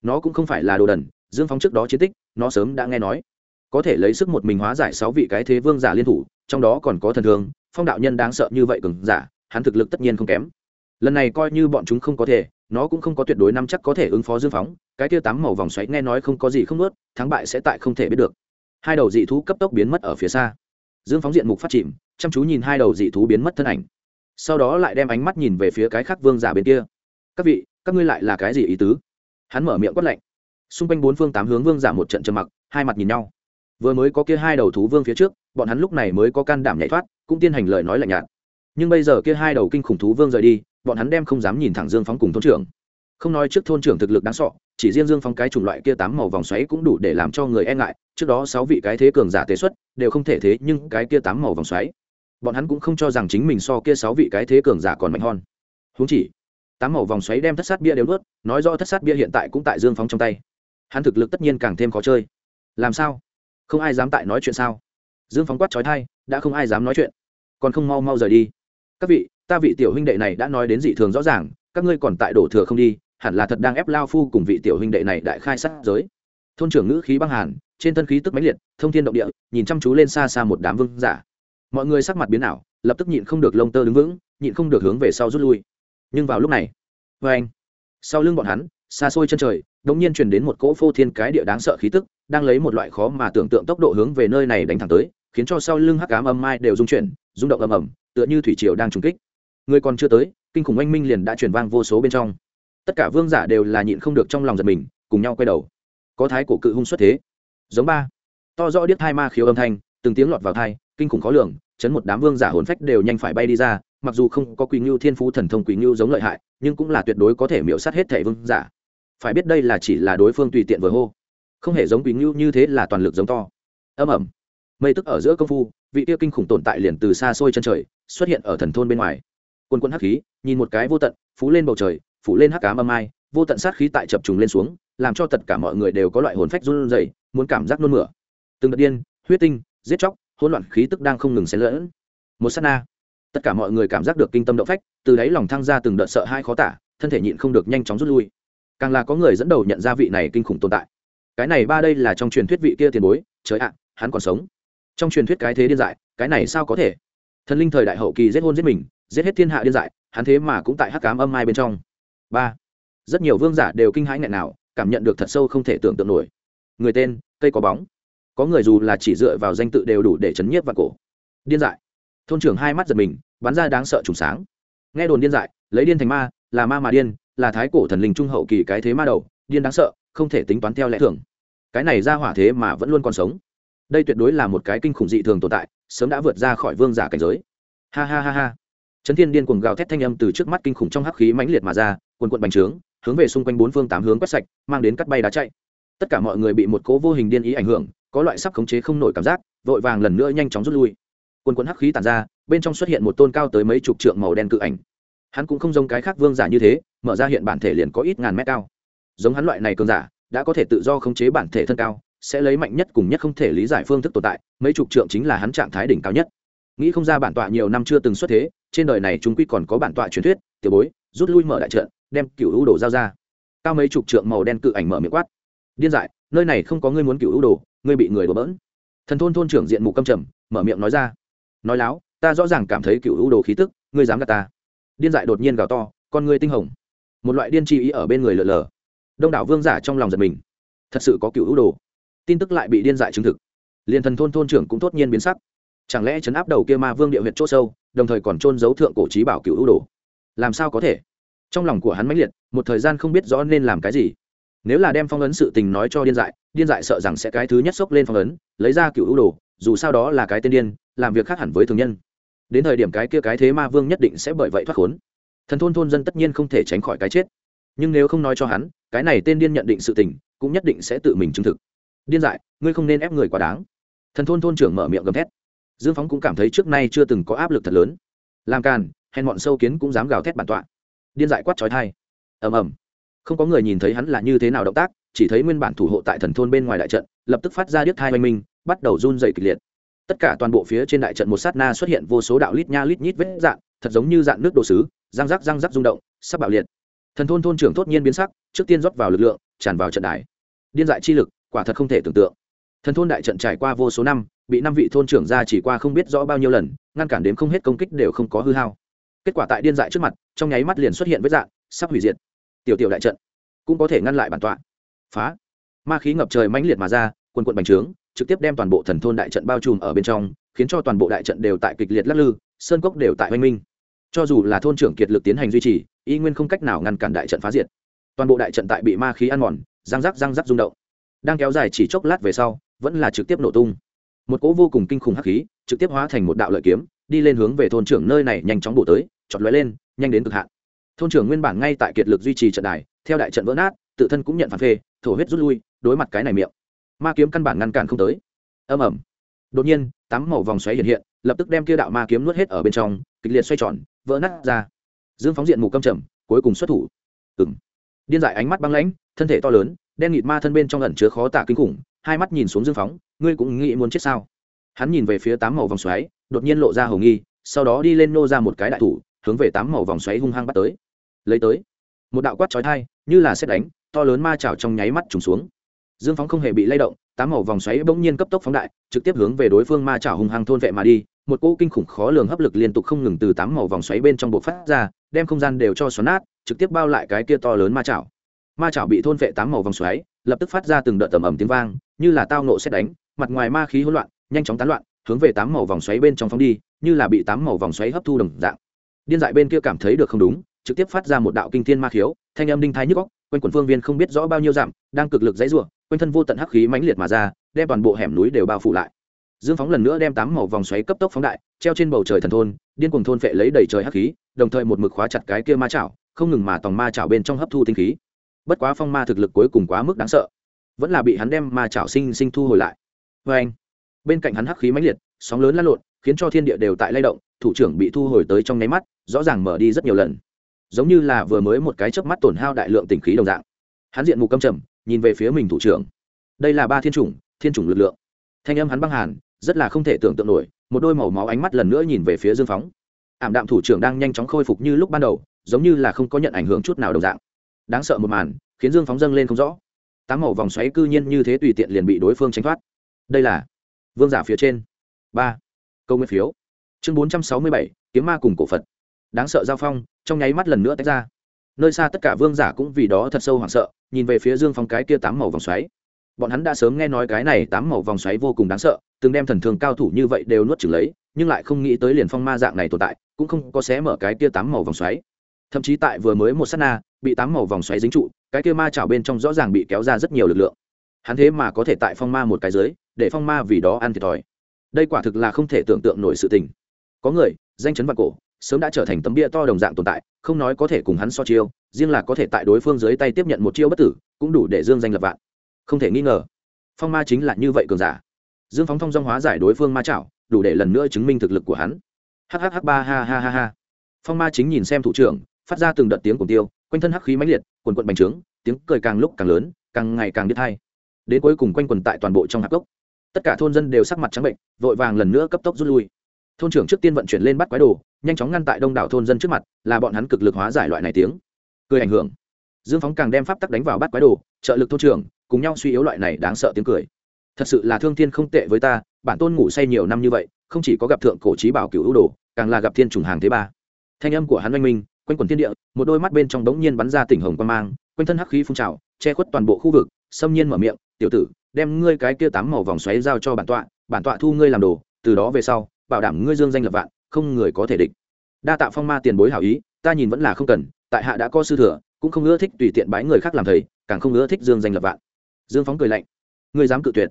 Nó cũng không phải là đồ đần, dương phóng trước đó chiến tích, nó sớm đã nghe nói. Có thể lấy sức một mình hóa giải sáu vị cái thế vương giả liên thủ, trong đó còn có thần thường phong đạo nhân đáng sợ như vậy cường giả, hắn thực lực tất nhiên không kém. Lần này coi như bọn chúng không có thể, nó cũng không có tuyệt đối năm chắc có thể ứng phó dương phóng, cái tiêu tám màu vòng xoáy nghe nói không có gì không ướt thắng bại sẽ tại không thể biết được. Hai đầu dị thú cấp tốc biến mất ở phía xa. Dương phóng diện mục phát chìm, chăm chú nhìn hai đầu dị thú biến mất thân ảnh. Sau đó lại đem ánh mắt nhìn về phía cái khác vương giả bên kia. Các vị, các ngươi lại là cái gì ý tứ? Hắn mở miệng quát lạnh. Xung quanh bốn phương tám hướng vương giả một trận trầm mặc, hai mặt nhìn nhau. Vừa mới có kia hai đầu thú vương phía trước, bọn hắn lúc này mới có can đảm nhảy thoát cũng tiên hành lời nói lạnh nhạt. Nhưng bây giờ kia hai đầu kinh khủng thú vương rời đi, bọn hắn đem không dám nhìn thẳng dương phóng cùng thôn trưởng. Không nói trước thôn trưởng thực lực đáng sọ chỉ riêng dương phóng cái chủng loại kia tám màu vòng xoáy cũng đủ để làm cho người e ngại, trước đó sáu vị cái thế cường giả tế xuất, đều không thể thế nhưng cái kia tám màu vòng xoáy. Bọn hắn cũng không cho rằng chính mình so kia sáu vị cái thế cường giả còn mạnh hơn. Húng chỉ, tám màu vòng xoáy đem thất sát bia đều nuốt nói rõ thất sát bia hiện tại cũng tại dương phóng trong tay. Hắn thực lực tất nhiên càng thêm khó chơi. Làm sao? Không ai dám tại nói chuyện sao? Dương phóng quát trói thai đã không ai dám nói chuyện. Còn không mau mau rời đi. Các vị, ta vị tiểu huynh đệ này đã nói đến dị thường rõ ràng, các ngươi còn tại đổ thừa không đi, hẳn là thật đang ép lao phu cùng vị tiểu huynh đệ này đại khai sát giới. Thôn trưởng ngữ khí băng hàn, trên thân khí tức mãnh liệt, thông thiên động địa, nhìn chăm chú lên xa xa một đám vương giả. Mọi người sắc mặt biến ảo, lập tức nhịn không được lông tơ đứng vững, nhịn không được hướng về sau rút lui. Nhưng vào lúc này vê anh. Sau lưng bọn hắn, xa xôi chân trời đột nhiên truyền đến một cỗ phô thiên cái địa đáng sợ khí tức, đang lấy một loại khó mà tưởng tượng tốc độ hướng về nơi này đánh thẳng tới khiến cho sau lưng hắc ám âm mai đều rung chuyển, rung động ầm ầm, tựa như thủy triều đang trùng kích. Người còn chưa tới, kinh khủng oanh minh liền đã truyền vang vô số bên trong. Tất cả vương giả đều là nhịn không được trong lòng giật mình, cùng nhau quay đầu. Có thái cổ cự hung xuất thế. Giống ba. To rõ điếc thai ma khiếu âm thanh, từng tiếng lọt vào thai, kinh khủng khó lường, chấn một đám vương giả hồn phách đều nhanh phải bay đi ra, mặc dù không có quỳ ngưu thiên phú thần thông quỳ ngưu giống lợi hại, nhưng cũng là tuyệt đối có thể miễu sát hết thể vương giả. Phải biết đây là chỉ là đối phương tùy tiện vừa hô. Không hề giống quỳ ngưu như thế là toàn lực giống to. Âm ẩm mây tức ở giữa công phu vị tiêu kinh khủng tồn tại liền từ xa xôi chân trời xuất hiện ở thần thôn bên ngoài. Quân quân hắc khí nhìn một cái vô tận phú lên bầu trời phủ lên hắc cá âm mai, vô tận sát khí tại chập trùng lên xuống làm cho tất cả mọi người đều có loại hồn phách run rẩy muốn cảm giác nôn mửa. Từng đợt điên huyết tinh giết chóc hỗn loạn khí tức đang không ngừng xen lẫn. Một sát na. Tất cả mọi người cảm giác được kinh tâm động phách từ đấy lòng thăng ra từng đợt sợ hai khó tả thân thể nhịn không được nhanh chóng rút lui. Càng là có người dẫn đầu nhận ra vị này kinh khủng tồn tại. Cái này ba đây là trong truyền thuyết vị kia tiền bối trời ạ hắn còn sống trong truyền thuyết cái thế điên dại, cái này sao có thể? Thần linh thời đại hậu kỳ giết hôn giết mình, giết hết thiên hạ điên dại, hắn thế mà cũng tại hắc cám âm mai bên trong. Ba. Rất nhiều vương giả đều kinh hãi nghẹn nào, cảm nhận được thật sâu không thể tưởng tượng nổi. Người tên, cây có bóng. Có người dù là chỉ dựa vào danh tự đều đủ để chấn nhiếp và cổ. Điên dại. Thôn trưởng hai mắt giật mình, bắn ra đáng sợ trùng sáng. Nghe đồn điên dại, lấy điên thành ma, là ma mà điên, là thái cổ thần linh trung hậu kỳ cái thế ma đầu, điên đáng sợ, không thể tính toán theo lẽ thường. Cái này ra hỏa thế mà vẫn luôn còn sống đây tuyệt đối là một cái kinh khủng dị thường tồn tại, sớm đã vượt ra khỏi vương giả cảnh giới. Ha ha ha ha. Trấn thiên điên cuồng gào thét thanh âm từ trước mắt kinh khủng trong hắc khí mãnh liệt mà ra quần quận bành trướng, hướng về xung quanh bốn phương tám hướng quét sạch, mang đến cắt bay đá chạy. Tất cả mọi người bị một cố vô hình điên ý ảnh hưởng, có loại sắp khống chế không nổi cảm giác, vội vàng lần nữa nhanh chóng rút lui. Quần quần hắc khí tàn ra, bên trong xuất hiện một tôn cao tới mấy chục trượng màu đen cự ảnh. Hắn cũng không giống cái khác vương giả như thế, mở ra hiện bản thể liền có ít ngàn mét cao. Giống hắn loại này cường giả, đã có thể tự do khống chế bản thể thân cao sẽ lấy mạnh nhất cùng nhất không thể lý giải phương thức tồn tại, mấy chục trượng chính là hắn trạng thái đỉnh cao nhất. Nghĩ không ra bản tọa nhiều năm chưa từng xuất thế, trên đời này chúng quy còn có bản tọa truyền thuyết, tiểu bối, rút lui mở đại trận, đem cựu ưu đồ giao ra. Cao mấy chục trượng màu đen cự ảnh mở miệng quát. Điên dại, nơi này không có ngươi muốn cựu ưu đồ, ngươi bị người đổ bỡn. Thần thôn thôn trưởng diện mục câm trầm, mở miệng nói ra. Nói láo, ta rõ ràng cảm thấy cựu ưu đồ khí tức, ngươi dám gạt ta. Điên dại đột nhiên gào to, con ngươi tinh hồng. Một loại điên chi ý ở bên người lờ lờ đông đảo vương giả trong lòng giật mình. Thật sự có cựu ưu đồ tin tức lại bị điên dại chứng thực. Liền thần thôn thôn trưởng cũng tốt nhiên biến sắc. Chẳng lẽ chấn áp đầu kia ma vương địa huyện c h ỗ sâu, đồng thời còn trôn giấu thượng cổ trí bảo cựu ưu đồ? Làm sao có thể? Trong lòng của hắn mãnh liệt, một thời gian không biết rõ nên làm cái gì. Nếu là đem phong ấn sự tình nói cho điên dại điên dại sợ rằng sẽ cái thứ nhất xốc lên phong ấn, lấy ra cựu ưu đồ, dù sao đó là cái tên điên, làm việc khác hẳn với thường nhân. Đến thời điểm cái kia cái thế ma vương nhất định sẽ bởi vậy thoát khốn. Thần thôn thôn dân tất nhiên không thể tránh khỏi cái chết. Nhưng nếu không nói cho hắn, cái này tên điên nhận định sự tình, cũng nhất định sẽ tự mình chứng thực điên dại, ngươi không nên ép người quá đáng. Thần thôn thôn trưởng mở miệng gầm thét. Dương phóng cũng cảm thấy trước nay chưa từng có áp lực thật lớn. Làm càn, hèn bọn sâu kiến cũng dám gào thét bản tọa. Điên dại quát trói thai ầm ầm. Không có người nhìn thấy hắn là như thế nào động tác, chỉ thấy nguyên bản thủ hộ tại thần thôn bên ngoài đại trận, lập tức phát ra điếc thai oanh minh, bắt đầu run dày kịch liệt. Tất cả toàn bộ phía trên đại trận một sát na xuất hiện vô số đạo lít nha lít nhít vết dạng thật giống như dạng nước đồ sứ, răng rắc răng rắc rung động, sắp bạo liệt. Thần thôn thôn trưởng thốt nhiên biến sắc, trước tiên rót vào lực lượng, tràn vào trận đài. Điên dại chi lực quả thật không thể tưởng tượng. Thần thôn đại trận trải qua vô số năm, bị năm vị thôn trưởng ra chỉ qua không biết rõ bao nhiêu lần, ngăn cản đến không hết công kích đều không có hư hao. Kết quả tại điên dại trước mặt, trong nháy mắt liền xuất hiện với dạng, sắp hủy diệt. Tiểu tiểu đại trận cũng có thể ngăn lại bản tọa. Phá. Ma khí ngập trời mãnh liệt mà ra, quần quận bành trướng, trực tiếp đem toàn bộ thần thôn đại trận bao trùm ở bên trong, khiến cho toàn bộ đại trận đều tại kịch liệt lắc lư, sơn cốc đều tại oanh minh. Cho dù là thôn trưởng kiệt lực tiến hành duy trì, y nguyên không cách nào ngăn cản đại trận phá diệt. Toàn bộ đại trận tại bị ma khí ăn mòn, răng rắc răng rắc rung động đang kéo dài chỉ chốc lát về sau, vẫn là trực tiếp nổ tung. Một cỗ vô cùng kinh khủng hắc khí, trực tiếp hóa thành một đạo lợi kiếm, đi lên hướng về thôn trưởng nơi này nhanh chóng bổ tới, chọt lóe lên, nhanh đến cực hạn. Thôn trưởng nguyên bản ngay tại kiệt lực duy trì trận đài, theo đại trận vỡ nát, tự thân cũng nhận phản phê, thổ huyết rút lui, đối mặt cái này miệng. Ma kiếm căn bản ngăn cản không tới. Âm ẩm đột nhiên, tám màu vòng xoáy hiện hiện, lập tức đem kia đạo ma kiếm nuốt hết ở bên trong, kịch liệt xoay tròn, vỡ nát ra. Dương phóng diện mù câm trầm, cuối cùng xuất thủ. Ừng điên dại ánh mắt băng lãnh, thân thể to lớn đen nghịt ma thân bên trong ẩn chứa khó tả kinh khủng, hai mắt nhìn xuống dương phóng, ngươi cũng nghĩ muốn chết sao? Hắn nhìn về phía tám màu vòng xoáy, đột nhiên lộ ra hầu nghi, sau đó đi lên nô ra một cái đại thủ, hướng về tám màu vòng xoáy hung hăng bắt tới. Lấy tới. Một đạo quát trói thai như là xét đánh, to lớn ma chảo trong nháy mắt trùng xuống. Dương phóng không hề bị lay động, tám màu vòng xoáy bỗng nhiên cấp tốc phóng đại, trực tiếp hướng về đối phương ma chảo hung hăng thôn vệ mà đi. Một cỗ kinh khủng khó lường hấp lực liên tục không ngừng từ tám màu vòng xoáy bên trong bộ phát ra, đem không gian đều cho xoắn nát, trực tiếp bao lại cái kia to lớn ma chảo ma chảo bị thôn vệ tám màu vòng xoáy, lập tức phát ra từng đợt tầm ầm tiếng vang, như là tao nộ xét đánh, mặt ngoài ma khí hỗn loạn, nhanh chóng tán loạn, hướng về tám màu vòng xoáy bên trong phóng đi, như là bị tám màu vòng xoáy hấp thu đồng dạng. Điên dại bên kia cảm thấy được không đúng, trực tiếp phát ra một đạo kinh thiên ma khiếu, thanh âm đinh thái nhức góc quanh quần phương viên không biết rõ bao nhiêu dặm, đang cực lực dãy ruộng quanh thân vô tận hắc khí mãnh liệt mà ra, đem toàn bộ hẻm núi đều bao phủ lại. Dương phóng lần nữa đem tám màu vòng xoáy cấp tốc phóng đại, treo trên bầu trời thần thôn, điên cuồng thôn phệ lấy đầy trời hắc khí, đồng thời một mực khóa chặt cái kia ma chảo, không ngừng mà tòng ma chảo bên trong hấp thu tinh khí bất quá phong ma thực lực cuối cùng quá mức đáng sợ. Vẫn là bị hắn đem ma chảo sinh sinh thu hồi lại. Vê anh, bên cạnh hắn hắc khí mãnh liệt, sóng lớn lăn lộn, khiến cho thiên địa đều tại lay động, thủ trưởng bị thu hồi tới trong nháy mắt, rõ ràng mở đi rất nhiều lần. Giống như là vừa mới một cái chớp mắt tổn hao đại lượng tình khí đồng dạng. Hắn diện mục căm trầm, nhìn về phía mình thủ trưởng. Đây là ba thiên chủng thiên chủng lực lượng. Thanh âm hắn băng hàn, rất là không thể tưởng tượng nổi, một đôi màu máu ánh mắt lần nữa nhìn về phía dương phóng. Ảm đạm thủ trưởng đang nhanh chóng khôi phục như lúc ban đầu, giống như là không có nhận ảnh hưởng chút nào đồng dạng đáng sợ một màn, khiến dương phóng dâng lên không rõ. Tám màu vòng xoáy cư nhiên như thế tùy tiện liền bị đối phương tránh thoát. Đây là vương giả phía trên. Ba, câu nguyên phiếu. Chương bốn trăm sáu mươi bảy, kiếm ma cùng cổ phật. Đáng sợ giao phong, trong nháy mắt lần nữa tách ra. Nơi xa tất cả vương giả cũng vì đó thật sâu hoảng sợ, nhìn về phía dương phong cái kia tám màu vòng xoáy. Bọn hắn đã sớm nghe nói cái này tám màu vòng xoáy vô cùng đáng sợ, từng đem thần thường cao thủ như vậy đều nuốt chửng lấy, nhưng lại không nghĩ tới liền phong ma dạng này tồn tại, cũng không có xé mở cái kia tám màu vòng xoáy. Thậm chí tại vừa mới một s á t na bị tám màu vòng xoáy dính trụ, cái kia ma chảo bên trong rõ ràng bị kéo ra rất nhiều lực lượng. Hắn thế mà có thể tại phong ma một cái dưới, để phong ma vì đó ăn thiệt thòi. Đây quả thực là không thể tưởng tượng nổi sự tình. Có người, danh chấn vạn cổ, sớm đã trở thành tấm bia to đồng dạng tồn tại, không nói có thể cùng hắn so chiêu, riêng là có thể tại đối phương dưới tay tiếp nhận một chiêu bất tử, cũng đủ để dương danh lập vạn. Không thể nghi ngờ, phong ma chính là như vậy cường giả. Dương phóng thông dong hóa giải đối phương ma chảo, đủ để lần nữa chứng minh thực lực của hắn. Hhh ba ha ha ha ha. Phong ma chính nhìn xem thủ trưởng, phát ra từng đợt tiếng cùng tiêu quanh thân hắc khí mãnh liệt, quần quận bành trướng, tiếng cười càng lúc càng lớn, càng ngày càng đứt hay đến cuối cùng quanh quần tại toàn bộ trong hạp gốc tất cả thôn dân đều sắc mặt trắng bệnh, vội vàng lần nữa cấp tốc rút lui. Thôn trưởng trước tiên vận chuyển lên bắt quái đồ, nhanh chóng ngăn tại đông đảo thôn dân trước mặt, là bọn hắn cực lực hóa giải loại này tiếng. Cười ảnh hưởng. Dương phóng càng đem pháp tắc đánh vào bắt quái đồ, trợ lực thôn trưởng, cùng nhau suy yếu loại này đáng sợ tiếng cười. Thật sự là thương thiên không tệ với ta, bản tôn ngủ say nhiều năm như vậy, không chỉ có gặp thượng cổ trí bảo cựu ưu đồ, càng là gặp thiên trùng hàng thế ba. Thanh âm của hắn oanh minh quanh quần thiên địa, một đôi mắt bên trong đống nhiên bắn ra tỉnh hồng quan mang, quanh thân hắc khí phun trào, che khuất toàn bộ khu vực, xâm nhiên mở miệng, tiểu tử, đem ngươi cái kia tám màu vòng xoáy giao cho bản tọa bản tọa thu ngươi làm đồ, từ đó về sau, bảo đảm ngươi dương danh lập vạn, không người có thể địch. Đa tạ phong ma tiền bối hảo ý, ta nhìn vẫn là không cần, tại hạ đã có sư thừa, cũng không ưa thích tùy tiện bái người khác làm thầy, càng không ưa thích dương danh lập vạn. Dương phóng cười lạnh, ngươi dám cự tuyệt?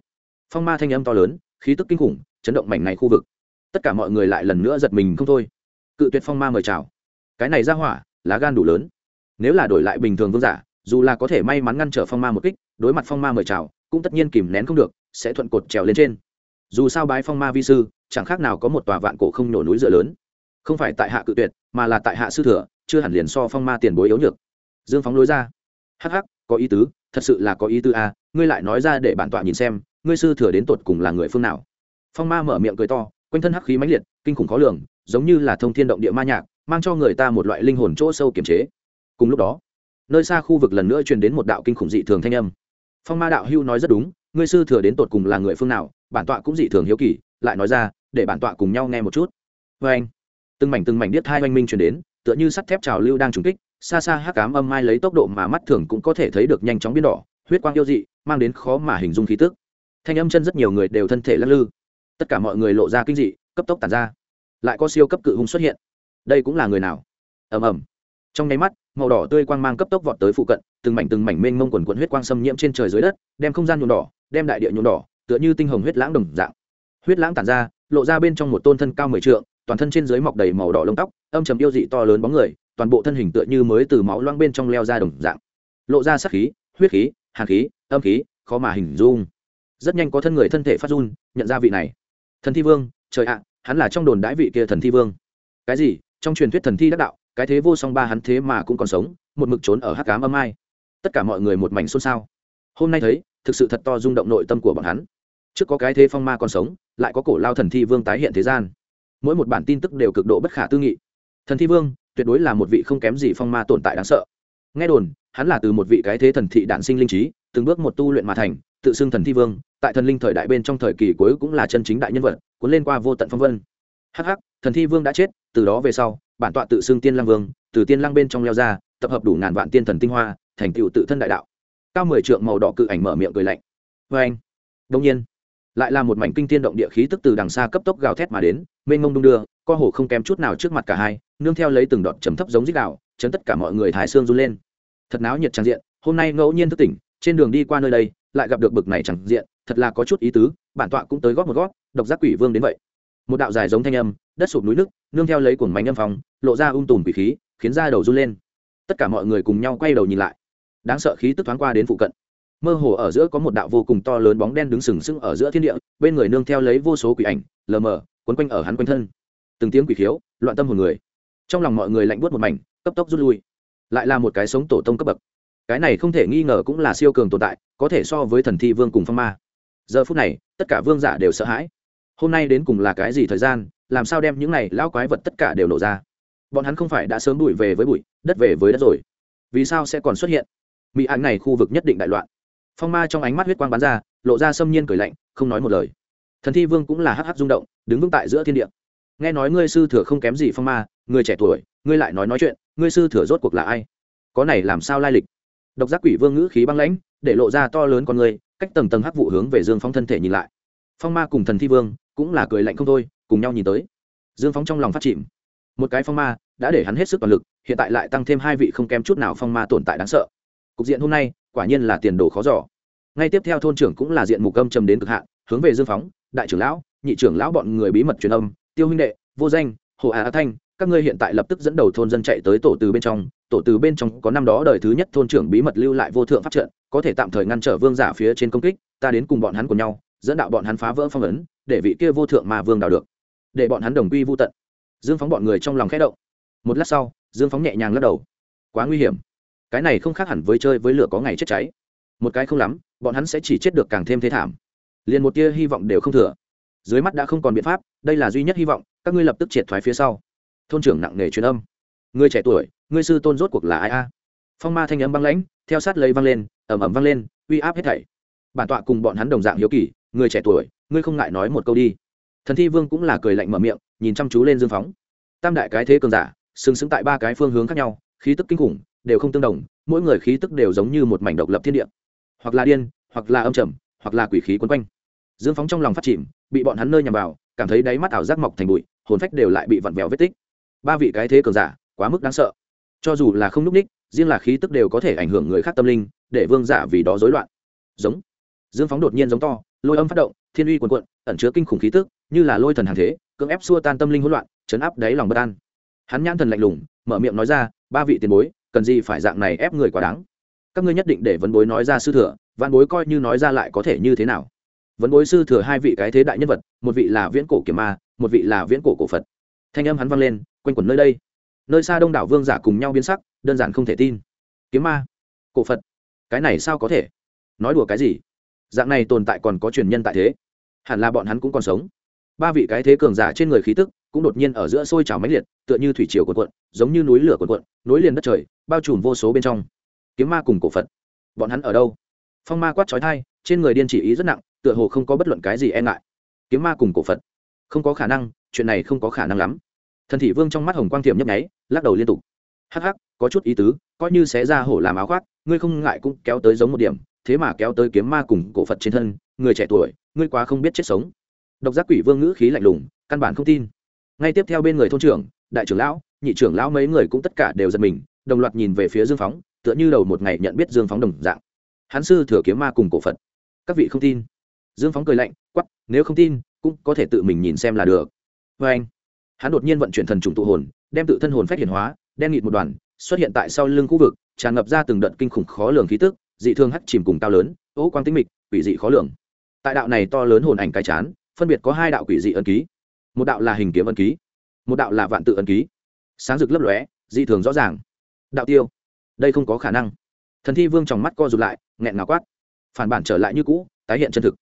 Phong ma thanh âm to lớn, khí tức kinh khủng, chấn động mảnh này khu vực. Tất cả mọi người lại lần nữa giật mình không thôi. Cự tuyệt phong ma mời chào cái này ra hỏa lá gan đủ lớn. Nếu là đổi lại bình thường vương giả dù là có thể may mắn ngăn trở phong ma một kích đối mặt phong ma mời chào cũng tất nhiên kìm nén không được sẽ thuận cột trèo lên trên. Dù sao bái phong ma vi sư chẳng khác nào có một tòa vạn cổ không nhổ núi dựa lớn. Không phải tại hạ cự tuyệt mà là tại hạ sư thừa chưa hẳn liền so phong ma tiền bối yếu nhược. Dương phóng lối ra. Hắc hắc có ý tứ thật sự là có ý tứ a à, ngươi lại nói ra để bản tọa nhìn xem ngươi sư thừa đến tột cùng là người phương nào? Phong ma mở miệng cười to quanh thân hắc khí mãnh liệt kinh khủng khó lường giống như là thông thiên động địa ma nhạc mang cho người ta một loại linh hồn chỗ sâu kiềm chế. Cùng lúc đó, nơi xa khu vực lần nữa truyền đến một đạo kinh khủng dị thường thanh âm. Phong ma đạo hưu nói rất đúng, ngươi sư thừa đến tột cùng là người phương nào, bản tọa cũng dị thường hiếu kỳ, lại nói ra, để bản tọa cùng nhau nghe một chút. Vê anh. Từng mảnh từng mảnh điếc hai oanh minh truyền đến, tựa như sắt thép trào lưu đang trùng kích, xa xa hắc cám âm mai lấy tốc độ mà mắt thường cũng có thể thấy được nhanh chóng biến đỏ, huyết quang yêu dị, mang đến khó mà hình dung khí tức. Thanh âm chân rất nhiều người đều thân thể lắc lư. Tất cả mọi người lộ ra kinh dị, cấp tốc tàn ra. Lại có siêu cấp cự hung xuất hiện đây cũng là người nào? Ầm ầm. Trong nháy mắt, màu đỏ tươi quang mang cấp tốc vọt tới phụ cận, từng mảnh từng mảnh mênh mông quần quận huyết quang xâm nhiễm trên trời dưới đất, đem không gian nhuộm đỏ, đem đại địa nhuộm đỏ, tựa như tinh hồng huyết lãng đồng dạng. Huyết lãng tản ra, lộ ra bên trong một tôn thân cao mười trượng, toàn thân trên dưới mọc đầy màu đỏ lông tóc, âm trầm yêu dị to lớn bóng người, toàn bộ thân hình tựa như mới từ máu loang bên trong leo ra đồng dạng. Lộ ra sắc khí, huyết khí, hàn khí, âm khí, khó mà hình dung. Rất nhanh có thân người thân thể phát run, nhận ra vị này. Thần thi vương, trời ạ, hắn là trong đồn đãi vị kia thần thi vương. Cái gì? Trong truyền thuyết thần thi đắc đạo, cái thế vô song ba hắn thế mà cũng còn sống, một mực trốn ở hắc cám âm ai. Tất cả mọi người một mảnh xôn xao. Hôm nay thấy, thực sự thật to rung động nội tâm của bọn hắn. Trước có cái thế phong ma còn sống, lại có cổ lao thần thi vương tái hiện thế gian. Mỗi một bản tin tức đều cực độ bất khả tư nghị. Thần thi vương, tuyệt đối là một vị không kém gì phong ma tồn tại đáng sợ. Nghe đồn, hắn là từ một vị cái thế thần thị đản sinh linh trí, từng bước một tu luyện mà thành, tự xưng thần thi vương, tại thần linh thời đại bên trong thời kỳ cuối cũng là chân chính đại nhân vật, cuốn lên qua vô tận phong vân. Hh thần thi vương đã chết từ đó về sau, bản tọa tự xưng tiên lang vương, từ tiên lang bên trong leo ra, tập hợp đủ ngàn vạn tiên thần tinh hoa, thành tựu tự thân đại đạo. Cao mười trượng màu đỏ cự ảnh mở miệng cười lạnh. Vê anh, đông nhiên, lại là một mảnh kinh tiên động địa khí tức từ đằng xa cấp tốc gào thét mà đến, mênh mông đung đưa, co hồ không kém chút nào trước mặt cả hai, nương theo lấy từng đoạn trầm thấp giống dích đạo chấn tất cả mọi người thái xương run lên. Thật náo nhiệt trang diện, hôm nay ngẫu nhiên thức tỉnh, trên đường đi qua nơi đây, lại gặp được bực này chẳng diện, thật là có chút ý tứ, bản tọa cũng tới góp một góp. độc giác quỷ vương đến vậy. Một đạo dài giống thanh âm đất sụp núi nước nương theo lấy cuồng mánh âm phong, lộ ra um tùm quỷ khí, khiến da đầu run lên. Tất cả mọi người cùng nhau quay đầu nhìn lại. Đáng sợ khí tức thoáng qua đến phụ cận. Mơ hồ ở giữa có một đạo vô cùng to lớn bóng đen đứng sừng sững ở giữa thiên địa, bên người nương theo lấy vô số quỷ ảnh, lờ mờ, quấn quanh ở hắn quanh thân. Từng tiếng quỷ khiếu, loạn tâm hồn người. Trong lòng mọi người lạnh buốt một mảnh, cấp tốc rút lui. Lại là một cái sống tổ tông cấp bậc. Cái này không thể nghi ngờ cũng là siêu cường tồn tại, có thể so với thần thi vương cùng phong ma. Giờ phút này, tất cả vương giả đều sợ hãi hôm nay đến cùng là cái gì thời gian, làm sao đem những này lão quái vật tất cả đều nổ ra? Bọn hắn không phải đã sớm bụi về với bụi, đất về với đất rồi. Vì sao sẽ còn xuất hiện? Mỹ ảnh này khu vực nhất định đại loạn. Phong ma trong ánh mắt huyết quang bắn ra, lộ ra xâm nhiên cười lạnh, không nói một lời. Thần thi vương cũng là hắc hắc rung động, đứng vững tại giữa thiên địa. Nghe nói ngươi sư thừa không kém gì phong ma, người trẻ tuổi, ngươi lại nói nói chuyện, ngươi sư thừa rốt cuộc là ai? Có này làm sao lai lịch? Độc giác quỷ vương ngữ khí băng lãnh, để lộ ra to lớn con người, cách tầng tầng hắc vụ hướng về dương phong thân thể nhìn lại. Phong ma cùng thần thi vương cũng là cười lạnh không thôi, cùng nhau nhìn tới. Dương phóng trong lòng phát chìm. Một cái phong ma đã để hắn hết sức toàn lực, hiện tại lại tăng thêm hai vị không kém chút nào phong ma tồn tại đáng sợ. Cục diện hôm nay, quả nhiên là tiền đồ khó giỏ ngay tiếp theo thôn trưởng cũng là diện mục âm trầm đến cực hạn, hướng về dương phóng đại trưởng lão, nhị trưởng lão bọn người bí mật truyền âm, tiêu huynh đệ, vô danh, hồ á thanh, các ngươi hiện tại lập tức dẫn đầu thôn dân chạy tới tổ từ bên trong, tổ từ bên trong có năm đó đời thứ nhất thôn trưởng bí mật lưu lại vô thượng pháp trận, có thể tạm thời ngăn trở vương giả phía trên công kích, ta đến cùng bọn hắn của nhau, dẫn đạo bọn hắn phá vỡ phong ấn để vị kia vô thượng mà vương đào được, để bọn hắn đồng quy vô tận. Dương phóng bọn người trong lòng khẽ động. Một lát sau, dương phóng nhẹ nhàng lắc đầu. Quá nguy hiểm. Cái này không khác hẳn với chơi với lửa có ngày chết cháy. Một cái không lắm, bọn hắn sẽ chỉ chết được càng thêm thế thảm. Liền một tia hy vọng đều không thừa. Dưới mắt đã không còn biện pháp, đây là duy nhất hy vọng, các ngươi lập tức triệt thoái phía sau. Thôn trưởng nặng nề truyền âm. Người trẻ tuổi ngươi sư tôn rốt cuộc là ai a? Phong ma thanh âm băng lãnh, theo sát lấy văng lên ẩm ẩm văng lên, uy áp hết thảy. Bản tọa cùng bọn hắn đồng dạng hiếu kỳ, người trẻ tuổi ngươi không ngại nói một câu đi. Thần thi vương cũng là cười lạnh mở miệng, nhìn chăm chú lên dương phóng. Tam đại cái thế cường giả xứng sững tại ba cái phương hướng khác nhau, khí tức kinh khủng, đều không tương đồng, mỗi người khí tức đều giống như một mảnh độc lập thiên địa. Hoặc là điên, hoặc là âm trầm, hoặc là quỷ khí quấn quanh. Dương phóng trong lòng phát chìm, bị bọn hắn nơi nhằm vào, cảm thấy đáy mắt ảo giác mọc thành bụi, hồn phách đều lại bị vặn vẹo vết tích. Ba vị cái thế cường giả, quá mức đáng sợ. Cho dù là không núp ních, riêng là khí tức đều có thể ảnh hưởng người khác tâm linh, để vương giả vì đó rối loạn. Giống. Dương phóng đột nhiên giống to lôi âm phát động, thiên uy quần quận ẩn chứa kinh khủng khí tức, như là lôi thần hàng thế, cưỡng ép xua tan tâm linh hỗn loạn, chấn áp đáy lòng bất an. Hắn nhãn thần lạnh lùng, mở miệng nói ra, ba vị tiền bối, cần gì phải dạng này ép người quá đáng? Các ngươi nhất định để vấn bối nói ra sư thừa văn bối coi như nói ra lại có thể như thế nào? Vấn bối sư thừa hai vị cái thế đại nhân vật, một vị là viễn cổ kiểm ma, một vị là viễn cổ cổ phật. Thanh âm hắn vang lên, quanh quẩn nơi đây. Nơi xa đông đảo vương giả cùng nhau biến sắc, đơn giản không thể tin. Kiếm ma, cổ phật, cái này sao có thể? Nói đùa cái gì? Dạng này tồn tại còn có truyền nhân tại thế. Hẳn là bọn hắn cũng còn sống. Ba vị cái thế cường giả trên người khí tức cũng đột nhiên ở giữa sôi trào mãnh liệt, tựa như thủy triều cuộn cuộn, giống như núi lửa cuộn cuộn, nối liền đất trời, bao trùm vô số bên trong. Kiếm ma cùng cổ phật. Bọn hắn ở đâu? Phong ma quát trói thai trên người điên chỉ ý rất nặng, tựa hồ không có bất luận cái gì e ngại. Kiếm ma cùng cổ phật. Không có khả năng, chuyện này không có khả năng lắm. Thần thị vương trong mắt hồng quang thiểm nhấp nháy, lắc đầu liên tục. Hắc hắc, có chút ý tứ, coi như xé ra hổ làm áo khoác, ngươi không ngại cũng kéo tới giống một điểm thế mà kéo tới kiếm ma cùng cổ phật trên thân, người trẻ tuổi, ngươi quá không biết chết sống. Độc giác quỷ vương ngữ khí lạnh lùng, căn bản không tin. Ngay tiếp theo bên người thôn trưởng, đại trưởng lão, nhị trưởng lão mấy người cũng tất cả đều giật mình, đồng loạt nhìn về phía dương phóng, tựa như đầu một ngày nhận biết dương phóng đồng dạng. Hắn sư thừa kiếm ma cùng cổ phật. Các vị không tin. Dương phóng cười lạnh quắp nếu không tin, cũng có thể tự mình nhìn xem là được. Vê anh, hắn đột nhiên vận chuyển thần trùng tụ hồn, đem tự thân hồn phép hiển hóa, đen nghịt một đoàn, xuất hiện tại sau lưng khu vực, tràn ngập ra từng đợt kinh khủng khó lường khí tức dị thương hắt chìm cùng cao lớn ố quang tính mịch, quỷ dị khó lường. Tại đạo này to lớn hồn ảnh cái chán, phân biệt có hai đạo quỷ dị ân ký. Một đạo là hình kiếm ân ký, một đạo là vạn tự ân ký. Sáng rực lấp lóe, dị thường rõ ràng. Đạo tiêu, đây không có khả năng. Thần thi vương trong mắt co rụt lại, nghẹn ngào quát. Phản bản trở lại như cũ, tái hiện chân thực.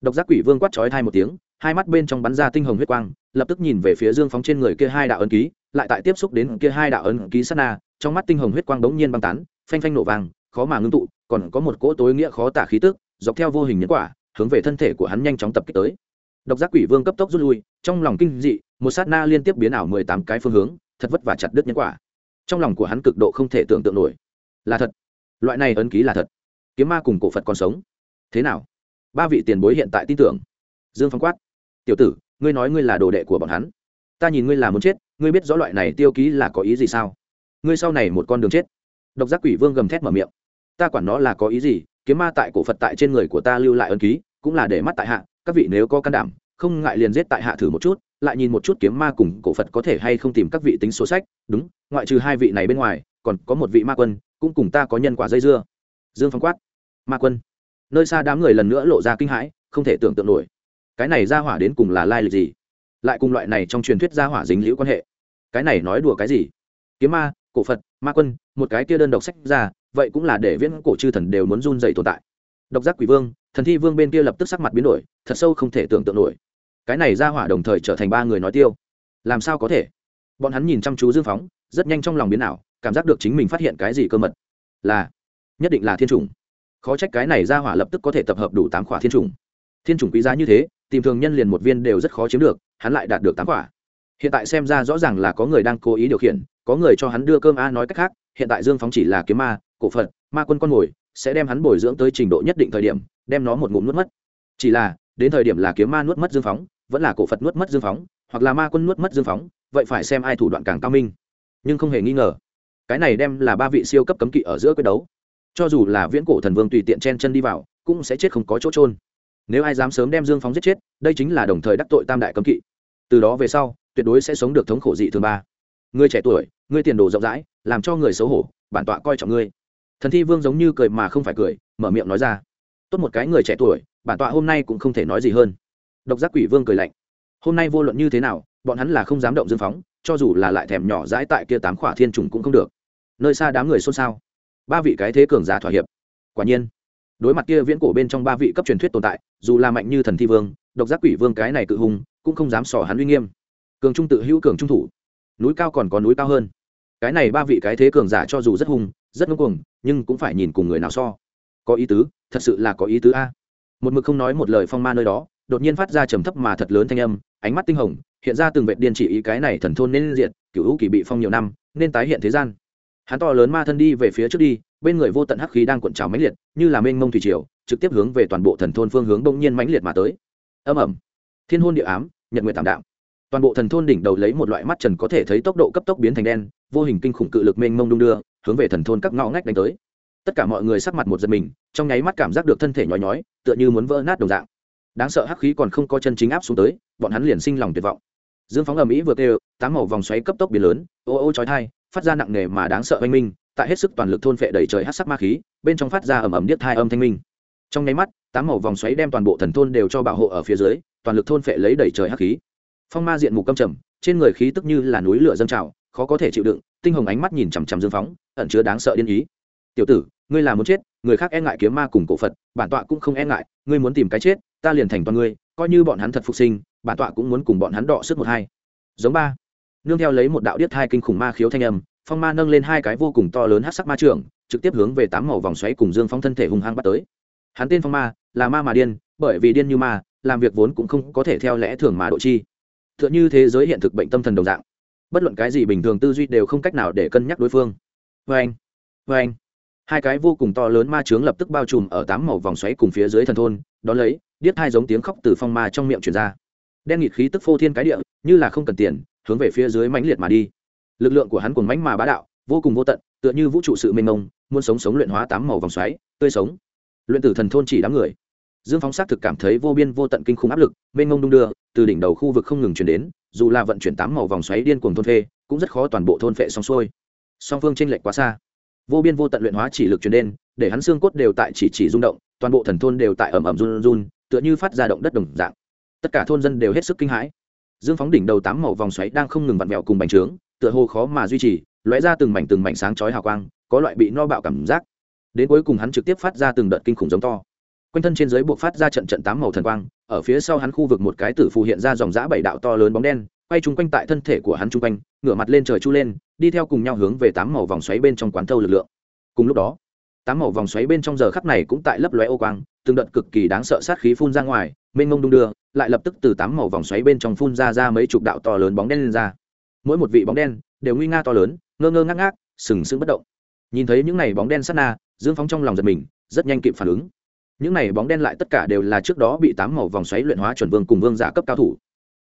Độc giác quỷ vương quát chói thai một tiếng, hai mắt bên trong bắn ra tinh hồng huyết quang, lập tức nhìn về phía dương phóng trên người kia hai đạo ấn ký, lại tại tiếp xúc đến kia hai đạo ấn ký sát na, trong mắt tinh hồng huyết quang bỗng nhiên băng tán, phanh phanh nổ vàng khó mà ngưng tụ còn có một cỗ tối nghĩa khó tả khí tức, dọc theo vô hình nhân quả, hướng về thân thể của hắn nhanh chóng tập kích tới. Độc giác quỷ vương cấp tốc rút lui, trong lòng kinh dị, một sát na liên tiếp biến ảo mười tám cái phương hướng, thật vất và chặt đứt nhân quả. Trong lòng của hắn cực độ không thể tưởng tượng nổi. Là thật. Loại này ấn ký là thật. Kiếm ma cùng cổ phật còn sống. Thế nào? Ba vị tiền bối hiện tại tin tưởng. Dương phong quát. Tiểu tử, ngươi nói ngươi là đồ đệ của bọn hắn. Ta nhìn ngươi là muốn chết, ngươi biết rõ loại này tiêu ký là có ý gì sao? Ngươi sau này một con đường chết. Độc giác quỷ vương gầm thét mở miệng ta quản nó là có ý gì, kiếm ma tại cổ phật tại trên người của ta lưu lại ân ký, cũng là để mắt tại hạ, các vị nếu có can đảm, không ngại liền giết tại hạ thử một chút, lại nhìn một chút kiếm ma cùng cổ phật có thể hay không tìm các vị tính số sách, đúng, ngoại trừ hai vị này bên ngoài, còn có một vị ma quân, cũng cùng ta có nhân quả dây dưa. Dương phong quát. Ma quân. Nơi xa đám người lần nữa lộ ra kinh hãi, không thể tưởng tượng nổi. Cái này ra hỏa đến cùng là lai lịch gì? Lại cùng loại này trong truyền thuyết ra hỏa dính liễu quan hệ. Cái này nói đùa cái gì? Kiếm ma, cổ phật, ma quân, một cái kia đơn độc sách ra vậy cũng là để viễn cổ chư thần đều muốn run dày tồn tại. Độc giác quỷ vương, thần thi vương bên kia lập tức sắc mặt biến đổi, thật sâu không thể tưởng tượng nổi. Cái này ra hỏa đồng thời trở thành ba người nói tiêu. Làm sao có thể? Bọn hắn nhìn chăm chú dương phóng, rất nhanh trong lòng biến ảo, cảm giác được chính mình phát hiện cái gì cơ mật. Là, nhất định là thiên chủng. Khó trách cái này ra hỏa lập tức có thể tập hợp đủ tám khỏa thiên chủng. Thiên chủng quý giá như thế, tìm thường nhân liền một viên đều rất khó chiếm được, hắn lại đạt được tám quả. Hiện tại xem ra rõ ràng là có người đang cố ý điều khiển, có người cho hắn đưa cơm a nói cách khác, hiện tại dương phóng chỉ là kiếm ma cổ phật, ma quân con mồi, sẽ đem hắn bồi dưỡng tới trình độ nhất định thời điểm, đem nó một ngụm nuốt mất. Chỉ là, đến thời điểm là kiếm ma nuốt mất dương phóng, vẫn là cổ phật nuốt mất dương phóng, hoặc là ma quân nuốt mất dương phóng, vậy phải xem ai thủ đoạn càng cao minh. Nhưng không hề nghi ngờ, cái này đem là ba vị siêu cấp cấm kỵ ở giữa quyết đấu. Cho dù là viễn cổ thần vương tùy tiện chen chân đi vào, cũng sẽ chết không có chỗ trôn nếu ai dám sớm đem dương phóng giết chết, đây chính là đồng thời đắc tội tam đại cấm kỵ. Từ đó về sau, tuyệt đối sẽ sống được thống khổ dị thường ba. Người trẻ tuổi ngươi tiền đồ rộng rãi, làm cho người xấu hổ, bản tọa coi trọng ngươi thần thi vương giống như cười mà không phải cười, mở miệng nói ra. Tốt một cái người trẻ tuổi, bản tọa hôm nay cũng không thể nói gì hơn. Độc giác quỷ vương cười lạnh. Hôm nay vô luận như thế nào, bọn hắn là không dám động dương phóng, cho dù là lại thèm nhỏ dãi tại kia tám khỏa thiên trùng cũng không được. Nơi xa đám người xôn xao. Ba vị cái thế cường giả thỏa hiệp. Quả nhiên, đối mặt kia viễn cổ bên trong ba vị cấp truyền thuyết tồn tại, dù là mạnh như thần thi vương, độc giác quỷ vương cái này cự hùng, cũng không dám sỏ hắn uy nghiêm. Cường trung tự hữu, cường trung thủ. Núi cao còn có núi cao hơn. Cái này ba vị cái thế cường giả cho dù rất hùng rất ngông cuồng nhưng cũng phải nhìn cùng người nào so. Có ý tứ thật sự là có ý tứ a. Một mực không nói một lời phong ma nơi đó đột nhiên phát ra trầm thấp mà thật lớn thanh âm ánh mắt tinh hồng hiện ra từng vệ điên chỉ ý cái này thần thôn nên diệt, cựu hữu kỳ bị phong nhiều năm nên tái hiện thế gian. Hắn to lớn ma thân đi về phía trước đi bên người vô tận hắc khí đang cuộn trào mãnh liệt như là mênh mông thủy triều trực tiếp hướng về toàn bộ thần thôn phương hướng đông nhiên mãnh liệt mà tới. Âm ẩm thiên hôn địa ám nhật nguyện tạm đạo toàn bộ thần thôn đỉnh đầu lấy một loại mắt trần có thể thấy tốc độ cấp tốc biến thành đen, vô hình kinh khủng cự lực mênh mông đung đưa, hướng về thần thôn các ngõ ngách đánh tới. Tất cả mọi người sắc mặt một giật mình, trong nháy mắt cảm giác được thân thể nhói nhói, tựa như muốn vỡ nát đồng dạng. Đáng sợ hắc khí còn không có chân chính áp xuống tới, bọn hắn liền sinh lòng tuyệt vọng. Dương phóng ầm ĩ vừa kêu, tám màu vòng xoáy cấp tốc biến lớn, ô ô chói thai phát ra nặng nề mà đáng sợ oanh minh, tại hết sức toàn lực thôn phệ đầy trời hắc sắc ma khí, bên trong phát ra ầm ầm điếc thai âm thanh minh. Trong nháy mắt, tám màu vòng xoáy đem toàn bộ thần thôn đều cho bảo hộ ở phía dưới, toàn lực thôn phệ lấy đầy trời hắc khí phong ma diện mục câm trầm, trên người khí tức như là núi lửa dâng trào, khó có thể chịu đựng, tinh hồng ánh mắt nhìn chằm chằm dương phóng, ẩn chứa đáng sợ điên ý. Tiểu tử, ngươi là muốn chết, người khác e ngại kiếm ma cùng cổ phật, bản tọa cũng không e ngại, ngươi muốn tìm cái chết, ta liền thành toàn ngươi, coi như bọn hắn thật phục sinh, bản tọa cũng muốn cùng bọn hắn đọ sức một hai. Giống ba. Nương theo lấy một đạo điếc hai kinh khủng ma khiếu thanh âm, phong ma nâng lên hai cái vô cùng to lớn hát sắc ma trưởng, trực tiếp hướng về tám màu vòng xoáy cùng dương phong thân thể hung hăng bắt tới. Hắn tên phong ma, là ma mà điên, bởi vì điên như ma, làm việc vốn cũng không có thể theo lẽ thường mà độ chi tựa như thế giới hiện thực bệnh tâm thần đồng dạng. Bất luận cái gì bình thường tư duy đều không cách nào để cân nhắc đối phương. Vê anh vê anh. Hai cái vô cùng to lớn ma trướng lập tức bao trùm ở tám màu vòng xoáy cùng phía dưới thần thôn, đón lấy, điếc hai giống tiếng khóc từ phong ma trong miệng truyền ra. Đen nghịt khí tức phô thiên cái địa, như là không cần tiền, hướng về phía dưới mãnh liệt mà đi. Lực lượng của hắn cùng mãnh mà bá đạo, vô cùng vô tận, tựa như vũ trụ sự mênh mông, muốn sống sống luyện hóa tám màu vòng xoáy, tươi sống. Luyện tử thần thôn chỉ đám người dương phóng xác thực cảm thấy vô biên vô tận kinh khủng áp lực, mênh ngông đung đưa, từ đỉnh đầu khu vực không ngừng chuyển đến, dù là vận chuyển tám màu vòng xoáy điên cuồng thôn phê cũng rất khó toàn bộ thôn phệ xong xuôi. Song phương tranh lệch quá xa. Vô biên vô tận luyện hóa chỉ lực chuyển đến, để hắn xương cốt đều tại chỉ chỉ rung động, toàn bộ thần thôn đều tại ẩm ẩm run run, tựa như phát ra động đất đồng dạng. Tất cả thôn dân đều hết sức kinh hãi. Dương phóng đỉnh đầu tám màu vòng xoáy đang không ngừng vặn vẹo cùng bành trướng, tựa hồ khó mà duy trì, lóe ra từng mảnh từng mảnh sáng chói hào quang, có loại bị no bạo cảm giác. Đến cuối cùng hắn trực tiếp phát ra từng đợt kinh khủng giống to quanh thân trên dưới buộc phát ra trận trận tám màu thần quang, ở phía sau hắn khu vực một cái tử phù hiện ra dòng giã bảy đạo to lớn bóng đen, quay chung quanh tại thân thể của hắn chung quanh, ngửa mặt lên trời chu lên, đi theo cùng nhau hướng về tám màu vòng xoáy bên trong quán thâu lực lượng. Cùng lúc đó, tám màu vòng xoáy bên trong giờ khắc này cũng tại lấp lóe ô quang, từng đợt cực kỳ đáng sợ sát khí phun ra ngoài, mênh mông đung đưa, lại lập tức từ tám màu vòng xoáy bên trong phun ra ra mấy chục đạo to lớn bóng đen lên ra. Mỗi một vị bóng đen đều nguy nga to lớn, ngơ ngơ ngác ngác, sừng sững bất động. Nhìn thấy những này bóng đen sát na, dương phóng trong lòng giật mình, rất nhanh kịp phản ứng những này bóng đen lại tất cả đều là trước đó bị tám màu vòng xoáy luyện hóa chuẩn vương cùng vương giả cấp cao thủ.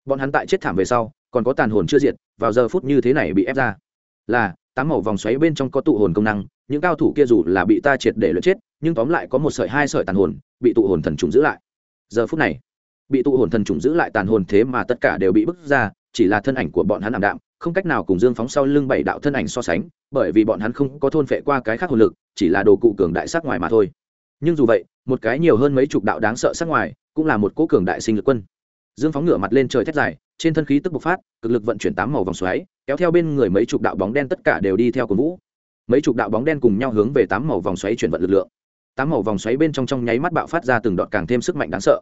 Bọn hắn tại chết thảm về sau, còn có tàn hồn chưa diệt, vào giờ phút như thế này bị ép ra. Là, tám màu vòng xoáy bên trong có tụ hồn công năng, những cao thủ kia dù là bị ta triệt để luyện chết, nhưng tóm lại có một sợi, hai sợi tàn hồn, bị tụ hồn thần trùng giữ lại. Giờ phút này, bị tụ hồn thần trùng giữ lại tàn hồn thế mà tất cả đều bị bức ra, chỉ là thân ảnh của bọn hắn ảm đạm, không cách nào cùng dương phóng sau lưng bảy đạo thân ảnh so sánh, bởi vì bọn hắn không có thôn phệ qua cái khác hồn lực, chỉ là đồ cụ cường đại sắc ngoài mà thôi nhưng dù vậy, một cái nhiều hơn mấy chục đạo đáng sợ sắc ngoài, cũng là một cố cường đại sinh lực quân. Dương phóng ngửa mặt lên trời thét dài, trên thân khí tức bộc phát, cực lực vận chuyển tám màu vòng xoáy, kéo theo bên người mấy chục đạo bóng đen tất cả đều đi theo cổ vũ. Mấy chục đạo bóng đen cùng nhau hướng về tám màu vòng xoáy chuyển vận lực lượng. Tám màu vòng xoáy bên trong trong nháy mắt bạo phát ra từng đoạn càng thêm sức mạnh đáng sợ.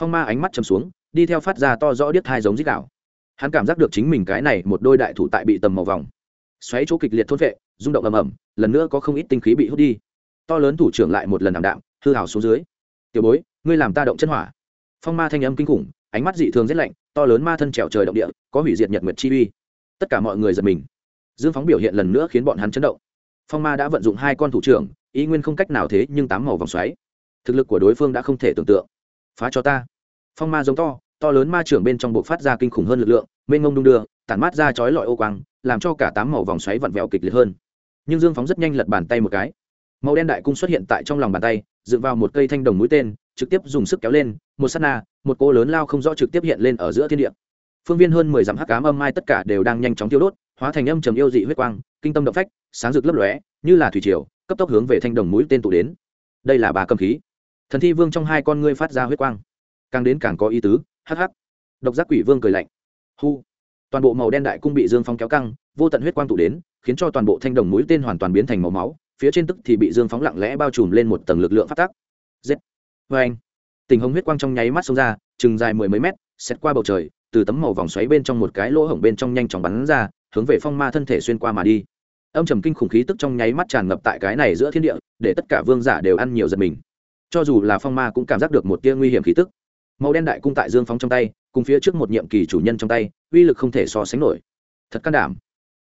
Phong ma ánh mắt chầm xuống, đi theo phát ra to rõ điếc hai giống dích đạo hắn cảm giác được chính mình cái này một đôi đại thủ tại bị tầm màu vòng. Xoáy chỗ kịch liệt thốt vệ, rung động ầm ầm, lần nữa có không ít tinh khí bị hút đi to lớn thủ trưởng lại một lần ảm đạm, hư hào xuống dưới. Tiểu bối, ngươi làm ta động chân hỏa. Phong ma thanh âm kinh khủng, ánh mắt dị thường rét lạnh, to lớn ma thân trèo trời động địa, có hủy diệt nhật nguyệt chi uy. Tất cả mọi người giật mình. Dương phóng biểu hiện lần nữa khiến bọn hắn chấn động. Phong ma đã vận dụng hai con thủ trưởng, ý nguyên không cách nào thế nhưng tám màu vòng xoáy. Thực lực của đối phương đã không thể tưởng tượng. Phá cho ta. Phong ma giống to to lớn ma trưởng bên trong buộc phát ra kinh khủng hơn lực lượng, mênh ngông đung đưa, tản mát ra chói lọi ô quang, làm cho cả tám màu vòng xoáy vặn vẹo kịch liệt hơn. Nhưng dương phóng rất nhanh lật bàn tay một cái màu đen đại cung xuất hiện tại trong lòng bàn tay, dựng vào một cây thanh đồng mũi tên, trực tiếp dùng sức kéo lên, một s á t na, một cô lớn lao không rõ trực tiếp hiện lên ở giữa thiên địa. Phương viên hơn mười dặm hắc cám âm mai tất cả đều đang nhanh chóng tiêu đốt, hóa thành âm trầm yêu dị huyết quang, kinh tâm động phách, sáng rực lấp lóe, như là thủy triều, cấp tốc hướng về thanh đồng mũi tên tụ đến. Đây là bà cầm khí. Thần thi vương trong hai con ngươi phát ra huyết quang. Càng đến càng có ý tứ, hắc hắc. Độc giác quỷ vương cười lạnh. Hu. Toàn bộ màu đen đại cung bị dương phong kéo căng, vô tận huyết quang tụ đến, khiến cho toàn bộ thanh đồng mũi tên hoàn toàn biến thành màu máu phía trên tức thì bị dương phóng lặng lẽ bao trùm lên một tầng lực lượng phát tác giết. Vê anh, tình hồng huyết quang trong nháy mắt xông ra, chừng dài mười mấy mét xét qua bầu trời, từ tấm màu vòng xoáy bên trong một cái lỗ hổng bên trong nhanh chóng bắn ra, hướng về phong ma thân thể xuyên qua mà đi. Âm trầm kinh khủng khí tức trong nháy mắt tràn ngập tại cái này giữa thiên địa, để tất cả vương giả đều ăn nhiều giật mình. Cho dù là phong ma cũng cảm giác được một tia nguy hiểm khí tức. Màu đen đại cung tại dương phóng trong tay, cùng phía trước một nhiệm kỳ chủ nhân trong tay, uy lực không thể so sánh nổi. Thật can đảm.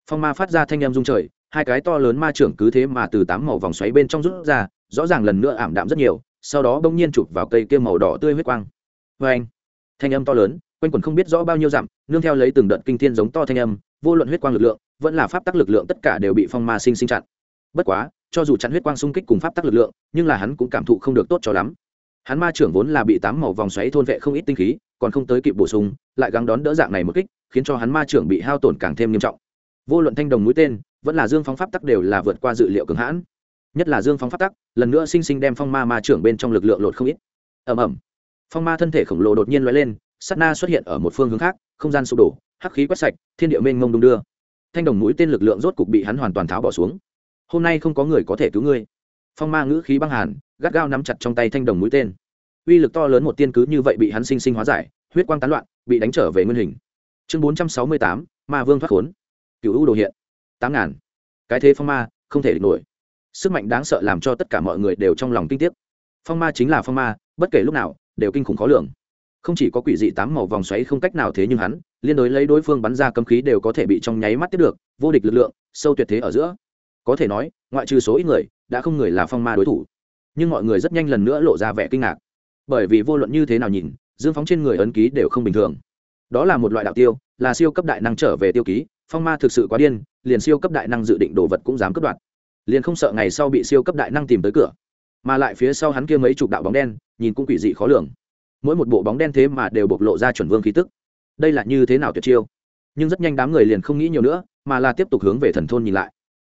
Phong ma phát ra thanh em rung trời hai cái to lớn ma trưởng cứ thế mà từ tám màu vòng xoáy bên trong rút ra, rõ ràng lần nữa ảm đạm rất nhiều, sau đó bỗng nhiên chụp vào cây kia màu đỏ tươi huyết quang. Vê anh, thanh âm to lớn, quanh quẩn không biết rõ bao nhiêu dặm, nương theo lấy từng đợt kinh thiên giống to thanh âm, vô luận huyết quang lực lượng, vẫn là pháp tắc lực lượng tất cả đều bị phong ma sinh sinh chặn. Bất quá, cho dù chặn huyết quang xung kích cùng pháp tắc lực lượng, nhưng là hắn cũng cảm thụ không được tốt cho lắm. Hắn ma trưởng vốn là bị tám màu vòng xoáy thôn vệ không ít tinh khí, còn không tới kịp bổ sung, lại gắng đón đỡ dạng này một kích, khiến cho hắn ma trưởng bị hao tổn càng thêm nghiêm trọng. Vô luận thanh đồng mũi tên vẫn là dương phóng pháp tắc đều là vượt qua dự liệu cường hãn. Nhất là dương phóng pháp tắc, lần nữa sinh sinh đem phong ma ma trưởng bên trong lực lượng lột không ít. Ẩm ẩm phong ma thân thể khổng lồ đột nhiên l lên s á t na xuất hiện ở một phương hướng khác, không gian sụp đổ, hắc khí quét sạch, thiên địa mênh mông đung đưa. Thanh đồng mũi tên lực lượng rốt cục bị hắn hoàn toàn tháo bỏ xuống. Hôm nay không có người có thể cứu ngươi. Phong ma ngữ khí băng hàn, gắt gao nắm chặt trong tay thanh đồng mũi tên. Uy lực to lớn một tiên cứ như vậy bị hắn sinh sinh hóa giải, huyết quang tán loạn, bị đánh trở về nguyên hình. Chương bốn trăm sáu mươi tám, ma vương thoát khốn. Cựu u đồ hiện tám ngàn. Cái thế phong ma, không thể địch nổi. Sức mạnh đáng sợ làm cho tất cả mọi người đều trong lòng kinh tiếc. Phong ma chính là phong ma, bất kể lúc nào, đều kinh khủng khó lường. Không chỉ có quỷ dị tám màu vòng xoáy không cách nào thế nhưng hắn, liên đối lấy đối phương bắn ra cấm khí đều có thể bị trong nháy mắt tiếp được, vô địch lực lượng, sâu tuyệt thế ở giữa. Có thể nói, ngoại trừ số ít người, đã không người là phong ma đối thủ. Nhưng mọi người rất nhanh lần nữa lộ ra vẻ kinh ngạc. Bởi vì vô luận như thế nào nhìn, dương phóng trên người ấn ký đều không bình thường. Đó là một loại đạo tiêu, là siêu cấp đại năng trở về tiêu ký phong ma thực sự quá điên, liền siêu cấp đại năng dự định đồ vật cũng dám cướp đoạt. Liền không sợ ngày sau bị siêu cấp đại năng tìm tới cửa, mà lại phía sau hắn kia mấy chục đạo bóng đen, nhìn cũng quỷ dị khó lường. Mỗi một bộ bóng đen thế mà đều bộc lộ ra chuẩn vương khí tức. Đây là như thế nào tuyệt chiêu? Nhưng rất nhanh đám người liền không nghĩ nhiều nữa, mà là tiếp tục hướng về thần thôn nhìn lại.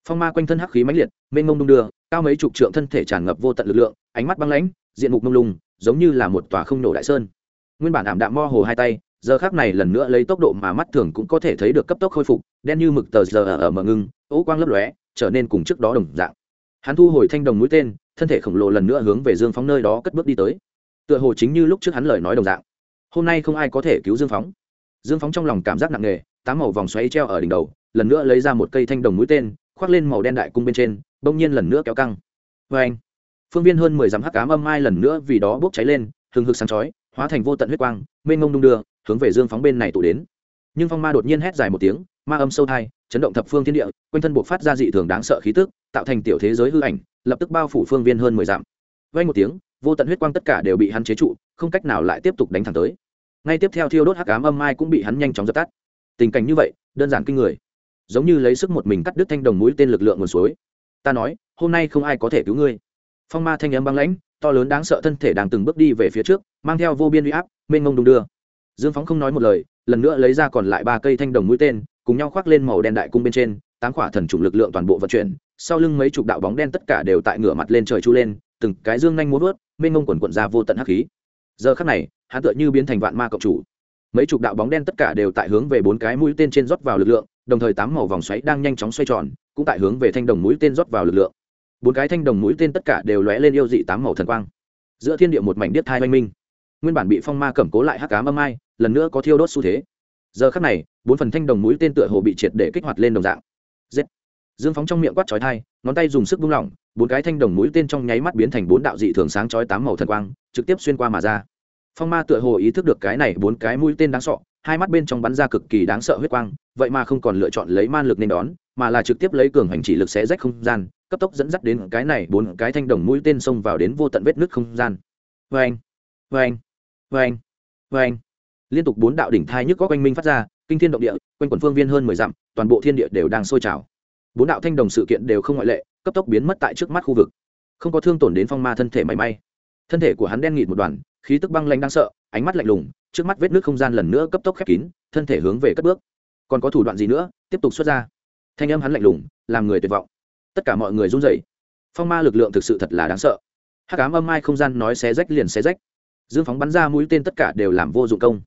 Phong ma quanh thân hắc khí mãnh liệt, mênh mông đung đưa, cao mấy chục trượng thân thể tràn ngập vô tận lực lượng, ánh mắt băng lãnh, diện mục mông lung, giống như là một tòa không nổ đại sơn. Nguyên bản ảm đạm mo hồ hai tay giờ khác này lần nữa lấy tốc độ mà mắt thường cũng có thể thấy được cấp tốc khôi phục, đen như mực tờ giờ ở mở ngưng ố quang lấp lóe, trở nên cùng trước đó đồng dạng. Hắn thu hồi thanh đồng mũi tên, thân thể khổng lồ lần nữa hướng về dương phóng nơi đó cất bước đi tới. Tựa hồ chính như lúc trước hắn lời nói đồng dạng. Hôm nay không ai có thể cứu dương phóng. Dương phóng trong lòng cảm giác nặng nề, tám màu vòng xoáy treo ở đỉnh đầu, lần nữa lấy ra một cây thanh đồng mũi tên, khoác lên màu đen đại cung bên trên, bỗng nhiên lần nữa kéo căng. Vê anh phương viên hơn mười dặm hắc cám âm mai lần nữa vì đó bốc cháy lên, hừng hực sáng chói hóa thành vô tận huyết quang, mênh ngông đung đưa, hướng về dương phóng bên này tụ đến. Nhưng phong ma đột nhiên hét dài một tiếng, ma âm sâu thai, chấn động thập phương thiên địa, quanh thân buộc phát ra dị thường đáng sợ khí tức, tạo thành tiểu thế giới hư ảnh, lập tức bao phủ phương viên hơn mười dặm. Vay một tiếng, vô tận huyết quang tất cả đều bị hắn chế trụ, không cách nào lại tiếp tục đánh thẳng tới. Ngay tiếp theo thiêu đốt hắc ám âm mai cũng bị hắn nhanh chóng dập tắt. Tình cảnh như vậy, đơn giản kinh người. Giống như lấy sức một mình cắt đứt thanh đồng mũi tên lực lượng nguồn suối. Ta nói, hôm nay không ai có thể cứu ngươi. Phong ma thanh âm băng lãnh to lớn đáng sợ thân thể đang từng bước đi về phía trước, mang theo vô biên uy áp, mênh mông đung đưa. Dương phóng không nói một lời, lần nữa lấy ra còn lại ba cây thanh đồng mũi tên, cùng nhau khoác lên màu đen đại cung bên trên, tám khỏa thần trùng lực lượng toàn bộ vận chuyển, sau lưng mấy chục đạo bóng đen tất cả đều tại ngửa mặt lên trời chu lên, từng cái dương nhanh muốn vớt mênh mông quần quận ra vô tận hắc khí. Giờ khắc này, hắn tựa như biến thành vạn ma cộng chủ. Mấy chục đạo bóng đen tất cả đều tại hướng về bốn cái mũi tên trên rót vào lực lượng, đồng thời tám màu vòng xoáy đang nhanh chóng xoay tròn, cũng tại hướng về thanh đồng mũi tên rót vào lực lượng bốn cái thanh đồng mũi tên tất cả đều lóe lên yêu dị tám màu thần quang. Giữa thiên địa một mảnh điếc thai oanh minh. Nguyên bản bị phong ma cẩm cố lại hắc cám âm ai, lần nữa có thiêu đốt xu thế. Giờ khắc này, bốn phần thanh đồng mũi tên tựa hồ bị triệt để kích hoạt lên đồng dạng. Giết. Dương phóng trong miệng quát chói thai ngón tay dùng sức buông lỏng, bốn cái thanh đồng mũi tên trong nháy mắt biến thành bốn đạo dị thường sáng chói tám màu thần quang, trực tiếp xuyên qua mà ra. Phong ma tựa hồ ý thức được cái này bốn cái mũi tên đáng sọ hai mắt bên trong bắn ra cực kỳ đáng sợ huyết quang, vậy mà không còn lựa chọn lấy man lực nên đón, mà là trực tiếp lấy cường hành chỉ lực xé rách không gian cấp tốc dẫn dắt đến cái này bốn cái thanh đồng mũi tên xông vào đến vô tận vết nứt không gian. Vê anh vê anh vê anh vê anh liên tục bốn đạo đỉnh thai nhức có quanh minh phát ra, kinh thiên động địa, quanh quần phương viên hơn mười dặm, toàn bộ thiên địa đều đang sôi trào. Bốn đạo thanh đồng sự kiện đều không ngoại lệ, cấp tốc biến mất tại trước mắt khu vực. Không có thương tổn đến phong ma thân thể mảy may. Thân thể của hắn đen nghịt một đoàn, khí tức băng lanh đang sợ, ánh mắt lạnh lùng, trước mắt vết nước không gian lần nữa cấp tốc khép kín, thân thể hướng về cất bước. Còn có thủ đoạn gì nữa? Tiếp tục xuất ra. Thanh âm hắn lạnh lùng, làm người tuyệt vọng tất cả mọi người run rẩy. Phong ma lực lượng thực sự thật là đáng sợ. Hắc ám âm mai không gian nói xé rách liền xé rách. Dương phóng bắn ra mũi tên tất cả đều làm vô dụng công.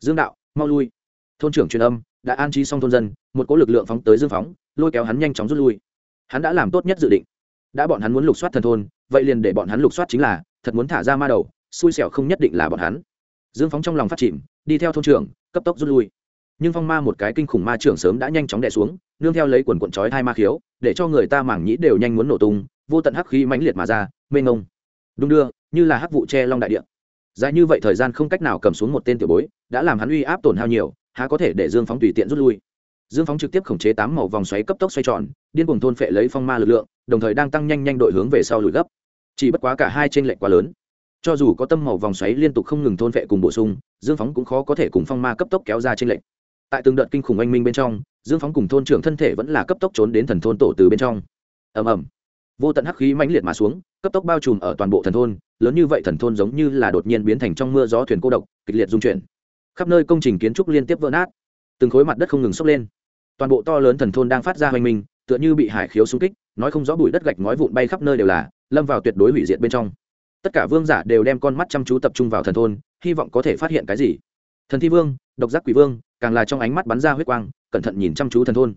Dương đạo, mau lui. Thôn trưởng truyền âm, đã an trí xong thôn dân, một cỗ lực lượng phóng tới dương phóng, lôi kéo hắn nhanh chóng rút lui. Hắn đã làm tốt nhất dự định. Đã bọn hắn muốn lục soát thần thôn, vậy liền để bọn hắn lục soát chính là, thật muốn thả ra ma đầu, xui xẻo không nhất định là bọn hắn. Dương phóng trong lòng phát chìm, đi theo thôn trưởng, cấp tốc rút lui. Nhưng phong ma một cái kinh khủng ma trưởng sớm đã nhanh chóng đè xuống nương theo lấy quần cuộn chói hai ma khiếu, để cho người ta mảng nhĩ đều nhanh muốn nổ tung, vô tận hắc khí mãnh liệt mà ra, mênh ngông đung đưa, như là hắc vụ che long đại địa. Dài như vậy thời gian không cách nào cầm xuống một tên tiểu bối, đã làm hắn uy áp tổn hao nhiều, há có thể để dương phóng tùy tiện rút lui. Dương phóng trực tiếp khống chế tám màu vòng xoáy cấp tốc xoay tròn, điên cuồng thôn phệ lấy phong ma lực lượng, đồng thời đang tăng nhanh nhanh đội hướng về sau lùi gấp. Chỉ bất quá cả hai trên lệnh quá lớn. Cho dù có tâm màu vòng xoáy liên tục không ngừng thôn phệ cùng bổ sung, dương phóng cũng khó có thể cùng phong ma cấp tốc kéo ra trên lệnh tại từng đợt kinh khủng oanh minh bên trong dương phóng cùng thôn trưởng thân thể vẫn là cấp tốc trốn đến thần thôn tổ từ bên trong. Ầm ầm. Vô tận hắc khí mãnh liệt mà xuống, cấp tốc bao trùm ở toàn bộ thần thôn, lớn như vậy thần thôn giống như là đột nhiên biến thành trong mưa gió thuyền cô độc, kịch liệt dung chuyển. Khắp nơi công trình kiến trúc liên tiếp vỡ nát. Từng khối mặt đất không ngừng sốc lên. Toàn bộ to lớn thần thôn đang phát ra hoành minh, tựa như bị hải khiếu xung kích, nói không rõ bụi đất gạch ngói vụn bay khắp nơi đều là, lâm vào tuyệt đối hủy diệt bên trong. Tất cả vương giả đều đem con mắt chăm chú tập trung vào thần thôn, hy vọng có thể phát hiện cái gì. Thần thi vương, độc giác quỷ vương, càng là trong ánh mắt bắn ra huyết quang cẩn thận nhìn chăm chú thần thôn.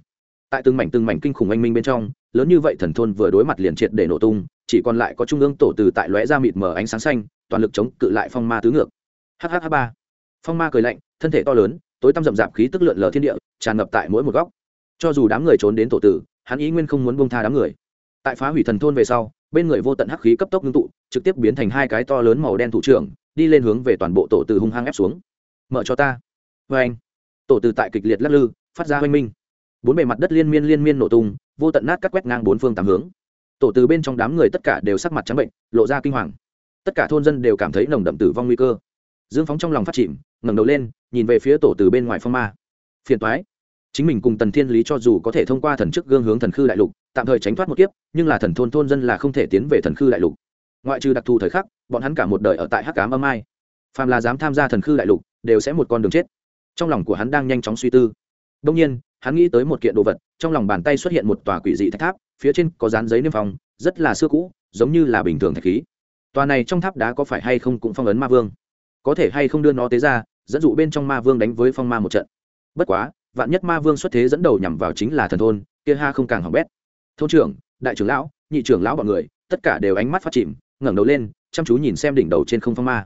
Tại từng mảnh từng mảnh kinh khủng anh minh bên trong, lớn như vậy thần thôn vừa đối mặt liền triệt để nổ tung, chỉ còn lại có trung ương tổ từ tại lóe ra mịt mờ ánh sáng xanh, toàn lực chống cự lại phong ma tứ ngược. Hh ba. Phong ma cười lạnh, thân thể to lớn, tối tăm rậm rạp khí tức lượn lờ thiên địa, tràn ngập tại mỗi một góc. Cho dù đám người trốn đến tổ tử, hắn ý nguyên không muốn bông tha đám người. Tại phá hủy thần thôn về sau, bên người vô tận hắc khí cấp tốc ngưng tụ, trực tiếp biến thành hai cái to lớn màu đen thủ trưởng, đi lên hướng về toàn bộ tổ tử hung hăng ép xuống. Mở cho ta. Vê anh tổ tử tại kịch liệt lắc lư phát ra hoanh minh. Bốn bề mặt đất liên miên liên miên nổ tung, vô tận nát cắt quét ngang bốn phương tám hướng. Tổ từ bên trong đám người tất cả đều sắc mặt trắng bệnh, lộ ra kinh hoàng. Tất cả thôn dân đều cảm thấy nồng đậm tử vong nguy cơ. Dương phóng trong lòng phát chìm, ngẩng đầu lên, nhìn về phía tổ từ bên ngoài phong ma. Phiền toái. Chính mình cùng tần thiên lý cho dù có thể thông qua thần chức gương hướng thần khư đại lục, tạm thời tránh thoát một kiếp, nhưng là thần thôn thôn dân là không thể tiến về thần khư đại lục. Ngoại trừ đặc thù thời khắc, bọn hắn cả một đời ở tại hắc cám âm ai. Phàm là dám tham gia thần khư đại lục, đều sẽ một con đường chết. Trong lòng của hắn đang nhanh chóng suy tư đông nhiên, hắn nghĩ tới một kiện đồ vật, trong lòng bàn tay xuất hiện một tòa quỷ dị thạch tháp, phía trên có dán giấy niêm phong, rất là xưa cũ, giống như là bình thường thạch khí. Tòa này trong tháp đá có phải hay không cũng phong ấn ma vương? Có thể hay không đưa nó tế ra, dẫn dụ bên trong ma vương đánh với phong ma một trận. Bất quá, vạn nhất ma vương xuất thế dẫn đầu nhằm vào chính là thần thôn, kia ha không càng hỏng bét. Thôn trưởng, đại trưởng lão, nhị trưởng lão bọn người, tất cả đều ánh mắt phát chìm, ngẩng đầu lên, chăm chú nhìn xem đỉnh đầu trên không phong ma.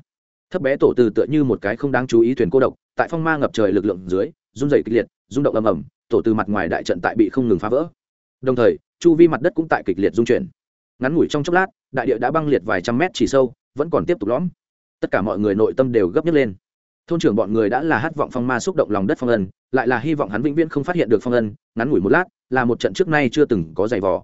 Thấp bé tổ từ tựa như một cái không đáng chú ý thuyền cô độc, tại phong ma ngập trời lực lượng dưới, run dày kịch liệt rung động ầm ầm tổ từ mặt ngoài đại trận tại bị không ngừng phá vỡ. Đồng thời chu vi mặt đất cũng tại kịch liệt dung chuyển. Ngắn ngủi trong chốc lát đại địa đã băng liệt vài trăm mét chỉ sâu vẫn còn tiếp tục lõm. Tất cả mọi người nội tâm đều gấp nhấc lên. Thôn trưởng bọn người đã là hát vọng phong ma xúc động lòng đất phong ân lại là hy vọng hắn vĩnh viễn không phát hiện được phong ân ngắn ngủi một lát là một trận trước nay chưa từng có giày vò.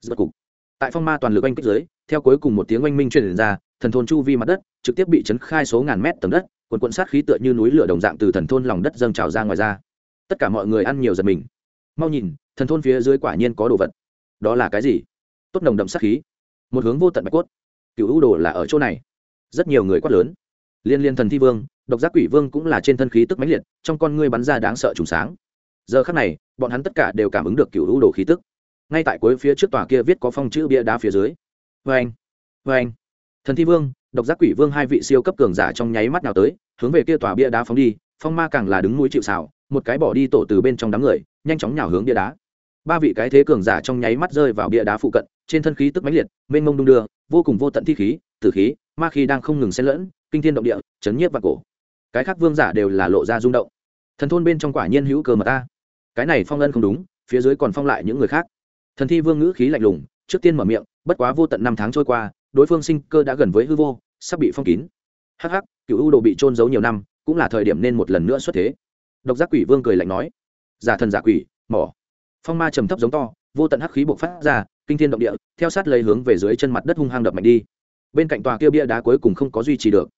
Rốt cục tại phong ma toàn lực oanh kích dưới, theo cuối cùng một tiếng oanh minh truyền ra thần thôn chu vi mặt đất trực tiếp bị chấn khai số ngàn mét tầng đất quần cuộn sát khí tựa như núi lửa đồng dạng từ thần thôn lòng đất dâng trào ra ngoài ra tất cả mọi người ăn nhiều giật mình. Mau nhìn, thần thôn phía dưới quả nhiên có đồ vật. Đó là cái gì? Tốt nồng đậm sắc khí. Một hướng vô tận bạch cốt. Cựu ưu đồ là ở chỗ này. Rất nhiều người quát lớn. Liên liên thần thi vương, độc giác quỷ vương cũng là trên thân khí tức mãnh liệt, trong con ngươi bắn ra đáng sợ trùng sáng. Giờ khắc này, bọn hắn tất cả đều cảm ứng được cựu ưu đồ khí tức. Ngay tại cuối phía trước tòa kia viết có phong chữ bia đá phía dưới. Vê anh vê anh thần thi vương, độc giác quỷ vương hai vị siêu cấp cường giả trong nháy mắt nào tới, hướng về kia tòa bia đá phóng đi, phong ma càng là đứng núi chịu xào một cái bỏ đi tổ từ bên trong đám người, nhanh chóng nhào hướng bia đá. Ba vị cái thế cường giả trong nháy mắt rơi vào bia đá phụ cận, trên thân khí tức mãnh liệt, mênh mông đung đưa, vô cùng vô tận thi khí, tử khí, ma khí đang không ngừng xen lẫn, kinh thiên động địa, chấn nhiếp và cổ. Cái khác vương giả đều là lộ ra rung động. Thần thôn bên trong quả nhiên hữu cờ mà ta. Cái này phong ân không đúng, phía dưới còn phong lại những người khác. Thần thi vương ngữ khí lạnh lùng, trước tiên mở miệng, bất quá vô tận năm tháng trôi qua, đối phương sinh cơ đã gần với hư vô, sắp bị phong kín. Hắc hắc, cựu u đồ bị trôn giấu nhiều năm, cũng là thời điểm nên một lần nữa xuất thế độc giác quỷ vương cười lạnh nói, giả thần giả quỷ, mỏ. Phong ma trầm thấp giống to, vô tận hắc khí bộc phát ra, kinh thiên động địa, theo sát lấy hướng về dưới chân mặt đất hung hăng đập mạnh đi. Bên cạnh tòa kia bia đá cuối cùng không có duy trì được.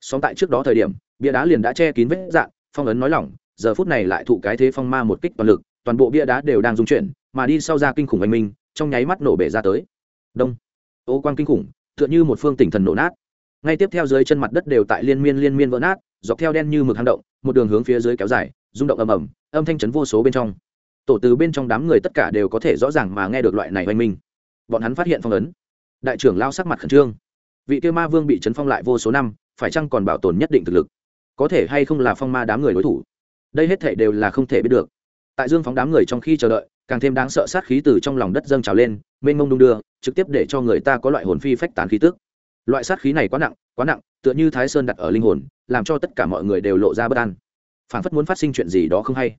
Xóm tại trước đó thời điểm, bia đá liền đã che kín vết dạng, phong ấn nói lỏng, giờ phút này lại thụ cái thế phong ma một kích toàn lực, toàn bộ bia đá đều đang dung chuyển, mà đi sau ra kinh khủng anh minh, trong nháy mắt nổ bể ra tới. Đông. Ô quang kinh khủng, tựa như một phương tỉnh thần nổ nát. Ngay tiếp theo dưới chân mặt đất đều tại liên miên liên miên vỡ nát, dọc theo đen như mực hang động một đường hướng phía dưới kéo dài, rung động ầm ầm, âm thanh chấn vô số bên trong. Tổ từ bên trong đám người tất cả đều có thể rõ ràng mà nghe được loại này oanh minh. Bọn hắn phát hiện phong ấn. Đại trưởng lao sắc mặt khẩn trương. Vị kêu ma vương bị chấn phong lại vô số năm, phải chăng còn bảo tồn nhất định thực lực? Có thể hay không là phong ma đám người đối thủ? Đây hết thể đều là không thể biết được. Tại dương phóng đám người trong khi chờ đợi, càng thêm đáng sợ sát khí từ trong lòng đất dâng trào lên, mênh mông đung đưa, trực tiếp để cho người ta có loại hồn phi phách tán khí tức loại sát khí này quá nặng quá nặng, tựa như thái sơn đặt ở linh hồn, làm cho tất cả mọi người đều lộ ra bất an. Phản phất muốn phát sinh chuyện gì đó không hay.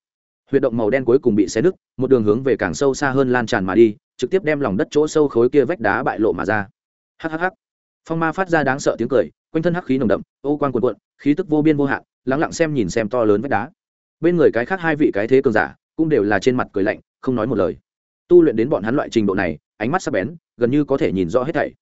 Huyệt động màu đen cuối cùng bị xé nứt, một đường hướng về càng sâu xa hơn lan tràn mà đi, trực tiếp đem lòng đất chỗ sâu khối kia vách đá bại lộ mà ra. Hhh phong ma phát ra đáng sợ tiếng cười, quanh thân hắc khí nồng đậm, ô quan cuộn cuộn, khí tức vô biên vô hạn, lắng lặng xem nhìn xem to lớn vách đá. Bên người cái khác hai vị cái thế cường giả cũng đều là trên mặt cười lạnh, không nói một lời. Tu luyện đến bọn hắn loại trình độ này, ánh mắt sắc bén, gần như có thể nhìn rõ hết thảy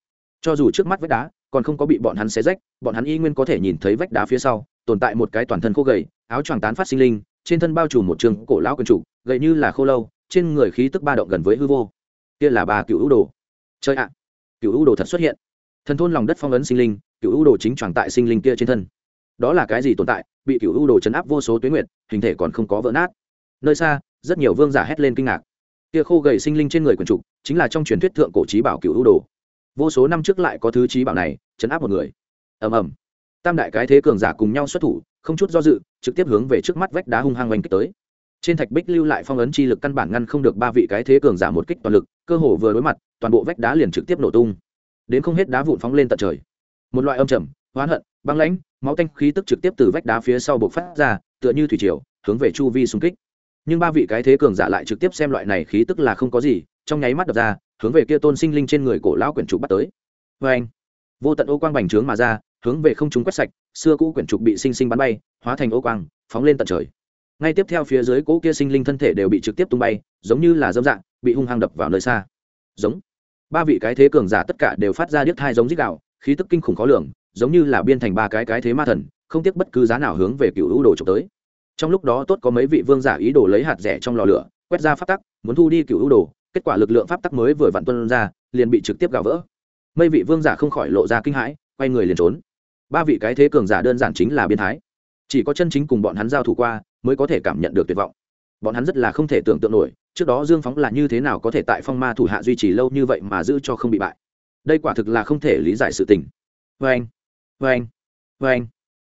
cho dù trước mắt vách đá còn không có bị bọn hắn xé rách, bọn hắn y nguyên có thể nhìn thấy vách đá phía sau, tồn tại một cái toàn thân khô gầy, áo choàng tán phát sinh linh, trên thân bao trùm một trường cổ lão quần trụ, gầy như là khô lâu, trên người khí tức ba động gần với hư vô. Kia là bà cựu ưu đồ. Chơi ạ, cựu ưu đồ thật xuất hiện. Thần thôn lòng đất phong ấn sinh linh, cựu ưu đồ chính tròn tại sinh linh kia trên thân. Đó là cái gì tồn tại, bị cựu ưu đồ chấn áp vô số tuyến nguyện hình thể còn không có vỡ nát. Nơi xa, rất nhiều vương giả hét lên kinh ngạc. Kia khô gầy sinh linh trên người quần trục chính là trong truyền thuyết thượng cổ trí bảo cựu ưu đồ vô số năm trước lại có thứ trí bảo này, chấn áp một người. Ầm ầm. Tam đại cái thế cường giả cùng nhau xuất thủ, không chút do dự, trực tiếp hướng về trước mắt vách đá hung hăng oanh kích tới. Trên thạch bích lưu lại phong ấn chi lực căn bản ngăn không được ba vị cái thế cường giả một kích toàn lực, cơ hồ vừa đối mặt, toàn bộ vách đá liền trực tiếp nổ tung. Đến không hết đá vụn phóng lên tận trời. Một loại âm trầm hoán hận, băng lãnh, máu tanh khí tức trực tiếp từ vách đá phía sau bộc phát ra, tựa như thủy triều, hướng về chu vi xung kích. Nhưng ba vị cái thế cường giả lại trực tiếp xem loại này khí tức là không có gì trong nháy mắt đập ra, hướng về kia tôn sinh linh trên người cổ lão quyển trục bắt tới. Vê anh, vô tận ô quang bành trướng mà ra, hướng về không chúng quét sạch, xưa cũ quyển trục bị sinh sinh bắn bay, hóa thành ô quang, phóng lên tận trời. Ngay tiếp theo phía dưới cỗ kia sinh linh thân thể đều bị trực tiếp tung bay, giống như là dâm dạng, bị hung hăng đập vào nơi xa. Giống. Ba vị cái thế cường giả tất cả đều phát ra điếc thai giống dích đạo khí tức kinh khủng khó lường, giống như là biên thành ba cái cái thế ma thần, không tiếc bất cứ giá nào hướng về cựu lũ đồ trục tới. Trong lúc đó tốt có mấy vị vương giả ý đồ lấy hạt rẻ trong lò lửa, quét ra pháp tắc, muốn thu đi cựu lũ đồ kết quả lực lượng pháp tắc mới vừa vặn tuân ra liền bị trực tiếp gào vỡ. Mấy vị vương giả không khỏi lộ ra kinh hãi quay người liền trốn. Ba vị cái thế cường giả đơn giản chính là biên thái. Chỉ có chân chính cùng bọn hắn giao thủ qua mới có thể cảm nhận được tuyệt vọng. Bọn hắn rất là không thể tưởng tượng nổi trước đó dương phóng là như thế nào có thể tại phong ma thủ hạ duy trì lâu như vậy mà giữ cho không bị bại. Đây quả thực là không thể lý giải sự tình. Vê anh vê anh vê anh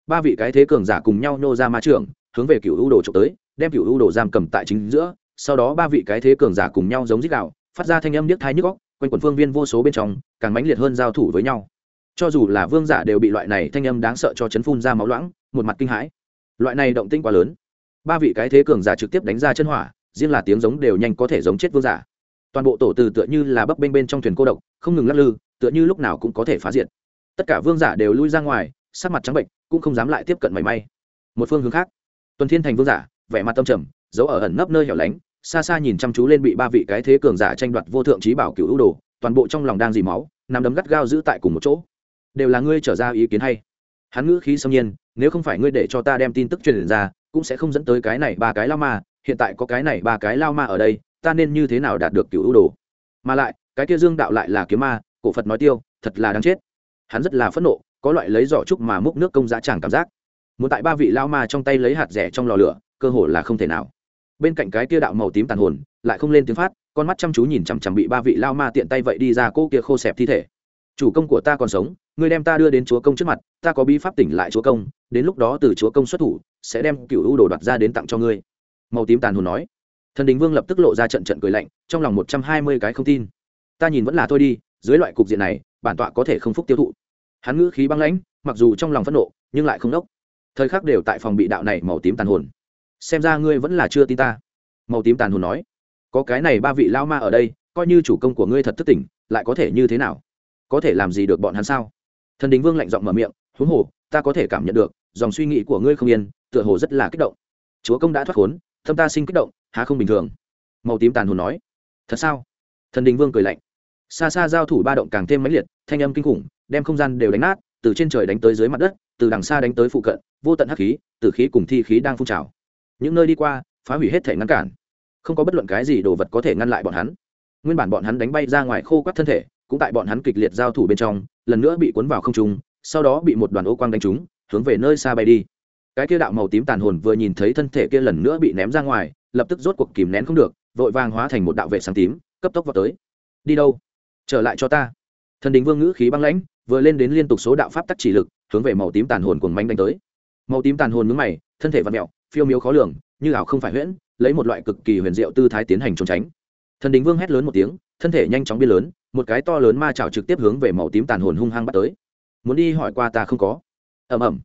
ba vị cái thế cường giả cùng nhau nô ra ma trường, hướng về cựu u đồ trộm tới đem cựu u đồ giam cầm tại chính giữa sau đó ba vị cái thế cường giả cùng nhau giống dít đạo phát ra thanh âm điếc thái nhức góc quanh quần phương viên vô số bên trong, càng mãnh liệt hơn giao thủ với nhau. Cho dù là vương giả đều bị loại này thanh âm đáng sợ cho chấn phun ra máu loãng, một mặt kinh hãi. Loại này động tinh quá lớn. Ba vị cái thế cường giả trực tiếp đánh ra chân hỏa, riêng là tiếng giống đều nhanh có thể giống chết vương giả. Toàn bộ tổ từ tựa như là bấp bênh bên trong thuyền cô độc, không ngừng lắc lư, tựa như lúc nào cũng có thể phá diệt. Tất cả vương giả đều lui ra ngoài, sắc mặt trắng bệnh, cũng không dám lại tiếp cận mảy may. Một phương hướng khác. Tuần thiên thành vương giả, vẻ mặt tâm trầm, giấu ở ẩn nấp nơi hẻo lánh xa xa nhìn chăm chú lên bị ba vị cái thế cường giả tranh đoạt vô thượng trí bảo cựu ưu đồ, toàn bộ trong lòng đang dì máu nằm đấm gắt gao giữ tại cùng một chỗ. Đều là ngươi trở ra ý kiến hay. Hắn ngữ khí xâm nhiên, nếu không phải ngươi để cho ta đem tin tức truyền ra, cũng sẽ không dẫn tới cái này ba cái lao ma, hiện tại có cái này ba cái lao ma ở đây, ta nên như thế nào đạt được cựu ưu đồ? Mà lại, cái kia dương đạo lại là kiếm ma, cổ phật nói tiêu, thật là đáng chết. Hắn rất là phẫn nộ, có loại lấy giỏ trúc mà múc nước công giá tràng cảm giác. Muốn tại ba vị lao ma trong tay lấy hạt rẻ trong lò lửa, cơ hồ là không thể nào bên cạnh cái kia đạo màu tím tàn hồn, lại không lên tiếng phát, con mắt chăm chú nhìn chằm chằm bị ba vị lao ma tiện tay vậy đi ra cô kia khô xẹp thi thể. Chủ công của ta còn sống, ngươi đem ta đưa đến chúa công trước mặt, ta có bí pháp tỉnh lại chúa công, đến lúc đó từ chúa công xuất thủ, sẽ đem cựu ưu đồ đoạt ra đến tặng cho ngươi. Màu tím tàn hồn nói. Thần đình vương lập tức lộ ra trận trận cười lạnh, trong lòng một trăm hai mươi cái không tin. Ta nhìn vẫn là thôi đi, dưới loại cục diện này, bản tọa có thể không phúc tiêu thụ. Hắn ngữ khí băng lãnh, mặc dù trong lòng phẫn nộ, nhưng lại không đốc. Thời khắc đều tại phòng bị đạo này màu tím tàn hồn xem ra ngươi vẫn là chưa tin ta. Màu tím tàn hồn nói, có cái này ba vị lao ma ở đây, coi như chủ công của ngươi thật thất tỉnh, lại có thể như thế nào? Có thể làm gì được bọn hắn sao? Thần đình vương lạnh giọng mở miệng, huống hồ, ta có thể cảm nhận được, dòng suy nghĩ của ngươi không yên, tựa hồ rất là kích động. Chúa công đã thoát khốn thâm ta sinh kích động, há không bình thường? Màu tím tàn hồn nói, thật sao? Thần đình vương cười lạnh, xa xa giao thủ ba động càng thêm mãnh liệt, thanh âm kinh khủng, đem không gian đều đánh nát, từ trên trời đánh tới dưới mặt đất, từ đằng xa đánh tới phụ cận, vô tận hắc khí từ khí cùng thi khí đang phun trào những nơi đi qua, phá hủy hết thể ngăn cản. Không có bất luận cái gì đồ vật có thể ngăn lại bọn hắn. Nguyên bản bọn hắn đánh bay ra ngoài khô quắt thân thể, cũng tại bọn hắn kịch liệt giao thủ bên trong, lần nữa bị cuốn vào không trung, sau đó bị một đoàn ô quang đánh trúng, hướng về nơi xa bay đi. Cái kia đạo màu tím tàn hồn vừa nhìn thấy thân thể kia lần nữa bị ném ra ngoài, lập tức rốt cuộc kìm nén không được, vội vàng hóa thành một đạo vệ sáng tím, cấp tốc vào tới. Đi đâu? Trở lại cho ta. Thần đình vương ngữ khí băng lãnh, vừa lên đến liên tục số đạo pháp tắc chỉ lực, hướng về màu tím tàn hồn cuồng manh đánh tới. Màu tím tàn hồn mướn mày, thân thể vặn mẹo phiêu miếu khó lường, như ảo không phải huyễn, lấy một loại cực kỳ huyền diệu tư thái tiến hành trốn tránh. Thần đình vương hét lớn một tiếng, thân thể nhanh chóng biến lớn, một cái to lớn ma chảo trực tiếp hướng về màu tím tàn hồn hung hăng bắt tới. Muốn đi hỏi qua ta không có. Ầm ầm.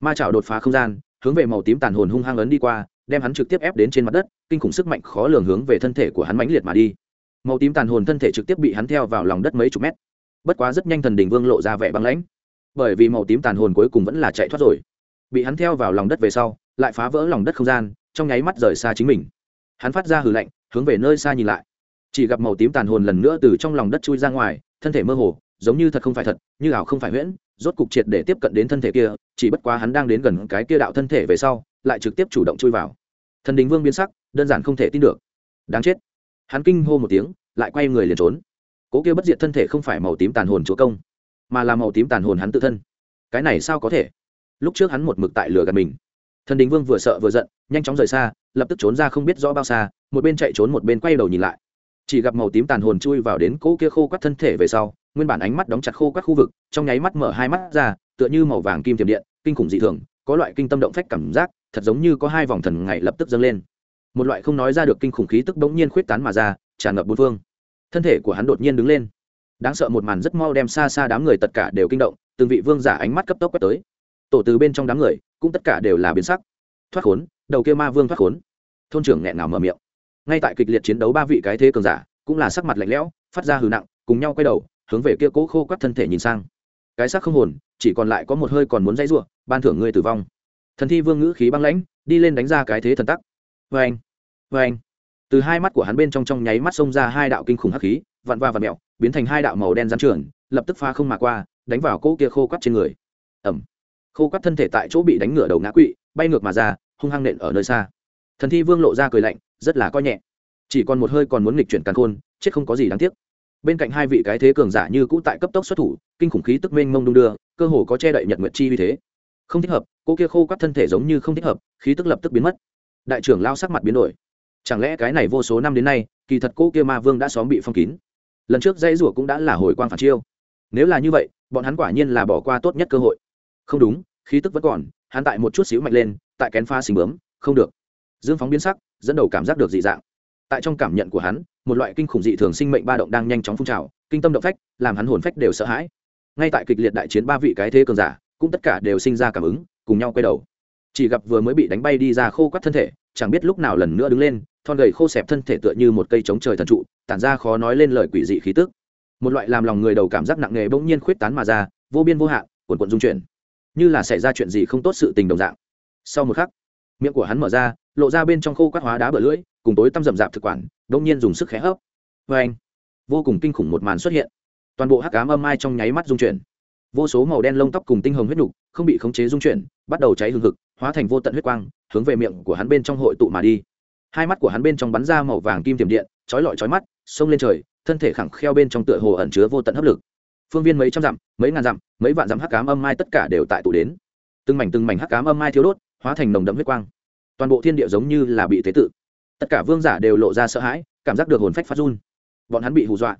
Ma chảo đột phá không gian, hướng về màu tím tàn hồn hung hăng ấn đi qua, đem hắn trực tiếp ép đến trên mặt đất, kinh khủng sức mạnh khó lường hướng về thân thể của hắn mãnh liệt mà đi. Màu tím tàn hồn thân thể trực tiếp bị hắn theo vào lòng đất mấy chục mét. Bất quá rất nhanh thần đình vương lộ ra vẻ băng lãnh. Bởi vì màu tím tàn hồn cuối cùng vẫn là chạy thoát rồi. Bị hắn theo vào lòng đất về sau lại phá vỡ lòng đất không gian, trong nháy mắt rời xa chính mình. Hắn phát ra hừ lạnh, hướng về nơi xa nhìn lại. Chỉ gặp màu tím tàn hồn lần nữa từ trong lòng đất chui ra ngoài, thân thể mơ hồ, giống như thật không phải thật, như ảo không phải huyễn, rốt cục triệt để tiếp cận đến thân thể kia, chỉ bất quá hắn đang đến gần cái kia đạo thân thể về sau, lại trực tiếp chủ động chui vào. Thần đình vương biến sắc, đơn giản không thể tin được. Đáng chết. Hắn kinh hô một tiếng, lại quay người liền trốn. Cố kia bất diệt thân thể không phải màu tím tàn hồn chúa công, mà là màu tím tàn hồn hắn tự thân. Cái này sao có thể? Lúc trước hắn một mực tại lửa gần mình thần đình vương vừa sợ vừa giận, nhanh chóng rời xa, lập tức trốn ra không biết rõ bao xa, một bên chạy trốn một bên quay đầu nhìn lại. Chỉ gặp màu tím tàn hồn chui vào đến cỗ kia khô quắt thân thể về sau, nguyên bản ánh mắt đóng chặt khô quắt khu vực, trong nháy mắt mở hai mắt ra, tựa như màu vàng kim tiềm điện, kinh khủng dị thường, có loại kinh tâm động phách cảm giác, thật giống như có hai vòng thần ngày lập tức dâng lên. Một loại không nói ra được kinh khủng khí tức bỗng nhiên khuyết tán mà ra, tràn ngập bốn phương. Thân thể của hắn đột nhiên đứng lên. Đáng sợ một màn rất mau đem xa xa đám người tất cả đều kinh động, từng vị vương giả ánh mắt cấp tốc quét tới tổ từ bên trong đám người, cũng tất cả đều là biến sắc. Thoát khốn, đầu kia ma vương thoát khốn. Thôn trưởng nghẹn nào mở miệng. Ngay tại kịch liệt chiến đấu ba vị cái thế cường giả, cũng là sắc mặt lạnh lẽo, phát ra hừ nặng, cùng nhau quay đầu, hướng về kia cố khô quắt thân thể nhìn sang. Cái xác không hồn, chỉ còn lại có một hơi còn muốn dãy ruộng ban thưởng ngươi tử vong. Thần thi vương ngữ khí băng lãnh, đi lên đánh ra cái thế thần tắc. Vê anh vê anh từ hai mắt của hắn bên trong trong nháy mắt xông ra hai đạo kinh khủng hắc khí, vặn va và mẹo, biến thành hai đạo màu đen rắn trường lập tức pha không mà qua, đánh vào cỗ kia khô quắt trên người. Ẩm khô quắt thân thể tại chỗ bị đánh ngửa đầu ngã quỵ, bay ngược mà ra, hung hăng nện ở nơi xa. Thần thi vương lộ ra cười lạnh, rất là coi nhẹ. Chỉ còn một hơi còn muốn nghịch chuyển càn khôn, chết không có gì đáng tiếc. Bên cạnh hai vị cái thế cường giả như cũ tại cấp tốc xuất thủ, kinh khủng khí tức mênh mông đung đưa, cơ hồ có che đậy nhật nguyệt chi vì thế. Không thích hợp, cô kia khô quắt thân thể giống như không thích hợp, khí tức lập tức biến mất. Đại trưởng lao sắc mặt biến đổi. Chẳng lẽ cái này vô số năm đến nay, kỳ thật cô kia ma vương đã xóm bị phong kín? Lần trước dây rủa cũng đã là hồi quang phản chiêu. Nếu là như vậy, bọn hắn quả nhiên là bỏ qua tốt nhất cơ hội. Không đúng khí tức vẫn còn, hắn tại một chút xíu mạnh lên, tại kén pha xình bướm, không được. Dương phóng biến sắc, dẫn đầu cảm giác được dị dạng. Tại trong cảm nhận của hắn, một loại kinh khủng dị thường sinh mệnh ba động đang nhanh chóng phun trào, kinh tâm động phách, làm hắn hồn phách đều sợ hãi. Ngay tại kịch liệt đại chiến ba vị cái thế cường giả, cũng tất cả đều sinh ra cảm ứng, cùng nhau quay đầu. Chỉ gặp vừa mới bị đánh bay đi ra khô quắt thân thể, chẳng biết lúc nào lần nữa đứng lên, thon gầy khô xẹp thân thể tựa như một cây chống trời thần trụ, tản ra khó nói lên lời quỷ dị khí tức. Một loại làm lòng người đầu cảm giác nặng nề bỗng nhiên khuyết tán mà ra, vô biên vô hạn quần quận dung chuyển như là xảy ra chuyện gì không tốt sự tình đồng dạng. Sau một khắc, miệng của hắn mở ra, lộ ra bên trong khô quát hóa đá bờ lưỡi, cùng tối tăm rậm rạp thực quản bỗng nhiên dùng sức khé hấp. Vê anh, vô cùng kinh khủng một màn xuất hiện. Toàn bộ hắc cám âm mai trong nháy mắt dung chuyển. Vô số màu đen lông tóc cùng tinh hồng huyết nhục không bị khống chế dung chuyển, bắt đầu cháy hừng hực, hóa thành vô tận huyết quang, hướng về miệng của hắn bên trong hội tụ mà đi. Hai mắt của hắn bên trong bắn ra màu vàng kim tiềm điện, chói lọi chói mắt, xông lên trời, thân thể khẳng kheo bên trong tựa hồ ẩn chứa vô tận hấp lực phương viên mấy trăm dặm, mấy ngàn dặm, mấy vạn dặm hắc cám âm mai tất cả đều tại tụ đến. Từng mảnh từng mảnh hắc cám âm mai thiếu đốt, hóa thành nồng đậm huyết quang. Toàn bộ thiên địa giống như là bị tế tự. Tất cả vương giả đều lộ ra sợ hãi, cảm giác được hồn phách phát run. Bọn hắn bị hù dọa.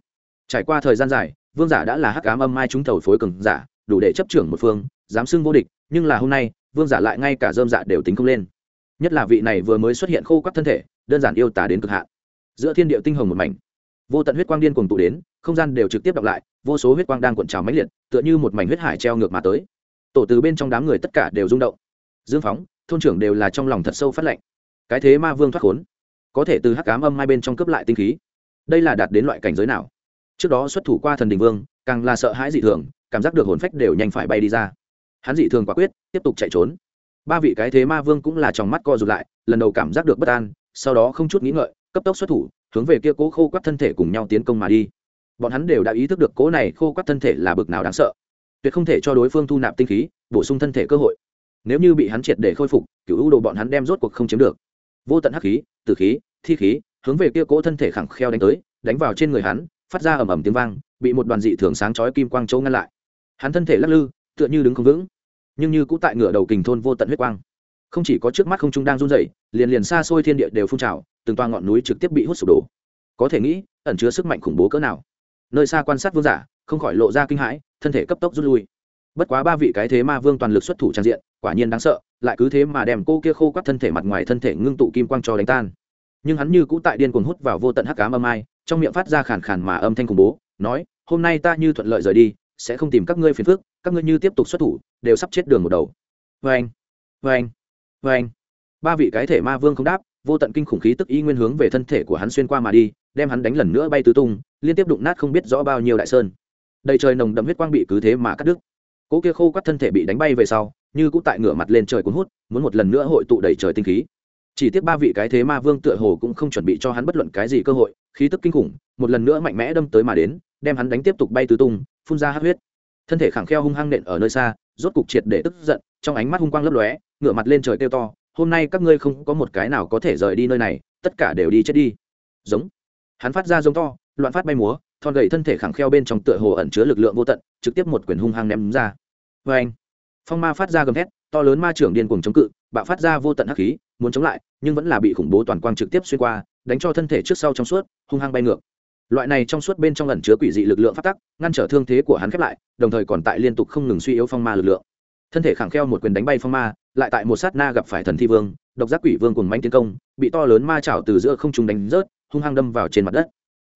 Trải qua thời gian dài, vương giả đã là hắc cám âm mai trúng thầu phối cường giả, đủ để chấp trưởng một phương, dám xưng vô địch, nhưng là hôm nay, vương giả lại ngay cả dơm dạ đều tính không lên. Nhất là vị này vừa mới xuất hiện khô quắt thân thể, đơn giản yêu tả đến cực hạn. Giữa thiên địa tinh hồng một mảnh vô tận huyết quang điên cuồng tụ đến, không gian đều trực tiếp đọc lại, vô số huyết quang đang cuộn trào mãnh liệt, tựa như một mảnh huyết hải treo ngược mà tới. Tổ từ bên trong đám người tất cả đều rung động. Dương phóng, thôn trưởng đều là trong lòng thật sâu phát lệnh. Cái thế ma vương thoát khốn, có thể từ hắc cám âm hai bên trong cướp lại tinh khí. Đây là đạt đến loại cảnh giới nào? Trước đó xuất thủ qua thần đình vương, càng là sợ hãi dị thường, cảm giác được hồn phách đều nhanh phải bay đi ra. Hắn dị thường quả quyết, tiếp tục chạy trốn. Ba vị cái thế ma vương cũng là trong mắt co rụt lại, lần đầu cảm giác được bất an, sau đó không chút nghĩ ngợi, cấp tốc xuất thủ hướng về kia cố khô quắt thân thể cùng nhau tiến công mà đi. Bọn hắn đều đã ý thức được cố này khô quắt thân thể là bực nào đáng sợ. Tuyệt không thể cho đối phương thu nạp tinh khí, bổ sung thân thể cơ hội. Nếu như bị hắn triệt để khôi phục, cựu ưu đồ bọn hắn đem rốt cuộc không chiếm được. Vô tận hắc khí, tử khí, thi khí, hướng về kia cố thân thể khẳng kheo đánh tới, đánh vào trên người hắn, phát ra ầm ầm tiếng vang, bị một đoàn dị thường sáng chói kim quang châu ngăn lại. Hắn thân thể lắc lư, tựa như đứng không vững, nhưng như cũ tại ngựa đầu kình thôn vô tận huyết quang không chỉ có trước mắt không trung đang run rẩy, liền liền xa xôi thiên địa đều phun trào, từng toa ngọn núi trực tiếp bị hút sụp đổ. Có thể nghĩ, ẩn chứa sức mạnh khủng bố cỡ nào. Nơi xa quan sát vương giả, không khỏi lộ ra kinh hãi, thân thể cấp tốc rút lui. Bất quá ba vị cái thế ma vương toàn lực xuất thủ trang diện, quả nhiên đáng sợ, lại cứ thế mà đem cô kia khô quắt thân thể mặt ngoài thân thể ngưng tụ kim quang cho đánh tan. Nhưng hắn như cũ tại điên cuồng hút vào vô tận hắc ám âm ai, trong miệng phát ra khàn khàn mà âm thanh khủng bố, nói, hôm nay ta như thuận lợi rời đi, sẽ không tìm các ngươi phiền phức, các ngươi như tiếp tục xuất thủ, đều sắp chết đường một đầu. Vê anh vê anh vê anh, ba vị cái thể ma vương không đáp, vô tận kinh khủng khí tức y nguyên hướng về thân thể của hắn xuyên qua mà đi, đem hắn đánh lần nữa bay tứ tung, liên tiếp đụng nát không biết rõ bao nhiêu đại sơn. Đầy trời nồng đậm huyết quang bị cứ thế mà cắt đứt. Cỗ kia khô quắt thân thể bị đánh bay về sau, như cũng tại ngửa mặt lên trời cuốn hút, muốn một lần nữa hội tụ đầy trời tinh khí. Chỉ tiếc ba vị cái thế ma vương tựa hồ cũng không chuẩn bị cho hắn bất luận cái gì cơ hội, khí tức kinh khủng, một lần nữa mạnh mẽ đâm tới mà đến, đem hắn đánh tiếp tục bay tứ tung, phun ra hát huyết. Thân thể khẳng kheo hung hăng nện ở nơi xa, rốt cục triệt để tức giận, trong ánh mắt hung quang lấp lóe ngửa mặt lên trời kêu to, hôm nay các ngươi không có một cái nào có thể rời đi nơi này, tất cả đều đi chết đi. Giống. Hắn phát ra giống to, loạn phát bay múa, thon gậy thân thể khẳng kheo bên trong tựa hồ ẩn chứa lực lượng vô tận, trực tiếp một quyền hung hăng ném ra. Vê anh, phong ma phát ra gầm thét, to lớn ma trưởng điên cuồng chống cự, bạo phát ra vô tận hắc khí, muốn chống lại, nhưng vẫn là bị khủng bố toàn quang trực tiếp xuyên qua, đánh cho thân thể trước sau trong suốt, hung hăng bay ngược. Loại này trong suốt bên trong ẩn chứa quỷ dị lực lượng phát tắc, ngăn trở thương thế của hắn khép lại, đồng thời còn tại liên tục không ngừng suy yếu phong ma lực lượng thân thể khẳng kheo một quyền đánh bay phong ma, lại tại một sát na gặp phải thần thi vương, độc giác quỷ vương cùng manh tiến công, bị to lớn ma chảo từ giữa không trung đánh rớt, hung hăng đâm vào trên mặt đất.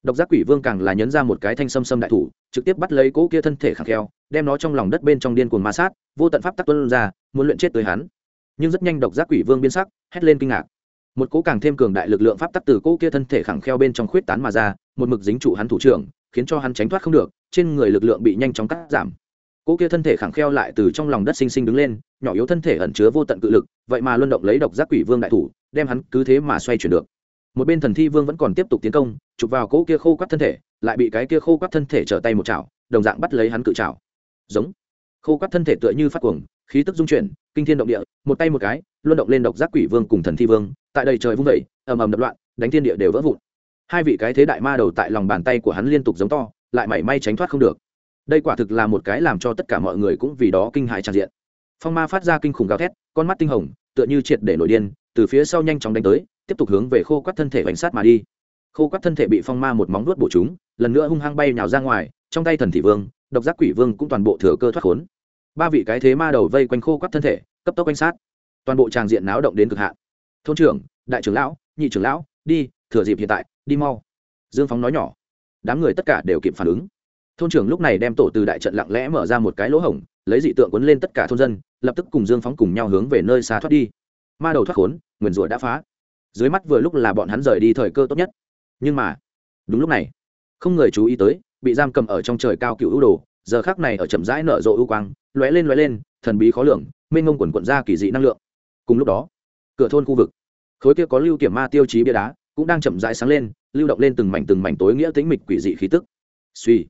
Độc giác quỷ vương càng là nhấn ra một cái thanh sâm sâm đại thủ, trực tiếp bắt lấy cỗ kia thân thể khẳng kheo, đem nó trong lòng đất bên trong điên cuồng ma sát, vô tận pháp tắc tuân ra, muốn luyện chết tới hắn. Nhưng rất nhanh độc giác quỷ vương biến sắc, hét lên kinh ngạc. Một cỗ càng thêm cường đại lực lượng pháp tắc từ cỗ kia thân thể khẳng kheo bên trong khuyết tán mà ra, một mực dính trụ hắn thủ trưởng, khiến cho hắn tránh thoát không được, trên người lực lượng bị nhanh chóng cắt giảm cỗ kia thân thể khẳng kheo lại từ trong lòng đất xinh xinh đứng lên, nhỏ yếu thân thể ẩn chứa vô tận cự lực, vậy mà luân động lấy độc giác quỷ vương đại thủ, đem hắn cứ thế mà xoay chuyển được. Một bên thần thi vương vẫn còn tiếp tục tiến công, chụp vào cỗ kia khô quắt thân thể, lại bị cái kia khô quắt thân thể trở tay một chảo, đồng dạng bắt lấy hắn cự chảo. Giống. Khô quắt thân thể tựa như phát cuồng, khí tức dung chuyển, kinh thiên động địa, một tay một cái, luân động lên độc giác quỷ vương cùng thần thi vương, tại đây trời vung vẩy ầm ầm đập loạn, đánh thiên địa đều vỡ vụn. Hai vị cái thế đại ma đầu tại lòng bàn tay của hắn liên tục giống to, lại mảy may tránh thoát không được đây quả thực là một cái làm cho tất cả mọi người cũng vì đó kinh hại tràn diện. Phong ma phát ra kinh khủng gào thét, con mắt tinh hồng, tựa như triệt để nổi điên, từ phía sau nhanh chóng đánh tới, tiếp tục hướng về khô quắt thân thể bánh sát mà đi. Khô quắt thân thể bị phong ma một móng nuốt bổ chúng lần nữa hung hăng bay nhào ra ngoài, trong tay thần thị vương, độc giác quỷ vương cũng toàn bộ thừa cơ thoát khốn. Ba vị cái thế ma đầu vây quanh khô quắt thân thể, cấp tốc quanh sát. Toàn bộ tràng diện náo động đến cực hạn. Thôn trưởng, đại trưởng lão, nhị trưởng lão, đi, thừa dịp hiện tại, đi mau. Dương phóng nói nhỏ. Đám người tất cả đều kịp phản ứng thôn trưởng lúc này đem tổ từ đại trận lặng lẽ mở ra một cái lỗ hổng, lấy dị tượng quấn lên tất cả thôn dân, lập tức cùng dương phóng cùng nhau hướng về nơi xa thoát đi. Ma đầu thoát khốn, nguyền rủa đã phá. Dưới mắt vừa lúc là bọn hắn rời đi thời cơ tốt nhất. Nhưng mà, đúng lúc này, không người chú ý tới, bị giam cầm ở trong trời cao cựu ưu đồ, giờ khác này ở chậm rãi nở rộ ưu quang, lóe lên lóe lên, thần bí khó lường, mênh ngông quần quận ra kỳ dị năng lượng. Cùng lúc đó, cửa thôn khu vực, khối kia có lưu kiểm ma tiêu chí bia đá cũng đang chậm rãi sáng lên, lưu động lên từng mảnh từng mảnh tối nghĩa tính mịch quỷ dị khí tức. Suy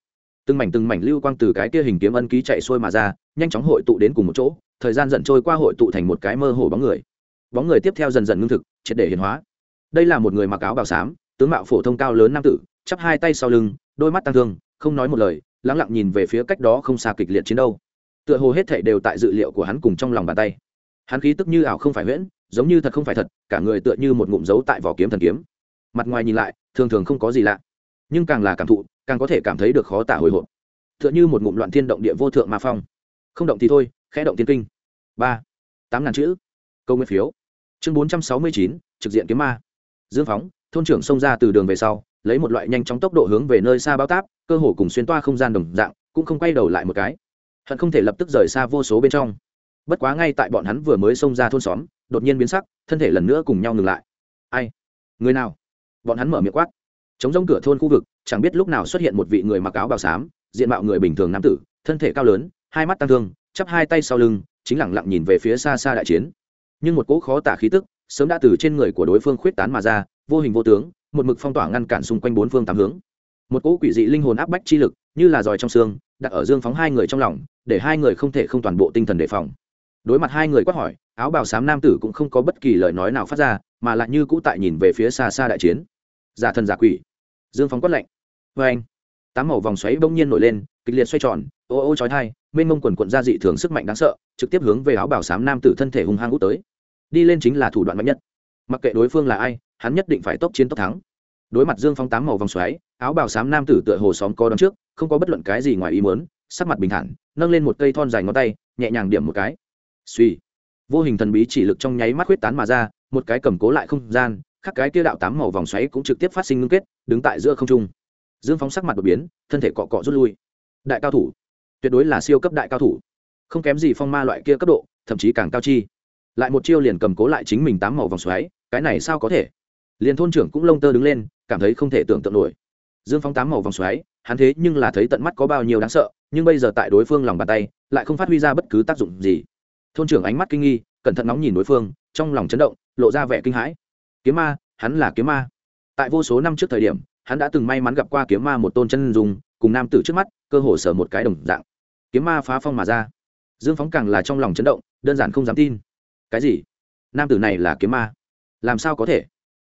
từng mảnh từng mảnh lưu quang từ cái kia hình kiếm ân ký chạy xuôi mà ra, nhanh chóng hội tụ đến cùng một chỗ, thời gian dần trôi qua hội tụ thành một cái mơ hồ bóng người. Bóng người tiếp theo dần dần ngưng thực, triệt để hiền hóa. Đây là một người mặc áo bào xám, tướng mạo phổ thông cao lớn nam tử, chắp hai tay sau lưng, đôi mắt tăng thương, không nói một lời lắng lặng nhìn về phía cách đó không xa kịch liệt chiến đâu tựa hồ hết thảy đều tại dự liệu của hắn cùng trong lòng bàn tay. Hắn khí tức như ảo không phải huyễn, giống như thật không phải thật, cả người tựa như một ngụm dấu tại vỏ kiếm thần kiếm. Mặt ngoài nhìn lại, thường thường không có gì lạ nhưng càng là cảm thụ, càng có thể cảm thấy được khó tả hồi hộp. Tựa như một ngụm loạn thiên động địa vô thượng ma phong. Không động thì thôi, khẽ động tiên kinh. Ba, tám ngàn chữ. Câu nguyên phiếu. Chương bốn trăm sáu mươi chín, trực diện kiếm ma. Dương phóng, thôn trưởng xông ra từ đường về sau, lấy một loại nhanh chóng tốc độ hướng về nơi xa bao táp, cơ hồ cùng xuyên toa không gian đồng dạng, cũng không quay đầu lại một cái. Hận không thể lập tức rời xa vô số bên trong. Bất quá ngay tại bọn hắn vừa mới xông ra thôn xóm, đột nhiên biến sắc, thân thể lần nữa cùng nhau ngừng lại. Ai? Người nào? Bọn hắn mở miệng quát chống rông cửa thôn khu vực, chẳng biết lúc nào xuất hiện một vị người mặc áo bào xám, diện mạo người bình thường nam tử, thân thể cao lớn, hai mắt tăng thương, chắp hai tay sau lưng, chính lẳng lặng nhìn về phía xa xa đại chiến. Nhưng một cỗ khó tả khí tức, sớm đã từ trên người của đối phương khuyết tán mà ra, vô hình vô tướng, một mực phong tỏa ngăn cản xung quanh bốn phương tám hướng. Một cỗ quỷ dị linh hồn áp bách chi lực, như là giỏi trong xương, đặt ở dương phóng hai người trong lòng, để hai người không thể không toàn bộ tinh thần đề phòng. Đối mặt hai người quát hỏi, áo bào xám nam tử cũng không có bất kỳ lời nói nào phát ra, mà lại như cũ tại nhìn về phía xa xa đại chiến giả thần giả quỷ. Dương phóng quất lạnh. Vê anh. Tám màu vòng xoáy bỗng nhiên nổi lên, kịch liệt xoay tròn, ô ô chói thai mênh mông quần quận ra dị thường sức mạnh đáng sợ, trực tiếp hướng về áo bảo sám nam tử thân thể hung hăng út tới. Đi lên chính là thủ đoạn mạnh nhất. Mặc kệ đối phương là ai, hắn nhất định phải tốc chiến tốc thắng. Đối mặt dương phong tám màu vòng xoáy, áo bảo sám nam tử tựa hồ xóm co đón trước, không có bất luận cái gì ngoài ý muốn, sắc mặt bình thản, nâng lên một cây thon dài ngón tay, nhẹ nhàng điểm một cái. Suy vô hình thần bí chỉ lực trong nháy mắt huyết tán mà ra, một cái cầm cố lại không gian khắc cái kia đạo tám màu vòng xoáy cũng trực tiếp phát sinh ngưng kết, đứng tại giữa không trung. Dương phóng sắc mặt đột biến, thân thể cọ cọ rút lui. Đại cao thủ. Tuyệt đối là siêu cấp đại cao thủ. Không kém gì phong ma loại kia cấp độ, thậm chí càng cao chi. Lại một chiêu liền cầm cố lại chính mình tám màu vòng xoáy, cái này sao có thể? Liền thôn trưởng cũng lông tơ đứng lên, cảm thấy không thể tưởng tượng nổi. Dương phóng tám màu vòng xoáy, hắn thế nhưng là thấy tận mắt có bao nhiêu đáng sợ, nhưng bây giờ tại đối phương lòng bàn tay, lại không phát huy ra bất cứ tác dụng gì. Thôn trưởng ánh mắt kinh nghi, cẩn thận nóng nhìn đối phương, trong lòng chấn động, lộ ra vẻ kinh hãi kiếm ma, hắn là kiếm ma. Tại vô số năm trước thời điểm, hắn đã từng may mắn gặp qua kiếm ma một tôn chân dùng cùng nam tử trước mắt, cơ hồ sở một cái đồng dạng. Kiếm ma phá phong mà ra. Dương phóng càng là trong lòng chấn động, đơn giản không dám tin. Cái gì? Nam tử này là kiếm ma. Làm sao có thể?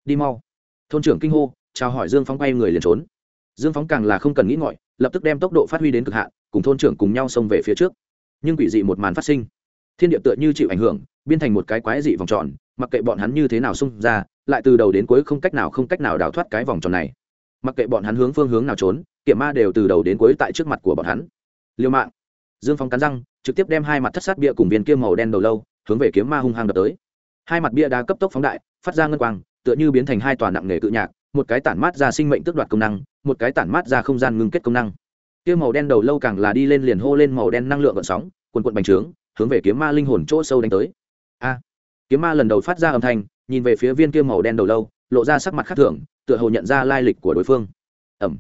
Đi mau. Thôn trưởng kinh hô, chào hỏi dương phóng quay người liền trốn. Dương phóng càng là không cần nghĩ ngọi lập tức đem tốc độ phát huy đến cực hạn, cùng thôn trưởng cùng nhau xông về phía trước. Nhưng quỷ dị một màn phát sinh. Thiên địa tựa như chịu ảnh hưởng biên thành một cái quái dị vòng tròn, mặc kệ bọn hắn như thế nào xung ra lại từ đầu đến cuối không cách nào không cách nào đào thoát cái vòng tròn này. Mặc kệ bọn hắn hướng phương hướng nào trốn, kiểm ma đều từ đầu đến cuối tại trước mặt của bọn hắn. Liêu mạng. Dương phong cắn răng, trực tiếp đem hai mặt thất sát bia cùng viên kia màu đen đầu lâu, hướng về kiếm ma hung hăng đập tới. Hai mặt bia đá cấp tốc phóng đại, phát ra ngân quang, tựa như biến thành hai tòa nặng nghề cự nhạc, một cái tản mát ra sinh mệnh tước đoạt công năng, một cái tản mát ra không gian ngưng kết công năng. Kia màu đen đầu lâu càng là đi lên liền hô lên màu đen năng lượng gợn sóng quần quận bành trướng, hướng về kiếm ma linh hồn chỗ sâu đánh tới. A. Kiếm ma lần đầu phát ra âm thanh nhìn về phía viên kia màu đen đầu lâu, lộ ra sắc mặt khác thường, tựa hồ nhận ra lai lịch của đối phương. Ẩm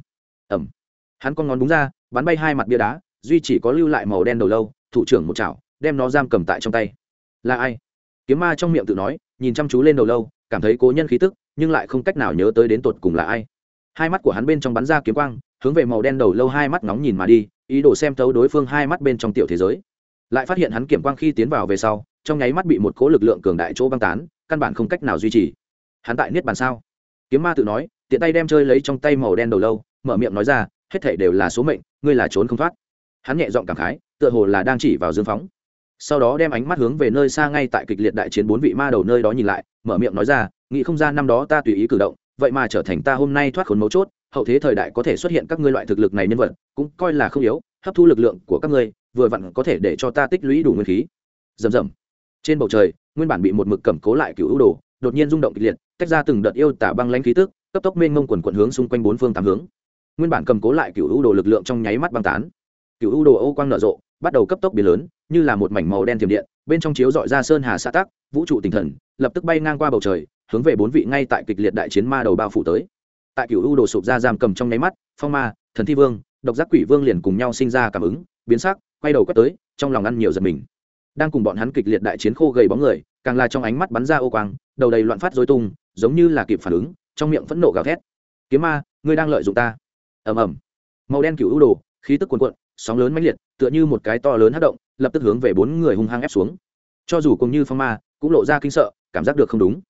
ẩm. Hắn con ngón đúng ra, bắn bay hai mặt bia đá, duy chỉ có lưu lại màu đen đầu lâu, thủ trưởng một chảo, đem nó giam cầm tại trong tay. Là ai? Kiếm ma trong miệng tự nói, nhìn chăm chú lên đầu lâu, cảm thấy cố nhân khí tức, nhưng lại không cách nào nhớ tới đến tột cùng là ai. Hai mắt của hắn bên trong bắn ra kiếm quang, hướng về màu đen đầu lâu hai mắt nóng nhìn mà đi, ý đồ xem thấu đối phương hai mắt bên trong tiểu thế giới. Lại phát hiện hắn kiểm quang khi tiến vào về sau, trong nháy mắt bị một cố lực lượng cường đại chỗ băng tán căn bản không cách nào duy trì. Hắn tại niết bàn sao? Kiếm ma tự nói, tiện tay đem chơi lấy trong tay màu đen đầu lâu, mở miệng nói ra, hết thể đều là số mệnh, ngươi là trốn không thoát. Hắn nhẹ giọng cảm khái, tựa hồ là đang chỉ vào dương phóng. Sau đó đem ánh mắt hướng về nơi xa ngay tại kịch liệt đại chiến bốn vị ma đầu nơi đó nhìn lại, mở miệng nói ra, nghĩ không ra năm đó ta tùy ý cử động, vậy mà trở thành ta hôm nay thoát khốn mấu chốt, hậu thế thời đại có thể xuất hiện các ngươi loại thực lực này nhân vật, cũng coi là không yếu, hấp thu lực lượng của các ngươi, vừa vặn có thể để cho ta tích lũy đủ nguyên khí. Rầm rầm trên bầu trời, nguyên bản bị một mực cầm cố lại cựu ưu đồ, đột nhiên rung động kịch liệt, tách ra từng đợt yêu tả băng lãnh khí tức, cấp tốc mênh mông quần quận hướng xung quanh bốn phương tám hướng. Nguyên bản cầm cố lại cựu u đồ lực lượng trong nháy mắt băng tán. Cựu u đồ ô quang nở rộ, bắt đầu cấp tốc biến lớn, như là một mảnh màu đen thiểm điện, bên trong chiếu dọi ra sơn hà xã tắc, vũ trụ tinh thần, lập tức bay ngang qua bầu trời, hướng về bốn vị ngay tại kịch liệt đại chiến ma đầu bao phủ tới. Tại cựu u đồ sụp ra giam cầm trong nháy mắt, phong ma, thần thi vương, độc giác quỷ vương liền cùng nhau sinh ra cảm ứng, biến sắc, quay đầu quét tới, trong lòng ăn nhiều giật mình đang cùng bọn hắn kịch liệt đại chiến khô gầy bóng người, càng là trong ánh mắt bắn ra ô quang, đầu đầy loạn phát dối tung, giống như là kịp phản ứng, trong miệng phẫn nộ gào thét. Kiếm ma, ngươi đang lợi dụng ta. Ầm ầm. Màu đen cựu u đồ, khí tức cuồn cuộn, sóng lớn mãnh liệt, tựa như một cái to lớn hất động, lập tức hướng về bốn người hung hăng ép xuống. Cho dù cùng như phong ma, cũng lộ ra kinh sợ, cảm giác được không đúng.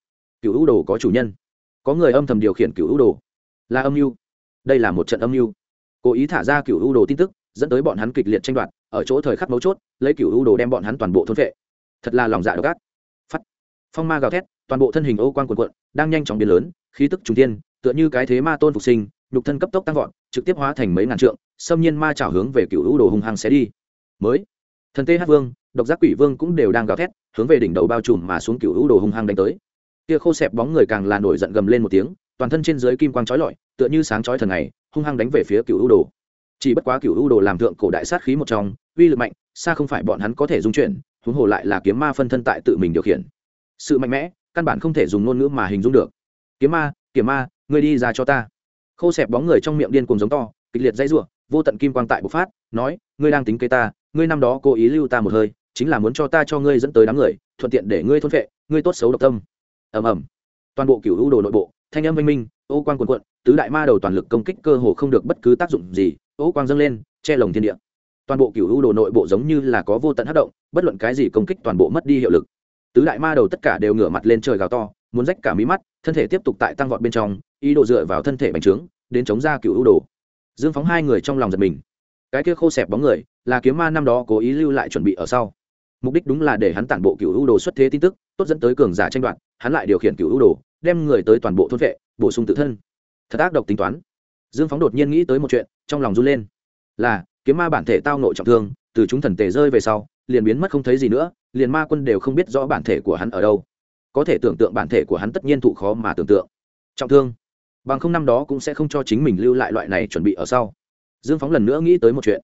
Cựu u đồ có chủ nhân. Có người âm thầm điều khiển cựu u đồ. Là âm mưu. Đây là một trận âm mưu. Cố ý thả ra cựu u đồ tin tức, dẫn tới bọn hắn kịch liệt tranh đoạt ở chỗ thời khắc mấu chốt, lấy cựu u đồ đem bọn hắn toàn bộ thôn vệ. Thật là lòng dạ độc ác. Phắt phong ma gào thét, toàn bộ thân hình ô quan quần quận đang nhanh chóng biến lớn, khí tức trung tiên tựa như cái thế ma tôn phục sinh, nhục thân cấp tốc tăng vọt, trực tiếp hóa thành mấy ngàn trượng, xâm nhiên ma trào hướng về cựu u đồ hung hăng xé đi. Mới. Thần tê hát vương, độc giác quỷ vương cũng đều đang gào thét, hướng về đỉnh đầu bao trùm mà xuống cựu u đồ hung hăng đánh tới. Kia khô xẹp bóng người càng là nổi giận gầm lên một tiếng, toàn thân trên dưới kim quang chói lọi, tựa như sáng chói thần này hung hăng đánh về phía cựu u đồ. Chỉ bất quá cựu u đồ làm thượng cổ đại sát khí một trong uy lực mạnh, xa không phải bọn hắn có thể dung chuyển, huống hồ lại là kiếm ma phân thân tại tự mình điều khiển. Sự mạnh mẽ, căn bản không thể dùng ngôn ngữ mà hình dung được. Kiếm ma kiếm ma, ngươi đi ra cho ta. Khô xẹp bóng người trong miệng điên cùng giống to, kịch liệt dãy ruộng vô tận kim quang tại bộc phát, nói, ngươi đang tính kế ta, ngươi năm đó cố ý lưu ta một hơi, chính là muốn cho ta cho ngươi dẫn tới đám người, thuận tiện để ngươi thôn vệ ngươi tốt xấu độc tâm. Ầm ầm. Toàn bộ cựu u đồ nội bộ, thanh âm văn minh, ô quang quần quận tứ đại ma đầu toàn lực công kích cơ hồ không được bất cứ tác dụng gì, ô quang dâng lên, che lồng thiên địa toàn bộ cựu u đồ nội bộ giống như là có vô tận hất động, bất luận cái gì công kích toàn bộ mất đi hiệu lực. Tứ đại ma đầu tất cả đều ngửa mặt lên trời gào to, muốn rách cả mí mắt, thân thể tiếp tục tại tăng vọt bên trong, ý đồ dựa vào thân thể bành trướng, đến chống ra cựu u đồ. Dương phóng hai người trong lòng giật mình. Cái kia khô xẹp bóng người, là kiếm ma năm đó cố ý lưu lại chuẩn bị ở sau. Mục đích đúng là để hắn tản bộ cựu u đồ xuất thế tin tức, tốt dẫn tới cường giả tranh đoạt, hắn lại điều khiển cựu u đồ, đem người tới toàn bộ thôn vệ, bổ sung tự thân. Thật ác độc tính toán. Dương phóng đột nhiên nghĩ tới một chuyện, trong lòng run lên. Là kiếm ma bản thể tao nội trọng thương, từ chúng thần tề rơi về sau, liền biến mất không thấy gì nữa, liền ma quân đều không biết rõ bản thể của hắn ở đâu. Có thể tưởng tượng bản thể của hắn tất nhiên thụ khó mà tưởng tượng. Trọng thương. Bằng không năm đó cũng sẽ không cho chính mình lưu lại loại này chuẩn bị ở sau. Dương phóng lần nữa nghĩ tới một chuyện.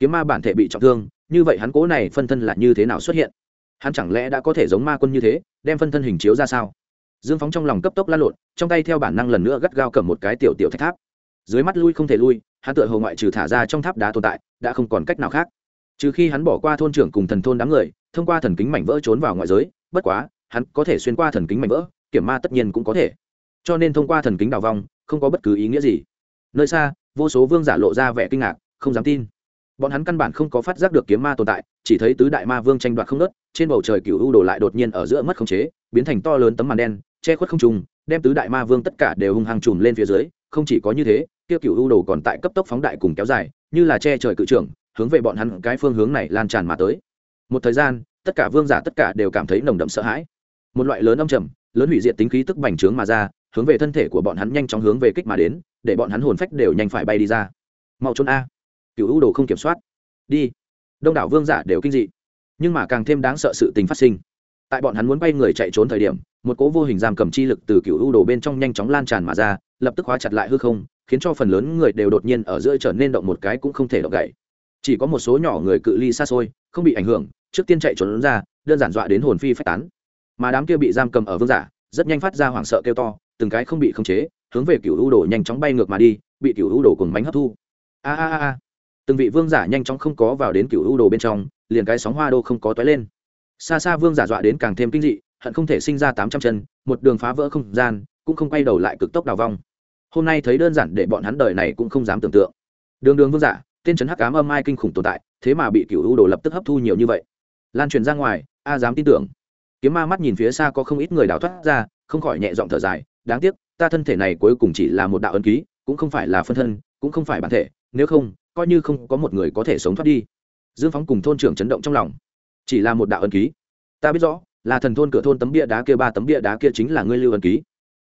Kiếm ma bản thể bị trọng thương, như vậy hắn cố này phân thân là như thế nào xuất hiện? Hắn chẳng lẽ đã có thể giống ma quân như thế, đem phân thân hình chiếu ra sao? Dương phóng trong lòng cấp tốc lan lộn, trong tay theo bản năng lần nữa gắt gao cầm một cái tiểu tiểu thạch tháp. Dưới mắt lui không thể lui hắn tựa hồ ngoại trừ thả ra trong tháp đá tồn tại, đã không còn cách nào khác. Trừ khi hắn bỏ qua thôn trưởng cùng thần thôn đám người, thông qua thần kính mảnh vỡ trốn vào ngoại giới, bất quá, hắn có thể xuyên qua thần kính mảnh vỡ, kiểm ma tất nhiên cũng có thể. Cho nên thông qua thần kính đào vong, không có bất cứ ý nghĩa gì. Nơi xa, vô số vương giả lộ ra vẻ kinh ngạc, không dám tin. Bọn hắn căn bản không có phát giác được kiếm ma tồn tại, chỉ thấy tứ đại ma vương tranh đoạt không nớt trên bầu trời cựu u đổ lại đột nhiên ở giữa mất khống chế, biến thành to lớn tấm màn đen, che khuất không trùng đem tứ đại ma vương tất cả đều hung hăng trùm lên phía dưới, không chỉ có như thế kia cựu u đồ còn tại cấp tốc phóng đại cùng kéo dài, như là che trời cự trưởng, hướng về bọn hắn cái phương hướng này lan tràn mà tới. Một thời gian, tất cả vương giả tất cả đều cảm thấy nồng đậm sợ hãi. Một loại lớn âm trầm, lớn hủy diệt tính khí tức bành trướng mà ra, hướng về thân thể của bọn hắn nhanh chóng hướng về kích mà đến, để bọn hắn hồn phách đều nhanh phải bay đi ra. Mau trốn a. Cựu u đồ không kiểm soát. Đi. Đông đảo vương giả đều kinh dị. Nhưng mà càng thêm đáng sợ sự tình phát sinh. Tại bọn hắn muốn bay người chạy trốn thời điểm, một cỗ vô hình giam cầm chi lực từ cựu u đồ bên trong nhanh chóng lan tràn mà ra, lập tức hóa chặt lại hư không khiến cho phần lớn người đều đột nhiên ở giữa trở nên động một cái cũng không thể động gậy. Chỉ có một số nhỏ người cự ly xa xôi, không bị ảnh hưởng, trước tiên chạy trốn ra, đơn giản dọa đến hồn phi phách tán. Mà đám kia bị giam cầm ở vương giả, rất nhanh phát ra hoảng sợ kêu to, từng cái không bị khống chế, hướng về cựu u đồ nhanh chóng bay ngược mà đi, bị cựu u đồ cùng bánh hấp thu. A a a từng vị vương giả nhanh chóng không có vào đến cựu u đồ bên trong, liền cái sóng hoa đô không có toái lên. Xa xa vương giả dọa đến càng thêm kinh dị, hận không thể sinh ra tám trăm chân, một đường phá vỡ không gian, cũng không quay đầu lại cực tốc đào vong hôm nay thấy đơn giản để bọn hắn đời này cũng không dám tưởng tượng. Đường đường vương giả, tên trấn hắc cám âm ai kinh khủng tồn tại, thế mà bị cựu u đồ lập tức hấp thu nhiều như vậy. Lan truyền ra ngoài, a dám tin tưởng. Kiếm ma mắt nhìn phía xa có không ít người đào thoát ra, không khỏi nhẹ giọng thở dài, đáng tiếc, ta thân thể này cuối cùng chỉ là một đạo ân ký, cũng không phải là phân thân, cũng không phải bản thể, nếu không, coi như không có một người có thể sống thoát đi. Dương phóng cùng thôn trưởng chấn động trong lòng. Chỉ là một đạo ân ký. Ta biết rõ, là thần thôn cửa thôn tấm bia đá kia, ba tấm bia đá kia chính là ngươi lưu ân ký.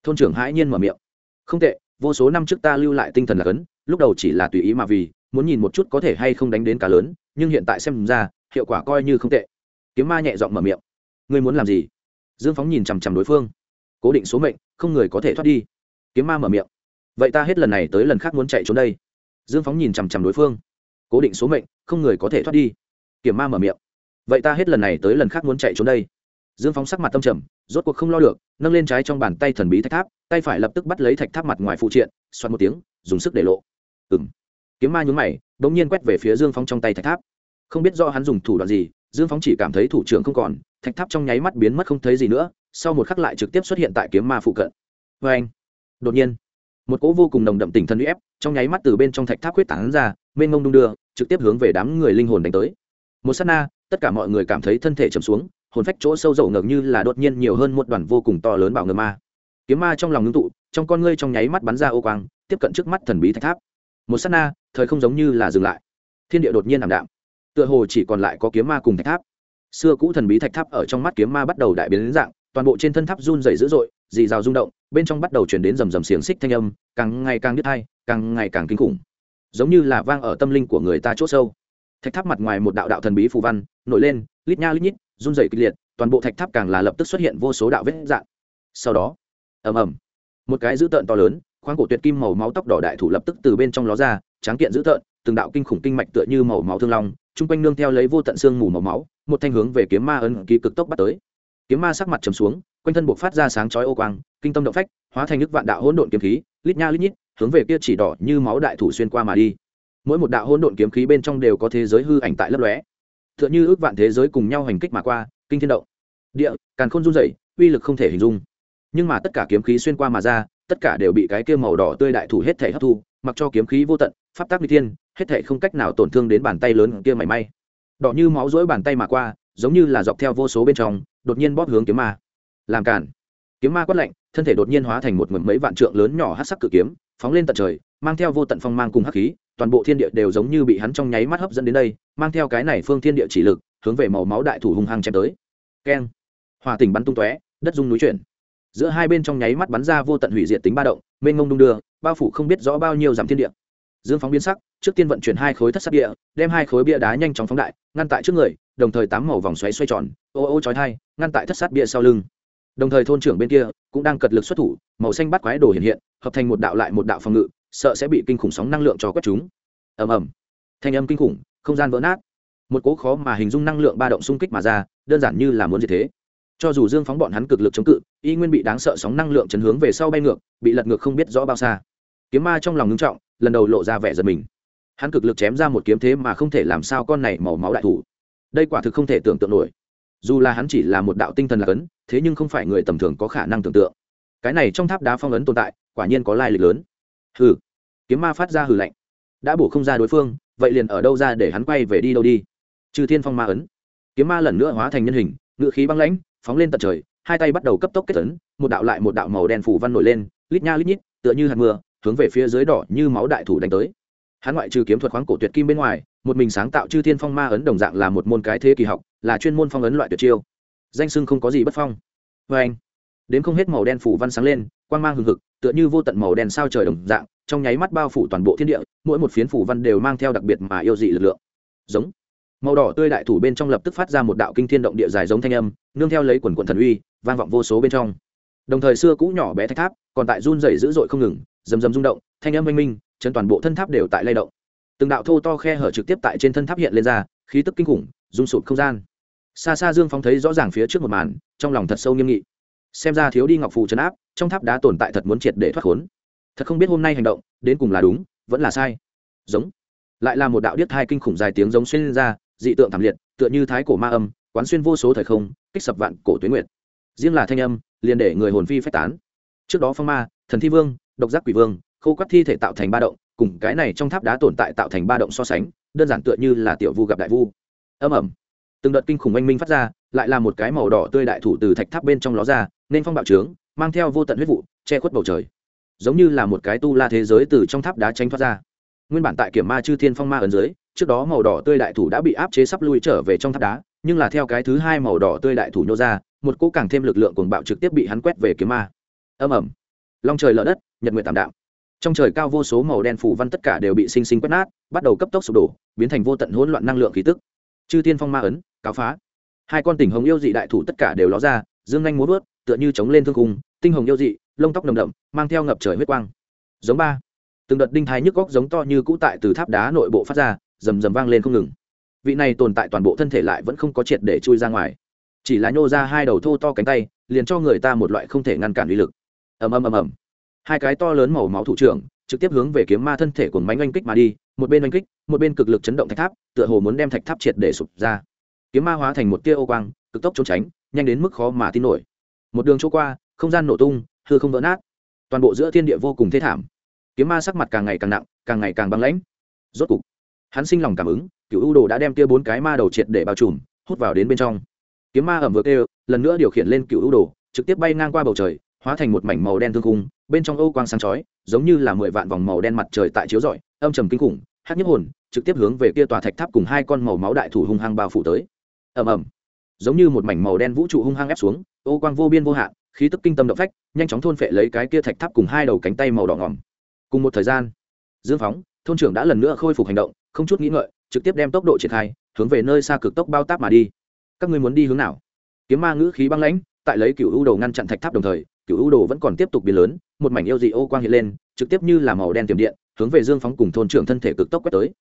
Thôn trưởng hãi nhiên mở miệng. Không tệ vô số năm trước ta lưu lại tinh thần là cấn, lúc đầu chỉ là tùy ý mà vì, muốn nhìn một chút có thể hay không đánh đến cá lớn, nhưng hiện tại xem ra, hiệu quả coi như không tệ. Kiếm ma nhẹ giọng mở miệng. Ngươi muốn làm gì? Dương phóng nhìn chằm chằm đối phương. Cố định số mệnh, không người có thể thoát đi. Kiếm ma mở miệng. Vậy ta hết lần này tới lần khác muốn chạy trốn đây. Dương phóng nhìn chằm chằm đối phương. Cố định số mệnh, không người có thể thoát đi. Kiểm ma mở miệng. Vậy ta hết lần này tới lần khác muốn chạy trốn đây dương phóng sắc mặt tâm trầm, rốt cuộc không lo được, nâng lên trái trong bàn tay thần bí thạch tháp, tay phải lập tức bắt lấy thạch tháp mặt ngoài phụ triện xoắn một tiếng, dùng sức để lộ. Ừng kiếm ma nhún mày đ ỗ n g nhiên quét về phía dương phóng trong tay thạch tháp. Không biết do hắn dùng thủ đoạn gì, dương phóng chỉ cảm thấy thủ trưởng không còn, thạch tháp trong nháy mắt biến mất không thấy gì nữa, sau một khắc lại trực tiếp xuất hiện tại kiếm ma phụ cận. Vê anh, đột nhiên, một cỗ vô cùng nồng đậm tình thân uy ép trong nháy mắt từ bên trong thạch tháp quyết tán ra, mênh ngông đung đưa, trực tiếp hướng về đám người linh hồn đánh tới. Một s á t na, tất cả mọi người cảm thấy thân thể chầm xuống hồn phách chỗ sâu dậu ngược như là đột nhiên nhiều hơn một đoàn vô cùng to lớn bảo ngờ ma. Kiếm ma trong lòng ngưng tụ, trong con ngươi trong nháy mắt bắn ra ô quang, tiếp cận trước mắt thần bí thạch tháp. Một s á t na, thời không giống như là dừng lại. Thiên địa đột nhiên ảm đạm. Tựa hồ chỉ còn lại có kiếm ma cùng thạch tháp. Xưa cũ thần bí thạch tháp ở trong mắt kiếm ma bắt đầu đại biến đến dạng, toàn bộ trên thân tháp run dày dữ dội, dì rào rung động, bên trong bắt đầu chuyển đến rầm rầm xiềng xích thanh âm, càng ngày càng đứt hay càng ngày càng kinh khủng. Giống như là vang ở tâm linh của người ta c h ỗ sâu. Thạch tháp mặt ngoài một đạo đạo thần bí phù văn, nổi lên, lít nha lít nhít run rẩy kịch liệt, toàn bộ thạch tháp càng là lập tức xuất hiện vô số đạo vết dạng sau đó, ầm ầm, một cái dữ tợn to lớn, khoáng cổ tuyệt kim màu máu tóc đỏ đại thủ lập tức từ bên trong ló ra, tráng kiện dữ tợn, từng đạo kinh khủng kinh mạch tựa như màu máu thương long, chung quanh nương theo lấy vô tận xương mù màu máu, một thanh hướng về kiếm ma ấn ký cực tốc bắt tới. Kiếm ma sắc mặt trầm xuống, quanh thân buộc phát ra sáng chói ô quang, kinh tâm động phách, hóa thành nước vạn đạo hỗn độn kiếm khí, lít nha lít nhít, hướng về kia chỉ đỏ như máu đại thủ xuyên qua mà đi. Mỗi một đạo hỗn độn kiếm khí bên trong đều có thế giới hư ảnh tại lấp lóe tựa như ước vạn thế giới cùng nhau hành kích mà qua, kinh thiên động. Địa, càn khôn run dày uy lực không thể hình dung. Nhưng mà tất cả kiếm khí xuyên qua mà ra, tất cả đều bị cái kia màu đỏ tươi đại thủ hết thể hấp thu, mặc cho kiếm khí vô tận, pháp tác n thiên, hết thể không cách nào tổn thương đến bàn tay lớn kia mảy may. Đỏ như máu rỗi bàn tay mà qua, giống như là dọc theo vô số bên trong, đột nhiên bóp hướng kiếm ma. Làm cản kiếm ma quát lạnh, thân thể đột nhiên hóa thành một mực mấy vạn trượng lớn nhỏ hát sắc cự kiếm, phóng lên tận trời, mang theo vô tận phong mang cùng hắc khí toàn bộ thiên địa đều giống như bị hắn trong nháy mắt hấp dẫn đến đây, mang theo cái này phương thiên địa chỉ lực, hướng về màu máu đại thủ hung hăng chém tới. Keng. Hòa tình bắn tung tóe, đất dung núi chuyển. Giữa hai bên trong nháy mắt bắn ra vô tận hủy diệt tính ba động, mênh mông đung đưa, bao phủ không biết rõ bao nhiêu dặm thiên địa. Dương phóng biến sắc, trước tiên vận chuyển hai khối thất sắc địa, đem hai khối bia đá nhanh chóng phóng đại, ngăn tại trước người, đồng thời tám màu vòng xoáy xoay tròn, ô ô chói thai ngăn tại thất sát bia sau lưng. Đồng thời thôn trưởng bên kia cũng đang cật lực xuất thủ, màu xanh bắt quái đồ hiện hiện, hợp thành một đạo lại một đạo phòng ngự sợ sẽ bị kinh khủng sóng năng lượng cho quét chúng. Ầm ầm. Thanh âm kinh khủng, không gian vỡ nát. Một cố khó mà hình dung năng lượng ba động xung kích mà ra, đơn giản như là muốn gì thế. Cho dù dương phóng bọn hắn cực lực chống cự, y nguyên bị đáng sợ sóng năng lượng chấn hướng về sau bay ngược, bị lật ngược không biết rõ bao xa. Kiếm ma trong lòng ngưng trọng, lần đầu lộ ra vẻ giật mình. Hắn cực lực chém ra một kiếm thế mà không thể làm sao con này màu máu đại thủ. Đây quả thực không thể tưởng tượng nổi. Dù là hắn chỉ là một đạo tinh thần là cấn, thế nhưng không phải người tầm thường có khả năng tưởng tượng. Cái này trong tháp đá phong ấn tồn tại, quả nhiên có lai lịch lớn hừ. Kiếm ma phát ra hừ lạnh. Đã bổ không ra đối phương, vậy liền ở đâu ra để hắn quay về đi đâu đi? Trừ thiên phong ma ấn. Kiếm ma lần nữa hóa thành nhân hình, ngự khí băng lãnh, phóng lên tận trời, hai tay bắt đầu cấp tốc kết tấn một đạo lại một đạo màu đen phủ văn nổi lên, lít nha lít nhít, tựa như hạt mưa, hướng về phía dưới đỏ như máu đại thủ đánh tới. Hắn ngoại trừ kiếm thuật khoáng cổ tuyệt kim bên ngoài, một mình sáng tạo chư thiên phong ma ấn đồng dạng là một môn cái thế kỳ học, là chuyên môn phong ấn loại tuyệt chiêu. Danh sưng không có gì bất phong. Vê anh đến không hết màu đen phủ văn sáng lên, quang mang hừng hực, tựa như vô tận màu đen sao trời đồng dạng, trong nháy mắt bao phủ toàn bộ thiên địa, mỗi một phiến phủ văn đều mang theo đặc biệt mà yêu dị lực lượng. Giống. Màu đỏ tươi đại thủ bên trong lập tức phát ra một đạo kinh thiên động địa dài giống thanh âm, nương theo lấy quần quần thần uy, vang vọng vô số bên trong. Đồng thời xưa cũ nhỏ bé thách tháp, còn tại run rẩy dữ dội không ngừng, rầm rầm rung động, thanh âm oanh minh chân toàn bộ thân tháp đều tại lay động. Từng đạo thô to khe hở trực tiếp tại trên thân tháp hiện lên ra, khí tức kinh khủng, rung sụp không gian. Xa xa dương phóng thấy rõ ràng phía trước một màn, trong lòng thật sâu nghiêm nghị xem ra thiếu đi ngọc phù chấn áp, trong tháp đá tồn tại thật muốn triệt để thoát khốn. Thật không biết hôm nay hành động, đến cùng là đúng, vẫn là sai. Giống. Lại là một đạo điếc hai kinh khủng dài tiếng giống xuyên ra, dị tượng thảm liệt, tựa như thái cổ ma âm, quán xuyên vô số thời không, kích sập vạn cổ tuyến nguyệt. Riêng là thanh âm, liền để người hồn phi phách tán. Trước đó phong ma, thần thi vương, độc giác quỷ vương khô quắt thi thể tạo thành ba động, cùng cái này trong tháp đá tồn tại tạo thành ba động so sánh, đơn giản tựa như là tiểu vu gặp đại vu. Âm ẩm từng đợt kinh khủng oanh minh phát ra, lại là một cái màu đỏ tươi đại thủ từ thạch tháp bên trong ló ra nên phong bạo trướng, mang theo vô tận huyết vụ, che khuất bầu trời. Giống như là một cái tu la thế giới từ trong tháp đá tranh thoát ra. Nguyên bản tại kiểm ma chư thiên phong ma ấn dưới, trước đó màu đỏ tươi đại thủ đã bị áp chế sắp lui trở về trong tháp đá, nhưng là theo cái thứ hai màu đỏ tươi đại thủ nhô ra, một cỗ càng thêm lực lượng cuồng bạo trực tiếp bị hắn quét về kiếm ma. Âm ẩm long trời lở đất, nhật nguyện tạm đạm. Trong trời cao vô số màu đen phủ văn tất cả đều bị sinh sinh quét nát, bắt đầu cấp tốc sụp đổ, biến thành vô tận hỗn loạn năng lượng khí tức. Chư thiên phong ma ấn, cáo phá. Hai con tỉnh hồng yêu dị đại thủ tất cả đều ló ra, dương nhanh muốn vớt tựa như chống lên thương cung tinh hồng yêu dị, lông tóc nồng đậm, mang theo ngập trời huyết quang. Giống ba. Từng đợt đinh thái nhức góc giống to như cũ tại từ tháp đá nội bộ phát ra, rầm rầm vang lên không ngừng. Vị này tồn tại toàn bộ thân thể lại vẫn không có triệt để chui ra ngoài. Chỉ là nhô ra hai đầu thô to cánh tay, liền cho người ta một loại không thể ngăn cản uy lực. Ầm ầm ầm ầm. Hai cái to lớn màu máu thủ trưởng, trực tiếp hướng về kiếm ma thân thể của mánh oanh kích mà đi, một bên oanh kích, một bên cực lực chấn động thạch tháp, tựa hồ muốn đem thạch tháp triệt để sụp ra. Kiếm ma hóa thành một tia ô quang, cực tốc trốn tránh, nhanh đến mức khó mà tin nổi một đường chỗ qua, không gian nổ tung, hư không vỡ nát. Toàn bộ giữa thiên địa vô cùng thê thảm. Kiếm ma sắc mặt càng ngày càng nặng, càng ngày càng băng lãnh. Rốt cục, hắn sinh lòng cảm ứng, cựu u đồ đã đem tia bốn cái ma đầu triệt để bao trùm, hút vào đến bên trong. Kiếm ma ẩm vừa kêu lần nữa điều khiển lên cựu u đồ, trực tiếp bay ngang qua bầu trời, hóa thành một mảnh màu đen thương khung, bên trong âu quang sáng chói, giống như là mười vạn vòng màu đen mặt trời tại chiếu rọi, âm trầm kinh khủng hát nhức hồn, trực tiếp hướng về kia tòa thạch tháp cùng hai con màu máu đại thủ hung hăng bao phủ tới. Ầm ầm, giống như một mảnh màu đen vũ trụ hung hăng ép xuống ô quang vô biên vô hạn, khí tức kinh tâm động phách, nhanh chóng thôn phệ lấy cái kia thạch tháp cùng hai đầu cánh tay màu đỏ ngỏm. Cùng một thời gian, dương phóng, thôn trưởng đã lần nữa khôi phục hành động, không chút nghĩ ngợi, trực tiếp đem tốc độ triển khai, hướng về nơi xa cực tốc bao táp mà đi. Các ngươi muốn đi hướng nào? Kiếm ma ngữ khí băng lãnh, tại lấy cựu ưu đồ ngăn chặn thạch tháp đồng thời, cựu ưu đồ vẫn còn tiếp tục biến lớn, một mảnh yêu dị ô quang hiện lên, trực tiếp như là màu đen tiềm điện, hướng về dương phóng cùng thôn trưởng thân thể cực tốc quét tới.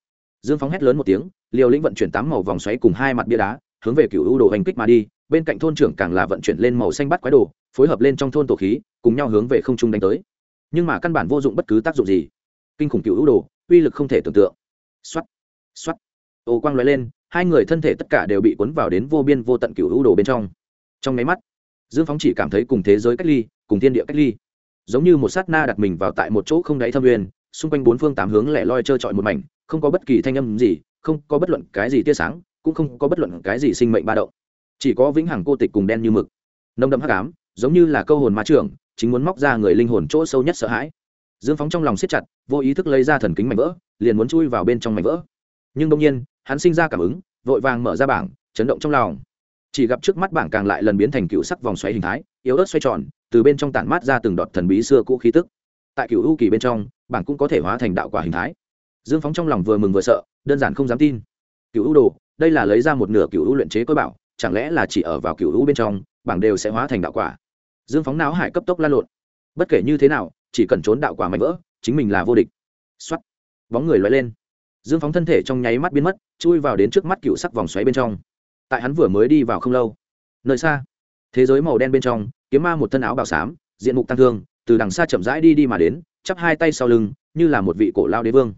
Dương phóng hét lớn một tiếng, liều lĩnh vận chuyển tám màu vòng xoáy cùng hai mặt bia đá, hướng về cựu ưu đồ hành kích mà đi bên cạnh thôn trưởng càng là vận chuyển lên màu xanh bắt quái đồ, phối hợp lên trong thôn tổ khí, cùng nhau hướng về không trung đánh tới. Nhưng mà căn bản vô dụng bất cứ tác dụng gì. Kinh khủng cựu ưu đồ, uy lực không thể tưởng tượng. Xoắt xoắt ô quang lóe lên, hai người thân thể tất cả đều bị cuốn vào đến vô biên vô tận cựu ưu đồ bên trong. Trong nháy mắt, dương phóng chỉ cảm thấy cùng thế giới cách ly, cùng thiên địa cách ly. Giống như một sát na đặt mình vào tại một chỗ không đáy thâm uyên xung quanh bốn phương tám hướng lẻ loi trơ trọi một mảnh, không có bất kỳ thanh âm gì, không có bất luận cái gì tia sáng, cũng không có bất luận cái gì sinh mệnh ba động chỉ có vĩnh hằng cô tịch cùng đen như mực. Nông đậm hắc ám, giống như là câu hồn ma trưởng, chính muốn móc ra người linh hồn chỗ sâu nhất sợ hãi. Dương phóng trong lòng siết chặt, vô ý thức lấy ra thần kính mảnh vỡ, liền muốn chui vào bên trong mảnh vỡ. Nhưng đông nhiên, hắn sinh ra cảm ứng, vội vàng mở ra bảng, chấn động trong lòng. Chỉ gặp trước mắt bảng càng lại lần biến thành cựu sắc vòng xoáy hình thái, yếu ớt xoay tròn, từ bên trong tản mát ra từng đọt thần bí xưa cũ khí tức. Tại cựu ưu kỳ bên trong, bảng cũng có thể hóa thành đạo quả hình thái. Dương phóng trong lòng vừa mừng vừa sợ, đơn giản không dám tin. Cựu ưu đồ, đây là lấy ra một nửa cựu ưu luyện chế cơ bảo chẳng lẽ là chỉ ở vào cựu hữu bên trong, bảng đều sẽ hóa thành đạo quả? Dương phóng não hải cấp tốc lan lộn. Bất kể như thế nào, chỉ cần trốn đạo quả mạnh vỡ, chính mình là vô địch. X o á t bóng người loay lên. Dương phóng thân thể trong nháy mắt biến mất, chui vào đến trước mắt cựu sắc vòng xoáy bên trong. Tại hắn vừa mới đi vào không lâu. Nơi xa. Thế giới màu đen bên trong, kiếm ma một thân áo bào xám, diện mục tăng thương, từ đằng xa chậm rãi đi đi mà đến, chắp hai tay sau lưng, như là một vị cổ lao đế vương.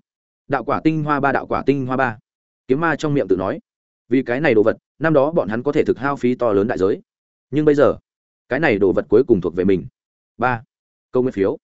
Đạo quả tinh hoa ba, đạo quả tinh hoa ba. Kiếm ma trong miệng tự nói. Vì cái này đồ vật năm đó bọn hắn có thể thực hao phí to lớn đại giới. Nhưng bây giờ, cái này đồ vật cuối cùng thuộc về mình. Ba. Câu nguyên phiếu.